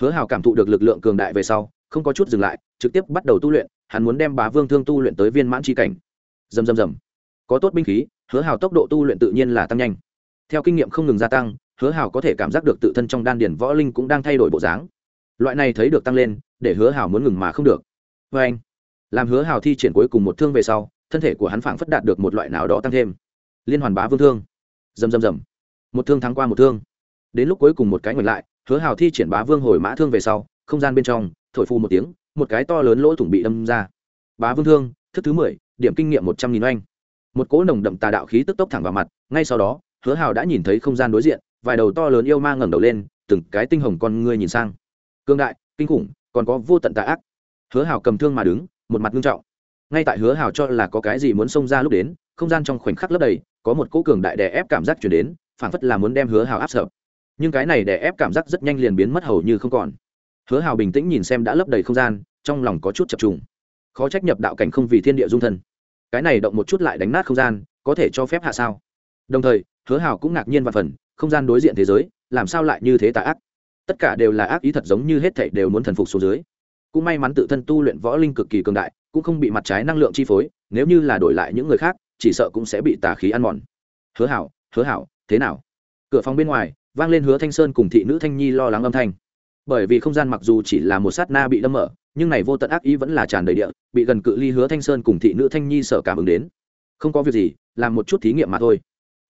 Hứa hào cảm thụ được lực lượng cường đại về sau, không có chút dừng lại, trực tiếp bắt đầu tu luyện, hắn muốn đem bá vương thương tu luyện tới viên mãn tri cảnh. Dầm dầm dầm có tốt binh khí, hứa hào tốc độ tu luyện tự nhiên là tăng nhanh. Theo kinh nghiệm không ngừng gia tăng, hứa hào có thể cảm giác được tự thân trong đan điển võ linh cũng đang thay đổi bộ dáng. Loại này thấy được tăng lên, để hứa hào muốn ngừng mà không được. Vê anh làm hứa hào thi triển cuối cùng một thương về sau, thân thể của hắn phảng phất đạt được một loại nào đó tăng thêm. Liên hoàn bá vương thương. Dầm dầm dầm một thương thắng qua một thương. Đến lúc cuối cùng một cái ngược lại, hứa hào thi triển bá vương hồi mã thương về sau, không gian bên trong, thổi phu một tiếng, một cái to lớn lỗ thủng bị đâm ra. Bá vương thương, thức thứ mười, điểm kinh nghiệm một trăm nghìn oanh. Một cỗ nồng đậm tà đạo khí tức tốc thẳng vào mặt, ngay sau đó, hứa hào đã nhìn thấy không gian đối diện, vài đầu to lớn yêu ma ngẩng đầu lên, từng cái tinh hồng con ngươi nhìn sang. Cương đại, kinh khủng, còn có vô tận tà ác. Hứa hào cầm thương mà đứng một mặt nghiêm trọng. Ngay tại hứa hào cho là có cái gì muốn xông ra lúc đến, không gian trong khoảnh khắc lấp đầy, có một cỗ cường đại đè ép cảm giác chuyển đến, phảng phất là muốn đem hứa hào áp sợ nhưng cái này đè ép cảm giác rất nhanh liền biến mất hầu như không còn. Hứa hào bình tĩnh nhìn xem đã lấp đầy không gian, trong lòng có chút chập trùng. Khó trách nhập đạo cảnh không vì thiên địa dung thân. Cái này động một chút lại đánh nát không gian, có thể cho phép hạ sao? Đồng thời, hứa hào cũng ngạc nhiên và phần, không gian đối diện thế giới, làm sao lại như thế tà ác? Tất cả đều là ác ý thật giống như hết thảy đều muốn thần phục xuống dưới cũng may mắn tự thân tu luyện võ linh cực kỳ cường đại, cũng không bị mặt trái năng lượng chi phối, nếu như là đổi lại những người khác, chỉ sợ cũng sẽ bị tà khí ăn mòn. Hứa hảo hứa hảo, thế nào? Cửa phòng bên ngoài, vang lên hứa thanh sơn cùng thị nữ thanh nhi lo lắng âm thanh. Bởi vì không gian mặc dù chỉ là một sát na bị đâm mở, nhưng này vô tận ác ý vẫn là tràn đầy địa, bị gần cự ly hứa thanh sơn cùng thị nữ thanh nhi sợ cảm ứng đến. Không có việc gì, làm một chút thí nghiệm mà thôi.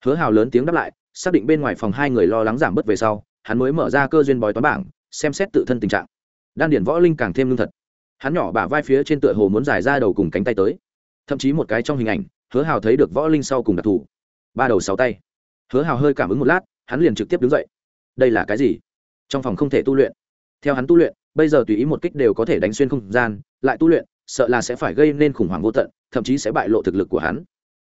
Hứa hào lớn tiếng đáp lại, xác định bên ngoài phòng hai người lo lắng giảm bớt về sau, hắn mới mở ra cơ duyên bói toán bảng, xem xét tự thân tình trạng đan điển võ linh càng thêm lương thật. Hắn nhỏ bả vai phía trên tựa hồ muốn dài ra đầu cùng cánh tay tới. Thậm chí một cái trong hình ảnh, hứa hào thấy được võ linh sau cùng đặc thù. Ba đầu sáu tay. Hứa hào hơi cảm ứng một lát, hắn liền trực tiếp đứng dậy. Đây là cái gì? Trong phòng không thể tu luyện. Theo hắn tu luyện, bây giờ tùy ý một kích đều có thể đánh xuyên không gian, lại tu luyện, sợ là sẽ phải gây nên khủng hoảng vô tận, thậm chí sẽ bại lộ thực lực của hắn.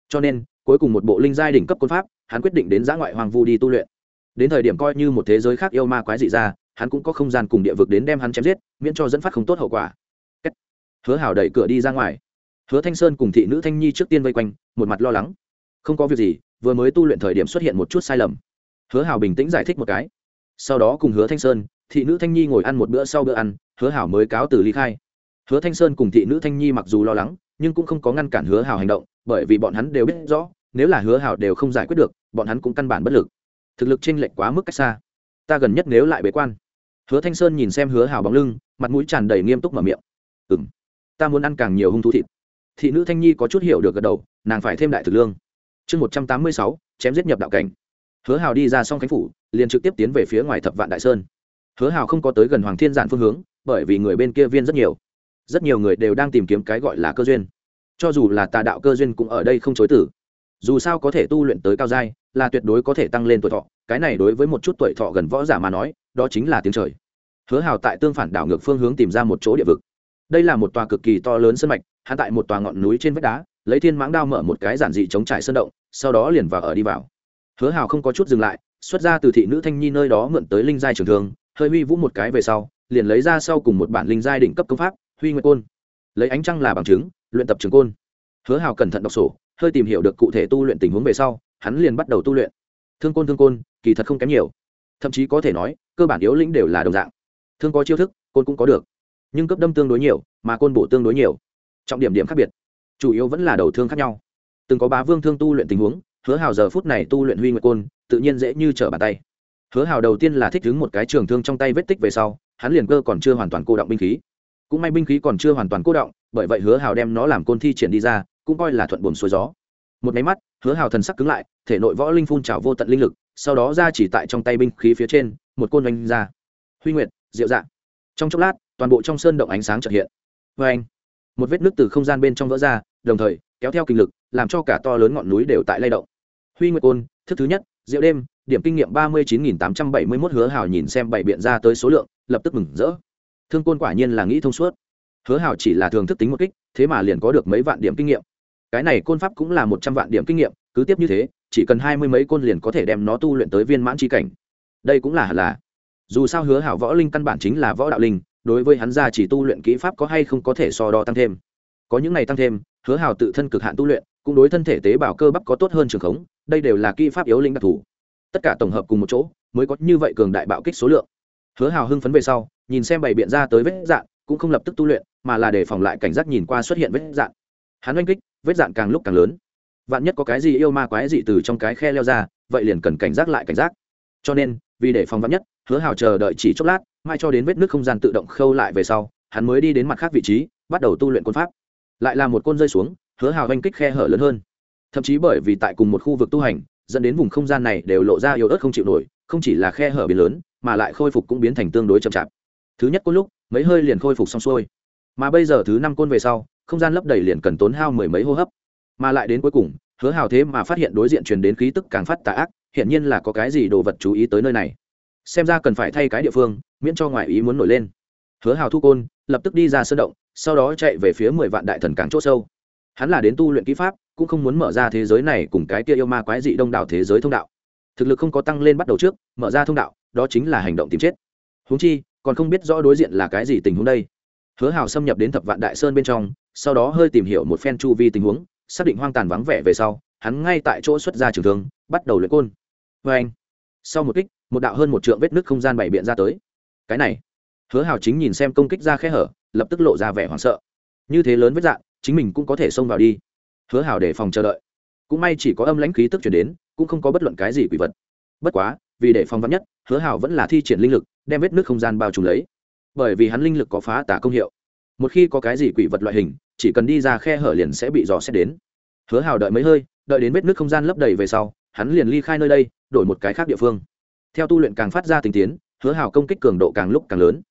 Cho nên, cuối cùng một bộ linh giai đỉnh cấp quân pháp, hắn quyết định đến giã ngoại hoàng vu đi tu luyện. Đến thời điểm coi như một thế giới khác yêu ma quái dị ra hắn cũng có không gian cùng địa vực đến đem hắn chém giết, miễn cho dẫn phát không tốt hậu quả. Hứa hảo đẩy cửa đi ra ngoài. Hứa thanh sơn cùng thị nữ thanh nhi trước tiên vây quanh, một mặt lo lắng. Không có việc gì, vừa mới tu luyện thời điểm xuất hiện một chút sai lầm. Hứa hảo bình tĩnh giải thích một cái. Sau đó cùng hứa thanh sơn, thị nữ thanh nhi ngồi ăn một bữa sau bữa ăn, hứa hảo mới cáo từ ly khai. Hứa thanh sơn cùng thị nữ thanh nhi mặc dù lo lắng, nhưng cũng không có ngăn cản hứa hảo hành động, bởi vì bọn hắn đều biết rõ, nếu là hứa hảo đều không giải quyết được, bọn hắn cũng căn bản bất lực. Thực lực chênh lệch quá mức cách xa. Ta gần nhất nếu lại bế quan hứa thanh sơn nhìn xem hứa Hào bóng lưng, mặt mũi tràn đầy nghiêm túc mở miệng. Ừ m ta muốn ăn càng nhiều hung thú thịt. Thị nữ thanh nhi có chút hiểu được gật đầu, nàng phải thêm đại thực lương. Chương một trăm tám mươi sáu, chém giết nhập đạo cảnh. Hứa hào đi ra xong khánh phủ, liền trực tiếp tiến về phía ngoài thập vạn đại sơn. Hứa hào không có tới gần hoàng thiên giản phương hướng, bởi vì người bên kia viên rất nhiều. Rất nhiều người đều đang tìm kiếm cái gọi là cơ duyên. Cho dù là tà đạo cơ duyên cũng ở đây không chối tử. Dù sao có thể tu luyện tới cao giai, là tuyệt đối có thể tăng lên tuổi thọ. Cái này đối với một chút tuổi thọ gần võ giả mà nói đó chính là tiếng trời. Hứa hào tại tương phản đảo ngược phương hướng tìm ra một chỗ địa vực. Đây là một tòa cực kỳ to lớn sân mạch hạ tại một tòa ngọn núi trên vách đá, lấy thiên mãng đao mở một cái giản dị chống trải sơn động, sau đó liền vào ở đi vào. Hứa hào không có chút dừng lại, xuất ra từ thị nữ thanh nhi nơi đó mượn tới linh giai trường thường hơi huy vũ một cái về sau, liền lấy ra sau cùng một bản linh giai đỉnh cấp công pháp, huy nguyệt côn. Lấy ánh trăng là bằng chứng, luyện tập trường côn. Hứa hào cẩn thận đọc sổ, hơi tìm hiểu được cụ thể tu luyện tình huống về sau, hắn liền bắt đầu tu luyện. Thương côn thương côn, kỳ thật không kém nhiều. Thậm chí có thể nói cơ bản yếu lĩnh đều là đồng dạng. Thương có chiêu thức, côn cũng có được. Nhưng cấp đâm tương đối nhiều, mà côn bổ tương đối nhiều. Trọng điểm điểm khác biệt. Chủ yếu vẫn là đầu thương khác nhau. Từng có bá vương thương tu luyện tình huống, hứa hào giờ phút này tu luyện huy nguyệt côn, tự nhiên dễ như trở bàn tay. Hứa hào đầu tiên là thích đứng một cái trường thương trong tay vết tích về sau, hắn liền cơ còn chưa hoàn toàn cô động binh khí. Cũng may binh khí còn chưa hoàn toàn cô động, bởi vậy hứa hào đem nó làm côn thi triển đi ra, cũng coi là thuận buồm xuôi gió. Một máy mắt, hứa hào thần sắc cứng lại, thể nội võ linh phun trào vô tận linh lực, sau đó ra chỉ tại trong tay binh khí phía trên một côn oanh ra. Huy nguyệt, diệu dạng trong chốc lát, toàn bộ trong sơn động ánh sáng trợ hiện. Vê anh, một vết nước từ không gian bên trong vỡ ra, đồng thời, kéo theo kinh lực, làm cho cả to lớn ngọn núi đều tại lay động. Huy nguyệt côn, thức thứ nhất, diệu đêm, điểm kinh nghiệm ba mươi chín nghìn tám trăm bảy mươi mốt hứa hào nhìn xem bảy biện ra tới số lượng, lập tức mừng rỡ. Thương côn quả nhiên là nghĩ thông suốt. Hứa hào chỉ là thường thức tính một kích, thế mà liền có được mấy vạn điểm kinh nghiệm. Cái này côn pháp cũng là một trăm vạn điểm kinh nghiệm, cứ tiếp như thế, chỉ cần hai mươi mấy côn liền có thể đem nó tu luyện tới viên mãn tri cảnh đây cũng là hẳn là. Dù sao hứa hảo võ linh căn bản chính là võ đạo linh, đối với hắn ra chỉ tu luyện kỹ pháp có hay không có thể so đo tăng thêm. Có những này tăng thêm, hứa hảo tự thân cực hạn tu luyện, cũng đối thân thể tế bào cơ bắp có tốt hơn trường khống, đây đều là kỹ pháp yếu linh đặc thù. Tất cả tổng hợp cùng một chỗ, mới có như vậy cường đại bạo kích số lượng. Hứa hào hưng phấn về sau, nhìn xem bày biện ra tới vết dạn, cũng không lập tức tu luyện, mà là để phòng lại cảnh giác nhìn qua xuất hiện vết dạn. Hắn oanh kích, vết dạn càng lúc càng lớn. Vạn nhất có cái gì yêu ma quái gì từ trong cái khe leo ra, vậy liền cần cảnh giác lại cảnh giác. Cho nên vì để phòng vắn nhất, hứa hào chờ đợi chỉ chốc lát, mai cho đến vết nước không gian tự động khâu lại về sau, hắn mới đi đến mặt khác vị trí, bắt đầu tu luyện quân pháp. Lại là một côn rơi xuống, hứa hào oanh kích khe hở lớn hơn. Thậm chí bởi vì tại cùng một khu vực tu hành, dẫn đến vùng không gian này đều lộ ra yếu ớt không chịu nổi, không chỉ là khe hở biến lớn, mà lại khôi phục cũng biến thành tương đối chậm chạp. Thứ nhất côn lúc, mấy hơi liền khôi phục xong xuôi. Mà bây giờ thứ năm côn về sau, không gian lấp đầy liền cần tốn hao mười mấy hô hấp. Mà lại đến cuối cùng, hứa hào thế mà phát hiện đối diện truyền đến khí tức càng phát tà ác hiện nhiên là có cái gì đồ vật chú ý tới nơi này. Xem ra cần phải thay cái địa phương, miễn cho ngoại ý muốn nổi lên. Hứa hào thu côn lập tức đi ra sơn động, sau đó chạy về phía mười vạn đại thần càng c h ỗ sâu. Hắn là đến tu luyện kỹ pháp, cũng không muốn mở ra thế giới này cùng cái kia yêu ma quái dị đông đảo thế giới thông đạo. Thực lực không có tăng lên bắt đầu trước, mở ra thông đạo, đó chính là hành động tìm chết. Húng chi, còn không biết rõ đối diện là cái gì tình huống đây. Hứa hào xâm nhập đến thập vạn đại sơn bên trong, sau đó hơi tìm hiểu một phen chu vi tình huống, xác định hoang tàn vắng vẻ về sau, hắn ngay tại chỗ xuất ra trường thương, bắt đầu luyện côn vê anh. Sau một kích, một đạo hơn một trượng vết nước không gian bảy biện ra tới. Cái này. Hứa hào chính nhìn xem công kích ra khe hở, lập tức lộ ra vẻ hoảng sợ. Như thế lớn vết dạng chính mình cũng có thể xông vào đi. Hứa hào để phòng chờ đợi. Cũng may chỉ có âm lãnh khí tức chuyển đến, cũng không có bất luận cái gì quỷ vật. Bất quá, vì để phòng vắn nhất, hứa hào vẫn là thi triển linh lực, đem vết nước không gian bao trùm lấy. Bởi vì hắn linh lực có phá tả công hiệu. Một khi có cái gì quỷ vật loại hình, chỉ cần đi ra khe hở liền sẽ bị dò xét đến. Hứa hào đợi mấy hơi, đợi đến vết nước không gian lấp đầy về sau hắn liền ly khai nơi đây, đổi một cái khác địa phương. Theo tu luyện càng phát ra tình tiến, hứa hào công kích cường độ càng lúc càng lớn.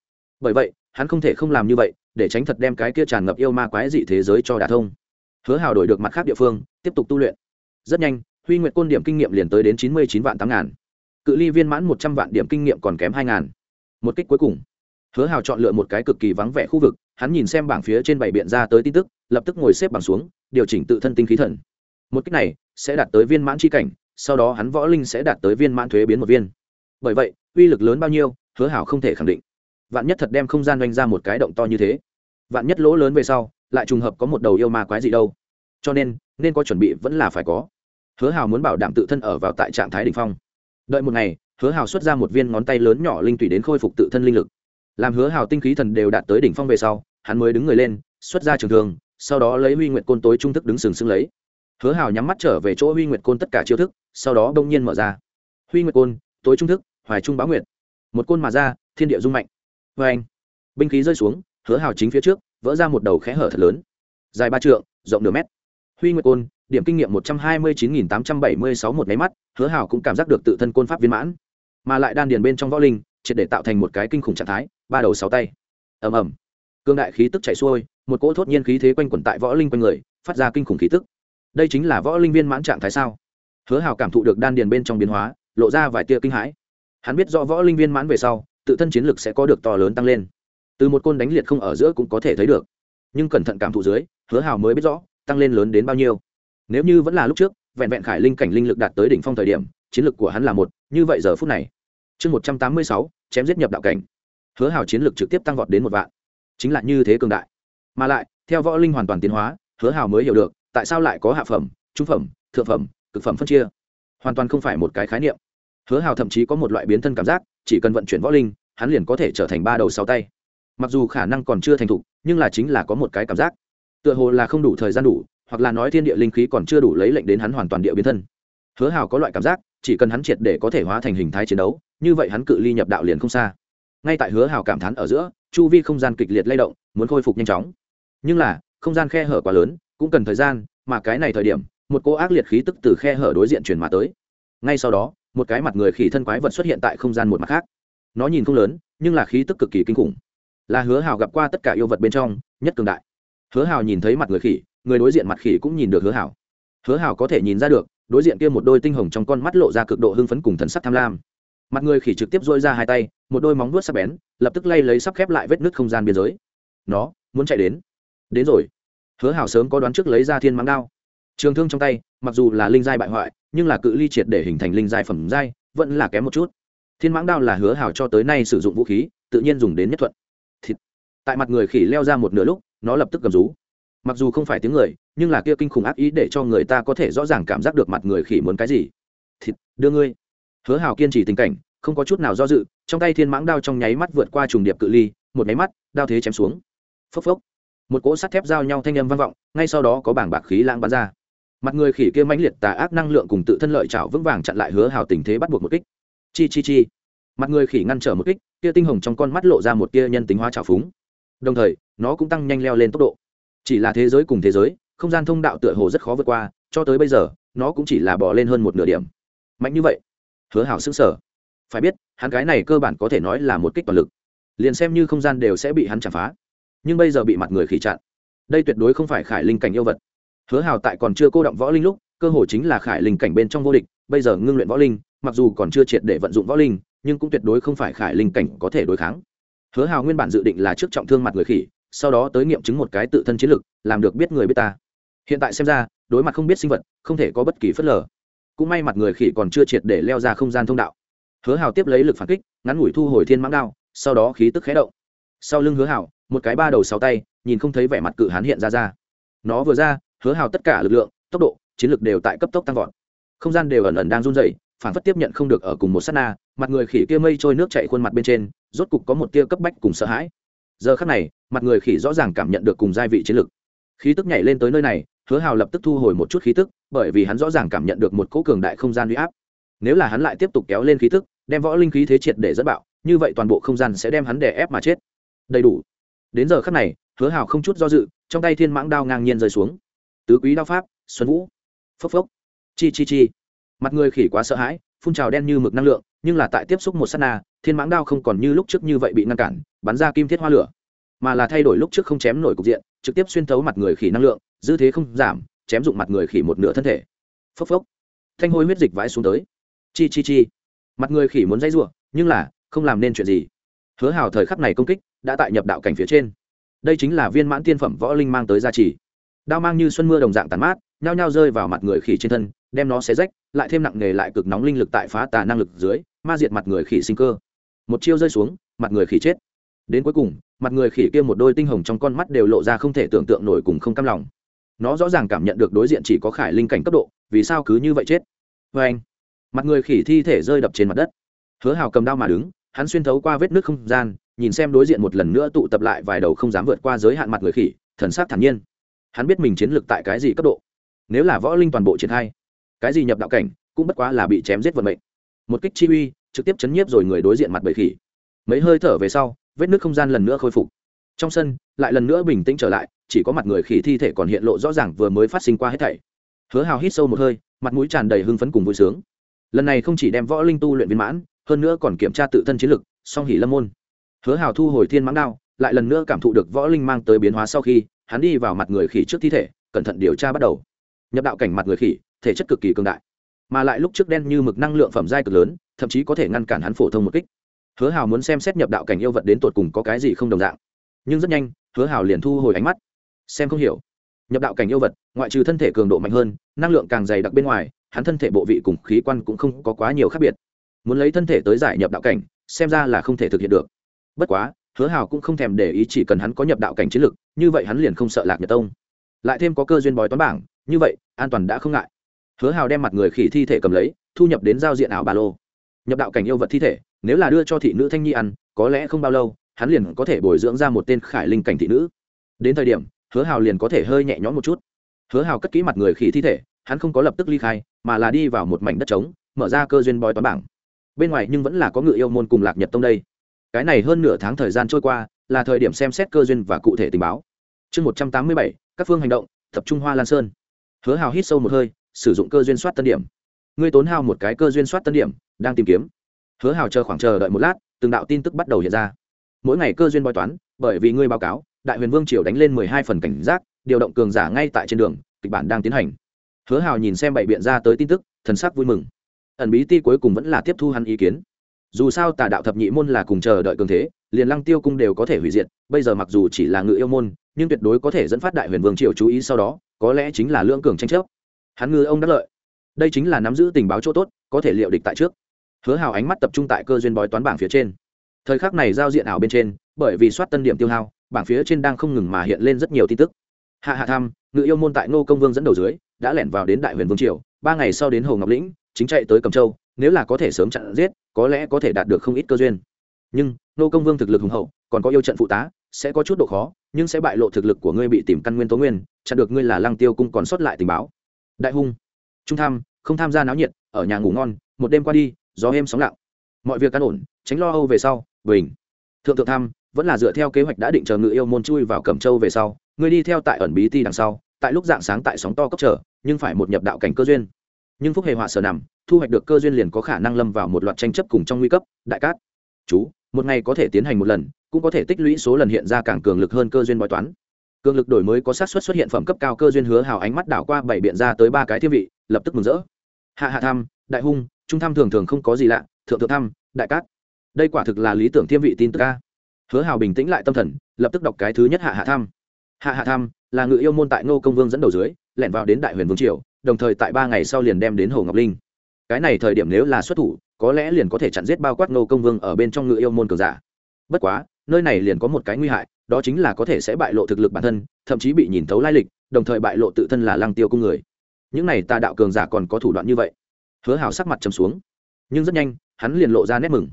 Bởi vậy, hắn không thể không làm như vậy, để tránh thật đem cái kia tràn ngập yêu ma quái dị thế giới cho đả thông. Hứa hào đổi được mặt khác địa phương, tiếp tục tu luyện. Rất nhanh, huy nguyệt côn điểm kinh nghiệm liền tới đến chín mươi chín vạn tám ngàn. Cự ly viên mãn một trăm vạn điểm kinh nghiệm còn kém hai ngàn. Một kích cuối cùng. Hứa hào chọn lựa một cái cực kỳ vắng vẻ khu vực, hắn nhìn xem bảng phía trên bảy biện ra tới tin tức, lập tức ngồi xếp bằng xuống, điều chỉnh tự thân tinh khí thần. Một kích này sẽ đạt tới viên mãn c cảnh sau đó hắn võ linh sẽ đạt tới viên mãn thuế biến một viên. Bởi vậy, uy lực lớn bao nhiêu, hứa hảo không thể khẳng định. Vạn nhất thật đem không gian doanh ra một cái động to như thế. Vạn nhất lỗ lớn về sau, lại trùng hợp có một đầu yêu ma quái gì đâu. Cho nên nên có chuẩn bị vẫn là phải có. Hứa hào muốn bảo đảm tự thân ở vào tại trạng thái đ ỉ n h phong. Đợi một ngày, hứa hào xuất ra một viên ngón tay lớn nhỏ linh tủy đến khôi phục tự thân linh lực. Làm hứa hào tinh khí thần đều đạt tới đỉnh phong về sau, hắn mới đứng người lên, xuất ra trường thường sau đó lấy huy nguyện côn tối trung thức đứng sừng sững lấy. Hứa hào nhắm mắt trở về chỗ huy nguyện côn tất cả chiêu thức sau đó đông nhiên mở ra. Huy nguyệt côn, tối trung thức, hoài trung báo nguyệt. Một côn mà ra, thiên địa rung mạnh. Vê anh, binh khí rơi xuống, hứa hào chính phía trước, vỡ ra một đầu khẽ hở thật lớn. Dài ba trượng, rộng nửa mét. Huy nguyệt côn, điểm kinh nghiệm một trăm hai mươi chín nghìn tám trăm bảy mươi sáu một máy mắt, hứa hào cũng cảm giác được tự thân côn pháp viên mãn. Mà lại đan điền bên trong võ linh, triệt để tạo thành một cái kinh khủng trạng thái, ba đầu sáu tay. Ầm ầm. Cương đại khí tức chạy xuôi, một cỗ thốt nhiên khí thế quanh quẩn tại võ linh quanh người, phát ra kinh khủng khí tức. Đây chính là võ linh viên mãn trạng thái sao? Hứa hào cảm thụ được đan điền bên trong biến hóa, lộ ra vài tia kinh hãi. Hắn biết rõ võ linh viên mãn về sau, tự thân chiến lực sẽ có được to lớn tăng lên. Từ một côn đánh liệt không ở giữa cũng có thể thấy được. Nhưng cẩn thận cảm thụ dưới, hứa hào mới biết rõ, tăng lên lớn đến bao nhiêu. Nếu như vẫn là lúc trước, vẹn vẹn khải linh cảnh linh lực đạt tới đỉnh phong thời điểm, chiến lực của hắn là một, như vậy giờ phút này. Chương một trăm tám mươi sáu, chém giết nhập đạo cảnh. Hứa hào chiến lực trực tiếp tăng vọt đến một vạn. Chính là như thế cường đại. Mà lại, theo võ linh hoàn toàn tiến hóa, hứa hào mới hiểu được, tại sao lại có hạ phẩm, trung phẩm, thượng phẩm cực phẩm phân chia. Hoàn toàn không phải một cái khái niệm. Hứa hào thậm chí có một loại biến thân cảm giác, chỉ cần vận chuyển võ linh, hắn liền có thể trở thành ba đầu sáu tay. Mặc dù khả năng còn chưa thành thục, nhưng là chính là có một cái cảm giác. Tựa hồ là không đủ thời gian đủ, hoặc là nói thiên địa linh khí còn chưa đủ lấy lệnh đến hắn hoàn toàn địa biến thân. Hứa hào có loại cảm giác, chỉ cần hắn triệt để có thể hóa thành hình thái chiến đấu, như vậy hắn cự ly nhập đạo liền không xa. Ngay tại hứa hào cảm thán ở giữa, chu vi không gian kịch liệt lay động, muốn khôi phục nhanh chóng. Nhưng là, không gian khe hở quá lớn, cũng cần thời gian, mà cái này thời điểm một cô ác liệt khí tức từ khe hở đối diện truyền mà tới. Ngay sau đó, một cái mặt người khỉ thân quái vật xuất hiện tại không gian một mặt khác. Nó nhìn không lớn, nhưng là khí tức cực kỳ kinh khủng. Là hứa hào gặp qua tất cả yêu vật bên trong, nhất cường đại. Hứa hào nhìn thấy mặt người khỉ, người đối diện mặt khỉ cũng nhìn được hứa hào. Hứa hào có thể nhìn ra được, đối diện kia một đôi tinh hồng trong con mắt lộ ra cực độ hưng phấn cùng thần sắc tham lam. Mặt người khỉ trực tiếp dôi ra hai tay, một đôi móng vuốt sắc bén, lập tức lay lấy sắp khép lại vết nứt không gian biên giới. Nó, muốn chạy đến. Đến rồi. Hứa hào sớm có đoán trước lấy ra thiên mắng đao trường thương trong tay, mặc dù là linh giai bại hoại, nhưng là cự ly triệt để hình thành linh giai phẩm giai, vẫn là kém một chút. Thiên mãng đao là hứa hào cho tới nay sử dụng vũ khí, tự nhiên dùng đến nhất thuận. Thịt. tại mặt người khỉ leo ra một nửa lúc, nó lập tức gầm rú. Mặc dù không phải tiếng người, nhưng là kia kinh khủng ác ý để cho người ta có thể rõ ràng cảm giác được mặt người khỉ muốn cái gì. Thịt, đưa ngươi. Hứa hào kiên trì tình cảnh, không có chút nào do dự, trong tay thiên mãng đao trong nháy mắt vượt qua trùng điệp cự ly, một nháy mắt, đao thế chém xuống. Phốc phốc. Một cỗ sắt thép giao nhau thanh âm vang vọng, ngay sau đó có bảng bạc khí lãng bắn ra mặt người khỉ kia mãnh liệt tà ác năng lượng cùng tự thân lợi chảo vững vàng chặn lại hứa hào tình thế bắt buộc một kích. Chi chi chi. Mặt người khỉ ngăn trở một kích, kia tinh hồng trong con mắt lộ ra một kia nhân tính hóa trào phúng. Đồng thời, nó cũng tăng nhanh leo lên tốc độ. Chỉ là thế giới cùng thế giới, không gian thông đạo tựa hồ rất khó vượt qua, cho tới bây giờ, nó cũng chỉ là bỏ lên hơn một nửa điểm. Mạnh như vậy, hứa hảo xứng sở phải biết, hắn cái này cơ bản có thể nói là một kích toàn lực. Liền xem như không gian đều sẽ bị hắn chạm phá. Nhưng bây giờ bị mặt người khỉ chặn. Đây tuyệt đối không phải khải linh cảnh yêu vật hứa hào tại còn chưa cô động võ linh lúc, cơ hội chính là khải linh cảnh bên trong vô địch, bây giờ ngưng luyện võ linh, mặc dù còn chưa triệt để vận dụng võ linh, nhưng cũng tuyệt đối không phải khải linh cảnh có thể đối kháng. Hứa hào nguyên bản dự định là trước trọng thương mặt người khỉ, sau đó tới nghiệm chứng một cái tự thân chiến lực, làm được biết người biết ta. Hiện tại xem ra, đối mặt không biết sinh vật, không thể có bất kỳ phất lờ. Cũng may mặt người khỉ còn chưa triệt để leo ra không gian thông đạo. Hứa hào tiếp lấy lực phản kích, ngắn ngủi thu hồi thiên mãng đao, sau đó khí tức khé động. Sau lưng hứa hào, một cái ba đầu sáu tay, nhìn không thấy vẻ mặt cự hán hiện ra ra. Nó vừa ra hứa hào tất cả lực lượng, tốc độ, chiến lược đều tại cấp tốc tăng vọt. Không gian đều ẩn ẩn đang run dày phản phất tiếp nhận không được ở cùng một s á t na, mặt người khỉ kia mây trôi nước chạy khuôn mặt bên trên, rốt cục có một tia cấp bách cùng sợ hãi. Giờ khắc này, mặt người khỉ rõ ràng cảm nhận được cùng gia vị chiến lược khí tức nhảy lên tới nơi này, hứa hào lập tức thu hồi một chút khí tức, bởi vì hắn rõ ràng cảm nhận được một cỗ cường đại không gian huy áp. Nếu là hắn lại tiếp tục kéo lên khí tức, đem võ linh khí thế triệt để dẫn bạo, như vậy toàn bộ không gian sẽ đem hắn đè ép mà chết. Đầy đủ. Đến giờ khắc này, hứa hào không chút do dự, trong tay thiên mãng đao ngang nhiên rơi xuống tứ quý đao pháp, xuân vũ. Phốc phốc. Chi chi chi. Mặt người khỉ quá sợ hãi, phun trào đen như mực năng lượng, nhưng là tại tiếp xúc một s á t na, thiên mãng đao không còn như lúc trước như vậy bị ngăn cản, bắn ra kim thiết hoa lửa. Mà là thay đổi lúc trước không chém nổi cục diện, trực tiếp xuyên thấu mặt người khỉ năng lượng, dư thế không giảm, chém dụng mặt người khỉ một nửa thân thể. Phốc phốc. Thanh hôi huyết dịch vãi xuống tới. Chi chi chi. Mặt người khỉ muốn dãy r u ộ nhưng là không làm nên chuyện gì. Hứa hào thời khắc này công kích, đã tại nhập đạo cảnh phía trên. Đây chính là viên mãn tiên phẩm võ linh mang tới gia trì đao mang như xuân mưa đồng dạng tàn mát, nhao nhao rơi vào mặt người khỉ trên thân, đem nó xé rách, lại thêm nặng nề lại cực nóng linh lực tại phá tà năng lực dưới, ma diệt mặt người khỉ sinh cơ. Một chiêu rơi xuống, mặt người khỉ chết. Đến cuối cùng, mặt người khỉ kia một đôi tinh hồng trong con mắt đều lộ ra không thể tưởng tượng nổi cùng không cam lòng. Nó rõ ràng cảm nhận được đối diện chỉ có khải linh cảnh cấp độ, vì sao cứ như vậy chết? Vê anh, mặt người khỉ thi thể rơi đập trên mặt đất. Hứa hào cầm đao mà đứng, hắn xuyên thấu qua vết nước không gian, nhìn xem đối diện một lần nữa tụ tập lại vài đầu không dám vượt qua giới hạn mặt người khỉ, thần sắc thản nhiên hắn biết mình chiến lược tại cái gì cấp độ. Nếu là võ linh toàn bộ triển khai, cái gì nhập đạo cảnh cũng bất quá là bị chém giết vận mệnh. Một kích chi uy, trực tiếp chấn nhiếp rồi người đối diện mặt bầy khỉ. Mấy hơi thở về sau, vết nước không gian lần nữa khôi phục. Trong sân, lại lần nữa bình tĩnh trở lại, chỉ có mặt người khỉ thi thể còn hiện lộ rõ ràng vừa mới phát sinh qua hết thảy. Hứa hào hít sâu một hơi, mặt mũi tràn đầy hưng phấn cùng vui sướng. Lần này không chỉ đem võ linh tu luyện viên mãn, hơn nữa còn kiểm tra tự thân chiến lực, song hỉ lâm môn. Hứa hào thu hồi thiên mãng đao, lại lần nữa cảm thụ được võ linh mang tới biến hóa sau khi hắn đi vào mặt người khỉ trước thi thể, cẩn thận điều tra bắt đầu. Nhập đạo cảnh mặt người khỉ, thể chất cực kỳ cường đại, mà lại lúc trước đen như mực năng lượng phẩm giai cực lớn, thậm chí có thể ngăn cản hắn phổ thông một kích. Hứa hào muốn xem xét nhập đạo cảnh yêu vật đến tột cùng có cái gì không đồng dạng. Nhưng rất nhanh, hứa hào liền thu hồi ánh mắt. Xem không hiểu. Nhập đạo cảnh yêu vật, ngoại trừ thân thể cường độ mạnh hơn, năng lượng càng dày đặc bên ngoài, hắn thân thể bộ vị cùng khí quan cũng không có quá nhiều khác biệt. Muốn lấy thân thể tới giải nhập đạo cảnh, xem ra là không thể thực hiện được. Bất quá hứa hào cũng không thèm để ý chỉ cần hắn có nhập đạo cảnh chiến lực, như vậy hắn liền không sợ lạc nhật tông. Lại thêm có cơ duyên bói toán bảng, như vậy, an toàn đã không ngại. Hứa hào đem mặt người khỉ thi thể cầm lấy, thu nhập đến giao diện ảo bà lô. Nhập đạo cảnh yêu vật thi thể, nếu là đưa cho thị nữ thanh nhi ăn, có lẽ không bao lâu, hắn liền có thể bồi dưỡng ra một tên khải linh cảnh thị nữ. Đến thời điểm, hứa hào liền có thể hơi nhẹ nhõm một chút. Hứa hào cất kỹ mặt người khỉ thi thể, hắn không có lập tức ly khai, mà là đi vào một mảnh đất trống, mở ra cơ duyên bói toán bảng. Bên ngoài nhưng vẫn là có ngự yêu môn cùng lạc nhật tông đây cái này hơn nửa tháng thời gian trôi qua, là thời điểm xem xét cơ duyên và cụ thể tình báo. Chương một trăm tám mươi bảy, các phương hành động, tập trung hoa lan sơn. Hứa hào hít sâu một hơi, sử dụng cơ duyên soát tân điểm. Ngươi tốn hao một cái cơ duyên soát tân điểm, đang tìm kiếm. Hứa hào chờ khoảng chờ đợi một lát, từng đạo tin tức bắt đầu hiện ra. Mỗi ngày cơ duyên bói toán, bởi vì ngươi báo cáo, đại huyền vương triều đánh lên mười hai phần cảnh giác, điều động cường giả ngay tại trên đường, kịch bản đang tiến hành. Hứa hào nhìn xem bảy biện ra tới tin tức, thần sắc vui mừng. Ẩn bí ti cuối cùng vẫn là tiếp thu hắn ý kiến dù sao tà đạo thập nhị môn là cùng chờ đợi cường thế, liền lăng tiêu cung đều có thể hủy diệt, bây giờ mặc dù chỉ là ngự yêu môn, nhưng tuyệt đối có thể dẫn phát đại huyền vương triều chú ý sau đó, có lẽ chính là lưỡng cường tranh chấp. Hắn ngư ông đắc lợi. Đây chính là nắm giữ tình báo chỗ tốt, có thể liệu địch tại trước. Hứa hào ánh mắt tập trung tại cơ duyên bói toán bảng phía trên. Thời khắc này giao diện ảo bên trên, bởi vì soát tân điểm tiêu hao, bảng phía trên đang không ngừng mà hiện lên rất nhiều tin tức. Hạ hạ tham, ngự yêu môn tại ngô công vương dẫn đầu dưới, đã lẻn vào đến đại huyền vương triều, ba ngày sau đến hồ ngọc lĩnh, chính chạy tới cầm châu nếu là có thể sớm chặn giết, có lẽ có thể đạt được không ít cơ duyên. Nhưng, nô công vương thực lực hùng hậu, còn có yêu trận phụ tá, sẽ có chút độ khó, nhưng sẽ bại lộ thực lực của ngươi bị tìm căn nguyên tố nguyên, chặn được ngươi là lăng tiêu cung còn sót lại tình báo. Đại hung. Trung tham, không tham gia náo nhiệt, ở nhà ngủ ngon, một đêm qua đi, gió êm sóng lặng. Mọi việc căn ổn, tránh lo âu về sau, bình. Thượng thượng tham, vẫn là dựa theo kế hoạch đã định chờ ngự yêu môn chui vào cẩm châu về sau, ngươi đi theo tại ẩn bí ti đằng sau, tại lúc dạng sáng tại sóng to cấp trở nhưng phải một nhập đạo cảnh cơ duyên. Nhưng phúc hề họa sở nằm thu hoạch được cơ duyên liền có khả năng lâm vào một loạt tranh chấp cùng trong nguy cấp, đại cát. Chú, một ngày có thể tiến hành một lần, cũng có thể tích lũy số lần hiện ra càng cường lực hơn cơ duyên bói toán. Cường lực đổi mới có sát xuất xuất hiện phẩm cấp cao cơ duyên hứa hào ánh mắt đảo qua bảy biện ra tới ba cái thiên vị, lập tức mừng rỡ. Hạ hạ tham đại hung, trung tham thường thường không có gì lạ, thượng thượng tham đại cát. Đây quả thực là lý tưởng thiên vị tin tức ca hứa hào bình tĩnh lại tâm thần, lập tức đọc cái thứ nhất hạ hạ tham hạ hạ tham là ngự yêu môn tại ngô công vương dẫn đầu dưới, lẻn vào đến đại huyền vương triều, đồng thời tại ba ngày sau liền đem đến hồ ngọc linh cái này thời điểm nếu là xuất thủ, có lẽ liền có thể chặn giết bao quát nô công vương ở bên trong ngự yêu môn cường giả. Bất quá, nơi này liền có một cái nguy hại, đó chính là có thể sẽ bại lộ thực lực bản thân, thậm chí bị nhìn thấu lai lịch, đồng thời bại lộ tự thân là lăng tiêu cung người. Những này tà đạo cường giả còn có thủ đoạn như vậy. Hứa hào sắc mặt trầm xuống. Nhưng rất nhanh, hắn liền lộ ra nét mừng.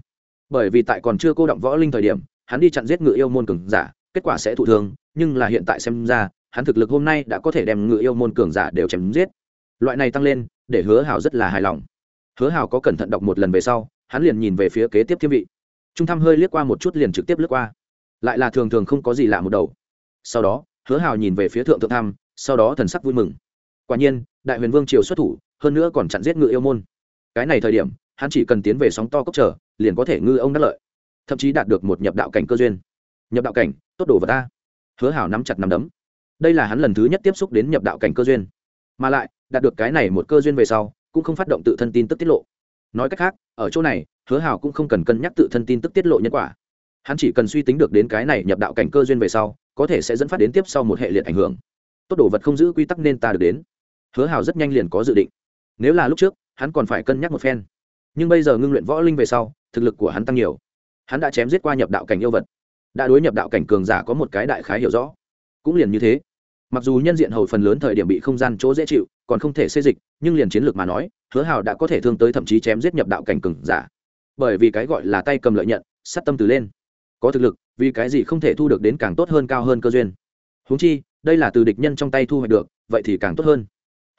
Bởi vì tại còn chưa cô động võ linh thời điểm, hắn đi chặn giết ngự yêu môn cường giả, kết quả sẽ thụ thương, nhưng là hiện tại xem ra, hắn thực lực hôm nay đã có thể đem ngự yêu môn cường giả đều chém giết. Loại này tăng lên, để hứa hào rất là hài lòng hứa hào có cẩn thận đọc một lần về sau, hắn liền nhìn về phía kế tiếp thiên vị. Trung thăm hơi liếc qua một chút liền trực tiếp lướt qua. Lại là thường thường không có gì lạ một đầu. Sau đó, hứa hào nhìn về phía thượng thượng thăm, sau đó thần sắc vui mừng. Quả nhiên, đại huyền vương triều xuất thủ, hơn nữa còn chặn giết ngự yêu môn. Cái này thời điểm, hắn chỉ cần tiến về sóng to cốc trở liền có thể ngư ông đắc lợi. Thậm chí đạt được một nhập đạo cảnh cơ duyên. Nhập đạo cảnh, tốt đồ vật ta hứa hảo nắm chặt nắm đấm. Đây là hắn lần thứ nhất tiếp xúc đến nhập đạo cảnh cơ duyên. Mà lại, đạt được cái này một cơ duyên về sau cũng không phát động tự thân tin tức tiết lộ. Nói cách khác, ở chỗ này, hứa Hào cũng không cần cân nhắc tự thân tin tức tiết lộ nhân quả. Hắn chỉ cần suy tính được đến cái này nhập đạo cảnh cơ duyên về sau, có thể sẽ dẫn phát đến tiếp sau một hệ liệt ảnh hưởng. Tốt đồ vật không giữ quy tắc nên ta được đến. Hứa Hào rất nhanh liền có dự định. Nếu là lúc trước, hắn còn phải cân nhắc một phen. Nhưng bây giờ ngưng luyện võ linh về sau, thực lực của hắn tăng nhiều. Hắn đã chém giết qua nhập đạo cảnh yêu vật. Đã đối nhập đạo cảnh cường giả có một cái đại khái hiểu rõ. Cũng liền như thế mặc dù nhân diện hầu phần lớn thời điểm bị không gian chỗ dễ chịu, còn không thể xây dịch, nhưng liền chiến lược mà nói, hứa hào đã có thể thương tới thậm chí chém giết nhập đạo cảnh cừng giả. Bởi vì cái gọi là tay cầm lợi nhận, sát tâm từ lên. Có thực lực, vì cái gì không thể thu được đến càng tốt hơn cao hơn cơ duyên? Húng chi, đây là từ địch nhân trong tay thu hoạch được, vậy thì càng tốt hơn.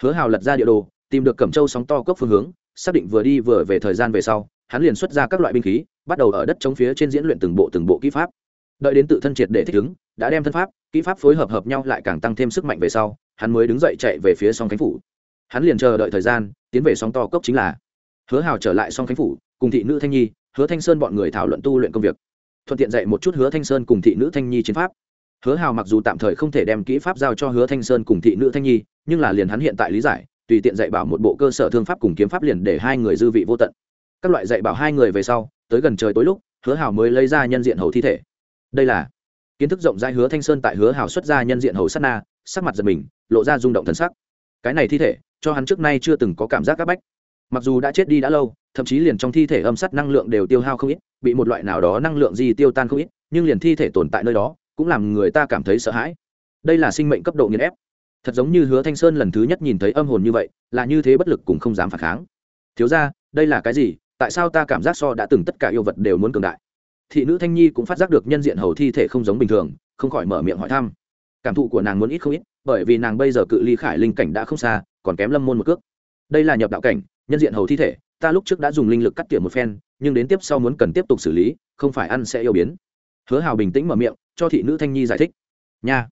Hứa hào lật ra địa đồ, tìm được cẩm châu sóng to cốc phương hướng, xác định vừa đi vừa về thời gian về sau, hắn liền xuất ra các loại binh khí, bắt đầu ở đất chống phía trên diễn luyện từng bộ từng bộ kỹ pháp đợi đến tự thân triệt để thích ứng, đã đem thân pháp, kỹ pháp phối hợp hợp nhau lại càng tăng thêm sức mạnh về sau, hắn mới đứng dậy chạy về phía song khánh phủ. Hắn liền chờ đợi thời gian, tiến về sóng to cốc chính là hứa hào trở lại song khánh phủ, cùng thị nữ thanh nhi, hứa thanh sơn bọn người thảo luận tu luyện công việc. Thuận tiện dạy một chút hứa thanh sơn cùng thị nữ thanh nhi chiến pháp. Hứa hào mặc dù tạm thời không thể đem kỹ pháp giao cho hứa thanh sơn cùng thị nữ thanh nhi, nhưng là liền hắn hiện tại lý giải, tùy tiện dạy bảo một bộ cơ sở thương pháp cùng kiếm pháp liền để hai người dư vị vô tận. Các loại dạy bảo hai người về sau, tới gần trời tối lúc, hứa hào mới lấy ra nhân diện hầu thi thể đây là kiến thức rộng rãi hứa thanh sơn tại hứa hào xuất ra nhân diện hầu sát na, sắc mặt giật mình, lộ ra rung động thần sắc. Cái này thi thể, cho hắn trước nay chưa từng có cảm giác c áp bách. Mặc dù đã chết đi đã lâu, thậm chí liền trong thi thể âm sắt năng lượng đều tiêu hao không ít, bị một loại nào đó năng lượng gì tiêu tan không ít, nhưng liền thi thể tồn tại nơi đó, cũng làm người ta cảm thấy sợ hãi. Đây là sinh mệnh cấp độ nghiền ép. Thật giống như hứa thanh sơn lần thứ nhất nhìn thấy âm hồn như vậy, là như thế bất lực cũng không dám phản kháng. Thiếu ra đây là cái gì? Tại sao ta cảm giác so đã từng tất cả yêu vật đều muốn cường đại? Thị nữ thanh nhi cũng phát giác được nhân diện hầu thi thể không giống bình thường, không khỏi mở miệng hỏi thăm. Cảm thụ của nàng muốn ít không ít, bởi vì nàng bây giờ cự ly khải linh cảnh đã không xa, còn kém lâm môn một cước. Đây là nhập đạo cảnh, nhân diện hầu thi thể, ta lúc trước đã dùng linh lực cắt tỉa một phen, nhưng đến tiếp sau muốn cần tiếp tục xử lý, không phải ăn sẽ yêu biến. Hứa hào bình tĩnh mở miệng, cho thị nữ thanh nhi giải thích. Nha.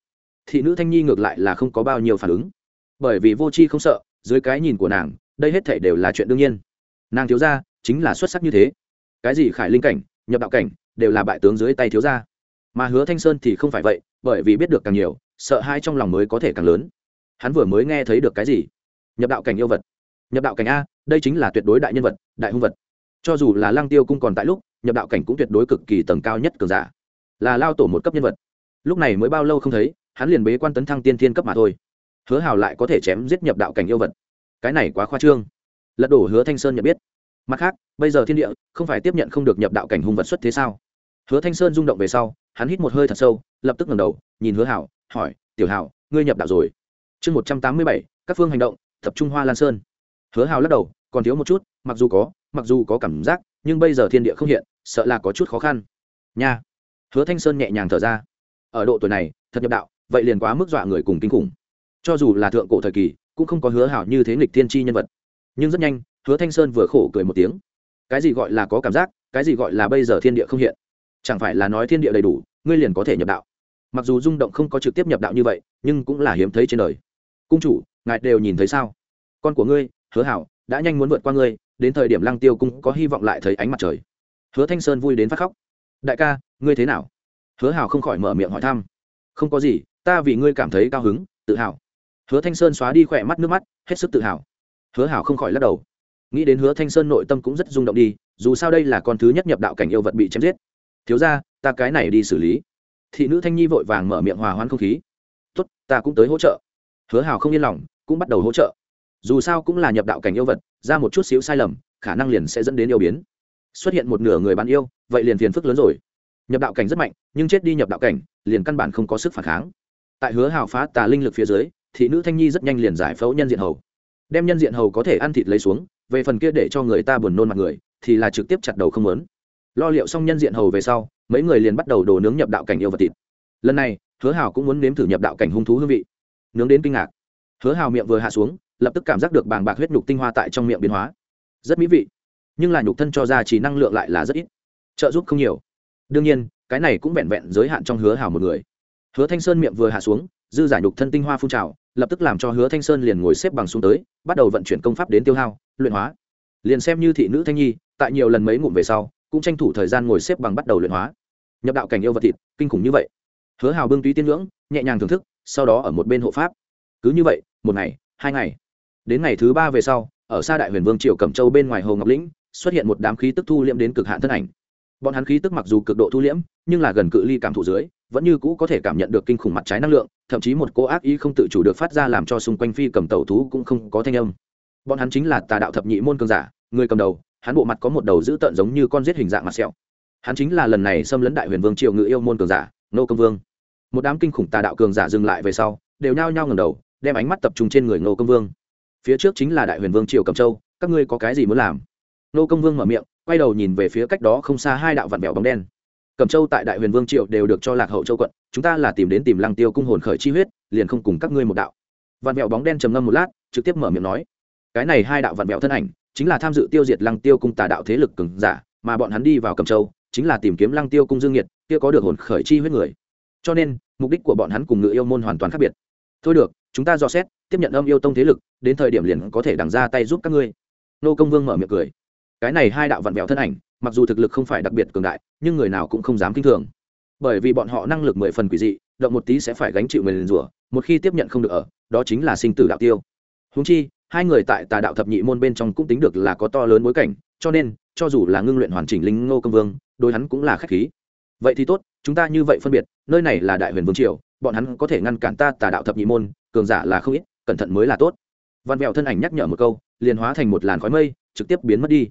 Thị nữ thanh nhi ngược lại là không có bao nhiêu phản ứng. Bởi vì vô c h i không sợ, dưới cái nhìn của nàng, đây hết thể đều là chuyện đương nhiên. Nàng thiếu gia chính là xuất sắc như thế. Cái gì khải linh cảnh, nhập đạo cảnh đều là bại tướng dưới tay thiếu gia. Mà hứa thanh sơn thì không phải vậy, bởi vì biết được càng nhiều, sợ hai trong lòng mới có thể càng lớn. Hắn vừa mới nghe thấy được cái gì? Nhập đạo cảnh yêu vật. Nhập đạo cảnh a, đây chính là tuyệt đối đại nhân vật, đại hung vật. Cho dù là lăng tiêu cung còn tại lúc, nhập đạo cảnh cũng tuyệt đối cực kỳ tầng cao nhất cường giả. Là lao tổ một cấp nhân vật. Lúc này mới bao lâu không thấy, hắn liền bế quan tấn thăng tiên thiên cấp mà thôi. Hứa hào lại có thể chém giết nhập đạo cảnh yêu vật. Cái này quá khoa trương. Lật đổ hứa thanh sơn nhận biết. Mặt khác, bây giờ thiên địa, không phải tiếp nhận không được nhập đạo cảnh hung vật xuất thế sao? Hứa thanh sơn rung động về sau, hắn hít một hơi thật sâu, lập tức ngẩng đầu, nhìn hứa hảo, hỏi, tiểu hảo, ngươi nhập đạo rồi? Chương một trăm tám mươi bảy, các phương hành động, tập trung hoa lan sơn. Hứa hảo lắc đầu, còn thiếu một chút, mặc dù có, mặc dù có cảm giác, nhưng bây giờ thiên địa không hiện, sợ là có chút khó khăn. Nha. Hứa thanh sơn nhẹ nhàng thở ra. Ở độ tuổi này, thật nhập đạo, vậy liền quá mức dọa người cùng kinh khủng. Cho dù là thượng cổ thời kỳ, cũng không có hứa hảo như thế nghịch thiên tri nhân vật. Nhưng rất nhanh, hứa thanh sơn vừa khổ cười một tiếng. Cái gì gọi là có cảm giác, cái gì gọi là bây giờ thiên địa không hiện? Chẳng phải là nói thiên địa đầy đủ, ngươi liền có thể nhập đạo. Mặc dù rung động không có trực tiếp nhập đạo như vậy, nhưng cũng là hiếm thấy trên đời. Cung chủ, ngài đều nhìn thấy sao? Con của ngươi, hứa hảo, đã nhanh muốn vượt qua ngươi, đến thời điểm lăng tiêu cung có hy vọng lại thấy ánh mặt trời. Hứa thanh sơn vui đến phát khóc. Đại ca, ngươi thế nào? Hứa hảo không khỏi mở miệng hỏi thăm. Không có gì, ta vì ngươi cảm thấy cao hứng, tự hào. Hứa thanh sơn xóa đi khỏe mắt nước mắt, hết sức tự hào. Hứa hảo không khỏi lắc đầu. Nghĩ đến hứa thanh sơn nội tâm cũng rất rung động đi, dù sao đây là con thứ nhất nhập đạo cảnh yêu vật bị chém giết thiếu ra, ta cái này đi xử lý. Thị nữ thanh nhi vội vàng mở miệng hòa hoãn không khí. Tốt, ta cũng tới hỗ trợ. Hứa hào không yên lòng, cũng bắt đầu hỗ trợ. Dù sao cũng là nhập đạo cảnh yêu vật, ra một chút xíu sai lầm, khả năng liền sẽ dẫn đến yêu biến. Xuất hiện một nửa người bán yêu, vậy liền phiền phức lớn rồi. Nhập đạo cảnh rất mạnh, nhưng chết đi nhập đạo cảnh, liền căn bản không có sức phản kháng. Tại hứa hào phá tà linh lực phía dưới, thị nữ thanh nhi rất nhanh liền giải phẫu nhân diện hầu. Đem nhân diện hầu có thể ăn thịt lấy xuống, về phần kia để cho người ta buồn nôn mặt người, thì là trực tiếp chặt đầu không lớn lo liệu xong nhân diện hầu về sau, mấy người liền bắt đầu đồ nướng nhập đạo cảnh yêu vật thịt. Lần này, hứa hào cũng muốn nếm thử nhập đạo cảnh hung thú hương vị. Nướng đến kinh ngạc. Hứa hào miệng vừa hạ xuống, lập tức cảm giác được bàng bạc huyết nhục tinh hoa tại trong miệng biến hóa. Rất mỹ vị, nhưng là nhục thân cho ra chỉ năng lượng lại là rất ít. Trợ giúp không nhiều. Đương nhiên, cái này cũng vẹn vẹn giới hạn trong hứa hào một người. Hứa thanh sơn miệng vừa hạ xuống, dư giải nhục thân tinh hoa phun trào, lập tức làm cho hứa thanh sơn liền ngồi xếp bằng xuống tới, bắt đầu vận chuyển công pháp đến tiêu hao, luyện hóa. Liền xem như thị nữ thanh nhi, tại nhiều lần mấy ngụm về sau cũng tranh thủ thời gian ngồi xếp bằng bắt đầu luyện hóa. Nhập đạo cảnh yêu vật thịt, kinh khủng như vậy. Hứa hào bưng túy tiên ngưỡng nhẹ nhàng thưởng thức, sau đó ở một bên hộ pháp. Cứ như vậy, một ngày, hai ngày. Đến ngày thứ ba về sau, ở xa đại huyền vương triều cẩm châu bên ngoài hồ ngọc lĩnh, xuất hiện một đám khí tức thu liễm đến cực hạn thân ảnh. Bọn hắn khí tức mặc dù cực độ thu liễm, nhưng là gần cự ly cảm thụ dưới, vẫn như cũ có thể cảm nhận được kinh khủng mặt trái năng lượng, thậm chí một cô ác ý không tự chủ được phát ra làm cho xung quanh phi cầm tẩu thú cũng không có thanh âm. Bọn hắn chính là tà đạo thập nhị môn cường giả, người cầm đầu hắn bộ mặt có một đầu dữ tợn giống như con giết hình dạng mặt sẹo. Hắn chính là lần này xâm lấn đại huyền vương triều ngự yêu môn cường giả, nô công vương. Một đám kinh khủng tà đạo cường giả dừng lại về sau, đều nhao nhao ngầm đầu, đem ánh mắt tập trung trên người nô công vương. Phía trước chính là đại huyền vương triều cầm châu, các ngươi có cái gì muốn làm? Nô công vương mở miệng, quay đầu nhìn về phía cách đó không xa hai đạo vạn vẹo bóng đen. Cầm châu tại đại huyền vương triều đều được cho lạc hậu châu quận, chúng ta là tìm đến tìm lăng tiêu cung hồn khởi chi huyết, liền không cùng các ngươi một đạo. Vạn vẹo bóng đen trầm ngâm một lát, trực tiếp mở miệng nói, cái này hai đạo vạn vẹo thân ảnh chính là tham dự tiêu diệt lăng tiêu cung tà đạo thế lực cường giả, mà bọn hắn đi vào cầm châu, chính là tìm kiếm lăng tiêu cung dương nhiệt kia có được hồn khởi chi huyết người. Cho nên, mục đích của bọn hắn cùng ngự yêu môn hoàn toàn khác biệt. Thôi được, chúng ta dò xét, tiếp nhận âm yêu tông thế lực, đến thời điểm liền có thể đằng ra tay giúp các ngươi. Nô công vương mở miệng cười. Cái này hai đạo vặn vẹo thân ảnh, mặc dù thực lực không phải đặc biệt cường đại, nhưng người nào cũng không dám kinh thường. Bởi vì bọn họ năng lực mười phần quỷ dị, động một tí sẽ phải gánh chịu người liền rủa một khi tiếp nhận không được ở, đó chính là sinh tử đạo tiêu. Húng chi hai người tại tà đạo thập nhị môn bên trong cũng tính được là có to lớn bối cảnh, cho nên, cho dù là ngưng luyện hoàn chỉnh linh ngô công vương, đối hắn cũng là khách khí. Vậy thì tốt, chúng ta như vậy phân biệt, nơi này là đại huyền vương triều, bọn hắn có thể ngăn cản ta tà đạo thập nhị môn, cường giả là không ít, cẩn thận mới là tốt. Văn mẹo thân ảnh nhắc nhở một câu, liền hóa thành một làn khói mây, trực tiếp biến mất đi.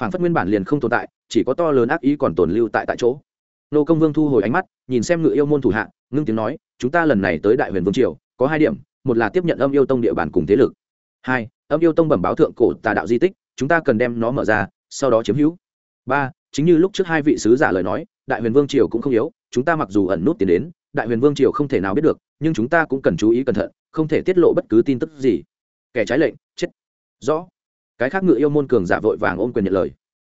Phản phất nguyên bản liền không tồn tại, chỉ có to lớn ác ý còn tồn lưu tại tại chỗ. Nô công vương thu hồi ánh mắt, nhìn xem ngự yêu môn thủ hạ, ngưng tiếng nói, chúng ta lần này tới đại huyền vương triều, có hai điểm, một là tiếp nhận âm yêu tông địa bàn cùng thế lực hai, âm yêu tông bẩm báo thượng cổ tà đạo di tích, chúng ta cần đem nó mở ra, sau đó chiếm hữu. Ba, chính như lúc trước hai vị sứ giả lời nói, đại huyền vương triều cũng không yếu, chúng ta mặc dù ẩn nút tiền đến, đại huyền vương triều không thể nào biết được, nhưng chúng ta cũng cần chú ý cẩn thận, không thể tiết lộ bất cứ tin tức gì. Kẻ trái lệnh, chết. Rõ. Cái khác ngự yêu môn cường giả vội vàng ôm quyền nhận lời.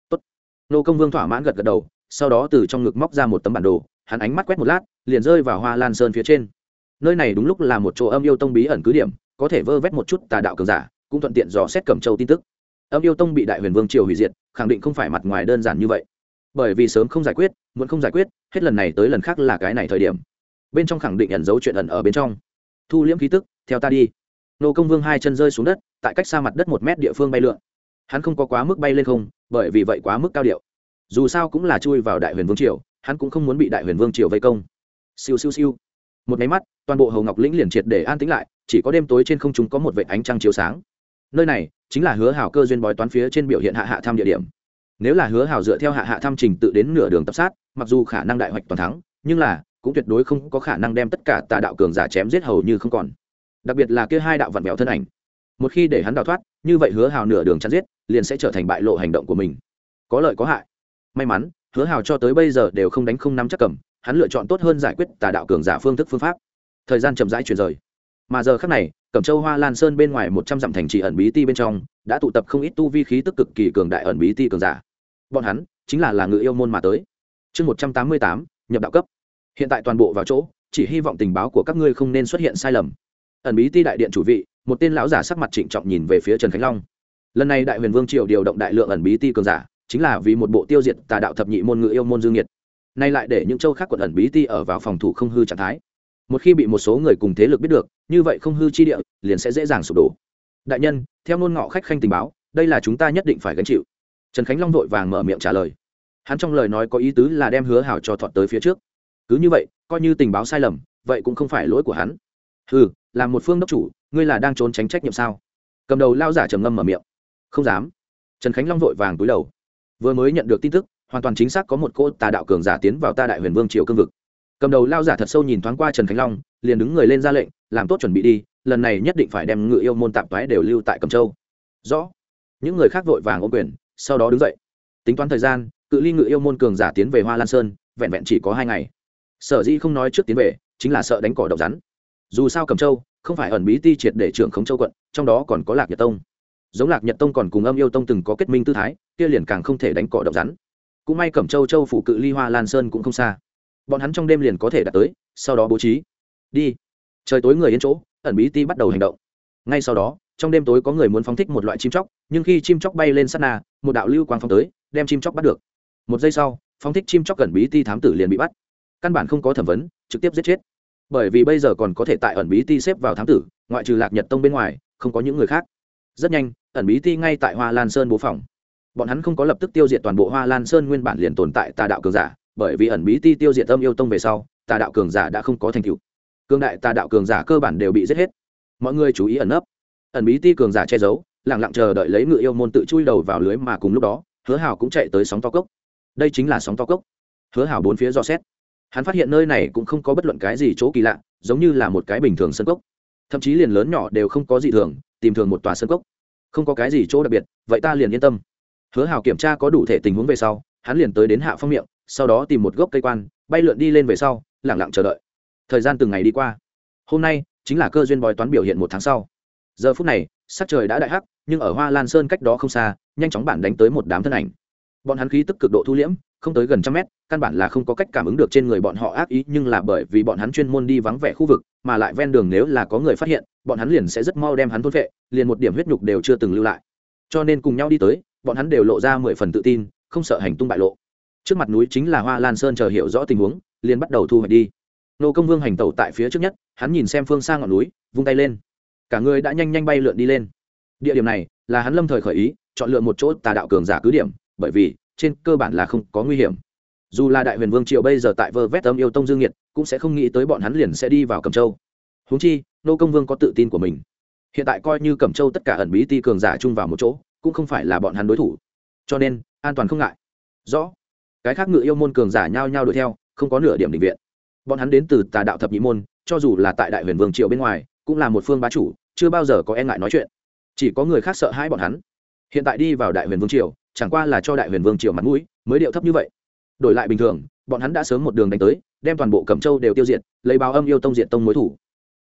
Tốt. nô công vương thỏa mãn gật gật đầu, sau đó từ trong ngực móc ra một tấm bản đồ, hắn ánh mắt quét một lát, liền rơi vào hoa lan sơn phía trên. Nơi này đúng lúc là một chỗ âm yêu tông bí ẩn cứ điểm có thể vơ vét một chút tà đạo cường giả, cũng thuận tiện dò xét cẩm châu tin tức. Âm yêu tông bị đại huyền vương triều hủy diệt, khẳng định không phải mặt ngoài đơn giản như vậy. Bởi vì sớm không giải quyết muốn không giải quyết, hết lần này tới lần khác là cái này thời điểm. Bên trong khẳng định ẩn giấu chuyện ẩn ở bên trong. Thu liễm khí tức, theo ta đi. Nô công vương hai chân rơi xuống đất, tại cách xa mặt đất một mét địa phương bay lượn. Hắn không có quá mức bay lên không, bởi vì vậy quá mức cao điệu. Dù sao cũng là chui vào đại huyền vương triều, hắn cũng không muốn bị đại huyền vương triều vây công. Siêu siêu siêu. Một máy mắt, toàn bộ hầu ngọc lĩnh liền triệt để an tĩnh lại chỉ có đêm tối trên không chúng có một vệ ánh trăng chiếu sáng. Nơi này chính là hứa hảo cơ duyên bói toán phía trên biểu hiện hạ hạ thăm địa điểm. Nếu là hứa hảo dựa theo hạ hạ thăm trình tự đến nửa đường tập sát, mặc dù khả năng đại hoạch toàn thắng, nhưng là cũng tuyệt đối không có khả năng đem tất cả tà đạo cường giả chém giết hầu như không còn. Đặc biệt là kia hai đạo vặn vẹo thân ảnh. Một khi để hắn đào thoát, như vậy hứa hào nửa đường chắn giết, liền sẽ trở thành bại lộ hành động của mình. Có lợi có hại. May mắn, hứa hào cho tới bây giờ đều không đánh không nắm chắc cầm, hắn lựa chọn tốt hơn giải quyết tà đạo cường giả phương thức phương pháp. Thời gian chậm rãi chuyển rời mà giờ khác này, cẩm châu hoa lan sơn bên ngoài một trăm dặm thành trì ẩn bí ti bên trong, đã tụ tập không ít tu vi khí tức cực kỳ cường đại ẩn bí ti cường giả. Bọn hắn chính là là ngự yêu môn mà tới. Chương một trăm tám mươi tám, nhập đạo cấp. Hiện tại toàn bộ vào chỗ, chỉ hy vọng tình báo của các ngươi không nên xuất hiện sai lầm. Ẩn bí ti đại điện chủ vị, một tên lão giả sắc mặt trịnh trọng nhìn về phía trần khánh long. Lần này đại huyền vương triều điều động đại lượng ẩn bí ti cường giả, chính là vì một bộ tiêu diệt tà đạo thập nhị môn ngự yêu môn dương nhiệt. Nay lại để những châu khác quận ẩn bí ti ở vào phòng thủ không hư trạng thái một khi bị một số người cùng thế lực biết được, như vậy không hư chi địa, liền sẽ dễ dàng sụp đổ. Đại nhân, theo ngôn ngọ khách khanh tình báo, đây là chúng ta nhất định phải gánh chịu. Trần khánh long vội vàng mở miệng trả lời. Hắn trong lời nói có ý tứ là đem hứa hảo cho thuận tới phía trước. Cứ như vậy, coi như tình báo sai lầm, vậy cũng không phải lỗi của hắn. Ừ là một phương đốc chủ, ngươi là đang trốn tránh trách nhiệm sao? Cầm đầu lao giả trầm ngâm mở miệng. Không dám. Trần khánh long vội vàng túi đầu. Vừa mới nhận được tin tức, hoàn toàn chính xác có một cô tà đạo cường giả tiến vào ta đại huyền vương triều cương vực cầm đầu lao giả thật sâu nhìn thoáng qua trần khánh long, liền đứng người lên ra lệnh, làm tốt chuẩn bị đi, lần này nhất định phải đem ngự yêu môn tạp thoái đều lưu tại cầm châu. Rõ. Những người khác vội vàng ô quyền, sau đó đứng dậy. Tính toán thời gian, cự ly ngự yêu môn cường giả tiến về hoa lan sơn, vẹn vẹn chỉ có hai ngày. Sở dĩ không nói trước tiến về, chính là sợ đánh cỏ độc rắn. Dù sao cầm châu không phải ẩn bí ti triệt để trưởng khống châu quận, trong đó còn có lạc nhật tông. Giống lạc nhật tông còn cùng âm yêu tông từng có kết minh tư thái, kia liền càng không thể đánh cỏ độc rắn. Cũng may cẩm châu châu phủ cự ly hoa lan sơn cũng không xa bọn hắn trong đêm liền có thể đạt tới, sau đó bố trí. Đi. Trời tối người yên chỗ, ẩn bí ti bắt đầu hành động. Ngay sau đó, trong đêm tối có người muốn phóng thích một loại chim chóc, nhưng khi chim chóc bay lên sát na, một đạo lưu quang phóng tới, đem chim chóc bắt được. Một giây sau, phóng thích chim chóc gần bí ti thám tử liền bị bắt. Căn bản không có thẩm vấn, trực tiếp giết chết. Bởi vì bây giờ còn có thể tại ẩn bí ti xếp vào thám tử, ngoại trừ lạc nhật tông bên ngoài, không có những người khác. Rất nhanh, ẩn bí ti ngay tại hoa lan sơn bố phòng. Bọn hắn không có lập tức tiêu diệt toàn bộ hoa lan sơn nguyên bản liền tồn tại tà đạo cường giả bởi vì ẩn bí ti tiêu diệt âm yêu tông về sau, tà đạo cường giả đã không có thành tựu. Cường đại tà đạo cường giả cơ bản đều bị giết hết. Mọi người chú ý ẩn nấp. Ẩn bí ti cường giả che giấu lẳng lặng chờ đợi lấy ngựa yêu môn tự chui đầu vào lưới mà cùng lúc đó, hứa hảo cũng chạy tới sóng to cốc. Đây chính là sóng to cốc. Hứa hảo bốn phía do xét. Hắn phát hiện nơi này cũng không có bất luận cái gì chỗ kỳ lạ, giống như là một cái bình thường sân cốc. Thậm chí liền lớn nhỏ đều không có gì thường, tìm thường một tòa sân cốc. Không có cái gì chỗ đặc biệt, vậy ta liền yên tâm. Hứa hảo kiểm tra có đủ thể tình huống về sau, hắn liền tới đến hạ phong miệng sau đó tìm một gốc cây quan, bay lượn đi lên về sau lẳng lặng chờ đợi. Thời gian từng ngày đi qua. Hôm nay, chính là cơ duyên bói toán biểu hiện một tháng sau. Giờ phút này, sắc trời đã đại hắc, nhưng ở hoa lan sơn cách đó không xa, nhanh chóng bản đánh tới một đám thân ảnh. Bọn hắn khí tức cực độ thu liễm, không tới gần trăm mét, căn bản là không có cách cảm ứng được trên người bọn họ ác ý, nhưng là bởi vì bọn hắn chuyên môn đi vắng vẻ khu vực, mà lại ven đường nếu là có người phát hiện, bọn hắn liền sẽ rất mau đem hắn thôn vệ liền một điểm huyết nhục đều chưa từng lưu lại. Cho nên cùng nhau đi tới, bọn hắn đều lộ ra mười phần tự tin, không sợ hành tung bại lộ trước mặt núi chính là hoa lan sơn chờ hiểu rõ tình huống, liền bắt đầu thu hoạch đi. Nô công vương hành tẩu tại phía trước nhất, hắn nhìn xem phương xa ngọn núi, vung tay lên. Cả người đã nhanh nhanh bay lượn đi lên. Địa điểm này là hắn lâm thời khởi ý, chọn lựa một chỗ tà đạo cường giả cứ điểm, bởi vì trên cơ bản là không có nguy hiểm. Dù là đại huyền vương triệu bây giờ tại vơ vét âm yêu tông dương nhiệt, cũng sẽ không nghĩ tới bọn hắn liền sẽ đi vào cầm châu. Húng chi, nô công vương có tự tin của mình. Hiện tại coi như cẩm châu tất cả ẩn bí ti cường giả chung vào một chỗ, cũng không phải là bọn hắn đối thủ. Cho nên, an toàn không ngại. Rõ cái khác ngự yêu môn cường giả nhao nhao đuổi theo, không có nửa điểm định viện. Bọn hắn đến từ tà đạo thập nhị môn, cho dù là tại đại huyền vương triều bên ngoài, cũng là một phương bá chủ, chưa bao giờ có e ngại nói chuyện. Chỉ có người khác sợ hãi bọn hắn. Hiện tại đi vào đại huyền vương triều, chẳng qua là cho đại huyền vương triều mặt mũi, mới điệu thấp như vậy. Đổi lại bình thường, bọn hắn đã sớm một đường đánh tới, đem toàn bộ cẩm châu đều tiêu diệt, lấy báo âm yêu tông diện tông mối thủ.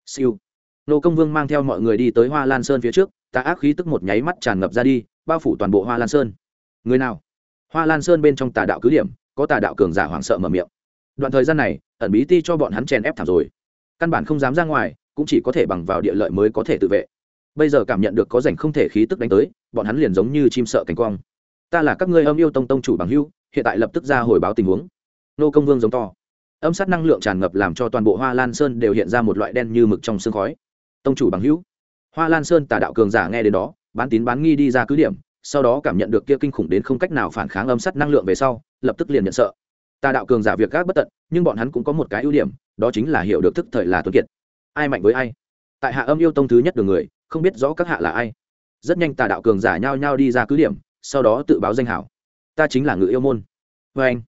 Siêu. Nô công vương mang theo mọi người đi tới hoa lan sơn phía trước, tà ác khí tức một nháy mắt tràn ngập ra đi, bao phủ toàn bộ hoa lan sơn. Người nào? Hoa lan sơn bên trong tà đạo cứ điểm, có tà đạo cường giả hoảng sợ mở miệng. Đoạn thời gian này, ẩn bí ti cho bọn hắn chèn ép thảm rồi. Căn bản không dám ra ngoài, cũng chỉ có thể bằng vào địa lợi mới có thể tự vệ. Bây giờ cảm nhận được có rảnh không thể khí tức đánh tới, bọn hắn liền giống như chim sợ cánh quang ta là các ngươi âm yêu tông tông chủ bằng hưu hiện tại lập tức ra hồi báo tình huống. Nô công vương giống to. Âm sát năng lượng tràn ngập làm cho toàn bộ hoa lan sơn đều hiện ra một loại đen như mực trong sương khói. Tông chủ bằng hữu. Hoa lan sơn tà đạo cường giả nghe đến đó, bán tín bán nghi đi ra cứ điểm sau đó cảm nhận được kia kinh khủng đến không cách nào phản kháng âm sắt năng lượng về sau, lập tức liền nhận sợ. Tà đạo cường giả việc gác bất tận, nhưng bọn hắn cũng có một cái ưu điểm, đó chính là hiểu được thức thời là tuấn kiệt. Ai mạnh với ai? Tại hạ âm yêu tông thứ nhất đường người, không biết rõ các hạ là ai. Rất nhanh tà đạo cường giả nhao nhao đi ra cứ điểm, sau đó tự báo danh hảo. Ta chính là ngự yêu môn. Vê anh,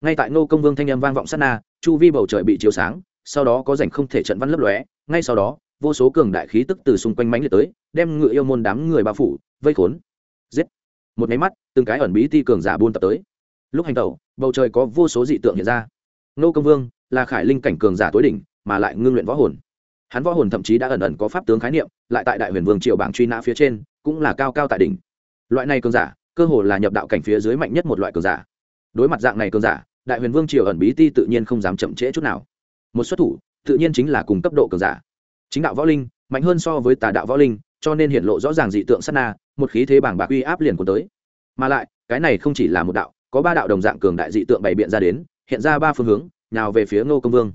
ngay tại nô công vương thanh âm vang vọng sát na, chu vi bầu trời bị chiếu sáng, sau đó có rảnh không thể trận văn lấp lóe, ngay sau đó, vô số cường đại khí tức từ xung quanh mánh liệt tới, đem ngự yêu môn đám người bao phủ, vây khốn một máy mắt, từng cái ẩn bí ti cường giả buôn tập tới. Lúc hành tẩu, bầu trời có vô số dị tượng hiện ra. Nô công vương là khải linh cảnh cường giả tối đỉnh, mà lại ngưng luyện võ hồn. Hắn võ hồn thậm chí đã ẩn ẩn có pháp tướng khái niệm, lại tại đại huyền vương triều bảng truy nã phía trên, cũng là cao cao tại đỉnh. Loại này cường giả, cơ hồ là nhập đạo cảnh phía dưới mạnh nhất một loại cường giả. Đối mặt dạng này cường giả, đại huyền vương triều ẩn bí ti tự nhiên không dám chậm trễ chút nào. Một xuất thủ, tự nhiên chính là cùng cấp độ cường giả. Chính đạo võ linh, mạnh hơn so với tà đạo võ linh, cho nên hiện lộ rõ ràng dị tượng sát na một khí thế bảng bạc uy áp liền của tới. Mà lại, cái này không chỉ là một đạo, có ba đạo đồng dạng cường đại dị tượng bày biện ra đến, hiện ra ba phương hướng nào về phía ngô công vương.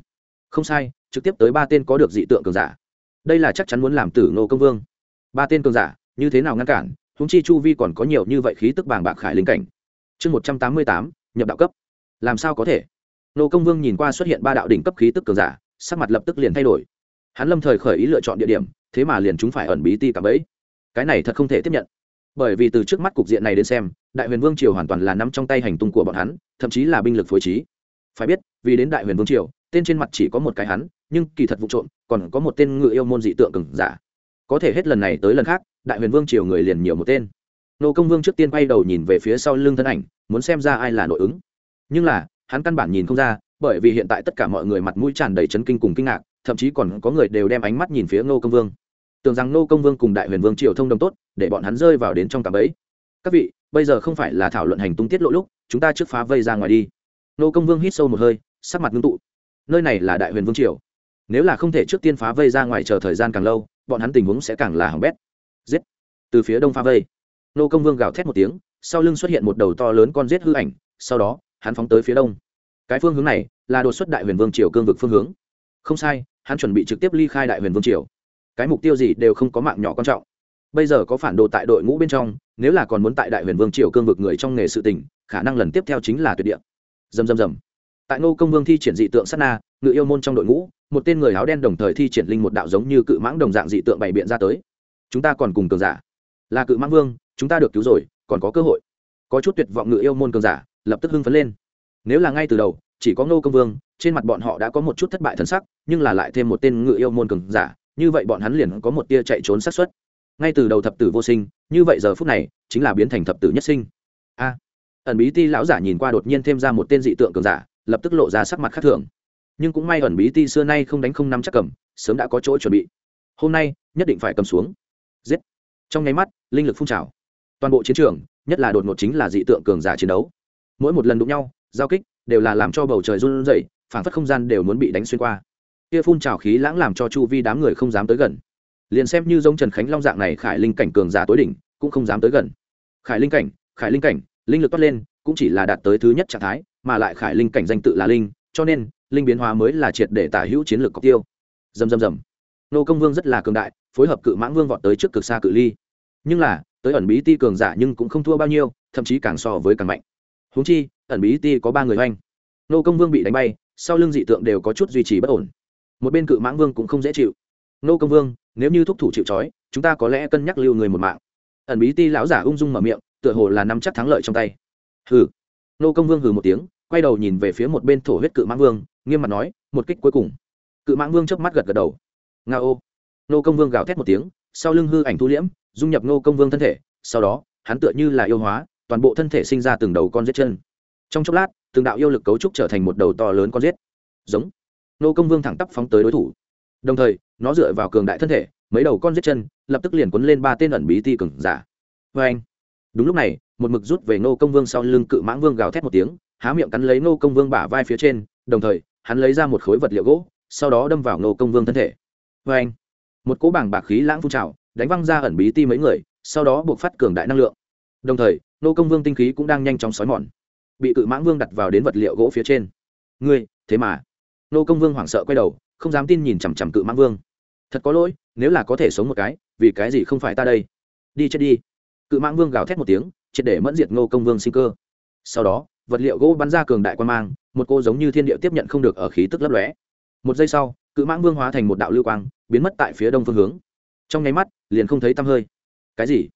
Không sai, trực tiếp tới ba tên có được dị tượng cường giả. Đây là chắc chắn muốn làm tử ngô công vương. Ba tên cường giả, như thế nào ngăn cản húng chi chu vi còn có nhiều như vậy khí tức bàng bạc khải linh cảnh. Chương một trăm tám mươi tám, nhập đạo cấp. Làm sao có thể? Ngô công vương nhìn qua xuất hiện ba đạo đỉnh cấp khí tức cường giả, sắc mặt lập tức liền thay đổi. Hắn lâm thời khởi ý lựa chọn địa điểm, thế mà liền chúng phải ẩn bí ti cả bấy cái này thật không thể tiếp nhận. Bởi vì từ trước mắt cục diện này đến xem, đại huyền vương triều hoàn toàn là nắm trong tay hành tung của bọn hắn, thậm chí là binh lực phối trí. Phải biết, vì đến đại huyền vương triều, tên trên mặt chỉ có một cái hắn, nhưng kỳ thật vụ trộm, còn có một tên ngự yêu môn dị tượng cừng giả. Có thể hết lần này tới lần khác, đại huyền vương triều người liền nhiều một tên. Nô công vương trước tiên quay đầu nhìn về phía sau lưng thân ảnh, muốn xem ra ai là nội ứng. Nhưng là, hắn căn bản nhìn không ra, bởi vì hiện tại tất cả mọi người mặt mũi tràn đầy chấn kinh cùng kinh ngạc, thậm chí còn có người đều đem ánh mắt nhìn phía ngô công vương tưởng rằng nô công vương cùng đại huyền vương triều thông đồng tốt, để bọn hắn rơi vào đến trong cạm ấy các vị, bây giờ không phải là thảo luận hành tung tiết lộ lúc, chúng ta trước phá vây ra ngoài đi. Nô công vương hít sâu một hơi, sắc mặt ngưng tụ. Nơi này là đại huyền vương triều. Nếu là không thể trước tiên phá vây ra ngoài chờ thời gian càng lâu, bọn hắn tình huống sẽ càng là hỏng bét. Giết! Từ phía đông phá vây. Nô công vương gào thét một tiếng, sau lưng xuất hiện một đầu to lớn con giết hư ảnh, sau đó, hắn phóng tới phía đông. Cái phương hướng này là đột xuất đại huyền vương triều cương vực phương hướng. Không sai, hắn chuẩn bị trực tiếp ly khai đại huyền vương triều cái mục tiêu gì đều không có mạng nhỏ quan trọng. Bây giờ có phản đồ tại đội ngũ bên trong, nếu là còn muốn tại đại huyền vương triều cương vực người trong nghề sự tình, khả năng lần tiếp theo chính là tuyệt địa. Dầm dầm dầm tại ngô công vương thi triển dị tượng sát na, ngự yêu môn trong đội ngũ, một tên người áo đen đồng thời thi triển linh một đạo giống như cự mãng đồng dạng dị tượng bày biện ra tới. Chúng ta còn cùng cường giả. Là cự mãng vương, chúng ta được cứu rồi, còn có cơ hội. Có chút tuyệt vọng ngự yêu môn cường giả, lập tức hưng phấn lên. Nếu là ngay từ đầu, chỉ có ngô công vương, trên mặt bọn họ đã có một chút thất bại thân sắc, nhưng là lại thêm một tên ngự yêu môn cường giả như vậy bọn hắn liền có một tia chạy trốn xác suất. Ngay từ đầu thập tử vô sinh, như vậy giờ phút này, chính là biến thành thập tử nhất sinh. A. Ẩn bí ti lão giả nhìn qua đột nhiên thêm ra một tên dị tượng cường giả, lập tức lộ ra sắc mặt khác thường. Nhưng cũng may ẩn bí ti xưa nay không đánh không nắm chắc cầm, sớm đã có chỗ chuẩn bị. Hôm nay, nhất định phải cầm xuống. Giết. Trong nháy mắt, linh lực phun trào. Toàn bộ chiến trường, nhất là đột ngột chính là dị tượng cường giả chiến đấu. Mỗi một lần đụng nhau, giao kích, đều là làm cho bầu trời run rẩy, phảng phất không gian đều muốn bị đánh xuyên qua kia phun trào khí lãng làm cho chu vi đám người không dám tới gần. Liền xem như giống trần khánh long dạng này khải linh cảnh cường giả tối đỉnh, cũng không dám tới gần. Khải linh cảnh, khải linh cảnh, linh lực toát lên, cũng chỉ là đạt tới thứ nhất trạng thái, mà lại khải linh cảnh danh tự là linh, cho nên, linh biến hóa mới là triệt để tả hữu chiến lược cọc tiêu. Dầm dầm dầm nô công vương rất là cường đại, phối hợp cự mãng vương vọt tới trước cực xa cự ly. Nhưng là, tới ẩn bí ti cường giả nhưng cũng không thua bao nhiêu, thậm chí càng so với càng mạnh. Húng chi, ẩn bí ti có ba người oanh nô công vương bị đánh bay, sau lưng dị tượng đều có chút duy trì bất ổn một bên cự mãng vương cũng không dễ chịu. Nô công vương, nếu như thúc thủ chịu trói, chúng ta có lẽ cân nhắc lưu người một mạng. Ẩn bí ti lão giả ung dung mở miệng, tựa hồ là nắm chắc thắng lợi trong tay. Hừ. Nô công vương hừ một tiếng, quay đầu nhìn về phía một bên thổ huyết cự mãng vương, nghiêm mặt nói, một kích cuối cùng. Cự mãng vương chớp mắt gật gật đầu. Nga ô. Nô công vương gào thét một tiếng, sau lưng hư ảnh thu liễm, dung nhập nô công vương thân thể, sau đó, hắn tựa như là yêu hóa, toàn bộ thân thể sinh ra từng đầu con rết chân. Trong chốc lát, từng đạo yêu lực cấu trúc trở thành một đầu to lớn con rết. giống nô công vương thẳng tắp phóng tới đối thủ. Đồng thời, nó dựa vào cường đại thân thể, mấy đầu con giết chân, lập tức liền quấn lên ba tên ẩn bí ti cường giả. Vê anh. Đúng lúc này, một mực rút về nô công vương sau lưng cự mãng vương gào thét một tiếng, há miệng cắn lấy nô công vương bả vai phía trên, đồng thời, hắn lấy ra một khối vật liệu gỗ, sau đó đâm vào nô công vương thân thể. Vê anh. Một cỗ bảng bạc khí lãng phun trào, đánh văng ra ẩn bí ti mấy người, sau đó buộc phát cường đại năng lượng. Đồng thời, nô công vương tinh khí cũng đang nhanh chóng xói mòn. Bị cự mãng vương đặt vào đến vật liệu gỗ phía trên. Ngươi, thế mà nô công vương hoảng sợ quay đầu, không dám tin nhìn chằm chằm cự mãng vương. Thật có lỗi, nếu là có thể sống một cái, vì cái gì không phải ta đây? Đi chết đi. Cự mãng vương gào thét một tiếng, triệt để mẫn diệt ngô công vương sinh cơ. Sau đó, vật liệu gỗ bắn ra cường đại quan mang, một cô giống như thiên địa tiếp nhận không được ở khí tức lấp lóe. Một giây sau, cự mãng vương hóa thành một đạo lưu quang, biến mất tại phía đông phương hướng. Trong nháy mắt, liền không thấy tăm hơi. Cái gì?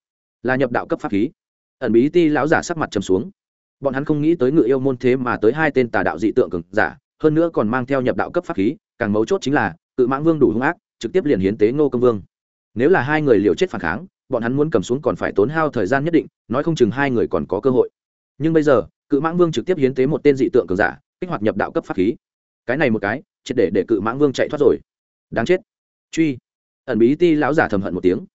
Là nhập đạo cấp pháp khí. Ẩn bí ti lão giả sắc mặt trầm xuống. Bọn hắn không nghĩ tới ngự yêu môn thế mà tới hai tên tà đạo dị tượng cường giả hơn nữa còn mang theo nhập đạo cấp pháp khí, càng mấu chốt chính là, cự mãng vương đủ hung ác, trực tiếp liền hiến tế ngô công vương. Nếu là hai người liều chết phản kháng, bọn hắn muốn cầm xuống còn phải tốn hao thời gian nhất định, nói không chừng hai người còn có cơ hội. Nhưng bây giờ, cự mãng vương trực tiếp hiến tế một tên dị tượng cường giả, kích hoạt nhập đạo cấp pháp khí. Cái này một cái, triệt để để cự mãng vương chạy thoát rồi. Đáng chết. Truy. Ẩn bí ti lão giả thầm hận một tiếng.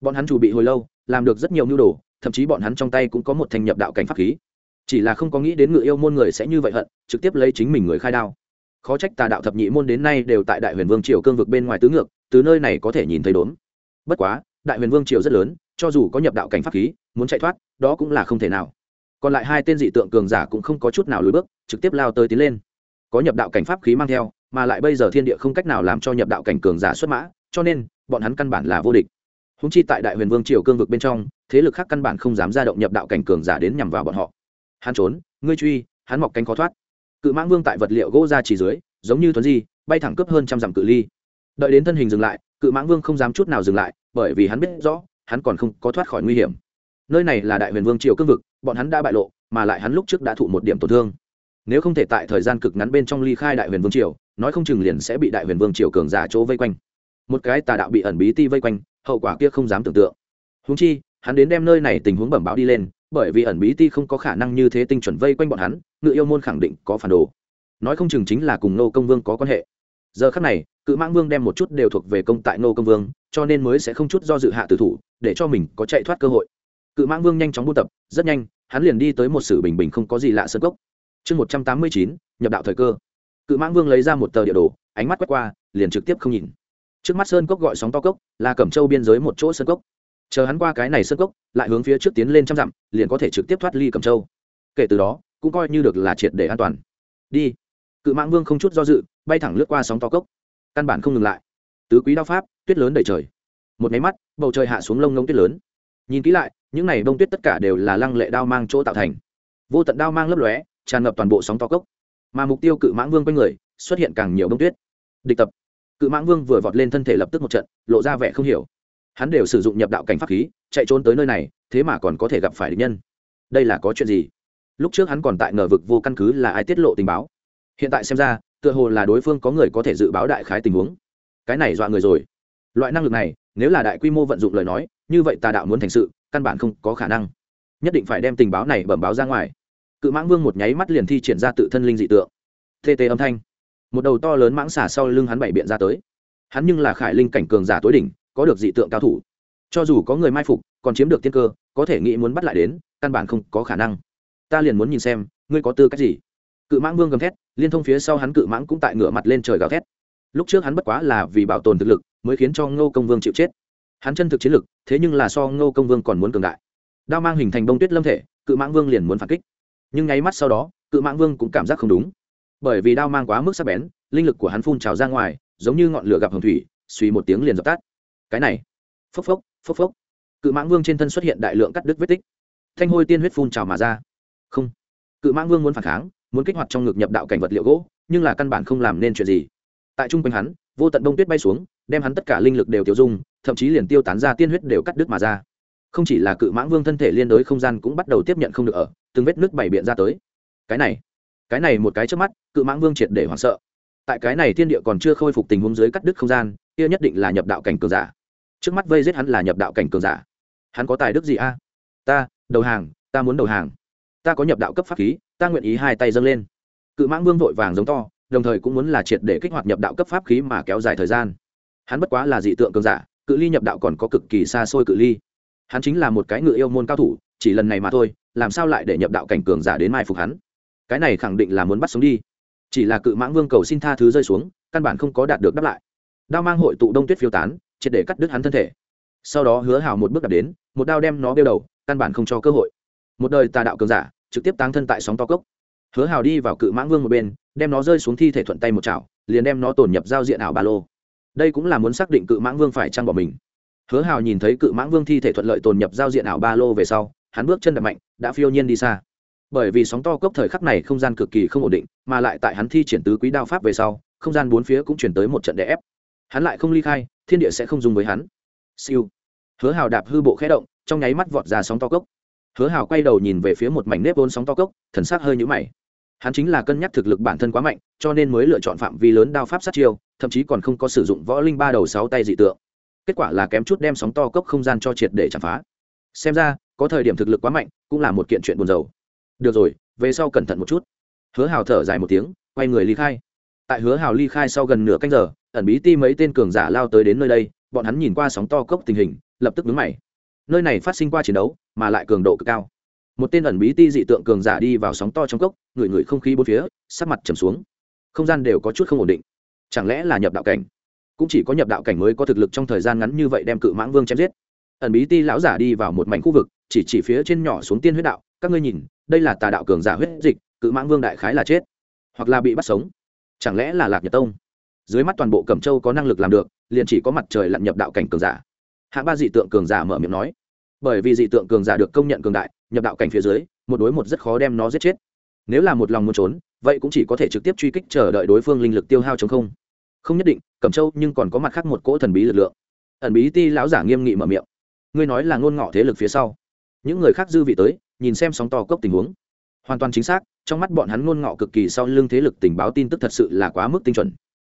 Bọn hắn chủ bị hồi lâu, làm được rất nhiều mưu đồ, thậm chí bọn hắn trong tay cũng có một thành nhập đạo cảnh pháp khí chỉ là không có nghĩ đến ngự yêu môn người sẽ như vậy hận, trực tiếp lấy chính mình người khai đao. Khó trách tà đạo thập nhị môn đến nay đều tại đại huyền vương triều cương vực bên ngoài tứ ngược, từ nơi này có thể nhìn thấy đốn. Bất quá, đại huyền vương triều rất lớn, cho dù có nhập đạo cảnh pháp khí, muốn chạy thoát, đó cũng là không thể nào. Còn lại hai tên dị tượng cường giả cũng không có chút nào lùi bước, trực tiếp lao tới tiến lên. Có nhập đạo cảnh pháp khí mang theo, mà lại bây giờ thiên địa không cách nào làm cho nhập đạo cảnh cường giả xuất mã, cho nên, bọn hắn căn bản là vô địch. Húng chi tại đại huyền vương triều cương vực bên trong, thế lực khác căn bản không dám ra động nhập đạo cảnh cường giả đến nhằm vào bọn họ hắn trốn, ngươi truy, hắn mọc cánh khó thoát. Cự mãng vương tại vật liệu gỗ ra chỉ dưới, giống như tuấn di, bay thẳng cướp hơn trăm dặm cự ly. Đợi đến thân hình dừng lại, cự mãng vương không dám chút nào dừng lại, bởi vì hắn biết rõ, hắn còn không có thoát khỏi nguy hiểm. Nơi này là đại huyền vương triều cương vực, bọn hắn đã bại lộ, mà lại hắn lúc trước đã thụ một điểm tổn thương. Nếu không thể tại thời gian cực ngắn bên trong ly khai đại huyền vương triều, nói không chừng liền sẽ bị đại huyền vương triều cường giả chỗ vây quanh. Một cái tà đạo bị ẩn bí ti vây quanh, hậu quả kia không dám tưởng tượng. Húng chi, hắn đến đem nơi này tình huống bẩm báo đi lên bởi vì ẩn bí ti không có khả năng như thế tinh chuẩn vây quanh bọn hắn, ngự yêu môn khẳng định có phản đồ. Nói không chừng chính là cùng nô công vương có quan hệ. Giờ khắc này, cự mãng vương đem một chút đều thuộc về công tại nô công vương, cho nên mới sẽ không chút do dự hạ tử thủ, để cho mình có chạy thoát cơ hội. Cự mãng vương nhanh chóng buôn tập, rất nhanh, hắn liền đi tới một sử bình bình không có gì lạ sân cốc. Chương một trăm tám mươi chín, nhập đạo thời cơ. Cự mãng vương lấy ra một tờ địa đồ, ánh mắt quét qua, liền trực tiếp không nhìn. Trước mắt sơn cốc gọi sóng to cốc, là cẩm châu biên giới một chỗ sơn cốc chờ hắn qua cái này sơn cốc, lại hướng phía trước tiến lên trăm dặm, liền có thể trực tiếp thoát ly cẩm châu. Kể từ đó, cũng coi như được là triệt để an toàn. Đi. Cự mãng vương không chút do dự, bay thẳng lướt qua sóng to cốc. Căn bản không ngừng lại. Tứ quý đao pháp, tuyết lớn đầy trời. Một máy mắt, bầu trời hạ xuống lông ngông tuyết lớn. Nhìn kỹ lại, những này bông tuyết tất cả đều là lăng lệ đao mang chỗ tạo thành. Vô tận đao mang lấp lóe, tràn ngập toàn bộ sóng to cốc. Mà mục tiêu cự mãng vương quanh người, xuất hiện càng nhiều bông tuyết. Địch tập. Cự mãng vương vừa vọt lên thân thể lập tức một trận, lộ ra vẻ không hiểu hắn đều sử dụng nhập đạo cảnh pháp khí, chạy trốn tới nơi này, thế mà còn có thể gặp phải địch nhân. Đây là có chuyện gì? Lúc trước hắn còn tại ngờ vực vô căn cứ là ai tiết lộ tình báo. Hiện tại xem ra, tựa hồ là đối phương có người có thể dự báo đại khái tình huống. Cái này dọa người rồi. Loại năng lực này, nếu là đại quy mô vận dụng lời nói, như vậy tà đạo muốn thành sự, căn bản không có khả năng. Nhất định phải đem tình báo này bẩm báo ra ngoài. Cự mãng vương một nháy mắt liền thi triển ra tự thân linh dị tượng. Tt âm thanh. Một đầu to lớn mãng xả sau lưng hắn bảy biện ra tới. Hắn nhưng là khải linh cảnh cường giả tối đỉnh có được dị tượng cao thủ. Cho dù có người mai phục, còn chiếm được tiên cơ, có thể nghĩ muốn bắt lại đến, căn bản không có khả năng. Ta liền muốn nhìn xem, ngươi có tư cách gì? Cự mãng vương gầm thét, liên thông phía sau hắn cự mãng cũng tại ngửa mặt lên trời gào thét. Lúc trước hắn bất quá là vì bảo tồn thực lực, mới khiến cho ngô công vương chịu chết. Hắn chân thực chiến lực, thế nhưng là so ngô công vương còn muốn cường đại. Đao mang hình thành bông tuyết lâm thể, cự mãng vương liền muốn phản kích. Nhưng nháy mắt sau đó, cự mãng vương cũng cảm giác không đúng. Bởi vì đao mang quá mức sắc bén, linh lực của hắn phun trào ra ngoài, giống như ngọn lửa gặp hồng thủy, suy một tiếng liền dập tắt cái này. Phốc phốc phốc phốc. Cự mãng vương trên thân xuất hiện đại lượng cắt đứt vết tích. Thanh hôi tiên huyết phun trào mà ra. Không. Cự mãng vương muốn phản kháng, muốn kích hoạt trong ngực nhập đạo cảnh vật liệu gỗ, nhưng là căn bản không làm nên chuyện gì. Tại trung quanh hắn, vô tận đông tuyết bay xuống, đem hắn tất cả linh lực đều tiêu dung, thậm chí liền tiêu tán ra tiên huyết đều cắt đứt mà ra. Không chỉ là cự mãng vương thân thể liên đối không gian cũng bắt đầu tiếp nhận không được ở, từng vết nước bảy biện ra tới. Cái này cái này một cái trước mắt, cự mãng vương triệt để hoảng sợ. Tại cái này thiên địa còn chưa khôi phục tình huống dưới cắt đứt không gian, kia nhất định là nhập đạo cảnh cường giả trước mắt vây giết hắn là nhập đạo cảnh cường giả. Hắn có tài đức gì a? Ta, đầu hàng, ta muốn đầu hàng. Ta có nhập đạo cấp pháp khí, ta nguyện ý hai tay dâng lên. Cự mãng vương vội vàng giống to, đồng thời cũng muốn là triệt để kích hoạt nhập đạo cấp pháp khí mà kéo dài thời gian. Hắn bất quá là dị tượng cường giả, cự ly nhập đạo còn có cực kỳ xa xôi cự ly. Hắn chính là một cái ngự yêu môn cao thủ, chỉ lần này mà thôi, làm sao lại để nhập đạo cảnh cường giả đến mai phục hắn? Cái này khẳng định là muốn bắt sống đi. Chỉ là cự mãng vương cầu xin tha thứ rơi xuống, căn bản không có đạt được đáp lại. Đao mang hội tụ đông tuyết phiêu tán triệt để cắt đứt hắn thân thể. Sau đó hứa hào một bước đạp đến, một đao đem nó đeo đầu, căn bản không cho cơ hội. Một đời tà đạo cường giả, trực tiếp táng thân tại sóng to cốc. Hứa hào đi vào cự mãng vương một bên, đem nó rơi xuống thi thể thuận tay một chảo, liền đem nó tổn nhập giao diện ảo ba lô. Đây cũng là muốn xác định cự mãng vương phải trăng bỏ mình. Hứa hào nhìn thấy cự mãng vương thi thể thuận lợi tồn nhập giao diện ảo ba lô về sau, hắn bước chân đập mạnh, đã phiêu nhiên đi xa. Bởi vì sóng to cốc thời khắc này không gian cực kỳ không ổn định, mà lại tại hắn thi triển tứ quý đao pháp về sau, không gian bốn phía cũng chuyển tới một trận đè ép. Hắn lại không ly khai thiên địa sẽ không dùng với hắn. Siêu. Hứa hào đạp hư bộ khẽ động, trong nháy mắt vọt ra sóng to cốc. Hứa hào quay đầu nhìn về phía một mảnh nếp vốn sóng to cốc, thần sắc hơi nhũ mày. Hắn chính là cân nhắc thực lực bản thân quá mạnh, cho nên mới lựa chọn phạm vi lớn đao pháp sát chiêu, thậm chí còn không có sử dụng võ linh ba đầu sáu tay dị tượng. Kết quả là kém chút đem sóng to cốc không gian cho triệt để chạm phá. Xem ra, có thời điểm thực lực quá mạnh, cũng là một kiện chuyện buồn rầu. Được rồi, về sau cẩn thận một chút. Hứa hào thở dài một tiếng, quay người ly khai. Tại hứa hào ly khai sau gần nửa canh giờ ẩn bí ti mấy tên cường giả lao tới đến nơi đây, bọn hắn nhìn qua sóng to cốc tình hình, lập tức đứng mày. Nơi này phát sinh qua chiến đấu, mà lại cường độ cực cao. Một tên ẩn bí ti dị tượng cường giả đi vào sóng to trong cốc, ngửi ngửi không khí bốn phía, sắc mặt trầm xuống. Không gian đều có chút không ổn định. Chẳng lẽ là nhập đạo cảnh? Cũng chỉ có nhập đạo cảnh mới có thực lực trong thời gian ngắn như vậy đem cự mãng vương chém giết. Ẩn bí ti lão giả đi vào một mảnh khu vực, chỉ chỉ phía trên nhỏ xuống tiên huyết đạo, các ngươi nhìn, đây là tà đạo cường giả huyết dịch, cự mãng vương đại khái là chết, hoặc là bị bắt sống. Chẳng lẽ là lạc nhật tông? Dưới mắt toàn bộ cẩm châu có năng lực làm được, liền chỉ có mặt trời lặn nhập đạo cảnh cường giả. Hạ ba dị tượng cường giả mở miệng nói. Bởi vì dị tượng cường giả được công nhận cường đại, nhập đạo cảnh phía dưới, một đối một rất khó đem nó giết chết. Nếu là một lòng muốn trốn, vậy cũng chỉ có thể trực tiếp truy kích chờ đợi đối phương linh lực tiêu hao chống không. Không nhất định, cẩm châu nhưng còn có mặt khác một cỗ thần bí lực lượng. Ẩn bí ti lão giả nghiêm nghị mở miệng. Ngươi nói là ngôn ngọ thế lực phía sau. Những người khác dư vị tới, nhìn xem sóng to cốc tình huống. Hoàn toàn chính xác, trong mắt bọn hắn ngôn ngọ cực kỳ sau lưng thế lực tình báo tin tức thật sự là quá mức tinh chuẩn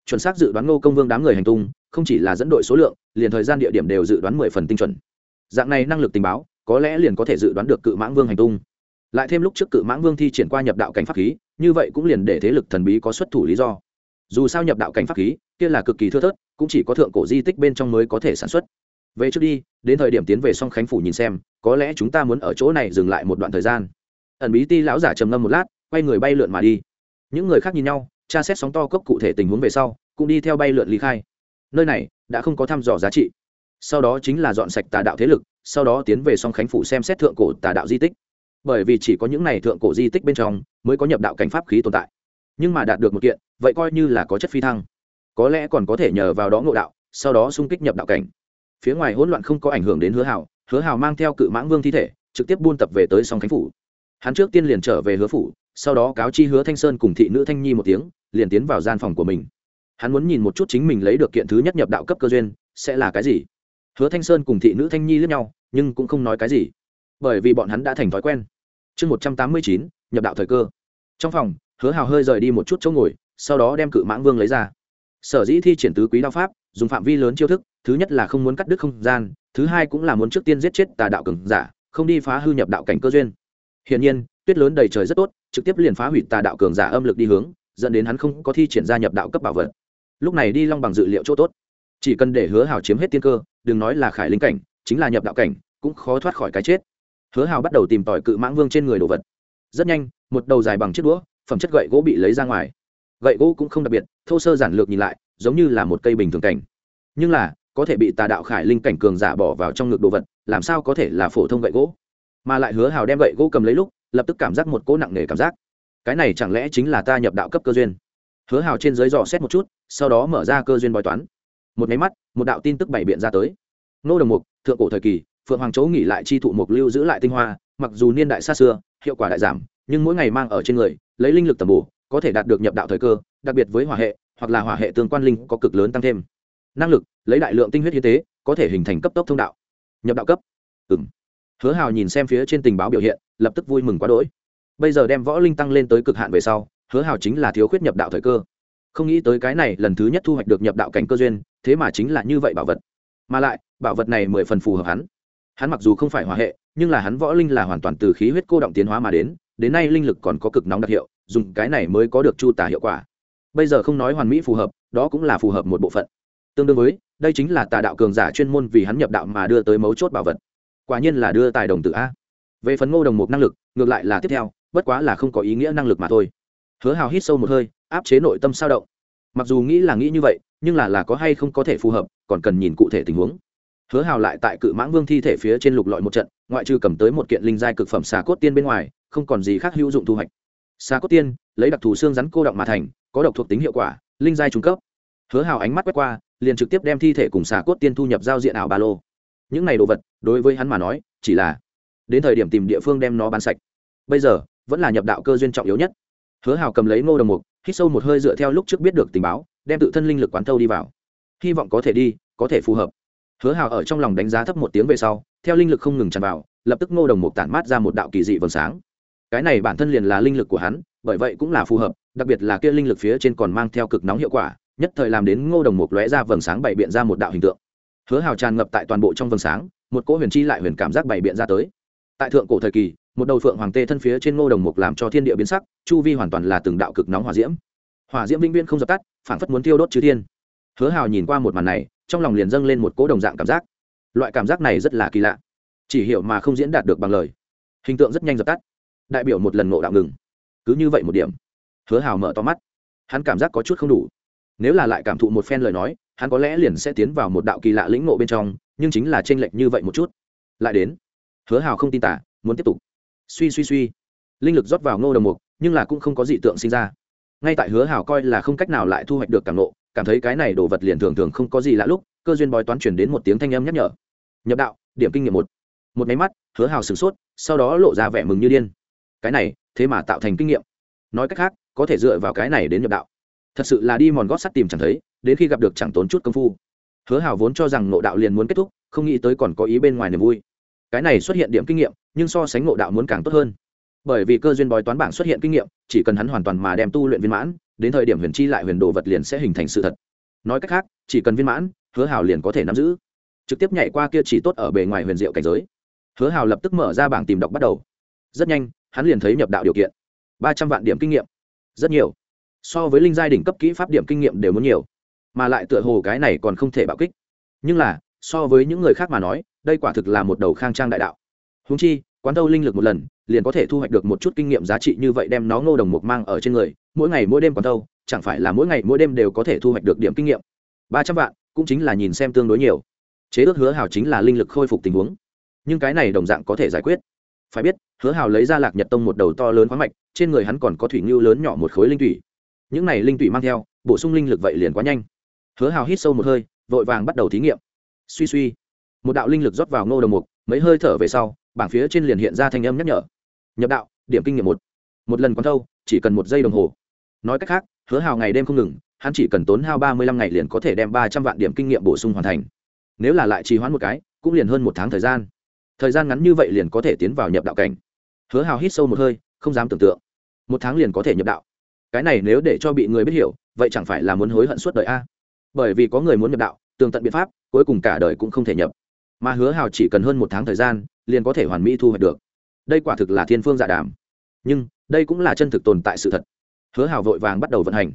chuẩn xác dự đoán ngô công vương đám người hành tung, không chỉ là dẫn đội số lượng, liền thời gian địa điểm đều dự đoán mười phần tinh chuẩn. Dạng này năng lực tình báo, có lẽ liền có thể dự đoán được cự mãng vương hành tung. Lại thêm lúc trước cự mãng vương thi triển qua nhập đạo cảnh pháp khí, như vậy cũng liền để thế lực thần bí có xuất thủ lý do. Dù sao nhập đạo cảnh pháp khí, kia là cực kỳ thưa thớt, cũng chỉ có thượng cổ di tích bên trong mới có thể sản xuất. Về trước đi, đến thời điểm tiến về song khánh phủ nhìn xem, có lẽ chúng ta muốn ở chỗ này dừng lại một đoạn thời gian. Ẩn bí ti lão giả trầm ngâm một lát, quay người bay lượn mà đi. Những người khác nhìn nhau tra xét sóng to cốc cụ thể tình huống về sau, cũng đi theo bay lượn lý khai. Nơi này đã không có thăm dò giá trị. Sau đó chính là dọn sạch tà đạo thế lực, sau đó tiến về song khánh phủ xem xét thượng cổ tà đạo di tích. Bởi vì chỉ có những này thượng cổ di tích bên trong mới có nhập đạo cảnh pháp khí tồn tại. Nhưng mà đạt được một kiện, vậy coi như là có chất phi thăng. Có lẽ còn có thể nhờ vào đó ngộ đạo, sau đó xung kích nhập đạo cảnh. Phía ngoài hỗn loạn không có ảnh hưởng đến hứa hào hứa hào mang theo cự mãng vương thi thể, trực tiếp buôn tập về tới song khánh phủ. Hắn trước tiên liền trở về hứa phủ sau đó cáo chi hứa thanh sơn cùng thị nữ thanh nhi một tiếng, liền tiến vào gian phòng của mình. Hắn muốn nhìn một chút chính mình lấy được kiện thứ nhất nhập đạo cấp cơ duyên, sẽ là cái gì? Hứa thanh sơn cùng thị nữ thanh nhi lướt nhau, nhưng cũng không nói cái gì, bởi vì bọn hắn đã thành thói quen. Chương một trăm tám mươi chín, nhập đạo thời cơ. Trong phòng, hứa hào hơi rời đi một chút chỗ ngồi, sau đó đem cự mãng vương lấy ra. Sở dĩ thi triển tứ quý đao pháp, dùng phạm vi lớn chiêu thức, thứ nhất là không muốn cắt đứt không gian, thứ hai cũng là muốn trước tiên giết chết tà đạo cường giả, không đi phá hư nhập đạo cảnh cơ duyên. Hiển nhiên tuyết lớn đầy trời rất tốt, trực tiếp liền phá hủy tà đạo cường giả âm lực đi hướng, dẫn đến hắn không có thi triển ra nhập đạo cấp bảo vật. Lúc này đi long bằng dự liệu chỗ tốt. Chỉ cần để hứa hào chiếm hết tiên cơ, đừng nói là khải linh cảnh, chính là nhập đạo cảnh, cũng khó thoát khỏi cái chết. Hứa hào bắt đầu tìm tỏi cự mãng vương trên người đồ vật. Rất nhanh, một đầu dài bằng chiếc đũa, phẩm chất gậy gỗ bị lấy ra ngoài. Gậy gỗ cũng không đặc biệt, thô sơ giản lược nhìn lại, giống như là một cây bình thường cảnh. Nhưng là, có thể bị tà đạo khải linh cảnh cường giả bỏ vào trong ngực đồ vật, làm sao có thể là phổ thông gậy gỗ? Mà lại hứa hào đem gậy gỗ cầm lấy lúc lập tức cảm giác một cỗ nặng nề cảm giác. Cái này chẳng lẽ chính là ta nhập đạo cấp cơ duyên? Hứa hào trên dưới dò xét một chút, sau đó mở ra cơ duyên bói toán. Một máy mắt, một đạo tin tức bày biện ra tới. Nô đồng mục, thượng cổ thời kỳ, phượng hoàng chấu nghỉ lại chi thụ mục lưu giữ lại tinh hoa, mặc dù niên đại xa xưa, hiệu quả đại giảm, nhưng mỗi ngày mang ở trên người, lấy linh lực tầm bổ, có thể đạt được nhập đạo thời cơ, đặc biệt với hỏa hệ, hoặc là hỏa hệ tương quan linh có cực lớn tăng thêm. Năng lực, lấy đại lượng tinh huyết hiến tế, có thể hình thành cấp tốc thông đạo. Nhập đạo cấp. Ừ hứa hào nhìn xem phía trên tình báo biểu hiện, lập tức vui mừng quá đỗi. Bây giờ đem võ linh tăng lên tới cực hạn về sau, hứa hào chính là thiếu khuyết nhập đạo thời cơ. Không nghĩ tới cái này lần thứ nhất thu hoạch được nhập đạo cảnh cơ duyên, thế mà chính là như vậy bảo vật. Mà lại, bảo vật này mười phần phù hợp hắn. Hắn mặc dù không phải hòa hệ, nhưng là hắn võ linh là hoàn toàn từ khí huyết cô động tiến hóa mà đến đến nay linh lực còn có cực nóng đặc hiệu, dùng cái này mới có được chu tả hiệu quả. Bây giờ không nói hoàn mỹ phù hợp, đó cũng là phù hợp một bộ phận. Tương đương với, đây chính là tà đạo cường giả chuyên môn vì hắn nhập đạo mà đưa tới mấu chốt bảo vật quả nhiên là đưa tài đồng tử a. Về phần ngô đồng một năng lực, ngược lại là tiếp theo, bất quá là không có ý nghĩa năng lực mà thôi. Hứa hào hít sâu một hơi, áp chế nội tâm sao động. Mặc dù nghĩ là nghĩ như vậy, nhưng là là có hay không có thể phù hợp, còn cần nhìn cụ thể tình huống. Hứa hào lại tại cự mãng vương thi thể phía trên lục lọi một trận, ngoại trừ cầm tới một kiện linh giai cực phẩm xà cốt tiên bên ngoài, không còn gì khác hữu dụng thu hoạch. Xà cốt tiên, lấy đặc thù xương rắn cô động mà thành, có độc thuộc tính hiệu quả, linh giai trung cấp. Hứa hào ánh mắt quét qua, liền trực tiếp đem thi thể cùng xà cốt tiên thu nhập giao diện ảo ba lô những này đồ vật, đối với hắn mà nói, chỉ là đến thời điểm tìm địa phương đem nó bán sạch. Bây giờ, vẫn là nhập đạo cơ duyên trọng yếu nhất. Hứa hào cầm lấy ngô đồng mục, hít sâu một hơi dựa theo lúc trước biết được tình báo, đem tự thân linh lực quán thâu đi vào. Hy vọng có thể đi, có thể phù hợp. Hứa hào ở trong lòng đánh giá thấp một tiếng về sau, theo linh lực không ngừng tràn vào, lập tức ngô đồng mục tản mát ra một đạo kỳ dị vầng sáng. Cái này bản thân liền là linh lực của hắn, bởi vậy cũng là phù hợp, đặc biệt là kia linh lực phía trên còn mang theo cực nóng hiệu quả, nhất thời làm đến ngô đồng mục lóe ra vầng sáng bày biện ra một đạo hình tượng hứa hào tràn ngập tại toàn bộ trong vầng sáng, một cỗ huyền chi lại huyền cảm giác bày biện ra tới. Tại thượng cổ thời kỳ, một đầu phượng hoàng tê thân phía trên ngô đồng mục làm cho thiên địa biến sắc, chu vi hoàn toàn là từng đạo cực nóng hỏa diễm. Hỏa diễm vĩnh viễn không dập tắt phản phất muốn tiêu đốt chư thiên. Hứa hào nhìn qua một màn này, trong lòng liền dâng lên một cỗ đồng dạng cảm giác. Loại cảm giác này rất là kỳ lạ, chỉ hiểu mà không diễn đạt được bằng lời. Hình tượng rất nhanh dập tắt. Đại biểu một lần ngộ đạo ngừng. Cứ như vậy một điểm. Hứa hào mở to mắt. Hắn cảm giác có chút không đủ. Nếu là lại cảm thụ một phen lời nói hắn có lẽ liền sẽ tiến vào một đạo kỳ lạ lĩnh ngộ bên trong, nhưng chính là chênh lệch như vậy một chút. Lại đến. Hứa hào không tin tả, muốn tiếp tục. Suy suy suy. Linh lực rót vào ngô đồng mục, nhưng là cũng không có dị tượng sinh ra. Ngay tại hứa hào coi là không cách nào lại thu hoạch được cảm nộ cảm thấy cái này đồ vật liền thường thường không có gì lạ lúc, cơ duyên bói toán chuyển đến một tiếng thanh âm nhắc nhở. Nhập đạo, điểm kinh nghiệm một. Một máy mắt, hứa hào sửng sốt, sau đó lộ ra vẻ mừng như điên. Cái này, thế mà tạo thành kinh nghiệm. Nói cách khác, có thể dựa vào cái này đến nhập đạo. Thật sự là đi mòn gót sắt tìm chẳng thấy đến khi gặp được chẳng tốn chút công phu. Hứa hào vốn cho rằng ngộ đạo liền muốn kết thúc, không nghĩ tới còn có ý bên ngoài niềm vui. Cái này xuất hiện điểm kinh nghiệm, nhưng so sánh ngộ đạo muốn càng tốt hơn. Bởi vì cơ duyên bói toán bảng xuất hiện kinh nghiệm, chỉ cần hắn hoàn toàn mà đem tu luyện viên mãn, đến thời điểm huyền chi lại huyền đồ vật liền sẽ hình thành sự thật. Nói cách khác, chỉ cần viên mãn, hứa hào liền có thể nắm giữ. Trực tiếp nhảy qua kia chỉ tốt ở bề ngoài huyền diệu cảnh giới. Hứa hào lập tức mở ra bảng tìm đọc bắt đầu. Rất nhanh, hắn liền thấy nhập đạo điều kiện. Ba trăm vạn điểm kinh nghiệm. Rất nhiều. So với linh giai đỉnh cấp kỹ pháp điểm kinh nghiệm đều muốn nhiều mà lại tựa hồ cái này còn không thể bạo kích. Nhưng là, so với những người khác mà nói, đây quả thực là một đầu khang trang đại đạo. Húng chi, quán thâu linh lực một lần, liền có thể thu hoạch được một chút kinh nghiệm giá trị như vậy đem nó ngô đồng mục mang ở trên người, mỗi ngày mỗi đêm quán thâu, chẳng phải là mỗi ngày mỗi đêm đều có thể thu hoạch được điểm kinh nghiệm. Ba trăm vạn, cũng chính là nhìn xem tương đối nhiều. Chế ước hứa hào chính là linh lực khôi phục tình huống. Nhưng cái này đồng dạng có thể giải quyết. Phải biết, hứa hào lấy ra lạc nhật tông một đầu to lớn khoáng mạch, trên người hắn còn có thủy ngưu lớn nhỏ một khối linh thủy. Những này linh thủy mang theo, bổ sung linh lực vậy liền quá nhanh hứa hào hít sâu một hơi, vội vàng bắt đầu thí nghiệm. Suy suy, một đạo linh lực rót vào ngô đồng mục, mấy hơi thở về sau, bảng phía trên liền hiện ra thanh âm nhắc nhở. Nhập đạo, điểm kinh nghiệm một. Một lần quán thâu, chỉ cần một giây đồng hồ. Nói cách khác, hứa hào ngày đêm không ngừng, hắn chỉ cần tốn hao ba mươi lăm ngày liền có thể đem ba trăm vạn điểm kinh nghiệm bổ sung hoàn thành. Nếu là lại trì hoãn một cái, cũng liền hơn một tháng thời gian. Thời gian ngắn như vậy liền có thể tiến vào nhập đạo cảnh. Hứa hào hít sâu một hơi, không dám tưởng tượng. Một tháng liền có thể nhập đạo. Cái này nếu để cho bị người biết hiểu, vậy chẳng phải là muốn hối hận suốt đời a? Bởi vì có người muốn nhập đạo, tường tận biện pháp, cuối cùng cả đời cũng không thể nhập. Mà hứa hào chỉ cần hơn một tháng thời gian, liền có thể hoàn mỹ thu hoạch được. Đây quả thực là thiên phương dạ đàm. Nhưng, đây cũng là chân thực tồn tại sự thật. Hứa hào vội vàng bắt đầu vận hành.